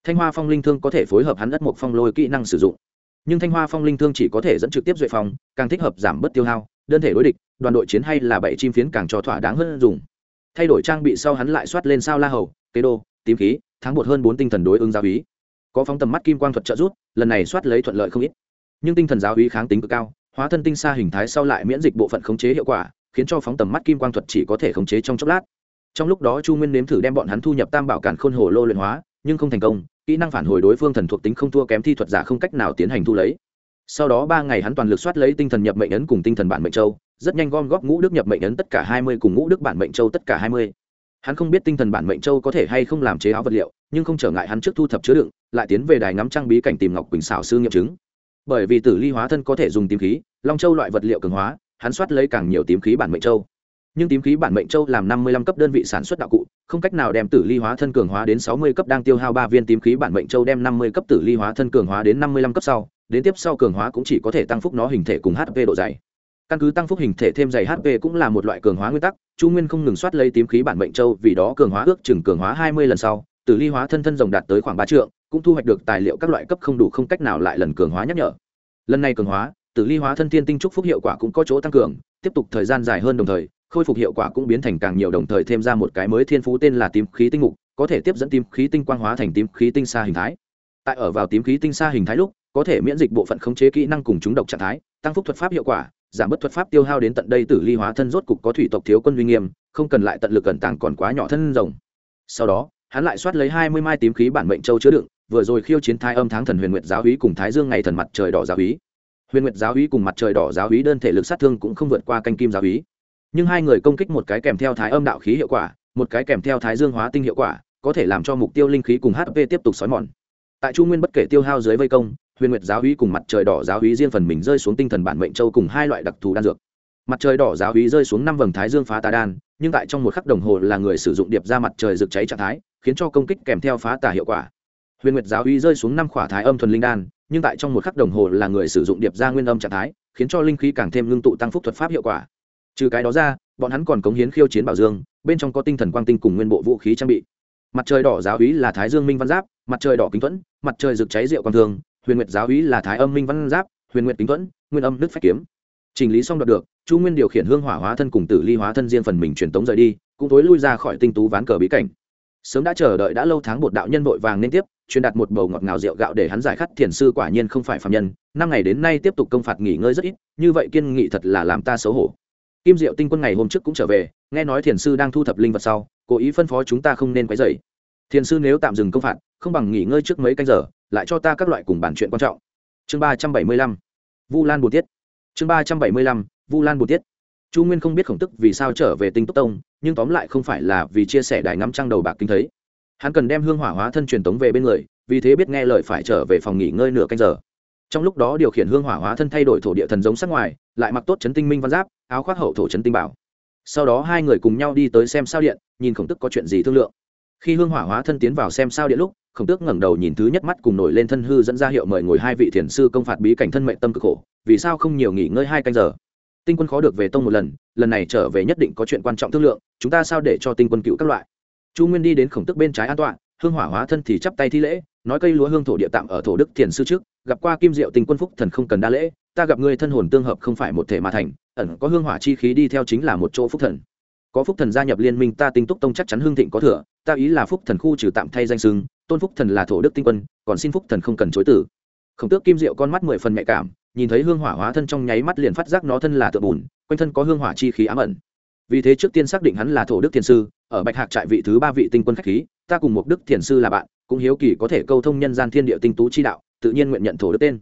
Thanh hoa phong linh thương có thể phối hợp hắn đất một phong lôi kỹ năng sử dụng. Nhưng thanh hoa phong linh thương chỉ có thể dẫn trực tiếp duệ phòng càng thích hợp giảm bớt tiêu hao, đơn thể đối địch, đoàn đội chiến hay là bảy chim phiến càng cho thỏa đáng hơn dùng. Thay đổi trang bị sau hắn lại soát lên sao la hầu, kế đô, tím khí, tháng một hơn bốn tinh thần đối ứng giáo ý có phóng tầm mắt kim quang thuật trợ rút lần này soát lấy thuận lợi không ít. Nhưng tinh thần giáo uy kháng tính cực cao, hóa thân tinh xa hình thái sau lại miễn dịch bộ phận khống chế hiệu quả, khiến cho phóng tầm mắt kim quang thuật chỉ có thể khống chế trong chốc lát. Trong lúc đó chu nguyên nếm thử đem bọn hắn thu nhập tam bảo cản khôn hồ lô luyện hóa, nhưng không thành công, kỹ năng phản hồi đối phương thần thuộc tính không thua kém thi thuật giả không cách nào tiến hành thu lấy. Sau đó ba ngày hắn toàn lực soát lấy tinh thần nhập mệnh ấn cùng tinh thần bản mệnh châu, rất nhanh gom góp ngũ đức nhập mệnh ấn tất cả hai mươi cùng ngũ đức bản mệnh châu tất cả hai mươi. Hắn không biết tinh thần bản mệnh châu có thể hay không làm chế áo vật liệu nhưng không trở ngại hắn trước thu thập chứa đựng, lại tiến về đài ngắm trang bí cảnh tìm ngọc quỳnh xảo sư nghiệm chứng. Bởi vì tử ly hóa thân có thể dùng tím khí, long châu loại vật liệu cường hóa, hắn soát lấy càng nhiều tím khí bản mệnh châu. Nhưng tím khí bản mệnh châu làm năm mươi lăm cấp đơn vị sản xuất đạo cụ, không cách nào đem tử ly hóa thân cường hóa đến sáu mươi cấp đang tiêu hao ba viên tím khí bản mệnh châu đem năm mươi cấp tử ly hóa thân cường hóa đến năm mươi lăm cấp sau, đến tiếp sau cường hóa cũng chỉ có thể tăng phúc nó hình thể cùng hp độ dày. Căn cứ tăng phúc hình thể thêm dày hp cũng là một loại cường hóa nguyên tắc, chu nguyên không ngừng soát lấy tím khí bản mệnh châu vì đó cường hóa ước chừng cường hóa hai mươi lần sau tử ly hóa thân thân rồng đạt tới khoảng ba trượng, cũng thu hoạch được tài liệu các loại cấp không đủ không cách nào lại lần cường hóa nhắc nhở. Lần này cường hóa, tử ly hóa thân thiên tinh trúc phúc hiệu quả cũng có chỗ tăng cường, tiếp tục thời gian dài hơn đồng thời, khôi phục hiệu quả cũng biến thành càng nhiều đồng thời thêm ra một cái mới thiên phú tên là tím khí tinh mục, có thể tiếp dẫn tím khí tinh quang hóa thành tím khí tinh xa hình thái. Tại ở vào tím khí tinh xa hình thái lúc, có thể miễn dịch bộ phận khống chế kỹ năng cùng chúng độc trạng thái, tăng phúc thuật pháp hiệu quả, giảm bớt thuật pháp tiêu hao đến tận đây tử ly hóa thân rốt cục có thủy tộc thiếu quân uy nghiêm, không cần lại tận lực cẩn tàng còn quá nhỏ thân rồng. Sau đó hắn lại soát lấy hai mươi mai tím khí bản mệnh châu chứa đựng, vừa rồi khiêu chiến thái âm tháng thần huyền nguyệt giáo úy cùng thái dương ngày thần mặt trời đỏ giáo úy. huyền nguyệt giáo úy cùng mặt trời đỏ giáo úy đơn thể lực sát thương cũng không vượt qua canh kim giáo úy. nhưng hai người công kích một cái kèm theo thái âm đạo khí hiệu quả, một cái kèm theo thái dương hóa tinh hiệu quả, có thể làm cho mục tiêu linh khí cùng hp tiếp tục sói mòn tại chu nguyên bất kể tiêu hao dưới vây công, huyền nguyệt giáo úy cùng mặt trời đỏ giáo úy riêng phần mình rơi xuống tinh thần bản mệnh châu cùng hai loại đặc thù đan dược mặt trời đỏ giáo úy rơi xuống năm vầng thái dương phá tà đan, nhưng tại trong một khắc đồng hồ là người sử dụng điệp ra mặt trời rực cháy trạng thái khiến cho công kích kèm theo phá tả hiệu quả. Huyền nguyệt giáo Uy rơi xuống năm khỏa thái âm thuần linh đan, nhưng tại trong một khắc đồng hồ là người sử dụng điệp ra nguyên âm trạng thái, khiến cho linh khí càng thêm ngưng tụ tăng phúc thuật pháp hiệu quả. Trừ cái đó ra, bọn hắn còn cống hiến khiêu chiến bảo dương, bên trong có tinh thần quang tinh cùng nguyên bộ vũ khí trang bị. Mặt trời đỏ giáo úy là thái dương minh văn giáp, mặt trời đỏ kính thuẫn, mặt trời rực cháy rượu quang thường. huyền nguyệt giáo úy là thái âm minh văn giáp, huyền nguyệt kính thuẫn, nguyên âm đức phách kiếm. Trình lý xong đoạt được, chu nguyên điều khiển hương hỏa hóa thân cùng tử ly hóa thân riêng phần mình truyền tống rời đi, cũng tối lui ra khỏi tinh tú ván cờ bí cảnh sớm đã chờ đợi đã lâu tháng một đạo nhân vội vàng nên tiếp, truyền đạt một bầu ngọt ngào rượu gạo để hắn giải khát thiền sư quả nhiên không phải phạm nhân, năm ngày đến nay tiếp tục công phạt nghỉ ngơi rất ít, như vậy kiên nghị thật là làm ta xấu hổ. Kim diệu tinh quân ngày hôm trước cũng trở về, nghe nói thiền sư đang thu thập linh vật sau, cố ý phân phó chúng ta không nên quấy dày thiền sư nếu tạm dừng công phạt, không bằng nghỉ ngơi trước mấy canh giờ, lại cho ta các loại cùng bản chuyện quan trọng. Chương ba trăm bảy mươi lăm, vu lan bù tiết. Chương ba trăm bảy mươi lăm, vu lan bù tiết chu nguyên không biết khổng tức vì sao trở về tinh túc tông, nhưng tóm lại không phải là vì chia sẻ đài ngắm trăng đầu bạc kinh thấy. Hắn cần đem hương hỏa hóa thân truyền tống về bên người, vì thế biết nghe lời phải trở về phòng nghỉ ngơi nửa canh giờ. Trong lúc đó điều khiển hương hỏa hóa thân thay đổi thổ địa thần giống sắc ngoài, lại mặc tốt chấn tinh minh văn giáp, áo khoác hậu thổ chấn tinh bảo. Sau đó hai người cùng nhau đi tới xem sao điện, nhìn khổng tức có chuyện gì thương lượng. Khi hương hỏa hóa thân tiến vào xem sao điện lúc, khổng tước ngẩng đầu nhìn thứ nhất mắt cùng nổi lên thân hư dẫn ra hiệu mời ngồi hai vị thiền sư công phạt bí cảnh thân mệnh tâm cực khổ, vì sao không nhiều nghỉ ngơi hai canh giờ? Tinh quân khó được về tông một lần lần này trở về nhất định có chuyện quan trọng thương lượng, chúng ta sao để cho tinh quân cựu các loại? Chu nguyên đi đến khổng tức bên trái an toàn hương hỏa hóa thân thì chắp tay thi lễ, nói cây lúa hương thổ địa tạm ở thổ đức thiền sư trước, gặp qua kim diệu tình quân phúc thần không cần đa lễ, ta gặp người thân hồn tương hợp không phải một thể mà thành, ẩn có hương hỏa chi khí đi theo chính là một chỗ phúc thần. Có phúc thần gia nhập liên minh, ta tinh túc tông chắc chắn hương thịnh có thừa, ta ý là phúc thần khu trừ tạm thay danh sưng tôn phúc thần là thổ đức tinh quân, còn xin phúc thần không cần chối tử khổng tước kim diệu con mắt mười phần nhạy cảm nhìn thấy hương hỏa hóa thân trong nháy mắt liền phát giác nó thân là tượng bùn, quanh thân có hương hỏa chi khí ám ẩn. Vì thế trước tiên xác định hắn là thổ đức thiền sư, ở bạch hạc trại vị thứ ba vị tinh quân khách khí, ta cùng một đức thiền sư là bạn, cũng hiếu kỳ có thể câu thông nhân gian thiên địa tinh tú chi đạo, tự nhiên nguyện nhận thổ đức tên.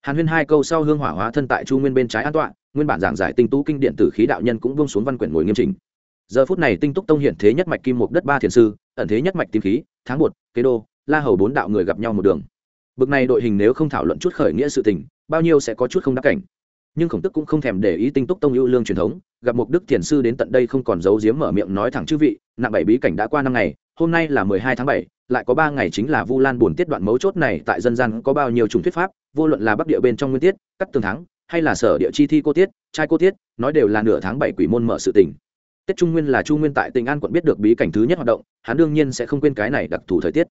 Hàn huyên hai câu sau hương hỏa hóa thân tại chu nguyên bên trái an toàn nguyên bản giảng giải tinh tú kinh điện tử khí đạo nhân cũng buông xuống văn quyển ngồi nghiêm chỉnh. Giờ phút này tinh túc tông hiện thế nhất mạch kim một đất ba thiền sư, ẩn thế nhất mạch tím khí, tháng một, kế đô, la hầu bốn đạo người gặp nhau một đường. Bực này đội hình nếu không thảo luận chút khởi nghĩa sự tình bao nhiêu sẽ có chút không đắc cảnh. Nhưng khổng tức cũng không thèm để ý tinh túc tông ưu lương truyền thống, gặp một đức thiền sư đến tận đây không còn giấu giếm mở miệng nói thẳng chư vị, nặng bảy bí cảnh đã qua năm ngày, hôm nay là mười hai tháng bảy, lại có ba ngày chính là vu lan buồn tiết đoạn mấu chốt này, tại dân gian có bao nhiêu chủng thuyết pháp, vô luận là bắc địa bên trong nguyên tiết, cắt tường thắng, hay là sở địa chi thi cô tiết, trai cô tiết, nói đều là nửa tháng bảy quỷ môn mở sự tình. Tết trung nguyên là chu nguyên tại tỉnh an quận biết được bí cảnh thứ nhất hoạt động, hắn đương nhiên sẽ không quên cái này đặc thù thời tiết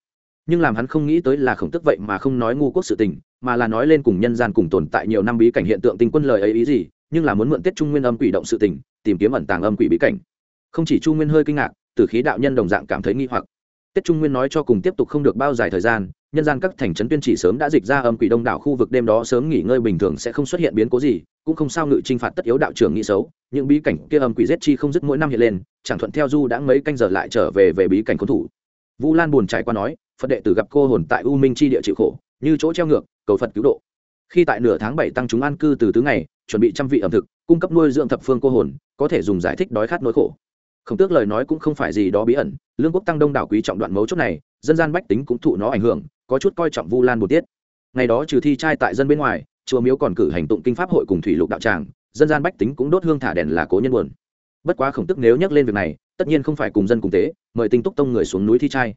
nhưng làm hắn không nghĩ tới là khổng tức vậy mà không nói ngu quốc sự tình, mà là nói lên cùng nhân gian cùng tồn tại nhiều năm bí cảnh hiện tượng tinh quân lời ấy ý gì, nhưng là muốn mượn tiết trung nguyên âm quỷ động sự tình, tìm kiếm ẩn tàng âm quỷ bí cảnh. Không chỉ chu nguyên hơi kinh ngạc từ khí đạo nhân đồng dạng cảm thấy nghi hoặc. Tiết trung nguyên nói cho cùng tiếp tục không được bao dài thời gian, nhân gian các thành trấn tuyên chỉ sớm đã dịch ra âm quỷ đông đảo khu vực đêm đó sớm nghỉ ngơi bình thường sẽ không xuất hiện biến cố gì, cũng không sao ngự t r i n h phạt tất yếu đạo trưởng nghĩ xấu, những bí cảnh kia âm quỷ giết chi không dứt mỗi năm hiện lên, chẳng thuận theo du đã mấy canh giờ lại trở về về bí cảnh cố thủ. Vũ lan buồn trải qua nói phật đệ tử gặp cô hồn tại u minh c h i địa chịu khổ, như chỗ treo ngược, cầu phật cứu độ. Khi tại nửa tháng bảy tăng chúng an cư từ tứ ngày, chuẩn bị trăm vị ẩm thực, cung cấp nuôi dưỡng thập phương cô hồn, có thể dùng giải thích đói khát nỗi khổ. Khổng tước lời nói cũng không phải gì đó bí ẩn, lương quốc tăng đông đảo quý trọng đoạn mấu chốt này, dân gian bách tính cũng thụ nó ảnh hưởng, có chút coi trọng vu lan một tiết. Ngày đó trừ thi trai tại dân bên ngoài, chùa miếu còn cử hành tụng kinh pháp hội cùng thủy lục đạo tràng, dân gian bách tính cũng đốt hương thả đèn là cố nhân buồn. Bất quá khổng tức nếu nhắc lên việc này, tất nhiên không phải cùng dân cùng tế, mời tinh túc tông người xuống núi thi trai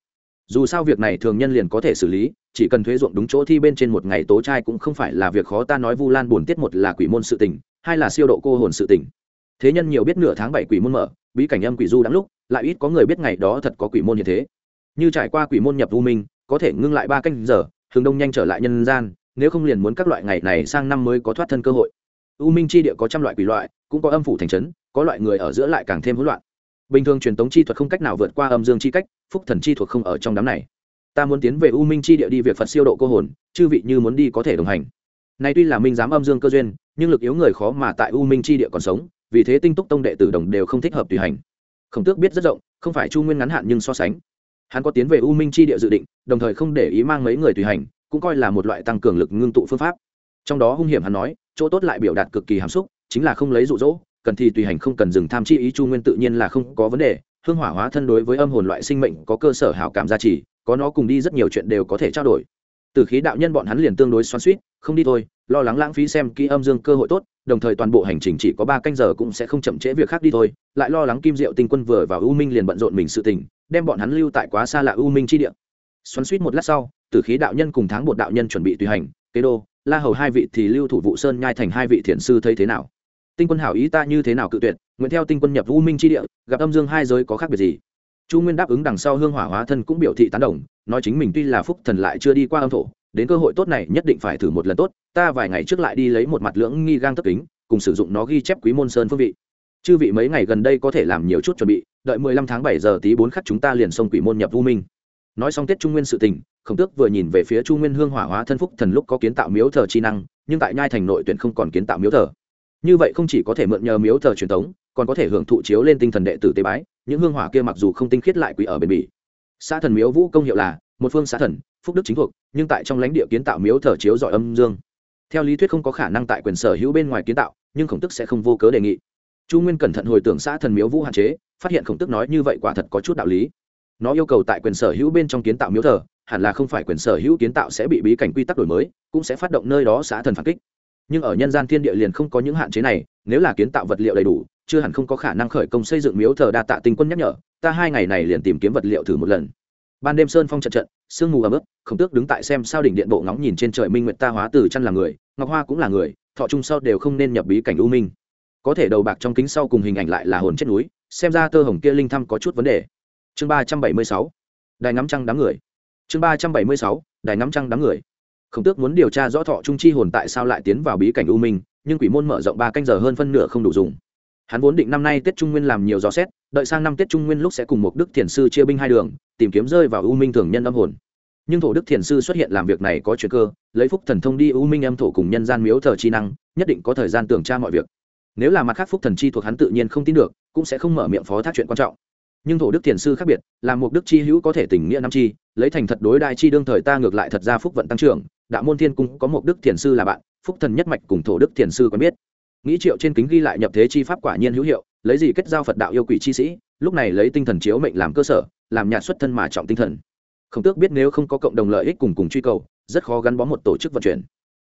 dù sao việc này thường nhân liền có thể xử lý, chỉ cần thuế ruộng đúng chỗ thi bên trên một ngày tố trai cũng không phải là việc khó, ta nói vu lan buồn tiết một là quỷ môn sự tình, hai là siêu độ cô hồn sự tình. Thế nhân nhiều biết nửa tháng bảy quỷ môn mở, bí cảnh âm quỷ du đáng lúc, lại ít có người biết ngày đó thật có quỷ môn như thế. Như trải qua quỷ môn nhập Vu minh, có thể ngưng lại ba canh giờ, hướng đông nhanh trở lại nhân gian, nếu không liền muốn các loại ngày này sang năm mới có thoát thân cơ hội. U minh chi địa có trăm loại quỷ loại, cũng có âm phủ thành trấn, có loại người ở giữa lại càng thêm hỗn loạn. Bình thường truyền thống chi thuật không cách nào vượt qua âm dương chi cách phúc thần chi thuộc không ở trong đám này. Ta muốn tiến về u minh chi địa đi việc phật siêu độ cô hồn, chư vị như muốn đi có thể đồng hành. Này tuy là minh giám âm dương cơ duyên, nhưng lực yếu người khó mà tại u minh chi địa còn sống, vì thế tinh túc tông đệ tử đồng đều không thích hợp tùy hành. Khổng tước biết rất rộng, không phải chu nguyên ngắn hạn nhưng so sánh. Hắn có tiến về u minh chi địa dự định, đồng thời không để ý mang mấy người tùy hành, cũng coi là một loại tăng cường lực ngưng tụ phương pháp. Trong đó hung hiểm hắn nói, chỗ tốt lại biểu đạt cực kỳ hàm xúc, chính là không lấy rụ rỗ cần thì tùy hành không cần dừng tham chi ý chu nguyên tự nhiên là không có vấn đề hương hỏa hóa thân đối với âm hồn loại sinh mệnh có cơ sở hảo cảm gia trì, có nó cùng đi rất nhiều chuyện đều có thể trao đổi. Từ khí đạo nhân bọn hắn liền tương đối xoắn suýt không đi thôi, lo lắng lãng phí xem kỹ âm dương cơ hội tốt, đồng thời toàn bộ hành trình chỉ có ba canh giờ cũng sẽ không chậm trễ việc khác đi thôi, lại lo lắng kim diệu tinh quân vừa và u minh liền bận rộn mình sự tình, đem bọn hắn lưu tại quá xa lạ u minh chi địa. Xoắn suýt một lát sau tử khí đạo nhân cùng tháng bột đạo nhân chuẩn bị tùy hành, kế đô, la hầu hai vị thì lưu thủ vụ sơn nhai thành hai vị thiền sư thấy thế nào? Tinh quân hảo ý ta như thế nào cự tuyệt? Nguyện theo tinh quân nhập u minh chi địa, gặp âm dương hai giới có khác biệt gì? Chu nguyên đáp ứng đằng sau hương hỏa hóa thân cũng biểu thị tán đồng, nói chính mình tuy là phúc thần lại chưa đi qua âm thổ, đến cơ hội tốt này nhất định phải thử một lần tốt, ta vài ngày trước lại đi lấy một mặt lưỡng nghi gang tất kính, cùng sử dụng nó ghi chép quý môn sơn phương vị. Chư vị mấy ngày gần đây có thể làm nhiều chút chuẩn bị, đợi mười lăm tháng bảy giờ tí bốn khắc chúng ta liền xông quỷ môn nhập u minh. Nói xong tết trung nguyên sự tình, khổng tước vừa nhìn về phía chu nguyên hương hỏa hóa thân phúc thần lúc có kiến tạo miếu thờ chi năng, nhưng tại nhai thành nội tuyển không còn kiến tạo miếu thờ. Như vậy không chỉ có thể mượn nhờ miếu thờ truyền thống còn có thể hưởng thụ chiếu lên tinh thần đệ tử tế bái, những hương hỏa kia mặc dù không tinh khiết lại quỷ ở bền bỉ. Xã thần miếu vũ công hiệu là, một phương xã thần, phúc đức chính thuộc, nhưng tại trong lãnh địa kiến tạo miếu thờ chiếu giỏi âm dương. Theo lý thuyết không có khả năng tại quyền sở hữu bên ngoài kiến tạo, nhưng khổng tức sẽ không vô cớ đề nghị. Chu nguyên cẩn thận hồi tưởng xã thần miếu vũ hạn chế, phát hiện khổng tức nói như vậy quả thật có chút đạo lý. Nó yêu cầu tại quyền sở hữu bên trong kiến tạo miếu thờ, hẳn là không phải quyền sở hữu kiến tạo sẽ bị bí cảnh quy tắc đổi mới, cũng sẽ phát động nơi đó xã thần phản kích. Nhưng ở nhân gian thiên địa liền không có những hạn chế này, nếu là kiến tạo vật liệu đầy đủ chưa hẳn không có khả năng khởi công xây dựng miếu thờ đa tạ tinh quân nhắc nhở, ta hai ngày này liền tìm kiếm vật liệu thử một lần. Ban đêm sơn phong trận trận, sương mù ấm ức khổng tước đứng tại xem sao đỉnh điện bộ ngóng nhìn trên trời minh nguyệt ta hóa từ chăn là người, ngọc hoa cũng là người, thọ trung sau đều không nên nhập bí cảnh u minh. Có thể đầu bạc trong kính sau cùng hình ảnh lại là hồn chết núi, xem ra tơ hồng kia linh thăm có chút vấn đề. Chương ba trăm bảy mươi sáu, đài ngắm trăng đám người. Chương ba trăm bảy mươi sáu, đài ngắm trăng đám người. Khổng tước muốn điều tra rõ thọ trung chi hồn tại sao lại tiến vào bí cảnh u minh, nhưng quỷ môn mở rộng ba canh giờ hơn phân nửa không đủ dùng hắn vốn định năm nay tết trung nguyên làm nhiều gió xét, đợi sang năm tết trung nguyên lúc sẽ cùng một đức thiền sư chia binh hai đường, tìm kiếm rơi vào u minh thường nhân âm hồn. Nhưng thổ đức thiền sư xuất hiện làm việc này có chuyện cơ, lấy phúc thần thông đi u minh âm thổ cùng nhân gian miếu thờ chi năng, nhất định có thời gian tưởng tra mọi việc. Nếu là mặt khác phúc thần chi thuộc hắn tự nhiên không tin được, cũng sẽ không mở miệng phó thác chuyện quan trọng. Nhưng thổ đức thiền sư khác biệt, là một đức chi hữu có thể tình nghĩa năm chi, lấy thành thật đối đại chi đương thời ta ngược lại thật ra phúc vận tăng trưởng, đạo môn thiên cung có một đức thiền sư là bạn, phúc thần nhất mạch cùng thổ đức thiền sư quen biết nghĩ triệu trên kính ghi lại nhập thế chi pháp quả nhiên hữu hiệu, lấy gì kết giao phật đạo yêu quỷ chi sĩ, lúc này lấy tinh thần chiếu mệnh làm cơ sở, làm nhà xuất thân mà trọng tinh thần. Không tước biết nếu không có cộng đồng lợi ích cùng cùng truy cầu, rất khó gắn bó một tổ chức vận chuyển.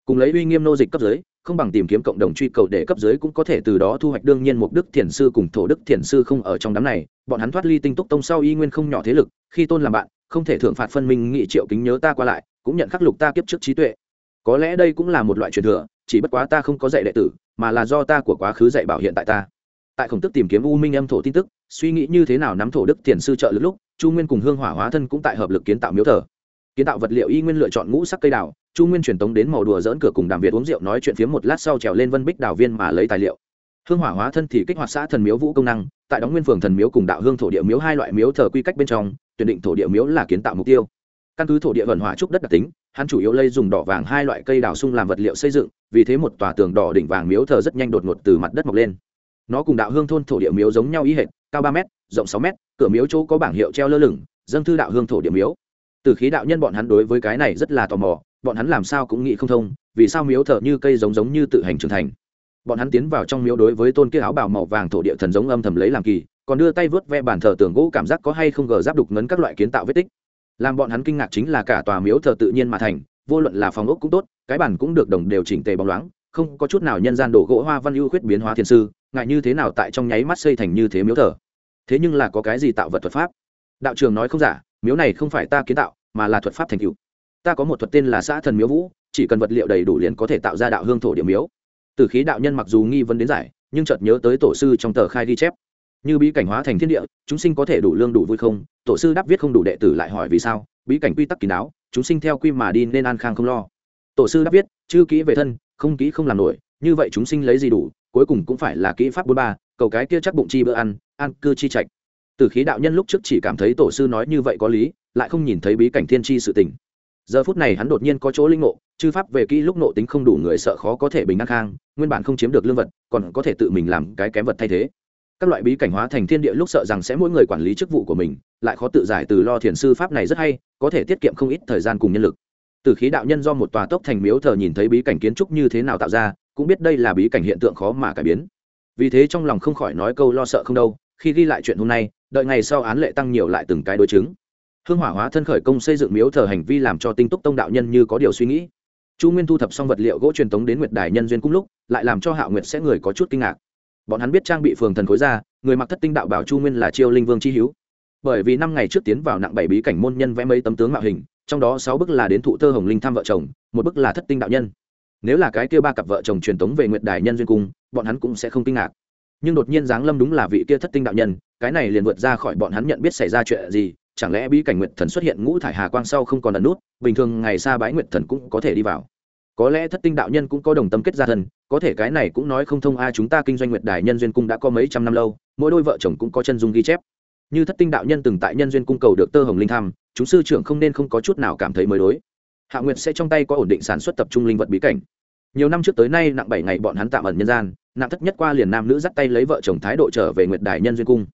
Cùng lấy uy nghiêm nô dịch cấp dưới không bằng tìm kiếm cộng đồng truy cầu để cấp dưới cũng có thể từ đó thu hoạch đương nhiên mục đức thiền sư cùng thổ đức thiền sư không ở trong đám này, bọn hắn thoát ly tinh túc tông sau y nguyên không nhỏ thế lực, khi tôn làm bạn, không thể thưởng phạt phân minh nghị triệu kính nhớ ta qua lại, cũng nhận khắc lục ta kiếp trước trí tuệ. Có lẽ đây cũng là một loại truyền thừa, chỉ bất quá ta không có dạy đệ tử mà là do ta của quá khứ dạy bảo hiện tại ta. Tại khổng tức tìm kiếm u minh âm thổ tin tức, suy nghĩ như thế nào nắm thổ đức tiền sư trợ lực lúc, chu nguyên cùng hương hỏa hóa thân cũng tại hợp lực kiến tạo miếu thờ. Kiến tạo vật liệu y nguyên lựa chọn ngũ sắc cây đào, chu nguyên truyền tống đến màu đùa dỡn cửa cùng đàm việt uống rượu nói chuyện phiếm một lát sau trèo lên vân bích đào viên mà lấy tài liệu. Hương hỏa hóa thân thì kích hoạt xã thần miếu vũ công năng, tại đóng nguyên phường thần miếu cùng đạo hương thổ địa miếu hai loại miếu thờ quy cách bên trong, tuyển định thổ địa miếu là kiến tạo mục tiêu căn cứ thổ địa vận hỏa trúc đất đặc tính, hắn chủ yếu lây dùng đỏ vàng hai loại cây đào sung làm vật liệu xây dựng, vì thế một tòa tường đỏ đỉnh vàng miếu thờ rất nhanh đột ngột từ mặt đất mọc lên. Nó cùng đạo hương thôn thổ địa miếu giống nhau ý hệt, cao ba m rộng sáu m cửa miếu chỗ có bảng hiệu treo lơ lửng, dâng thư đạo hương thổ địa miếu. Từ khí đạo nhân bọn hắn đối với cái này rất là tò mò, bọn hắn làm sao cũng nghĩ không thông, vì sao miếu thờ như cây giống giống như tự hành trưởng thành. Bọn hắn tiến vào trong miếu đối với tôn kia áo bào màu vàng thổ địa thần giống âm thầm lấy làm kỳ, còn đưa tay vớt ve bàn thờ tường gỗ cảm giác có hay không gờ giáp đục ngấn các loại kiến tạo vết tích làm bọn hắn kinh ngạc chính là cả tòa miếu thờ tự nhiên mà thành, vô luận là phòng ốc cũng tốt, cái bản cũng được đồng đều chỉnh tề bóng loáng, không có chút nào nhân gian đổ gỗ hoa văn ưu khuyết biến hóa thiên sư, ngại như thế nào tại trong nháy mắt xây thành như thế miếu thờ. Thế nhưng là có cái gì tạo vật thuật pháp? Đạo trường nói không giả, miếu này không phải ta kiến tạo, mà là thuật pháp thành cựu ta có một thuật tên là xã thần miếu vũ, chỉ cần vật liệu đầy đủ liền có thể tạo ra đạo hương thổ điểm miếu. Từ khí đạo nhân mặc dù nghi vấn đến giải, nhưng chợt nhớ tới tổ sư trong tờ khai ghi chép như bí cảnh hóa thành thiên địa, chúng sinh có thể đủ lương đủ vui không? Tổ sư đáp viết không đủ đệ tử lại hỏi vì sao? Bí cảnh quy tắc kín đáo, chúng sinh theo quy mà đi nên an khang không lo. Tổ sư đáp viết chữ kỹ về thân, không kỹ không làm nổi, như vậy chúng sinh lấy gì đủ? Cuối cùng cũng phải là kỹ pháp bốn ba, cầu cái kia chắc bụng chi bữa ăn, an cư chi trạch. Từ khí đạo nhân lúc trước chỉ cảm thấy tổ sư nói như vậy có lý, lại không nhìn thấy bí cảnh thiên chi sự tình. Giờ phút này hắn đột nhiên có chỗ linh ngộ, chư pháp về kỹ lúc nộ tính không đủ người sợ khó có thể bình an khang, nguyên bản không chiếm được lương vật, còn có thể tự mình làm cái kém vật thay thế các loại bí cảnh hóa thành thiên địa lúc sợ rằng sẽ mỗi người quản lý chức vụ của mình, lại khó tự giải từ lo thiền sư pháp này rất hay, có thể tiết kiệm không ít thời gian cùng nhân lực. Từ khí đạo nhân do một tòa tốc thành miếu thờ nhìn thấy bí cảnh kiến trúc như thế nào tạo ra, cũng biết đây là bí cảnh hiện tượng khó mà cải biến. Vì thế trong lòng không khỏi nói câu lo sợ không đâu, khi ghi lại chuyện hôm nay, đợi ngày sau án lệ tăng nhiều lại từng cái đối chứng. Hương hỏa hóa thân khởi công xây dựng miếu thờ hành vi làm cho tinh túc tông đạo nhân như có điều suy nghĩ. Chu nguyên thu thập xong vật liệu gỗ truyền tống đến nguyệt đài nhân duyên cung lúc, lại làm cho hạ nguyệt sẽ người có chút kinh ngạc bọn hắn biết trang bị phường thần khối ra, người mặc thất tinh đạo bảo chu nguyên là chiêu linh vương chi hữu. Bởi vì năm ngày trước tiến vào nặng bảy bí cảnh môn nhân vẽ mấy tấm tướng mạo hình, trong đó sáu bức là đến thụ thơ hồng linh thăm vợ chồng, một bức là thất tinh đạo nhân. Nếu là cái kia ba cặp vợ chồng truyền thống về nguyệt đài nhân duyên cung, bọn hắn cũng sẽ không kinh ngạc. Nhưng đột nhiên giáng lâm đúng là vị kia thất tinh đạo nhân, cái này liền vượt ra khỏi bọn hắn nhận biết xảy ra chuyện gì, chẳng lẽ bí cảnh nguyệt thần xuất hiện ngũ thải hà quang sau không còn ẩn nút, bình thường ngày xa bái nguyệt thần cũng có thể đi vào có lẽ thất tinh đạo nhân cũng có đồng tâm kết gia thân, có thể cái này cũng nói không thông ai chúng ta kinh doanh nguyệt đài nhân duyên cung đã có mấy trăm năm lâu, mỗi đôi vợ chồng cũng có chân dung ghi chép. Như thất tinh đạo nhân từng tại nhân duyên cung cầu được tơ hồng linh tham chúng sư trưởng không nên không có chút nào cảm thấy mới đối. Hạ nguyệt sẽ trong tay có ổn định sản xuất tập trung linh vật bí cảnh. Nhiều năm trước tới nay nặng bảy ngày bọn hắn tạm ẩn nhân gian, nặng thất nhất qua liền nam nữ dắt tay lấy vợ chồng thái độ trở về nguyệt đài nhân duyên cung.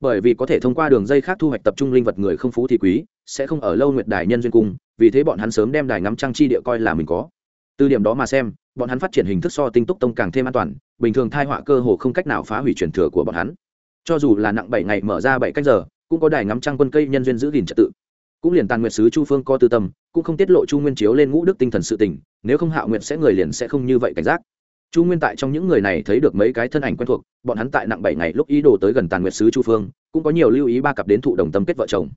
Bởi vì có thể thông qua đường dây khác thu hoạch tập trung linh vật người không phú thì quý, sẽ không ở lâu nguyệt đài nhân duyên cung, vì thế bọn hắn sớm đem đài ngắm trăng chi địa coi là mình có từ điểm đó mà xem, bọn hắn phát triển hình thức so tinh túc tông càng thêm an toàn, bình thường thai họa cơ hồ không cách nào phá hủy truyền thừa của bọn hắn. Cho dù là nặng bảy ngày mở ra bảy cách giờ, cũng có đài ngắm trăng quân cây nhân duyên giữ gìn trật tự. Cũng liền tàn nguyệt sứ chu phương có tư tâm, cũng không tiết lộ chu nguyên chiếu lên ngũ đức tinh thần sự tình, nếu không hạo nguyệt sẽ người liền sẽ không như vậy cảnh giác. Chu nguyên tại trong những người này thấy được mấy cái thân ảnh quen thuộc, bọn hắn tại nặng bảy ngày lúc ý đồ tới gần tàn nguyệt sứ chu phương, cũng có nhiều lưu ý ba cặp đến thụ đồng tâm kết vợ chồng.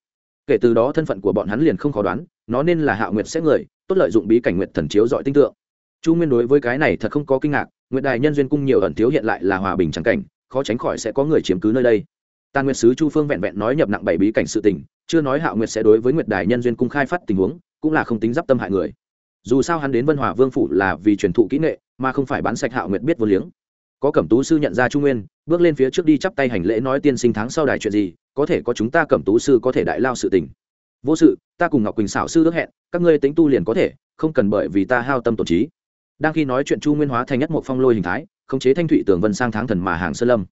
Kể từ đó thân phận của bọn hắn liền không khó đoán, nó nên là hạo nguyệt sẽ người tốt lợi dụng bí cảnh nguyệt thần chiếu dọi tinh tượng. Chu nguyên đối với cái này thật không có kinh ngạc, nguyệt đài nhân duyên cung nhiều ẩn thiếu hiện lại là hòa bình trắng cảnh, khó tránh khỏi sẽ có người chiếm cứ nơi đây. Tàn nguyệt sứ chu phương vẹn vẹn nói nhập nặng bảy bí cảnh sự tình, chưa nói hạo nguyệt sẽ đối với nguyệt đài nhân duyên cung khai phát tình huống, cũng là không tính d tâm hại người. Dù sao hắn đến vân hòa vương phủ là vì truyền thụ kỹ nghệ, mà không phải bán sạch hạo nguyệt biết vô liếng. Có cẩm tú sư nhận ra trung nguyên, bước lên phía trước đi chắp tay hành lễ nói tiên sinh tháng sau đài chuyện gì, có thể có chúng ta cẩm tú sư có thể đại lao sự tình vô sự, ta cùng ngọc quỳnh xảo sư ước hẹn, các ngươi tính tu liền có thể, không cần bởi vì ta hao tâm tổn trí. Đang khi nói chuyện chu nguyên hóa thành nhất một phong lôi hình thái, khống chế thanh thụy tường vân sang tháng thần mà hàng sơn lâm.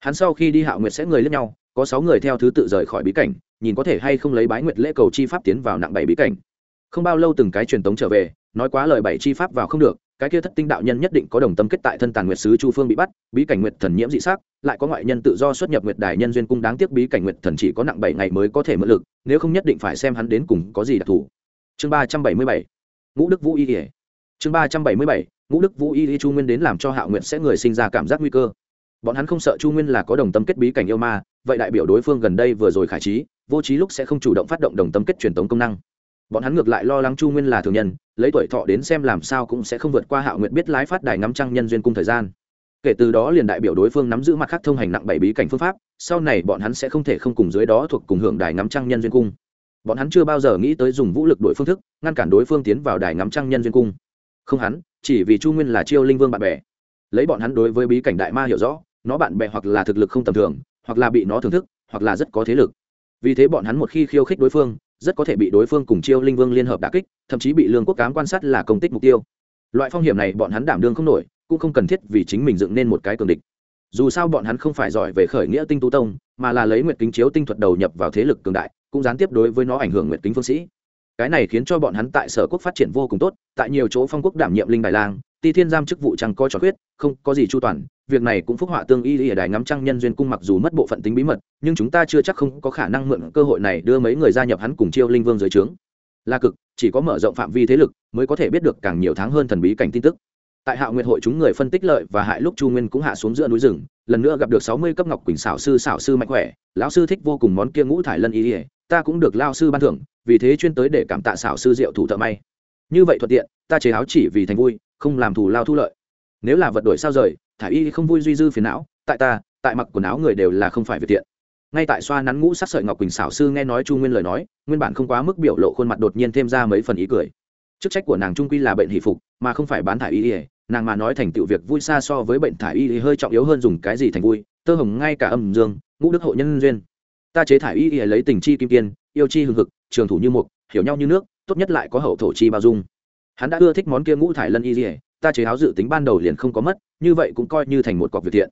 Hắn sau khi đi hạo nguyệt sẽ người lẫn nhau, có sáu người theo thứ tự rời khỏi bí cảnh, nhìn có thể hay không lấy bái nguyệt lễ cầu chi pháp tiến vào nặng bảy bí cảnh. Không bao lâu từng cái truyền tống trở về, nói quá lời bảy chi pháp vào không được cái kia thất tinh đạo nhân nhất định có đồng tâm kết tại thân tàn nguyệt sứ chu phương bị bắt, bí cảnh nguyệt thần nhiễm dị xác lại có ngoại nhân tự do xuất nhập nguyệt đài nhân duyên cung đáng tiếc bí cảnh nguyệt thần chỉ có nặng bảy ngày mới có thể mượn lực, nếu không nhất định phải xem hắn đến cùng có gì đặc thù. Chương ba trăm bảy mươi bảy, ngũ đức vũ y ỉa chương ba trăm bảy mươi bảy, ngũ đức vũ y y chu nguyên đến làm cho hạ nguyện sẽ người sinh ra cảm giác nguy cơ. Bọn hắn không sợ chu nguyên là có đồng tâm kết bí cảnh yêu ma, vậy đại biểu đối phương gần đây vừa rồi khải trí, vô trí lúc sẽ không chủ động phát động đồng tâm kết truyền tống công năng bọn hắn ngược lại lo lắng chu nguyên là thường nhân, lấy tuổi thọ đến xem làm sao cũng sẽ không vượt qua hạo nguyện biết lái phát đài ngắm trăng nhân duyên cung thời gian. Kể từ đó liền đại biểu đối phương nắm giữ mặt khác thông hành nặng bảy bí cảnh phương pháp, sau này bọn hắn sẽ không thể không cùng dưới đó thuộc cùng hưởng đài ngắm trăng nhân duyên cung. Bọn hắn chưa bao giờ nghĩ tới dùng vũ lực đổi phương thức, ngăn cản đối phương tiến vào đài ngắm trăng nhân duyên cung. Không hắn, chỉ vì chu nguyên là chiêu linh vương bạn bè. Lấy bọn hắn đối với bí cảnh đại ma hiểu rõ, nó bạn bè hoặc là thực lực không tầm thường, hoặc là bị nó thưởng thức, hoặc là rất có thế lực. Vì thế bọn hắn một khi khiêu khích đối phương rất có thể bị đối phương cùng chiêu linh vương liên hợp đả kích, thậm chí bị lương quốc cám quan sát là công tích mục tiêu. Loại phong hiểm này bọn hắn đảm đương không nổi, cũng không cần thiết vì chính mình dựng nên một cái cường địch. Dù sao bọn hắn không phải giỏi về khởi nghĩa tinh tú tông, mà là lấy nguyệt kính chiếu tinh thuật đầu nhập vào thế lực cường đại, cũng gián tiếp đối với nó ảnh hưởng nguyệt kính phương sĩ. Cái này khiến cho bọn hắn tại sở quốc phát triển vô cùng tốt, tại nhiều chỗ phong quốc đảm nhiệm linh đại lang ti thiên giam chức vụ chẳng có trò khuyết, không có gì chu toàn, việc này cũng phúc họa tương y ở đài ngắm trăng nhân duyên cung mặc dù mất bộ phận tính bí mật, nhưng chúng ta chưa chắc không có khả năng mượn cơ hội này đưa mấy người gia nhập hắn cùng chiêu linh vương dưới trướng. Là cực, chỉ có mở rộng phạm vi thế lực mới có thể biết được càng nhiều tháng hơn thần bí cảnh tin tức. Tại hạ nguyệt hội chúng người phân tích lợi và hại lúc chu nguyên cũng hạ xuống giữa núi rừng, lần nữa gặp được sáu mươi cấp ngọc quỳnh xảo sư xảo sư mạnh khỏe, lão sư thích vô cùng món kia ngũ thải lân y, ta cũng được lao sư ban thưởng, vì thế chuyên tới để cảm tạ xảo sư diệu thủ thợ may. Như vậy thuận tiện, ta chế áo chỉ vì thành vui không làm thù lao thu lợi. Nếu là vật đổi sao rời, thả y không vui duy dư phiền não, tại ta, tại mặc quần áo người đều là không phải việc tiện ngay tại xoa nắn ngũ sắc sợi ngọc quỳnh xảo sư nghe nói chu nguyên lời nói, nguyên bản không quá mức biểu lộ khuôn mặt đột nhiên thêm ra mấy phần ý cười. Chức trách của nàng trung quy là bệnh hỷ phục, mà không phải bán thả y ỉa nàng mà nói thành tựu việc vui xa so với bệnh thả y hơi trọng yếu hơn dùng cái gì thành vui, tơ hồng ngay cả âm dương, ngũ đức hộ nhân duyên. Ta chế thả y ỉa lấy tình chi kim kiên yêu chi hừng hực, trường thủ như mục, hiểu nhau như nước, tốt nhất lại có hậu thổ chi bao dung hắn đã ưa thích món kia ngũ thải lân y dỉa ta chế áo dự tính ban đầu liền không có mất, như vậy cũng coi như thành một cọc việc thiện.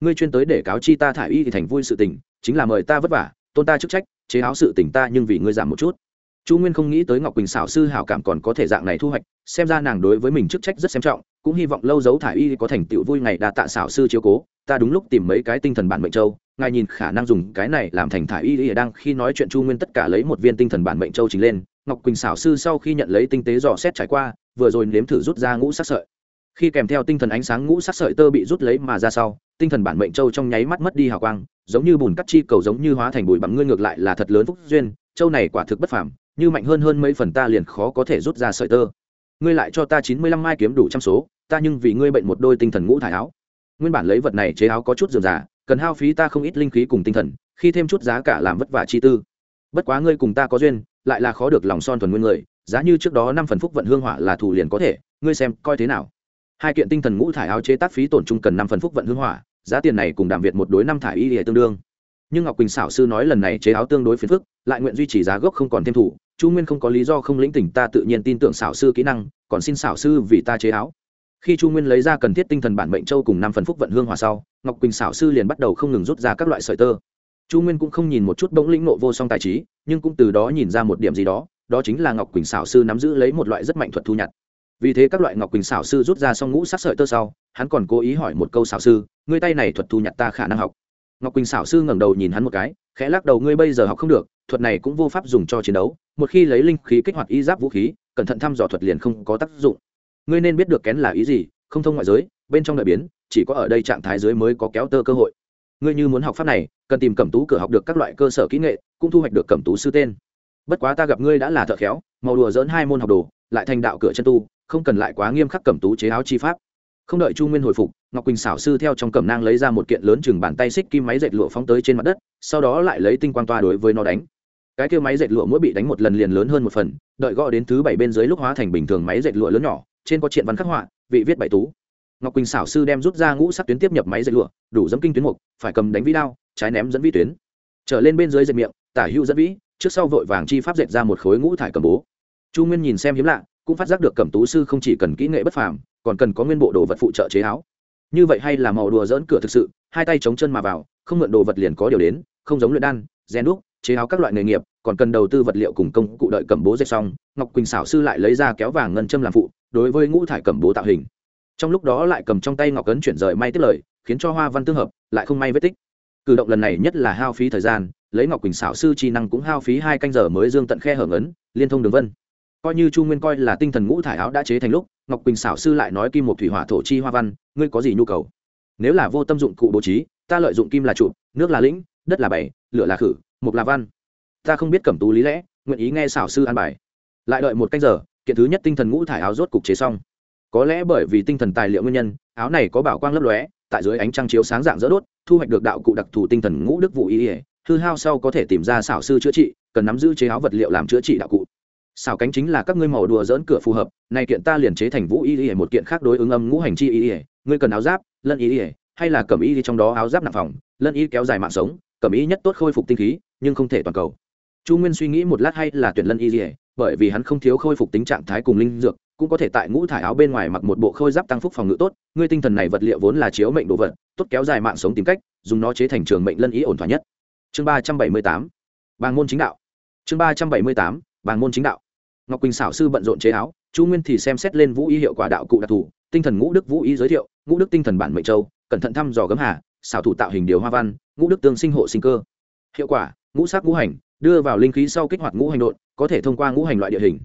Ngươi chuyên tới để cáo chi ta thả y thì thành vui sự tình, chính là mời ta vất vả, tôn ta chức trách, chế áo sự tình ta nhưng vì ngươi giảm một chút. Chu nguyên không nghĩ tới ngọc quỳnh xảo sư hảo cảm còn có thể dạng này thu hoạch, xem ra nàng đối với mình chức trách rất xem trọng, cũng hy vọng lâu dấu thả y có thành tựu vui ngày đa tạ xảo sư chiếu cố, ta đúng lúc tìm mấy cái tinh thần bản mệnh châu, ngài nhìn khả năng dùng cái này làm thành thải y y đang khi nói chuyện chu nguyên tất cả lấy một viên tinh thần bản mệnh châu chính lên ngọc quỳnh xảo sư sau khi nhận lấy tinh tế dò xét trải qua, vừa rồi nếm thử rút ra ngũ sắc sợi. Khi kèm theo tinh thần ánh sáng ngũ sắc sợi tơ bị rút lấy mà ra sau, tinh thần bản mệnh châu trong nháy mắt mất đi hào quang, giống như bùn cắt chi cầu giống như hóa thành bụi bằng ngươi ngược lại là thật lớn phúc duyên, châu này quả thực bất phàm, như mạnh hơn hơn mấy phần ta liền khó có thể rút ra sợi tơ. Ngươi lại cho ta chín mươi lăm mai kiếm đủ trăm số, ta nhưng vì ngươi bệnh một đôi tinh thần ngũ thải áo. Nguyên bản lấy vật này chế áo có chút dườm giả cần hao phí ta không ít linh khí cùng tinh thần, khi thêm chút giá cả làm vất vả chi tư. Bất quá ngươi cùng ta có duyên lại là khó được lòng son thuần nguyên người, giá như trước đó năm phần phúc vận hương hỏa là thủ liền có thể, ngươi xem, coi thế nào. Hai kiện tinh thần ngũ thải áo chế tác phí tổn trung cần năm phần phúc vận hương hỏa, giá tiền này cùng đảm việt một đối năm thải y hệ tương đương. Nhưng ngọc quỳnh xảo sư nói lần này chế áo tương đối phiền phức, lại nguyện duy trì giá gốc không còn thêm thủ, chu nguyên không có lý do không lĩnh tỉnh ta tự nhiên tin tưởng xảo sư kỹ năng, còn xin xảo sư vì ta chế áo. Khi chu nguyên lấy ra cần thiết tinh thần bản mệnh châu cùng năm phần phúc vận hương hòa sau, ngọc quỳnh xảo sư liền bắt đầu không ngừng rút ra các loại sợi tơ chu nguyên cũng không nhìn một chút bỗng lĩnh nộ vô song tài trí, nhưng cũng từ đó nhìn ra một điểm gì đó đó chính là ngọc quỳnh xảo sư nắm giữ lấy một loại rất mạnh thuật thu nhặt. Vì thế các loại ngọc quỳnh xảo sư rút ra xong ngũ sắc sợi tơ sau, hắn còn cố ý hỏi một câu xảo sư, ngươi tay này thuật thu nhặt ta khả năng học? Ngọc quỳnh xảo sư ngẩng đầu nhìn hắn một cái, khẽ lắc đầu, ngươi bây giờ học không được, thuật này cũng vô pháp dùng cho chiến đấu, một khi lấy linh khí kích hoạt y giáp vũ khí, cẩn thận thăm dò thuật liền không có tác dụng. Ngươi nên biết được kén là ý gì, không thông ngoại giới, bên trong đại biến, chỉ có ở đây trạng thái dưới mới có kéo tơ cơ hội. Ngươi như muốn học pháp này cần tìm cẩm tú cửa học được các loại cơ sở kỹ nghệ, cũng thu hoạch được cẩm tú sư tên. Bất quá ta gặp ngươi đã là thợ khéo, màu đùa dỡn hai môn học đồ, lại thành đạo cửa chân tu, không cần lại quá nghiêm khắc cẩm tú chế áo chi pháp. Không đợi chu nguyên hồi phục, ngọc quỳnh xảo sư theo trong cẩm nang lấy ra một kiện lớn chừng bàn tay xích kim máy dệt lụa phóng tới trên mặt đất, sau đó lại lấy tinh quang toa đối với nó đánh. Cái kia máy dệt lụa mỗi bị đánh một lần liền lớn hơn một phần, đợi gõ đến thứ bảy bên dưới lúc hóa thành bình thường máy dệt lụa lớn nhỏ, trên có triện văn khắc họa, vị viết bảy tú. Ngọc quỳnh xảo sư đem rút ra ngũ sắc tuyến tiếp nhập máy dệt lụa, đủ dẫm kinh tuyến mục, phải cầm đánh vĩ đao trái ném dẫn vĩ tuyến. Trở lên bên dưới dệt miệng, tả hữu dẫn vĩ, trước sau vội vàng chi pháp dệt ra một khối ngũ thải cầm bố. Chu nguyên nhìn xem hiếm lạ, cũng phát giác được cẩm tú sư không chỉ cần kỹ nghệ bất phàm, còn cần có nguyên bộ đồ vật phụ trợ chế áo. Như vậy hay là màu đùa dỡn cửa thực sự, hai tay chống chân mà vào, không mượn đồ vật liền có điều đến, không giống luyện đan, rèn đúc, chế áo các loại nghề nghiệp, còn cần đầu tư vật liệu cùng công cụ đợi cầm bố dệt xong, ngọc quỳnh xảo sư lại lấy ra kéo vàng ngân châm làm phụ, đối với ngũ thải cầm bố tạo hình. Trong lúc đó lại cầm trong tay ngọc cấn chuyển rời may tiết lời, khiến cho hoa văn tương hợp, lại không may vết tích cử động lần này nhất là hao phí thời gian, lấy ngọc quỳnh xảo sư chi năng cũng hao phí hai canh giờ mới dương tận khe hở ấn, liên thông đường vân. Coi như chu nguyên coi là tinh thần ngũ thải áo đã chế thành lúc, ngọc quỳnh xảo sư lại nói kim một thủy hỏa thổ chi hoa văn, ngươi có gì nhu cầu? Nếu là vô tâm dụng cụ bố trí, ta lợi dụng kim là trụ, nước là lĩnh, đất là bảy lửa là khử mục là văn. Ta không biết cẩm tú lý lẽ, nguyện ý nghe xảo sư an bài. Lại đợi một canh giờ, kiện thứ nhất tinh thần ngũ thải áo rốt cục chế xong. Có lẽ bởi vì tinh thần tài liệu nguyên nhân, áo này có bảo quang lấp lóe tại dưới ánh trăng chiếu sáng dạng dỡ đốt, thu hoạch được đạo cụ đặc thù tinh thần ngũ đức vụ y ỉa hư hao sau có thể tìm ra xảo sư chữa trị, cần nắm giữ chế áo vật liệu làm chữa trị đạo cụ. Xảo cánh chính là các ngươi màu đùa dỡn cửa phù hợp, này kiện ta liền chế thành vũ y ỉa một kiện khác đối ứng âm ngũ hành chi y ỉa ngươi cần áo giáp, lân y ỉa hay là cẩm y trong đó áo giáp nặng phòng, lân y kéo dài mạng sống cẩm y nhất tốt khôi phục tinh khí, nhưng không thể toàn cầu. Chu nguyên suy nghĩ một lát hay là tuyển lân y ỉa bởi vì hắn không thiếu khôi phục tính trạng thái cùng linh dược cũng có thể tại ngũ thải áo bên ngoài mặc một bộ khôi giáp tăng phúc phòng ngự tốt, ngươi tinh thần này vật liệu vốn là chiếu mệnh đồ vật, tốt kéo dài mạng sống tìm cách, dùng nó chế thành trường mệnh lân ý ổn thỏa nhất. Chương ba trăm bảy mươi tám, bàng môn chính đạo. Chương ba trăm bảy mươi tám, bàng môn chính đạo. Ngọc quỳnh xảo sư bận rộn chế áo, chu nguyên thì xem xét lên vũ y hiệu quả đạo cụ đặc thù, tinh thần ngũ đức vũ y giới thiệu, ngũ đức tinh thần bản mệnh châu, cẩn thận thăm dò gấm hà, xảo thủ tạo hình điều hoa văn, ngũ đức tương sinh hộ sinh cơ. Hiệu quả, ngũ sắc ngũ hành, đưa vào linh khí sau kích hoạt ngũ hành độn, có thể thông qua ngũ hành loại địa hình.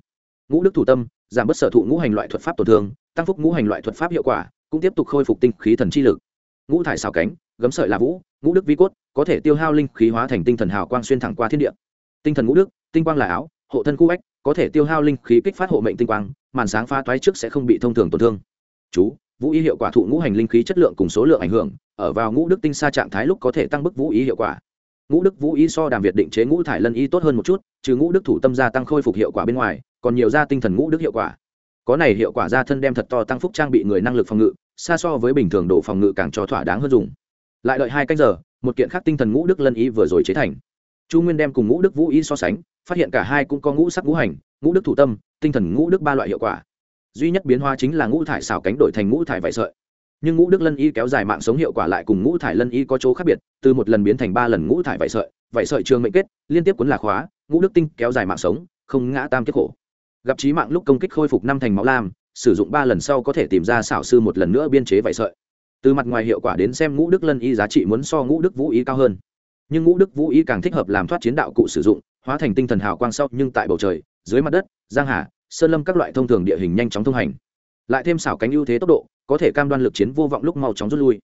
Ngũ đức thủ tâm giảm bớt sở thụ ngũ hành loại thuật pháp tổn thương, tăng phúc ngũ hành loại thuật pháp hiệu quả, cũng tiếp tục khôi phục tinh khí thần chi lực. Ngũ thải xào cánh, gấm sợi là vũ, ngũ đức vi cốt, có thể tiêu hao linh khí hóa thành tinh thần hào quang xuyên thẳng qua thiên địa. Tinh thần ngũ đức, tinh quang là áo, hộ thân khu ách có thể tiêu hao linh khí kích phát hộ mệnh tinh quang, màn sáng pha toái trước sẽ không bị thông thường tổn thương. Chú, vũ ý hiệu quả thụ ngũ hành linh khí chất lượng cùng số lượng ảnh hưởng, ở vào ngũ đức tinh xa trạng thái lúc có thể tăng bức vũ ý hiệu quả ngũ đức vũ Y so đàm việt định chế ngũ thải lân y tốt hơn một chút, trừ ngũ đức thủ tâm gia tăng khôi phục hiệu quả bên ngoài, còn nhiều ra tinh thần ngũ đức hiệu quả. Có này hiệu quả ra thân đem thật to tăng phúc trang bị người năng lực phòng ngự, xa so với bình thường độ phòng ngự càng cho thỏa đáng hơn dùng. Lại đợi hai canh giờ, một kiện khác tinh thần ngũ đức lân y vừa rồi chế thành. Chu nguyên đem cùng ngũ đức vũ y so sánh, phát hiện cả hai cũng có ngũ sắc ngũ hành, ngũ đức thủ tâm, tinh thần ngũ đức ba loại hiệu quả. Duy nhất biến hóa chính là ngũ thải xào cánh đổi thành ngũ thải vải sợi nhưng ngũ đức lân y kéo dài mạng sống hiệu quả lại cùng ngũ thải lân y có chỗ khác biệt, từ một lần biến thành ba lần ngũ thải vải sợi vải sợi trường mệnh kết, liên tiếp cuốn lạc hóa ngũ đức tinh kéo dài mạng sống, không ngã tam kiếp khổ. Gặp trí mạng lúc công kích khôi phục năm thành máu lam, sử dụng ba lần sau có thể tìm ra xảo sư một lần nữa biên chế vải sợi. Từ mặt ngoài hiệu quả đến xem ngũ đức lân y giá trị muốn so ngũ đức vũ y cao hơn. Nhưng ngũ đức vũ y càng thích hợp làm thoát chiến đạo cụ sử dụng, hóa thành tinh thần hào quang sau, nhưng tại bầu trời, dưới mặt đất, giang hà, sơn lâm các loại thông thường địa hình nhanh chóng thông hành lại thêm xảo cánh ưu thế tốc độ, có thể cam đoan lực chiến vô vọng lúc mau chóng rút lui.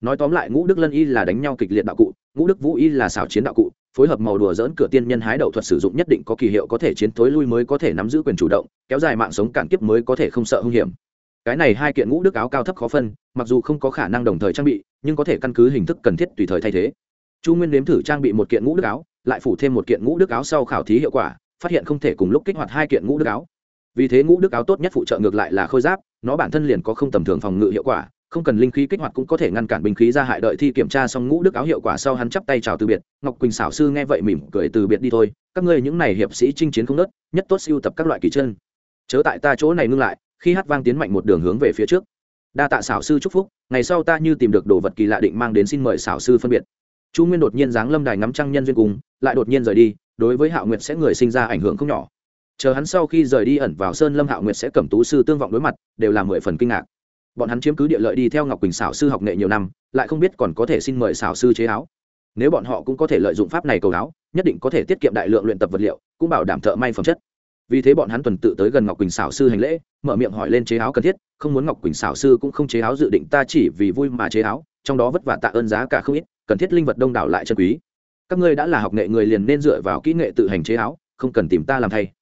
Nói tóm lại, ngũ đức lân y là đánh nhau kịch liệt đạo cụ, ngũ đức vũ y là xảo chiến đạo cụ, phối hợp màu đùa dỡn cửa tiên nhân hái đậu thuật sử dụng nhất định có kỳ hiệu có thể chiến thối lui mới có thể nắm giữ quyền chủ động, kéo dài mạng sống cạn kiếp mới có thể không sợ hung hiểm. Cái này hai kiện ngũ đức áo cao thấp khó phân, mặc dù không có khả năng đồng thời trang bị, nhưng có thể căn cứ hình thức cần thiết tùy thời thay thế. Chu nguyên nếm thử trang bị một kiện ngũ đức áo, lại phủ thêm một kiện ngũ đức áo sau khảo thí hiệu quả, phát hiện không thể cùng lúc kích hoạt hai kiện ngũ đức áo. Vì thế ngũ đức áo tốt nhất phụ trợ ngược lại là khôi giáp nó bản thân liền có không tầm thường phòng ngự hiệu quả, không cần linh khí kích hoạt cũng có thể ngăn cản binh khí ra hại đợi thi kiểm tra xong ngũ đức áo hiệu quả sau hắn chắp tay chào từ biệt. Ngọc quỳnh xảo sư nghe vậy mỉm cười từ biệt đi thôi. Các ngươi những này hiệp sĩ chinh chiến không nớt, nhất tốt siêu tập các loại kỳ chân. Chớ tại ta chỗ này ngưng lại, khi hát vang tiến mạnh một đường hướng về phía trước. Đa tạ xảo sư chúc phúc, ngày sau ta như tìm được đồ vật kỳ lạ định mang đến xin mời xảo sư phân biệt. Chu nguyên đột nhiên giáng lâm đài ngắm trăng nhân duyên cùng, lại đột nhiên rời đi, đối với hạo nguyệt sẽ người sinh ra ảnh hưởng không nhỏ chờ hắn sau khi rời đi ẩn vào sơn lâm hạo nguyệt sẽ cầm tú sư tương vọng đối mặt, đều là mười phần kinh ngạc. Bọn hắn chiếm cứ địa lợi đi theo ngọc quỳnh xảo sư học nghệ nhiều năm, lại không biết còn có thể xin mời xảo sư chế áo. Nếu bọn họ cũng có thể lợi dụng pháp này cầu áo, nhất định có thể tiết kiệm đại lượng luyện tập vật liệu, cũng bảo đảm thợ may phẩm chất. Vì thế bọn hắn tuần tự tới gần ngọc quỳnh xảo sư hành lễ, mở miệng hỏi lên chế áo cần thiết, không muốn ngọc quỳnh xảo sư cũng không chế áo dự định ta chỉ vì vui mà chế áo, trong đó vất vả tạ ơn giá cả không ít, cần thiết linh vật đông đảo lại chân quý. Các ngươi đã là học nghệ người liền nên dựa vào kỹ nghệ tự hành chế áo, không cần tìm ta làm thay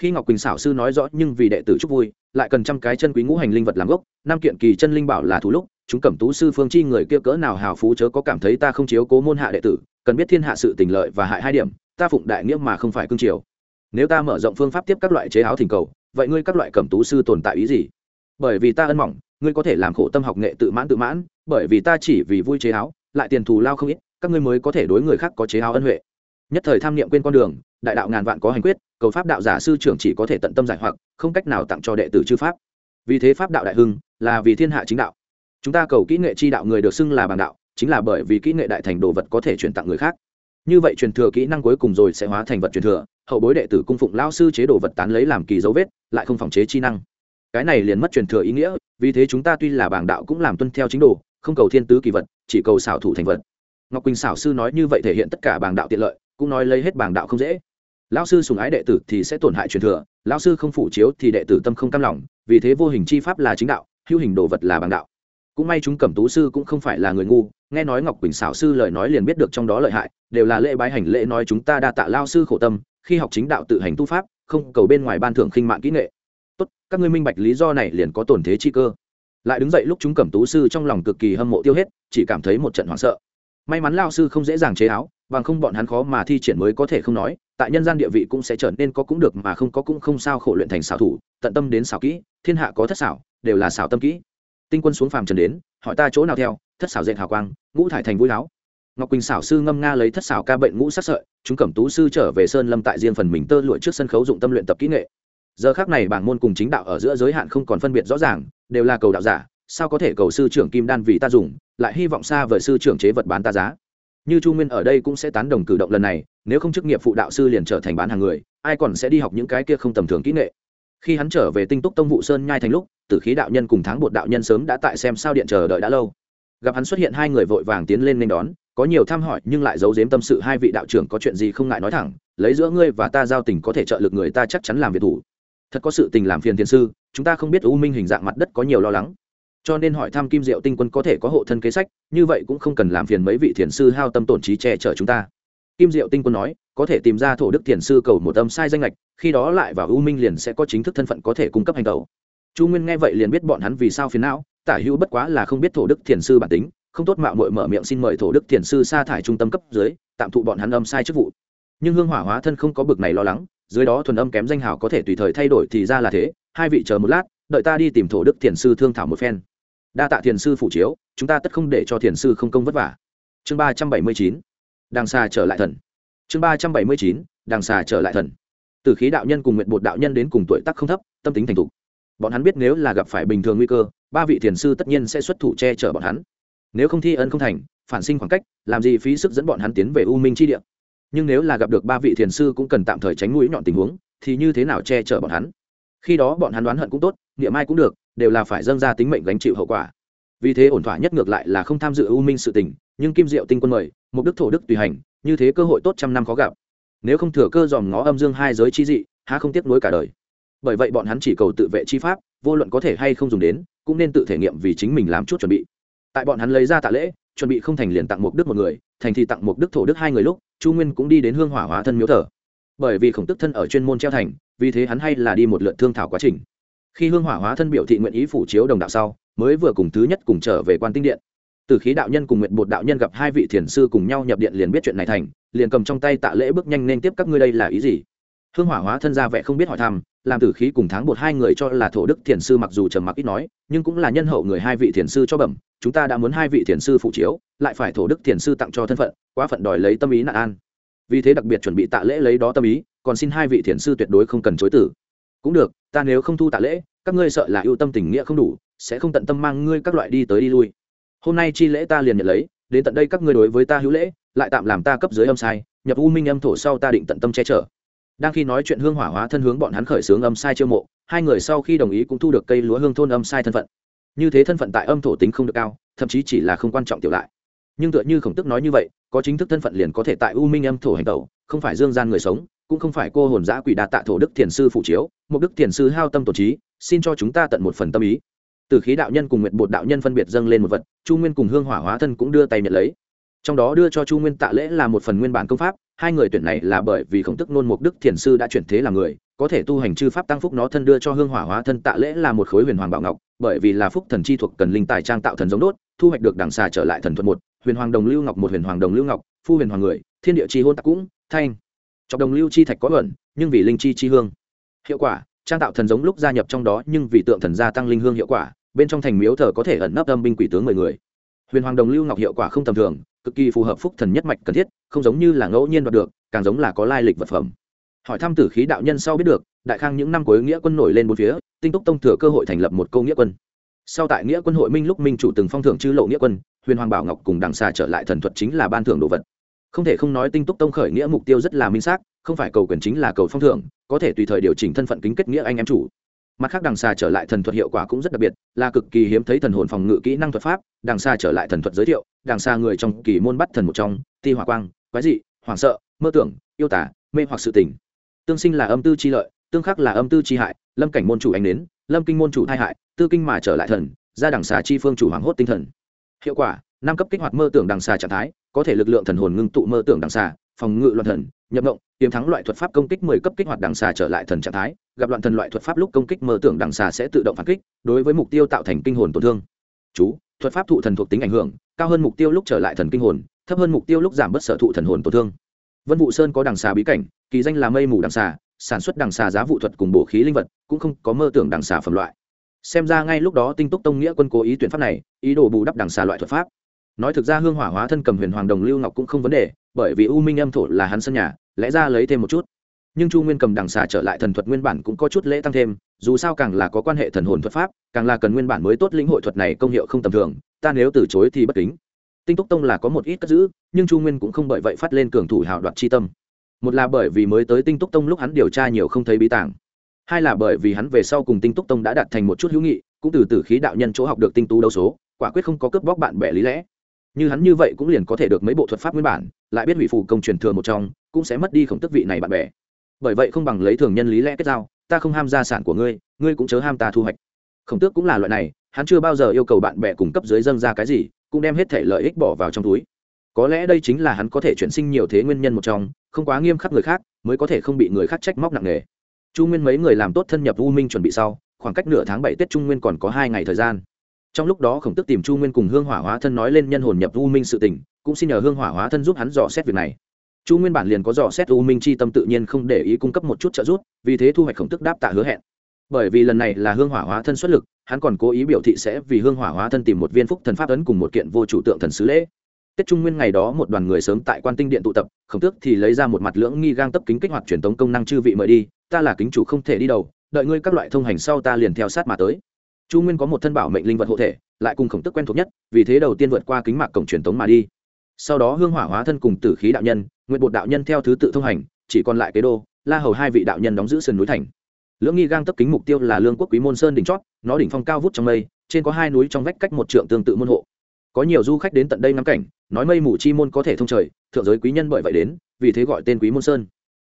khi ngọc quỳnh xảo sư nói rõ nhưng vì đệ tử chúc vui, lại cần trăm cái chân quý ngũ hành linh vật làm gốc, năm kiện kỳ chân linh bảo là thủ lúc, chúng cẩm tú sư phương chi người kia cỡ nào hào phú chớ có cảm thấy ta không chiếu cố môn hạ đệ tử, cần biết thiên hạ sự tình lợi và hại hai điểm, ta phụng đại nghĩa mà không phải cương triều. Nếu ta mở rộng phương pháp tiếp các loại chế áo thỉnh cầu, vậy ngươi các loại cẩm tú sư tồn tại ý gì? Bởi vì ta ân mỏng, ngươi có thể làm khổ tâm học nghệ tự mãn tự mãn, bởi vì ta chỉ vì vui chế áo, lại tiền thù lao không ít, các ngươi mới có thể đối người khác có chế áo ân huệ nhất thời tham niệm quên con đường, đại đạo ngàn vạn có hành quyết, cầu pháp đạo giả sư trưởng chỉ có thể tận tâm giải hoặc, không cách nào tặng cho đệ tử chư pháp. Vì thế pháp đạo đại hưng, là vì thiên hạ chính đạo. Chúng ta cầu kỹ nghệ chi đạo người được xưng là bằng đạo, chính là bởi vì kỹ nghệ đại thành đồ vật có thể truyền tặng người khác. Như vậy truyền thừa kỹ năng cuối cùng rồi sẽ hóa thành vật truyền thừa, hậu bối đệ tử cung phụng lao sư chế đồ vật tán lấy làm kỳ dấu vết, lại không phòng chế chi năng. Cái này liền mất truyền thừa ý nghĩa, vì thế chúng ta tuy là bảng đạo cũng làm tuân theo chính đồ, không cầu thiên tứ kỳ vật, chỉ cầu xảo thủ thành vật. Ngọc quỳnh xảo sư nói như vậy thể hiện tất cả bảng đạo tiện lợi cũng nói lấy hết bảng đạo không dễ. Lão sư sùng ái đệ tử thì sẽ tổn hại truyền thừa, lão sư không phủ chiếu thì đệ tử tâm không cam lòng, vì thế vô hình chi pháp là chính đạo, hữu hình đồ vật là bảng đạo. Cũng may chúng cẩm tú sư cũng không phải là người ngu, nghe nói ngọc quỳnh xảo sư lời nói liền biết được trong đó lợi hại, đều là lễ bái hành lễ nói chúng ta đa tạ lao sư khổ tâm, khi học chính đạo tự hành tu pháp, không cầu bên ngoài ban thưởng khinh mạng kỹ nghệ. Tốt, các ngươi minh bạch lý do này liền có tổn thế chi cơ. Lại đứng dậy lúc chúng cẩm tú sư trong lòng cực kỳ hâm mộ tiêu hết, chỉ cảm thấy một trận hoảng sợ may mắn lao sư không dễ dàng chế áo, bằng không bọn hắn khó mà thi triển mới có thể không nói, tại nhân gian địa vị cũng sẽ trở nên có cũng được mà không có cũng không sao khổ luyện thành xảo thủ, tận tâm đến xảo kỹ, thiên hạ có thất xảo, đều là xảo tâm kỹ. Tinh quân xuống phàm trần đến, hỏi ta chỗ nào theo, thất xảo dệt hào quang, ngũ thải thành vui láo ngọc quỳnh xảo sư ngâm nga lấy thất xảo ca bệnh ngũ sắc sợi, chúng cẩm tú sư trở về sơn lâm tại riêng phần mình tơ lụa trước sân khấu dụng tâm luyện tập kỹ nghệ. Giờ khác này bảng môn cùng chính đạo ở giữa giới hạn không còn phân biệt rõ ràng, đều là cầu đạo giả sao có thể cầu sư trưởng kim đan vì ta dùng, lại hy vọng xa vời sư trưởng chế vật bán ta giá? Như chu nguyên ở đây cũng sẽ tán đồng cử động lần này, nếu không chức nghiệp phụ đạo sư liền trở thành bán hàng người, ai còn sẽ đi học những cái kia không tầm thường kỹ nghệ? Khi hắn trở về tinh túc tông vụ sơn nhai thành lúc, tử khí đạo nhân cùng tháng bột đạo nhân sớm đã tại xem sao điện chờ đợi đã lâu. Gặp hắn xuất hiện hai người vội vàng tiến lên nên đón, có nhiều thăm hỏi nhưng lại giấu giếm tâm sự hai vị đạo trưởng có chuyện gì không ngại nói thẳng, lấy giữa ngươi và ta giao tình có thể trợ lực người ta chắc chắn làm việc thủ. Thật có sự tình làm phiền thiên sư, chúng ta không biết u minh hình dạng mặt đất có nhiều lo lắng cho nên hỏi thăm kim diệu tinh quân có thể có hộ thân kế sách, như vậy cũng không cần làm phiền mấy vị thiền sư hao tâm tổn trí che chở chúng ta. Kim diệu tinh quân nói, có thể tìm ra thổ đức thiền sư cầu một âm sai danh lệch khi đó lại vào u minh liền sẽ có chính thức thân phận có thể cung cấp hành tẩu. Chu nguyên nghe vậy liền biết bọn hắn vì sao phiền não, tả hữu bất quá là không biết thổ đức thiền sư bản tính, không tốt mạo mội mở miệng xin mời thổ đức thiền sư sa thải trung tâm cấp dưới, tạm thụ bọn hắn âm sai chức vụ. Nhưng hương hỏa hóa thân không có bực này lo lắng, dưới đó thuần âm kém danh hào có thể tùy thời thay đổi thì ra là thế, hai vị chờ một lát, đợi ta đi tìm thổ đức thiền sư thương thảo một phen đa tạ thiền sư phủ chiếu, chúng ta tất không để cho thiền sư không công vất vả. Chương ba trăm bảy mươi chín đàng xa trở lại thần. Chương ba trăm bảy mươi chín đàng xà trở lại thần. Từ khí đạo nhân cùng nguyện bột đạo nhân đến cùng tuổi tác không thấp, tâm tính thành thục. Bọn hắn biết nếu là gặp phải bình thường nguy cơ, ba vị thiền sư tất nhiên sẽ xuất thủ che chở bọn hắn. Nếu không thi ân không thành, phản sinh khoảng cách, làm gì phí sức dẫn bọn hắn tiến về u minh chi địa? Nhưng nếu là gặp được ba vị thiền sư cũng cần tạm thời tránh mũi nhọn tình huống, thì như thế nào che chở bọn hắn? Khi đó bọn hắn đoán hận cũng tốt niệm ai cũng được, đều là phải dâng ra tính mệnh gánh chịu hậu quả. Vì thế ổn thỏa nhất ngược lại là không tham dự u minh sự tình, nhưng kim diệu tinh quân mời mục đức thổ đức tùy hành, như thế cơ hội tốt trăm năm khó gặp. Nếu không thừa cơ dòm ngó âm dương hai giới chi dị, há không tiếc nuối cả đời. Bởi vậy bọn hắn chỉ cầu tự vệ chi pháp, vô luận có thể hay không dùng đến, cũng nên tự thể nghiệm vì chính mình làm chút chuẩn bị. Tại bọn hắn lấy ra tạ lễ, chuẩn bị không thành liền tặng mục đức một người, thành thì tặng mục đức thổ đức hai người lúc, chu nguyên cũng đi đến hương hỏa hóa thân miếu thờ. Bởi vì khổng tức thân ở chuyên môn treo thành, vì thế hắn hay là đi một lượt thương thảo quá trình khi hương hỏa hóa thân biểu thị nguyện ý phủ chiếu đồng đạo sau, mới vừa cùng thứ nhất cùng trở về quan tinh điện. Từ khí đạo nhân cùng nguyện bột đạo nhân gặp hai vị thiền sư cùng nhau nhập điện liền biết chuyện này thành, liền cầm trong tay tạ lễ bước nhanh nên tiếp các ngươi đây là ý gì? Hương hỏa hóa thân ra vẻ không biết hỏi thăm, làm tử khí cùng tháng bột hai người cho là thổ đức thiền sư mặc dù trầm mặc ít nói, nhưng cũng là nhân hậu người hai vị thiền sư cho bẩm, chúng ta đã muốn hai vị thiền sư phụ chiếu, lại phải thổ đức thiền sư tặng cho thân phận, quá phận đòi lấy tâm ý nạn an. Vì thế đặc biệt chuẩn bị tạ lễ lấy đó tâm ý, còn xin hai vị thiền sư tuyệt đối không cần chối tử cũng được, ta nếu không thu tạ lễ, các ngươi sợ là ưu tâm tình nghĩa không đủ, sẽ không tận tâm mang ngươi các loại đi tới đi lui. Hôm nay chi lễ ta liền nhận lấy, đến tận đây các ngươi đối với ta hữu lễ, lại tạm làm ta cấp dưới âm sai, nhập u minh âm thổ sau ta định tận tâm che chở. Đang khi nói chuyện hương hỏa hóa thân hướng bọn hắn khởi xướng âm sai chiêu mộ, hai người sau khi đồng ý cũng thu được cây lúa hương thôn âm sai thân phận. Như thế thân phận tại âm thổ tính không được cao, thậm chí chỉ là không quan trọng tiểu lại. Nhưng tựa như khổng tức nói như vậy, có chính thức thân phận liền có thể tại u minh âm thổ hành tẩu, không phải dương gian người sống cũng không phải cô hồn giã quỷ đa tạ thổ đức thiền sư phụ chiếu, một đức thiền sư hao tâm tổ trí, xin cho chúng ta tận một phần tâm ý. Từ khí đạo nhân cùng nguyện bột đạo nhân phân biệt dâng lên một vật, chu nguyên cùng hương hỏa hóa thân cũng đưa tay nhận lấy. Trong đó đưa cho chu nguyên tạ lễ là một phần nguyên bản công pháp, hai người tuyển này là bởi vì khổng tức nôn mục đức thiền sư đã chuyển thế làm người, có thể tu hành chư pháp tăng phúc nó thân đưa cho hương hỏa hóa thân tạ lễ là một khối huyền hoàng bảo ngọc, bởi vì là phúc thần chi thuộc cần linh tài trang tạo thần giống đốt, thu hoạch được đằng xà trở lại thần thuật một, huyền hoàng đồng lưu ngọc một huyền hoàng đồng lưu ngọc, phu huyền hoàng người, thiên địa chi hôn tạc cũng, thanh chọc đồng lưu chi thạch có ẩn, nhưng vì linh chi chi hương. Hiệu quả, trang tạo thần giống lúc gia nhập trong đó, nhưng vì tượng thần gia tăng linh hương hiệu quả, bên trong thành miếu thờ có thể ẩn nấp âm binh quỷ tướng mười người. Huyền hoàng đồng lưu ngọc hiệu quả không tầm thường, cực kỳ phù hợp phúc thần nhất mạch cần thiết, không giống như là ngẫu nhiên đoạt được, càng giống là có lai lịch vật phẩm. Hỏi thăm tử khí đạo nhân sau biết được, đại khang những năm cuối nghĩa quân nổi lên bốn phía, tinh túc tông thừa cơ hội thành lập một câu nghĩa quân. Sau tại nghĩa quân hội minh lúc minh chủ từng phong thưởng chư lộ nghĩa quân, huyền hoàng bảo ngọc cùng đằng xà trở lại thần thuật chính là ban thưởng đồ vật không thể không nói tinh túc tông khởi nghĩa mục tiêu rất là minh xác, không phải cầu quyền chính là cầu phong thưởng, có thể tùy thời điều chỉnh thân phận kính kết nghĩa anh em chủ. Mặt khác đằng xà trở lại thần thuật hiệu quả cũng rất đặc biệt, là cực kỳ hiếm thấy thần hồn phòng ngự kỹ năng thuật pháp, đằng xà trở lại thần thuật giới thiệu, đằng xà người trong kỳ môn bắt thần một trong, ti hỏa quang, quái dị, hoảng sợ, mơ tưởng, yêu tả mê hoặc sự tình. Tương sinh là âm tư chi lợi, tương khắc là âm tư chi hại, lâm cảnh môn chủ ánh đến lâm kinh môn chủ thai hại, tư kinh mà trở lại thần, ra đằng xà chi phương chủ hoảng hốt tinh thần. Hiệu quả, năm cấp kích hoạt mơ tưởng đằng xà trạng thái có thể lực lượng thần hồn ngưng tụ mơ tưởng đằng xà, phòng ngự loạn thần, nhập động tiềm thắng loại thuật pháp công kích mười cấp kích hoạt đằng xà trở lại thần trạng thái, gặp loạn thần loại thuật pháp lúc công kích mơ tưởng đằng xà sẽ tự động phản kích, đối với mục tiêu tạo thành kinh hồn tổn thương. Chú, thuật pháp thụ thần thuộc tính ảnh hưởng, cao hơn mục tiêu lúc trở lại thần kinh hồn, thấp hơn mục tiêu lúc giảm bất sở thụ thần hồn tổn thương. Vân vụ sơn có đằng xà bí cảnh, kỳ danh là mây mù đằng xà, sản xuất đằng xà giá vụ thuật cùng bổ khí linh vật, cũng không có mơ tưởng đằng xà phẩm loại. Xem ra ngay lúc đó tinh túc tông nghĩa quân cố ý tuyển pháp này, ý đồ bù đắp đằng xà loại thuật pháp nói thực ra hương hỏa hóa thân cầm huyền hoàng đồng lưu ngọc cũng không vấn đề, bởi vì u minh âm thổ là hắn sân nhà, lẽ ra lấy thêm một chút. Nhưng chu nguyên cầm đằng xà trở lại thần thuật nguyên bản cũng có chút lễ tăng thêm, dù sao càng là có quan hệ thần hồn thuật pháp, càng là cần nguyên bản mới tốt lĩnh hội thuật này công hiệu không tầm thường, ta nếu từ chối thì bất kính. Tinh túc tông là có một ít cất giữ, nhưng chu nguyên cũng không bởi vậy phát lên cường thủ hào đoạt chi tâm. Một là bởi vì mới tới tinh túc tông lúc hắn điều tra nhiều không thấy bí tàng. Hai là bởi vì hắn về sau cùng tinh túc tông đã đạt thành một chút hữu nghị, cũng từ từ khí đạo nhân chỗ học được tinh tú đấu số, quả quyết không có cướp bóc bạn bè lý lẽ như hắn như vậy cũng liền có thể được mấy bộ thuật pháp nguyên bản, lại biết hủy phù công truyền thừa một trong, cũng sẽ mất đi khổng tức vị này bạn bè. Bởi vậy không bằng lấy thường nhân lý lẽ kết giao, ta không ham gia sản của ngươi ngươi cũng chớ ham ta thu hoạch. Khổng tước cũng là loại này, hắn chưa bao giờ yêu cầu bạn bè cung cấp dưới dâng ra cái gì, cũng đem hết thể lợi ích bỏ vào trong túi. Có lẽ đây chính là hắn có thể chuyển sinh nhiều thế nguyên nhân một trong, không quá nghiêm khắc người khác, mới có thể không bị người khác trách móc nặng nề. Chu nguyên mấy người làm tốt thân nhập u minh chuẩn bị sau, khoảng cách nửa tháng bảy tết trung nguyên còn có hai ngày thời gian trong lúc đó khổng tức tìm chu nguyên cùng hương hỏa hóa thân nói lên nhân hồn nhập u minh sự tình, cũng xin nhờ hương hỏa hóa thân giúp hắn dò xét việc này. Chu nguyên bản liền có dò xét u minh chi tâm tự nhiên không để ý cung cấp một chút trợ giúp, vì thế thu hoạch khổng tức đáp tạ hứa hẹn. Bởi vì lần này là hương hỏa hóa thân xuất lực, hắn còn cố ý biểu thị sẽ vì hương hỏa hóa thân tìm một viên phúc thần pháp ấn cùng một kiện vô chủ tượng thần sứ lễ. Tết trung nguyên ngày đó một đoàn người sớm tại quan tinh điện tụ tập, khổng tước thì lấy ra một mặt lưỡng nghi gang tấp kính kích hoạt truyền tống công năng chư vị mời đi, ta là kính chủ không thể đi đầu, đợi ngươi các loại thông hành sau ta liền theo sát mà tới chu nguyên có một thân bảo mệnh linh vật hộ thể, lại cùng khổng tức quen thuộc nhất, vì thế đầu tiên vượt qua kính mạc cổng truyền tống mà đi. Sau đó hương hỏa hóa thân cùng tử khí đạo nhân nguyện bột đạo nhân theo thứ tự thông hành, chỉ còn lại kế đô, la hầu hai vị đạo nhân đóng giữ sườn núi thành. Lưỡng nghi gang tấp kính mục tiêu là lương quốc quý môn sơn đỉnh chót, nó đỉnh phong cao vút trong mây, trên có hai núi trong vách cách một trượng tương tự môn hộ. Có nhiều du khách đến tận đây ngắm cảnh, nói mây mù chi môn có thể thông trời, thượng giới quý nhân bởi vậy đến, vì thế gọi tên quý môn sơn.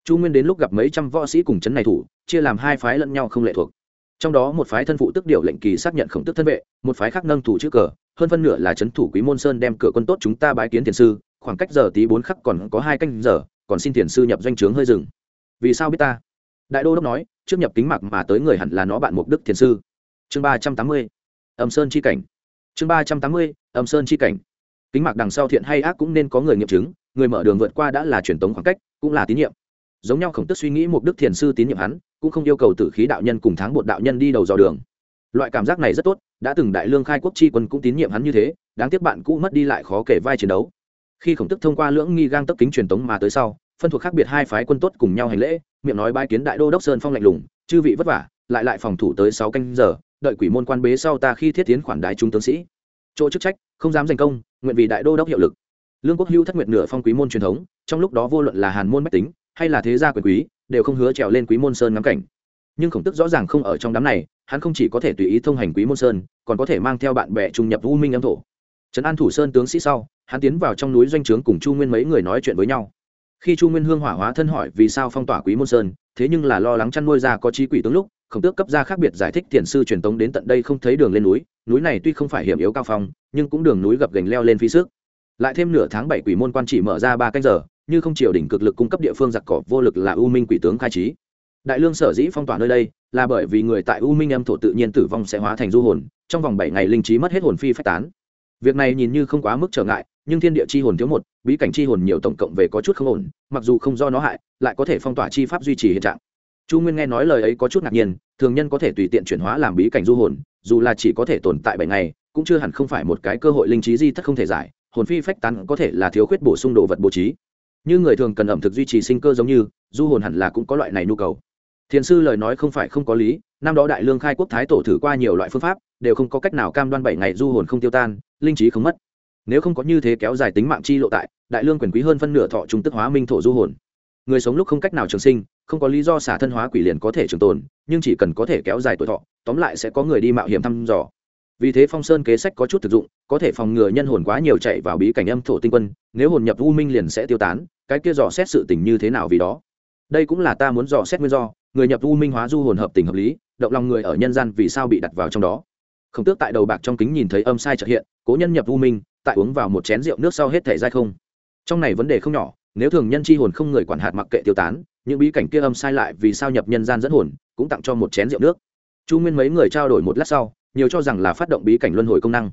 Chu nguyên đến lúc gặp mấy trăm võ sĩ cùng chấn này thủ, chia làm hai phái lẫn nhau không lệ thuộc trong đó một phái thân phụ tức điều lệnh kỳ xác nhận khổng tức thân vệ, một phái khác nâng thủ chữ cờ, hơn phân nửa là c thủ quý môn sơn đem cửa quân tốt chúng ta bái kiến thiền sư, khoảng cách giờ tí bốn khắc còn có hai canh giờ, còn xin thiền sư nhập doanh trướng hơi rừng vì sao biết ta? Đại đô đốc nói, trước nhập kính mặc mà tới người hẳn là nó bạn mục đức thiền sư. Chương ba trăm tám mươi, âm sơn chi cảnh. Chương ba trăm tám mươi, âm sơn chi cảnh. Kính mặc đằng sau thiện hay ác cũng nên có người nghiệm chứng, người mở đường vượt qua đã là truyền tống khoảng cách, cũng là tín nhiệm giống nhau khổng tức suy nghĩ một đức thiền sư tín nhiệm hắn, cũng không yêu cầu tử khí đạo nhân cùng tháng một đạo nhân đi đầu dò đường. Loại cảm giác này rất tốt, đã từng đại lương khai quốc chi quân cũng tín nhiệm hắn như thế, đáng tiếc bạn cũ mất đi lại khó kể vai chiến đấu. Khi khổng tức thông qua lưỡng nghi gang tấp kính truyền tống mà tới sau, phân thuộc khác biệt hai phái quân tốt cùng nhau hành lễ, miệng nói bái kiến đại đô đốc sơn phong lạnh lùng, chư vị vất vả, lại lại phòng thủ tới sáu canh giờ, đợi quỷ môn quan bế sau ta khi thiết tiến khoản đái trung tướng sĩ. Chỗ chức trách, không dám giành công, nguyện vì đại đô đốc hiệu lực. Lương quốc hưu thất nguyệt nửa phong quý môn truyền thống, trong lúc đó vô luận là hàn môn bách tính hay là thế gia quyền quý, đều không hứa trèo lên quý môn sơn ngắm cảnh. Nhưng khổng tức rõ ràng không ở trong đám này, hắn không chỉ có thể tùy ý thông hành quý môn sơn, còn có thể mang theo bạn bè trung nhập u minh âm thổ. Trấn an thủ sơn tướng sĩ sau, hắn tiến vào trong núi doanh trướng cùng chu nguyên mấy người nói chuyện với nhau. Khi chu nguyên hương hỏa hóa thân hỏi vì sao phong tỏa quý môn sơn, thế nhưng là lo lắng chăn nuôi ra có trí quỷ tướng lúc, khổng tước cấp ra khác biệt giải thích thiền sư truyền tống đến tận đây không thấy đường lên núi núi này tuy không phải hiểm yếu cao phong, nhưng cũng đường núi gập gành leo lên phí sức. Lại thêm nửa tháng bảy quỷ môn quan chỉ mở ra ba canh giờ như không triều đỉnh cực lực cung cấp địa phương giặc cỏ, vô lực là u minh quỷ tướng khai trí. Đại lương sở dĩ phong tỏa nơi đây là bởi vì người tại u minh âm thổ tự nhiên tử vong sẽ hóa thành du hồn, trong vòng bảy ngày linh trí mất hết hồn phi phách tán. Việc này nhìn như không quá mức trở ngại, nhưng thiên địa chi hồn thiếu một, bí cảnh chi hồn nhiều tổng cộng về có chút không ổn, mặc dù không do nó hại, lại có thể phong tỏa chi pháp duy trì hiện trạng. Chu nguyên nghe nói lời ấy có chút ngạc nhiên, thường nhân có thể tùy tiện chuyển hóa làm bí cảnh du hồn, dù là chỉ có thể tồn tại bảy ngày, cũng chưa hẳn không phải một cái cơ hội linh trí di thất không thể giải, hồn phi phách tán có thể là thiếu khuyết bổ sung đồ vật bố trí như người thường cần ẩm thực duy trì sinh cơ giống như, du hồn hẳn là cũng có loại này nhu cầu. Thiền sư lời nói không phải không có lý, năm đó đại lương khai quốc thái tổ thử qua nhiều loại phương pháp, đều không có cách nào cam đoan bảy ngày du hồn không tiêu tan, linh trí không mất. Nếu không có như thế kéo dài tính mạng chi lộ tại, đại lương quyền quý hơn phân nửa thọ trung tức hóa minh thổ du hồn. Người sống lúc không cách nào trường sinh, không có lý do xả thân hóa quỷ liền có thể trường tồn, nhưng chỉ cần có thể kéo dài tuổi thọ, tóm lại sẽ có người đi mạo hiểm thăm dò vì thế phong sơn kế sách có chút thực dụng, có thể phòng ngừa nhân hồn quá nhiều chạy vào bí cảnh âm thổ tinh quân, nếu hồn nhập u minh liền sẽ tiêu tán, cái kia dò xét sự tình như thế nào vì đó? Đây cũng là ta muốn dò xét nguyên do, người nhập u minh hóa du hồn hợp tình hợp lý, động lòng người ở nhân gian vì sao bị đặt vào trong đó. Không tước tại đầu bạc trong kính nhìn thấy âm sai trợ hiện, cố nhân nhập u minh, tại uống vào một chén rượu nước sau hết thể dai không. Trong này vấn đề không nhỏ, nếu thường nhân chi hồn không người quản hạt mặc kệ tiêu tán, những bí cảnh kia âm sai lại vì sao nhập nhân gian dẫn hồn, cũng tặng cho một chén rượu nước. Chu nguyên mấy người trao đổi một lát sau nhiều cho rằng là phát động bí cảnh luân hồi công năng.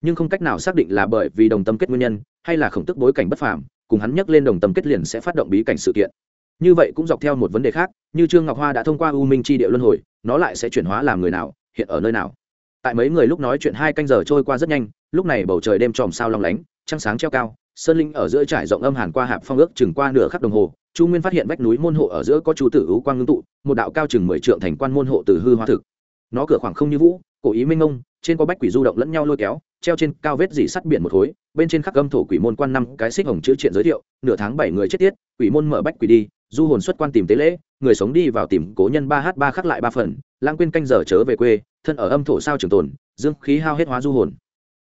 Nhưng không cách nào xác định là bởi vì đồng tâm kết nguyên nhân, hay là khổng tức bối cảnh bất phàm, cùng hắn nhắc lên đồng tâm kết liền sẽ phát động bí cảnh sự kiện. Như vậy cũng dọc theo một vấn đề khác, như trương ngọc hoa đã thông qua u minh chi địa luân hồi, nó lại sẽ chuyển hóa làm người nào, hiện ở nơi nào. Tại mấy người lúc nói chuyện hai canh giờ trôi qua rất nhanh, lúc này bầu trời đêm tròm sao long lánh, trăng sáng treo cao, sơn linh ở giữa trải rộng âm hàn qua hạp phong ước chừng qua nửa khắc đồng hồ, chu nguyên phát hiện vách núi môn hộ ở giữa có chú tử ưu quang ngưng tụ, một đạo cao chừng mười trượng thành quan môn hộ từ hư hoa thực. Nó cửa khoảng không như vũ cổ ý minh ông trên có bách quỷ du động lẫn nhau lôi kéo, treo trên cao vết dỉ sắt biển một khối, bên trên khắc âm thổ quỷ môn quan năm cái xích hồng chữ triện giới thiệu, nửa tháng bảy người chết tiết, quỷ môn mở bách quỷ đi, du hồn xuất quan tìm tế lễ, người sống đi vào tìm cố nhân ba h ba khắc lại ba phần, lãng quên canh giờ chớ về quê, thân ở âm thổ sao trường tồn, dương khí hao hết hóa du hồn.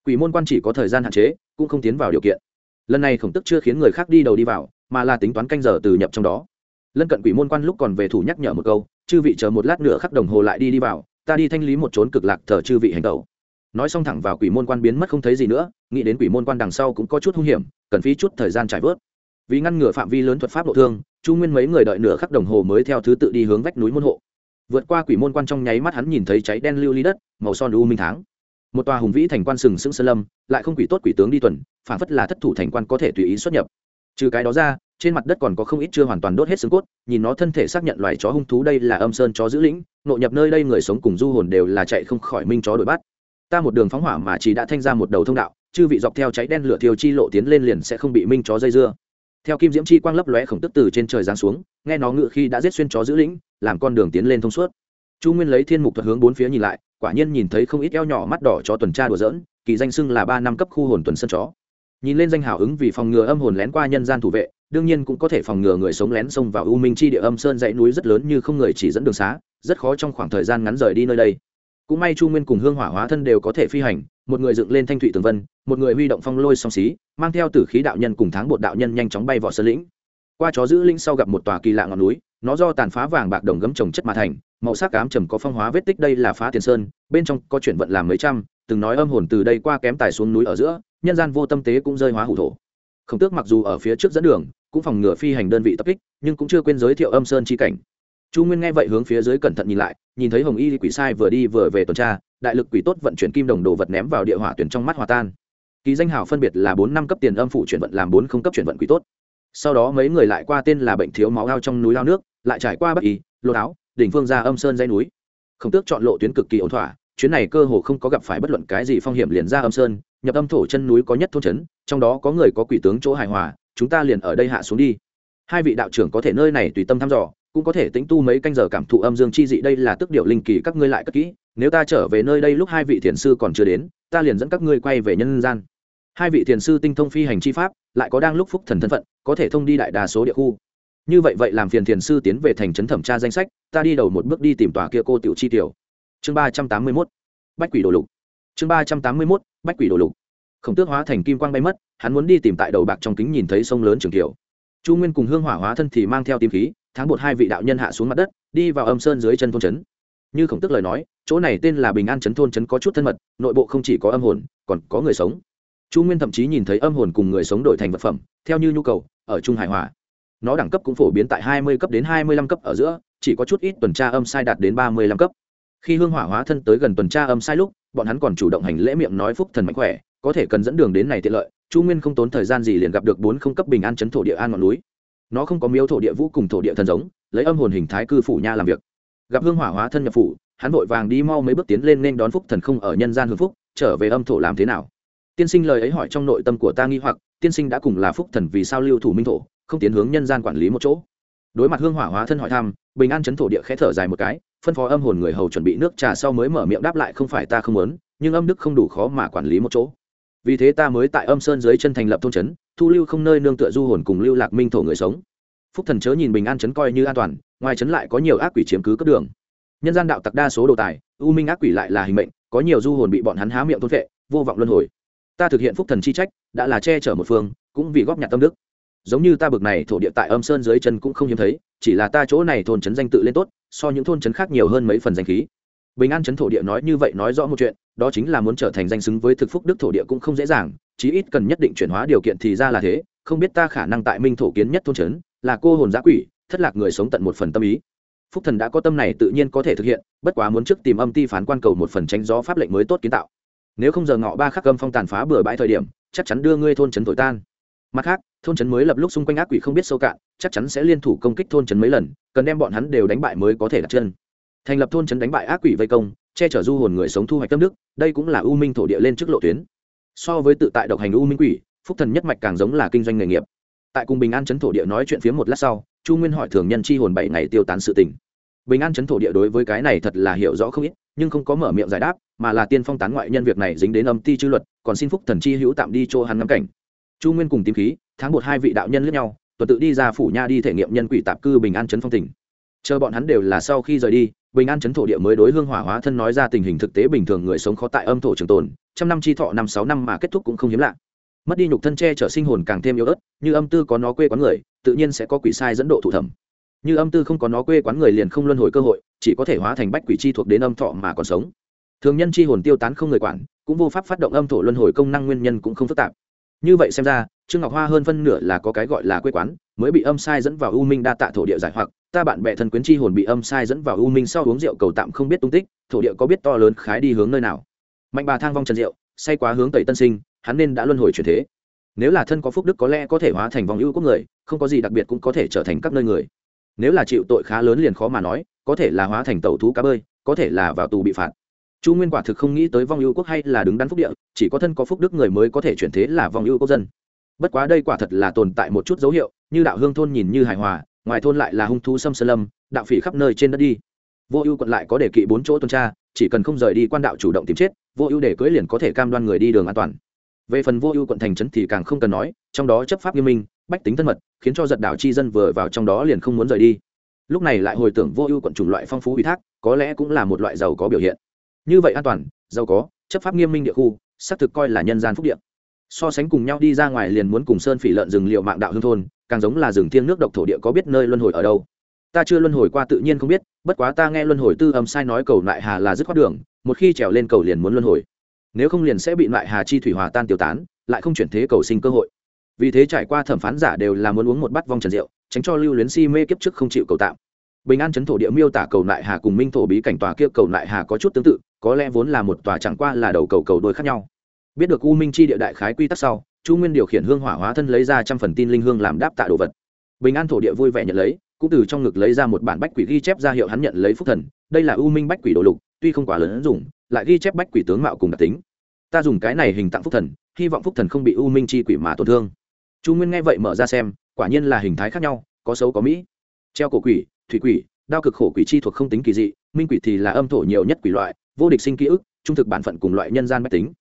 Quỷ môn quan chỉ có thời gian hạn chế, cũng không tiến vào điều kiện. Lần này khổng tức chưa khiến người khác đi đầu đi vào, mà là tính toán canh giờ từ nhập trong đó. Lân cận quỷ môn quan lúc còn về thủ nhắc nhở một câu, chư vị chờ một lát nữa khắc đồng hồ lại đi đi vào ta đi thanh lý một chốn cực lạc thờ chư vị hành tẩu. Nói xong thẳng vào quỷ môn quan biến mất không thấy gì nữa, nghĩ đến quỷ môn quan đằng sau cũng có chút hung hiểm, cần phí chút thời gian trải vớt. Vì ngăn ngừa phạm vi lớn thuật pháp độ thương, chu nguyên mấy người đợi nửa khắc đồng hồ mới theo thứ tự đi hướng vách núi môn hộ. Vượt qua quỷ môn quan trong nháy mắt hắn nhìn thấy cháy đen lưu ly đất, màu son u minh tháng. Một tòa hùng vĩ thành quan sừng sững sơn lâm, lại không quỷ tốt quỷ tướng đi tuần, phản phất là thất thủ thành quan có thể tùy ý xuất nhập trừ cái đó ra, trên mặt đất còn có không ít chưa hoàn toàn đốt hết xương cốt, nhìn nó thân thể xác nhận loài chó hung thú đây là âm sơn chó giữ lĩnh nội nhập nơi đây người sống cùng du hồn đều là chạy không khỏi minh chó đuổi bắt. Ta một đường phóng hỏa mà chỉ đã thanh ra một đầu thông đạo, chư vị dọc theo cháy đen lửa thiêu chi lộ tiến lên liền sẽ không bị minh chó dây dưa. Theo kim diễm chi quang lấp lóe khổng tức từ trên trời giáng xuống, nghe nó ngự khi đã giết xuyên chó giữ lĩnh, làm con đường tiến lên thông suốt. Chu nguyên lấy thiên mục thuật hướng bốn phía nhìn lại, quả nhiên nhìn thấy không ít eo nhỏ mắt đỏ chó tuần tra đùa dỡn kỳ danh xưng là ba năm cấp khu hồn tuần sân chó nhìn lên danh hào ứng vì phòng ngừa âm hồn lén qua nhân gian thủ vệ, đương nhiên cũng có thể phòng ngừa người sống lén xông vào u minh chi địa âm sơn dãy núi rất lớn như không người chỉ dẫn đường xá, rất khó trong khoảng thời gian ngắn rời đi nơi đây. Cũng may chu nguyên cùng hương hỏa hóa thân đều có thể phi hành, một người dựng lên thanh thủy tường vân, một người huy động phong lôi song xí, mang theo tử khí đạo nhân cùng tháng bột đạo nhân nhanh chóng bay vào sơn lĩnh. Qua chó giữ linh sau gặp một tòa kỳ lạ ngọn núi, nó do tàn phá vàng bạc đồng gấm trồng chất mà thành, màu sắc cám trầm có phong hóa vết tích đây là phá tiền sơn, bên trong có chuyển vận làm mấy trăm, từng nói âm hồn từ đây qua kém tài xuống núi ở giữa nhân gian vô tâm tế cũng rơi hóa hủ thổ. Khổng tước mặc dù ở phía trước dẫn đường, cũng phòng ngừa phi hành đơn vị tập kích, nhưng cũng chưa quên giới thiệu âm sơn chi cảnh. Chu nguyên nghe vậy hướng phía dưới cẩn thận nhìn lại, nhìn thấy hồng y quỷ sai vừa đi vừa về tuần tra, đại lực quỷ tốt vận chuyển kim đồng đồ vật ném vào địa hỏa tuyển trong mắt hòa tan. Ký danh hào phân biệt là bốn năm cấp tiền âm phụ chuyển vận làm bốn không cấp chuyển vận quỷ tốt. Sau đó mấy người lại qua tên là bệnh thiếu máu ao trong núi lao nước, lại trải qua bắc y, lô áo đỉnh phương ra âm sơn dây núi. Khổng tước chọn lộ tuyến cực kỳ ổn thỏa, chuyến này cơ hồ không có gặp phải bất luận cái gì phong hiểm liền ra âm sơn nhập âm thổ chân núi có nhất thôn trấn, trong đó có người có quỷ tướng chỗ hài hòa, chúng ta liền ở đây hạ xuống đi. Hai vị đạo trưởng có thể nơi này tùy tâm thăm dò, cũng có thể tính tu mấy canh giờ cảm thụ âm dương chi dị, đây là tức điệu linh kỳ các ngươi lại cất kỹ, nếu ta trở về nơi đây lúc hai vị thiền sư còn chưa đến, ta liền dẫn các ngươi quay về nhân gian. Hai vị thiền sư tinh thông phi hành chi pháp, lại có đang lúc phúc thần thân phận, có thể thông đi đại đa số địa khu. Như vậy vậy làm phiền thiền sư tiến về thành trấn thẩm tra danh sách, ta đi đầu một bước đi tìm tòa kia cô tiểu chi tiểu. Chương ba trăm tám mươi mốt. Bách quỷ đồ lục. Chương ba trăm tám mươi mốt bách quỷ đồ lục. Khổng tước hóa thành kim quang bay mất, hắn muốn đi tìm tại đầu bạc trong kính nhìn thấy sông lớn trường kiều. Chu nguyên cùng hương hỏa hóa thân thì mang theo tim khí, tháng một hai vị đạo nhân hạ xuống mặt đất, đi vào âm sơn dưới chân thôn trấn. Như khổng tước lời nói, chỗ này tên là bình an trấn thôn trấn có chút thân mật, nội bộ không chỉ có âm hồn, còn có người sống. Chu nguyên thậm chí nhìn thấy âm hồn cùng người sống đổi thành vật phẩm, theo như nhu cầu, ở trung hải hòa. Nó đẳng cấp cũng phổ biến tại hai mươi cấp đến hai mươi lăm cấp ở giữa, chỉ có chút ít tuần tra âm sai đạt đến ba mươi lăm cấp khi hương hỏa hóa thân tới gần tuần tra âm sai lúc, bọn hắn còn chủ động hành lễ miệng nói phúc thần mạnh khỏe, có thể cần dẫn đường đến này tiện lợi, chu nguyên không tốn thời gian gì liền gặp được bốn không cấp bình an chấn thổ địa an ngọn núi. Nó không có miếu thổ địa vũ cùng thổ địa thần giống, lấy âm hồn hình thái cư phủ nha làm việc. Gặp hương hỏa hóa thân nhập phủ, hắn vội vàng đi mau mấy bước tiến lên nên đón phúc thần không ở nhân gian hưng phúc, trở về âm thổ làm thế nào. Tiên sinh lời ấy hỏi trong nội tâm của ta nghi hoặc, tiên sinh đã cùng là phúc thần vì sao lưu thủ minh thổ, không tiến hướng nhân gian quản lý một chỗ đối mặt hương hỏa hóa thân hỏi thăm, bình an chấn thổ địa khẽ thở dài một cái, phân phó âm hồn người hầu chuẩn bị nước trà sau mới mở miệng đáp lại, không phải ta không muốn, nhưng âm đức không đủ khó mà quản lý một chỗ. Vì thế ta mới tại âm sơn dưới chân thành lập thôn trấn thu lưu không nơi nương tựa du hồn cùng lưu lạc minh thổ người sống. Phúc thần chớ nhìn bình an trấn coi như an toàn, ngoài trấn lại có nhiều ác quỷ chiếm cứ cấp đường. Nhân gian đạo tặc đa số đồ tài, u minh ác quỷ lại là hình mệnh, có nhiều du hồn bị bọn hắn há miệng thôn vệ vô vọng luân hồi. Ta thực hiện phúc thần chi trách, đã là che chở một phương, cũng vì góp nhặt tâm đức giống như ta bực này thổ địa tại âm sơn dưới chân cũng không hiếm thấy, chỉ là ta chỗ này thôn trấn danh tự lên tốt, so những thôn trấn khác nhiều hơn mấy phần danh khí. Bình an trấn thổ địa nói như vậy nói rõ một chuyện, đó chính là muốn trở thành danh xứng với thực phúc đức thổ địa cũng không dễ dàng, chí ít cần nhất định chuyển hóa điều kiện thì ra là thế, không biết ta khả năng tại minh thổ kiến nhất thôn trấn, là cô hồn giã quỷ, thất lạc người sống tận một phần tâm ý. Phúc thần đã có tâm này tự nhiên có thể thực hiện, bất quá muốn trước tìm âm ti phán quan cầu một phần tránh gió pháp lệnh mới tốt kiến tạo. Nếu không giờ ngọ ba khắc âm phong tàn phá bừa bãi thời điểm, chắc chắn đưa ngươi thôn trấn thổi tan mặt khác, thôn trấn mới lập lúc xung quanh ác quỷ không biết sâu cạn, chắc chắn sẽ liên thủ công kích thôn trấn mấy lần, cần đem bọn hắn đều đánh bại mới có thể đặt chân. Thành lập thôn trấn đánh bại ác quỷ vây công, che chở du hồn người sống thu hoạch tâm đức, đây cũng là u minh thổ địa lên trước lộ tuyến. So với tự tại độc hành u minh quỷ, phúc thần nhất mạch càng giống là kinh doanh nghề nghiệp. Tại cùng bình an chấn thổ địa nói chuyện phía một lát sau, chu nguyên hỏi thường nhân chi hồn bảy ngày tiêu tán sự tình. Bình an chấn thổ địa đối với cái này thật là hiểu rõ không ít, nhưng không có mở miệng giải đáp, mà là tiên phong tán ngoại nhân việc này dính đến âm ti chư luật, còn xin phúc thần chi hữu tạm đi chỗ hắn ngắm cảnh chu nguyên cùng tìm khí, tháng một hai vị đạo nhân lẫn nhau, tuần tự đi ra phủ nha đi thể nghiệm nhân quỷ tạp cư bình an chấn phong tỉnh. Chờ bọn hắn đều là sau khi rời đi, bình an chấn thổ địa mới đối hương hỏa hóa thân nói ra tình hình thực tế bình thường người sống khó tại âm thổ trường tồn, trăm năm chi thọ năm sáu năm mà kết thúc cũng không hiếm lạ. Mất đi nhục thân che chở sinh hồn càng thêm yếu ớt, như âm tư có nó quê quán người, tự nhiên sẽ có quỷ sai dẫn độ thủ thẩm. Như âm tư không có nó quê quán người liền không luân hồi cơ hội, chỉ có thể hóa thành bách quỷ chi thuộc đến âm thọ mà còn sống. Thường nhân chi hồn tiêu tán không người quản, cũng vô pháp phát động âm thổ luân hồi công năng nguyên nhân cũng không phức tạp như vậy xem ra, trương ngọc hoa hơn phân nửa là có cái gọi là quê quán, mới bị âm sai dẫn vào u minh đa tạ thổ địa giải hoặc, ta bạn bè thân quyến chi hồn bị âm sai dẫn vào u minh sau uống rượu cầu tạm không biết tung tích, thổ địa có biết to lớn khái đi hướng nơi nào. Mạnh bà thang vong trần rượu say quá hướng tẩy tân sinh, hắn nên đã luân hồi chuyển thế. Nếu là thân có phúc đức có lẽ có thể hóa thành vòng ưu quốc người, không có gì đặc biệt cũng có thể trở thành các nơi người. Nếu là chịu tội khá lớn liền khó mà nói, có thể là hóa thành tẩu thú cá bơi, có thể là vào tù bị phạt chu nguyên quả thực không nghĩ tới vong ưu quốc hay là đứng đắn phúc địa, chỉ có thân có phúc đức người mới có thể chuyển thế là vong ưu quốc dân. Bất quá đây quả thật là tồn tại một chút dấu hiệu, như đạo hương thôn nhìn như hài hòa, ngoài thôn lại là hung thú xâm sơn lâm, đạo phỉ khắp nơi trên đất đi. Vô ưu quận lại có đề kỵ bốn chỗ tuần tra, chỉ cần không rời đi quan đạo chủ động tìm chết, vô ưu để cưới liền có thể cam đoan người đi đường an toàn. Về phần vô ưu quận thành trấn thì càng không cần nói, trong đó chấp pháp nghiêm minh, bách tính thân mật, khiến cho giật đảo chi dân vừa vào trong đó liền không muốn rời đi. Lúc này lại hồi tưởng vô ưu quận chủng loại phong phú ủy thác, có lẽ cũng là một loại giàu có biểu hiện như vậy an toàn, giàu có, chấp pháp nghiêm minh địa khu, xác thực coi là nhân gian phúc địa. So sánh cùng nhau đi ra ngoài liền muốn cùng sơn phỉ lợn rừng liệu mạng đạo hương thôn, càng giống là rừng thiêng nước độc thổ địa có biết nơi luân hồi ở đâu. Ta chưa luân hồi qua tự nhiên không biết, bất quá ta nghe luân hồi tư âm sai nói cầu lại hà là dứt khoát đường, một khi trèo lên cầu liền muốn luân hồi. Nếu không liền sẽ bị nại hà chi thủy hòa tan tiêu tán, lại không chuyển thế cầu sinh cơ hội. Vì thế trải qua thẩm phán giả đều là muốn uống một bát vong trần rượu, tránh cho lưu luyến si mê kiếp trước không chịu cầu tạm bình an chấn thổ địa miêu tả cầu nại hà cùng minh thổ bí cảnh tòa kia cầu nại hà có chút tương tự, có lẽ vốn là một tòa chẳng qua là đầu cầu cầu đôi khác nhau. Biết được u minh chi địa đại khái quy tắc sau, chu nguyên điều khiển hương hỏa hóa thân lấy ra trăm phần tin linh hương làm đáp tạ đồ vật. Bình an thổ địa vui vẻ nhận lấy, cũng từ trong ngực lấy ra một bản bách quỷ ghi chép ra hiệu hắn nhận lấy phúc thần. Đây là u minh bách quỷ đồ lục, tuy không quá lớn dùng, lại ghi chép bách quỷ tướng mạo cùng đặc tính. Ta dùng cái này hình tặng phúc thần, hy vọng phúc thần không bị u minh chi quỷ mà tổn thương. Chu nguyên nghe vậy mở ra xem, quả nhiên là hình thái khác nhau, có xấu có mỹ. Treo cổ quỷ thủy quỷ, đao cực khổ quỷ chi thuộc không tính kỳ dị, minh quỷ thì là âm thổ nhiều nhất quỷ loại, vô địch sinh ký ức, trung thực bản phận cùng loại nhân gian mách tính.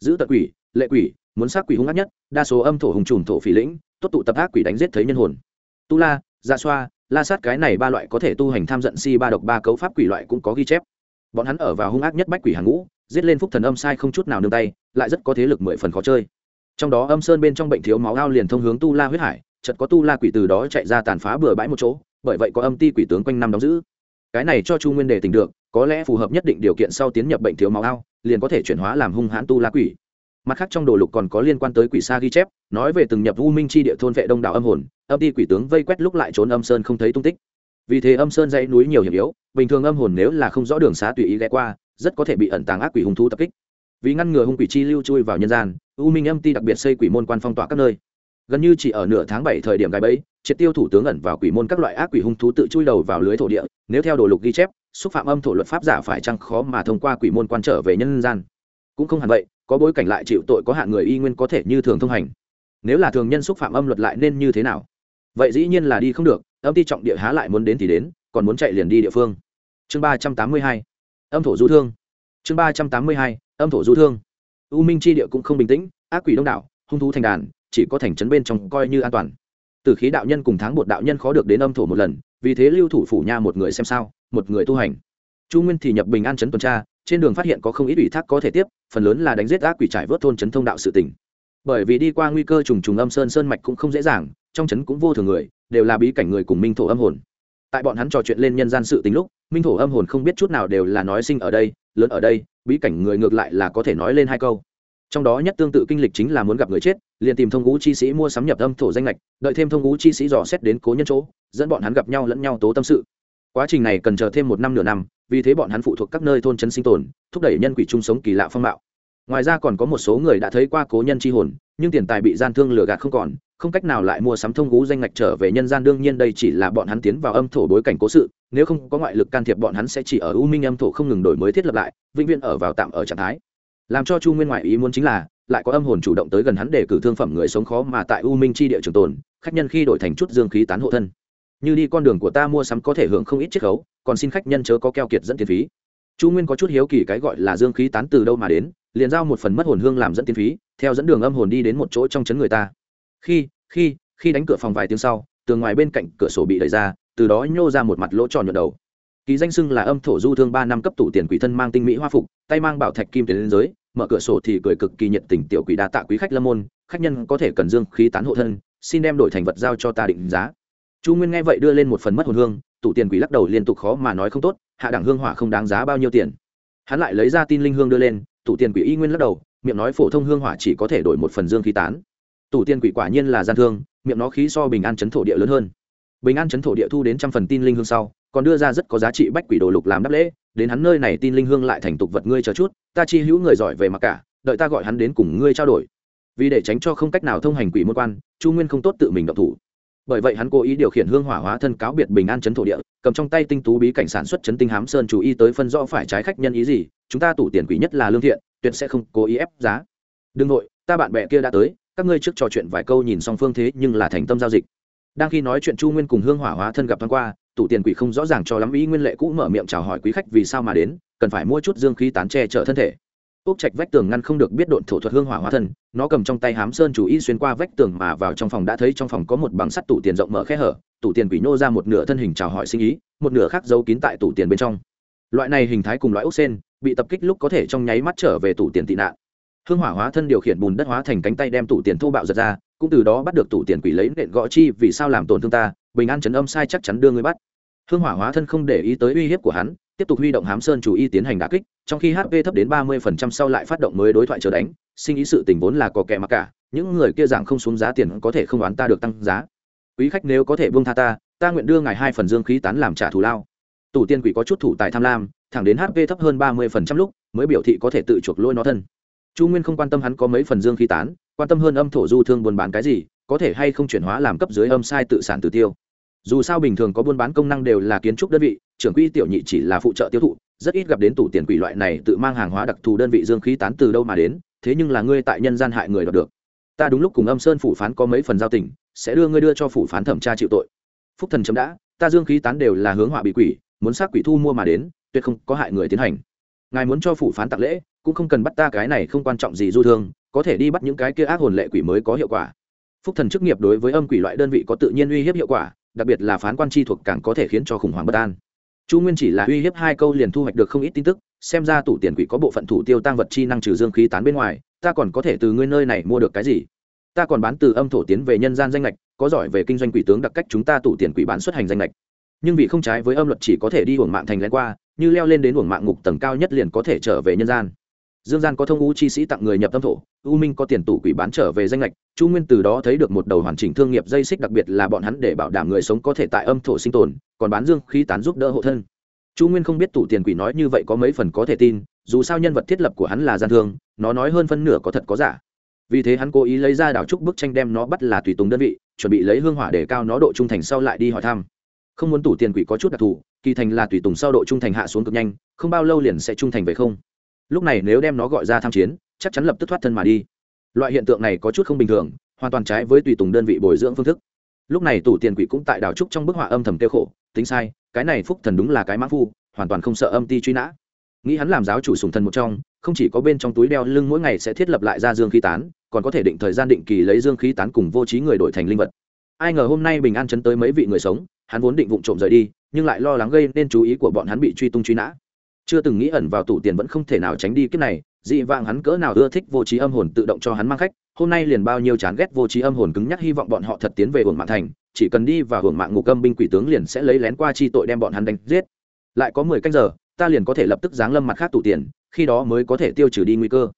Giữ tật quỷ, lệ quỷ, muốn sát quỷ hung ác nhất, đa số âm thổ hùng trùm thổ phỉ lĩnh, tốt tụ tập ác quỷ đánh giết thấy nhân hồn. Tu la gia xoa, la sát cái này ba loại có thể tu hành tham giận si ba độc ba cấu pháp quỷ loại cũng có ghi chép. Bọn hắn ở vào hung ác nhất bách quỷ hàng ngũ, giết lên phúc thần âm sai không chút nào nương tay, lại rất có thế lực mười phần khó chơi. Trong đó âm sơn bên trong bệnh thiếu máu ao liền thông hướng tu la huyết hải, chợt có tu la quỷ từ đó chạy ra tàn phá bừa bãi một chỗ bởi vậy có âm ti quỷ tướng quanh năm đóng giữ. Cái này cho chu nguyên đề tình được, có lẽ phù hợp nhất định điều kiện sau tiến nhập bệnh thiếu máu ao, liền có thể chuyển hóa làm hung hãn tu la quỷ. Mặt khác trong đồ lục còn có liên quan tới quỷ sa ghi chép, nói về từng nhập u minh chi địa thôn vệ đông đảo âm hồn, âm ti quỷ tướng vây quét lúc lại trốn âm sơn không thấy tung tích. Vì thế âm sơn dãy núi nhiều hiểm yếu, bình thường âm hồn nếu là không rõ đường xá tùy ý ghé qua, rất có thể bị ẩn tàng ác quỷ hung thú tập kích. Vì ngăn ngừa hung quỷ chi lưu chui vào nhân gian, u minh âm ti đặc biệt xây quỷ môn quan phong tỏa các nơi gần như chỉ ở nửa tháng bảy thời điểm gai bẫy, triệt tiêu thủ tướng ẩn vào quỷ môn các loại ác quỷ hung thú tự chui đầu vào lưới thổ địa, nếu theo đồ lục ghi chép, xúc phạm âm thổ luật pháp giả phải chăng khó mà thông qua quỷ môn quan trở về nhân gian. Cũng không hẳn vậy, có bối cảnh lại chịu tội có hạn người y nguyên có thể như thường thông hành. Nếu là thường nhân xúc phạm âm luật lại nên như thế nào? Vậy dĩ nhiên là đi không được, âm ti trọng địa há lại muốn đến thì đến, còn muốn chạy liền đi địa phương. Chương ba trăm tám mươi hai, âm thổ du thương. Chương ba trăm tám mươi hai, âm thổ du thương. U minh chi địa cũng không bình tĩnh, ác quỷ đông đảo, hung thú thành đàn chỉ có thành trấn bên trong coi như an toàn. Từ khí đạo nhân cùng tháng một đạo nhân khó được đến âm thổ một lần, vì thế lưu thủ phủ nha một người xem sao, một người tu hành. Chu nguyên thì nhập bình an trấn tuần tra, trên đường phát hiện có không ít ủy thác có thể tiếp, phần lớn là đánh giết ác quỷ trải vớt thôn trấn thông đạo sự tỉnh bởi vì đi qua nguy cơ trùng trùng âm sơn sơn mạch cũng không dễ dàng, trong trấn cũng vô thường người, đều là bí cảnh người cùng minh thổ âm hồn. Tại bọn hắn trò chuyện lên nhân gian sự tính lúc, minh thổ âm hồn không biết chút nào đều là nói sinh ở đây, lớn ở đây, bí cảnh người ngược lại là có thể nói lên hai câu trong đó nhất tương tự kinh lịch chính là muốn gặp người chết, liền tìm thông ngũ chi sĩ mua sắm nhập âm thổ danh lệch đợi thêm thông ngũ chi sĩ dò xét đến cố nhân chỗ, dẫn bọn hắn gặp nhau lẫn nhau tố tâm sự. Quá trình này cần chờ thêm một năm nửa năm, vì thế bọn hắn phụ thuộc các nơi thôn trấn sinh tồn, thúc đẩy nhân quỷ chung sống kỳ lạ phong mạo ngoài ra còn có một số người đã thấy qua cố nhân chi hồn, nhưng tiền tài bị gian thương lừa gạt không còn, không cách nào lại mua sắm thông ngũ danh ngạch trở về nhân gian, đương nhiên đây chỉ là bọn hắn tiến vào âm thổ bối cảnh cố sự, nếu không có ngoại lực can thiệp bọn hắn sẽ chỉ ở u minh âm thổ không ngừng đổi mới thiết lập lại, vĩnh viễn ở vào tạm ở trạng thái làm cho chu nguyên ngoại ý muốn chính là, lại có âm hồn chủ động tới gần hắn để cử thương phẩm người sống khó mà tại u minh chi địa trường tồn, khách nhân khi đổi thành chút dương khí tán hộ thân. Như đi con đường của ta mua sắm có thể hưởng không ít chiết khấu, còn xin khách nhân chớ có keo kiệt dẫn tiền phí. Chu nguyên có chút hiếu kỳ cái gọi là dương khí tán từ đâu mà đến, liền giao một phần mất hồn hương làm dẫn tiền phí, theo dẫn đường âm hồn đi đến một chỗ trong chấn người ta. Khi khi khi đánh cửa phòng vài tiếng sau, tường ngoài bên cạnh cửa sổ bị đẩy ra, từ đó nhô ra một mặt lỗ tròn nhuận đầu ký danh xưng là âm thổ du thương ba năm cấp tủ tiền quỷ thân mang tinh mỹ hoa phục, tay mang bảo thạch kim tiền lên giới, mở cửa sổ thì cười cực kỳ nhiệt tình tiểu quỷ đa tạ quý khách lâm môn, khách nhân có thể cần dương khí tán hộ thân, xin đem đổi thành vật giao cho ta định giá. Chu nguyên nghe vậy đưa lên một phần mất hồn hương tủ tiền quỷ lắc đầu liên tục khó mà nói không tốt, hạ đẳng hương hỏa không đáng giá bao nhiêu tiền. Hắn lại lấy ra tin linh hương đưa lên tủ tiền quỷ y nguyên lắc đầu, miệng nói phổ thông hương hỏa chỉ có thể đổi một phần dương khí tán. Tủ tiền quỷ quả nhiên là gian thương, miệng nó khí so bình an chấn thổ địa lớn hơn bình an chấn thổ địa thu đến trăm phần tin linh hương sau, còn đưa ra rất có giá trị bách quỷ đồ lục làm đáp lễ, đến hắn nơi này tin linh hương lại thành tục vật ngươi chờ chút, ta chi hữu người giỏi về mặc cả, đợi ta gọi hắn đến cùng ngươi trao đổi. Vì để tránh cho không cách nào thông hành quỷ môn quan, chu nguyên không tốt tự mình động thủ. Bởi vậy hắn cố ý điều khiển hương hỏa hóa thân cáo biệt bình an chấn thổ địa, cầm trong tay tinh tú bí cảnh sản xuất chấn tinh hám sơn chú ý tới phân rõ phải trái khách nhân ý gì, chúng ta tủ tiền quỷ nhất là lương thiện, tuyệt sẽ không cố ý ép giá. Đương nội ta bạn bè kia đã tới, các ngươi trước trò chuyện vài câu nhìn xong phương thế nhưng là thành tâm giao dịch đang khi nói chuyện chu nguyên cùng hương hỏa hóa thân gặp thoáng qua, tủ tiền quỷ không rõ ràng cho lắm ý nguyên lệ cũ mở miệng chào hỏi quý khách vì sao mà đến, cần phải mua chút dương khí tán che chở thân thể. Ốc trạch vách tường ngăn không được biết độn thổ thuật hương hỏa hóa thân, nó cầm trong tay hám sơn chủ y xuyên qua vách tường mà vào trong phòng đã thấy trong phòng có một bằng sắt tủ tiền rộng mở khe hở, tủ tiền quỷ nô ra một nửa thân hình chào hỏi sinh ý, một nửa khác giấu kín tại tủ tiền bên trong. Loại này hình thái cùng loại ốc sen, bị tập kích lúc có thể trong nháy mắt trở về tủ tiền tị nạn. Hương hỏa hóa thân điều khiển bùn đất hóa thành cánh tay đem tủ tiền thô bạo giật ra cũng từ đó bắt được tủ tiền quỷ lấy nện gõ chi, vì sao làm tổn thương ta? Bình an chấn âm sai chắc chắn đưa người bắt. Hương hỏa hóa thân không để ý tới uy hiếp của hắn, tiếp tục huy động hám sơn chủ y tiến hành đà kích, trong khi hp thấp đến ba mươi phần trăm sau lại phát động mới đối thoại chờ đánh, sinh ý sự tình vốn là có kẻ mặc cả, những người kia dạng không xuống giá tiền có thể không đoán ta được tăng giá. Quý khách nếu có thể buông tha ta ta nguyện đưa ngài hai phần dương khí tán làm trả thù lao. Tủ tiên quỷ có chút thủ tài tham lam, thẳng đến hp thấp hơn ba mươi phần trăm lúc, mới biểu thị có thể tự chuộc lôi nó thân. Chu nguyên không quan tâm hắn có mấy phần dương khí tán quan tâm hơn âm thổ du thương buôn bán cái gì, có thể hay không chuyển hóa làm cấp dưới âm sai tự sản tự tiêu. Dù sao bình thường có buôn bán công năng đều là kiến trúc đơn vị, trưởng quỹ tiểu nhị chỉ là phụ trợ tiêu thụ, rất ít gặp đến tủ tiền quỷ loại này tự mang hàng hóa đặc thù đơn vị dương khí tán từ đâu mà đến, thế nhưng là ngươi tại nhân gian hại người đọc được. Ta đúng lúc cùng âm sơn phủ phán có mấy phần giao tình, sẽ đưa ngươi đưa cho phủ phán thẩm tra chịu tội. Phúc thần chấm đã, ta dương khí tán đều là hướng họa bị quỷ, muốn xác quỷ thu mua mà đến, tuyệt không có hại người tiến hành. Ngài muốn cho phủ phán tặng lễ, cũng không cần bắt ta cái này không quan trọng gì du thương có thể đi bắt những cái kia ác hồn lệ quỷ mới có hiệu quả. Phúc thần chức nghiệp đối với âm quỷ loại đơn vị có tự nhiên uy hiếp hiệu quả, đặc biệt là phán quan chi thuộc càng có thể khiến cho khủng hoảng bất an. Chu nguyên chỉ là uy hiếp hai câu liền thu hoạch được không ít tin tức, xem ra tủ tiền quỷ có bộ phận thủ tiêu tăng vật chi năng trừ dương khí tán bên ngoài, ta còn có thể từ ngươi nơi này mua được cái gì? Ta còn bán từ âm thổ tiến về nhân gian danh lệch có giỏi về kinh doanh quỷ tướng đặc cách chúng ta tủ tiền quỷ bán xuất hành danh lệch nhưng vì không trái với âm luật chỉ có thể đi hưởng mạng thành lén qua, như leo lên đến hưởng mạng ngục tầng cao nhất liền có thể trở về nhân gian dương gian có thông u chi sĩ tặng người nhập tâm thổ, u minh có tiền tủ quỷ bán trở về danh lệch chu nguyên từ đó thấy được một đầu hoàn chỉnh thương nghiệp dây xích đặc biệt là bọn hắn để bảo đảm người sống có thể tại âm thổ sinh tồn, còn bán dương khí tán giúp đỡ hộ thân. Chu nguyên không biết tủ tiền quỷ nói như vậy có mấy phần có thể tin, dù sao nhân vật thiết lập của hắn là gian thương, nó nói hơn phân nửa có thật có giả. Vì thế hắn cố ý lấy ra đảo trúc bức tranh đem nó bắt là tùy tùng đơn vị, chuẩn bị lấy hương hỏa để cao nó độ trung thành sau lại đi hỏi thăm. Không muốn tủ tiền quỷ có chút đặc thù, kỳ thành là tùy tùng sau độ trung thành hạ xuống cực nhanh, không bao lâu liền sẽ trung thành về không lúc này nếu đem nó gọi ra tham chiến, chắc chắn lập tức thoát thân mà đi. Loại hiện tượng này có chút không bình thường, hoàn toàn trái với tùy tùng đơn vị bồi dưỡng phương thức. Lúc này tủ tiền quỷ cũng tại đảo trúc trong bức họa âm thầm tiêu khổ, tính sai, cái này phúc thần đúng là cái mã phu, hoàn toàn không sợ âm ti truy nã. Nghĩ hắn làm giáo chủ sùng thần một trong, không chỉ có bên trong túi đeo lưng mỗi ngày sẽ thiết lập lại ra dương khí tán, còn có thể định thời gian định kỳ lấy dương khí tán cùng vô trí người đổi thành linh vật. Ai ngờ hôm nay bình an chấn tới mấy vị người sống, hắn vốn định vụng trộm rời đi, nhưng lại lo lắng gây nên chú ý của bọn hắn bị truy tung truy nã chưa từng nghĩ ẩn vào tủ tiền vẫn không thể nào tránh đi kiếp này, dị vạng hắn cỡ nào ưa thích vô trí âm hồn tự động cho hắn mang khách, hôm nay liền bao nhiêu chán ghét vô trí âm hồn cứng nhắc hy vọng bọn họ thật tiến về hưởng mạng thành, chỉ cần đi và hưởng mạng ngục âm binh quỷ tướng liền sẽ lấy lén qua chi tội đem bọn hắn đánh giết. Lại có mười canh giờ, ta liền có thể lập tức giáng lâm mặt khác tủ tiền, khi đó mới có thể tiêu trừ đi nguy cơ.